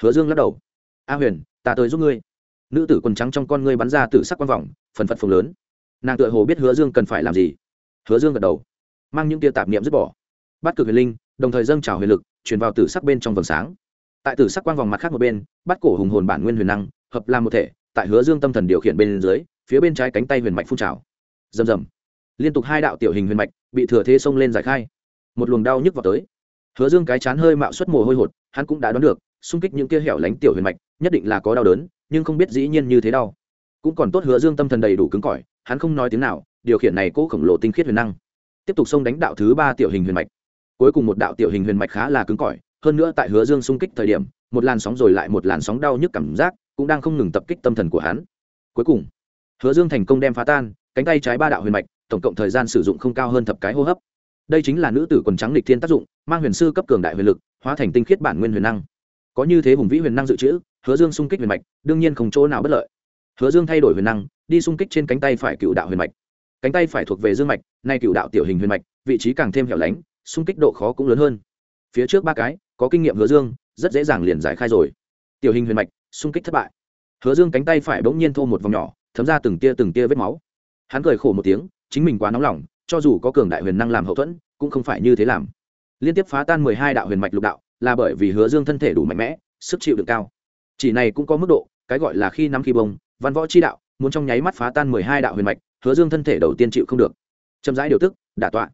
Hứa dương lắc đầu. A huyền, ta tới giúp ngươi. Nữ tử quần trắng trong con ngươi bắn ra từ sắc quang vọng phần phật phồng lớn. Nàng tựa hồ biết hứa dương cần phải làm gì. Hứa dương gật đầu, mang những tia tạp niệm dứt bỏ. Bắt cực huyền linh, đồng thời dâng trào huyền lực, truyền vào tử sắc bên trong vầng sáng. Tại tử sắc quang vòng mặt khác một bên bắt cổ hùng hồn bản nguyên huyền năng, hợp làm một thể, tại hứa dương tâm thần điều khiển bên dưới phía bên trái cánh tay huyền mạch phun trào. Rầm rầm. Liên tục hai đạo tiểu hình huyền mạch bị thừa thế xông lên giải khai. Một luồng đau nhức vào tới. Hứa dương cái chán hơi mạo suất mồ hôi hột, hắn cũng đã đoán được, xung kích những kia hẻo lánh tiểu huyền mạch, nhất định là có đau đớn, nhưng không biết dĩ nhiên như thế đau. Cũng còn tốt hứa dương tâm thần đầy đủ cứng cỏi, hắn không nói tiếng nào, điều khiển này cố khổng lồ tinh khiết huyền năng. Tiếp tục xông đánh đạo thứ ba tiểu hình huyền mạch. Cuối cùng một đạo tiểu hình huyền mạch khá là cứng cỏi, hơn nữa tại hứa dương xung kích thời điểm, một làn sóng rồi lại một làn sóng đau nhức cảm giác, cũng đang không ngừng tập kích tâm thần của hắn. Cuối cùng hứa dương thành công đem phá tan, cánh tay trái ba đạo huyền mạch, tổng cộng thời gian sử dụng không cao hơn thập cái hô hấp. Đây chính là nữ tử quần trắng lịch thiên tác dụng, mang huyền sư cấp cường đại huyền lực, hóa thành tinh khiết bản nguyên huyền năng. Có như thế hùng vĩ huyền năng dự trữ, hứa dương xung kích huyền mạch, đương nhiên không chỗ nào bất lợi. Hứa dương thay đổi huyền năng, đi xung kích trên cánh tay phải cựu đạo huyền mạch. Cánh tay phải thuộc về dương mạch, nay cựu đạo tiểu hình huyền mạch, vị trí càng thêm hẻo lánh, xung kích độ khó cũng lớn hơn. Phía trước ba cái, có kinh nghiệm hứa dương, rất dễ dàng liền giải khai rồi. Tiểu hình huyền mạch, xung kích thất bại. Hứa dương cánh tay phải bỗng nhiên thô một vòng nhỏ thấm ra từng tia từng tia vết máu. Hắn cười khổ một tiếng, chính mình quá nóng lòng, cho dù có cường đại huyền năng làm hậu thuẫn, cũng không phải như thế làm. Liên tiếp phá tan mười hai đạo huyền mạch lục đạo, là bởi vì hứa dương thân thể đủ mạnh mẽ, sức chịu đựng cao. Chỉ này cũng có mức độ, cái gọi là khi nắm khi bông, văn võ chi đạo, muốn trong nháy mắt phá tan mười hai đạo huyền mạch, hứa dương thân thể đầu tiên chịu không được. Chậm rãi điều tức, đả tọa.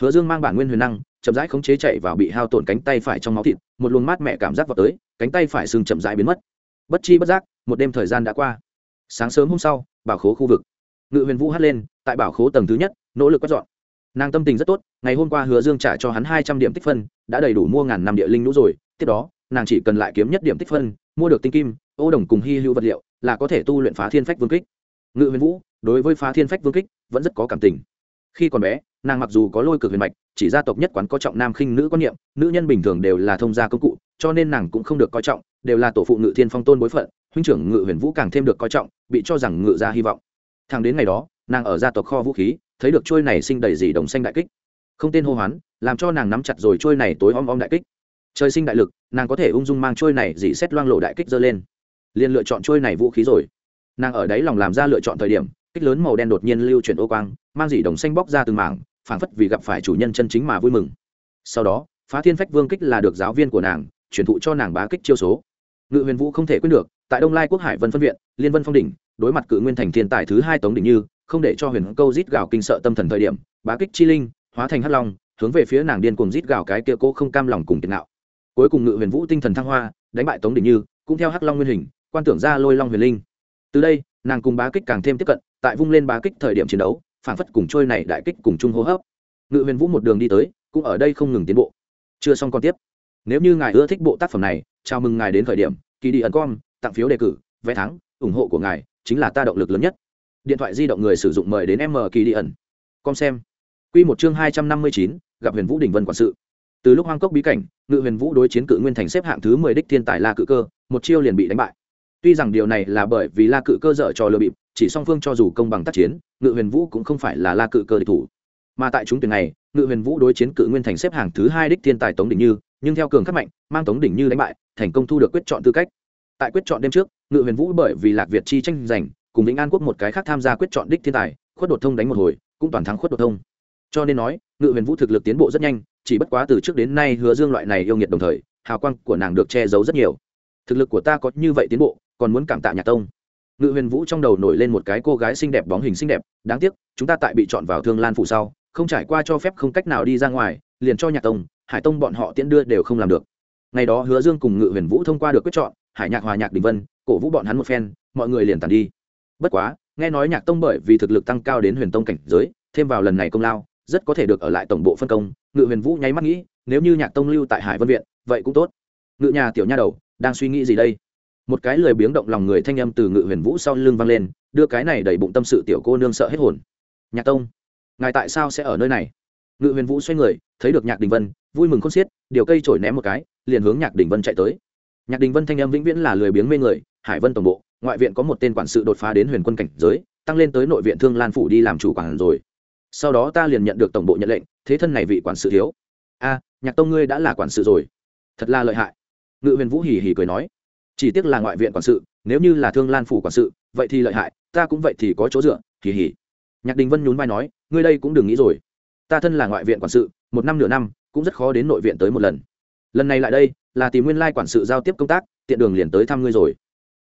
Hứa dương mang bản nguyên huyền năng, chậm rãi khống chế chạy vào bị hao tổn cánh tay phải trong máu thịt, một luồng mát mẹ cảm giác vào tới, cánh tay phải sừng chậm rãi biến mất. Bất chi bất giác, một đêm thời gian đã qua sáng sớm hôm sau, bảo khố khu vực. Ngự huyền vũ hắt lên, tại bảo khố tầng thứ nhất, nỗ lực quét dọn. Nàng tâm tình rất tốt, ngày hôm qua hứa dương trả cho hắn hai trăm điểm tích phân, đã đầy đủ mua ngàn năm địa linh lũ rồi, tiếp đó, nàng chỉ cần lại kiếm nhất điểm tích phân, mua được tinh kim, ô đồng cùng hy hữu vật liệu, là có thể tu luyện phá thiên phách vương kích. Ngự huyền vũ, đối với phá thiên phách vương kích, vẫn rất có cảm tình. Khi còn bé, nàng mặc dù có lôi cực huyền mạch, chỉ gia tộc nhất quán có trọng nam khinh nữ quan niệm, nữ nhân bình thường đều là thông gia công cụ cho nên nàng cũng không được coi trọng, đều là tổ phụ ngự thiên phong tôn bối phận, huynh trưởng ngự huyền vũ càng thêm được coi trọng, bị cho rằng ngự ra hy vọng. Thằng đến ngày đó, nàng ở gia tộc kho vũ khí, thấy được trôi này sinh đầy dì đồng xanh đại kích. Không tên hô hoán, làm cho nàng nắm chặt rồi trôi này tối om om đại kích. Trời sinh đại lực, nàng có thể ung dung mang trôi này dì xét loang lộ đại kích dơ lên. Liền lựa chọn trôi này vũ khí rồi. Nàng ở đấy lòng làm ra lựa chọn thời điểm, kích lớn màu đen đột nhiên lưu chuyển ô quang, mang dì đồng xanh bóc ra từng mảng, phảng phất vì gặp phải chủ nhân chân chính mà vui mừng. Sau đó, phá thiên phách vương kích là được giáo viên của nàng chuyển thụ cho nàng bá kích chiêu số. Ngự huyền vũ không thể quên được, tại đông lai quốc hải vân phân viện, liên vân phong đỉnh, đối mặt cự nguyên thành thiên tài thứ hai tống đỉnh như, không để cho huyền câu rít gào kinh sợ tâm thần thời điểm, bá kích chi linh, hóa thành hắc long, hướng về phía nàng điên cuồng rít gào cái kia cô không cam lòng cùng tiền nạo cuối cùng ngự huyền vũ tinh thần thăng hoa, đánh bại tống đỉnh như, cũng theo hắc long nguyên hình, quan tưởng ra lôi long huyền linh. Từ đây, nàng cùng bá kích càng thêm tiếp cận, tại vung lên bá kích thời điểm chiến đấu phản phất cùng trôi này đại kích cùng chung hô hấp. Ngự huyền vũ một đường đi tới, cũng ở đây không ngừng tiến bộ. Chưa xong còn tiếp nếu như ngài ưa thích bộ tác phẩm này, chào mừng ngài đến khởi điểm kỳ đi ẩn com, tặng phiếu đề cử, vé thắng, ủng hộ của ngài chính là ta động lực lớn nhất. Điện thoại di động người sử dụng mời đến m kỳ đi ẩn com xem. Q một chương hai trăm năm mươi chín, gặp huyền vũ đình vân quản sự. Từ lúc hoang cốc bí cảnh, ngự huyền vũ đối chiến cự nguyên thành xếp hạng thứ mười đích thiên tài la cự cơ, một chiêu liền bị đánh bại. Tuy rằng điều này là bởi vì la cự cơ dở trò lừa bịp, chỉ song phương cho dù công bằng tác chiến, ngự huyền vũ cũng không phải là la cự cơ địch thủ. Mà tại chúng tuyển này, ngự huyền vũ đối chiến cự nguyên thành xếp hàng thứ hai đích thiên tài tống đỉnh như nhưng theo cường khắc mạnh, mang tống đỉnh như đánh bại, thành công thu được quyết chọn tư cách. Tại quyết chọn đêm trước, ngự huyền vũ bởi vì lạc việt chi tranh giành, cùng vĩnh an quốc một cái khác tham gia quyết chọn đích thiên tài, khuất đột thông đánh một hồi, cũng toàn thắng khuất đột thông. Cho nên nói, ngự huyền vũ thực lực tiến bộ rất nhanh, chỉ bất quá từ trước đến nay hứa dương loại này yêu nghiệt đồng thời, hào quang của nàng được che giấu rất nhiều. Thực lực của ta có như vậy tiến bộ, còn muốn cảm tạ nhạc tông. Ngự huyền vũ trong đầu nổi lên một cái cô gái xinh đẹp bóng hình xinh đẹp, đáng tiếc, chúng ta tại bị chọn vào thương lan phủ sau, không trải qua cho phép không cách nào đi ra ngoài, liền cho nhạc tông hải tông bọn họ tiễn đưa đều không làm được. Ngày đó hứa dương cùng ngự huyền vũ thông qua được quyết chọn, hải nhạc, hòa nhạc, đình vân, cổ vũ bọn hắn một phen, mọi người liền tàn đi. Bất quá, nghe nói nhạc tông bởi vì thực lực tăng cao đến huyền tông cảnh giới, thêm vào lần này công lao, rất có thể được ở lại tổng bộ phân công, ngự huyền vũ nháy mắt nghĩ, nếu như nhạc tông lưu tại hải vân viện, vậy cũng tốt. Ngự nhà tiểu nha đầu, đang suy nghĩ gì đây? Một cái lười biếng động lòng người thanh âm từ ngự huyền vũ sau lưng vang lên, đưa cái này đầy bụng tâm sự tiểu cô nương sợ hết hồn. Nhạc tông, ngài tại sao sẽ ở nơi này? Ngự huyền vũ xoay người, thấy được nhạc đình vân vui mừng khôn xiết, điều cây trổi ném một cái, liền hướng nhạc đình vân chạy tới. Nhạc đình vân thanh âm vĩnh viễn là lười biếng mê người, hải vân tổng bộ, ngoại viện có một tên quản sự đột phá đến huyền quân cảnh giới, tăng lên tới nội viện thương lan phủ đi làm chủ quản rồi. Sau đó ta liền nhận được tổng bộ nhận lệnh, thế thân này vị quản sự thiếu. A, nhạc tông ngươi đã là quản sự rồi. Thật là lợi hại. Ngự huyền vũ hì hì cười nói. Chỉ tiếc là ngoại viện quản sự, nếu như là thương lan phủ quản sự, vậy thì lợi hại, ta cũng vậy thì có chỗ dựa, hì hì. Nhạc đình vân nhún vai nói, ngươi đây cũng đừng nghĩ rồi. Ta thân là ngoại viện quản sự, một năm nửa năm cũng rất khó đến nội viện tới một lần. Lần này lại đây, là tìm nguyên lai quản sự giao tiếp công tác, tiện đường liền tới thăm ngươi rồi.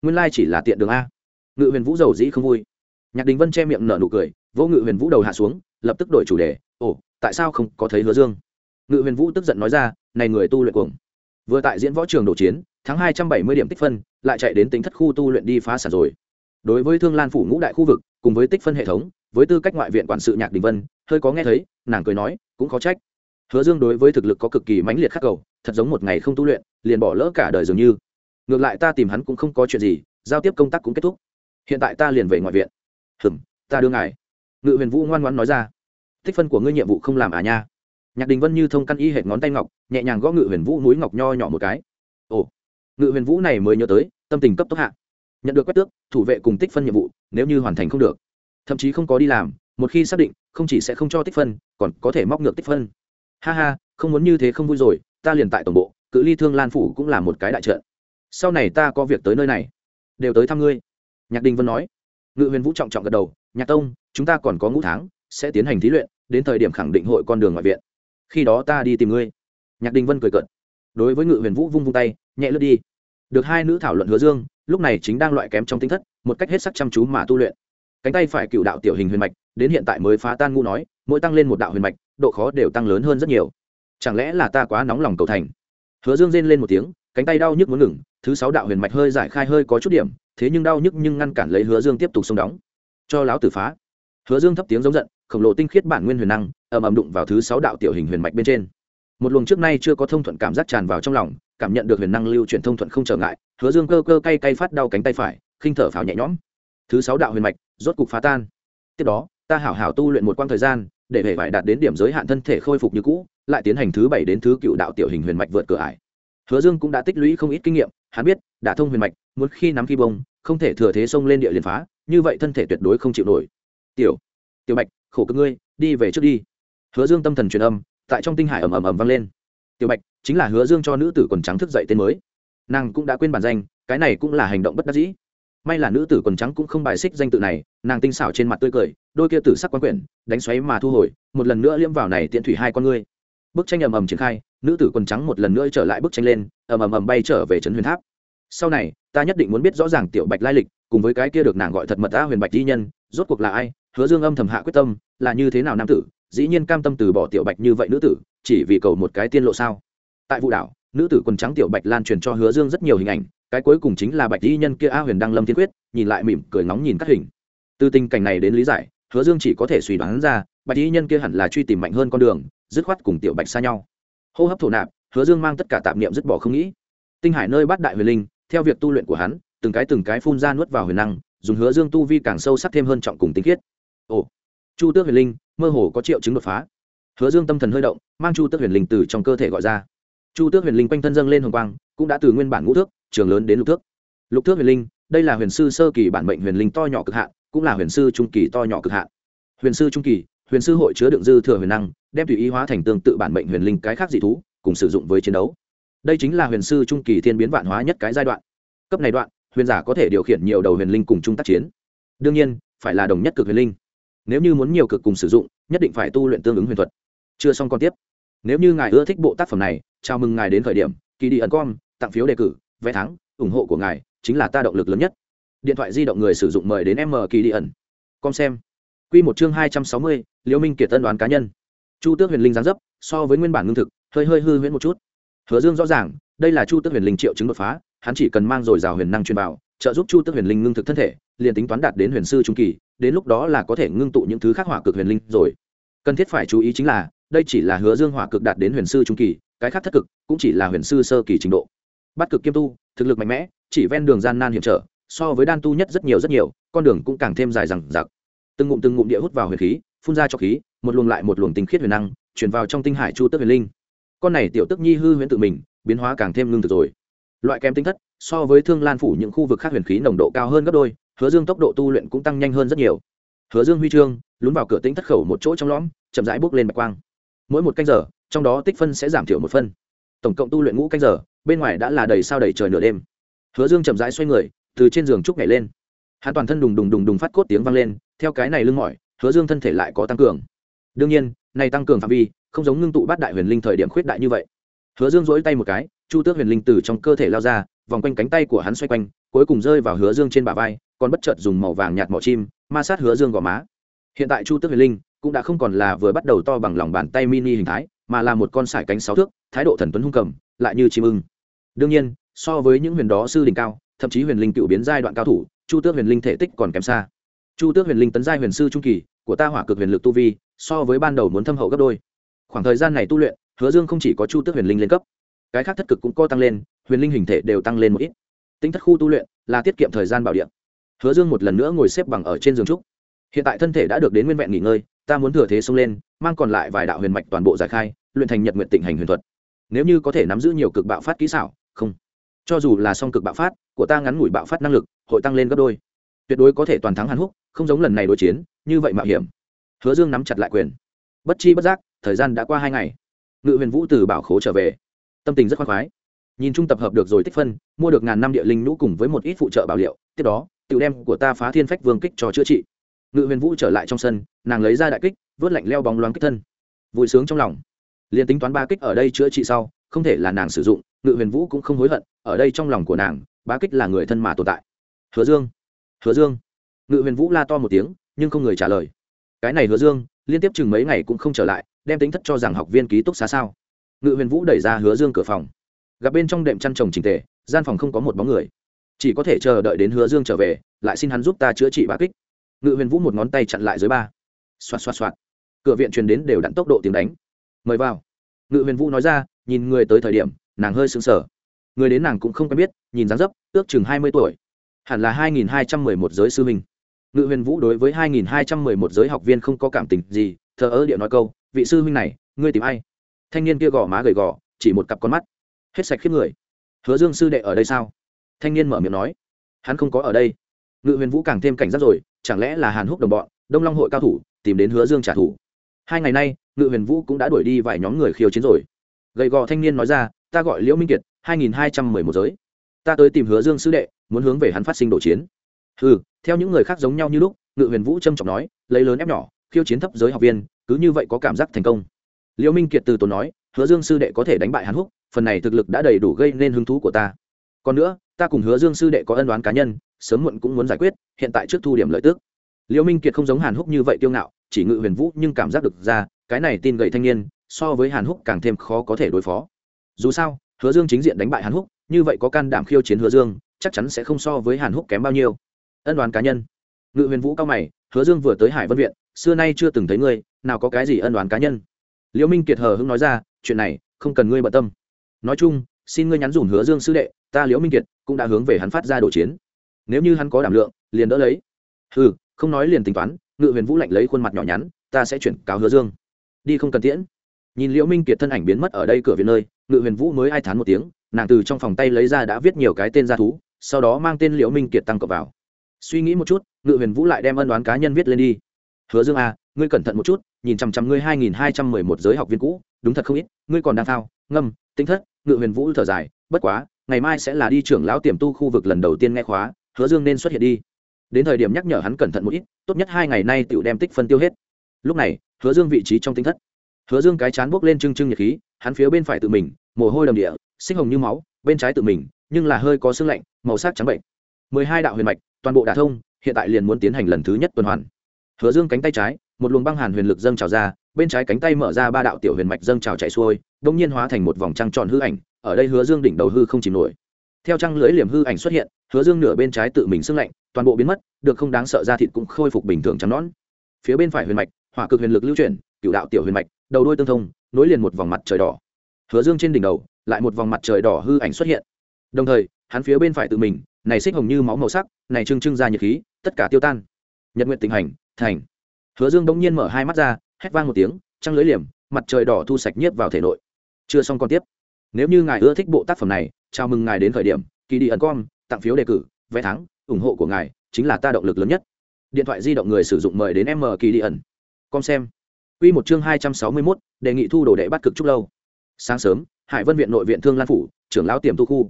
Nguyên lai chỉ là tiện đường a. Ngự huyền vũ giàu dĩ không vui. Nhạc đình vân che miệng nở nụ cười vô ngự huyền vũ đầu hạ xuống, lập tức đổi chủ đề, ồ, tại sao không có thấy hứa dương? Ngự huyền vũ tức giận nói ra, này người tu luyện cuồng. Vừa tại diễn võ trường đổ chiến tháng hai trăm bảy mươi điểm tích phân, lại chạy đến tính thất khu tu luyện đi phá sản rồi. Đối với thương lan phủ ngũ đại khu vực, cùng với tích phân hệ thống, với tư cách ngoại viện quản sự nhạc đình vân, hơi có nghe thấy, nàng cười nói, cũng khó trách hứa dương đối với thực lực có cực kỳ mãnh liệt khắc cầu, thật giống một ngày không tu luyện, liền bỏ lỡ cả đời dường như. Ngược lại ta tìm hắn cũng không có chuyện gì, giao tiếp công tác cũng kết thúc. Hiện tại ta liền về ngoại viện. Hừm, ta đưa ngài. Ngự huyền vũ ngoan ngoãn nói ra. Tích phân của ngươi nhiệm vụ không làm à nha. Nhạc đình vân như thông căn y hệt ngón tay ngọc, nhẹ nhàng gõ ngự huyền vũ núi ngọc nho nhỏ một cái. Ồ. Ngự huyền vũ này mới nhớ tới, tâm tình cấp tốc hạ. Nhận được quét tước, thủ vệ cùng tích phân nhiệm vụ, nếu như hoàn thành không được. Thậm chí không có đi làm, một khi xác định, không chỉ sẽ không cho tích phân, còn có thể móc ngược tích phân ha ha, không muốn như thế không vui rồi, ta liền tại tổng bộ, cự ly thương lan phủ cũng là một cái đại trận. sau này ta có việc tới nơi này, đều tới thăm ngươi. Nhạc đình vân nói. Ngự huyền vũ trọng trọng gật đầu, nhạc tông, chúng ta còn có ngũ tháng, sẽ tiến hành thí luyện, đến thời điểm khẳng định hội con đường ngoại viện. Khi đó ta đi tìm ngươi. Nhạc đình vân cười cợt. Đối với ngự huyền vũ vung vung tay, nhẹ lướt đi. Được hai nữ thảo luận hứa dương, lúc này chính đang loại kém trong tính thất, một cách hết sắc chăm chú mà tu luyện. Cánh tay phải cựu đạo tiểu hình huyền mạch, đến hiện tại mới phá tan ngu nói, mỗi tăng lên một đạo huyền mạch độ khó đều tăng lớn hơn rất nhiều. Chẳng lẽ là ta quá nóng lòng cầu thành? Hứa dương rên lên một tiếng, cánh tay đau nhức muốn ngừng, thứ sáu đạo huyền mạch hơi giải khai hơi có chút điểm, thế nhưng đau nhức nhưng ngăn cản lấy hứa dương tiếp tục xông đóng. Cho láo tử phá. Hứa dương thấp tiếng giống giận, khổng lồ tinh khiết bản nguyên huyền năng, ầm ầm đụng vào thứ sáu đạo tiểu hình huyền mạch bên trên. Một luồng trước nay chưa có thông thuận cảm giác tràn vào trong lòng, cảm nhận được huyền năng lưu chuyển thông thuận không trở ngại, hứa dương cơ cơ cay cay phát đau cánh tay phải, khinh thở phào nhẹ nhõm. Thứ sáu đạo huyền mạch, rốt cục phá tan. Tiếp đó, ta hảo hảo tu luyện một quãng thời gian để hệ vải đạt đến điểm giới hạn thân thể khôi phục như cũ, lại tiến hành thứ bảy đến thứ cựu đạo tiểu hình huyền mạch vượt cửa ải. Hứa dương cũng đã tích lũy không ít kinh nghiệm, hắn biết đã thông huyền mạch, muốn khi nắm khi bông, không thể thừa thế xông lên địa liền phá, như vậy thân thể tuyệt đối không chịu nổi. Tiểu tiểu bạch, khổ cực ngươi, đi về trước đi. Hứa dương tâm thần truyền âm, tại trong tinh hải ầm ầm ầm vang lên. Tiểu bạch, chính là hứa dương cho nữ tử quần trắng thức dậy tên mới. Nàng cũng đã quên bản danh, cái này cũng là hành động bất đắc dĩ may là nữ tử quần trắng cũng không bài xích danh tự này, nàng tinh xảo trên mặt tươi cười, đôi kia tử sắc quan quyển, đánh xoáy mà thu hồi, một lần nữa liễm vào này tiện thủy hai con ngươi. Bức tranh ầm ầm triển khai, nữ tử quần trắng một lần nữa trở lại bức tranh lên, ầm ầm ầm bay trở về trấn huyền tháp. Sau này, ta nhất định muốn biết rõ ràng tiểu bạch lai lịch, cùng với cái kia được nàng gọi thật mật ta huyền bạch di nhân, rốt cuộc là ai, hứa dương âm thầm hạ quyết tâm, là như thế nào nam tử, dĩ nhiên cam tâm từ bỏ tiểu bạch như vậy nữ tử, chỉ vì cầu một cái tiên lộ sao. Tại vụ đảo, nữ tử quần trắng tiểu bạch lan truyền cho hứa dương rất nhiều hình ảnh cái cuối cùng chính là bạch y nhân kia a huyền đăng lâm thiên quyết, nhìn lại mỉm cười ngóng nhìn các hình. Từ tình cảnh này đến lý giải, hứa dương chỉ có thể suy đoán ra, bạch y nhân kia hẳn là truy tìm mạnh hơn con đường, dứt khoát cùng tiểu bạch xa nhau. Hô hấp thổ nạp, hứa dương mang tất cả tạp niệm dứt bỏ không nghĩ. Tinh hải nơi bắt đại huyền linh, theo việc tu luyện của hắn, từng cái từng cái phun ra nuốt vào huyền năng, dùng hứa dương tu vi càng sâu sắc thêm hơn trọng cùng tinh khiết. Ồ, chu tước huyền linh, mơ hồ có triệu chứng đột phá. Hứa dương tâm thần hơi động, mang chu tước huyền linh từ trong cơ thể gọi ra. Chu tước huyền linh quanh thân dâng lên hồng quang, cũng đã từ nguyên bản ngũ thước trường lớn đến lục thước. Lục thước huyền linh, đây là huyền sư sơ kỳ bản mệnh huyền linh to nhỏ cực hạn, cũng là huyền sư trung kỳ to nhỏ cực hạn. Huyền sư trung kỳ, huyền sư hội chứa đựng dư thừa huyền năng, đem tùy ý hóa thành tương tự bản mệnh huyền linh cái khác dị thú, cùng sử dụng với chiến đấu. Đây chính là huyền sư trung kỳ thiên biến vạn hóa nhất cái giai đoạn. Cấp này đoạn, huyền giả có thể điều khiển nhiều đầu huyền linh cùng chung tác chiến. Đương nhiên, phải là đồng nhất cực huyền linh. Nếu như muốn nhiều cực cùng sử dụng, nhất định phải tu luyện tương ứng huyền thuật. Chưa xong còn tiếp. Nếu như ngài ưa thích bộ tác phẩm này, chào mừng ngài đến khởi điểm. Kỳ đi ẩn com, tặng phiếu đề cử vé thắng ủng hộ của ngài chính là ta động lực lớn nhất. Điện thoại di động người sử dụng mời đến m kỳ đi ẩn. Com xem. Q một chương hai trăm sáu mươi, liễu minh kiệt tân đoán cá nhân. Chu tước huyền linh giáng dấp, so với nguyên bản ngưng thực, hơi hơi hư huyễn một chút. Hứa dương rõ ràng, đây là chu tước huyền linh triệu chứng đột phá, hắn chỉ cần mang dồi dào huyền năng truyền vào, trợ giúp chu tước huyền linh ngưng thực thân thể, liền tính toán đạt đến huyền sư trung kỳ, đến lúc đó là có thể ngưng tụ những thứ khác hỏa cực huyền linh rồi. Cần thiết phải chú ý chính là, đây chỉ là hứa dương hỏa cực đạt đến huyền sư trung kỳ, cái khác thất cực cũng chỉ là huyền sư sơ kỳ trình độ bắt cực kiêm tu, thực lực mạnh mẽ, chỉ ven đường gian nan hiểm trở, so với đan tu nhất rất nhiều rất nhiều, con đường cũng càng thêm dài rằng giặc từng ngụm từng ngụm địa hút vào huyền khí, phun ra cho khí, một luồng lại một luồng tinh khiết huyền năng chuyển vào trong tinh hải chu tước huyền linh. Con này tiểu tức nhi hư huyễn tự mình, biến hóa càng thêm ngưng thực rồi. Loại kém tinh thất, so với thương lan phủ những khu vực khác huyền khí nồng độ cao hơn gấp đôi, hứa dương tốc độ tu luyện cũng tăng nhanh hơn rất nhiều. Hứa dương huy chương, lún vào cửa tính thất khẩu một chỗ trong lõm, chậm rãi bước lên bạch quang. Mỗi một canh giờ, trong đó tích phân sẽ giảm thiểu một phân. Tổng cộng tu luyện ngũ canh giờ bên ngoài đã là đầy sao đầy trời nửa đêm. Hứa dương chậm rãi xoay người, từ trên giường trúc nhảy lên. Hắn toàn thân đùng đùng đùng đùng phát cốt tiếng vang lên, theo cái này lưng mỏi, hứa dương thân thể lại có tăng cường. Đương nhiên, này tăng cường phạm vi, không giống ngưng tụ bát đại huyền linh thời điểm khuyết đại như vậy. Hứa dương dỗi tay một cái, chu tước huyền linh từ trong cơ thể lao ra, vòng quanh cánh tay của hắn xoay quanh, cuối cùng rơi vào hứa dương trên bả vai, còn bất chợt dùng màu vàng nhạt mỏ chim, ma sát hứa dương gò má. Hiện tại chu tước huyền linh cũng đã không còn là vừa bắt đầu to bằng lòng bàn tay mini hình thái, mà là một con sải cánh sáu thước, thái độ thần tuấn hung cầm, lại như chim ưng đương nhiên, so với những huyền đó sư đỉnh cao, thậm chí huyền linh cựu biến giai đoạn cao thủ, chu tước huyền linh thể tích còn kém xa. Chu tước huyền linh tấn giai huyền sư trung kỳ, của ta hỏa cực huyền lực tu vi, so với ban đầu muốn thâm hậu gấp đôi. Khoảng thời gian này tu luyện, hứa dương không chỉ có chu tước huyền linh lên cấp, cái khác thất cực cũng co tăng lên, huyền linh hình thể đều tăng lên một ít. Tính thất khu tu luyện, là tiết kiệm thời gian bảo điện hứa dương một lần nữa ngồi xếp bằng ở trên giường trúc. Hiện tại thân thể đã được đến nguyên vẹn nghỉ ngơi, ta muốn thừa thế xông lên, mang còn lại vài đạo huyền mạch toàn bộ giải khai, luyện thành nhật nguyện tịnh hành huyền thuật. Nếu như có thể nắm giữ nhiều cực bạo phát kỹ xảo không. Cho dù là song cực bạo phát, của ta ngắn ngủi bạo phát năng lực, hội tăng lên gấp đôi. Tuyệt đối có thể toàn thắng hàn húc, không giống lần này đối chiến, như vậy mạo hiểm. Hứa dương nắm chặt lại quyền. Bất chi bất giác, thời gian đã qua hai ngày. Ngự huyền vũ từ bảo khố trở về. Tâm tình rất khoan khoái. Nhìn trung tập hợp được rồi tích phân, mua được ngàn năm địa linh nhũ cùng với một ít phụ trợ bảo liệu, tiếp đó, tiểu đem của ta phá thiên phách vương kích cho chữa trị. Ngự huyền vũ trở lại trong sân, nàng lấy ra đại kích, vớt lạnh leo bóng loáng kích thân. Vui sướng trong lòng. Liền tính toán ba kích ở đây chữa trị sau, không thể là nàng sử dụng ngự huyền vũ cũng không hối hận, ở đây trong lòng của nàng, bá kích là người thân mà tồn tại. Hứa dương hứa dương. Ngự huyền vũ la to một tiếng, nhưng không người trả lời. Cái này hứa dương, liên tiếp chừng mấy ngày cũng không trở lại, đem tính thất cho rằng học viên ký túc xá sao. Ngự huyền vũ đẩy ra hứa dương cửa phòng. Gặp bên trong đệm chăn trồng trình tề, gian phòng không có một bóng người. Chỉ có thể chờ đợi đến hứa dương trở về, lại xin hắn giúp ta chữa trị bá kích. Ngự huyền vũ một ngón tay chặn lại dưới ba. Xoạt xoạt xoạt. Cửa viện truyền đến đều đặn tốc độ tiếng đánh. Mời vào. Ngự huyền vũ nói ra, nhìn người tới thời điểm nàng hơi sững sờ. Người đến nàng cũng không quen biết, nhìn dáng dấp, ước chừng hai mươi tuổi. Hẳn là hai nghìn hai trăm mười một giới sư huynh. Ngự huyền vũ đối với hai nghìn hai trăm mười một giới học viên không có cảm tình gì, thờ ơ điệu nói câu, vị sư huynh này, ngươi tìm ai? Thanh niên kia gò má gầy gò, chỉ một cặp con mắt. Hết sạch khiếp người. Hứa dương sư đệ ở đây sao? Thanh niên mở miệng nói. Hắn không có ở đây. Ngự huyền vũ càng thêm cảnh giác rồi, chẳng lẽ là hàn húc đồng bọn, đông long hội cao thủ, tìm đến hứa dương trả thù. Hai ngày nay, ngự huyền vũ cũng đã đuổi đi vài nhóm người khiêu chiến rồi. Gầy gò thanh niên nói ra ta gọi liễu minh kiệt, hai nghìn hai trăm mười một giới. Ta tới tìm hứa dương sư đệ, muốn hướng về hắn phát sinh đổ chiến. Ừ theo những người khác giống nhau như lúc, ngự huyền vũ trâm trọng nói, lấy lớn ép nhỏ, khiêu chiến thấp giới học viên, cứ như vậy có cảm giác thành công. Liễu minh kiệt từ tốn nói, hứa dương sư đệ có thể đánh bại hàn húc, phần này thực lực đã đầy đủ gây nên hứng thú của ta. Còn nữa, ta cùng hứa dương sư đệ có ân đoán cá nhân, sớm muộn cũng muốn giải quyết, hiện tại trước thu điểm lợi tức. Liễu minh kiệt không giống hàn húc như vậy kiêu ngạo, chỉ ngự huyền vũ nhưng cảm giác được ra, cái này tin gậy thanh niên, so với hàn húc càng thêm khó có thể đối phó dù sao, hứa dương chính diện đánh bại hàn húc, như vậy có can đảm khiêu chiến hứa dương, chắc chắn sẽ không so với hàn húc kém bao nhiêu. Ân đoán cá nhân. Ngự huyền vũ cao mày, hứa dương vừa tới hải vân viện, xưa nay chưa từng thấy ngươi, nào có cái gì ân đoán cá nhân. Liễu minh kiệt hờ hững nói ra, chuyện này, không cần ngươi bận tâm. Nói chung, xin ngươi nhắn dùn hứa dương sư đệ, ta liễu minh kiệt cũng đã hướng về hắn phát ra đổ chiến. Nếu như hắn có đảm lượng, liền đỡ lấy. Ừ không nói liền tính toán, ngự huyền vũ lạnh lấy khuôn mặt nhỏ nhắn, ta sẽ chuyển cáo hứa dương. Đi không cần tiễn nhìn liễu minh kiệt thân ảnh biến mất ở đây cửa viện nơi ngự huyền vũ mới ai thán một tiếng nàng từ trong phòng tay lấy ra đã viết nhiều cái tên gia thú sau đó mang tên liễu minh kiệt tăng cập vào. Suy nghĩ một chút ngự huyền vũ lại đem ân đoán cá nhân viết lên đi. Hứa dương a à, ngươi cẩn thận một chút nhìn chằm chằm ngươi hai nghìn hai trăm mười một giới học viên cũ đúng thật không ít ngươi còn đang thao ngâm tính thất. Ngự huyền vũ thở dài bất quá ngày mai sẽ là đi trưởng lão tiềm tu khu vực lần đầu tiên nghe khóa hứa dương nên xuất hiện đi. Đến thời điểm nhắc nhở hắn cẩn thận một ít tốt nhất hai ngày nay tựu đem tích phân tiêu hết. Lúc này hứa dương vị trí trong tinh thất hứa dương cái chán bốc lên trưng trưng nhiệt khí, hắn phía bên phải tự mình, mồ hôi đầm địa, sinh hồng như máu, bên trái tự mình, nhưng là hơi có sương lạnh, màu sắc trắng bệnh. Mười hai đạo huyền mạch, toàn bộ đả thông, hiện tại liền muốn tiến hành lần thứ nhất tuần hoàn. Hứa dương cánh tay trái, một luồng băng hàn huyền lực dâng trào ra, bên trái cánh tay mở ra ba đạo tiểu huyền mạch dâng trào chạy xuôi đông nhiên hóa thành một vòng trăng tròn hư ảnh, ở đây hứa dương đỉnh đầu hư không chìm nổi. Theo trăng lưỡi liềm hư ảnh xuất hiện, hứa dương nửa bên trái tự mình sưng lạnh, toàn bộ biến mất, được không đáng sợ ra thịt cũng khôi phục bình thường trắng nón phía bên phải huyền mạch, hỏa cực huyền lực lưu chuyển cựu đạo tiểu huyền mạch, đầu đôi tương thông, nối liền một vòng mặt trời đỏ. Hứa dương trên đỉnh đầu, lại một vòng mặt trời đỏ hư ảnh xuất hiện. Đồng thời, hắn phía bên phải tự mình, này xích hồng như máu màu sắc, này trưng trưng ra nhiệt khí, tất cả tiêu tan. Nhật nguyện tình hành, thành. Hứa dương bỗng nhiên mở hai mắt ra, hét vang một tiếng, trăng lưới liềm, mặt trời đỏ thu sạch nhiếp vào thể nội. Chưa xong còn tiếp. Nếu như ngài ưa thích bộ tác phẩm này, chào mừng ngài đến khởi điểm kỳ đi ẩn com, tặng phiếu đề cử, vé thắng, ủng hộ của ngài chính là ta động lực lớn nhất. Điện thoại di động người sử dụng mời đến m kỳ đi ẩn. Com xem. Quy một chương hai trăm sáu mươi 261, đề nghị thu đồ đệ bắt cực trúc lâu. Sáng sớm, Hải Vân viện nội viện Thương Lan phủ, trưởng lão tiềm tu khu.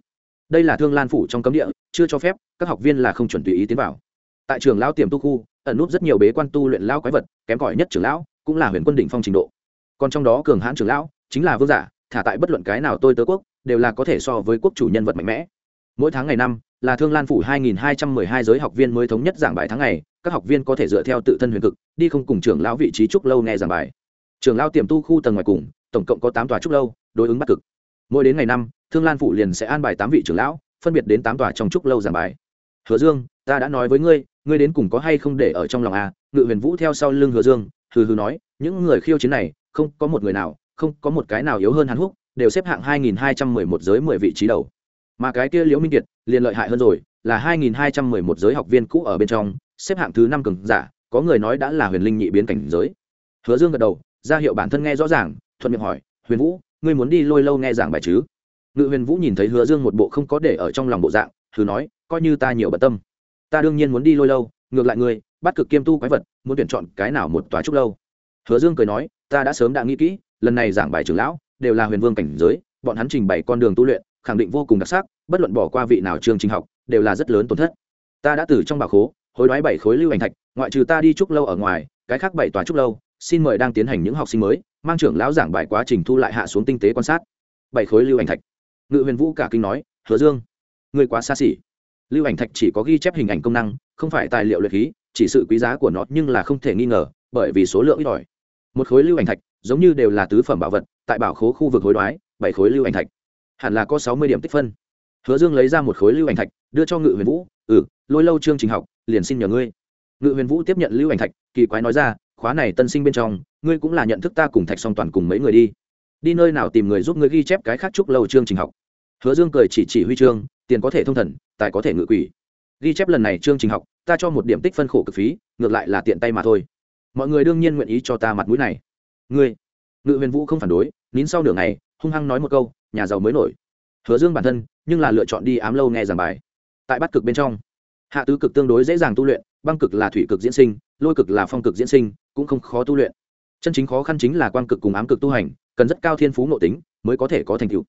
Đây là Thương Lan phủ trong cấm địa, chưa cho phép các học viên là không chuẩn tùy ý tiến vào. Tại trưởng lão tiềm tu khu, ẩn núp rất nhiều bế quan tu luyện lão quái vật, kém cỏi nhất trưởng lão, cũng là huyền quân đỉnh phong trình độ. Còn trong đó cường hãn trưởng lão, chính là vương giả, thả tại bất luận cái nào tôi tớ quốc, đều là có thể so với quốc chủ nhân vật mạnh mẽ. Mỗi tháng ngày năm, là Thương Lan phủ 2212 giới học viên mới thống nhất giảng bài tháng ngày, các học viên có thể dựa theo tự thân huyền cực, đi không cùng trưởng lão vị trí trúc lâu nghe giảng bài. Trưởng lão tiềm tu khu tầng ngoài cùng, tổng cộng có tám tòa trúc lâu, đối ứng bắc cực. Mỗi đến ngày năm, Thương Lan phụ liền sẽ an bài tám vị trưởng lão, phân biệt đến tám tòa trong trúc lâu giảng bài. Hứa Dương, ta đã nói với ngươi, ngươi đến cùng có hay không để ở trong lòng a? Ngự Huyền Vũ theo sau lưng Hứa Dương, hừ hừ nói, những người khiêu chiến này, không có một người nào, không có một cái nào yếu hơn Hàn húc, đều xếp hạng 2211 giới 10 vị trí đầu. Mà cái kia Liễu Minh Kiệt, liền lợi hại hơn rồi, là 2211 giới học viên cũ ở bên trong, xếp hạng thứ năm cường giả, có người nói đã là huyền linh nhị biến cảnh giới. Hứa Dương gật đầu, ra hiệu bản thân nghe rõ ràng, thuận miệng hỏi, "Huyền Vũ, ngươi muốn đi lôi lâu nghe giảng bài chứ?" Ngự Huyền Vũ nhìn thấy Hứa Dương một bộ không có để ở trong lòng bộ dạng, thử nói, "Coi như ta nhiều bận tâm. Ta đương nhiên muốn đi lôi lâu, ngược lại ngươi, bắt cực kiêm tu quái vật, muốn tuyển chọn cái nào một tòa trúc lâu?" Hứa Dương cười nói, "Ta đã sớm đã nghĩ kỹ, lần này giảng bài trưởng lão đều là huyền vương cảnh giới, bọn hắn trình bày con đường tu luyện, khẳng định vô cùng đặc sắc, bất luận bỏ qua vị nào chương trình học, đều là rất lớn tổn thất. Ta đã từ trong bảo khố, hối đoái bảy khối lưu ảnh thạch, ngoại trừ ta đi trúc lâu ở ngoài, cái khác bảy tòa trúc lâu, xin mời đang tiến hành những học sinh mới, mang trưởng lão giảng bài quá trình thu lại hạ xuống tinh tế quan sát. Bảy khối lưu ảnh thạch. Ngự Huyền Vũ cả kinh nói, "Hứa Dương, ngươi quá xa xỉ. Lưu ảnh thạch chỉ có ghi chép hình ảnh công năng, không phải tài liệu luyện khí, chỉ sự quý giá của nó nhưng là không thể nghi ngờ, bởi vì số lượng ít ỏi. Một khối lưu ảnh thạch, giống như đều là tứ phẩm bảo vật, tại bảo khố khu vực hối đoái, bảy khối lưu ảnh thạch hẳn là có sáu mươi điểm tích phân hứa dương lấy ra một khối lưu ảnh thạch đưa cho ngự huyền vũ ừ lôi lâu chương trình học, liền xin nhờ ngươi. Ngự huyền vũ tiếp nhận lưu ảnh thạch, kỳ quái nói ra, khóa này tân sinh bên trong, ngươi cũng là nhận thức ta cùng thạch song toàn cùng mấy người đi. Đi nơi nào tìm người giúp ngươi ghi chép cái khác chúc lâu chương trình học. Hứa dương cười chỉ chỉ huy chương, tiền có thể thông thần, tài có thể ngự quỷ. Ghi chép lần này chương trình học, ta cho một điểm tích phân khổ cực phí, ngược lại là tiện tay mà thôi. Mọi người đương nhiên nguyện ý cho ta mặt mũi này. Ngươi. Ngự huyền vũ không phản đối, nín sau nửa ngày, hung hăng nói một câu, nhà giàu mới nổi. Hứa dương bản thân, nhưng là lựa chọn đi ám lâu nghe giảng bài. Tại bắt cực bên trong hạ tứ cực tương đối dễ dàng tu luyện, băng cực là thủy cực diễn sinh, lôi cực là phong cực diễn sinh, cũng không khó tu luyện. Chân chính khó khăn chính là quan cực cùng ám cực tu hành, cần rất cao thiên phú nội tính mới có thể có thành tựu.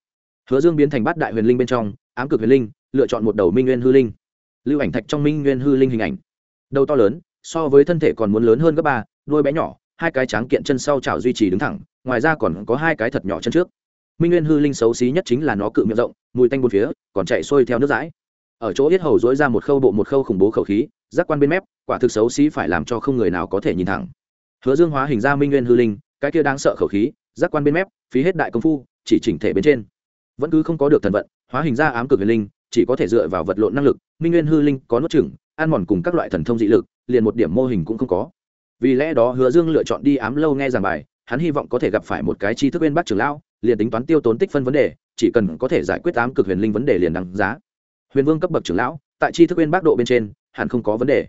Hứa dương biến thành bát đại huyền linh bên trong, ám cực huyền linh, lựa chọn một đầu minh nguyên hư linh. Lưu ảnh thạch trong minh nguyên hư linh hình ảnh. Đầu to lớn, so với thân thể còn muốn lớn hơn gấp ba, đuôi bé nhỏ, hai cái tráng kiện chân sau chảo duy trì đứng thẳng, ngoài ra còn có hai cái thật nhỏ chân trước. Minh nguyên hư linh xấu xí nhất chính là nó cự miệng rộng, mùi tanh bốn phía, còn chạy xuôi theo nước dãi ở chỗ yết hầu dỗi ra một khâu bộ một khâu khủng bố khẩu khí, giác quan bên mép, quả thực xấu xí phải làm cho không người nào có thể nhìn thẳng. Hứa dương hóa hình ra minh nguyên hư linh, cái kia đáng sợ khẩu khí, giác quan bên mép, phí hết đại công phu, chỉ chỉnh thể bên trên. Vẫn cứ không có được thần vận, hóa hình ra ám cực huyền linh, chỉ có thể dựa vào vật lộn năng lực, minh nguyên hư linh có nốt chừng ăn mòn cùng các loại thần thông dị lực, liền một điểm mô hình cũng không có. Vì lẽ đó hứa dương lựa chọn đi ám lâu nghe giảng bài, hắn hy vọng có thể gặp phải một cái tri thức bên bác trưởng lão, liền tính toán tiêu tốn tích phân vấn đề, chỉ cần có thể giải quyết ám cực huyền linh vấn đề liền đằng giá huyền vương cấp bậc trưởng lão, tại tri thức bên bắc độ bên trên, hẳn không có vấn đề.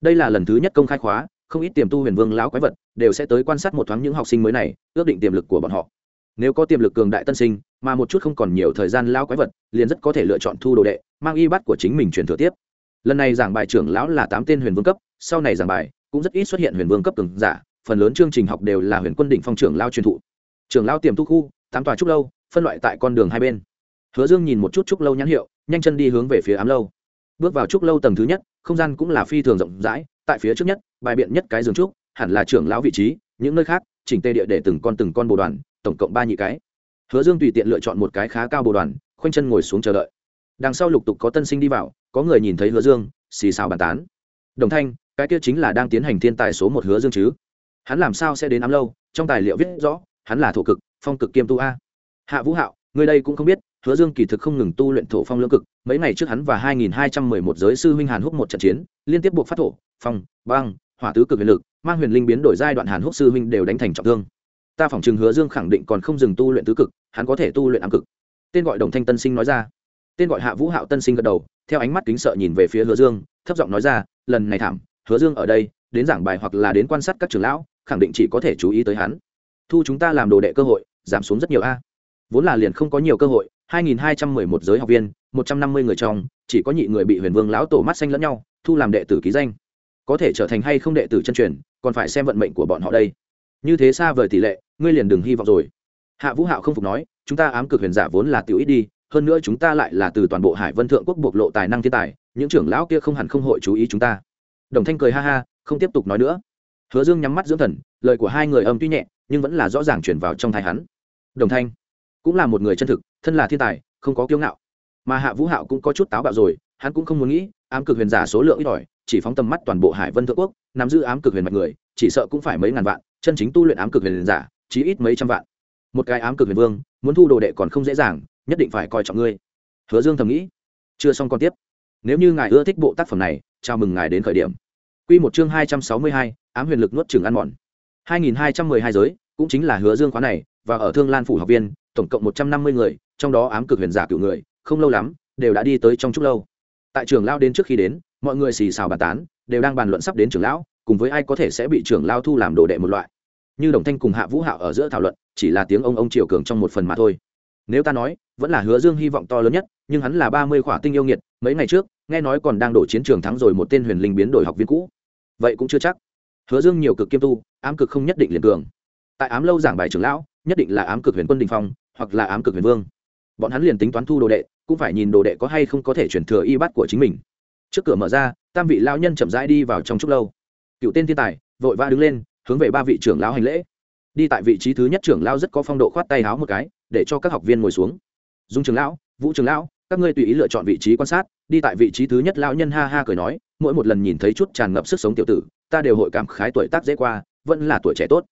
Đây là lần thứ nhất công khai khóa, không ít tiềm tu huyền vương lão quái vật đều sẽ tới quan sát một thoáng những học sinh mới này, ước định tiềm lực của bọn họ. Nếu có tiềm lực cường đại tân sinh, mà một chút không còn nhiều thời gian lão quái vật, liền rất có thể lựa chọn thu đồ đệ, mang y bắt của chính mình truyền thừa tiếp. Lần này giảng bài trưởng lão là tám tên huyền vương cấp, sau này giảng bài, cũng rất ít xuất hiện huyền vương cấp cường giả, phần lớn chương trình học đều là huyền quân đỉnh phong trưởng lao truyền thụ. Trưởng lao tiềm tu khu, tám tòa trúc lâu, phân loại tại con đường hai bên hứa dương nhìn một chút trúc lâu nhãn hiệu, nhanh chân đi hướng về phía ám lâu. Bước vào trúc lâu tầng thứ nhất, không gian cũng là phi thường rộng rãi, tại phía trước nhất, bài biện nhất cái giường trúc, hẳn là trưởng lão vị trí, những nơi khác, chỉnh tê địa để từng con từng con bồ đoàn, tổng cộng ba nhị cái. Hứa dương tùy tiện lựa chọn một cái khá cao bồ đoàn, khoanh chân ngồi xuống chờ đợi. Đằng sau lục tục có tân sinh đi vào, có người nhìn thấy hứa dương, xì xào bàn tán. Đồng thanh, cái kia chính là đang tiến hành thiên tài số một hứa dương chứ? Hắn làm sao sẽ đến ám lâu? Trong tài liệu viết rõ, hắn là thổ cực, phong cực kiêm tu a. Hạ vũ hạo, người đây cũng không biết hứa dương kỳ thực không ngừng tu luyện thổ phong lưỡng cực, mấy ngày trước hắn và 2211 giới sư huynh hàn húc một trận chiến, liên tiếp buộc phát thổ, phong, băng, hỏa tứ cực huyền lực mang huyền linh biến đổi giai đoạn hàn húc sư huynh đều đánh thành trọng thương. Ta phỏng chừng hứa dương khẳng định còn không dừng tu luyện tứ cực, hắn có thể tu luyện ám cực. Tên gọi đồng thanh tân sinh nói ra. Tên gọi hạ vũ hạo tân sinh gật đầu, theo ánh mắt kính sợ nhìn về phía hứa dương, thấp giọng nói ra, lần này thảm, hứa dương ở đây, đến giảng bài hoặc là đến quan sát các trưởng lão, khẳng định chỉ có thể chú ý tới hắn. Thu chúng ta làm đồ đệ cơ hội, giảm xuống rất nhiều a vốn là liền không có nhiều cơ hội 2211 giới học viên 150 người trong, chỉ có nhị người bị huyền vương lão tổ mắt xanh lẫn nhau, thu làm đệ tử ký danh. Có thể trở thành hay không đệ tử chân truyền, còn phải xem vận mệnh của bọn họ đây. Như thế xa vời tỷ lệ, ngươi liền đừng hy vọng rồi. Hạ vũ hạo không phục nói, chúng ta ám cực huyền giả vốn là tiểu ít đi, hơn nữa chúng ta lại là từ toàn bộ hải vân thượng quốc bộc lộ tài năng thiên tài, những trưởng lão kia không hẳn không hội chú ý chúng ta. Đồng thanh cười ha ha, không tiếp tục nói nữa. Hứa dương nhắm mắt dưỡng thần, lời của hai người âm tuy nhẹ, nhưng vẫn là rõ ràng chuyển vào trong thai hắn. Đồng thanh cũng là một người chân thực thân là thiên tài không có kiêu ngạo. Mà hạ vũ hạo cũng có chút táo bạo rồi hắn cũng không muốn nghĩ ám cực huyền giả số lượng ít ỏi chỉ phóng tầm mắt toàn bộ hải vân thượng quốc nắm giữ ám cực huyền mạch người chỉ sợ cũng phải mấy ngàn vạn chân chính tu luyện ám cực huyền giả chí ít mấy trăm vạn. Một cái ám cực huyền vương muốn thu đồ đệ còn không dễ dàng nhất định phải coi trọng ngươi. Hứa dương thầm nghĩ. Chưa xong còn tiếp. Nếu như ngài ưa thích bộ tác phẩm này chào mừng ngài đến khởi điểm. Quy một chương hai trăm sáu mươi hai, ám huyền lực nuốt chửng ăn mòn. Hai nghìn hai trăm mười hai giới, cũng chính là Hứa Dương khóa này, và ở Thương Lan phủ học viên, tổng cộng một trăm năm mươi người, trong đó ám cực huyền giả cửu người, không lâu lắm, đều đã đi tới trong chút lâu. Tại trường lão đến trước khi đến, mọi người xì xào bàn tán, đều đang bàn luận sắp đến trưởng lão, cùng với ai có thể sẽ bị trưởng lão thu làm đồ đệ một loại. Như Đồng Thanh cùng Hạ Vũ Hạo ở giữa thảo luận, chỉ là tiếng ông ông triều cường trong một phần mà thôi. Nếu ta nói, vẫn là Hứa Dương hy vọng to lớn nhất, nhưng hắn là ba mươi khỏa tinh yêu nghiệt, mấy ngày trước, nghe nói còn đang đổ chiến trường thắng rồi một tên huyền linh biến đổi học viên cũ vậy cũng chưa chắc hứa dương nhiều cực kiêm tu ám cực không nhất định liền cường tại ám lâu giảng bài trưởng lão nhất định là ám cực huyền quân đình phong hoặc là ám cực huyền vương. Bọn hắn liền tính toán thu đồ đệ, cũng phải nhìn đồ đệ có hay không có thể chuyển thừa y bát của chính mình. Trước cửa mở ra, tam vị lao nhân chậm rãi đi vào trong chốc lâu. Cựu tên thiên tài, vội vã đứng lên, hướng về ba vị trưởng lão hành lễ. Đi tại vị trí thứ nhất trưởng lão rất có phong độ khoát tay háo một cái, để cho các học viên ngồi xuống. Dung trưởng lão, vũ trưởng lão, các ngươi tùy ý lựa chọn vị trí quan sát, đi tại vị trí thứ nhất lão nhân ha ha cười nói, mỗi một lần nhìn thấy chút tràn ngập sức sống tiểu tử, ta đều hội cảm khái tuổi tác dễ qua, vẫn là tuổi trẻ tốt.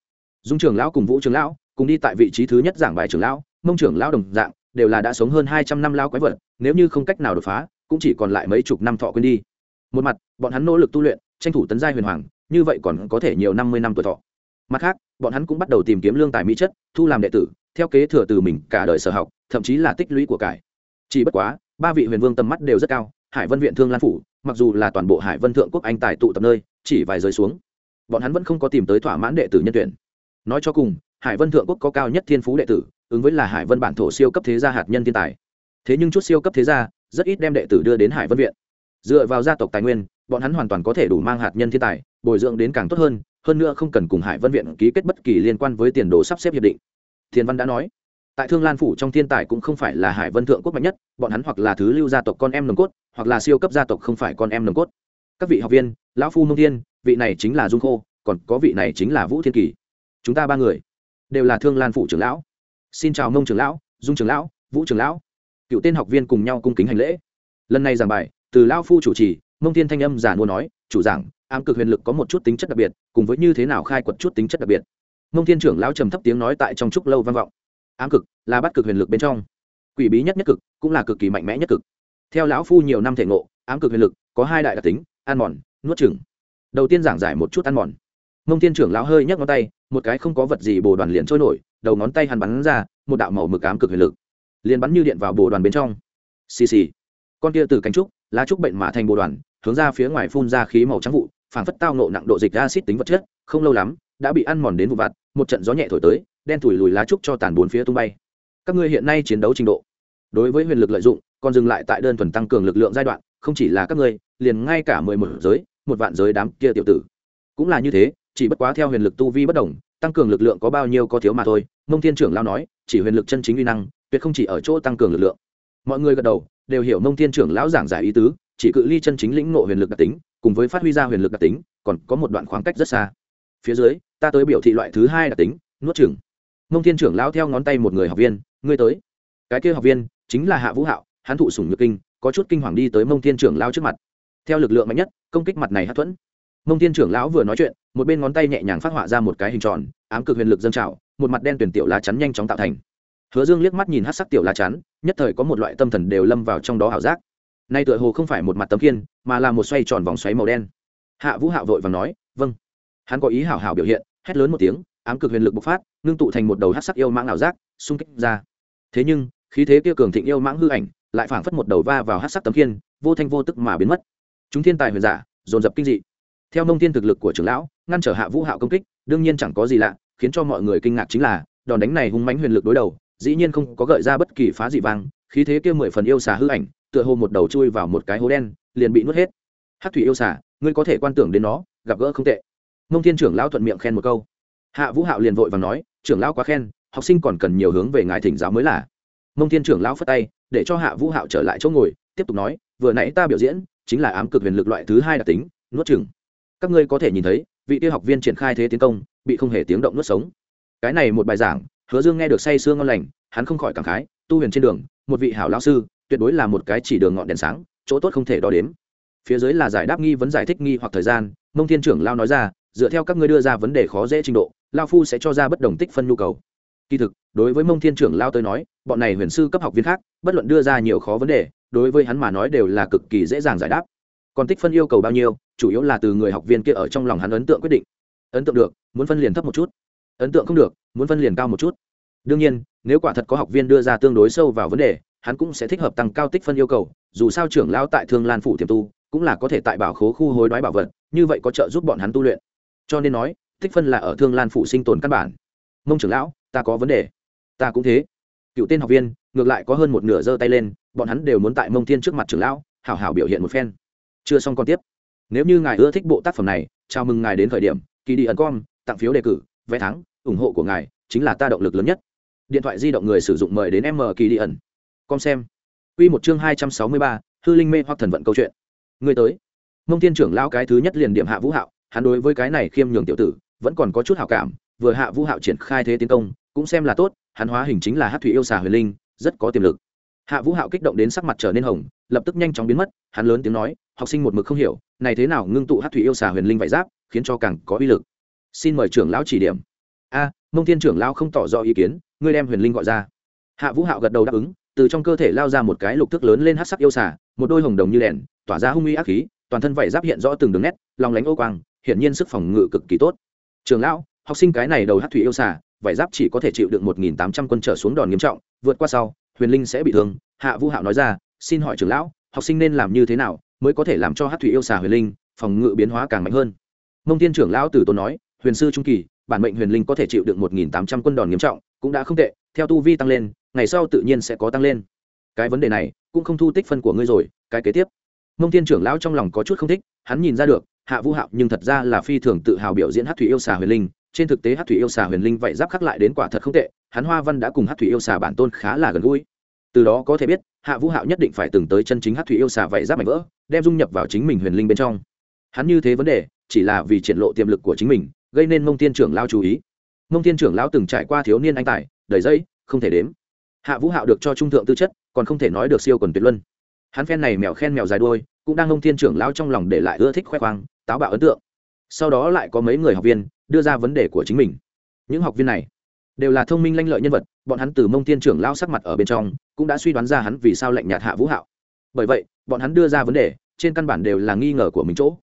Dung trưởng lão cùng vũ trưởng lão, cùng đi tại vị trí thứ nhất giảng bài trưởng lão mông trưởng lão đồng dạng, đều là đã sống hơn hai trăm năm lão quái vật, nếu như không cách nào đột phá, cũng chỉ còn lại mấy chục năm thọ quên đi. Một mặt, bọn hắn nỗ lực tu luyện, tranh thủ tấn giai huyền hoàng, như vậy còn có thể nhiều năm mươi năm tuổi thọ. Mặt khác, bọn hắn cũng bắt đầu tìm kiếm lương tài mỹ chất, thu làm đệ tử, theo kế thừa từ mình cả đời sở học, thậm chí là tích lũy của cải. Chỉ bất quá, ba vị huyền vương tầm mắt đều rất cao, hải vân viện thương lan phủ, mặc dù là toàn bộ hải vân thượng quốc anh tài tụ tập nơi, chỉ vài rơi xuống, bọn hắn vẫn không có tìm tới thỏa mãn đệ tử nhân tuyển. Nói cho cùng, hải vân thượng quốc có cao nhất thiên phú đệ tử ứng với là hải vân bản thổ siêu cấp thế gia hạt nhân thiên tài. Thế nhưng chút siêu cấp thế gia, rất ít đem đệ tử đưa đến hải vân viện. Dựa vào gia tộc tài nguyên, bọn hắn hoàn toàn có thể đủ mang hạt nhân thiên tài, bồi dưỡng đến càng tốt hơn hơn nữa không cần cùng hải vân viện ký kết bất kỳ liên quan với tiền đồ sắp xếp hiệp định. Thiên văn đã nói, tại thương lan phủ trong thiên tài cũng không phải là hải vân thượng quốc mạnh nhất, bọn hắn hoặc là thứ lưu gia tộc con em nồng cốt, hoặc là siêu cấp gia tộc không phải con em nồng cốt. Các vị học viên, lão phu mông thiên, vị này chính là dung khô, còn có vị này chính là vũ thiên kỳ. Chúng ta ba người đều là thương lan phủ trưởng lão xin chào mông trưởng lão, dung trưởng lão, vũ trưởng lão. Cựu tên học viên cùng nhau cung kính hành lễ. Lần này giảng bài, từ lão phu chủ trì, mông thiên thanh âm giả mua nói, chủ giảng, ám cực huyền lực có một chút tính chất đặc biệt, cùng với như thế nào khai quật chút tính chất đặc biệt? Mông thiên trưởng lão trầm thấp tiếng nói tại trong trúc lâu vang vọng. Ám cực là bắt cực huyền lực bên trong. Quỷ bí nhất nhất cực, cũng là cực kỳ mạnh mẽ nhất cực. Theo lão phu nhiều năm thể ngộ, ám cực huyền lực có hai đại đặc tính, ăn mòn, nuốt chừng đầu tiên giảng giải một chút ăn mòn. Mông thiên trưởng lão hơi nhấc ngón tay, một cái không có vật gì bồ đoàn liền trôi nổi đầu ngón tay hắn bắn ra, một đạo màu mực ám cực huyền lực, liền bắn như điện vào bồ đoàn bên trong. Xì xì. Con kia từ cánh trúc, lá trúc bệnh mã thành bồ đoàn, hướng ra phía ngoài phun ra khí màu trắng vụ phảng phất tao nộ nặng độ dịch acid tính vật chất, không lâu lắm, đã bị ăn mòn đến vụ vặt, một trận gió nhẹ thổi tới, đen thủi lùi lá trúc cho tàn bốn phía tung bay. Các ngươi hiện nay chiến đấu trình độ, đối với huyền lực lợi dụng, còn dừng lại tại đơn thuần tăng cường lực lượng giai đoạn, không chỉ là các ngươi, liền ngay cả mười một giới, một vạn giới đám kia tiểu tử. Cũng là như thế, chỉ bất quá theo huyền lực tu vi bất đồng tăng cường lực lượng có bao nhiêu có thiếu mà thôi, mông thiên trưởng lao nói, chỉ huyền lực chân chính uy năng, tuyệt không chỉ ở chỗ tăng cường lực lượng. Mọi người gật đầu, đều hiểu mông thiên trưởng lão giảng giải ý tứ, chỉ cự ly chân chính lĩnh ngộ huyền lực đặc tính, cùng với phát huy ra huyền lực đặc tính, còn có một đoạn khoảng cách rất xa. Phía dưới, ta tới biểu thị loại thứ hai đặc tính, nuốt chừng mông thiên trưởng lão theo ngón tay một người học viên, ngươi tới. Cái kia học viên chính là hạ vũ hạo, hắn thụ sủng nhược kinh, có chút kinh hoàng đi tới mông thiên trưởng lão trước mặt. Theo lực lượng mạnh nhất, công kích mặt này hát thuẫn. Mông thiên trưởng lão vừa nói chuyện một bên ngón tay nhẹ nhàng phát họa ra một cái hình tròn, ám cực huyền lực dâng trào, một mặt đen tuyển tiểu lá chắn nhanh chóng tạo thành. Hứa dương liếc mắt nhìn hát sắc tiểu lá chắn, nhất thời có một loại tâm thần đều lâm vào trong đó ảo giác. Nay tựa hồ không phải một mặt tấm kiên mà là một xoay tròn vòng xoáy màu đen. Hạ vũ hạo vội và nói vâng. Hắn có ý hảo hảo biểu hiện, hét lớn một tiếng, ám cực huyền lực bộc phát, ngưng tụ thành một đầu hát sắc yêu mãng ảo giác, xung kích ra. Thế nhưng, khí thế kia cường thịnh yêu mãng hư ảnh, lại phảng phất một đầu va vào hát sắc tấm kiên vô thanh vô tức mà biến mất. Chúng thiên tài huyền giả, dồn dập kinh dị theo nông thiên thực lực của trưởng lão, ngăn trở hạ vũ hạo công kích, đương nhiên chẳng có gì lạ, khiến cho mọi người kinh ngạc chính là, đòn đánh này hung mãnh huyền lực đối đầu, dĩ nhiên không có gợi ra bất kỳ phá dị vang, khí thế kia mười phần yêu xà hư ảnh, tựa hồ một đầu chui vào một cái hố đen, liền bị nuốt hết. Hát thủy yêu xà, ngươi có thể quan tưởng đến nó, gặp gỡ không tệ. Mông thiên trưởng lão thuận miệng khen một câu. Hạ vũ hạo liền vội và nói, trưởng lão quá khen, học sinh còn cần nhiều hướng về ngài thỉnh giáo mới là. Mông thiên trưởng lão phất tay, để cho hạ vũ hạo trở lại chỗ ngồi, tiếp tục nói, vừa nãy ta biểu diễn, chính là ám cực huyền lực loại thứ hai đặc tính, nuốt chừng các ngươi có thể nhìn thấy, vị tiêu học viên triển khai thế tiến công, bị không hề tiếng động nuốt sống. Cái này một bài giảng, hứa dương nghe được say sương ngon lành, hắn không khỏi cảm khái, tu huyền trên đường, một vị hảo lão sư, tuyệt đối là một cái chỉ đường ngọn đèn sáng, chỗ tốt không thể đo đếm. Phía dưới là giải đáp nghi vấn giải thích nghi hoặc thời gian, mông thiên trưởng lao nói ra, dựa theo các ngươi đưa ra vấn đề khó dễ trình độ lao phu sẽ cho ra bất đồng tích phân nhu cầu. Kỳ thực, đối với mông thiên trưởng lao tới nói, bọn này huyền sư cấp học viên khác, bất luận đưa ra nhiều khó vấn đề, đối với hắn mà nói đều là cực kỳ dễ dàng giải đáp còn tích phân yêu cầu bao nhiêu, chủ yếu là từ người học viên kia ở trong lòng hắn ấn tượng quyết định. Ấn tượng được, muốn phân liền thấp một chút. Ấn tượng không được, muốn phân liền cao một chút. Đương nhiên, nếu quả thật có học viên đưa ra tương đối sâu vào vấn đề, hắn cũng sẽ thích hợp tăng cao tích phân yêu cầu, dù sao trưởng lão tại thương lan phủ tiềm tu, cũng là có thể tại bảo khố khu hối đoái bảo vật, như vậy có trợ giúp bọn hắn tu luyện. Cho nên nói, tích phân là ở thương lan phủ sinh tồn căn bản. Mông trưởng lão, ta có vấn đề. Ta cũng thế. Cựu tên học viên, ngược lại có hơn một nửa giơ tay lên, bọn hắn đều muốn tại mông thiên trước mặt trưởng lão, hảo hảo biểu hiện một phen chưa xong còn tiếp. Nếu như ngài ưa thích bộ tác phẩm này, chào mừng ngài đến thời điểm, kỳ đi ẩn com tặng phiếu đề cử, vé thắng, ủng hộ của ngài chính là ta động lực lớn nhất. Điện thoại di động người sử dụng mời đến m kỳ đi ẩn. Com xem. Quy một chương hai trăm sáu mươi ba, hư linh mê hoặc thần vận câu chuyện. Người tới. Mông thiên trưởng lão cái thứ nhất liền điểm hạ vũ hạo, hắn đối với cái này khiêm nhường tiểu tử, vẫn còn có chút hảo cảm, vừa hạ vũ hạo triển khai thế tiến công, cũng xem là tốt, hắn hóa hình chính là hát thủy yêu xà huyền linh, rất có tiềm lực hạ vũ hạo kích động đến sắc mặt trở nên hồng, lập tức nhanh chóng biến mất, hắn lớn tiếng nói, học sinh một mực không hiểu, này thế nào ngưng tụ hát thủy yêu xà huyền linh vải giáp, khiến cho càng có uy lực. Xin mời trưởng lão chỉ điểm. A, mông thiên trưởng lão không tỏ rõ ý kiến, ngươi đem huyền linh gọi ra. Hạ vũ hạo gật đầu đáp ứng, từ trong cơ thể lao ra một cái lục thức lớn lên hát sắc yêu xà, một đôi hồng đồng như đèn, tỏa ra hung uy ác khí, toàn thân vải giáp hiện rõ từng đường nét, lòng lánh ô quang, hiển nhiên sức phòng ngự cực kỳ tốt. Trường lão, học sinh cái này đầu hát thủy yêu xà, vải giáp chỉ có thể chịu được một nghìn tám trăm quân trở xuống đòn nghiêm trọng, vượt qua sau huyền linh sẽ bị thương, hạ vũ hạo nói ra, xin hỏi trưởng lão, học sinh nên làm như thế nào mới có thể làm cho hát thủy yêu xà huyền linh phòng ngự biến hóa càng mạnh hơn? Mông tiên trưởng lão từ tốn nói, huyền sư trung kỳ, bản mệnh huyền linh có thể chịu được một nghìn tám trăm quân đòn nghiêm trọng, cũng đã không tệ, theo tu vi tăng lên, ngày sau tự nhiên sẽ có tăng lên. Cái vấn đề này cũng không thu tích phân của ngươi rồi, cái kế tiếp. Mông thiên trưởng lão trong lòng có chút không thích, hắn nhìn ra được, hạ vũ hạo nhưng thật ra là phi thường tự hào biểu diễn hát thủy yêu xà huyền linh, trên thực tế hát thủy yêu xà huyền linh vậy giáp khắc lại đến quả thật không tệ hắn hoa văn đã cùng hát thủy yêu xà bản tôn khá là gần gũi. Từ đó có thể biết, hạ vũ hạo nhất định phải từng tới chân chính hát thủy yêu xà vậy giáp mảnh vỡ, đem dung nhập vào chính mình huyền linh bên trong. Hắn như thế vấn đề, chỉ là vì triển lộ tiềm lực của chính mình, gây nên mông tiên trưởng lao chú ý. Mông tiên trưởng lão từng trải qua thiếu niên anh tài, đầy dây không thể đếm. Hạ vũ hạo được cho trung thượng tư chất, còn không thể nói được siêu quần tuyệt luân. Hắn phen này mèo khen mèo dài đuôi, cũng đang mông tiên trưởng lão trong lòng để lại ưa thích khoe khoang, táo bạo ấn tượng. Sau đó lại có mấy người học viên, đưa ra vấn đề của chính mình. Những học viên này đều là thông minh lanh lợi nhân vật, bọn hắn từ mông tiên trưởng lao sắc mặt ở bên trong, cũng đã suy đoán ra hắn vì sao lạnh nhạt hạ vũ hạo. Bởi vậy, bọn hắn đưa ra vấn đề, trên căn bản đều là nghi ngờ của mình chỗ.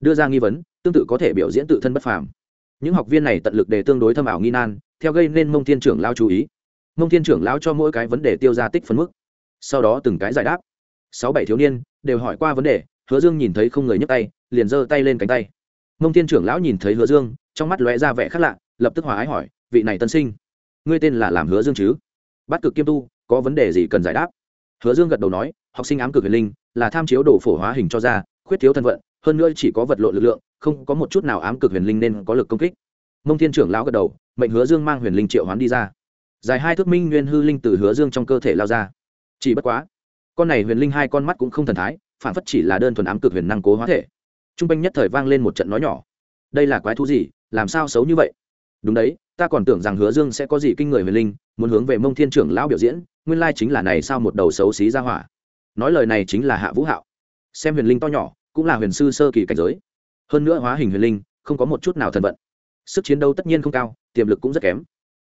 Đưa ra nghi vấn, tương tự có thể biểu diễn tự thân bất phàm. Những học viên này tận lực để tương đối thâm ảo nghi nan, theo gây nên mông thiên trưởng lao chú ý. Mông thiên trưởng lao cho mỗi cái vấn đề tiêu ra tích phân mức. Sau đó từng cái giải đáp. Sáu bảy thiếu niên, đều hỏi qua vấn đề, hứa dương nhìn thấy không người nhấc tay, liền giơ tay lên cánh tay. Mông thiên trưởng lão nhìn thấy hứa dương, trong mắt lóe ra vẻ khác lạ, lập tức hòa ái hỏi, vị này tân sinh ngươi tên là làm hứa dương chứ? Bắt cực kiêm tu, có vấn đề gì cần giải đáp? Hứa dương gật đầu nói, học sinh ám cực huyền linh, là tham chiếu đồ phổ hóa hình cho ra, khuyết thiếu thân vận, hơn nữa chỉ có vật lộn lực lượng, không có một chút nào ám cực huyền linh nên có lực công kích. Mông thiên trưởng lão gật đầu, mệnh hứa dương mang huyền linh triệu hoán đi ra. Dài hai thước minh nguyên hư linh từ hứa dương trong cơ thể lao ra. Chỉ bất quá, con này huyền linh hai con mắt cũng không thần thái, phản phất chỉ là đơn thuần ám cực huyền năng cố hóa thể. T r u n g quanh nhất thời vang lên một trận nói nhỏ. Đây là quái thú gì? Làm sao xấu như vậy? Đúng đấy ta còn tưởng rằng hứa dương sẽ có gì kinh người về linh, muốn hướng về mông thiên trưởng lão biểu diễn, nguyên lai chính là này sao một đầu xấu xí ra hỏa. Nói lời này chính là hạ vũ hạo. Xem huyền linh to nhỏ, cũng là huyền sư sơ kỳ cảnh giới. Hơn nữa hóa hình huyền linh, không có một chút nào thần vận. Sức chiến đấu tất nhiên không cao, tiềm lực cũng rất kém.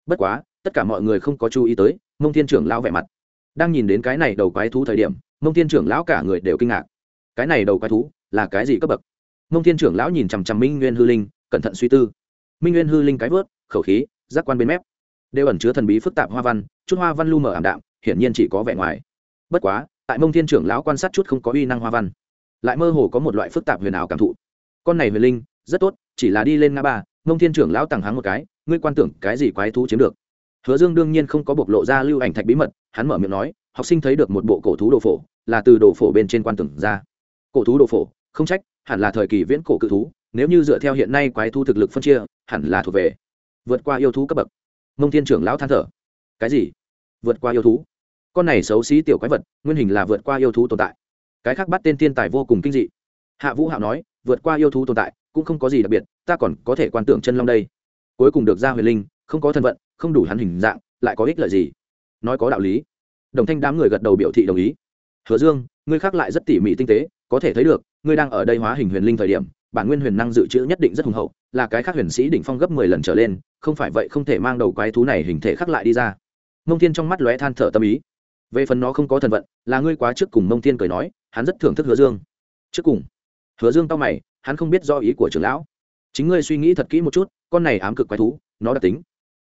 Bất quá, tất cả mọi người không có chú ý tới, mông thiên trưởng lão vẻ mặt. Đang nhìn đến cái này đầu quái thú thời điểm, mông thiên trưởng lão cả người đều kinh ngạc. Cái này đầu quái thú, là cái gì cấp bậc? Mông thiên trưởng lão nhìn chằm chằm minh nguyên hư linh, cẩn thận suy tư. Minh nguyên hư linh cái vớt khẩu khí, giác quan bên mép. Đều ẩn chứa thần bí phức tạp hoa văn, chút hoa văn lu mờ ảm đạm, hiển nhiên chỉ có vẻ ngoài. Bất quá, tại mông thiên trưởng lão quan sát chút không có uy năng hoa văn. Lại mơ hồ có một loại phức tạp huyền ảo cảm thụ. Con này huyền linh, rất tốt, chỉ là đi lên ngã ba, mông thiên trưởng lão tàng hắn một cái, ngươi quan tưởng cái gì quái thú chiếm được? Hứa dương đương nhiên không có bộc lộ ra lưu ảnh thạch bí mật, hắn mở miệng nói, học sinh thấy được một bộ cổ thú đồ phổ, là từ đồ phổ bên trên quan tưởng ra. Cổ thú đồ phổ, không trách, hẳn là thời kỳ viễn cổ cự thú, nếu như dựa theo hiện nay quái thú thực lực phân chia, hẳn là thuộc về vượt qua yêu thú cấp bậc. Mông thiên trưởng lão than thở. Cái gì? Vượt qua yêu thú? Con này xấu xí tiểu quái vật, nguyên hình là vượt qua yêu thú tồn tại. Cái khác bắt tên thiên tài vô cùng kinh dị. Hạ vũ hạo nói, vượt qua yêu thú tồn tại cũng không có gì đặc biệt, ta còn có thể quan tưởng chân long đây. Cuối cùng được ra huyền linh, không có thân vận, không đủ hắn hình dạng, lại có ích lợi gì? Nói có đạo lý. Đồng thanh đám người gật đầu biểu thị đồng ý. Hứa dương, ngươi khác lại rất tỉ mỉ tinh tế, có thể thấy được, ngươi đang ở đây hóa hình huyền linh thời điểm, bản nguyên huyền năng dự trữ nhất định rất hùng hậu, là cái khác huyền sĩ đỉnh phong gấp mười lần trở lên không phải vậy không thể mang đầu quái thú này hình thể khắc lại đi ra. Mông thiên trong mắt lóe than thở tâm ý. Về phần nó không có thần vận, là ngươi quá trước cùng mông thiên cười nói, hắn rất thưởng thức hứa dương. Trước cùng. Hứa dương tao mày, hắn không biết do ý của trưởng lão. Chính ngươi suy nghĩ thật kỹ một chút, con này ám cực quái thú, nó đặc tính.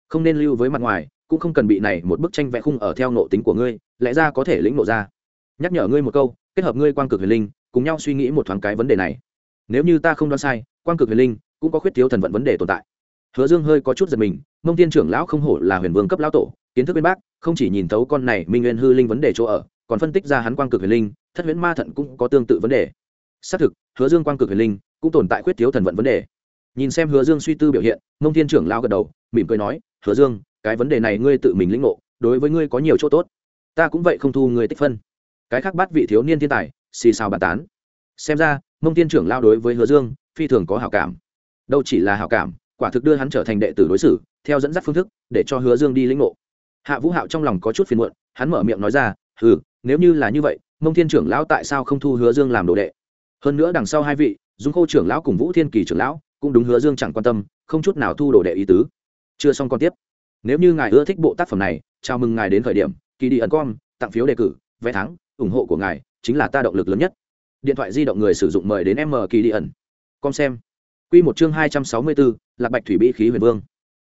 Không nên lưu với mặt ngoài, cũng không cần bị này một bức tranh vẽ khung ở theo nộ tính của ngươi, lẽ ra có thể lĩnh nộ ra. Nhắc nhở ngươi một câu, kết hợp ngươi quang cực huyền linh, cùng nhau suy nghĩ một thoáng cái vấn đề này. Nếu như ta không đoán sai, quang cực huyền linh cũng có khuyết thiếu thần vận vấn đề tồn tại hứa dương hơi có chút giật mình, mông tiên trưởng lão không hổ là huyền vương cấp lão tổ, kiến thức bên bác, không chỉ nhìn thấu con này minh nguyên hư linh vấn đề chỗ ở, còn phân tích ra hắn quang cực huyền linh, thất huyễn ma thận cũng có tương tự vấn đề. Xác thực, hứa dương quang cực huyền linh cũng tồn tại khuyết thiếu thần vận vấn đề. Nhìn xem hứa dương suy tư biểu hiện, mông thiên trưởng lao gật đầu, mỉm cười nói, hứa dương, cái vấn đề này ngươi tự mình lĩnh ngộ, đối với ngươi có nhiều chỗ tốt. Ta cũng vậy không thu người tích phân. Cái khác bắt vị thiếu niên thiên tài, xì xào bàn tán. Xem ra, mông thiên trưởng lao đối với hứa dương, phi thường có hảo cảm. Đâu chỉ là hảo cảm quả thực đưa hắn trở thành đệ tử đối xử, theo dẫn dắt phương thức, để cho hứa dương đi lĩnh ngộ. Hạ vũ hạo trong lòng có chút phiền muộn, hắn mở miệng nói ra ừ nếu như là như vậy, mông thiên trưởng lão tại sao không thu hứa dương làm đồ đệ? Hơn nữa đằng sau hai vị, dung khô trưởng lão cùng vũ thiên kỳ trưởng lão, cũng đúng hứa dương chẳng quan tâm, không chút nào thu đồ đệ ý tứ. Chưa xong còn tiếp. Nếu như ngài ưa thích bộ tác phẩm này, chào mừng ngài đến thời điểm kỳ đi ẩn com, tặng phiếu đề cử, vé thắng, ủng hộ của ngài chính là ta động lực lớn nhất. Điện thoại di động người sử dụng mời đến m kỳ đi ẩn. Com xem quy một chương hai trăm sáu mươi bốn lạc bạch thủy bĩ khí huyền vương.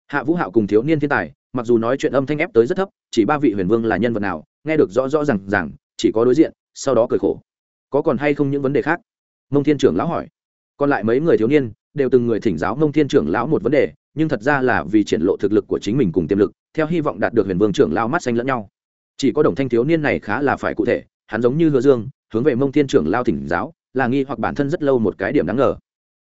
Hạ vũ hạo cùng thiếu niên thiên tài mặc dù nói chuyện âm thanh ép tới rất thấp chỉ ba vị huyền vương là nhân vật nào nghe được rõ rõ ràng ràng, chỉ có đối diện sau đó cười khổ. Có còn hay không những vấn đề khác? Mông thiên trưởng lão hỏi. Còn lại mấy người thiếu niên đều từng người thỉnh giáo mông thiên trưởng lão một vấn đề nhưng thật ra là vì triển lộ thực lực của chính mình cùng tiềm lực theo hy vọng đạt được huyền vương trưởng lao mắt xanh lẫn nhau. Chỉ có đồng thanh thiếu niên này khá là phải cụ thể hắn giống như hứa dương hướng về mông thiên trưởng lao thỉnh giáo là nghi hoặc bản thân rất lâu một cái điểm đáng ngờ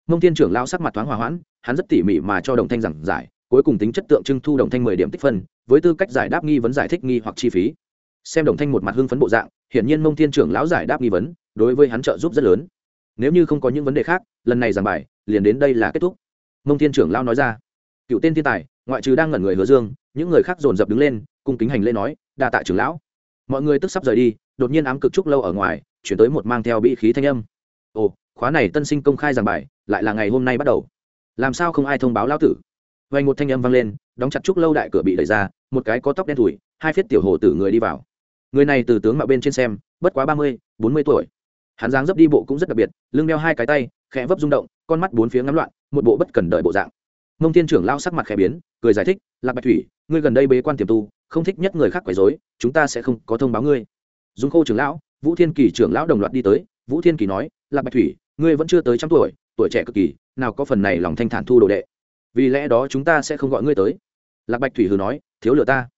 mông thiên trưởng lao sắc mặt thoáng hòa hoãn, hắn rất tỉ mỉ mà cho đồng thanh giảng giải, cuối cùng tính chất tượng trưng thu đồng thanh mười điểm tích phân, với tư cách giải đáp nghi vấn giải thích nghi hoặc chi phí. Xem đồng thanh một mặt hưng phấn bộ dạng, hiển nhiên mông thiên trưởng lão giải đáp nghi vấn, đối với hắn trợ giúp rất lớn. Nếu như không có những vấn đề khác, lần này giảng bài, liền đến đây là kết thúc. Mông thiên trưởng lão nói ra. Cựu tên thiên tài, ngoại trừ đang ngẩn người hứa dương, những người khác dồn dập đứng lên, cung kính hành lễ nói, đa tạ trưởng lão. Mọi người tức sắp rời đi, đột nhiên ám cực trúc lâu ở ngoài, chuyển tới một mang theo bị khí thanh âm. Ồ, khóa này tân sinh công khai giảng bài lại là ngày hôm nay bắt đầu. Làm sao không ai thông báo lão tử? Vay một thanh âm vang lên, đóng chặt trúc lâu đại cửa bị đẩy ra, một cái có tóc đen thủi, hai phiết tiểu hồ tử người đi vào. Người này từ tướng mạo bên trên xem, bất quá ba mươi, bốn mươi tuổi. Hắn dáng dấp đi bộ cũng rất đặc biệt, lưng đeo hai cái tay, khẽ vấp rung động, con mắt bốn phía ngắm loạn, một bộ bất cần đợi bộ dạng. Mông thiên trưởng lao sắc mặt khẽ biến, cười giải thích, lạc bạch thủy, ngươi gần đây bế quan tiềm tu, không thích nhất người khác quấy dối chúng ta sẽ không có thông báo ngươi. Dung khô trưởng lão, vũ thiên kỳ trưởng lão đồng loạt đi tới, vũ thiên kỳ nói, lạc bạch thủy, ngươi vẫn chưa tới trăm tuổi tuổi trẻ cực kỳ, nào có phần này lòng thanh thản thu đồ đệ. Vì lẽ đó chúng ta sẽ không gọi ngươi tới. Lạc bạch thủy hừ nói, thiếu lừa ta,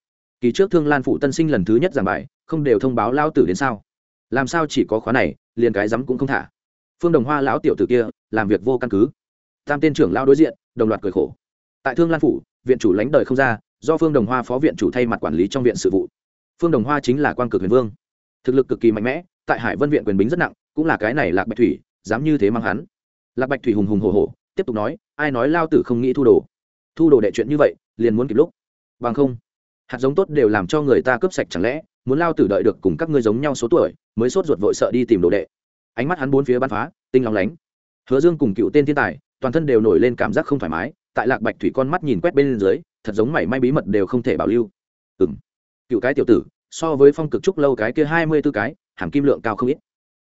kỳ trước thương lan phụ tân sinh lần thứ nhất giảng bài, không đều thông báo lao tử đến sao? Làm sao chỉ có khóa này, liền cái rắm cũng không thả. Phương đồng hoa lão tiểu tử kia, làm việc vô căn cứ. Tam tên trưởng lao đối diện, đồng loạt cười khổ. Tại thương lan phủ, viện chủ lãnh đời không ra, do phương đồng hoa phó viện chủ thay mặt quản lý trong viện sự vụ. Phương đồng hoa chính là quan cực huyền vương. Thực lực cực kỳ mạnh mẽ, tại hải vân viện quyền bính rất nặng, cũng là cái này lạc bạch thủy, dám như thế mang hắn lạc bạch thủy hùng hùng hồ hồ tiếp tục nói, ai nói lao tử không nghĩ thu đồ? Thu đồ đệ chuyện như vậy, liền muốn kịp lúc. Bằng không, hạt giống tốt đều làm cho người ta cướp sạch chẳng lẽ, muốn lao tử đợi được cùng các ngươi giống nhau số tuổi, mới sốt ruột vội sợ đi tìm đồ đệ. Ánh mắt hắn bốn phía bắn phá, tinh lòng lánh. Hứa dương cùng cựu tên thiên tài, toàn thân đều nổi lên cảm giác không thoải mái, tại lạc bạch thủy con mắt nhìn quét bên dưới, thật giống mảy may bí mật đều không thể bảo lưu. Ừng cựu cái tiểu tử, so với phong cực trúc lâu cái kia hai mươi b ố cái, hàm kim lượng cao không ít.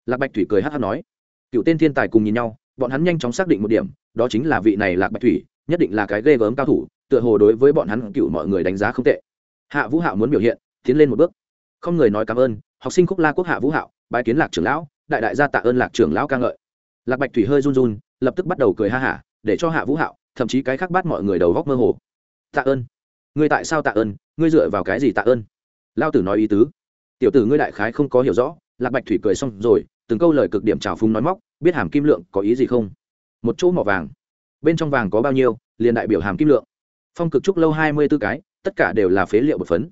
Lạc bạch thủy cười hát hát nói. Cựu tên thiên tài cùng nhìn nhau bọn hắn nhanh chóng xác định một điểm, đó chính là vị này lạc bạch thủy, nhất định là cái ghê gớm cao thủ, tựa hồ đối với bọn hắn cựu mọi người đánh giá không tệ. Hạ vũ hạo muốn biểu hiện, tiến lên một bước. Không người nói cảm ơn, học sinh khúc la quốc hạ vũ hạo, bái kiến lạc trưởng lão, đại đại gia tạ ơn lạc trưởng lão ca ngợi. Lạc bạch thủy hơi run run, lập tức bắt đầu cười ha hả, để cho hạ vũ hạo, thậm chí cái khác bắt mọi người đầu góc mơ hồ. Tạ ơn. Ngươi tại sao tạ ơn? Ngươi dựa vào cái gì tạ ơn? Lao tử nói ý tứ. Tiểu tử ngươi đại khái không có hiểu rõ, lạc bạch thủy cười xong rồi, từng câu lời cực điểm trào phúng nói móc biết hàm kim lượng có ý gì không? Một chỗ mỏ vàng. Bên trong vàng có bao nhiêu, liền đại biểu hàm kim lượng. Phong cực trúc lâu hai mươi b ố cái, tất cả đều là phế liệu bột phấn.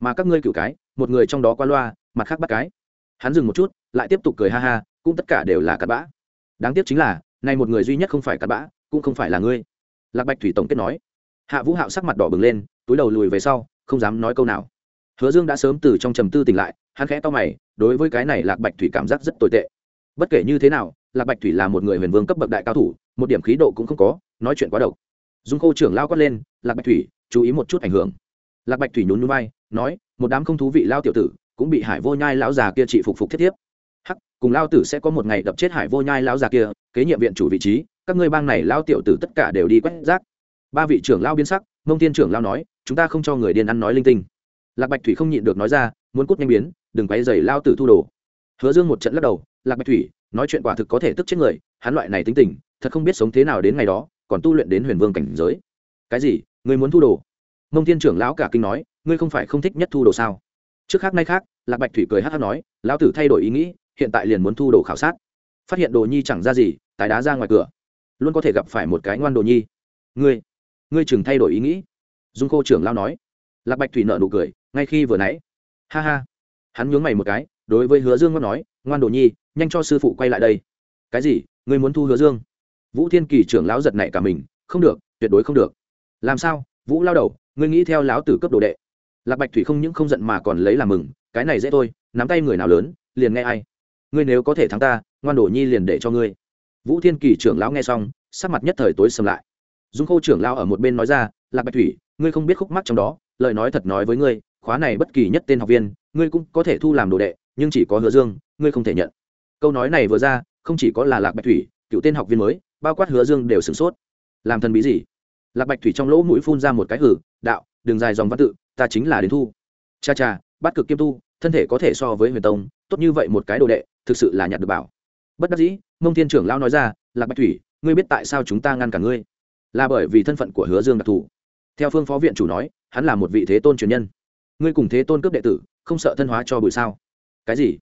Mà các ngươi cựu cái, một người trong đó qua loa, mặt khác bắt cái. Hắn dừng một chút, lại tiếp tục cười ha ha, cũng tất cả đều là cặp bã. Đáng tiếc chính là, nay một người duy nhất không phải cặp bã, cũng không phải là ngươi. Lạc bạch thủy tổng kết nói. Hạ vũ hạo sắc mặt đỏ bừng lên, túi đầu lùi về sau, không dám nói câu nào. Hứa dương đã sớm từ trong trầm tư tỉnh lại, hắn khẽ to mày, đối với cái này lạc bạch thủy cảm giác rất tồi tệ. Bất kể như thế nào lạc bạch thủy là một người huyền vương cấp bậc đại cao thủ, một điểm khí độ cũng không có, nói chuyện quá độc. Dung khô trưởng lao quát lên, lạc bạch thủy, chú ý một chút ảnh hưởng. Lạc bạch thủy nhún núi bay nói, một đám không thú vị lao tiểu tử, cũng bị hải vô nhai lão già kia trị phục phục thiết thiếp. Hắc, cùng lao tử sẽ có một ngày đập chết hải vô nhai lão già kia, kế nhiệm viện chủ vị trí, các ngươi bang này lao tiểu tử tất cả đều đi quét rác. Ba vị trưởng lao biến sắc, mông tiên trưởng lao nói, chúng ta không cho người điên ăn nói linh tinh. Lạc bạch thủy không nhịn được nói ra, muốn cút nhanh biến, đừng quay dày lao tử thu đồ. Hứa dương một trận lắc đầu, lạc bạch thủy nói chuyện quả thực có thể tức chết người, hắn loại này tính tình, thật không biết sống thế nào đến ngày đó, còn tu luyện đến huyền vương cảnh giới. Cái gì? Người muốn thu đồ? Mông thiên trưởng lão cả kinh nói, ngươi không phải không thích nhất thu đồ sao? Trước khác nay khác, lạc bạch thủy cười hát hát nói, lão tử thay đổi ý nghĩ, hiện tại liền muốn thu đồ khảo sát. Phát hiện đồ nhi chẳng ra gì tài đá ra ngoài cửa. Luôn có thể gặp phải một cái ngoan đồ nhi. Ngươi ngươi chừng thay đổi ý nghĩ. Dung khô trưởng lão nói. Lạc bạch thủy nợ nụ cười, ngay khi vừa nãy. Ha ha. Hắn nhướng mày một cái, đối với hứa dương ngon nói, ngoan đồ nhi nhanh cho sư phụ quay lại đây. Cái gì? Ngươi muốn thu hứa dương? Vũ thiên kỳ trưởng lão giật nảy cả mình, không được, tuyệt đối không được. Làm sao? Vũ lao đầu, ngươi nghĩ theo lão tử cấp đồ đệ. Lạc bạch thủy không những không giận mà còn lấy làm mừng, cái này dễ thôi, nắm tay người nào lớn, liền nghe ai. Ngươi nếu có thể thắng ta, ngoan đồ nhi liền để cho ngươi. Vũ thiên kỳ trưởng lão nghe xong, sắc mặt nhất thời tối sầm lại. Dung khô trưởng lão ở một bên nói ra, lạc bạch thủy, ngươi không biết khúc mắc trong đó, lời nói thật nói với ngươi, khóa này bất kỳ nhất tên học viên, ngươi cũng có thể thu làm đồ đệ, nhưng chỉ có hứa dương, ngươi không thể nhận câu nói này vừa ra, không chỉ có là lạc bạch thủy, cựu tên học viên mới, bao quát hứa dương đều sửng sốt. Làm thần bí gì? Lạc bạch thủy trong lỗ mũi phun ra một cái hử, đạo đường dài dòng văn tự, ta chính là đến thu. Cha cha, bắt cực kiêm tu, thân thể có thể so với huyền tông, tốt như vậy một cái đồ đệ, thực sự là nhặt được bảo. Bất đắc dĩ, mông thiên trưởng lao nói ra, lạc bạch thủy, ngươi biết tại sao chúng ta ngăn cả ngươi? Là bởi vì thân phận của hứa dương đặc thù. Theo phương phó viện chủ nói, hắn là một vị thế tôn truyền nhân. Ngươi cùng thế tôn cướp đệ tử, không sợ thân hóa cho bụi sao? Cái gì?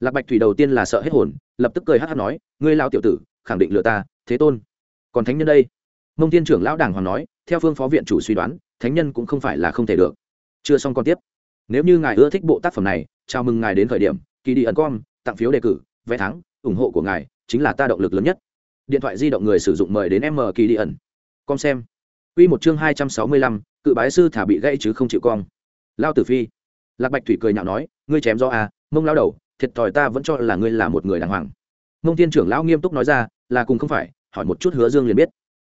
Lạc bạch thủy đầu tiên là sợ hết hồn lập tức cười hát hát nói ngươi lao tiểu tử khẳng định lừa ta thế tôn. Còn thánh nhân đây? Mông tiên trưởng lão đảng hoàng nói theo phương phó viện chủ suy đoán thánh nhân cũng không phải là không thể được. Chưa xong còn tiếp. Nếu như ngài ưa thích bộ tác phẩm này chào mừng ngài đến thời điểm kỳ đi ẩn com tặng phiếu đề cử vé thắng ủng hộ của ngài chính là ta động lực lớn nhất. Điện thoại di động người sử dụng mời đến m kỳ đi ẩn. Com xem. Quy một chương hai trăm sáu mươi lăm, cự bái sư thả bị gãy chứ không chịu cong. Lao Tử Phi. Lạc Bạch Thủy cười nhạo nói, ngươi chém do à, mông lao đầu, thiệt thòi ta vẫn cho là ngươi là một người đàng hoàng. Mông Tiên trưởng lão nghiêm túc nói ra, là cùng không phải, hỏi một chút Hứa Dương liền biết.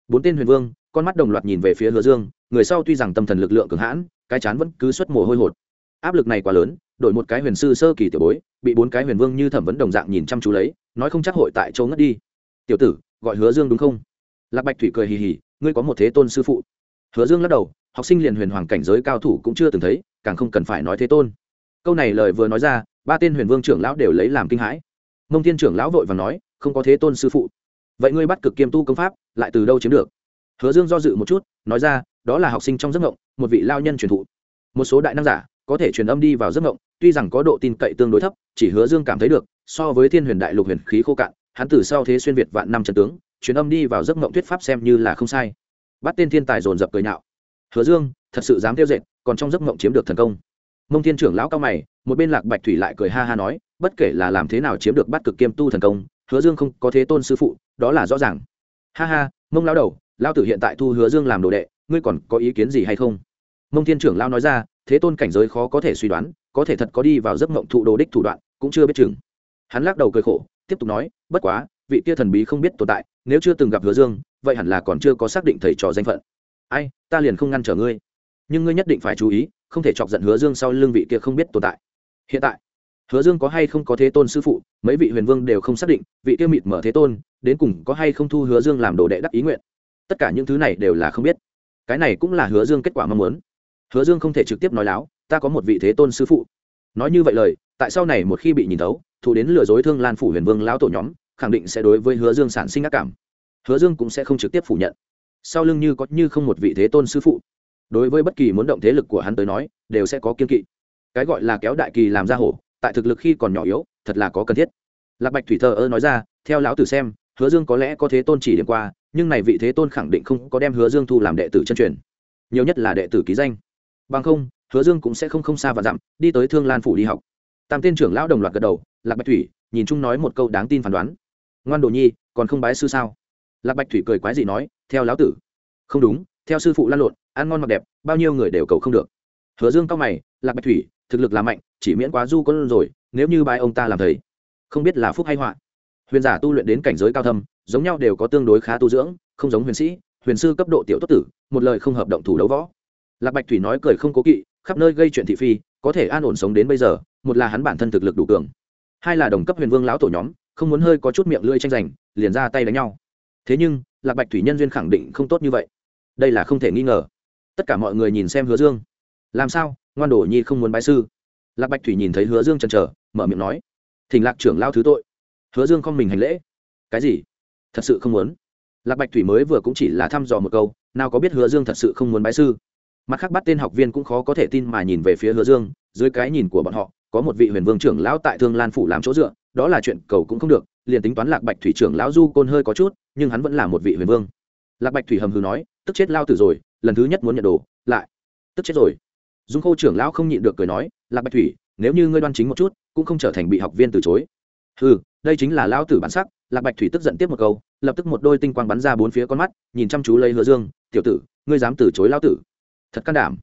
Bốn tên huyền vương, con mắt đồng loạt nhìn về phía Hứa Dương, người sau tuy rằng tâm thần lực lượng cường hãn, cái chán vẫn cứ xuất mồ hôi hột. Áp lực này quá lớn, đổi một cái huyền sư sơ kỳ tiểu bối, bị bốn cái huyền vương như thẩm vấn đồng dạng nhìn chăm chú lấy, nói không chắc hội tại chỗ ngất đi. Tiểu tử, gọi Hứa Dương đúng không? Lạc Bạch Thủy cười hì hì, ngươi có một thế tôn sư phụ hứa dương lắc đầu học sinh liền huyền hoàng cảnh giới cao thủ cũng chưa từng thấy càng không cần phải nói thế tôn câu này lời vừa nói ra ba tên huyền vương trưởng lão đều lấy làm kinh hãi. Mông thiên trưởng lão vội và nói, không có thế tôn sư phụ. Vậy ngươi bắt cực kiêm tu công pháp, lại từ đâu chiếm được? Hứa dương do dự một chút, nói ra, đó là học sinh trong giấc ngộng một vị lao nhân truyền thụ. Một số đại năng giả, có thể truyền âm đi vào giấc ngộng tuy rằng có độ tin cậy tương đối thấp, chỉ hứa dương cảm thấy được, so với thiên huyền đại lục huyền khí khô cạn, hắn từ sau thế xuyên việt vạn năm trận tướng, truyền âm đi vào giấc ngộng thuyết pháp xem như là không sai. Bắt tên thiên tài dồn dập cười nhạo. Hứa dương, thật sự dám tiêu dệt còn trong giấc ngộng chiếm được thần công mông thiên trưởng lão cao mày, một bên lạc bạch thủy lại cười ha ha nói, bất kể là làm thế nào chiếm được bắt cực kiêm tu thần công, hứa dương không có thế tôn sư phụ, đó là rõ ràng. Ha ha, mông lão đầu lao tử hiện tại thu hứa dương làm đồ đệ, ngươi còn có ý kiến gì hay không? Mông thiên trưởng lao nói ra, thế tôn cảnh giới khó có thể suy đoán, có thể thật có đi vào giấc mộng thụ đồ đích thủ đoạn, cũng chưa biết chừng. Hắn lắc đầu cười khổ, tiếp tục nói, bất quá, vị kia thần bí không biết tồn tại, nếu chưa từng gặp hứa dương, vậy hẳn là còn chưa có xác định thầy trò danh phận. Ai, ta liền không ngăn trở ngươi nhưng ngươi nhất định phải chú ý, không thể chọc giận hứa dương sau lưng vị kia không biết tồn tại. Hiện tại, hứa dương có hay không có thế tôn sư phụ, mấy vị huyền vương đều không xác định, vị kia mịt mở thế tôn, đến cùng có hay không thu hứa dương làm đồ đệ đắc ý nguyện. Tất cả những thứ này đều là không biết. Cái này cũng là hứa dương kết quả mong muốn. Hứa dương không thể trực tiếp nói láo, ta có một vị thế tôn sư phụ. Nói như vậy lời, tại sau này một khi bị nhìn thấu thủ đến lừa dối thương lan phủ huyền vương lão tổ nhóm, khẳng định sẽ đối với hứa dương sản sinh ác cảm. Hứa dương cũng sẽ không trực tiếp phủ nhận. Sau lưng như có như không một vị thế tôn sư phụ đối với bất kỳ muốn động thế lực của hắn tới nói, đều sẽ có kiên kỵ. Cái gọi là kéo đại kỳ làm ra hổ, tại thực lực khi còn nhỏ yếu, thật là có cần thiết. Lạc bạch thủy thờ ơ nói ra, theo lão tử xem, hứa dương có lẽ có thế tôn chỉ điểm qua, nhưng này vị thế tôn khẳng định không có đem hứa dương thu làm đệ tử chân truyền. Nhiều nhất là đệ tử ký danh. Bằng không, hứa dương cũng sẽ không không xa và dặm, đi tới thương lan phủ đi học. Tam tên trưởng lão đồng loạt gật đầu, lạc bạch thủy, nhìn chung nói một câu đáng tin phán đoán. Ngoan đồ nhi, còn không bái sư sao? Lạc bạch thủy cười quái gì nói, theo lão tử. Không đúng, theo sư phụ lan lộn ăn ngon mặc đẹp, bao nhiêu người đều cầu không được. Hứa dương cao mày, lạc bạch thủy, thực lực là mạnh, chỉ miễn quá du con rồi, nếu như bài ông ta làm thầy, không biết là phúc hay họa. Huyền giả tu luyện đến cảnh giới cao thâm, giống nhau đều có tương đối khá tu dưỡng, không giống huyền sĩ, huyền sư cấp độ tiểu tốt tử, một lời không hợp động thủ đấu võ. Lạc bạch thủy nói cười không cố kỵ, khắp nơi gây chuyện thị phi, có thể an ổn sống đến bây giờ, một là hắn bản thân thực lực đủ cường, hai là đồng cấp huyền vương lão tổ nhóm, không muốn hơi có chút miệng lưỡi tranh giành, liền ra tay đánh nhau. Thế nhưng, lạc bạch thủy nhân duyên khẳng định không tốt như vậy. Đây là không thể nghi ngờ tất cả mọi người nhìn xem hứa dương làm sao ngoan đổ nhi không muốn bái sư lạc bạch thủy nhìn thấy hứa dương chần chờ mở miệng nói thỉnh lạc trưởng lao thứ tội hứa dương không mình hành lễ cái gì thật sự không muốn lạc bạch thủy mới vừa cũng chỉ là thăm dò một câu nào có biết hứa dương thật sự không muốn bái sư mặt khác bắt tên học viên cũng khó có thể tin mà nhìn về phía hứa dương dưới cái nhìn của bọn họ có một vị huyền vương trưởng lão tại thương lan phủ làm chỗ dựa đó là chuyện cầu cũng không được liền tính toán lạc bạch thủy trưởng lão du côn hơi có chút nhưng hắn vẫn là một vị huyền vương lạc bạch thủy hầm hừ nói tức chết lao tử rồi lần thứ nhất muốn nhận đồ, lại. Tức chết rồi. Dung khô trưởng lão không nhịn được cười nói, lạc bạch thủy, nếu như ngươi đoan chính một chút, cũng không trở thành bị học viên từ chối. Ừ đây chính là lão tử bản sắc. Lạc bạch thủy tức giận tiếp một câu, lập tức một đôi tinh quang bắn ra bốn phía con mắt, nhìn chăm chú lấy hứa dương, tiểu tử, ngươi dám từ chối lão tử? Thật can đảm.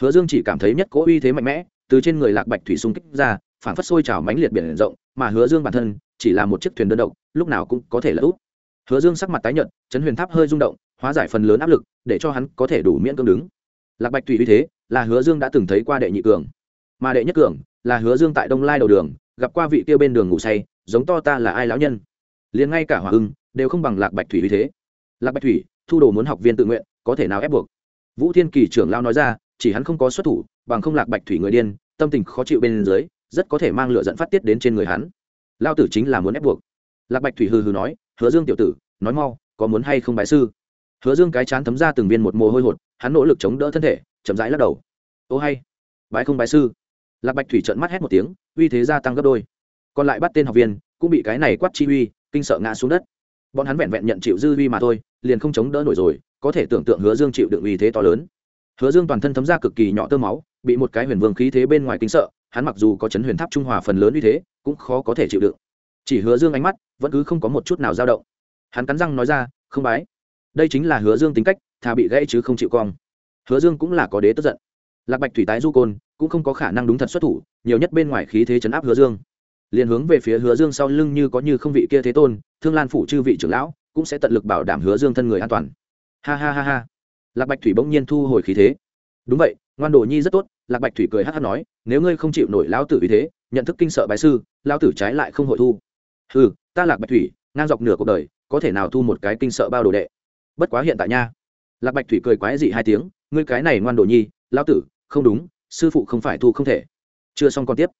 Hứa dương chỉ cảm thấy nhất cố uy thế mạnh mẽ, từ trên người lạc bạch thủy xung kích ra phản phất sôi trào mánh liệt biển rộng, mà hứa dương bản thân chỉ là một chiếc thuyền đơn độc, lúc nào cũng có thể là úp. Hứa dương sắc mặt tái nhợt, chấn huyền tháp hơi rung động hóa giải phần lớn áp lực, để cho hắn có thể đủ miễn cưỡng đứng. Lạc bạch thủy uy thế, là hứa dương đã từng thấy qua đệ nhị cường. Mà đệ nhất cường, là hứa dương tại đông lai đầu đường, gặp qua vị kia bên đường ngủ say, giống to ta là ai lão nhân. Liền ngay cả hòa hưng đều không bằng lạc bạch thủy uy thế. Lạc bạch thủy, thu đồ muốn học viên tự nguyện, có thể nào ép buộc? Vũ thiên kỳ trưởng lao nói ra, chỉ hắn không có xuất thủ, bằng không lạc bạch thủy người điên, tâm tình khó chịu bên dưới, rất có thể mang lửa dẫn phát tiết đến trên người hắn. Lao tử chính là muốn ép buộc. Lạc bạch thủy hừ hừ nói, hứa dương tiểu tử, nói mau, có muốn hay không bái sư? Hứa dương cái chán thấm ra từng viên một mồ hôi hột, hắn nỗ lực chống đỡ thân thể, chậm rãi lắc đầu. Ô hay, bái không bái sư. Lạc bạch thủy trợn mắt hét một tiếng, uy thế gia tăng gấp đôi. Còn lại bắt tên học viên, cũng bị cái này quát chi uy, kinh sợ ngã xuống đất. Bọn hắn vẹn vẹn nhận chịu dư uy mà thôi, liền không chống đỡ nổi rồi, có thể tưởng tượng hứa dương chịu đựng uy thế to lớn. Hứa dương toàn thân thấm ra cực kỳ nhỏ tơ máu, bị một cái huyền vương khí thế bên ngoài kinh sợ, hắn mặc dù có chấn huyền tháp trung hòa phần lớn uy thế, cũng khó có thể chịu đựng. Chỉ hứa dương ánh mắt, vẫn cứ không có một chút nào dao động. Hắn cắn răng nói ra, không bái đây chính là hứa dương tính cách, thà bị gãy chứ không chịu cong. Hứa dương cũng là có đế tức giận. Lạc bạch thủy tái du côn, cũng không có khả năng đúng thật xuất thủ, nhiều nhất bên ngoài khí thế chấn áp hứa dương. Liền hướng về phía hứa dương sau lưng như có như không vị kia thế tôn, thương lan phủ chư vị trưởng lão, cũng sẽ tận lực bảo đảm hứa dương thân người an toàn. Ha ha ha ha. Lạc bạch thủy bỗng nhiên thu hồi khí thế. Đúng vậy, ngoan đồ nhi rất tốt, lạc bạch thủy cười hát hát nói, nếu ngươi không chịu nổi lão tử vì thế, nhận thức kinh sợ bài sư, lão tử trái lại không hội thu. Ừ ta lạc bạch thủy, ngang dọc nửa cuộc đời, có thể nào thu một cái kinh sợ bao đồ đệ? Bất quá hiện tại nha. Lạc bạch thủy cười quái dị hai tiếng, ngươi cái này ngoan đồ nhi, lão tử, không đúng, sư phụ không phải thu không thể. Chưa xong còn tiếp.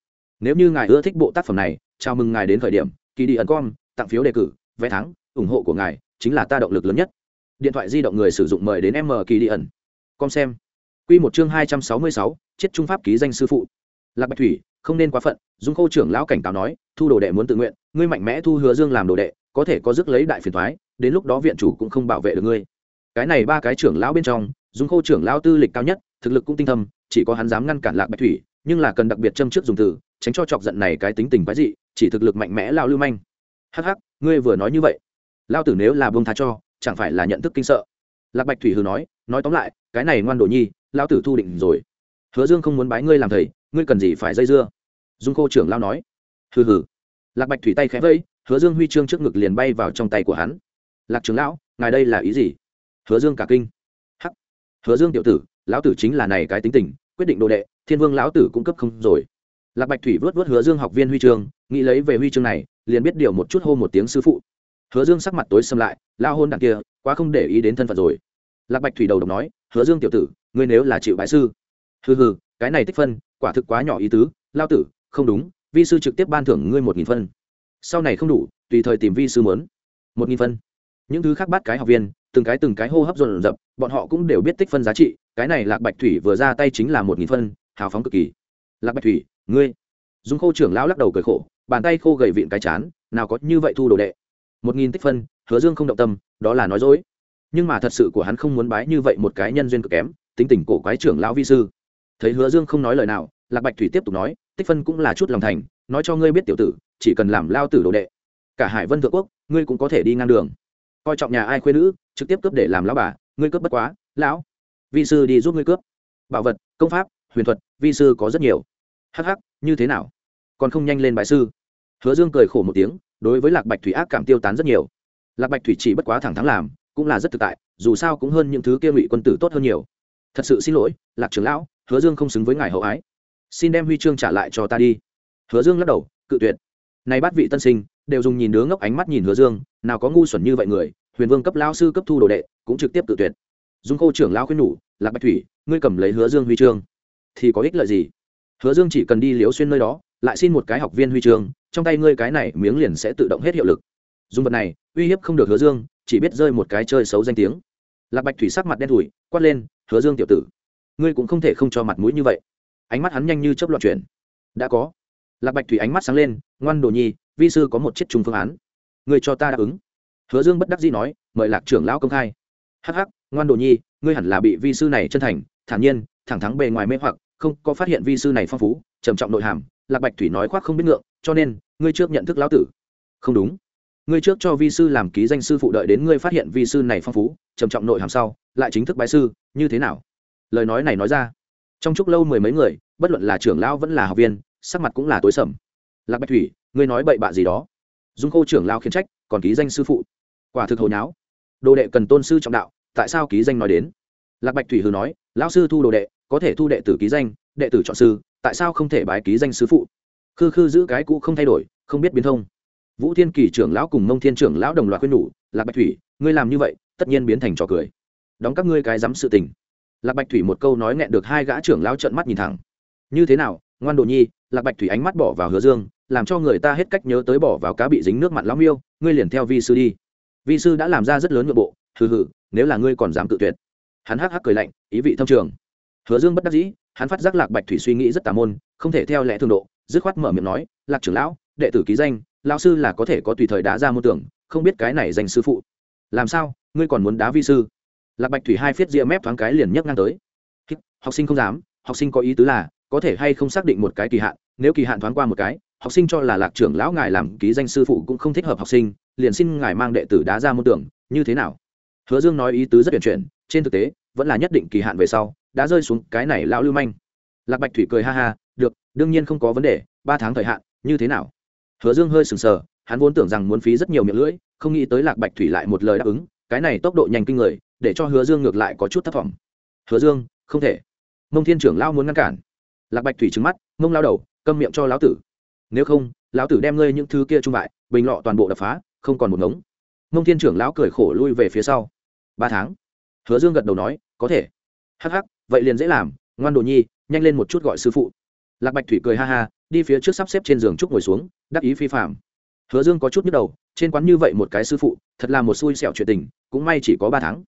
Nếu như ngài ưa thích bộ tác phẩm này, chào mừng ngài đến khởi điểm kỳ đi ẩn com, tặng phiếu đề cử, vé thắng, ủng hộ của ngài chính là ta động lực lớn nhất. Điện thoại di động người sử dụng mời đến m kỳ đi ẩn. Com xem. Q một chương hai trăm sáu mươi sáu, chết trung pháp ký danh sư phụ. Lạc bạch thủy, không nên quá phận, dung khâu trưởng lão cảnh cáo nói, thu đồ đệ muốn tự nguyện, ngươi mạnh mẽ thu hứa dương làm đồ đệ, có thể có dứt lấy đại phiền thoái đến lúc đó viện chủ cũng không bảo vệ được ngươi. Cái này ba cái trưởng lão bên trong, dung khô trưởng lão tư lịch cao nhất, thực lực cũng tinh thâm, chỉ có hắn dám ngăn cản lạc bạch thủy, nhưng là cần đặc biệt châm trước dùng từ, tránh cho chọc giận này cái tính tình quái dị, chỉ thực lực mạnh mẽ lao lưu manh. Hắc hắc, ngươi vừa nói như vậy lao tử nếu là buông tha cho, chẳng phải là nhận thức kinh sợ? Lạc bạch thủy hừ nói nói tóm lại, cái này ngoan đồ nhi lao tử thu định rồi. Hứa dương không muốn bái ngươi làm thầy, ngươi cần gì phải dây dưa? Dung khô trưởng lao nói. Hừ hừ. Lạc bạch thủy tay khẽ vẫy, hứa dương huy chương trước ngực liền bay vào trong tay của hắn lạc trưởng lão, ngài đây là ý gì? Hứa dương cả kinh. Hắc, hứa dương tiểu tử, lão tử chính là này cái tính tình, quyết định đồ đệ, thiên vương lão tử cũng cấp không rồi. Lạc bạch thủy vớt vớt hứa dương học viên huy chương, nghĩ lấy về huy chương này, liền biết điều một chút hô một tiếng sư phụ. Hứa dương sắc mặt tối xâm lại lao hôn đằng kia, quá không để ý đến thân phận rồi. Lạc bạch thủy đầu độc nói, hứa dương tiểu tử, ngươi nếu là chịu bãi sư. Hừ hừ, cái này tích phân, quả thực quá nhỏ ý tứ lao tử, không đúng, vi sư trực tiếp ban thưởng ngươi một nghìn phân. Sau này không đủ, tùy thời tìm vi sư mớn một nghìn phân những thứ khác bắt cái học viên, từng cái từng cái hô hấp dồn dập, bọn họ cũng đều biết tích phân giá trị, cái này lạc bạch thủy vừa ra tay chính là một nghìn phân, hào phóng cực kỳ. Lạc bạch thủy, ngươi. Dung khô trưởng lão lắc đầu cười khổ, bàn tay khô gầy vịn cái chán, nào có như vậy thu đồ đệ. Một nghìn tích phân, hứa dương không động tâm, đó là nói dối. Nhưng mà thật sự của hắn không muốn bái như vậy một cái nhân duyên cực kém, tính tình cổ quái trưởng lão vi sư. Thấy hứa dương không nói lời nào, lạc bạch thủy tiếp tục nói, tích phân cũng là chút lòng thành, nói cho ngươi biết tiểu tử, chỉ cần làm lao tử đồ đệ. Cả hải vân thượng quốc, ngươi cũng có thể đi ngang đường coi trọng nhà ai khuê nữ trực tiếp cướp để làm lão bà ngươi cướp bất quá lão. Vi sư đi giúp ngươi cướp. Bảo vật công pháp huyền thuật vi sư có rất nhiều. Hắc hắc, như thế nào? Còn không nhanh lên bài sư. Hứa dương cười khổ một tiếng đối với lạc bạch thủy ác cảm tiêu tán rất nhiều. Lạc bạch thủy chỉ bất quá thẳng thắng làm cũng là rất thực tại dù sao cũng hơn những thứ kia ngụy quân tử tốt hơn nhiều. Thật sự xin lỗi lạc trưởng lão hứa dương không xứng với ngài hậu ái. Xin đem huy chương trả lại cho ta đi. Hứa dương lắc đầu cự tuyệt. Này bắt vị tân sinh đều dùng nhìn đứa ngốc ánh mắt nhìn hứa dương, nào có ngu xuẩn như vậy người, huyền vương cấp lao sư cấp thu đồ đệ, cũng trực tiếp tự tuyệt. Dung khô trưởng lao khuyên nhủ, lạc bạch thủy, ngươi cầm lấy hứa dương huy chương. Thì có ích lợi gì? Hứa dương chỉ cần đi liếu xuyên nơi đó, lại xin một cái học viên huy chương, trong tay ngươi cái này miếng liền sẽ tự động hết hiệu lực. Dùng vật này, uy hiếp không được hứa dương, chỉ biết rơi một cái chơi xấu danh tiếng. Lạc bạch thủy sắc mặt đen thủi quát lên, hứa dương tiểu tử, ngươi cũng không thể không cho mặt mũi như vậy. Ánh mắt hắn nhanh như chấp loạn chuyển. Đã có. Lạc bạch thủy ánh mắt sáng lên, ngoan đồ nhi vi sư có một chiếc trùng phương án. Người cho ta đáp ứng. Hứa dương bất đắc dĩ nói, mời lạc trưởng lão công khai. Hắc hắc, ngoan đồ nhi, ngươi hẳn là bị vi sư này chân thành, thản nhiên, thẳng thắng bề ngoài mê hoặc, không có phát hiện vi sư này phong phú, trầm trọng nội hàm, lạc bạch thủy nói khoác không biết ngượng, cho nên, ngươi trước nhận thức lão tử. Không đúng. Ngươi trước cho vi sư làm ký danh sư phụ đợi đến ngươi phát hiện vi sư này phong phú, trầm trọng nội hàm sau, lại chính thức bái sư, như thế nào? Lời nói này nói ra. Trong chúc lâu mười mấy người, bất luận là trưởng lão vẫn là học viên, sắc mặt cũng là tối sầm. Lạc bạch thủy ngươi nói bậy bạ gì đó. Dung khô trưởng lao khiến trách, còn ký danh sư phụ. Quả thực hồi nháo đồ đệ cần tôn sư trọng đạo, tại sao ký danh nói đến? Lạc bạch thủy hừ nói, lão sư thu đồ đệ, có thể thu đệ tử ký danh, đệ tử chọn sư, tại sao không thể bái ký danh sư phụ? Khư khư giữ cái cũ không thay đổi, không biết biến thông. Vũ thiên kỳ trưởng lão cùng mông thiên trưởng lão đồng loạt khuyên nhủ, lạc bạch thủy, ngươi làm như vậy, tất nhiên biến thành trò cười. Đóng các ngươi cái dám sự tình. Lạc bạch thủy một câu nói nghẹn được hai gã trưởng lão trợn mắt nhìn thẳng. Như thế nào, ngoan đồ nhi? Lạc bạch thủy ánh mắt bỏ vào hứa dương làm cho người ta hết cách nhớ tới bỏ vào cá bị dính nước mặn lão miêu, ngươi liền theo vi sư đi. Vi sư đã làm ra rất lớn nội bộ, hừ hừ, nếu là ngươi còn dám tự tuyệt. Hắn hắc hắc cười lạnh, ý vị thông trường. Hứa dương bất đắc dĩ, hắn phát giác lạc bạch thủy suy nghĩ rất tà môn, không thể theo lẽ thường độ, dứt khoát mở miệng nói, lạc trưởng lão, đệ tử ký danh, lão sư là có thể có tùy thời đá ra môn tưởng, không biết cái này danh sư phụ. Làm sao, ngươi còn muốn đá vi sư? Lạc bạch thủy hai phiết ria mép thoáng cái liền nhấc ngang tới. Học sinh không dám, học sinh có ý tứ là, có thể hay không xác định một cái kỳ hạn, nếu kỳ hạn thoáng qua một cái học sinh cho là lạc trưởng lão ngài làm ký danh sư phụ cũng không thích hợp học sinh, liền xin ngài mang đệ tử đá ra môn tưởng, như thế nào? Hứa dương nói ý tứ rất tuyển chuyển, trên thực tế, vẫn là nhất định kỳ hạn về sau, đã rơi xuống cái này lão lưu manh. Lạc bạch thủy cười ha ha, được, đương nhiên không có vấn đề, ba tháng thời hạn, như thế nào? Hứa dương hơi sừng sờ, hắn vốn tưởng rằng muốn phí rất nhiều miệng lưỡi, không nghĩ tới lạc bạch thủy lại một lời đáp ứng, cái này tốc độ nhanh kinh người, để cho hứa dương ngược lại có chút thất vọng. Hứa dương, không thể. Mông thiên trưởng lao muốn ngăn cản. Lạc bạch thủy trứng mắt, mông lao đầu, câm miệng cho lão tử nếu không, lão tử đem ngươi những thứ kia trung bại, bình lọ toàn bộ đập phá, không còn một ngống. Mông thiên trưởng lão cười khổ lui về phía sau. Ba tháng. Hứa dương gật đầu nói, có thể. Hắc hắc, vậy liền dễ làm, ngoan đồ nhi, nhanh lên một chút gọi sư phụ. Lạc bạch thủy cười ha ha, đi phía trước sắp xếp trên giường trúc ngồi xuống, đắc ý phi phạm. Hứa dương có chút nhức đầu, trên quán như vậy một cái sư phụ, thật là một xui xẻo chuyện tình, cũng may chỉ có ba tháng.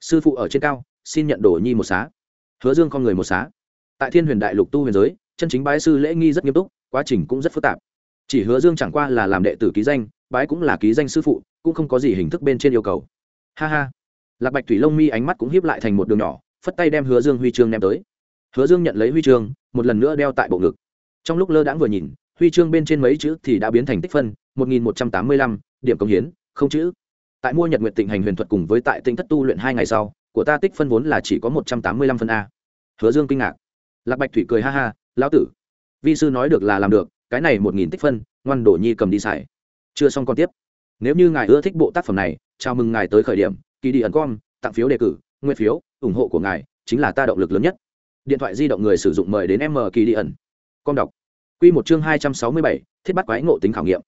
Sư phụ ở trên cao, xin nhận đồ nhi một xá. Hứa dương con người một xá. Tại thiên huyền đại lục tu huyền giới chân chính bái sư lễ nghi rất nghiêm túc, quá trình cũng rất phức tạp. Chỉ hứa dương chẳng qua là làm đệ tử ký danh, bái cũng là ký danh sư phụ, cũng không có gì hình thức bên trên yêu cầu. Ha ha. Lạc bạch thủy lông mi ánh mắt cũng hiếp lại thành một đường nhỏ, phất tay đem hứa dương huy chương ném tới. Hứa dương nhận lấy huy chương, một lần nữa đeo tại bộ ngực. Trong lúc lơ đãng vừa nhìn, huy chương bên trên mấy chữ thì đã biến thành tích phân, một nghìn một trăm tám mươi lăm, điểm công hiến, không chữ. Tại mua nhật nguyện tịnh hành huyền thuật cùng với tại tinh thất tu luyện hai ngày sau, của ta tích phân vốn là chỉ có một trăm tám mươi lăm phân a. Hứa dương kinh ngạc. Lạc bạch thủy cười ha ha lão tử. Vi sư nói được là làm được, cái này một nghìn tích phân, ngoan đổ nhi cầm đi xài. Chưa xong còn tiếp. Nếu như ngài ưa thích bộ tác phẩm này, chào mừng ngài tới khởi điểm, kỳ đi ẩn com, tặng phiếu đề cử nguyên phiếu, ủng hộ của ngài chính là ta động lực lớn nhất. Điện thoại di động người sử dụng mời đến m kỳ đi ẩn. Com đọc. Q một chương hai trăm sáu mươi bảy, thiết bắt quái ngộ tính khảo nghiệm.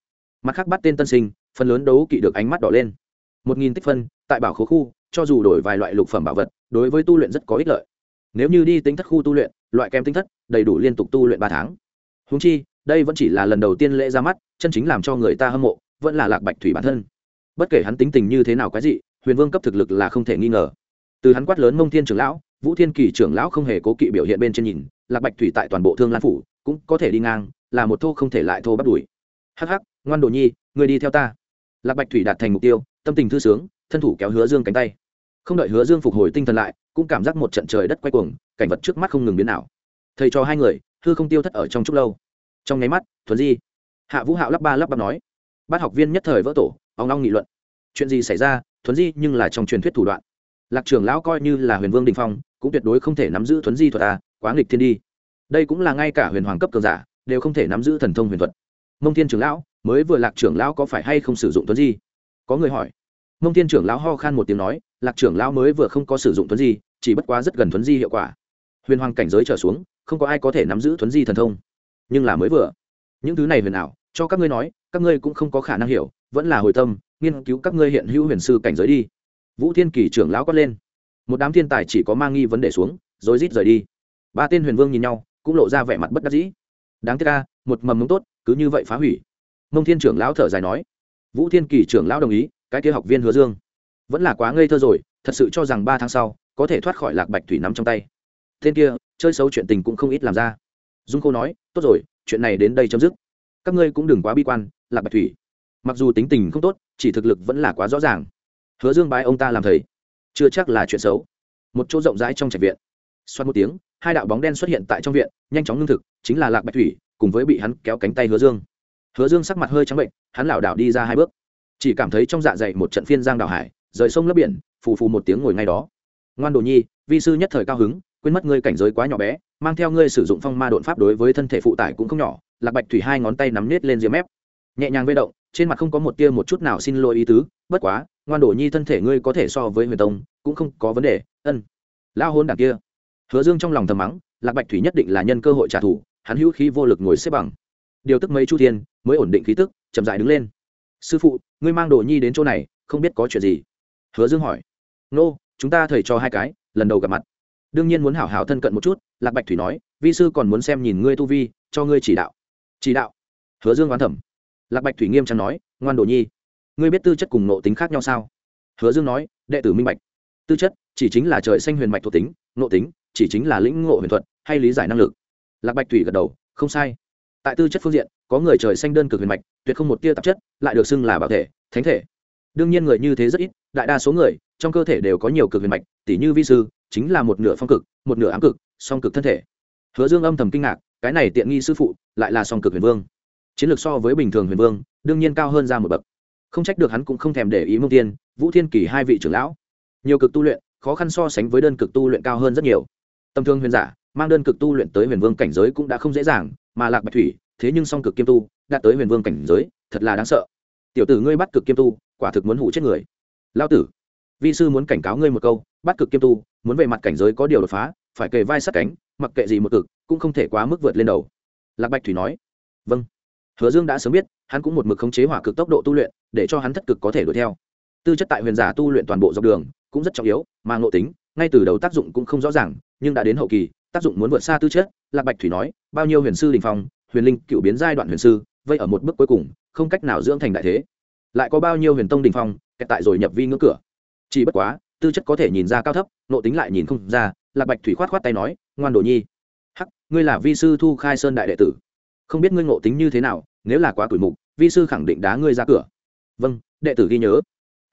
Mặt khác bắt tên tân sinh, phần lớn đấu kỵ được ánh mắt đỏ lên. một nghìn tích phân, tại bảo khố khu, cho dù đổi vài loại lục phẩm bảo vật, đối với tu luyện rất có ích lợi. Nếu như đi tính thất khu tu luyện loại kem tinh thất, đầy đủ liên tục tu luyện ba tháng. Húng chi, đây vẫn chỉ là lần đầu tiên lễ ra mắt, chân chính làm cho người ta hâm mộ, vẫn là lạc bạch thủy bản thân. Bất kể hắn tính tình như thế nào quái dị, huyền vương cấp thực lực là không thể nghi ngờ. Từ hắn quát lớn mông thiên trưởng lão, vũ thiên kỳ trưởng lão không hề cố kỵ biểu hiện bên trên nhìn, lạc bạch thủy tại toàn bộ thương lan phủ cũng có thể đi ngang, là một thô không thể lại thô bắt đuổi. Hắc hắc, ngoan đồ nhi, người đi theo ta. Lạc bạch thủy đạt thành mục tiêu, tâm tình thư sướng, thân thủ kéo hứa dương cánh tay. Không đợi hứa dương phục hồi tinh thần lại cũng cảm giác một trận trời đất quay cuồng, cảnh vật trước mắt không ngừng biến nào thầy cho hai người, hư không tiêu thất ở trong chốc lâu. Trong nháy mắt, thuần di, hạ vũ hạo lắp ba lắp bắp nói, bát học viên nhất thời vỡ tổ ông long nghị luận. Chuyện gì xảy ra thuấn di nhưng là trong truyền thuyết thủ đoạn. Lạc trưởng lão coi như là huyền vương đình phong, cũng tuyệt đối không thể nắm giữ thuấn di thuật à quá nghịch thiên đi. Đây cũng là ngay cả huyền hoàng cấp cường giả, đều không thể nắm giữ thần thông huyền thuật. Mông thiên trưởng lão, mới vừa lạc trưởng lão có phải hay không sử dụng thuấn di? Có người hỏi. Mông thiên trưởng lão ho khan một tiếng nói lạc trưởng lão mới vừa không có sử dụng thuấn di, chỉ bất quá rất gần thuấn di hiệu quả. Huyền hoàng cảnh giới trở xuống, không có ai có thể nắm giữ thuấn di thần thông. Nhưng là mới vừa, những thứ này huyền ảo, cho các ngươi nói, các ngươi cũng không có khả năng hiểu, vẫn là hồi tâm, nghiên cứu các ngươi hiện hữu huyền sư cảnh giới đi. Vũ thiên kỳ trưởng lão quát lên. Một đám thiên tài chỉ có mang nghi vấn đề xuống, rồi rít rời đi. Ba tên huyền vương nhìn nhau, cũng lộ ra vẻ mặt bất đắc dĩ. Đáng tiếc ca một mầm mống tốt, cứ như vậy phá hủy. Mông thiên trưởng lão thở dài nói. Vũ thiên kỳ trưởng lão đồng ý, cái kia học viên hứa dương vẫn là quá ngây thơ rồi, thật sự cho rằng ba tháng sau có thể thoát khỏi lạc bạch thủy nắm trong tay. Tên kia, chơi xấu chuyện tình cũng không ít làm ra. Dung khô nói, tốt rồi, chuyện này đến đây chấm dứt. Các ngươi cũng đừng quá bi quan, lạc bạch thủy. Mặc dù tính tình không tốt, chỉ thực lực vẫn là quá rõ ràng. Hứa dương bái ông ta làm thầy. Chưa chắc là chuyện xấu. Một chỗ rộng rãi trong trạch viện. Xoát một tiếng, hai đạo bóng đen xuất hiện tại trong viện, nhanh chóng ngưng thực, chính là lạc bạch thủy, cùng với bị hắn kéo cánh tay hứa dương. Hứa dương sắc mặt hơi trắng bệnh, hắn lảo đảo đi ra hai bước. Chỉ cảm thấy trong dạ dày một trận phiên giang đảo hải rời sông lấp biển, phù phù một tiếng ngồi ngay đó. Ngoan đồ nhi, vi sư nhất thời cao hứng, quên mất ngươi cảnh giới quá nhỏ bé, mang theo ngươi sử dụng phong ma đột pháp đối với thân thể phụ tải cũng không nhỏ, lạc bạch thủy hai ngón tay nắm nết lên diêm mép. Nhẹ nhàng vây động, trên mặt không có một tia một chút nào xin lỗi ý tứ, bất quá, ngoan đồ nhi thân thể ngươi có thể so với huyền tông, cũng không có vấn đề, ân. Lao hôn đảng kia. Hứa dương trong lòng thầm mắng, lạc bạch thủy nhất định là nhân cơ hội trả thù, hắn hữu khí vô lực ngồi xếp bằng. Điều tức mấy chu thiên, mới ổn định khí tức, chậm dại đứng lên. Sư phụ, ngươi mang đồ nhi đến chỗ này, không biết có chuyện gì hứa dương hỏi. Nô, chúng ta thầy cho hai cái, lần đầu gặp mặt. Đương nhiên muốn hảo hảo thân cận một chút, lạc bạch thủy nói, vi sư còn muốn xem nhìn ngươi tu vi, cho ngươi chỉ đạo. Chỉ đạo? Hứa dương oán thẩm lạc bạch thủy nghiêm trang nói, ngoan đồ nhi, ngươi biết tư chất cùng nộ tính khác nhau sao? Hứa dương nói, đệ tử minh bạch. Tư chất chỉ chính là trời xanh huyền mạch thuộc tính, nộ tính chỉ chính là lĩnh ngộ huyền thuật hay lý giải năng lực. Lạc bạch thủy gật đầu, không sai. Tại tư chất phương diện, có người trời xanh đơn cực huyền mạch, tuyệt không một tia tạp chất, lại được xưng là bảo thể, thánh thể đương nhiên người như thế rất ít, đại đa số người, trong cơ thể đều có nhiều cực huyền mạch tỷ như vi sư, chính là một nửa phong cực, một nửa ám cực, song cực thân thể. Hứa dương âm thầm kinh ngạc, cái này tiện nghi sư phụ, lại là song cực huyền vương. Chiến lược so với bình thường huyền vương, đương nhiên cao hơn ra một bậc. Không trách được hắn cũng không thèm để ý mông tiên, vũ thiên kỳ hai vị trưởng lão. Nhiều cực tu luyện, khó khăn so sánh với đơn cực tu luyện cao hơn rất nhiều. Tầm thương huyền giả, mang đơn cực tu luyện tới huyền vương cảnh giới cũng đã không dễ dàng, mà lạc bạch thủy, thế nhưng song cực kiêm tu, đạt tới huyền vương cảnh giới, thật là đáng sợ tiểu tử ngươi bắt cực kiêm tu, quả thực muốn hủ chết người. Lao tử, vi sư muốn cảnh cáo ngươi một câu, bắt cực kiêm tu, muốn về mặt cảnh giới có điều đột phá, phải kề vai sát cánh, mặc kệ gì một cực, cũng không thể quá mức vượt lên đầu. Lạc bạch thủy nói. Vâng. Hứa dương đã sớm biết, hắn cũng một mực khống chế hỏa cực tốc độ tu luyện, để cho hắn thất cực có thể đuổi theo. Tư chất tại huyền giả tu luyện toàn bộ dọc đường, cũng rất trọng yếu, mà ngộ tính, ngay từ đầu tác dụng cũng không rõ ràng, nhưng đã đến hậu kỳ, tác dụng muốn vượt xa tư chất, lạc bạch thủy nói, bao nhiêu huyền sư đình phong, huyền linh cựu biến giai đoạn huyền sư, vây ở một bước cuối cùng không cách nào dưỡng thành đại thế. Lại có bao nhiêu huyền tông đình phong, kẹt tại rồi nhập vi ngưỡng cửa. Chỉ bất quá, tư chất có thể nhìn ra cao thấp nộ tính lại nhìn không ra, lạc bạch thủy khoát khoát tay nói, ngoan đồ nhi. Hắc, ngươi là vi sư thu khai sơn đại đệ tử. Không biết ngươi ngộ tính như thế nào, nếu là quá tuổi mục, vi sư khẳng định đá ngươi ra cửa. Vâng đệ tử ghi nhớ.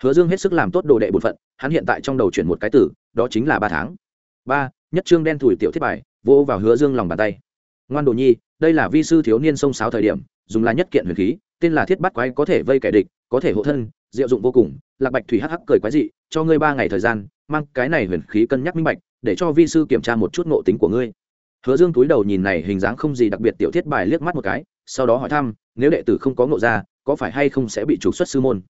Hứa dương hết sức làm tốt đồ đệ bổn phận, hắn hiện tại trong đầu chuyển một cái tử đó chính là ba tháng. Ba, nhất trương đen thủi tiểu thiết bài vô vào hứa dương lòng bàn tay. Ngoan đồ nhi, đây là vi sư thiếu niên sông sáo thời điểm, dùng là nhất kiện huyền khí tên là thiết bắt quái có thể vây kẻ địch, có thể hộ thân, diệu dụng vô cùng. Lạc bạch thủy hắc hắc cười quái dị, cho ngươi ba ngày thời gian, mang cái này huyền khí cân nhắc minh bạch, để cho vi sư kiểm tra một chút ngộ tính của ngươi. Hứa dương túi đầu nhìn này hình dáng không gì đặc biệt tiểu thiết bài liếc mắt một cái, sau đó hỏi thăm, nếu đệ tử không có ngộ ra, có phải hay không sẽ bị trục xuất sư môn?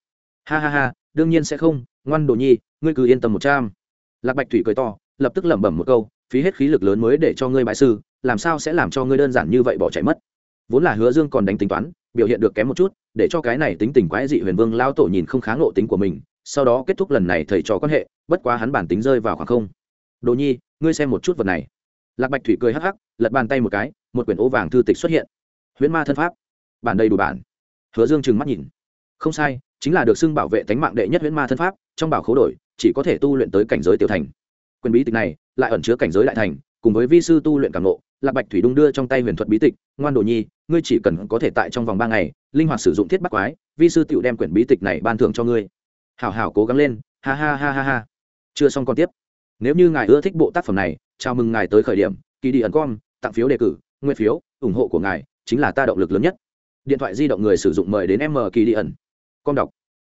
Ha ha ha, đương nhiên sẽ không, ngoan đồ nhi, ngươi cứ yên tâm một trăm. Lạc bạch thủy cười to, lập tức lẩm bẩm một câu, phí hết khí lực lớn mới để cho ngươi bại sư, làm sao sẽ làm cho ngươi đơn giản như vậy bỏ chạy mất? Vốn là hứa dương còn đánh tính toán biểu hiện được kém một chút, để cho cái này tính tình quái dị huyền vương lao tổ nhìn không kháng ngộ tính của mình, sau đó kết thúc lần này thầy trò quan hệ, bất quá hắn bản tính rơi vào khoảng không. Đồ nhi, ngươi xem một chút vật này. Lạc bạch thủy cười hắc hắc, lật bàn tay một cái, một quyển ô vàng thư tịch xuất hiện. Huyễn ma thân pháp. Bản đầy đủ bản. Hứa dương trừng mắt nhìn. Không sai, chính là được xưng bảo vệ tánh mạng đệ nhất huyễn ma thân pháp, trong bảo khấu đổi, chỉ có thể tu luyện tới cảnh giới tiểu thành. Quyền bí tịch này, lại ẩn chứa cảnh giới đại thành, cùng với vi sư tu luyện cảm ngộ lạc bạch thủy đung đưa trong tay huyền thuật bí tịch, ngoan đồ nhi, ngươi chỉ cần có thể tại trong vòng ba ngày, linh hoạt sử dụng thiết bắc quái, vi sư tựu đem quyển bí tịch này ban thưởng cho ngươi. Hảo hảo cố gắng lên, ha ha ha ha ha. Chưa xong còn tiếp. Nếu như ngài ưa thích bộ tác phẩm này, chào mừng ngài tới khởi điểm, kỳ đi ẩn com tặng phiếu đề cử nguyên phiếu, ủng hộ của ngài chính là ta động lực lớn nhất. Điện thoại di động người sử dụng mời đến m kỳ đi ẩn. Com đọc.